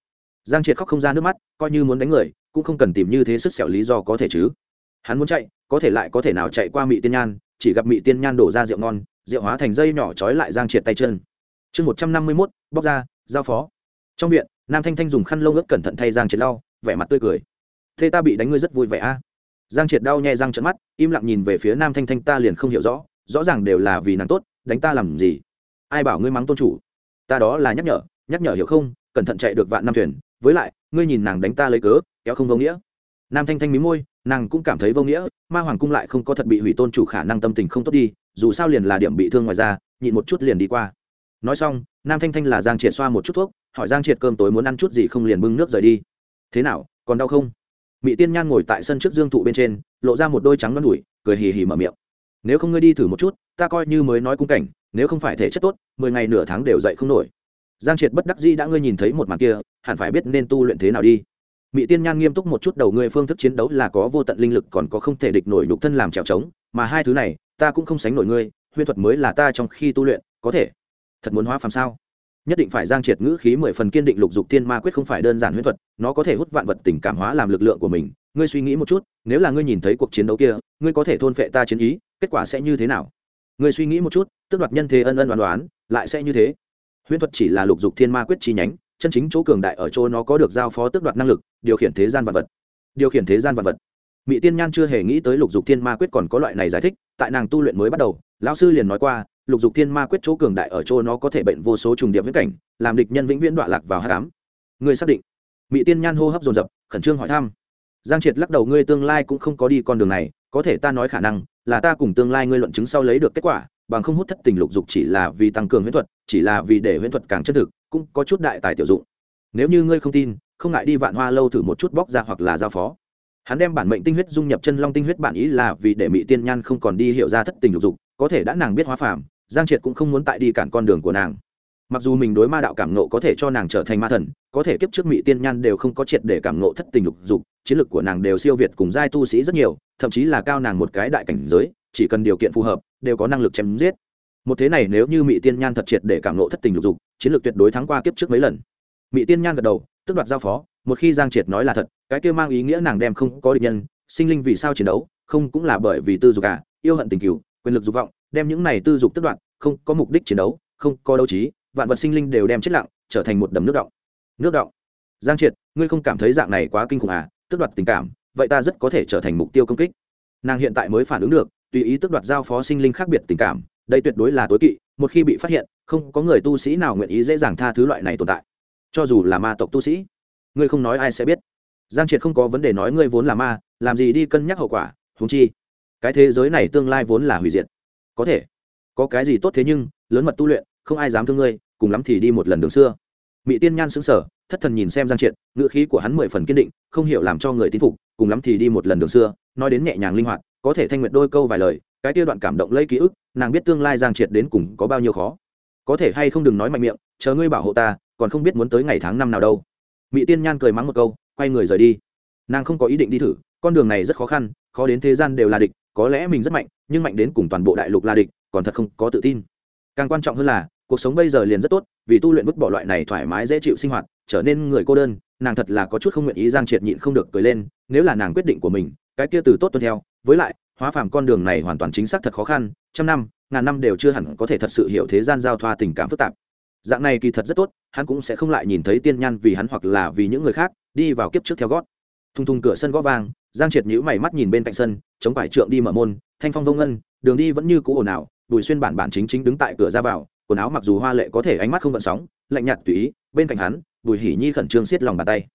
giang triệt khóc không ra nước mắt, coi như muốn đánh người, cũng không cần tìm như thế sức xẻo lý do có thể chứ. Hắn muốn chạy, có thể lại có thể nào chạy qua mỹ tiên nhan, chỉ gặp mỹ tiên nhan đổ ra rượu ngon, rượu hóa thành dây nhỏ trói lại giang triệt tay chân. Chương một trăm năm mươi mốt, bóc ra, giao phó. Trong viện, nam thanh thanh dùng khăn lông ướt cẩn thận thay giang triệt lau, vẻ mặt tươi cười. Thế ta bị đánh ngươi rất vui vẻ a. Giang triệt đau nhẹ răng trận mắt, im lặng nhìn về phía nam thanh thanh, ta liền không hiểu rõ rõ ràng đều là vì nàng tốt, đánh ta làm gì? Ai bảo ngươi mắng tôn chủ? Ta đó là nhắc nhở nhắc nhở hiểu không? Cẩn thận chạy được vạn năm thuyền với lại, ngươi nhìn nàng đánh ta lấy cớ, kéo không vô nghĩa. Nam thanh thanh mí môi, nàng cũng cảm thấy vô nghĩa, ma hoàng cung lại không có thật bị hủy tôn chủ khả năng tâm tình không tốt đi, dù sao liền là điểm bị thương ngoài ra nhịn một chút liền đi qua. Nói xong, nam thanh thanh là giang triệt xoa một chút thuốc, hỏi giang triệt cơm tối muốn ăn chút gì không liền bưng nước rời đi. Thế nào, còn đau không? Mỹ tiên nhan ngồi tại sân trước dương thụ bên trên, lộ ra một đôi trắng non đùi, cười hì hì mở miệng. Nếu không ngươi đi thử một chút, ta coi như mới nói cung cảnh, nếu không phải thể chất tốt, mười ngày nửa tháng đều dậy không nổi giang triệt bất đắc dĩ đã ngươi nhìn thấy một màn kia, hẳn phải biết nên tu luyện thế nào đi. Mỹ tiên nhan nghiêm túc một chút đầu ngươi phương thức chiến đấu là có vô tận linh lực còn có không thể địch nổi nhục thân làm trèo trống, mà hai thứ này, ta cũng không sánh nổi ngươi, huyễn thuật mới là ta trong khi tu luyện, có thể. Thật muốn hóa phàm sao? Nhất định phải giang triệt ngữ khí mười phần kiên định lục dục tiên ma quyết không phải đơn giản huyễn thuật, nó có thể hút vạn vật tình cảm hóa làm lực lượng của mình. Ngươi suy nghĩ một chút, nếu là ngươi nhìn thấy cuộc chiến đấu kia, ngươi có thể thôn phệ ta chiến ý, kết quả sẽ như thế nào? Ngươi suy nghĩ một chút tức đoạt nhân thế ân ân đoán đoán, lại sẽ như thế huyễn thuật chỉ là lục dục thiên ma quyết chi nhánh, chân chính chỗ cường đại ở chỗ nó có được giao phó tước đoạt năng lực, điều khiển thế gian vật vật. Điều khiển thế gian vật vật. Mỹ tiên nhan chưa hề nghĩ tới lục dục thiên ma quyết còn có loại này giải thích, tại nàng tu luyện mới bắt đầu, lão sư liền nói qua, lục dục thiên ma quyết chỗ cường đại ở chỗ nó có thể bệnh vô số trùng điệp viễn cảnh, làm địch nhân vĩnh viễn đọa lạc vào hát cám ngươi xác định? Mỹ tiên nhan hô hấp dồn dập, khẩn trương hỏi thăm. Giang triệt lắc đầu, ngươi tương lai cũng không có đi con đường này, có thể ta nói khả năng là ta cùng tương lai ngươi luận chứng sau lấy được kết quả bằng không hút thất tình lục dục chỉ là vì tăng cường huyễn thuật, chỉ là vì để huyễn thuật càng chân thực, cũng có chút đại tài tiểu dụng. Nếu như ngươi không tin, không ngại đi vạn hoa lâu thử một chút bóc ra hoặc là giao phó. Hắn đem bản mệnh tinh huyết dung nhập chân long tinh huyết bản ý là vì để mỹ tiên nhan không còn đi hiểu ra thất tình lục dục, có thể đã nàng biết hóa phàm, giang triệt cũng không muốn tại đi cản con đường của nàng. Mặc dù mình đối ma đạo cảm nộ có thể cho nàng trở thành ma thần, có thể kiếp trước mỹ tiên nhan đều không có triệt để cảm nộ thất tình lục dục, chiến lược của nàng đều siêu việt cùng giai tu sĩ rất nhiều, thậm chí là cao nàng một cái đại cảnh giới, chỉ cần điều kiện phù hợp đều có năng lực chém giết. Một thế này nếu như mỹ tiên nhan thật triệt để cảm nộ thất tình lục dục, chiến lược tuyệt đối thắng qua kiếp trước mấy lần. Mỹ tiên nhan gật đầu, tức đoạt giao phó, một khi giang triệt nói là thật, cái kia mang ý nghĩa nàng đem không có địch nhân, sinh linh vì sao chiến đấu, không cũng là bởi vì tư dục à yêu hận tình cựu quyền lực dục vọng, đem những này tư dục tức đoạn không có mục đích chiến đấu, không có đấu trí, vạn vật sinh linh đều đem chết lặng, trở thành một đầm nước động. Nước động. Giang triệt, ngươi không cảm thấy dạng này quá kinh khủng à tức đoạt tình cảm, vậy ta rất có thể trở thành mục tiêu công kích. Nàng hiện tại mới phản ứng được tùy ý tức đoạt giao phó sinh linh khác biệt tình cảm, đây tuyệt đối là tối kỵ, một khi bị phát hiện, không có người tu sĩ nào nguyện ý dễ dàng tha thứ loại này tồn tại. Cho dù là ma tộc tu sĩ, ngươi không nói ai sẽ biết. Giang triệt không có vấn đề nói ngươi vốn là ma, làm gì đi cân nhắc hậu quả thúng chi, cái thế giới này tương lai vốn là hủy diệt. Có thể, có cái gì tốt thế nhưng, lớn mật tu luyện, không ai dám thương ngươi, cùng lắm thì đi một lần đường xưa. Mỹ tiên nhan xứng sở thất thần nhìn xem giang triệt, ngữ khí của hắn mười phần kiên định, không hiểu làm cho người tin phục, cùng lắm thì đi một lần đường xưa, nói đến nhẹ nhàng linh hoạt có thể thanh nguyện đôi câu vài lời, cái tiêu đoạn cảm động lây ký ức, nàng biết tương lai giang triệt đến cùng có bao nhiêu khó. Có thể hay không đừng nói mạnh miệng, chờ ngươi bảo hộ ta, còn không biết muốn tới ngày tháng năm nào đâu. Mỹ tiên nhan cười mắng một câu, quay người rời đi. Nàng không có ý định đi thử, con đường này rất khó khăn, khó đến thế gian đều là địch, có lẽ mình rất mạnh, nhưng mạnh đến cùng toàn bộ đại lục là địch, còn thật không có tự tin. Càng quan trọng hơn là, cuộc sống bây giờ liền rất tốt, vì tu luyện vứt bỏ loại này thoải mái dễ chịu sinh hoạt, trở nên người cô đơn, nàng thật là có chút không nguyện ý giang triệt nhịn không được cười lên, nếu là nàng quyết định của mình, cái kia từ tốt tuân theo với lại, hóa phàm con đường này hoàn toàn chính xác thật khó khăn, trăm năm, ngàn năm đều chưa hẳn có thể thật sự hiểu thế gian giao thoa tình cảm phức tạp. Dạng này kỳ thật rất tốt, hắn cũng sẽ không lại nhìn thấy tiên nhan vì hắn hoặc là vì những người khác, đi vào kiếp trước theo gót. Thùng thùng cửa sân gót vang, giang triệt nhữ mày mắt nhìn bên cạnh sân, chống vải trượng đi mở môn, thanh phong vông ngân, đường đi vẫn như cũ ồn ào, bùi xuyên bản bản chính chính đứng tại cửa ra vào, quần áo mặc dù hoa lệ có thể ánh mắt không gợn sóng, lạnh nhạt tùy ý, bên cạnh hắn, bùi hỉ nhi khẩn trương xiết lòng bàn tay.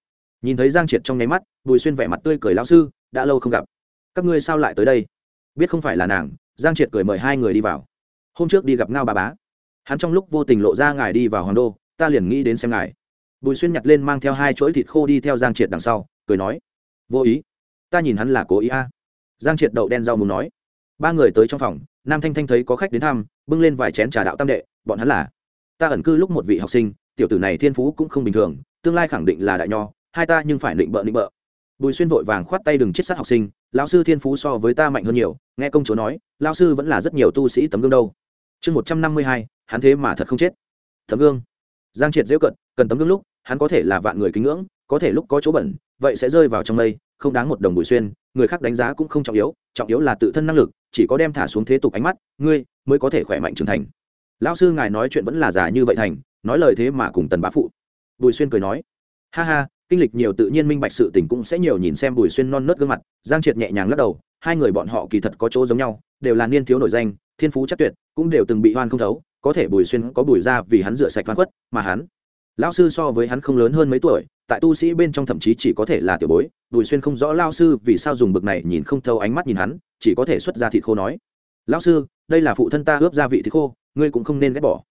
Nhìn thấy giang triệt trong nháy mắt, bùi xuyên vẻ mặt tươi cười lão sư, đã lâu không gặp các ngươi sao lại tới đây? Biết không phải là nàng, giang triệt cười mời hai người đi vào. Hôm trước đi gặp ngao bà bá. Hắn trong lúc vô tình lộ ra ngài đi vào hoàng đô, ta liền nghĩ đến xem ngài. Bùi xuyên nhặt lên mang theo hai chuỗi thịt khô đi theo giang triệt đằng sau, cười nói, vô ý. Ta nhìn hắn là cố ý a. Giang triệt đậu đen rau mù nói. Ba người tới trong phòng, nam thanh thanh thấy có khách đến thăm, bưng lên vài chén trà đạo tam đệ, bọn hắn là, ta ẩn cư lúc một vị học sinh, tiểu tử này thiên phú cũng không bình thường, tương lai khẳng định là đại nho, hai ta nhưng phải định bợ định bợ bùi xuyên vội vàng khoát tay đừng chết sát học sinh, lão sư thiên phú so với ta mạnh hơn nhiều, nghe công chúa nói, lão sư vẫn là rất nhiều tu sĩ tấm gương đâu. Chương một trăm năm mươi hai, hắn thế mà thật không chết. Tấm gương. Giang triệt dễ cận cần tấm gương lúc, hắn có thể là vạn người kính ngưỡng, có thể lúc có chỗ bẩn, vậy sẽ rơi vào trong mây, không đáng một đồng bùi xuyên, người khác đánh giá cũng không trọng yếu trọng yếu là tự thân năng lực, chỉ có đem thả xuống thế tục ánh mắt, ngươi mới có thể khỏe mạnh trưởng thành. Lão sư ngài nói chuyện vẫn là già như vậy thành, nói lời thế mà cùng tần bá phụ. Bùi xuyên cười nói, ha ha kinh lịch nhiều tự nhiên minh bạch sự tình cũng sẽ nhiều nhìn xem bùi xuyên non nớt gương mặt, giang triệt nhẹ nhàng lắc đầu, hai người bọn họ kỳ thật có chỗ giống nhau, đều là niên thiếu nổi danh, thiên phú chắc tuyệt, cũng đều từng bị hoan không thấu, có thể bùi xuyên có bùi ra vì hắn rửa sạch văn quất, mà hắn, lão sư so với hắn không lớn hơn mấy tuổi, tại tu sĩ bên trong thậm chí chỉ có thể là tiểu bối, bùi xuyên không rõ lao sư vì sao dùng bực này nhìn không thâu ánh mắt nhìn hắn, chỉ có thể xuất ra thịt khô nói, lão sư, đây là phụ thân ta ướp gia vị thịt khô, ngươi cũng không nên ghét bỏ.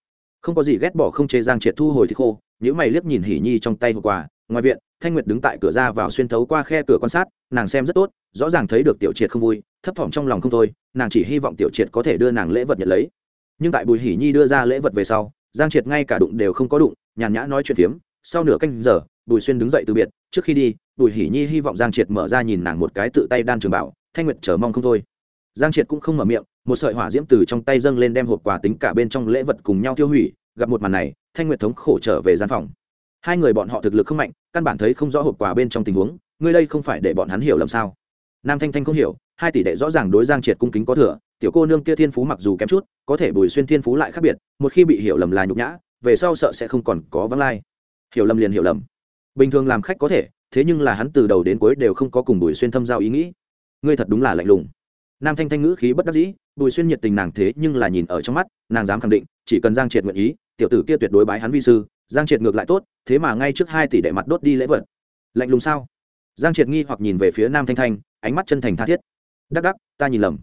Không có gì ghét bỏ không chê giang triệt thu hồi thịt khô những mày liếc nhìn hỉ nhi trong tay hộp quà, ngoài viện thanh nguyệt đứng tại cửa ra vào xuyên thấu qua khe cửa quan sát, nàng xem rất tốt, rõ ràng thấy được tiểu triệt không vui, thấp thỏm trong lòng không thôi, nàng chỉ hy vọng tiểu triệt có thể đưa nàng lễ vật nhận lấy. Nhưng tại bùi hỉ nhi đưa ra lễ vật về sau, giang triệt ngay cả đụng đều không có đụng, nhàn nhã nói chuyện phiếm, sau nửa canh giờ, bùi xuyên đứng dậy từ biệt, trước khi đi, bùi hỉ nhi hy vọng giang triệt mở ra nhìn nàng một cái tự tay đan trường bảo, thanh nguyệt chờ mong không thôi. Giang triệt cũng không mở miệng, một sợi hỏa diễm từ trong tay dâng lên đem hộp quà tính cả bên trong lễ vật cùng nhau tiêu hủy, gặp một màn này, thanh nguyệt thống khổ trở về gian phòng hai người bọn họ thực lực không mạnh, căn bản thấy không rõ hộp quà bên trong tình huống, ngươi đây không phải để bọn hắn hiểu làm sao? Nam thanh thanh không hiểu, hai tỷ đệ rõ ràng đối giang triệt cung kính có thừa, tiểu cô nương kia thiên phú mặc dù kém chút, có thể bùi xuyên thiên phú lại khác biệt, một khi bị hiểu lầm là nhục nhã, về sau sợ sẽ không còn có vắng lai. Hiểu lầm liền hiểu lầm. Bình thường làm khách có thể, thế nhưng là hắn từ đầu đến cuối đều không có cùng bùi xuyên thâm giao ý nghĩ. Ngươi thật đúng là lạnh lùng. Nam thanh thanh ngữ khí bất đắc dĩ, bùi xuyên nhiệt tình nàng thế nhưng là nhìn ở trong mắt, nàng dám khẳng định, chỉ cần giang triệt nguyện ý, tiểu tử kia tuyệt đối bái hắn vi sư giang triệt ngược lại tốt, thế mà ngay trước hai tỷ đệ mặt đốt đi lễ vật. Lạnh lùng sao? Giang triệt nghi hoặc nhìn về phía nam thanh thanh, ánh mắt chân thành tha thiết. Đắc đắc, ta nhìn lầm.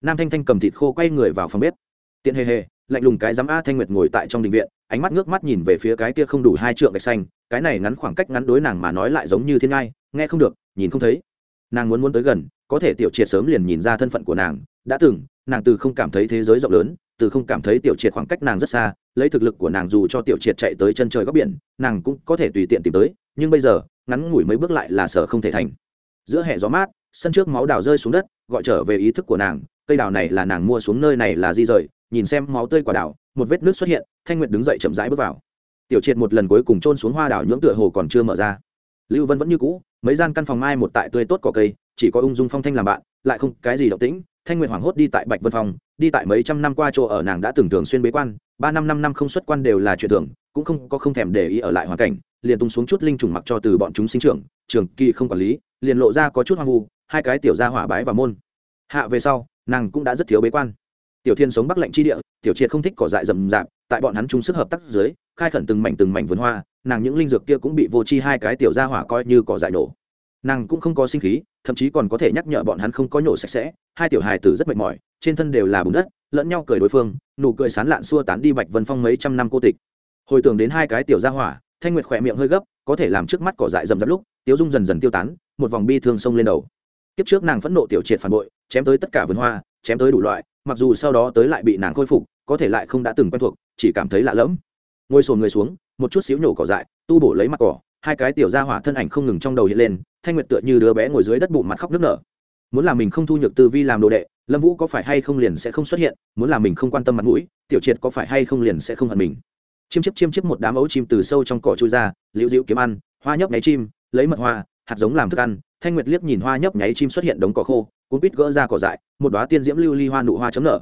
Nam thanh thanh cầm thịt khô quay người vào phòng bếp. Tiện hề hề, lạnh lùng cái dám a thanh nguyệt ngồi tại trong đình viện, ánh mắt ngước mắt nhìn về phía cái kia không đủ hai trượng gạch xanh, cái này ngắn khoảng cách ngắn đối nàng mà nói lại giống như thiên ngai, nghe không được, nhìn không thấy. Nàng muốn muốn tới gần, có thể tiểu triệt sớm liền nhìn ra thân phận của nàng, đã từng, nàng từ không cảm thấy thế giới rộng lớn, từ không cảm thấy tiểu triệt khoảng cách nàng rất xa lấy thực lực của nàng dù cho tiểu triệt chạy tới chân trời góc biển, nàng cũng có thể tùy tiện tìm tới, nhưng bây giờ, ngắn ngủi mấy bước lại là sở không thể thành. Giữa hệ gió mát, sân trước máu đào rơi xuống đất, gọi trở về ý thức của nàng, cây đào này là nàng mua xuống nơi này là di rời, nhìn xem máu tươi quả đào, một vết nước xuất hiện, thanh nguyệt đứng dậy chậm rãi bước vào. Tiểu triệt một lần cuối cùng trôn xuống hoa đào nhưỡng tựa hồ còn chưa mở ra. Lưu vân vẫn như cũ, mấy gian căn phòng mai một tại tươi tốt cỏ cây chỉ có ung dung phong thanh làm bạn, lại không cái gì động tĩnh, thanh nguyệt hoảng hốt đi tại bạch vân phòng đi tại mấy trăm năm qua chỗ ở nàng đã từng thường xuyên bế quan, ba năm năm năm không xuất quan đều là chuyện thường, cũng không có không thèm để ý ở lại hoàn cảnh, liền tung xuống chút linh trùng mặc cho từ bọn chúng sinh trưởng, trường kỳ không quản lý, liền lộ ra có chút hoang vu, hai cái tiểu gia hỏa bái và môn. Hạ về sau, nàng cũng đã rất thiếu bế quan. Tiểu thiên sống bắc lạnh chi địa, tiểu triệt không thích cỏ dại rầm rạp, tại bọn hắn chung sức hợp tác dưới, khai khẩn từng mảnh từng mảnh vườn hoa, nàng những linh dược kia cũng bị vô chi hai cái tiểu gia hỏa coi như cỏ dại nổ nàng cũng không có sinh khí, thậm chí còn có thể nhắc nhở bọn hắn không có nhổ sạch sẽ, hai tiểu hài tử rất mệt mỏi, trên thân đều là bùn đất, lẫn nhau cười đối phương, nụ cười sán lạn xua tán đi bạch vân phong mấy trăm năm cô tịch. Hồi tưởng đến hai cái tiểu gia hỏa, thanh nguyệt khỏe miệng hơi gấp, có thể làm trước mắt cỏ dại rầm rạp lúc, tiếu dung dần dần tiêu tán, một vòng bi thương sông lên đầu. Kiếp trước nàng phẫn nộ tiểu triệt phản bội, chém tới tất cả vườn hoa, chém tới đủ loại, mặc dù sau đó tới lại bị nàng khôi phục, có thể lại không đã từng quen thuộc, chỉ cảm thấy lạ lẫm. Ngồi sồn người xuống, một chút xíu nhổ cỏ dại, tu bổ lấy mặt cỏ, hai cái tiểu gia hỏa thân ảnh không ngừng trong đầu hiện lên thanh nguyệt tựa như đứa bé ngồi dưới đất bụng mặt khóc nức nở. Muốn làm mình không thu nhược tư vi làm đồ đệ, lâm vũ có phải hay không liền sẽ không xuất hiện? Muốn làm mình không quan tâm mặt mũi, tiểu triệt có phải hay không liền sẽ không hận mình? Chiêm chiếp chiêm chiếp một đám ấu chim từ sâu trong cỏ chui ra, liễu dịu kiếm ăn, hoa nhấp nháy chim, lấy mật hoa, hạt giống làm thức ăn. Thanh nguyệt liếc nhìn hoa nhấp nháy chim xuất hiện đống cỏ khô, cuốn quýt gỡ ra cỏ dại, một đoá tiên diễm lưu ly hoa nụ hoa chấm nở.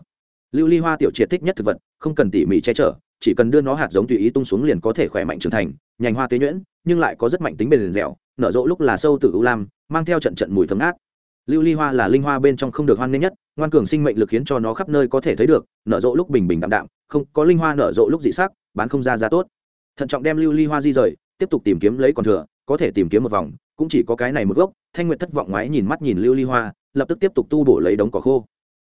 Lưu ly hoa tiểu triệt thích nhất thực vật, không cần tỉ mỉ che chở, chỉ cần đưa nó hạt giống tùy ý tung xuống liền có thể khỏe mạnh trưởng thành, nhành hoa tế nhuyễn, nhưng lại có rất mạnh tính bền dẻo nở rộ lúc là sâu tử u lam, mang theo trận trận mùi thấm ác lưu ly hoa là linh hoa bên trong không được hoan nghênh nhất, ngoan cường sinh mệnh lực khiến cho nó khắp nơi có thể thấy được, nở rộ lúc bình bình đạm đạm, không, có linh hoa nở rộ lúc dị sắc, bán không ra giá tốt. Thận trọng đem lưu ly hoa di rời, tiếp tục tìm kiếm lấy còn thừa, có thể tìm kiếm một vòng, cũng chỉ có cái này một gốc, thanh nguyệt thất vọng ngoái nhìn mắt nhìn lưu ly hoa, lập tức tiếp tục tu bổ lấy đống cỏ khô.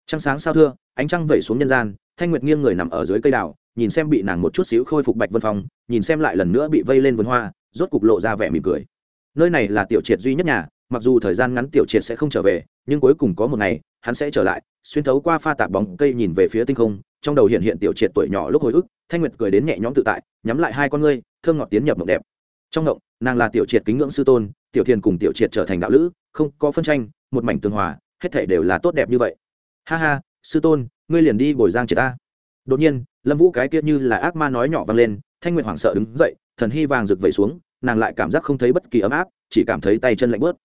Trăng sáng sao thưa, ánh trăng vẩy xuống nhân gian, thanh nguyệt nghiêng người nằm ở dưới cây đào, nhìn xem bị nàng một chút xíu khôi phục bạch vân phong, nhìn xem lại lần nữa bị vây lên vườn hoa, rốt cục lộ ra vẻ mỉm cười nơi này là tiểu triệt duy nhất nhà, mặc dù thời gian ngắn tiểu triệt sẽ không trở về, nhưng cuối cùng có một ngày, hắn sẽ trở lại, xuyên thấu qua pha tạp bóng cây nhìn về phía tinh không, trong đầu hiện hiện tiểu triệt tuổi nhỏ lúc hồi ức, thanh nguyệt cười đến nhẹ nhõm tự tại, nhắm lại hai con ngươi, thơm ngọt tiến nhập mộng đẹp. Trong mộng, nàng là tiểu triệt kính ngưỡng sư tôn, tiểu thiền cùng tiểu triệt trở thành đạo lữ, không có phân tranh, một mảnh tương hòa, hết thể đều là tốt đẹp như vậy. Ha ha, sư tôn, ngươi liền đi bồi giang triệt ta. Đột nhiên, lâm vũ cái kia như là ác ma nói nhỏ vang lên, thanh nguyệt hoảng sợ đứng dậy, thần hy vàng rực vẩy xuống nàng lại cảm giác không thấy bất kỳ ấm áp, chỉ cảm thấy tay chân lạnh bớt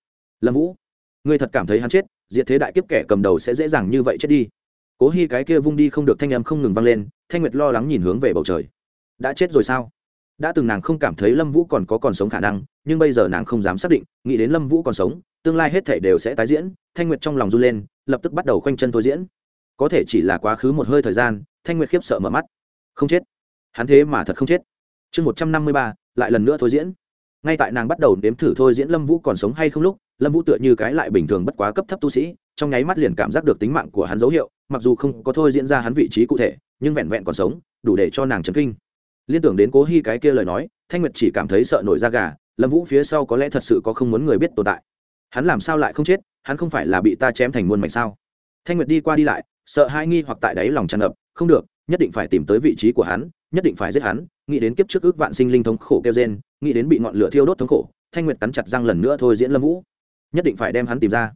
lâm vũ, ngươi thật cảm thấy hắn chết, diệt thế đại kiếp kẻ cầm đầu sẽ dễ dàng như vậy chết đi. Cố hy cái kia vung đi không được thanh em không ngừng vang lên, thanh nguyệt lo lắng nhìn hướng về bầu trời. Đã chết rồi sao? Đã từng nàng không cảm thấy lâm vũ còn có còn sống khả năng, nhưng bây giờ nàng không dám xác định, nghĩ đến lâm vũ còn sống, tương lai hết thể đều sẽ tái diễn, thanh nguyệt trong lòng run lên, lập tức bắt đầu khoanh chân thôi diễn. Có thể chỉ là quá khứ một hơi thời gian, thanh nguyệt khiếp sợ mở mắt. Không chết. Hắn thế mà thật không chết. Chương một trăm năm mươi ba, lại lần nữa thôi diễn ngay tại nàng bắt đầu đếm thử thôi diễn lâm vũ còn sống hay không lúc, lâm vũ tựa như cái lại bình thường bất quá cấp thấp tu sĩ, trong nháy mắt liền cảm giác được tính mạng của hắn dấu hiệu, mặc dù không có thôi diễn ra hắn vị trí cụ thể, nhưng vẹn vẹn còn sống, đủ để cho nàng chấn kinh. Liên tưởng đến cố hy cái kia lời nói, thanh nguyệt chỉ cảm thấy sợ nổi da gà, lâm vũ phía sau có lẽ thật sự có không muốn người biết tồn tại. Hắn làm sao lại không chết, hắn không phải là bị ta chém thành muôn mảnh sao? Thanh nguyệt đi qua đi lại, sợ hai nghi hoặc tại đáy lòng tràn ngập, không được, nhất định phải tìm tới vị trí của hắn, nhất định phải giết hắn, nghĩ đến kiếp trước ước vạn sinh linh thống khổ kêu gen nghĩ đến bị ngọn lửa thiêu đốt thống khổ, thanh nguyệt cắn chặt răng lần nữa thôi diễn lâm vũ. Nhất định phải đem hắn tìm ra.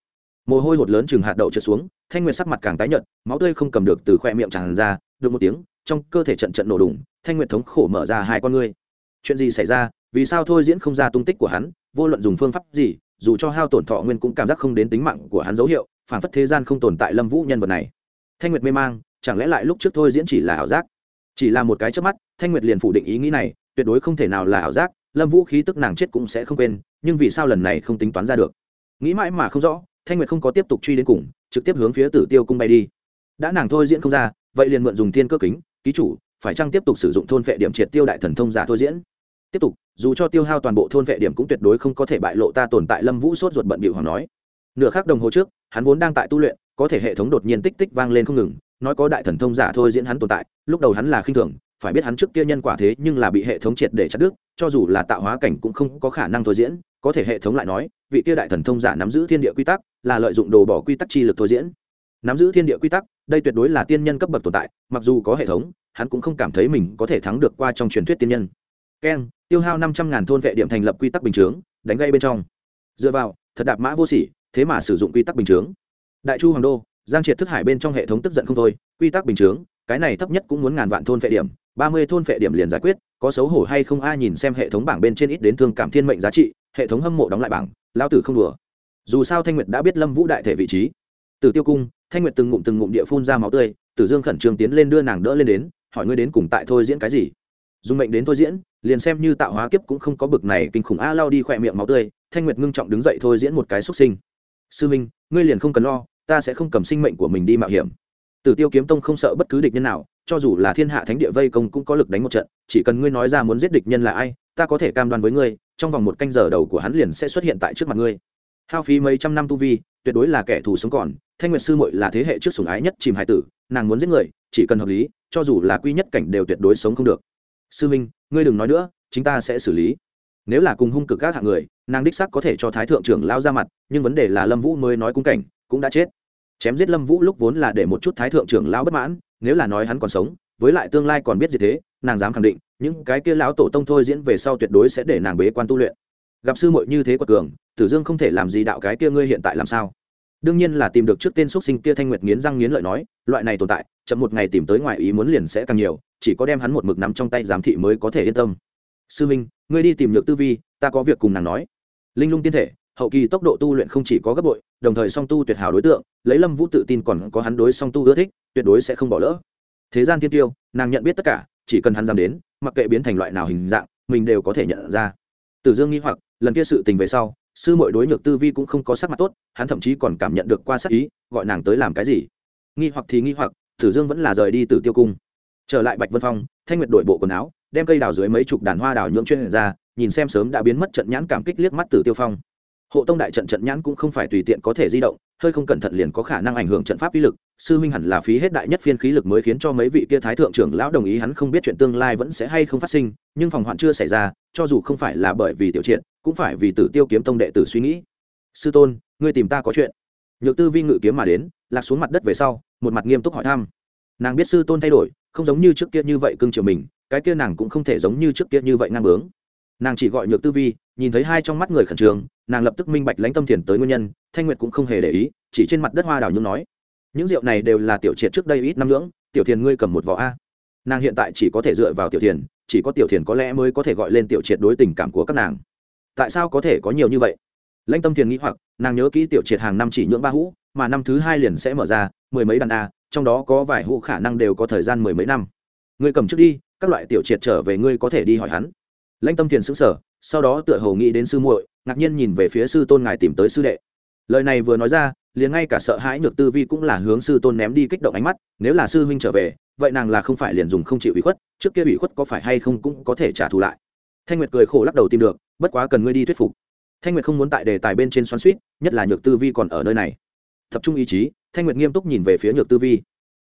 Mồ hôi hột lớn chừng hạt đậu trượt xuống, thanh nguyệt sắc mặt càng tái nhợt, máu tươi không cầm được từ khoe miệng tràn ra, được một tiếng, trong cơ thể trận trận nổ đùng, thanh nguyệt thống khổ mở ra hai con ngươi. Chuyện gì xảy ra? Vì sao thôi diễn không ra tung tích của hắn? Vô luận dùng phương pháp gì, dù cho hao tổn thọ nguyên cũng cảm giác không đến tính mạng của hắn dấu hiệu, phản phất thế gian không tồn tại lâm vũ nhân vật này. Thanh nguyệt mê mang, chẳng lẽ lại lúc trước thôi diễn chỉ là ảo giác? Chỉ là một cái trước mắt, thanh nguyệt liền phủ định ý nghĩ này, tuyệt đối không thể nào là ảo giác lâm vũ khí tức nàng chết cũng sẽ không quên, nhưng vì sao lần này không tính toán ra được? Nghĩ mãi mà không rõ, thanh nguyệt không có tiếp tục truy đến cùng, trực tiếp hướng phía tử tiêu cung bay đi. Đã nàng thôi diễn không ra, vậy liền mượn dùng thiên cơ kính, ký chủ, phải chăng tiếp tục sử dụng thôn vệ điểm triệt tiêu đại thần thông giả thôi diễn? Tiếp tục, dù cho tiêu hao toàn bộ thôn vệ điểm cũng tuyệt đối không có thể bại lộ ta tồn tại lâm vũ sốt ruột bận bịu hoàng nói. Nửa khắc đồng hồ trước, hắn vốn đang tại tu luyện, có thể hệ thống đột nhiên tích tích vang lên không ngừng, nói có đại thần thông giả thôi diễn hắn tồn tại, lúc đầu hắn là khinh thường phải biết hắn trước kia nhân quả thế nhưng là bị hệ thống triệt để chặt đứt, cho dù là tạo hóa cảnh cũng không có khả năng thôi diễn. Có thể hệ thống lại nói, vị kia đại thần thông giả nắm giữ thiên địa quy tắc, là lợi dụng đồ bỏ quy tắc chi lực thôi diễn. Nắm giữ thiên địa quy tắc, đây tuyệt đối là tiên nhân cấp bậc tồn tại, mặc dù có hệ thống, hắn cũng không cảm thấy mình có thể thắng được qua trong truyền thuyết tiên nhân. Keng, tiêu hao năm trăm ngàn thôn vệ điểm thành lập quy tắc bình chướng, đánh gây bên trong. Dựa vào, thật đạp mã vô sỉ, thế mà sử dụng quy tắc bình chướng. Đại chu hoàng đô, giang triệt thức hải bên trong hệ thống tức giận không thôi, quy tắc bình chướng, cái này thấp nhất cũng muốn ngàn vạn thôn vệ điểm ba mươi thôn vệ điểm liền giải quyết, có xấu hổ hay không ai nhìn xem hệ thống bảng bên trên ít đến thương cảm thiên mệnh giá trị, hệ thống hâm mộ đóng lại bảng, lao tử không đùa. Dù sao thanh nguyệt đã biết lâm vũ đại thể vị trí. Từ tiêu cung, thanh nguyệt từng ngụm từng ngụm địa phun ra máu tươi, tử dương khẩn trương tiến lên đưa nàng đỡ lên đến, hỏi ngươi đến cùng tại thôi diễn cái gì. Dùng mệnh đến thôi diễn, liền xem như tạo hóa kiếp cũng không có bực này kinh khủng a lao đi khỏe miệng máu tươi, thanh nguyệt ngưng trọng đứng dậy thôi diễn một cái xuất sinh. Sư minh, ngươi liền không cần lo, ta sẽ không cầm sinh mệnh của mình đi mạo hiểm. Tử tiêu kiếm tông không sợ bất cứ địch nhân nào cho dù là thiên hạ thánh địa vây công cũng có lực đánh một trận, chỉ cần ngươi nói ra muốn giết địch nhân là ai, ta có thể cam đoan với ngươi, trong vòng một canh giờ đầu của hắn liền sẽ xuất hiện tại trước mặt ngươi. Hao phí mấy trăm năm tu vi, tuyệt đối là kẻ thù sống còn, thanh nguyệt sư muội là thế hệ trước sủng ái nhất chìm hải tử, nàng muốn giết người, chỉ cần hợp lý, cho dù là quy nhất cảnh đều tuyệt đối sống không được. Sư minh, ngươi đừng nói nữa chúng ta sẽ xử lý. Nếu là cùng hung cực các hạng người, nàng đích sắc có thể cho thái thượng trưởng lao ra mặt, nhưng vấn đề là lâm vũ mới nói cung cảnh, cũng đã chết. Chém giết lâm vũ lúc vốn là để một chút thái thượng trưởng lao bất mãn nếu là nói hắn còn sống, với lại tương lai còn biết gì thế, nàng dám khẳng định, những cái kia lão tổ tông thôi diễn về sau tuyệt đối sẽ để nàng bế quan tu luyện. Gặp sư muội như thế quật cường, tử dương không thể làm gì đạo cái kia ngươi hiện tại làm sao? Đương nhiên là tìm được trước tên xuất sinh kia thanh nguyệt nghiến răng nghiến lợi nói, loại này tồn tại, chậm một ngày tìm tới ngoài ý muốn liền sẽ càng nhiều, chỉ có đem hắn một mực nắm trong tay giám thị mới có thể yên tâm. Sư minh, ngươi đi tìm nhược tư vi, ta có việc cùng nàng nói. Linh lung tiên thể hậu kỳ tốc độ tu luyện không chỉ có gấp bội, đồng thời song tu tuyệt hảo đối tượng, lấy lâm vũ tự tin còn có hắn đối song tu ưa thích, tuyệt đối sẽ không bỏ lỡ. Thế gian thiên tiêu, nàng nhận biết tất cả, chỉ cần hắn dám đến, mặc kệ biến thành loại nào hình dạng, mình đều có thể nhận ra. Tử dương nghi hoặc, lần kia sự tình về sau, sư mội đối nhược tư vi cũng không có sắc mặt tốt, hắn thậm chí còn cảm nhận được qua sắc ý, gọi nàng tới làm cái gì. Nghi hoặc thì nghi hoặc, tử dương vẫn là rời đi từ tiêu cung. Trở lại bạch vân phong, thanh nguyệt đổi bộ quần áo, đem cây đào dưới mấy chục đàn hoa đào nhưỡng chuyên ra, nhìn xem sớm đã biến mất trận nhãn cảm kích liếc mắt tử tiêu phong hộ tông đại trận trận nhãn cũng không phải tùy tiện có thể di động, hơi không cẩn thận liền có khả năng ảnh hưởng trận pháp uy lực. Sư huynh hẳn là phí hết đại nhất phiên khí lực mới khiến cho mấy vị kia thái thượng trưởng lão đồng ý hắn không biết chuyện tương lai vẫn sẽ hay không phát sinh, nhưng phòng hoạn chưa xảy ra, cho dù không phải là bởi vì tiểu triện, cũng phải vì tử tiêu kiếm tông đệ tử suy nghĩ. Sư tôn, ngươi tìm ta có chuyện. Nhược tư vi ngự kiếm mà đến, lạc xuống mặt đất về sau, một mặt nghiêm túc hỏi thăm. Nàng biết sư tôn thay đổi, không giống như trước kia như vậy cưng chiều mình, cái kia nàng cũng không thể giống như trước kia như vậy ngang bướng. Nàng chỉ gọi nhược tư vi, nhìn thấy hai trong mắt người khẩn trương nàng lập tức minh bạch lãnh tâm thiền tới nguyên nhân thanh nguyệt cũng không hề để ý chỉ trên mặt đất hoa đào nhung nói những rượu này đều là tiểu triệt trước đây ít năm lưỡng, tiểu thiền ngươi cầm một vỏ a. Nàng hiện tại chỉ có thể dựa vào tiểu thiền chỉ có tiểu thiền có lẽ mới có thể gọi lên tiểu triệt đối tình cảm của các nàng. Tại sao có thể có nhiều như vậy? Lãnh tâm thiền nghĩ hoặc nàng nhớ kỹ tiểu triệt hàng năm chỉ nhưỡng ba hũ mà năm thứ hai liền sẽ mở ra mười mấy đàn a trong đó có vài hũ khả năng đều có thời gian mười mấy năm. Ngươi cầm trước đi các loại tiểu triệt trở về ngươi có thể đi hỏi hắn. Lãnh tâm thiền xứng sở sau đó tựa hồ nghĩ đến sư muội ngạc nhiên nhìn về phía sư tôn ngài tìm tới sư đệ. Lời này vừa nói ra, liền ngay cả sợ hãi nhược tư vi cũng là hướng sư tôn ném đi kích động ánh mắt, nếu là sư huynh trở về, vậy nàng là không phải liền dùng không chịu ủy khuất, trước kia ủy khuất có phải hay không cũng có thể trả thù lại. Thanh nguyệt cười khổ lắc đầu tìm được, bất quá cần ngươi đi thuyết phục. Thanh nguyệt không muốn tại đề tài bên trên xoắn suýt nhất là nhược tư vi còn ở nơi này. Tập trung ý chí, thanh nguyệt nghiêm túc nhìn về phía nhược tư vi.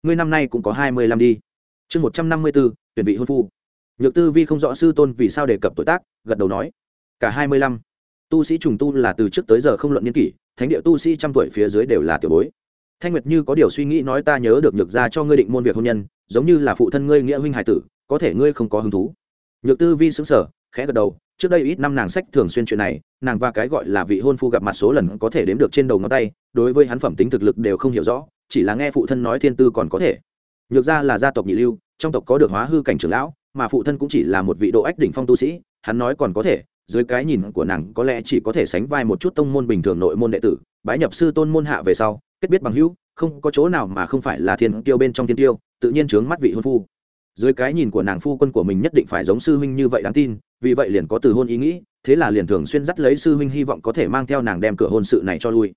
Ngươi năm nay cũng có hai mươi lăm đi. Chương một trăm năm mươi bốn tuyển vị hôn phu. Nhược tư vi không rõ sư tôn vì sao đề cập tuổi tác, gật đầu nói, cả hai mươi lăm tu sĩ trùng tu là từ trước tới giờ không luận niên kỷ, thánh địa tu sĩ trăm tuổi phía dưới đều là tiểu bối. Thanh nguyệt như có điều suy nghĩ nói ta nhớ được nhược ra cho ngươi định môn việc hôn nhân, giống như là phụ thân ngươi nghĩa huynh hải tử, có thể ngươi không có hứng thú. Nhược tư vi xứng sở khẽ gật đầu, trước đây ít năm nàng sách thường xuyên chuyện này, nàng và cái gọi là vị hôn phu gặp mặt số lần có thể đếm được trên đầu ngón tay, đối với hắn phẩm tính thực lực đều không hiểu rõ, chỉ là nghe phụ thân nói thiên tư còn có thể. Nhược ra là gia tộc nhị lưu, trong tộc có được hóa hư cảnh trưởng lão, mà phụ thân cũng chỉ là một vị độ ách đỉnh phong tu sĩ, hắn nói còn có thể dưới cái nhìn của nàng có lẽ chỉ có thể sánh vai một chút tông môn bình thường nội môn đệ tử, bái nhập sư tôn môn hạ về sau, kết biết bằng hữu, không có chỗ nào mà không phải là thiên tiêu bên trong thiên tiêu tự nhiên trướng mắt vị hôn phu. Dưới cái nhìn của nàng phu quân của mình nhất định phải giống sư huynh như vậy đáng tin, vì vậy liền có từ hôn ý nghĩ, thế là liền thường xuyên dắt lấy sư huynh hy vọng có thể mang theo nàng đem cửa hôn sự này cho lui.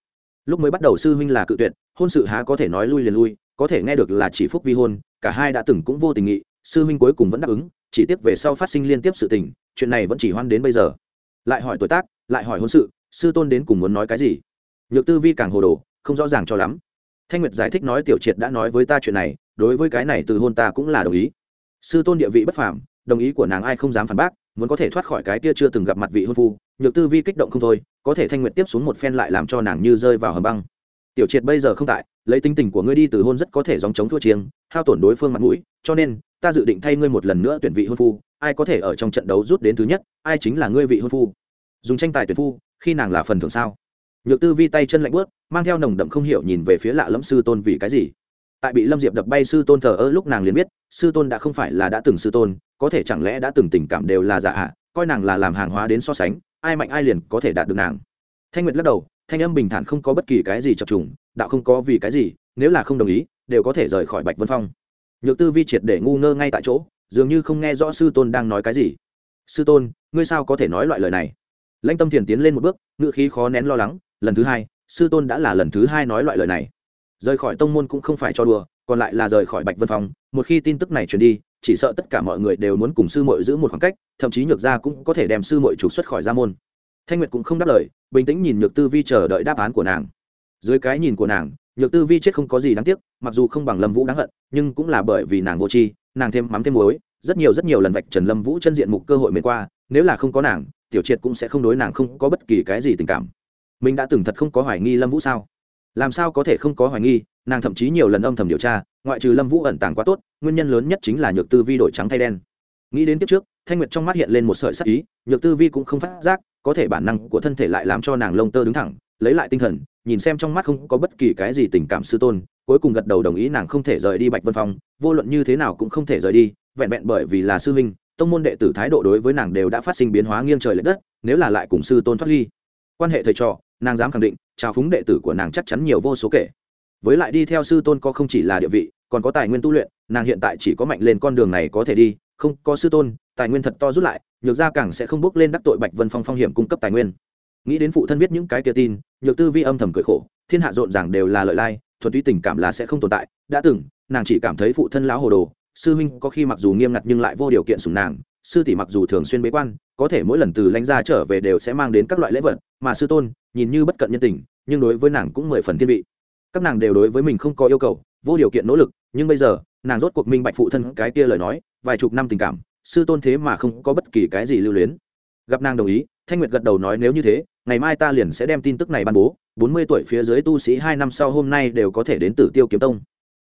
Lúc mới bắt đầu sư huynh là cự tuyệt, hôn sự há có thể nói lui liền lui, có thể nghe được là chỉ phúc vi hôn, cả hai đã từng cũng vô tình nghị, sư huynh cuối cùng vẫn đáp ứng, chỉ tiếp về sau phát sinh liên tiếp sự tình, chuyện này vẫn chỉ hoan đến bây giờ lại hỏi tuổi tác, lại hỏi hôn sự, sư tôn đến cùng muốn nói cái gì? Nhược tư vi càng hồ đồ, không rõ ràng cho lắm. Thanh nguyệt giải thích nói tiểu triệt đã nói với ta chuyện này, đối với cái này từ hôn ta cũng là đồng ý. Sư tôn địa vị bất phàm, đồng ý của nàng ai không dám phản bác, muốn có thể thoát khỏi cái tia chưa từng gặp mặt vị hôn phu, nhược tư vi kích động không thôi, có thể thanh nguyệt tiếp xuống một phen lại làm cho nàng như rơi vào hầm băng. Tiểu triệt bây giờ không tại, lấy tính tình của ngươi đi từ hôn rất có thể dòng chống thua chiêng, hao tổn đối phương mặt mũi, cho nên, ta dự định thay ngươi một lần nữa tuyển vị hôn phu ai có thể ở trong trận đấu rút đến thứ nhất, ai chính là ngươi vị hôn phu. Dùng tranh tài tuyển phu, khi nàng là phần thưởng sao? Nhược tư vi tay chân lạnh bớt mang theo nồng đậm không hiểu nhìn về phía lạ lẫm sư tôn vì cái gì? Tại bị lâm diệp đập bay sư tôn thờ ơ lúc nàng liền biết, sư tôn đã không phải là đã từng sư tôn, có thể chẳng lẽ đã từng tình cảm đều là giả hạ coi nàng là làm hàng hóa đến so sánh, ai mạnh ai liền có thể đạt được nàng. Thanh nguyệt lắc đầu, thanh âm bình thản không có bất kỳ cái gì chập trùng, đạo không có vì cái gì, nếu là không đồng ý, đều có thể rời khỏi bạch vân phong. Nhược tư vi triệt để ngu ngơ ngay tại chỗ dường như không nghe rõ sư tôn đang nói cái gì. Sư tôn, ngươi sao có thể nói loại lời này? Lãnh tâm thiền tiến lên một bước ngự khí khó nén lo lắng, lần thứ hai, sư tôn đã là lần thứ hai nói loại lời này. Rời khỏi tông môn cũng không phải cho đùa, còn lại là rời khỏi bạch vân phong một khi tin tức này truyền đi, chỉ sợ tất cả mọi người đều muốn cùng sư mội giữ một khoảng cách, thậm chí nhược gia cũng có thể đem sư mội trục xuất khỏi gia môn. Thanh nguyệt cũng không đáp lời, bình tĩnh nhìn nhược tư vi chờ đợi đáp án của nàng. Dưới cái nhìn của nàng, nhược tư vi chết không có gì đáng tiếc, mặc dù không bằng lâm vũ đáng hận, nhưng cũng là bởi vì nàng vô tri nàng thêm mắm thêm muối, rất nhiều rất nhiều lần vạch trần lâm vũ chân diện mục cơ hội mệt qua, nếu là không có nàng, tiểu triệt cũng sẽ không đối nàng không có bất kỳ cái gì tình cảm. Mình đã từng thật không có hoài nghi lâm vũ sao? Làm sao có thể không có hoài nghi, nàng thậm chí nhiều lần âm thầm điều tra, ngoại trừ lâm vũ ẩn tàng quá tốt, nguyên nhân lớn nhất chính là nhược tư vi đổi trắng thay đen. Nghĩ đến kiếp trước, thanh nguyệt trong mắt hiện lên một sợi sắc ý, nhược tư vi cũng không phát giác, có thể bản năng của thân thể lại làm cho nàng lông tơ đứng thẳng, lấy lại tinh thần, nhìn xem trong mắt không có bất kỳ cái gì tình cảm sư tôn cuối cùng gật đầu đồng ý nàng không thể rời đi bạch vân phong, vô luận như thế nào cũng không thể rời đi, vẹn vẹn bởi vì là sư huynh, tông môn đệ tử thái độ đối với nàng đều đã phát sinh biến hóa nghiêng trời l ệ đất, nếu là lại cùng sư tôn thoát ly. Quan hệ thầy trò, nàng dám khẳng định, trào phúng đệ tử của nàng chắc chắn nhiều vô số kể. Với lại đi theo sư tôn có không chỉ là địa vị, còn có tài nguyên tu luyện, nàng hiện tại chỉ có mạnh lên con đường này có thể đi, không có sư tôn, tài nguyên thật to rút lại, nhược gia càng sẽ không bước lên đắc tội bạch vân phong phong hiểm cung cấp tài nguyên. Nghĩ đến phụ thân viết những cái kia tin, nhược tư vi âm thầm cười khổ thiên hạ rộn ràng đều là lợi lai, thuần túy tình cảm là sẽ không tồn tại. Đã từng, nàng chỉ cảm thấy phụ thân lão hồ đồ, sư huynh có khi mặc dù nghiêm ngặt nhưng lại vô điều kiện sùng nàng. Sư tỷ mặc dù thường xuyên bế quan, có thể mỗi lần từ lãnh gia trở về đều sẽ mang đến các loại lễ vật, mà sư tôn, nhìn như bất cận nhân tình, nhưng đối với nàng cũng mười phần thiên vị. Các nàng đều đối với mình không có yêu cầu, vô điều kiện nỗ lực, nhưng bây giờ, nàng rốt cuộc minh bạch phụ thân cái kia lời nói, vài chục năm tình cảm, sư tôn thế mà không có bất kỳ cái gì lưu luyến. Gặp nàng đồng ý, thanh nguyệt gật đầu nói nếu như thế ngày mai ta liền sẽ đem tin tức này ban bố, bốn mươi tuổi phía dưới tu sĩ hai năm sau hôm nay đều có thể đến tử tiêu kiếm tông.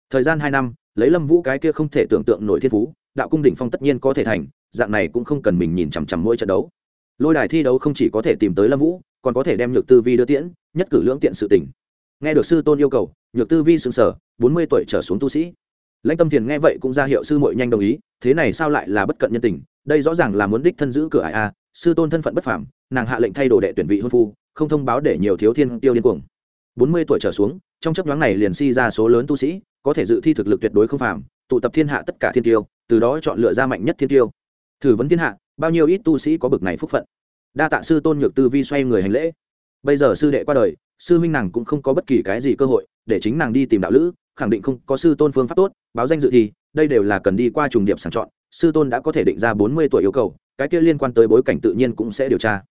Thời gian hai năm, lấy lâm vũ cái kia không thể tưởng tượng nổi thiên phú, đạo cung đỉnh phong tất nhiên có thể thành, dạng này cũng không cần mình nhìn chằm chằm mỗi trận đấu. Lôi đài thi đấu không chỉ có thể tìm tới lâm vũ, còn có thể đem nhược tư vi đưa tiễn, nhất cử lưỡng tiện sự tỉnh nghe được sư tôn yêu cầu, nhược tư vi xứng sở bốn mươi tuổi trở xuống tu sĩ. Lãnh tâm thiền nghe vậy cũng ra hiệu sư mội nhanh đồng ý, thế này sao lại là bất cận nhân tình, đây rõ ràng là muốn đích thân giữ cửa ải a sư tôn thân phận bất phàm, nàng hạ lệnh thay đổi đệ tuyển vị hôn phu không thông báo để nhiều thiếu thiên tiêu điên cuồng. Bốn mươi tuổi trở xuống trong chấp nhoáng này liền si ra số lớn tu sĩ có thể dự thi thực lực tuyệt đối không phàm tụ tập thiên hạ tất cả thiên tiêu từ đó chọn lựa ra mạnh nhất thiên tiêu. Thử vấn thiên hạ bao nhiêu ít tu sĩ có bực này phúc phận? Đa tạ sư tôn nhược tư vi xoay người hành lễ. Bây giờ sư đệ qua đời sư minh nàng cũng không có bất kỳ cái gì cơ hội để chính nàng đi tìm đạo lữ khẳng định không có sư tôn phương pháp tốt báo danh dự thi đây đều là cần đi qua trùng điệp sàng chọn sư tôn đã có thể định ra bốn mươi tuổi yêu cầu cái kia liên quan tới bối cảnh tự nhiên cũng sẽ điều tra.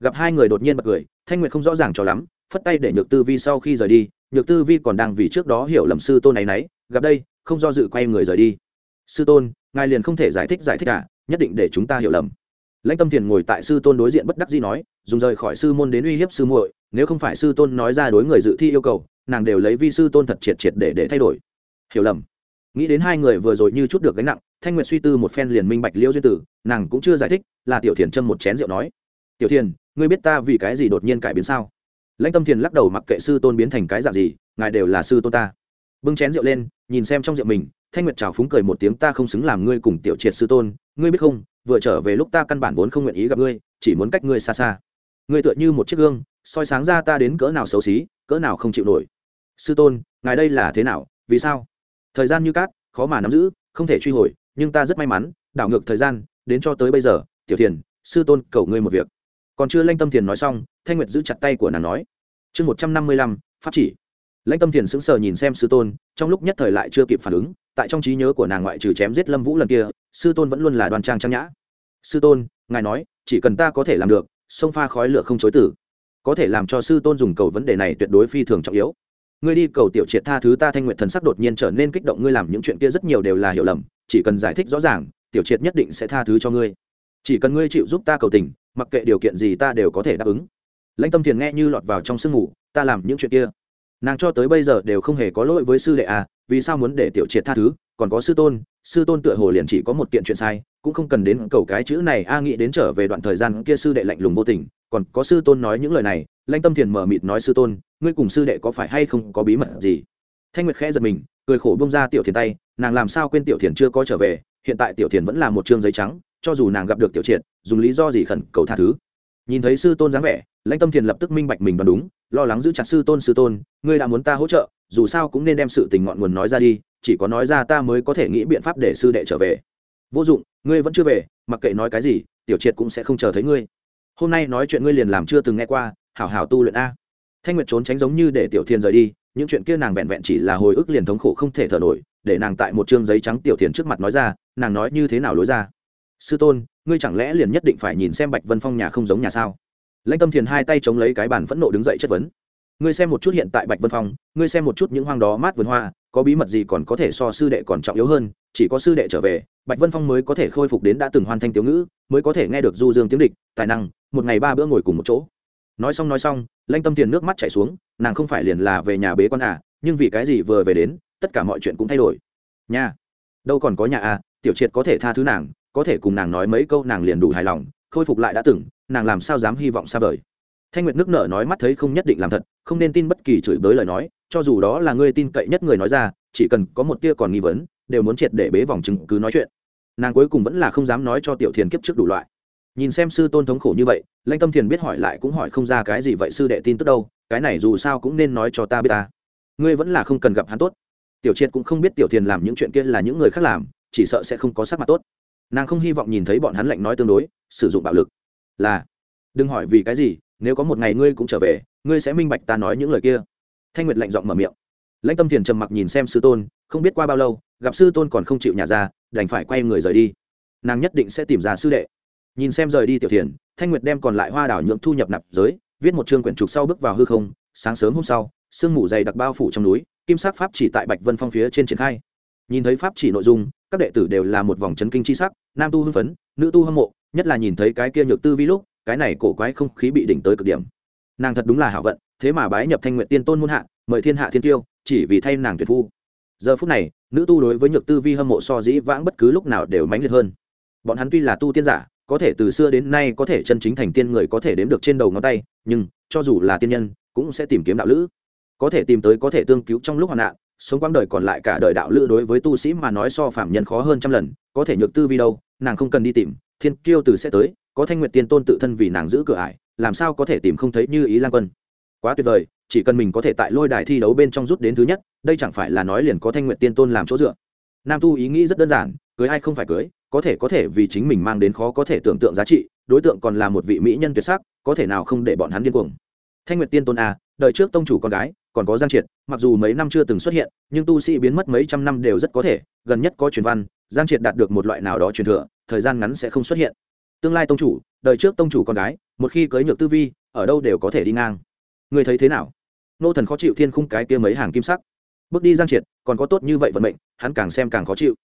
Gặp hai người đột nhiên bật cười thanh nguyệt không rõ ràng cho lắm phất tay để nhược tư vi sau khi rời đi nhược tư vi còn đang vì trước đó hiểu lầm sư tôn này nấy gặp đây không do dự quay người rời đi. Sư tôn ngài liền không thể giải thích giải thích cả à, nhất định để chúng ta hiểu lầm. Lãnh tâm thiền ngồi tại sư tôn đối diện bất đắc dĩ nói dùng rời khỏi sư môn đến uy hiếp sư muội nếu không phải sư tôn nói ra đối người dự thi yêu cầu nàng đều lấy vi sư tôn thật triệt triệt để để thay đổi. Hiểu lầm nghĩ đến hai người vừa rồi như chút được gánh nặng, thanh nguyệt suy tư một phen liền minh bạch liễu duyên tử, nàng cũng chưa giải thích, là tiểu thiền châm một chén rượu nói. Tiểu thiền, ngươi biết ta vì cái gì đột nhiên cải biến sao? Lãnh tâm thiền lắc đầu mặc kệ sư tôn biến thành cái dạng gì, ngài đều là sư tôn ta. Bưng chén rượu lên, nhìn xem trong rượu mình, thanh nguyệt trào phúng cười một tiếng, ta không xứng làm ngươi cùng tiểu triệt sư tôn, ngươi biết không, vừa trở về lúc ta căn bản vốn không nguyện ý gặp ngươi, chỉ muốn cách ngươi xa xa. Ngươi tựa như một chiếc gương, soi sáng ra ta đến cỡ nào xấu xí, cỡ nào không chịu nổi. Sư tôn, ngài đây là thế nào, vì sao? Thời gian như cát, khó mà nắm giữ, không thể truy hồi, nhưng ta rất may mắn, đảo ngược thời gian, đến cho tới bây giờ, tiểu thiền, sư tôn cầu ngươi một việc. Còn chưa lanh tâm thiền nói xong, thanh nguyệt giữ chặt tay của nàng nói, chương một trăm năm mươi lăm, pháp chỉ. Lãnh tâm thiền sững sờ nhìn xem sư tôn, trong lúc nhất thời lại chưa kịp phản ứng, tại trong trí nhớ của nàng ngoại trừ chém giết lâm vũ lần kia, sư tôn vẫn luôn là đoàn trang trang nhã. Sư tôn, ngài nói, chỉ cần ta có thể làm được, sông pha khói lửa không chối tử. Có thể làm cho sư tôn dùng cầu vấn đề này tuyệt đối phi thường trọng yếu ngươi đi cầu tiểu triệt tha thứ ta thanh nguyện thần sắc đột nhiên trở nên kích động, ngươi làm những chuyện kia rất nhiều đều là hiểu lầm, chỉ cần giải thích rõ ràng, tiểu triệt nhất định sẽ tha thứ cho ngươi. Chỉ cần ngươi chịu giúp ta cầu tình, mặc kệ điều kiện gì ta đều có thể đáp ứng. Lãnh tâm thiền nghe như lọt vào trong sương ngủ, ta làm những chuyện kia. Nàng cho tới bây giờ đều không hề có lỗi với sư đệ à vì sao muốn để tiểu triệt tha thứ, còn có sư tôn sư tôn tựa hồ liền chỉ có một kiện chuyện sai, cũng không cần đến cầu cái chữ này, a nghĩ đến trở về đoạn thời gian kia sư đệ lạnh lùng vô tình, còn có sư tôn nói những lời này lãnh tâm thiền mở mịt nói, sư tôn, ngươi cùng sư đệ có phải hay không có bí mật gì? Thanh nguyệt khẽ giật mình, cười khổ bông ra tiểu thiền tay, nàng làm sao quên tiểu thiền chưa có trở về, hiện tại tiểu thiền vẫn là một chương giấy trắng, cho dù nàng gặp được tiểu triệt, dùng lý do gì khẩn cầu tha thứ? Nhìn thấy sư tôn dáng vẻ, lãnh tâm thiền lập tức minh bạch mình đoán đúng, lo lắng giữ chặt, sư tôn sư tôn, ngươi đã muốn ta hỗ trợ, dù sao cũng nên đem sự tình ngọn nguồn nói ra đi, chỉ có nói ra ta mới có thể nghĩ biện pháp để sư đệ trở về. Vô dụng, ngươi vẫn chưa về, mặc kệ nói cái gì, tiểu triệt cũng sẽ không chờ thấy ngươi. Hôm nay nói chuyện ngươi liền làm chưa từng nghe qua hảo hảo tu luyện a. Thanh nguyệt trốn tránh giống như để tiểu Thiên rời đi, những chuyện kia nàng vẹn vẹn chỉ là hồi ức liền thống khổ không thể thở nổi, để nàng tại một chương giấy trắng tiểu thiền trước mặt nói ra, nàng nói như thế nào lối ra? Sư tôn, ngươi chẳng lẽ liền nhất định phải nhìn xem bạch vân phong nhà không giống nhà sao? Lãnh tâm thiền hai tay chống lấy cái bàn phẫn nộ đứng dậy chất vấn. Ngươi xem một chút hiện tại bạch vân phong, ngươi xem một chút những hoang đó mát vườn hoa, có bí mật gì còn có thể so sư đệ còn trọng yếu hơn, chỉ có sư đệ trở về, bạch vân phong mới có thể khôi phục đến đã từng hoàn thành tiểu ngữ, mới có thể nghe được du dương tiếng địch, tài năng, một ngày ba bữa ngồi cùng một chỗ nói xong nói xong, lanh tâm tiền nước mắt chảy xuống, nàng không phải liền là về nhà bế con à nhưng vì cái gì vừa về đến, tất cả mọi chuyện cũng thay đổi. Nhà. Đâu còn có nhà à tiểu triệt có thể tha thứ nàng, có thể cùng nàng nói mấy câu nàng liền đủ hài lòng, khôi phục lại đã từng, nàng làm sao dám hy vọng xa vời. Thanh nguyệt nước nở nói mắt thấy không nhất định làm thật, không nên tin bất kỳ chửi bới lời nói, cho dù đó là ngươi tin cậy nhất người nói ra, chỉ cần có một tia còn nghi vấn, đều muốn triệt để bế vòng chứng cứ nói chuyện. Nàng cuối cùng vẫn là không dám nói cho tiểu thiền kiếp trước đủ loại nhìn xem sư tôn thống khổ như vậy, lãnh tâm thiền biết hỏi lại cũng hỏi không ra cái gì vậy sư đệ tin tức đâu, cái này dù sao cũng nên nói cho ta biết ta. Ngươi vẫn là không cần gặp hắn tốt. Tiểu triệt cũng không biết tiểu thiền làm những chuyện kia là những người khác làm, chỉ sợ sẽ không có sắc mặt tốt. Nàng không hy vọng nhìn thấy bọn hắn lạnh nói tương đối, sử dụng bạo lực. Là, đừng hỏi vì cái gì, nếu có một ngày ngươi cũng trở về, ngươi sẽ minh bạch ta nói những lời kia. Thanh nguyệt lạnh giọng mở miệng. Lãnh tâm thiền trầm mặc nhìn xem sư tôn, không biết qua bao lâu, gặp sư tôn còn không chịu nhà ra, đành phải quay người rời đi. Nàng nhất định sẽ tìm ra sư đệ nhìn xem rời đi tiểu thiền, thanh nguyệt đem còn lại hoa đảo nhượng thu nhập nạp giới, viết một chương quyển trục sau bước vào hư không, sáng sớm hôm sau, sương mù dày đặc bao phủ trong núi, kim sắc pháp chỉ tại bạch vân phong phía trên triển khai. Nhìn thấy pháp chỉ nội dung, các đệ tử đều là một vòng chấn kinh chi sắc, nam tu hưng phấn, nữ tu hâm mộ, nhất là nhìn thấy cái kia nhược tư vi lúc, cái này cổ quái không khí bị đỉnh tới cực điểm. Nàng thật đúng là hảo vận, thế mà bái nhập thanh nguyện tiên tôn muôn hạ, mời thiên hạ thiên tiêu, chỉ vì thay nàng tuyệt phu. Giờ phút này, nữ tu đối với nhược tư vi hâm mộ so dĩ vãng bất cứ lúc nào đều mãnh liệt hơn. Bọn hắn tuy là tu tiên giả có thể từ xưa đến nay có thể chân chính thành tiên người có thể đếm được trên đầu ngón tay, nhưng cho dù là tiên nhân cũng sẽ tìm kiếm đạo lữ. Có thể tìm tới có thể tương cứu trong lúc hoạn nạn, sống quãng đời còn lại cả đời đạo lữ đối với tu sĩ mà nói so phạm nhân khó hơn trăm lần, có thể nhược tư vi đâu, nàng không cần đi tìm, thiên kiêu từ sẽ tới, có thanh nguyệt tiên tôn tự thân vì nàng giữ cửa ải, làm sao có thể tìm không thấy như ý lan quân. Quá tuyệt vời, chỉ cần mình có thể tại lôi đài thi đấu bên trong rút đến thứ nhất, đây chẳng phải là nói liền có thanh nguyện tiên tôn làm chỗ dựa. Nam tu ý nghĩ rất đơn giản cưới ai không phải cưới, có thể có thể vì chính mình mang đến khó có thể tưởng tượng giá trị, đối tượng còn là một vị mỹ nhân tuyệt sắc, có thể nào không để bọn hắn điên cuồng. Thanh nguyệt tiên tôn a đợi trước tông chủ con gái, còn có giang triệt, mặc dù mấy năm chưa từng xuất hiện, nhưng tu sĩ biến mất mấy trăm năm đều rất có thể, gần nhất có truyền văn, giang triệt đạt được một loại nào đó truyền thừa, thời gian ngắn sẽ không xuất hiện. Tương lai tông chủ, đời trước tông chủ con gái, một khi cưới nhược tư vi, ở đâu đều có thể đi ngang. Người thấy thế nào? Nô thần khó chịu thiên khung cái kia mấy hàng kim sắc. Bước đi giang triệt, còn có tốt như vậy vận mệnh, hắn càng xem càng khó chịu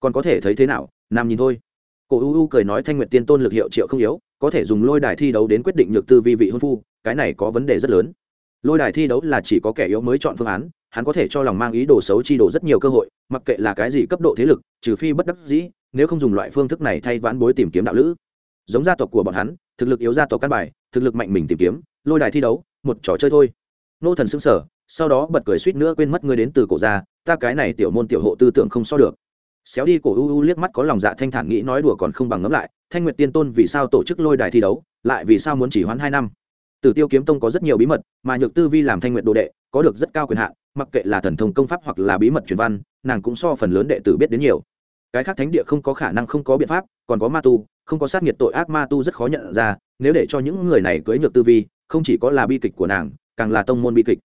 còn có thể thấy thế nào, nam nhìn thôi. Cổ u u cười nói thanh nguyện tiên tôn lực hiệu triệu không yếu, có thể dùng lôi đài thi đấu đến quyết định nhược tư vi vị hôn phu, cái này có vấn đề rất lớn. Lôi đài thi đấu là chỉ có kẻ yếu mới chọn phương án, hắn có thể cho lòng mang ý đồ xấu chi đồ rất nhiều cơ hội, mặc kệ là cái gì cấp độ thế lực, trừ phi bất đắc dĩ, nếu không dùng loại phương thức này thay vãn bối tìm kiếm đạo lữ. Giống gia tộc của bọn hắn, thực lực yếu gia tộc căn bài, thực lực mạnh mình tìm kiếm, lôi đài thi đấu, một trò chơi thôi. Nô thần xưng sở sau đó bật cười suýt nữa quên mất ngươi đến từ cổ gia, ta cái này tiểu môn tiểu hộ tư tưởng không so được xéo đi cổ u u liếc mắt có lòng dạ thanh thản nghĩ nói đùa còn không bằng ngẫm lại thanh nguyệt tiên tôn vì sao tổ chức lôi đài thi đấu lại vì sao muốn chỉ hoãn hai năm Tử Tiêu kiếm tông có rất nhiều bí mật, mà Nhược Tư Vi làm Thanh Nguyệt đồ đệ, có được rất cao quyền hạn, mặc kệ là thần thông công pháp hoặc là bí mật truyền văn, nàng cũng so phần lớn đệ tử biết đến nhiều. Cái khác thánh địa không có khả năng không có biện pháp, còn có ma tu, không có sát nghiệt tội ác ma tu rất khó nhận ra, nếu để cho những người này cưới Nhược Tư Vi, không chỉ có là bi kịch của nàng, càng là tông môn bi kịch.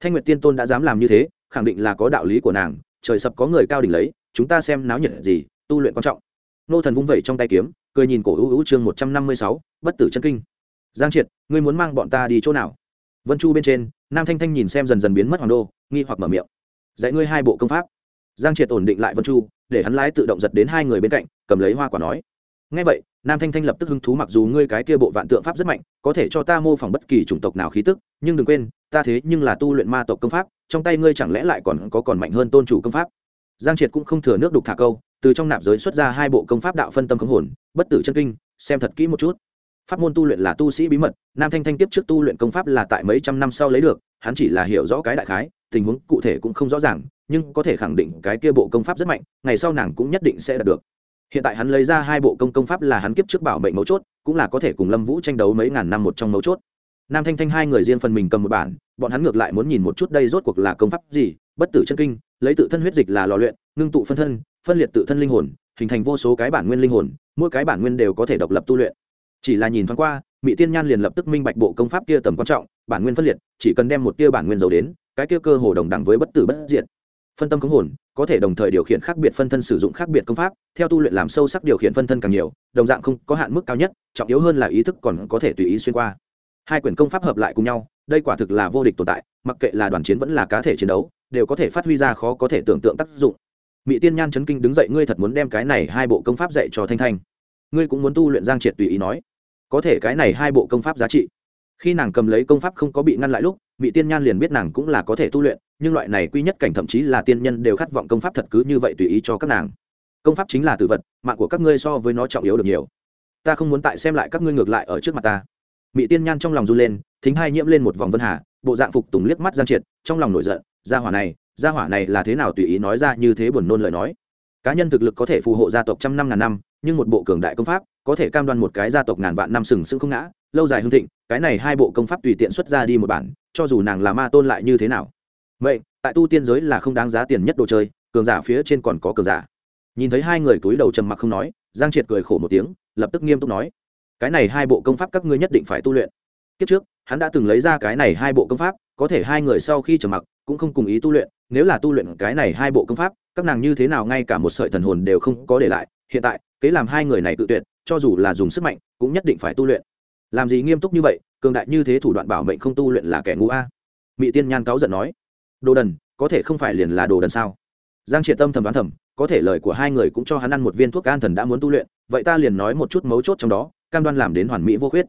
Thanh Nguyệt Tiên Tôn đã dám làm như thế, khẳng định là có đạo lý của nàng, trời sập có người cao đỉnh lấy, chúng ta xem náo nhiệt gì, tu luyện quan trọng. Nô thần vung vẩy trong tay kiếm, cười nhìn cổ ưu ưu chương một trăm năm mươi sáu, bất tử chân kinh. Giang triệt ngươi muốn mang bọn ta đi chỗ nào? Vân chu bên trên nam thanh thanh nhìn xem dần dần biến mất hoàng đô nghi hoặc mở miệng. Dạy ngươi hai bộ công pháp. Giang triệt ổn định lại vân chu để hắn lái tự động giật đến hai người bên cạnh cầm lấy hoa quả nói. Ngay vậy nam thanh thanh lập tức hứng thú mặc dù ngươi cái kia bộ vạn tượng pháp rất mạnh có thể cho ta mô phỏng bất kỳ chủng tộc nào khí tức nhưng đừng quên ta thế nhưng là tu luyện ma tộc công pháp trong tay ngươi chẳng lẽ lại còn có còn mạnh hơn tôn chủ công pháp? Giang triệt cũng không thừa nước đục thả câu, từ trong nạp giới xuất ra hai bộ công pháp đạo phân tâm khống hồn, bất tử chân kinh, xem thật kỹ một chút. Pháp môn tu luyện là tu sĩ bí mật, nam thanh thanh tiếp trước tu luyện công pháp là tại mấy trăm năm sau lấy được, hắn chỉ là hiểu rõ cái đại khái, tình huống cụ thể cũng không rõ ràng, nhưng có thể khẳng định cái kia bộ công pháp rất mạnh, ngày sau nàng cũng nhất định sẽ đạt được. Hiện tại hắn lấy ra hai bộ công công pháp là hắn kiếp trước bảo mệnh mấu chốt, cũng là có thể cùng lâm vũ tranh đấu mấy ngàn năm một trong mấu chốt. Nam thanh thanh hai người riêng phần mình cầm một bản, bọn hắn ngược lại muốn nhìn một chút đây rốt cuộc là công pháp gì bất tử chân kinh, lấy tự thân huyết dịch là lò luyện, ngưng tụ phân thân, phân liệt tự thân linh hồn, hình thành vô số cái bản nguyên linh hồn, mỗi cái bản nguyên đều có thể độc lập tu luyện. Chỉ là nhìn thoáng qua mỹ tiên nhan liền lập tức minh bạch bộ công pháp kia tầm quan trọng, bản nguyên phân liệt, chỉ cần đem một tia bản nguyên giàu đến, cái kia cơ hồ đồng đẳng với bất tử bất diệt. Phân tâm cống hồn, có thể đồng thời điều khiển khác biệt phân thân sử dụng khác biệt công pháp, theo tu luyện làm sâu sắc điều khiển phân thân càng nhiều, đồng dạng không có hạn mức cao nhất, trọng yếu hơn là ý thức còn có thể tùy ý xuyên qua. Hai quyển công pháp hợp lại cùng nhau, đây quả thực là vô địch tồn tại, mặc kệ là đoàn chiến vẫn là cá thể chiến đấu đều có thể phát huy ra khó có thể tưởng tượng tác dụng. Mỹ tiên nhan chấn kinh đứng dậy, ngươi thật muốn đem cái này hai bộ công pháp dạy cho thanh thanh. Ngươi cũng muốn tu luyện giang triệt tùy ý nói. Có thể cái này hai bộ công pháp giá trị. Khi nàng cầm lấy công pháp không có bị ngăn lại lúc mỹ tiên nhan liền biết nàng cũng là có thể tu luyện, nhưng loại này quy nhất cảnh thậm chí là tiên nhân đều khát vọng công pháp thật cứ như vậy tùy ý cho các nàng. Công pháp chính là tử vật, mạng của các ngươi so với nó trọng yếu được nhiều. Ta không muốn tại xem lại các ngươi ngược lại ở trước mặt ta. Mỹ tiên nhan trong lòng run lên, thính hai nhiễm lên một vòng vân hà, bộ dạng phục tùng liếc mắt giang triệt, trong lòng nổi giận gia hỏa này, gia hỏa này là thế nào tùy ý nói ra như thế buồn nôn lời nói. Cá nhân thực lực có thể phù hộ gia tộc trăm năm ngàn năm, nhưng một bộ cường đại công pháp có thể cam đoan một cái gia tộc ngàn vạn năm sừng sững không ngã, lâu dài hương thịnh, cái này hai bộ công pháp tùy tiện xuất ra đi một bản, cho dù nàng là ma tôn lại như thế nào. Vậy tại tu tiên giới là không đáng giá tiền nhất đồ chơi, cường giả phía trên còn có cường giả. Nhìn thấy hai người túi đầu trầm mặc không nói, giang triệt cười khổ một tiếng, lập tức nghiêm túc nói, cái này hai bộ công pháp các ngươi nhất định phải tu luyện kiếp trước, hắn đã từng lấy ra cái này hai bộ công pháp, có thể hai người sau khi trở mặc cũng không cùng ý tu luyện, nếu là tu luyện cái này hai bộ công pháp, các nàng như thế nào ngay cả một sợi thần hồn đều không có để lại, hiện tại, kế làm hai người này tự tuyệt, cho dù là dùng sức mạnh, cũng nhất định phải tu luyện. Làm gì nghiêm túc như vậy, cường đại như thế thủ đoạn bảo mệnh không tu luyện là kẻ ngu a. Mỹ tiên nhan cáo giận nói, đồ đần, có thể không phải liền là đồ đần sao? Giang triệt tâm thầm đoán thầm, có thể lời của hai người cũng cho hắn ăn một viên thuốc an thần đã muốn tu luyện, vậy ta liền nói một chút mấu chốt trong đó, cam đoan làm đến hoàn mỹ vô khuyết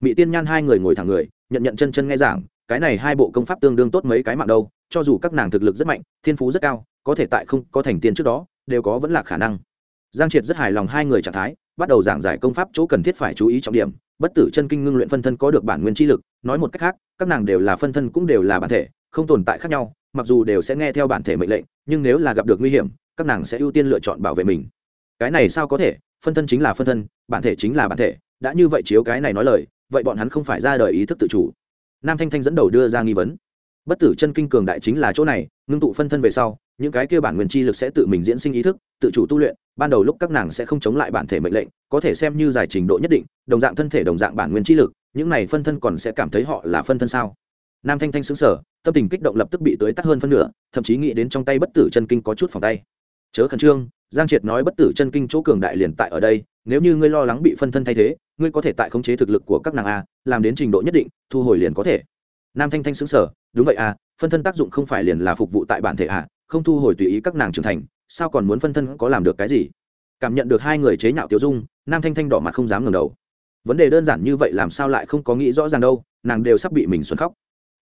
mỹ tiên nhan hai người ngồi thẳng người, nhận nhận chân chân nghe giảng, cái này hai bộ công pháp tương đương tốt mấy cái mạng đâu, cho dù các nàng thực lực rất mạnh, thiên phú rất cao, có thể tại không có thành tiên trước đó, đều có vẫn là khả năng. Giang triệt rất hài lòng hai người trạng thái, bắt đầu giảng giải công pháp chỗ cần thiết phải chú ý trọng điểm, bất tử chân kinh ngưng luyện phân thân có được bản nguyên chi lực, nói một cách khác, các nàng đều là phân thân cũng đều là bản thể, không tồn tại khác nhau, mặc dù đều sẽ nghe theo bản thể mệnh lệnh, nhưng nếu là gặp được nguy hiểm, các nàng sẽ ưu tiên lựa chọn bảo vệ mình. Cái này sao có thể? Phân thân chính là phân thân, bản thể chính là bản thể, đã như vậy chiếu cái này nói lời vậy bọn hắn không phải ra đời ý thức tự chủ. Nam thanh thanh dẫn đầu đưa ra nghi vấn. Bất tử chân kinh cường đại chính là chỗ này, ngưng tụ phân thân về sau, những cái kia bản nguyên chi lực sẽ tự mình diễn sinh ý thức, tự chủ tu luyện, ban đầu lúc các nàng sẽ không chống lại bản thể mệnh lệnh, có thể xem như giải trình độ nhất định, đồng dạng thân thể đồng dạng bản nguyên chi lực, những này phân thân còn sẽ cảm thấy họ là phân thân sao? Nam thanh thanh xứng sở tâm tình kích động lập tức bị tới tắt hơn phân nửa, thậm chí nghĩ đến trong tay bất tử chân kinh có chút phòng tay. Chớ khẩn trương, giang triệt nói bất tử chân kinh chỗ cường đại liền tại ở đây nếu như ngươi lo lắng bị phân thân thay thế, ngươi có thể tại khống chế thực lực của các nàng a, làm đến trình độ nhất định, thu hồi liền có thể. Nam thanh thanh xứng sở đúng vậy a, phân thân tác dụng không phải liền là phục vụ tại bản thể a, không thu hồi tùy ý các nàng trưởng thành, sao còn muốn phân thân có làm được cái gì? Cảm nhận được hai người chế nhạo tiêu dung, nam thanh thanh đỏ mặt không dám ngẩng đầu. Vấn đề đơn giản như vậy làm sao lại không có nghĩ rõ ràng đâu, nàng đều sắp bị mình xuân khóc.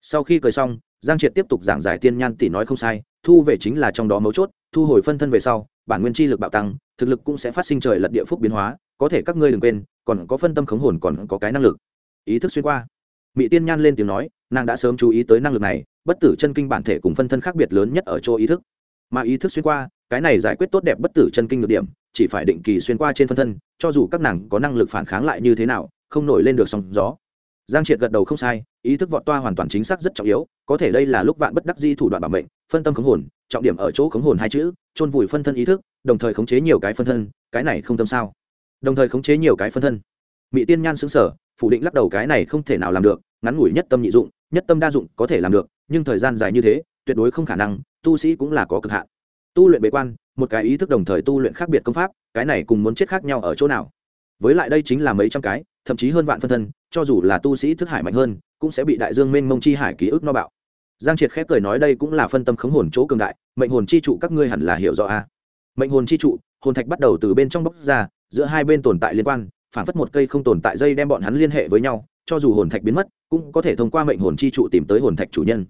Sau khi cười xong giang triệt tiếp tục giảng giải tiên nhan tỷ nói không sai, thu về chính là trong đó mấu chốt, thu hồi phân thân về sau, bản nguyên chi lực bạo tăng, thực lực cũng sẽ phát sinh trời lật địa phúc biến hóa, có thể các ngươi đừng quên, còn có phân tâm khống hồn còn có cái năng lực. Ý thức xuyên qua. Mỹ tiên nhan lên tiếng nói, nàng đã sớm chú ý tới năng lực này, bất tử chân kinh bản thể cùng phân thân khác biệt lớn nhất ở chỗ ý thức. Mà ý thức xuyên qua, cái này giải quyết tốt đẹp bất tử chân kinh được điểm, chỉ phải định kỳ xuyên qua trên phân thân, cho dù các nàng có năng lực phản kháng lại như thế nào, không nổi lên được sóng gió. Giang triệt gật đầu không sai, ý thức vọt toa hoàn toàn chính xác rất trọng yếu có thể đây là lúc vạn bất đắc di thủ đoạn bảo mệnh, phân tâm khống hồn, trọng điểm ở chỗ khống hồn hai chữ, chôn vùi phân thân ý thức, đồng thời khống chế nhiều cái phân thân, cái này không tâm sao? Đồng thời khống chế nhiều cái phân thân. Mỹ tiên nhan xứng sở phủ định lắc đầu cái này không thể nào làm được, ngắn ngủi nhất tâm nhị dụng, nhất tâm đa dụng có thể làm được, nhưng thời gian dài như thế, tuyệt đối không khả năng, tu sĩ cũng là có cực hạn. Tu luyện bế quan, một cái ý thức đồng thời tu luyện khác biệt công pháp, cái này cùng muốn chết khác nhau ở chỗ nào? Với lại đây chính là mấy trăm cái, thậm chí hơn vạn phân thân, cho dù là tu sĩ thức hải mạnh hơn, cũng sẽ bị đại dương mênh mông chi hải ký ức no bạo giang triệt khép cười nói đây cũng là phân tâm khống hồn chỗ cường đại, mệnh hồn chi trụ các ngươi hẳn là hiểu rõ a mệnh hồn chi trụ, hồn thạch bắt đầu từ bên trong bóc ra, giữa hai bên tồn tại liên quan phản phất một cây không tồn tại dây đem bọn hắn liên hệ với nhau, cho dù hồn thạch biến mất, cũng có thể thông qua mệnh hồn chi trụ tìm tới hồn thạch chủ nhân.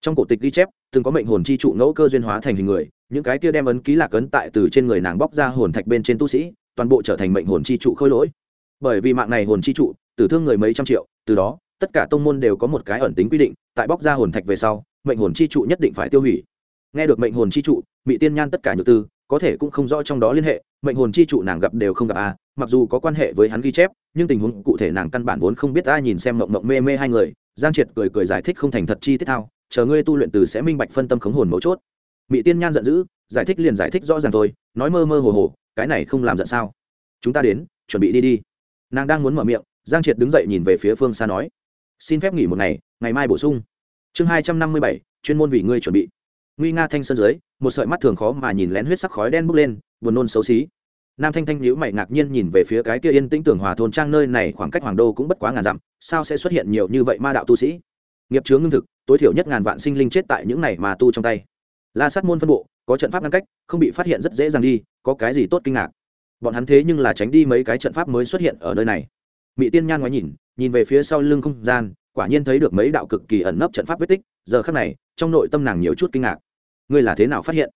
Trong cổ tịch ghi chép, từng có mệnh hồn chi trụ ngẫu cơ duyên hóa thành hình người, những cái kia đem ấn ký lạc ấn tại từ trên người nàng bóc ra hồn thạch bên trên tu sĩ, toàn bộ trở thành mệnh hồn chi trụ khôi lỗi. Bởi vì mạng này hồn chi trụ, tử thương người mấy trăm triệu, từ đó tất cả tông môn đều có một cái ẩn tính quy định, tại bóc ra hồn thạch về sau, mệnh hồn chi trụ nhất định phải tiêu hủy. Nghe được mệnh hồn chi trụ mỹ tiên nhan tất cả nhược tư, có thể cũng không rõ trong đó liên hệ, mệnh hồn chi trụ nàng gặp đều không gặp a mặc dù có quan hệ với hắn ghi chép, nhưng tình huống cụ thể nàng căn bản vốn không biết ai nhìn xem mộng mộng mê mê hai người, giang triệt cười cười giải thích không thành thật chi tiết thao, chờ ngươi tu luyện từ sẽ minh bạch phân tâm khống hồn mấu chốt. Mỹ tiên nhan giận dữ, giải thích liền giải thích rõ ràng thôi, nói mơ mơ hồ hồ, cái này không làm giận sao? Chúng ta đến, chuẩn bị đi đi. Nàng đang muốn mở miệng, giang triệt đứng dậy nhìn về phía phương xa nói xin phép nghỉ một ngày ngày mai bổ sung. Chương hai trăm năm mươi bảy, chuyên môn vì ngươi chuẩn bị. Nguy nga thanh sơn dưới, một sợi mắt thường khó mà nhìn lén huyết sắc khói đen bốc lên, buồn nôn xấu xí. Nam thanh thanh nhíu mày ngạc nhiên nhìn về phía cái kia yên tĩnh tưởng hòa thôn trang nơi này, khoảng cách hoàng đô cũng bất quá ngàn dặm, sao sẽ xuất hiện nhiều như vậy ma đạo tu sĩ? Nghiệp chướng ngưng thực, tối thiểu nhất ngàn vạn sinh linh chết tại những này mà tu trong tay. La sát môn phân bộ, có trận pháp ngăn cách, không bị phát hiện rất dễ dàng đi, có cái gì tốt kinh ngạc? Bọn hắn thế nhưng là tránh đi mấy cái trận pháp mới xuất hiện ở nơi này mỹ tiên nhan ngoái nhìn nhìn về phía sau lưng không gian, quả nhiên thấy được mấy đạo cực kỳ ẩn nấp trận pháp vết tích, giờ khác này, trong nội tâm nàng nhiều chút kinh ngạc. Ngươi là thế nào phát hiện?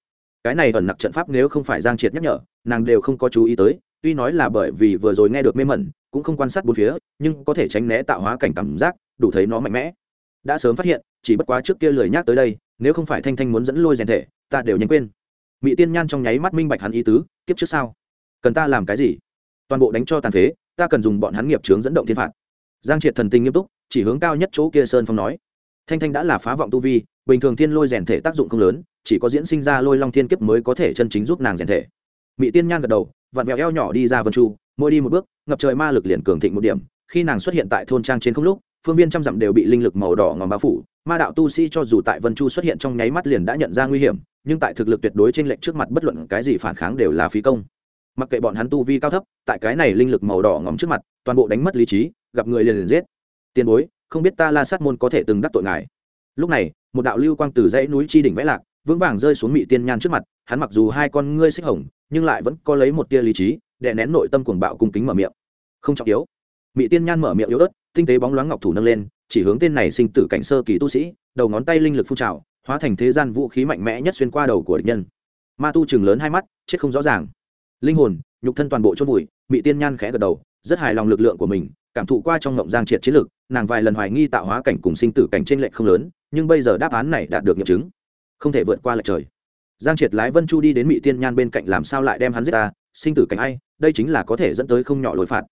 Cái này ẩn nặc trận pháp nếu không phải giang triệt nhắc nhở, nàng đều không có chú ý tới, tuy nói là bởi vì vừa rồi nghe được mê mẩn, cũng không quan sát bốn phía, nhưng có thể tránh né tạo hóa cảnh cảm giác, đủ thấy nó mạnh mẽ. Đã sớm phát hiện, chỉ bất quá trước kia lười nhắc tới đây, nếu không phải thanh thanh muốn dẫn lôi rèn thể, ta đều nhanh quên. Mỹ tiên nhan trong nháy mắt minh bạch hắn ý tứ, kiếp trước sao? Cần ta làm cái gì? Toàn bộ đánh cho tàn phế ta cần dùng bọn hắn nghiệp chướng dẫn động thiên phạt. Giang triệt thần tình nghiêm túc, chỉ hướng cao nhất chỗ kia sơn phong nói. Thanh thanh đã là phá vọng tu vi, bình thường thiên lôi rèn thể tác dụng không lớn, chỉ có diễn sinh ra lôi long thiên kiếp mới có thể chân chính giúp nàng rèn thể. Mỹ tiên nhan gật đầu, vặn vẹo eo nhỏ đi ra vân chu, mỗi đi một bước, ngập trời ma lực liền cường thịnh một điểm. Khi nàng xuất hiện tại thôn trang trên không lúc, phương viên trăm dặm đều bị linh lực màu đỏ ngòm bao phủ. Ma đạo tu sĩ cho dù tại vân chu xuất hiện trong nháy mắt liền đã nhận ra nguy hiểm, nhưng tại thực lực tuyệt đối trên lệnh trước mặt bất luận cái gì phản kháng đều là phí công mặc kệ bọn hắn tu vi cao thấp, tại cái này linh lực màu đỏ ngóng trước mặt, toàn bộ đánh mất lý trí, gặp người liền liền giết. Tiền bối, không biết ta la sát môn có thể từng đắc tội ngài. Lúc này, một đạo lưu quang từ dãy núi chi đỉnh vẽ lạc, vững vàng rơi xuống mị tiên nhan trước mặt, hắn mặc dù hai con ngươi xích hồng, nhưng lại vẫn có lấy một tia lý trí để nén nội tâm cuồng bạo cung kính mở miệng. Không trọng yếu. Mị tiên nhan mở miệng yếu ớt, tinh tế bóng loáng ngọc thủ nâng lên, chỉ hướng tên này sinh tử cảnh sơ kỳ tu sĩ, đầu ngón tay linh lực phun trào, hóa thành thế gian vũ khí mạnh mẽ nhất xuyên qua đầu của địch nhân. Ma tu chừng lớn hai mắt, chết không rõ ràng linh hồn, nhục thân toàn bộ chôn vùi mỹ tiên nhan khẽ gật đầu, rất hài lòng lực lượng của mình, cảm thụ qua trong ngộng giang triệt chiến lực, nàng vài lần hoài nghi tạo hóa cảnh cùng sinh tử cảnh trên lệch không lớn, nhưng bây giờ đáp án này đạt được nghiệm chứng. Không thể vượt qua lệch trời. Giang triệt lái vân chu đi đến mỹ tiên nhan bên cạnh làm sao lại đem hắn giết ta, sinh tử cảnh ai, đây chính là có thể dẫn tới không nhỏ lỗi phạt.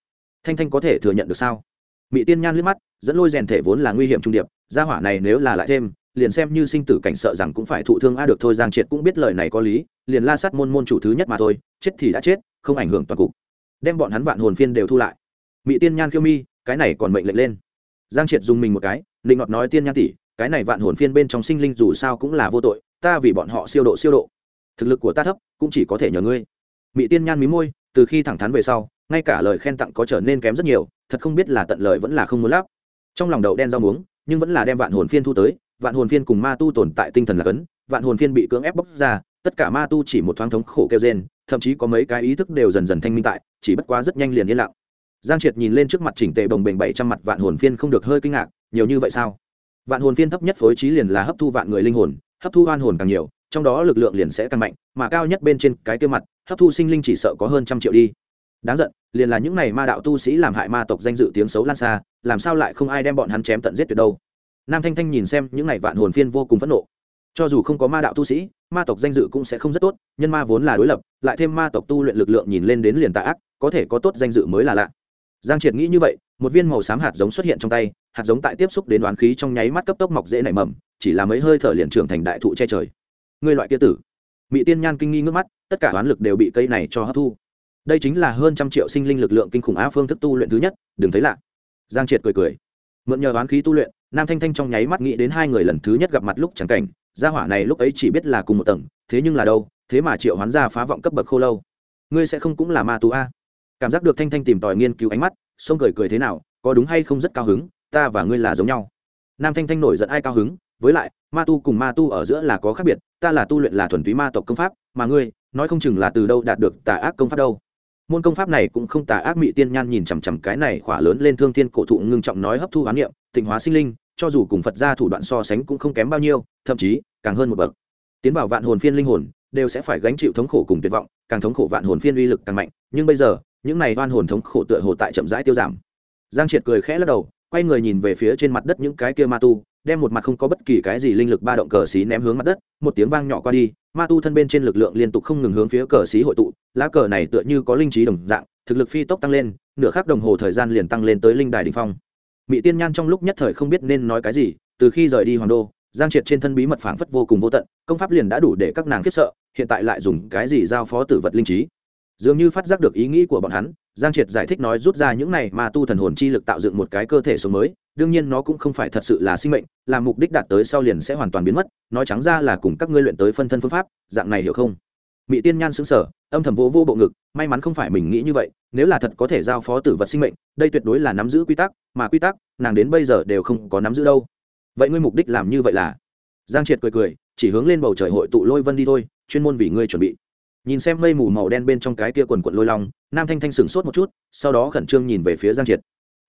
Thanh thanh có thể thừa nhận được sao? Mỹ tiên nhan liếc mắt, dẫn lôi rèn thể vốn là nguy hiểm trung điệp, gia hỏa này nếu là lại thêm liền xem như sinh tử cảnh sợ rằng cũng phải thụ thương. A được thôi, giang triệt cũng biết lời này có lý, liền la sát môn môn chủ thứ nhất mà thôi, chết thì đã chết, không ảnh hưởng toàn cục. Đem bọn hắn vạn hồn phiên đều thu lại. Mỹ tiên nhan khiêu mi, cái này còn mệnh lệnh lên. Giang triệt dùng mình một cái định ngọt nói tiên nhan tỷ, cái này vạn hồn phiên bên trong sinh linh dù sao cũng là vô tội, ta vì bọn họ siêu độ siêu độ. Thực lực của ta thấp, cũng chỉ có thể nhờ ngươi. Mỹ tiên nhan mí môi, từ khi thẳng thắn về sau, ngay cả lời khen tặng có trở nên kém rất nhiều, thật không biết là tận lời vẫn là không muốn lắp. Trong lòng đậu đen rau muống, nhưng vẫn là đem vạn hồn phiên thu tới vạn hồn phiên cùng ma tu tồn tại tinh thần là cấn, vạn hồn phiên bị cưỡng ép bóc ra, tất cả ma tu chỉ một thoáng thống khổ kêu trên thậm chí có mấy cái ý thức đều dần dần thanh minh tại, chỉ bất quá rất nhanh liền yên lặng. Giang triệt nhìn lên trước mặt chỉnh tề bồng bềnh bảy trăm mặt vạn hồn phiên không được hơi kinh ngạc, nhiều như vậy sao? Vạn hồn phiên thấp nhất phối trí liền là hấp thu vạn người linh hồn, hấp thu oan hồn càng nhiều, trong đó lực lượng liền sẽ càng mạnh, mà cao nhất bên trên cái kia mặt, hấp thu sinh linh chỉ sợ có hơn trăm triệu đi. Đáng giận, liền là những này ma đạo tu sĩ làm hại ma tộc danh dự tiếng xấu lan xa, làm sao lại không ai đem bọn hắn chém tận giết tuyệt đâu? Nam thanh thanh nhìn xem những này vạn hồn phiên vô cùng phẫn nộ. Cho dù không có ma đạo tu sĩ, ma tộc danh dự cũng sẽ không rất tốt, nhân ma vốn là đối lập, lại thêm ma tộc tu luyện lực lượng nhìn lên đến liền tạ ác, có thể có tốt danh dự mới là lạ. Giang triệt nghĩ như vậy, một viên màu xám hạt giống xuất hiện trong tay, hạt giống tại tiếp xúc đến đoán khí trong nháy mắt cấp tốc mọc dễ nảy mầm, chỉ là mấy hơi thở liền trưởng thành đại thụ che trời. Ngươi loại kia tử. Mỹ tiên nhan kinh nghi ngước mắt, tất cả oán lực đều bị cây này cho hấp thu. Đây chính là hơn trăm triệu sinh linh lực lượng kinh khủng á phương thức tu luyện thứ nhất, đừng thấy lạ. Giang triệt cười cười mượn nhờ oán khí tu luyện, nam thanh thanh trong nháy mắt nghĩ đến hai người lần thứ nhất gặp mặt lúc chẳng cảnh, gia hỏa này lúc ấy chỉ biết là cùng một tầng, thế nhưng là đâu, thế mà triệu hoán ra phá vọng cấp bậc khô lâu. Ngươi sẽ không cũng là ma tú a? Cảm giác được thanh thanh tìm tòi nghiên cứu ánh mắt xông cười cười thế nào, có đúng hay không rất cao hứng, ta và ngươi là giống nhau. Nam thanh thanh nổi giận ai cao hứng, với lại, ma tu cùng ma tu ở giữa là có khác biệt, ta là tu luyện là thuần túy ma tộc công pháp, mà ngươi, nói không chừng là từ đâu đạt được tà ác công pháp đâu môn công pháp này cũng không tà ác, mị tiên nhan nhìn chằm chằm cái này khỏa lớn lên thương thiên cổ thụ ngưng trọng nói hấp thu hoán niệm, tịnh hóa sinh linh, cho dù cùng phật gia thủ đoạn so sánh cũng không kém bao nhiêu, thậm chí càng hơn một bậc. Tiến vào vạn hồn phiên linh hồn, đều sẽ phải gánh chịu thống khổ cùng tuyệt vọng, càng thống khổ vạn hồn phiên uy lực càng mạnh. Nhưng bây giờ, những này oan hồn thống khổ tựa hồ tại chậm rãi tiêu giảm. Giang triệt cười khẽ lắc đầu quay người nhìn về phía trên mặt đất những cái kia ma tu, đem một mặt không có bất kỳ cái gì linh lực ba động cờ xí ném hướng mặt đất, một tiếng vang nhỏ qua đi, ma tu thân bên trên lực lượng liên tục không ngừng hướng phía cờ xí hội tụ, lá cờ này tựa như có linh trí đồng dạng, thực lực phi tốc tăng lên, nửa khắc đồng hồ thời gian liền tăng lên tới linh đài đình phong. Mỹ tiên nhan trong lúc nhất thời không biết nên nói cái gì, từ khi rời đi hoàng đô, giang triệt trên thân bí mật phảng phất vô cùng vô tận, công pháp liền đã đủ để các nàng khiếp sợ, hiện tại lại dùng cái gì giao phó tử vật linh trí? Dường như phát giác được ý nghĩ của bọn hắn giang triệt giải thích nói rút ra những này mà tu thần hồn chi lực tạo dựng một cái cơ thể sống mới, đương nhiên nó cũng không phải thật sự là sinh mệnh, là mục đích đạt tới sau liền sẽ hoàn toàn biến mất, nói trắng ra là cùng các ngươi luyện tới phân thân phương pháp, dạng này hiểu không? Mỹ tiên nhan xứng sở âm thầm vô vô bộ ngực, may mắn không phải mình nghĩ như vậy, nếu là thật có thể giao phó tử vật sinh mệnh, đây tuyệt đối là nắm giữ quy tắc, mà quy tắc, nàng đến bây giờ đều không có nắm giữ đâu. Vậy ngươi mục đích làm như vậy là? Giang triệt cười cười, chỉ hướng lên bầu trời hội tụ lôi vân đi thôi, chuyên môn vì ngươi chuẩn bị nhìn xem mây mù màu đen bên trong cái kia quần quận lôi long, nam thanh thanh sửng sốt một chút, sau đó khẩn trương nhìn về phía giang triệt.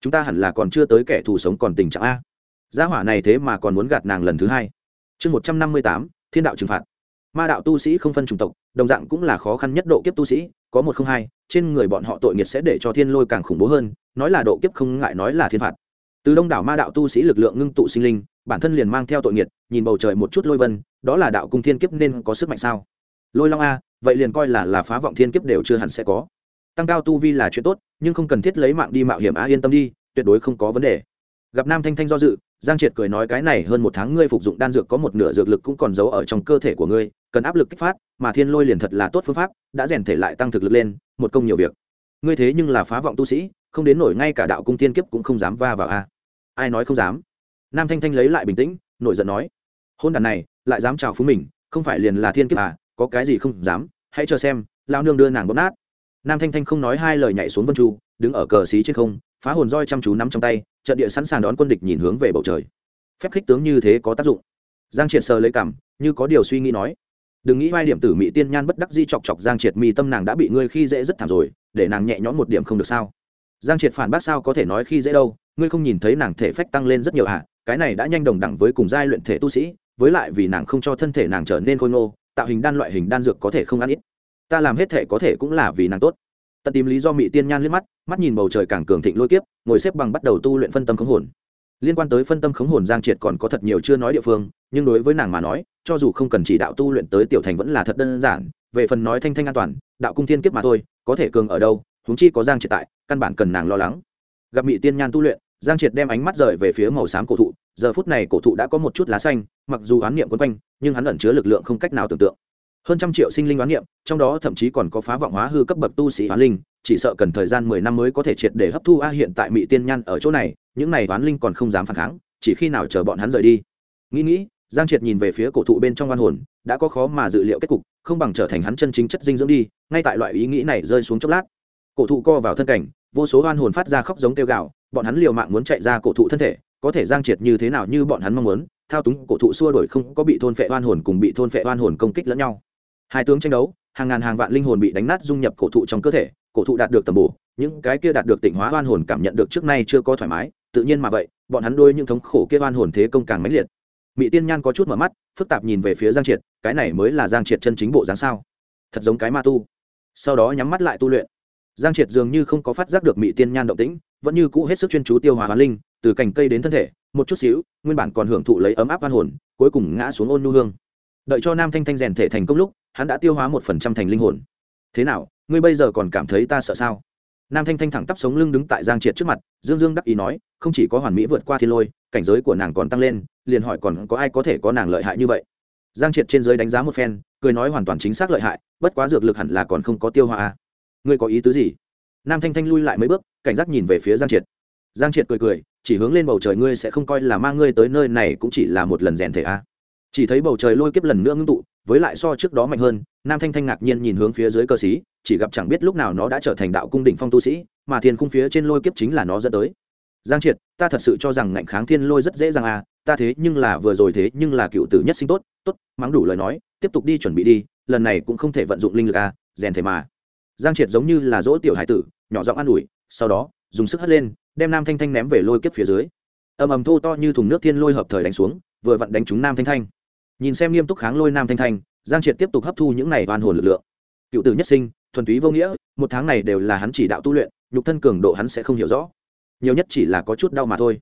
Chúng ta hẳn là còn chưa tới kẻ thù sống còn tình trạng a. Gia hỏa này thế mà còn muốn gạt nàng lần thứ hai. Chương một trăm năm mươi tám, thiên đạo trừng phạt. Ma đạo tu sĩ không phân chủng tộc, đồng dạng cũng là khó khăn nhất độ kiếp tu sĩ, có một không hai, trên người bọn họ tội nghiệt sẽ để cho thiên lôi càng khủng bố hơn, nói là độ kiếp không ngại nói là thiên phạt. Từ đông đảo ma đạo tu sĩ lực lượng ngưng tụ sinh linh, bản thân liền mang theo tội nghiệt nhìn bầu trời một chút lôi vân, đó là đạo cung thiên kiếp nên có sức mạnh sao? Lôi long a vậy liền coi là là phá vọng thiên kiếp đều chưa hẳn sẽ có. Tăng cao tu vi là chuyện tốt, nhưng không cần thiết lấy mạng đi mạo hiểm a yên tâm đi, tuyệt đối không có vấn đề. Gặp nam thanh thanh do dự, giang triệt cười nói cái này hơn một tháng ngươi phục dụng đan dược có một nửa dược lực cũng còn giấu ở trong cơ thể của ngươi, cần áp lực kích phát, mà thiên lôi liền thật là tốt phương pháp, đã rèn thể lại tăng thực lực lên, một công nhiều việc. Ngươi thế nhưng là phá vọng tu sĩ, không đến nổi ngay cả đạo cung tiên kiếp cũng không dám va vào a. Ai nói không dám? Nam thanh thanh lấy lại bình tĩnh, nổi giận nói hôn đàn này, lại dám chào phú mình, không phải liền là thiên kiếp à? Có cái gì không dám, hãy cho xem lao nương đưa nàng bóp nát. Nam thanh thanh không nói hai lời nhảy xuống vân chu, đứng ở cờ xí trên không, phá hồn roi chăm chú nắm trong tay, trận địa sẵn sàng đón quân địch nhìn hướng về bầu trời. Phép khích tướng như thế có tác dụng. Giang triệt sờ lấy cảm, như có điều suy nghĩ nói, đừng nghĩ vai điểm tử mỹ tiên nhan bất đắc di chọc chọc giang triệt, mi tâm nàng đã bị ngươi khi dễ rất thảm rồi, để nàng nhẹ nhõm một điểm không được sao? Giang triệt phản bác, sao có thể nói khi dễ đâu, ngươi không nhìn thấy nàng thể phách tăng lên rất nhiều ạ à? cái này đã nhanh đồng đẳng với cùng giai luyện thể tu sĩ, với lại vì nàng không cho thân thể nàng trở nên khôi ngô tạo hình đan loại hình đan dược có thể không ăn ít. Ta làm hết thể có thể cũng là vì nàng tốt. Tận tìm lý do mỹ tiên nhan liếc mắt mắt nhìn bầu trời càng cường thịnh lôi kiếp, ngồi xếp bằng bắt đầu tu luyện phân tâm khống hồn. Liên quan tới phân tâm khống hồn giang triệt còn có thật nhiều chưa nói địa phương, nhưng đối với nàng mà nói, cho dù không cần chỉ đạo tu luyện tới tiểu thành vẫn là thật đơn giản, về phần nói thanh thanh an toàn, đạo cung thiên kiếp mà thôi, có thể cường ở đâu, huống chi có giang triệt tại, căn bản cần nàng lo lắng. Gặp mỹ tiên nhan tu luyện, giang triệt đem ánh mắt rời về phía màu xám cổ thụ giờ phút này cổ thụ đã có một chút lá xanh, mặc dù oán niệm quấn quanh, nhưng hắn ẩn chứa lực lượng không cách nào tưởng tượng. Hơn trăm triệu sinh linh oán niệm, trong đó thậm chí còn có phá vọng hóa hư cấp bậc tu sĩ oán linh, chỉ sợ cần thời gian mười năm mới có thể triệt để hấp thu a hiện tại mỹ tiên nhan ở chỗ này, những này oán linh còn không dám phản kháng, chỉ khi nào chờ bọn hắn rời đi. Nghĩ nghĩ, giang triệt nhìn về phía cổ thụ bên trong oan hồn, đã có khó mà dự liệu kết cục, không bằng trở thành hắn chân chính chất dinh dưỡng đi, ngay tại loại ý nghĩ này rơi xuống chốc lát. Cổ thụ co vào thân cảnh, vô số oan hồn phát ra khóc giống kêu gạo bọn hắn liều mạng muốn chạy ra cổ thụ thân thể có thể giang triệt như thế nào như bọn hắn mong muốn, thao túng cổ thụ xua đổi không có bị thôn phệ oan hồn cùng bị thôn phệ oan hồn công kích lẫn nhau. Hai tướng tranh đấu, hàng ngàn hàng vạn linh hồn bị đánh nát dung nhập cổ thụ trong cơ thể, cổ thụ đạt được tầm bổ, những cái kia đạt được tỉnh hóa oan hồn cảm nhận được trước nay chưa có thoải mái, tự nhiên mà vậy, bọn hắn đôi những thống khổ kia oan hồn thế công càng mãnh liệt. Mỹ tiên nhan có chút mở mắt, phức tạp nhìn về phía giang triệt, cái này mới là giang triệt chân chính bộ dáng sao? Thật giống cái ma tu. Sau đó nhắm mắt lại tu luyện. Giang triệt dường như không có phát giác được mỹ tiên nhan động tĩnh, vẫn như cũ hết sức chuyên chú tiêu hóa hoán linh từ cành cây đến thân thể, một chút xíu, nguyên bản còn hưởng thụ lấy ấm áp oan hồn, cuối cùng ngã xuống ôn nu hương. Đợi cho nam thanh thanh rèn thể thành công lúc, hắn đã tiêu hóa một phần trăm thành linh hồn. Thế nào, ngươi bây giờ còn cảm thấy ta sợ sao? Nam thanh thanh thẳng tắp sống lưng đứng tại giang triệt trước mặt, dương dương đắc ý nói, không chỉ có hoàn mỹ vượt qua thiên lôi, cảnh giới của nàng còn tăng lên, liền hỏi còn có ai có thể có nàng lợi hại như vậy? Giang triệt trên giới đánh giá một phen, cười nói hoàn toàn chính xác lợi hại, bất quá dược lực hẳn là còn không có tiêu hóa à. ngươi có ý tứ gì? Nam thanh thanh lui lại mấy bước, cảnh giác nhìn về phía giang triệt. Giang triệt cười cười chỉ hướng lên bầu trời ngươi sẽ không coi là mang ngươi tới nơi này cũng chỉ là một lần rèn thể a. Chỉ thấy bầu trời lôi kiếp lần nữa ngưng tụ, với lại so trước đó mạnh hơn, nam thanh thanh ngạc nhiên nhìn hướng phía dưới cơ sĩ, chỉ gặp chẳng biết lúc nào nó đã trở thành đạo cung đỉnh phong tu sĩ, mà thiên cung phía trên lôi kiếp chính là nó dẫn tới. Giang triệt, ta thật sự cho rằng ngạnh kháng thiên lôi rất dễ dàng à ta thế nhưng là vừa rồi thế nhưng là cựu tử nhất sinh tốt tốt, mắng đủ lời nói, tiếp tục đi chuẩn bị đi, lần này cũng không thể vận dụng linh lực à rèn thể mà. Giang triệt giống như là dỗ tiểu hải tử, nhỏ giọng an ủi, sau đó, dùng sức hất lên đem nam thanh thanh ném về lôi kiếp phía dưới. Ầm ầm thô to như thùng nước thiên lôi hợp thời đánh xuống, vừa vặn đánh trúng nam thanh thanh. Nhìn xem nghiêm túc kháng lôi nam thanh thanh, giang triệt tiếp tục hấp thu những này oan hồn lực lượng. Cựu tử nhất sinh, thuần túy vô nghĩa, một tháng này đều là hắn chỉ đạo tu luyện, nhục thân cường độ hắn sẽ không hiểu rõ. Nhiều nhất chỉ là có chút đau mà thôi.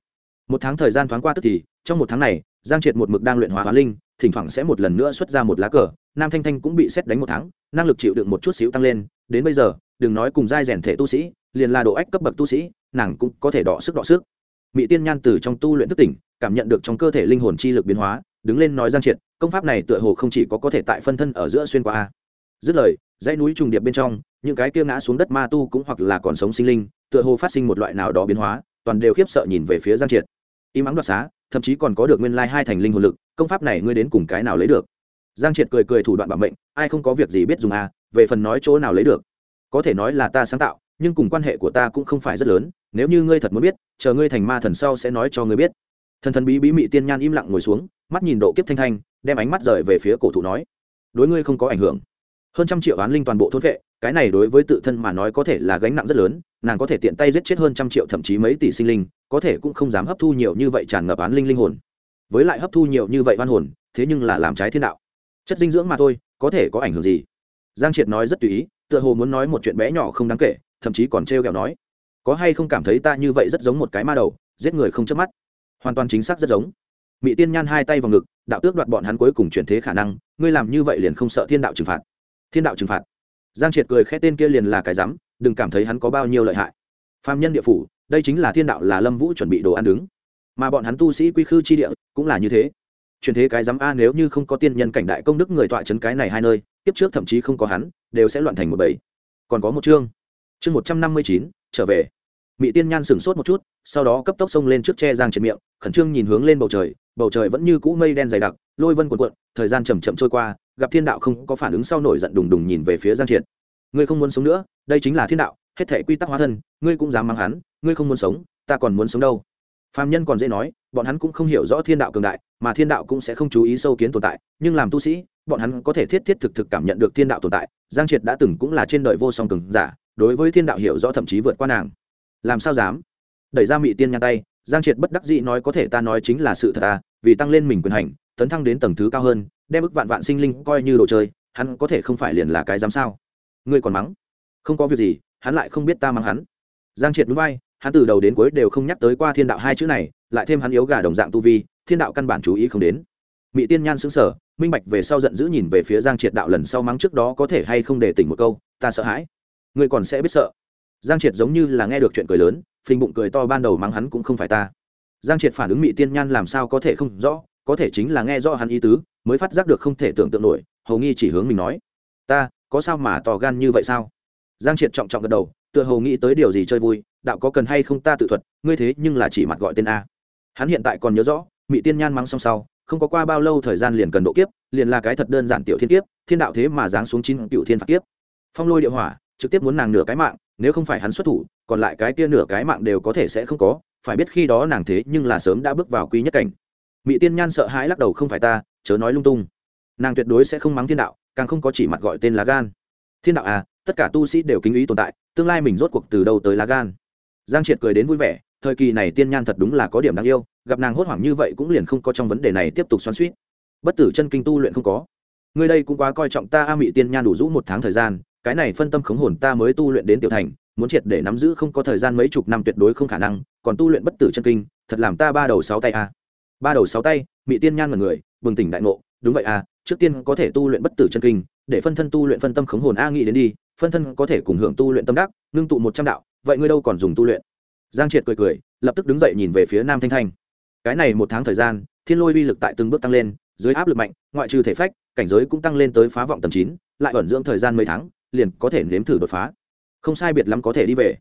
Một tháng thời gian thoáng qua tức thì, trong một tháng này, giang triệt một mực đang luyện hóa hóa linh, thỉnh thoảng sẽ một lần nữa xuất ra một lá cờ, nam thanh thanh cũng bị xét đánh một tháng, năng lực chịu đựng một chút xíu tăng lên. Đến bây giờ, đừng nói cùng giai rèn thể tu sĩ, liền là độ ách cấp bậc tu sĩ nàng cũng có thể đọ sức đọ sức. Mỹ tiên nhan từ trong tu luyện thức tỉnh, cảm nhận được trong cơ thể linh hồn chi lực biến hóa, đứng lên nói giang triệt, công pháp này tựa hồ không chỉ có có thể tại phân thân ở giữa xuyên qua a. Dứt lời, dãy núi trùng điệp bên trong, những cái kia ngã xuống đất ma tu cũng hoặc là còn sống sinh linh, tựa hồ phát sinh một loại nào đó biến hóa, toàn đều khiếp sợ nhìn về phía giang triệt. Im ắng đoạt xá, thậm chí còn có được nguyên lai hai thành linh hồn lực, công pháp này ngươi đến cùng cái nào lấy được? Giang triệt cười cười thủ đoạn bảo mệnh, ai không có việc gì biết dùng a, về phần nói chỗ nào lấy được? Có thể nói là ta sáng tạo nhưng cùng quan hệ của ta cũng không phải rất lớn, nếu như ngươi thật muốn biết, chờ ngươi thành ma thần sau sẽ nói cho ngươi biết. Thần thần bí bí mị tiên nhan im lặng ngồi xuống, mắt nhìn độ kiếp thanh thanh, đem ánh mắt rời về phía cổ thụ nói, đối ngươi không có ảnh hưởng. Hơn trăm triệu oán linh toàn bộ thôn vệ, cái này đối với tự thân mà nói có thể là gánh nặng rất lớn, nàng có thể tiện tay giết chết hơn trăm triệu thậm chí mấy tỷ sinh linh, có thể cũng không dám hấp thu nhiều như vậy tràn ngập án linh linh hồn. Với lại hấp thu nhiều như vậy oan hồn, thế nhưng là làm trái thiên đạo. Chất dinh dưỡng mà thôi, có thể có ảnh hưởng gì? Giang triệt nói rất tùy ý, tựa hồ muốn nói một chuyện bé nhỏ không đáng kể thậm chí còn trêu ghẹo nói, có hay không cảm thấy ta như vậy rất giống một cái ma đầu, giết người không chớp mắt? Hoàn toàn chính xác rất giống. Mỹ tiên nhan hai tay vào ngực, đạo tước đoạt bọn hắn cuối cùng chuyển thế khả năng, ngươi làm như vậy liền không sợ thiên đạo trừng phạt? Thiên đạo trừng phạt? Giang triệt cười khẽ, tên kia liền là cái rắm, đừng cảm thấy hắn có bao nhiêu lợi hại. Phạm nhân địa phủ, đây chính là thiên đạo là lâm vũ chuẩn bị đồ ăn đứng. Mà bọn hắn tu sĩ quy khư chi địa, cũng là như thế. Chuyển thế cái rắm a nếu như không có tiên nhân cảnh đại công đức người tọa chấn cái này hai nơi tiếp trước thậm chí không có hắn, đều sẽ loạn thành một bầy. Còn có một chương chương một trăm năm mươi chín, trở về. Mỹ tiên nhan sửng sốt một chút, sau đó cấp tốc xông lên trước che giang trên miệng, khẩn trương nhìn hướng lên bầu trời bầu trời vẫn như cũ mây đen dày đặc, lôi vân cuộn cuộn, thời gian chầm chậm trôi qua, gặp thiên đạo không có phản ứng sau nổi giận đùng đùng nhìn về phía giang triệt. Ngươi không muốn sống nữa, đây chính là thiên đạo, hết thể quy tắc hóa thân, ngươi cũng dám mang hắn, ngươi không muốn sống, ta còn muốn sống đâu. Phạm nhân còn dễ nói, bọn hắn cũng không hiểu rõ thiên đạo cường đại, mà thiên đạo cũng sẽ không chú ý sâu kiến tồn tại, nhưng làm tu sĩ, bọn hắn có thể thiết thiết thực thực cảm nhận được thiên đạo tồn tại, giang triệt đã từng cũng là trên đời vô song cường giả đối với thiên đạo hiểu rõ thậm chí vượt qua nàng. Làm sao dám? Đẩy ra mị tiên nhăn tay, giang triệt bất đắc dĩ nói có thể ta nói chính là sự thật à vì tăng lên mình quyền hành, tấn thăng đến tầng thứ cao hơn, đem ức vạn vạn sinh linh coi như đồ chơi, hắn có thể không phải liền là cái dám sao? Ngươi còn mắng? Không có việc gì, hắn lại không biết ta mắng hắn. Giang triệt núi vai, hắn từ đầu đến cuối đều không nhắc tới qua thiên đạo hai chữ này, lại thêm hắn yếu gà đồng dạng tu vi, thiên đạo căn bản chú ý không đến. Mỹ tiên nhan xứng sở minh bạch về sau giận dữ nhìn về phía giang triệt đạo lần sau mắng trước đó có thể hay không để tỉnh một câu, ta sợ hãi ngươi còn sẽ biết sợ. Giang triệt giống như là nghe được chuyện cười lớn, phình bụng cười to ban đầu mắng hắn cũng không phải ta. Giang triệt phản ứng mỹ tiên nhan làm sao có thể không rõ, có thể chính là nghe rõ hắn ý tứ, mới phát giác được không thể tưởng tượng nổi hầu nghi chỉ hướng mình nói, ta, có sao mà to gan như vậy sao? Giang triệt trọng trọng gật đầu, tựa hầu nghĩ tới điều gì chơi vui, đạo có cần hay không ta tự thuật, ngươi thế nhưng là chỉ mặt gọi tên a. Hắn hiện tại còn nhớ rõ mỹ tiên nhan mắng xong sau, không có qua bao lâu thời gian liền cần độ kiếp, liền là cái thật đơn giản tiểu thiên kiếp, thiên đạo thế mà giáng xuống chín cựu thiên phạt kiếp. Phong lôi địa hỏa trực tiếp muốn nàng nửa cái mạng, nếu không phải hắn xuất thủ, còn lại cái kia nửa cái mạng đều có thể sẽ không có, phải biết khi đó nàng thế nhưng là sớm đã bước vào quý nhất cảnh. Mỹ tiên nhan sợ hãi lắc đầu, không phải ta, chớ nói lung tung. Nàng tuyệt đối sẽ không mắng thiên đạo, càng không có chỉ mặt gọi tên lá gan. Thiên đạo à tất cả tu sĩ đều kính ý tồn tại, tương lai mình rốt cuộc từ đâu tới lá gan? Giang triệt cười đến vui vẻ, thời kỳ này tiên nhan thật đúng là có điểm đáng yêu, gặp nàng hốt hoảng như vậy cũng liền không có trong vấn đề này tiếp tục xoắn suýt bất tử chân kinh tu luyện không có. Người đây cũng quá coi trọng ta a, mị tiên nhan đủ rũ một tháng thời gian cái này phân tâm khống hồn ta mới tu luyện đến tiểu thành, muốn triệt để nắm giữ không có thời gian mấy chục năm tuyệt đối không khả năng, còn tu luyện bất tử chân kinh, thật làm ta ba đầu sáu tay a. Ba đầu sáu tay mỹ tiên nhan mật người, bừng tỉnh đại ngộ, đúng vậy a, trước tiên có thể tu luyện bất tử chân kinh, để phân thân tu luyện phân tâm khống hồn a nghĩ đến đi, phân thân có thể cùng hưởng tu luyện tâm đắc, ngưng tụ một trăm đạo, vậy ngươi đâu còn dùng tu luyện? Giang triệt cười cười, lập tức đứng dậy nhìn về phía nam thanh thanh. Cái này một tháng thời gian, thiên lôi uy lực tại từng bước tăng lên, dưới áp lực mạnh, ngoại trừ thể phách, cảnh giới cũng tăng lên tới phá vọng tầm chín, lại ẩn dưỡng thời gian mấy tháng liền có thể nếm thử đột phá. Không sai biệt lắm có thể đi về.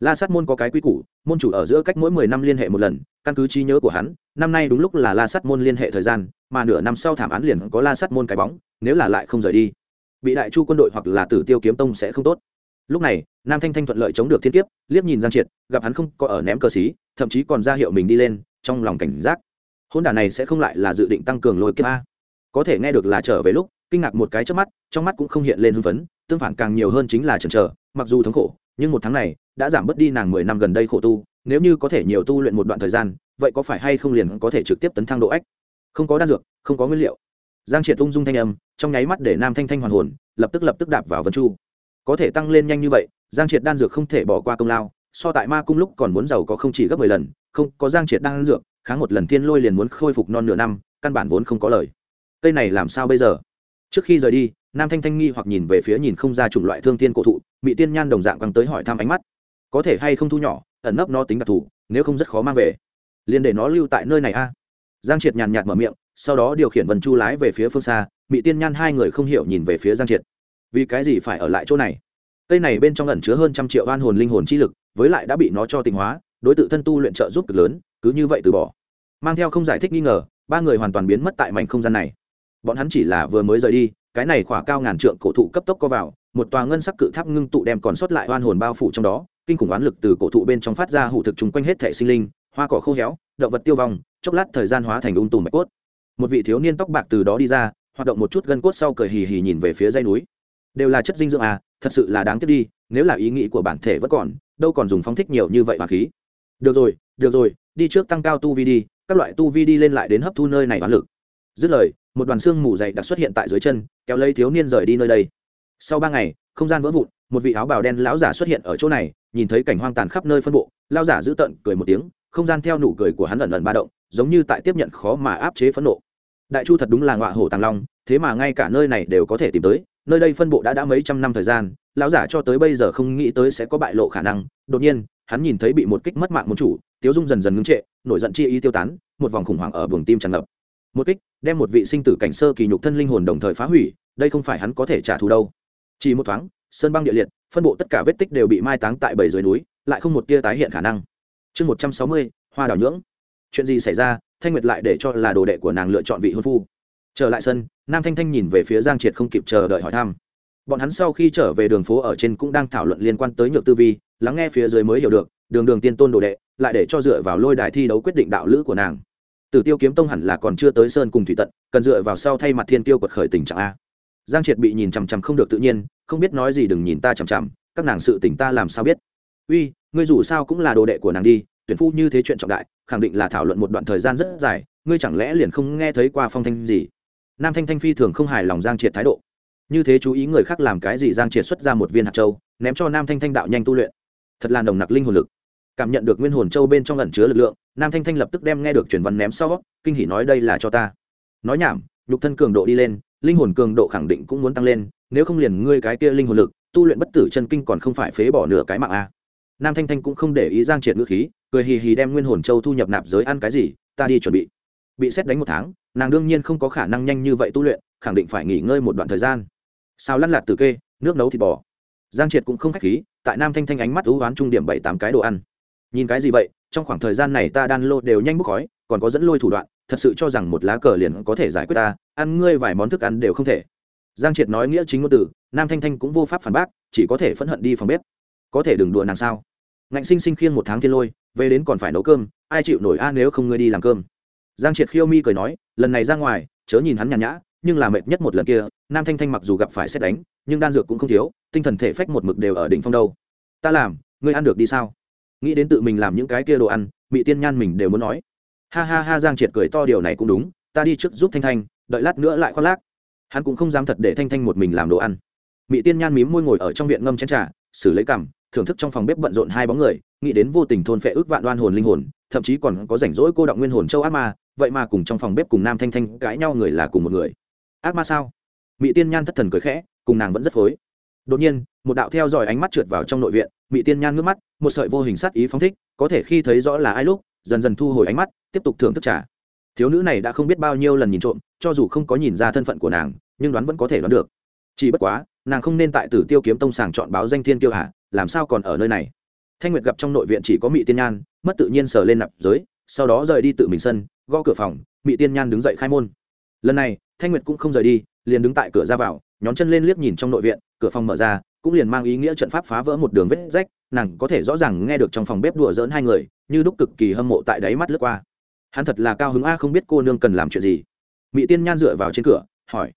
La sát môn có cái quy củ, môn chủ ở giữa cách mỗi mười năm liên hệ một lần, căn cứ trí nhớ của hắn, năm nay đúng lúc là la sát môn liên hệ thời gian, mà nửa năm sau thảm án liền có la sát môn cái bóng, nếu là lại không rời đi, bị đại chu quân đội hoặc là tử tiêu kiếm tông sẽ không tốt. Lúc này, nam thanh thanh thuận lợi chống được thiên kiếp, liếc nhìn giang triệt, gặp hắn không có ở ném cờ xí, thậm chí còn ra hiệu mình đi lên, trong lòng cảnh giác. Hôn đả này sẽ không lại là dự định tăng cường lôi kiếp a. Có thể nghe được là trở về lúc, kinh ngạc một cái trước mắt, trong mắt cũng không hiện lên hưng phấn tương phản càng nhiều hơn chính là chần chờ, mặc dù thống khổ, nhưng một tháng này đã giảm bớt đi nàng mười năm gần đây khổ tu, nếu như có thể nhiều tu luyện một đoạn thời gian, vậy có phải hay không liền có thể trực tiếp tấn thăng độ ách? Không có đan dược, không có nguyên liệu. Giang triệt ung dung thanh âm, trong nháy mắt để nam thanh thanh hoàn hồn, lập tức lập tức đạp vào vân chu. Có thể tăng lên nhanh như vậy, giang triệt đan dược không thể bỏ qua công lao, so tại ma cung lúc còn muốn giàu có không chỉ gấp mười lần, không, có giang triệt đan dược, kháng một lần thiên lôi liền muốn khôi phục non nửa năm, căn bản vốn không có lời. Cây này làm sao bây giờ? Trước khi rời đi, nam thanh thanh nghi hoặc nhìn về phía nhìn không ra chủng loại thương tiên cổ thụ bị tiên nhan đồng dạng quăng tới hỏi thăm ánh mắt. Có thể hay không thu nhỏ, ẩn nấp nó tính đặc thù, nếu không rất khó mang về. Liền để nó lưu tại nơi này a. Giang triệt nhàn nhạt mở miệng, sau đó điều khiển vần chu lái về phía phương xa bị tiên nhan hai người không hiểu nhìn về phía giang triệt. Vì cái gì phải ở lại chỗ này? Cây này bên trong ẩn chứa hơn trăm triệu oan hồn linh hồn chi lực, với lại đã bị nó cho tịnh hóa, đối tượng thân tu luyện trợ giúp cực lớn, cứ như vậy từ bỏ. Mang theo không giải thích nghi ngờ, ba người hoàn toàn biến mất tại mảnh không gian này bọn hắn chỉ là vừa mới rời đi, cái này khỏa cao ngàn trượng cổ thụ cấp tốc co vào, một tòa ngân sắc cự tháp ngưng tụ đem còn sót lại oan hồn bao phủ trong đó, kinh khủng oán lực từ cổ thụ bên trong phát ra hủ thực chung quanh hết thể sinh linh, hoa cỏ khô héo, động vật tiêu vong, chốc lát thời gian hóa thành ung tùm mạch cốt. Một vị thiếu niên tóc bạc từ đó đi ra, hoạt động một chút gân cốt sau cười hì hì nhìn về phía dây núi. Đều là chất dinh dưỡng à thật sự là đáng tiếc đi, nếu là ý nghĩ của bản thể vẫn còn, đâu còn dùng phóng thích nhiều như vậy mà khí. Được rồi được rồi, đi trước tăng cao tu vi đi, các loại tu vi đi lên lại đến hấp thu nơi này oán lực. Dứt lời một đoàn xương mù dày đặc xuất hiện tại dưới chân, kéo lấy thiếu niên rời đi nơi đây. Sau ba ngày, không gian vỡ vụn, một vị áo bào đen lão giả xuất hiện ở chỗ này, nhìn thấy cảnh hoang tàn khắp nơi phân bộ lao giả giữ tận cười một tiếng, không gian theo nụ cười của hắn lần lần ba động, giống như tại tiếp nhận khó mà áp chế phẫn nộ. Đại chu thật đúng là ngọa hổ tàng long, thế mà ngay cả nơi này đều có thể tìm tới, nơi đây phân bộ đã đã mấy trăm năm thời gian, lão giả cho tới bây giờ không nghĩ tới sẽ có bại lộ khả năng, đột nhiên, hắn nhìn thấy bị một kích mất mạng một chủ, tiếu dung dần dần ngưng trệ, nổi giận chi ý tiêu tán, một vòng khủng hoảng ở buồng tim tràn ngập một kích, đem một vị sinh tử cảnh sơ kỳ nhục thân linh hồn đồng thời phá hủy, đây không phải hắn có thể trả thù đâu. Chỉ một thoáng, sơn băng địa liệt, phân bộ tất cả vết tích đều bị mai táng tại bảy dưới núi, lại không một tia tái hiện khả năng. Chương một trăm sáu mươi, hoa đào nhưỡng. Chuyện gì xảy ra? Thanh nguyệt lại để cho là đồ đệ của nàng lựa chọn vị hôn phu. Trở lại sân, nam thanh thanh nhìn về phía giang triệt không kịp chờ đợi hỏi thăm. Bọn hắn sau khi trở về đường phố ở trên cũng đang thảo luận liên quan tới nhược tư vi, lắng nghe phía dưới mới hiểu được, đường đường tiên tôn đồ đệ, lại để cho dựa vào lôi đài thi đấu quyết định đạo lữ của nàng tử tiêu kiếm tông hẳn là còn chưa tới sơn cùng thủy tận, cần dựa vào sau thay mặt thiên tiêu quật khởi tình trạng a. Giang triệt bị nhìn chằm chằm không được tự nhiên, không biết nói gì đừng nhìn ta chằm chằm, các nàng sự tình ta làm sao biết. Uy, ngươi dù sao cũng là đồ đệ của nàng đi, tuyển phu như thế chuyện trọng đại, khẳng định là thảo luận một đoạn thời gian rất dài, ngươi chẳng lẽ liền không nghe thấy qua phong thanh gì? Nam thanh thanh phi thường không hài lòng giang triệt thái độ. Như thế chú ý người khác làm cái gì giang triệt xuất ra một viên hạt châu, ném cho nam thanh thanh đạo nhanh tu luyện. Thật là nồng nặc linh hồn lực cảm nhận được nguyên hồn châu bên trong ẩn chứa lực lượng, nam thanh thanh lập tức đem nghe được truyền văn ném sau, kinh hỉ nói đây là cho ta. Nói nhảm, nhục thân cường độ đi lên, linh hồn cường độ khẳng định cũng muốn tăng lên, nếu không liền ngươi cái kia linh hồn lực, tu luyện bất tử chân kinh còn không phải phế bỏ nửa cái mạng a nam thanh thanh cũng không để ý giang triệt ngữ khí, cười hì hì đem nguyên hồn châu thu nhập nạp giới ăn cái gì, ta đi chuẩn bị. Bị xét đánh một tháng, nàng đương nhiên không có khả năng nhanh như vậy tu luyện, khẳng định phải nghỉ ngơi một đoạn thời gian. Sao lăn lạt từ kê, nước nấu thịt bò. Giang triệt cũng không k h á c h khí, tại nam thanh thanh ánh mắt ưu oán trung điểm bảy tám cái đồ ăn nhìn cái gì vậy? Trong khoảng thời gian này ta đan lô đều nhanh bốc khói, còn có dẫn lôi thủ đoạn, thật sự cho rằng một lá cờ liền có thể giải quyết ta, ăn ngươi vài món thức ăn đều không thể. Giang triệt nói nghĩa chính ngôn từ, nam thanh thanh cũng vô pháp phản bác, chỉ có thể phẫn hận đi phòng bếp. Có thể đừng đùa nàng sao? Ngạnh sinh sinh khiêng một tháng thiên lôi, về đến còn phải nấu cơm, ai chịu nổi a nếu không ngươi đi làm cơm? Giang triệt khiêu mi cười nói, lần này ra ngoài, chớ nhìn hắn nhàn nhã, nhưng là mệt nhất một lần kia, nam thanh thanh mặc dù gặp phải xét đánh, nhưng đan dược cũng không thiếu, tinh thần thể phách một mực đều ở đỉnh phong đâu. Ta làm, ngươi ăn được đi sao? Nghĩ đến tự mình làm những cái kia đồ ăn bị tiên nhan mình đều muốn nói. Ha ha ha, giang triệt cười to, điều này cũng đúng, ta đi trước giúp thanh thanh, đợi lát nữa lại khoác lác. Hắn cũng không dám thật để thanh thanh một mình làm đồ ăn. Mỹ tiên nhan mím môi ngồi ở trong viện ngâm chén trà, xử lấy cằm, thưởng thức trong phòng bếp bận rộn hai bóng người, nghĩ đến vô tình thôn phệ ước vạn đoan hồn linh hồn, thậm chí còn có rảnh rỗi cô động nguyên hồn châu ác ma, vậy mà cùng trong phòng bếp cùng nam thanh thanh cãi nhau người là cùng một người. Ác ma sao? Mỹ tiên nhan thất thần cười khẽ, cùng nàng vẫn rất phối. Đột nhiên, một đạo theo dõi ánh mắt trượt vào trong nội viện mỹ tiên nhan ngước mắt một sợi vô hình sát ý phóng thích, có thể khi thấy rõ là ai lúc, dần dần thu hồi ánh mắt, tiếp tục thưởng thức trà. Thiếu nữ này đã không biết bao nhiêu lần nhìn trộm, cho dù không có nhìn ra thân phận của nàng, nhưng đoán vẫn có thể đoán được. Chỉ bất quá, nàng không nên tại tử tiêu kiếm tông sàng chọn báo danh thiên tiêu hạ làm sao còn ở nơi này? Thanh nguyệt gặp trong nội viện chỉ có mỹ tiên nhan, mất tự nhiên sờ lên nạp giới, sau đó rời đi tự mình sân, gõ cửa phòng mỹ tiên nhan đứng dậy khai môn. Lần này, thanh nguyệt cũng không rời đi, liền đứng tại cửa ra vào, nhón chân lên liếc nhìn trong nội viện cửa phòng mở ra, cũng liền mang ý nghĩa trận pháp phá vỡ một đường vết rách, nàng có thể rõ ràng nghe được trong phòng bếp đùa dỡn hai người, như đúc cực kỳ hâm mộ tại đáy mắt lướt qua. Hắn thật là cao hứng a, không biết cô nương cần làm chuyện gì. Mỹ tiên nhan dựa vào trên cửa, hỏi,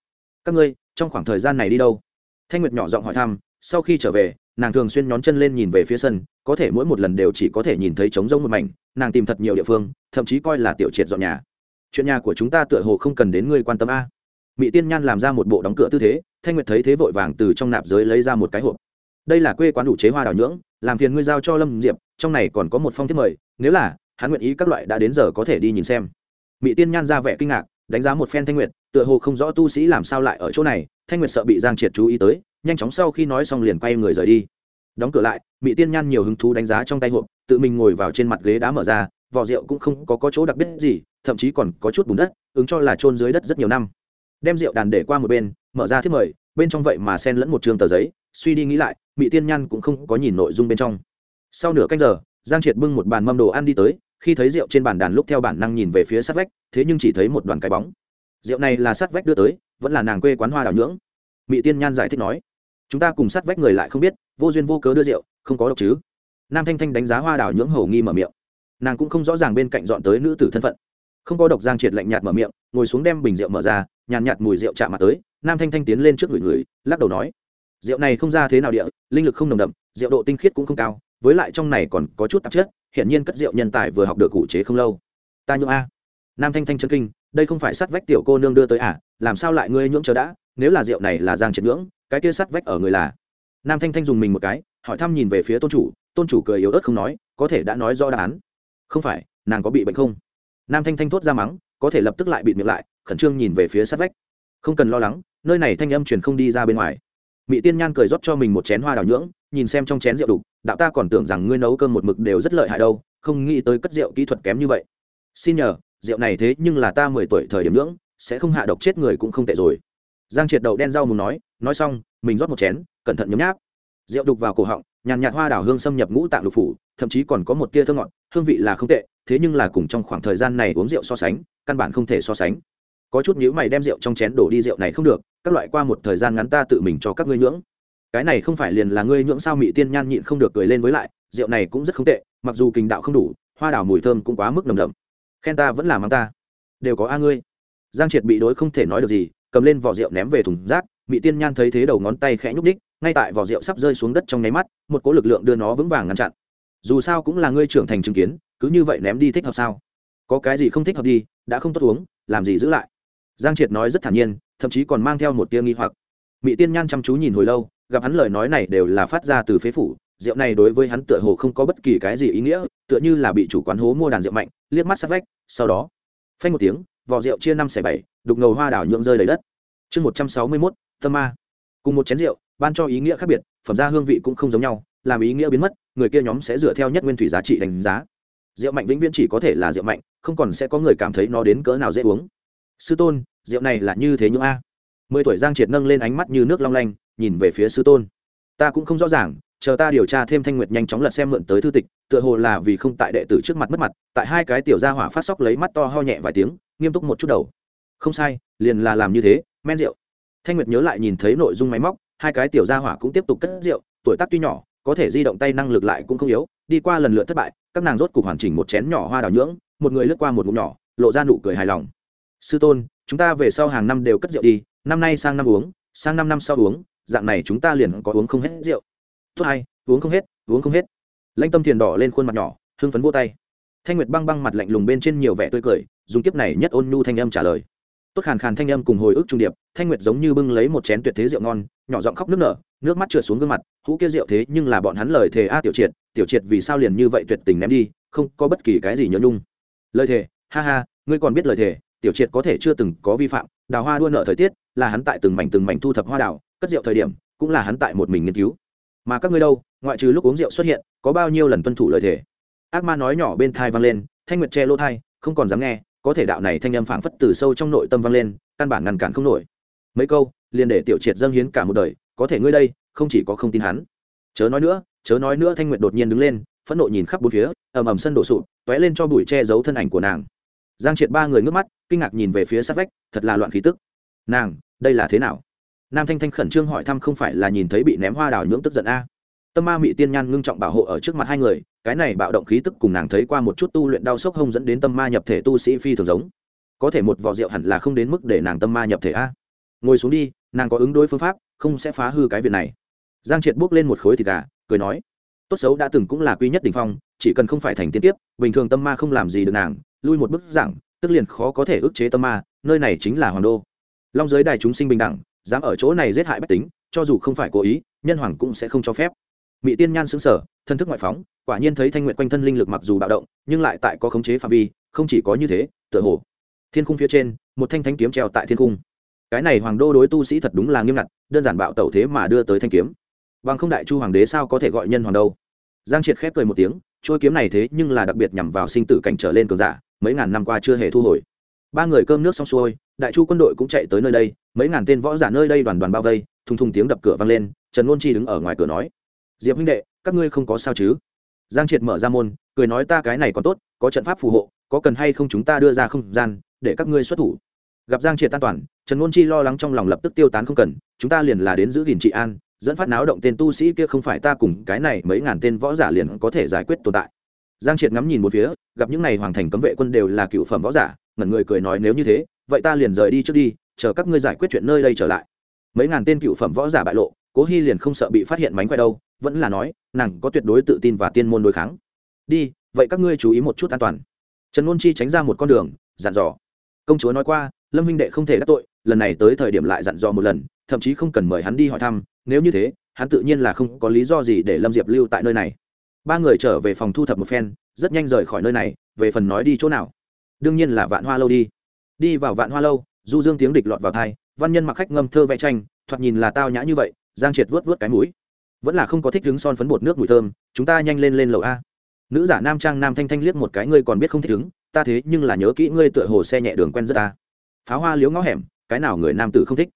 các ngươi, trong khoảng thời gian này đi đâu? Thanh nguyệt nhỏ giọng hỏi thăm, sau khi trở về, nàng thường xuyên nhón chân lên nhìn về phía sân, có thể mỗi một lần đều chỉ có thể nhìn thấy trống rông một mảnh, nàng tìm thật nhiều địa phương, thậm chí coi là tiểu triệt dọn nhà. Chuyện nhà của chúng ta tựa hồ không cần đến ngươi quan tâm a mỹ tiên nhan làm ra một bộ đóng cửa tư thế thanh nguyệt thấy thế vội vàng từ trong nạp giới lấy ra một cái hộp. Đây là quê quán đủ chế hoa đào nhưỡng làm phiền ngươi giao cho lâm diệp trong này còn có một phong thiết mời nếu là hắn nguyện ý các loại đã đến giờ có thể đi nhìn xem. Mỹ tiên nhan ra vẻ kinh ngạc đánh giá một phen thanh nguyệt tựa hồ không rõ tu sĩ làm sao lại ở chỗ này thanh nguyệt sợ bị giang triệt chú ý tới nhanh chóng sau khi nói xong liền quay người rời đi. Đóng cửa lại mỹ tiên nhan nhiều hứng thú đánh giá trong tay hộp tự mình ngồi vào trên mặt ghế đá mở ra vỏ rượu cũng không có, có chỗ đặc biệt gì thậm chí còn có chút bùn đất ứng cho là trôn dưới đất rất nhiều năm đem rượu đàn để qua một bên, mở ra thiết mời, bên trong vậy mà sen lẫn một trường tờ giấy, suy đi nghĩ lại mỹ tiên nhan cũng không có nhìn nội dung bên trong. Sau nửa canh giờ, giang triệt bưng một bàn mâm đồ ăn đi tới, khi thấy rượu trên bàn đàn lúc theo bản năng nhìn về phía sát vách, thế nhưng chỉ thấy một đoàn cái bóng. Rượu này là sát vách đưa tới, vẫn là nàng quê quán hoa đào nhưỡng. Mỹ tiên nhan giải thích nói, chúng ta cùng sát vách người lại không biết, vô duyên vô cớ đưa rượu, không có độc chứ. Nam thanh thanh đánh giá hoa đào nhưỡng hầu nghi mở miệng. Nàng cũng không rõ ràng bên cạnh dọn tới nữ tử thân phận. Không có độc, giang triệt lạnh nhạt mở miệng, ngồi xuống đem bình rượu mở ra nhàn nhạt mùi rượu chạm mặt tới, nam thanh thanh tiến lên trước người người, lắc đầu nói, rượu này không ra thế nào địa, linh lực không nồng đậm, rượu độ tinh khiết cũng không cao, với lại trong này còn có chút tạp chất hiện nhiên cất rượu nhân tài vừa học được cụ chế không lâu. Ta nhượng a. Nam thanh thanh chân kinh, đây không phải sắt vách tiểu cô nương đưa tới à làm sao lại ngươi nhưỡng chờ đã, nếu là rượu này là giang triệt nhưỡng cái kia sắt vách ở người là. Nam thanh thanh dùng mình một cái, hỏi thăm nhìn về phía tôn chủ tôn chủ cười yếu ớt không nói, có thể đã nói rõ đáp án. Không phải, nàng có bị bệnh không? Nam thanh thanh thốt ra mắng có thể lập tức lại bị miệng lại, khẩn trương nhìn về phía sát vách. Không cần lo lắng, nơi này thanh âm truyền không đi ra bên ngoài. Mỹ tiên nhan cười rót cho mình một chén hoa đào nhưỡng, nhìn xem trong chén rượu đục, đạo ta còn tưởng rằng ngươi nấu cơm một mực đều rất lợi hại đâu, không nghĩ tới cất rượu kỹ thuật kém như vậy. Xin nhờ, rượu này thế nhưng là ta mười tuổi thời điểm nhưỡng, sẽ không hạ độc chết người cũng không tệ rồi. Giang triệt đầu đen rau mùng nói nói xong, mình rót một chén, cẩn thận nhấm nháp. Rượu đục vào cổ họng, nhàn nhạt hoa đào hương xâm nhập ngũ tạng lục phủ thậm chí còn có một tia thơ ngọt, hương vị là không tệ, thế nhưng là cùng trong khoảng thời gian này uống rượu so sánh, căn bản không thể so sánh. Có chút nhữ mày đem rượu trong chén đổ đi rượu này không được, các loại qua một thời gian ngắn ta tự mình cho các ngươi nhưỡng. Cái này không phải liền là ngươi nhưỡng sao mị tiên nhan nhịn không được cười lên với lại, rượu này cũng rất không tệ, mặc dù kinh đạo không đủ, hoa đào mùi thơm cũng quá mức nồng đậm. Khen ta vẫn là mang ta. Đều có a ngươi. Giang triệt bị đối không thể nói được gì, cầm lên vỏ rượu ném về thùng rác, mị tiên nhan thấy thế đầu ngón tay khẽ nhúc đích ngay tại vỏ rượu sắp rơi xuống đất trong nháy mắt, một cỗ lực lượng đưa nó vững vàng ngăn chặn dù sao cũng là ngươi trưởng thành chứng kiến, cứ như vậy ném đi thích hợp sao? Có cái gì không thích hợp đi, đã không tốt uống, làm gì giữ lại? Giang triệt nói rất thản nhiên, thậm chí còn mang theo một tia nghi hoặc. Mỹ tiên nhan chăm chú nhìn hồi lâu, gặp hắn lời nói này đều là phát ra từ phế phủ, rượu này đối với hắn tựa hồ không có bất kỳ cái gì ý nghĩa, tựa như là bị chủ quán hố mua đàn rượu mạnh, liếc mắt sát vách, sau đó, phanh một tiếng vỏ rượu chia năm xẻ bảy, đục ngầu hoa đảo nhượng rơi đầy đất. Chương một trăm sáu mươi mốt, tâm ma. Cùng một chén rượu, ban cho ý nghĩa khác biệt, phẩm ra hương vị cũng không giống nhau, làm ý nghĩa biến mất người kia nhóm sẽ dựa theo nhất nguyên thủy giá trị đánh giá. Rượu mạnh vĩnh viễn chỉ có thể là rượu mạnh, không còn sẽ có người cảm thấy nó đến cỡ nào dễ uống. Sư tôn, rượu này là như thế những a? Mười tuổi giang triệt nâng lên ánh mắt như nước long lanh, nhìn về phía sư tôn. Ta cũng không rõ ràng, chờ ta điều tra thêm thanh nguyệt nhanh chóng lật xem mượn tới thư tịch, tựa hồ là vì không tại đệ tử trước mặt mất mặt, tại hai cái tiểu gia hỏa phát sóc lấy mắt to ho nhẹ vài tiếng, nghiêm túc một chút đầu. Không sai, liền là làm như thế, men rượu. Thanh nguyệt nhớ lại nhìn thấy nội dung máy móc, hai cái tiểu gia hỏa cũng tiếp tục cất rượu, tuổi tác tuy nhỏ có thể di động tay năng lực lại cũng không yếu, đi qua lần lượt thất bại, các nàng rốt cục hoàn chỉnh một chén nhỏ hoa đào nhưỡng, một người lướt qua một ngụm nhỏ, lộ ra nụ cười hài lòng. Sư tôn, chúng ta về sau hàng năm đều cất rượu đi, năm nay sang năm uống, sang năm năm sau uống, dạng này chúng ta liền có uống không hết rượu. Tốt hay, uống không hết, uống không hết. Lãnh tâm thiền đỏ lên khuôn mặt nhỏ, hưng phấn vô tay. Thanh nguyệt băng băng mặt lạnh lùng bên trên nhiều vẻ tươi cười, dùng kiếp này nhất ôn nhu thanh âm trả lời. Tốt khàn khàn thanh âm cùng hồi ức trung điệp, thanh nguyệt giống như bưng lấy một chén tuyệt thế rượu ngon, nhỏ giọng khóc nước nở nước mắt trượt xuống gương mặt, hũ kia rượu thế nhưng là bọn hắn lời thề a tiểu triệt tiểu triệt vì sao liền như vậy tuyệt tình ném đi, không có bất kỳ cái gì nhớ nhung. Lời thề, ha ha, ngươi còn biết lời thề, tiểu triệt có thể chưa từng có vi phạm, đào hoa đua nợ thời tiết, là hắn tại từng mảnh từng mảnh thu thập hoa đào, cất rượu thời điểm, cũng là hắn tại một mình nghiên cứu. Mà các ngươi đâu, ngoại trừ lúc uống rượu xuất hiện, có bao nhiêu lần tuân thủ lời thề? Ác ma nói nhỏ bên thai vang lên, thanh nguyệt che lỗ thai, không còn dám nghe, có thể đạo này thanh âm phảng phất từ sâu trong nội tâm vang lên, căn bản ngăn cản không nổi. Mấy câu, liền để tiểu triệt dâng hiến cả một đời có thể ngươi đây, không chỉ có không tin hắn. Chớ nói nữa, chớ nói nữa, thanh nguyệt đột nhiên đứng lên, phẫn nộ nhìn khắp bốn phía, ầm ầm sân đổ sụp t lên cho bụi che giấu thân ảnh của nàng. Giang triệt ba người ngước mắt, kinh ngạc nhìn về phía sát vách, thật là loạn khí tức. Nàng, đây là thế nào? Nam thanh thanh khẩn trương hỏi thăm, không phải là nhìn thấy bị ném hoa đào nhưỡng tức giận a? Tâm ma mị tiên nhan ngưng trọng bảo hộ ở trước mặt hai người, cái này bạo động khí tức cùng nàng thấy qua một chút tu luyện đau sốc hông dẫn đến tâm ma nhập thể tu sĩ phi thường giống. Có thể một vò rượu hẳn là không đến mức để nàng tâm ma nhập thể a. Ngồi xuống đi, nàng có ứng đối phương pháp không sẽ phá hư cái việc này. Giang triệt bước lên một khối thịt gà, cười nói, tốt xấu đã từng cũng là quy nhất đ ỉ n h phong, chỉ cần không phải thành tiên tiếp, bình thường tâm ma không làm gì được nàng, lui một bức giảng, tức liền khó có thể ức chế tâm ma, nơi này chính là hoàng đô. Long giới đài chúng sinh bình đẳng, dám ở chỗ này giết hại bách tính, cho dù không phải cố ý, nhân hoàng cũng sẽ không cho phép. Mỹ tiên nhan xứng sở thân thức ngoại phóng, quả nhiên thấy thanh nguyện quanh thân linh lực mặc dù bạo động, nhưng lại tại có khống chế phạm vi, không chỉ có như thế, tựa hồ. Thiên khung phía trên, một thanh thanh kiếm treo tại thiên khung cái này hoàng đô đối tu sĩ thật đúng là nghiêm ngặt, đơn giản bạo tẩu thế mà đưa tới thanh kiếm. Bằng không đại chu hoàng đế sao có thể gọi nhân hoàng đâu? Giang triệt khép cười một tiếng trôi kiếm này thế nhưng là đặc biệt nhằm vào sinh tử cảnh trở lên cường giả, mấy ngàn năm qua chưa hề thu hồi. Ba người cơm nước xong xuôi, đại chu quân đội cũng chạy tới nơi đây, mấy ngàn tên võ giả nơi đây đoàn đoàn bao vây, thùng thùng tiếng đập cửa vang lên, trần ngôn chi đứng ở ngoài cửa nói, diệp huynh đệ, các ngươi không có sao chứ? Giang triệt mở ra môn, cười nói, ta cái này còn tốt, có trận pháp phù hộ, có cần hay không chúng ta đưa ra không gian, để các ngươi xuất thủ gặp giang triệt an toàn, trần ngôn chi lo lắng trong lòng lập tức tiêu tán không cần, chúng ta liền là đến giữ gìn trị an, dẫn phát náo động tên tu sĩ kia không phải ta cùng cái này mấy ngàn tên võ giả liền có thể giải quyết tồn tại. Giang triệt ngắm nhìn một phía, gặp những n à y hoàng thành cấm vệ quân đều là cựu phẩm võ giả, ngẩn người cười nói nếu như thế, vậy ta liền rời đi trước đi, chờ các ngươi giải quyết chuyện nơi đây trở lại. Mấy ngàn tên cựu phẩm võ giả bại lộ, cố hy liền không sợ bị phát hiện mánh khoe đâu, vẫn là nói, nàng có tuyệt đối tự tin và tiên môn đối kháng. Đi, vậy các ngươi chú ý một chút an toàn. Trần ngôn chi tránh ra một con đường, dặn dò. Công chúa nói qua lâm huynh đệ không thể đắc tội, lần này tới thời điểm lại dặn dò một lần, thậm chí không cần mời hắn đi hỏi thăm, nếu như thế, hắn tự nhiên là không có lý do gì để lâm diệp lưu tại nơi này. Ba người trở về phòng thu thập một phen, rất nhanh rời khỏi nơi này, về phần nói đi chỗ nào? Đương nhiên là vạn hoa lâu đi. Đi vào vạn hoa lâu, du dương tiếng địch lọt vào thai văn nhân mặc khách ngâm thơ vẽ tranh, thoạt nhìn là tao nhã như vậy, giang triệt vớt vớt cái mũi. Vẫn là không có thích đứng son phấn bột nước mùi thơm, chúng ta nhanh lên lên lầu a. Nữ giả nam trang nam thanh thanh liếc một cái, ngươi còn biết không thích đứng ta thế nhưng là nhớ kỹ ngươi tựa hồ xe nhẹ đường quen rất ta pháo hoa liếu ngõ hẻm, cái nào người nam tử không thích?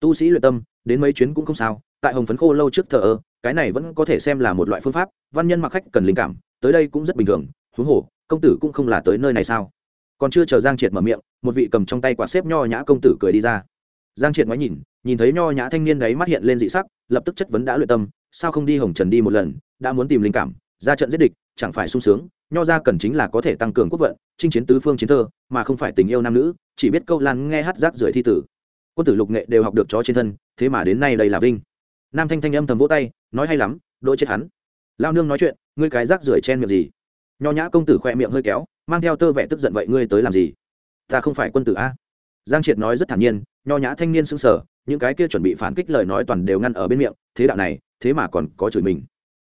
Tu sĩ luyện tâm, đến mấy chuyến cũng không sao, tại hồng phấn khô lâu trước thờ ơ, cái này vẫn có thể xem là một loại phương pháp, văn nhân mặc khách cần linh cảm, tới đây cũng rất bình thường, huống hồ, công tử cũng không là tới nơi này sao? Còn chưa chờ giang triệt mở miệng, một vị cầm trong tay quả xếp nho nhã công tử cười đi ra. Giang triệt ngoái nhìn nhìn thấy nho nhã thanh niên đấy mắt hiện lên dị sắc, lập tức chất vấn đã luyện tâm, sao không đi hồng trần đi một lần, đã muốn tìm linh cảm, ra trận giết địch, chẳng phải sung sướng nho ra cần chính là có thể tăng cường quốc vận, chinh chiến tứ phương chiến thơ, mà không phải tình yêu nam nữ, chỉ biết câu lan nghe hát rác rưởi thi tử. Quân tử lục nghệ đều học được chó trên thân, thế mà đến nay đây là vinh. Nam thanh thanh âm thầm vỗ tay, nói hay lắm, đôi chết hắn. Lao nương nói chuyện, ngươi cái rác rưởi chen miệng gì? Nho nhã công tử khoe miệng hơi kéo, mang theo tơ vẻ tức giận vậy ngươi tới làm gì? Ta không phải quân tử a. Giang triệt nói rất thản nhiên, nho nhã thanh niên sững sờ, những cái kia chuẩn bị phản kích lời nói toàn đều ngăn ở bên miệng, thế đạo này, thế mà còn có chửi mình.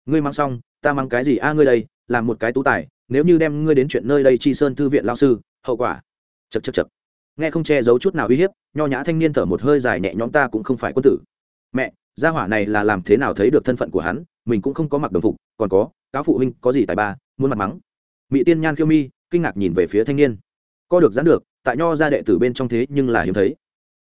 Ngươi mang xong, ta mang cái gì a ngươi đây? Làm một cái tú tài, nếu như đem ngươi đến chuyện nơi đây chi sơn thư viện lao sư, hậu quả. Chật chật chật nghe không che giấu chút nào uy hiếp, nho nhã thanh niên thở một hơi dài nhẹ nhõm ta cũng không phải quân tử. Mẹ, gia hỏa này là làm thế nào thấy được thân phận của hắn, mình cũng không có mặc đồng phục, còn có, cáo phụ huynh, có gì tài ba, muốn mặt mắng. Mỹ tiên nhan khiêu mi, kinh ngạc nhìn về phía thanh niên. Co được giãn được, tại nho gia đệ tử bên trong thế nhưng là hiếm thấy.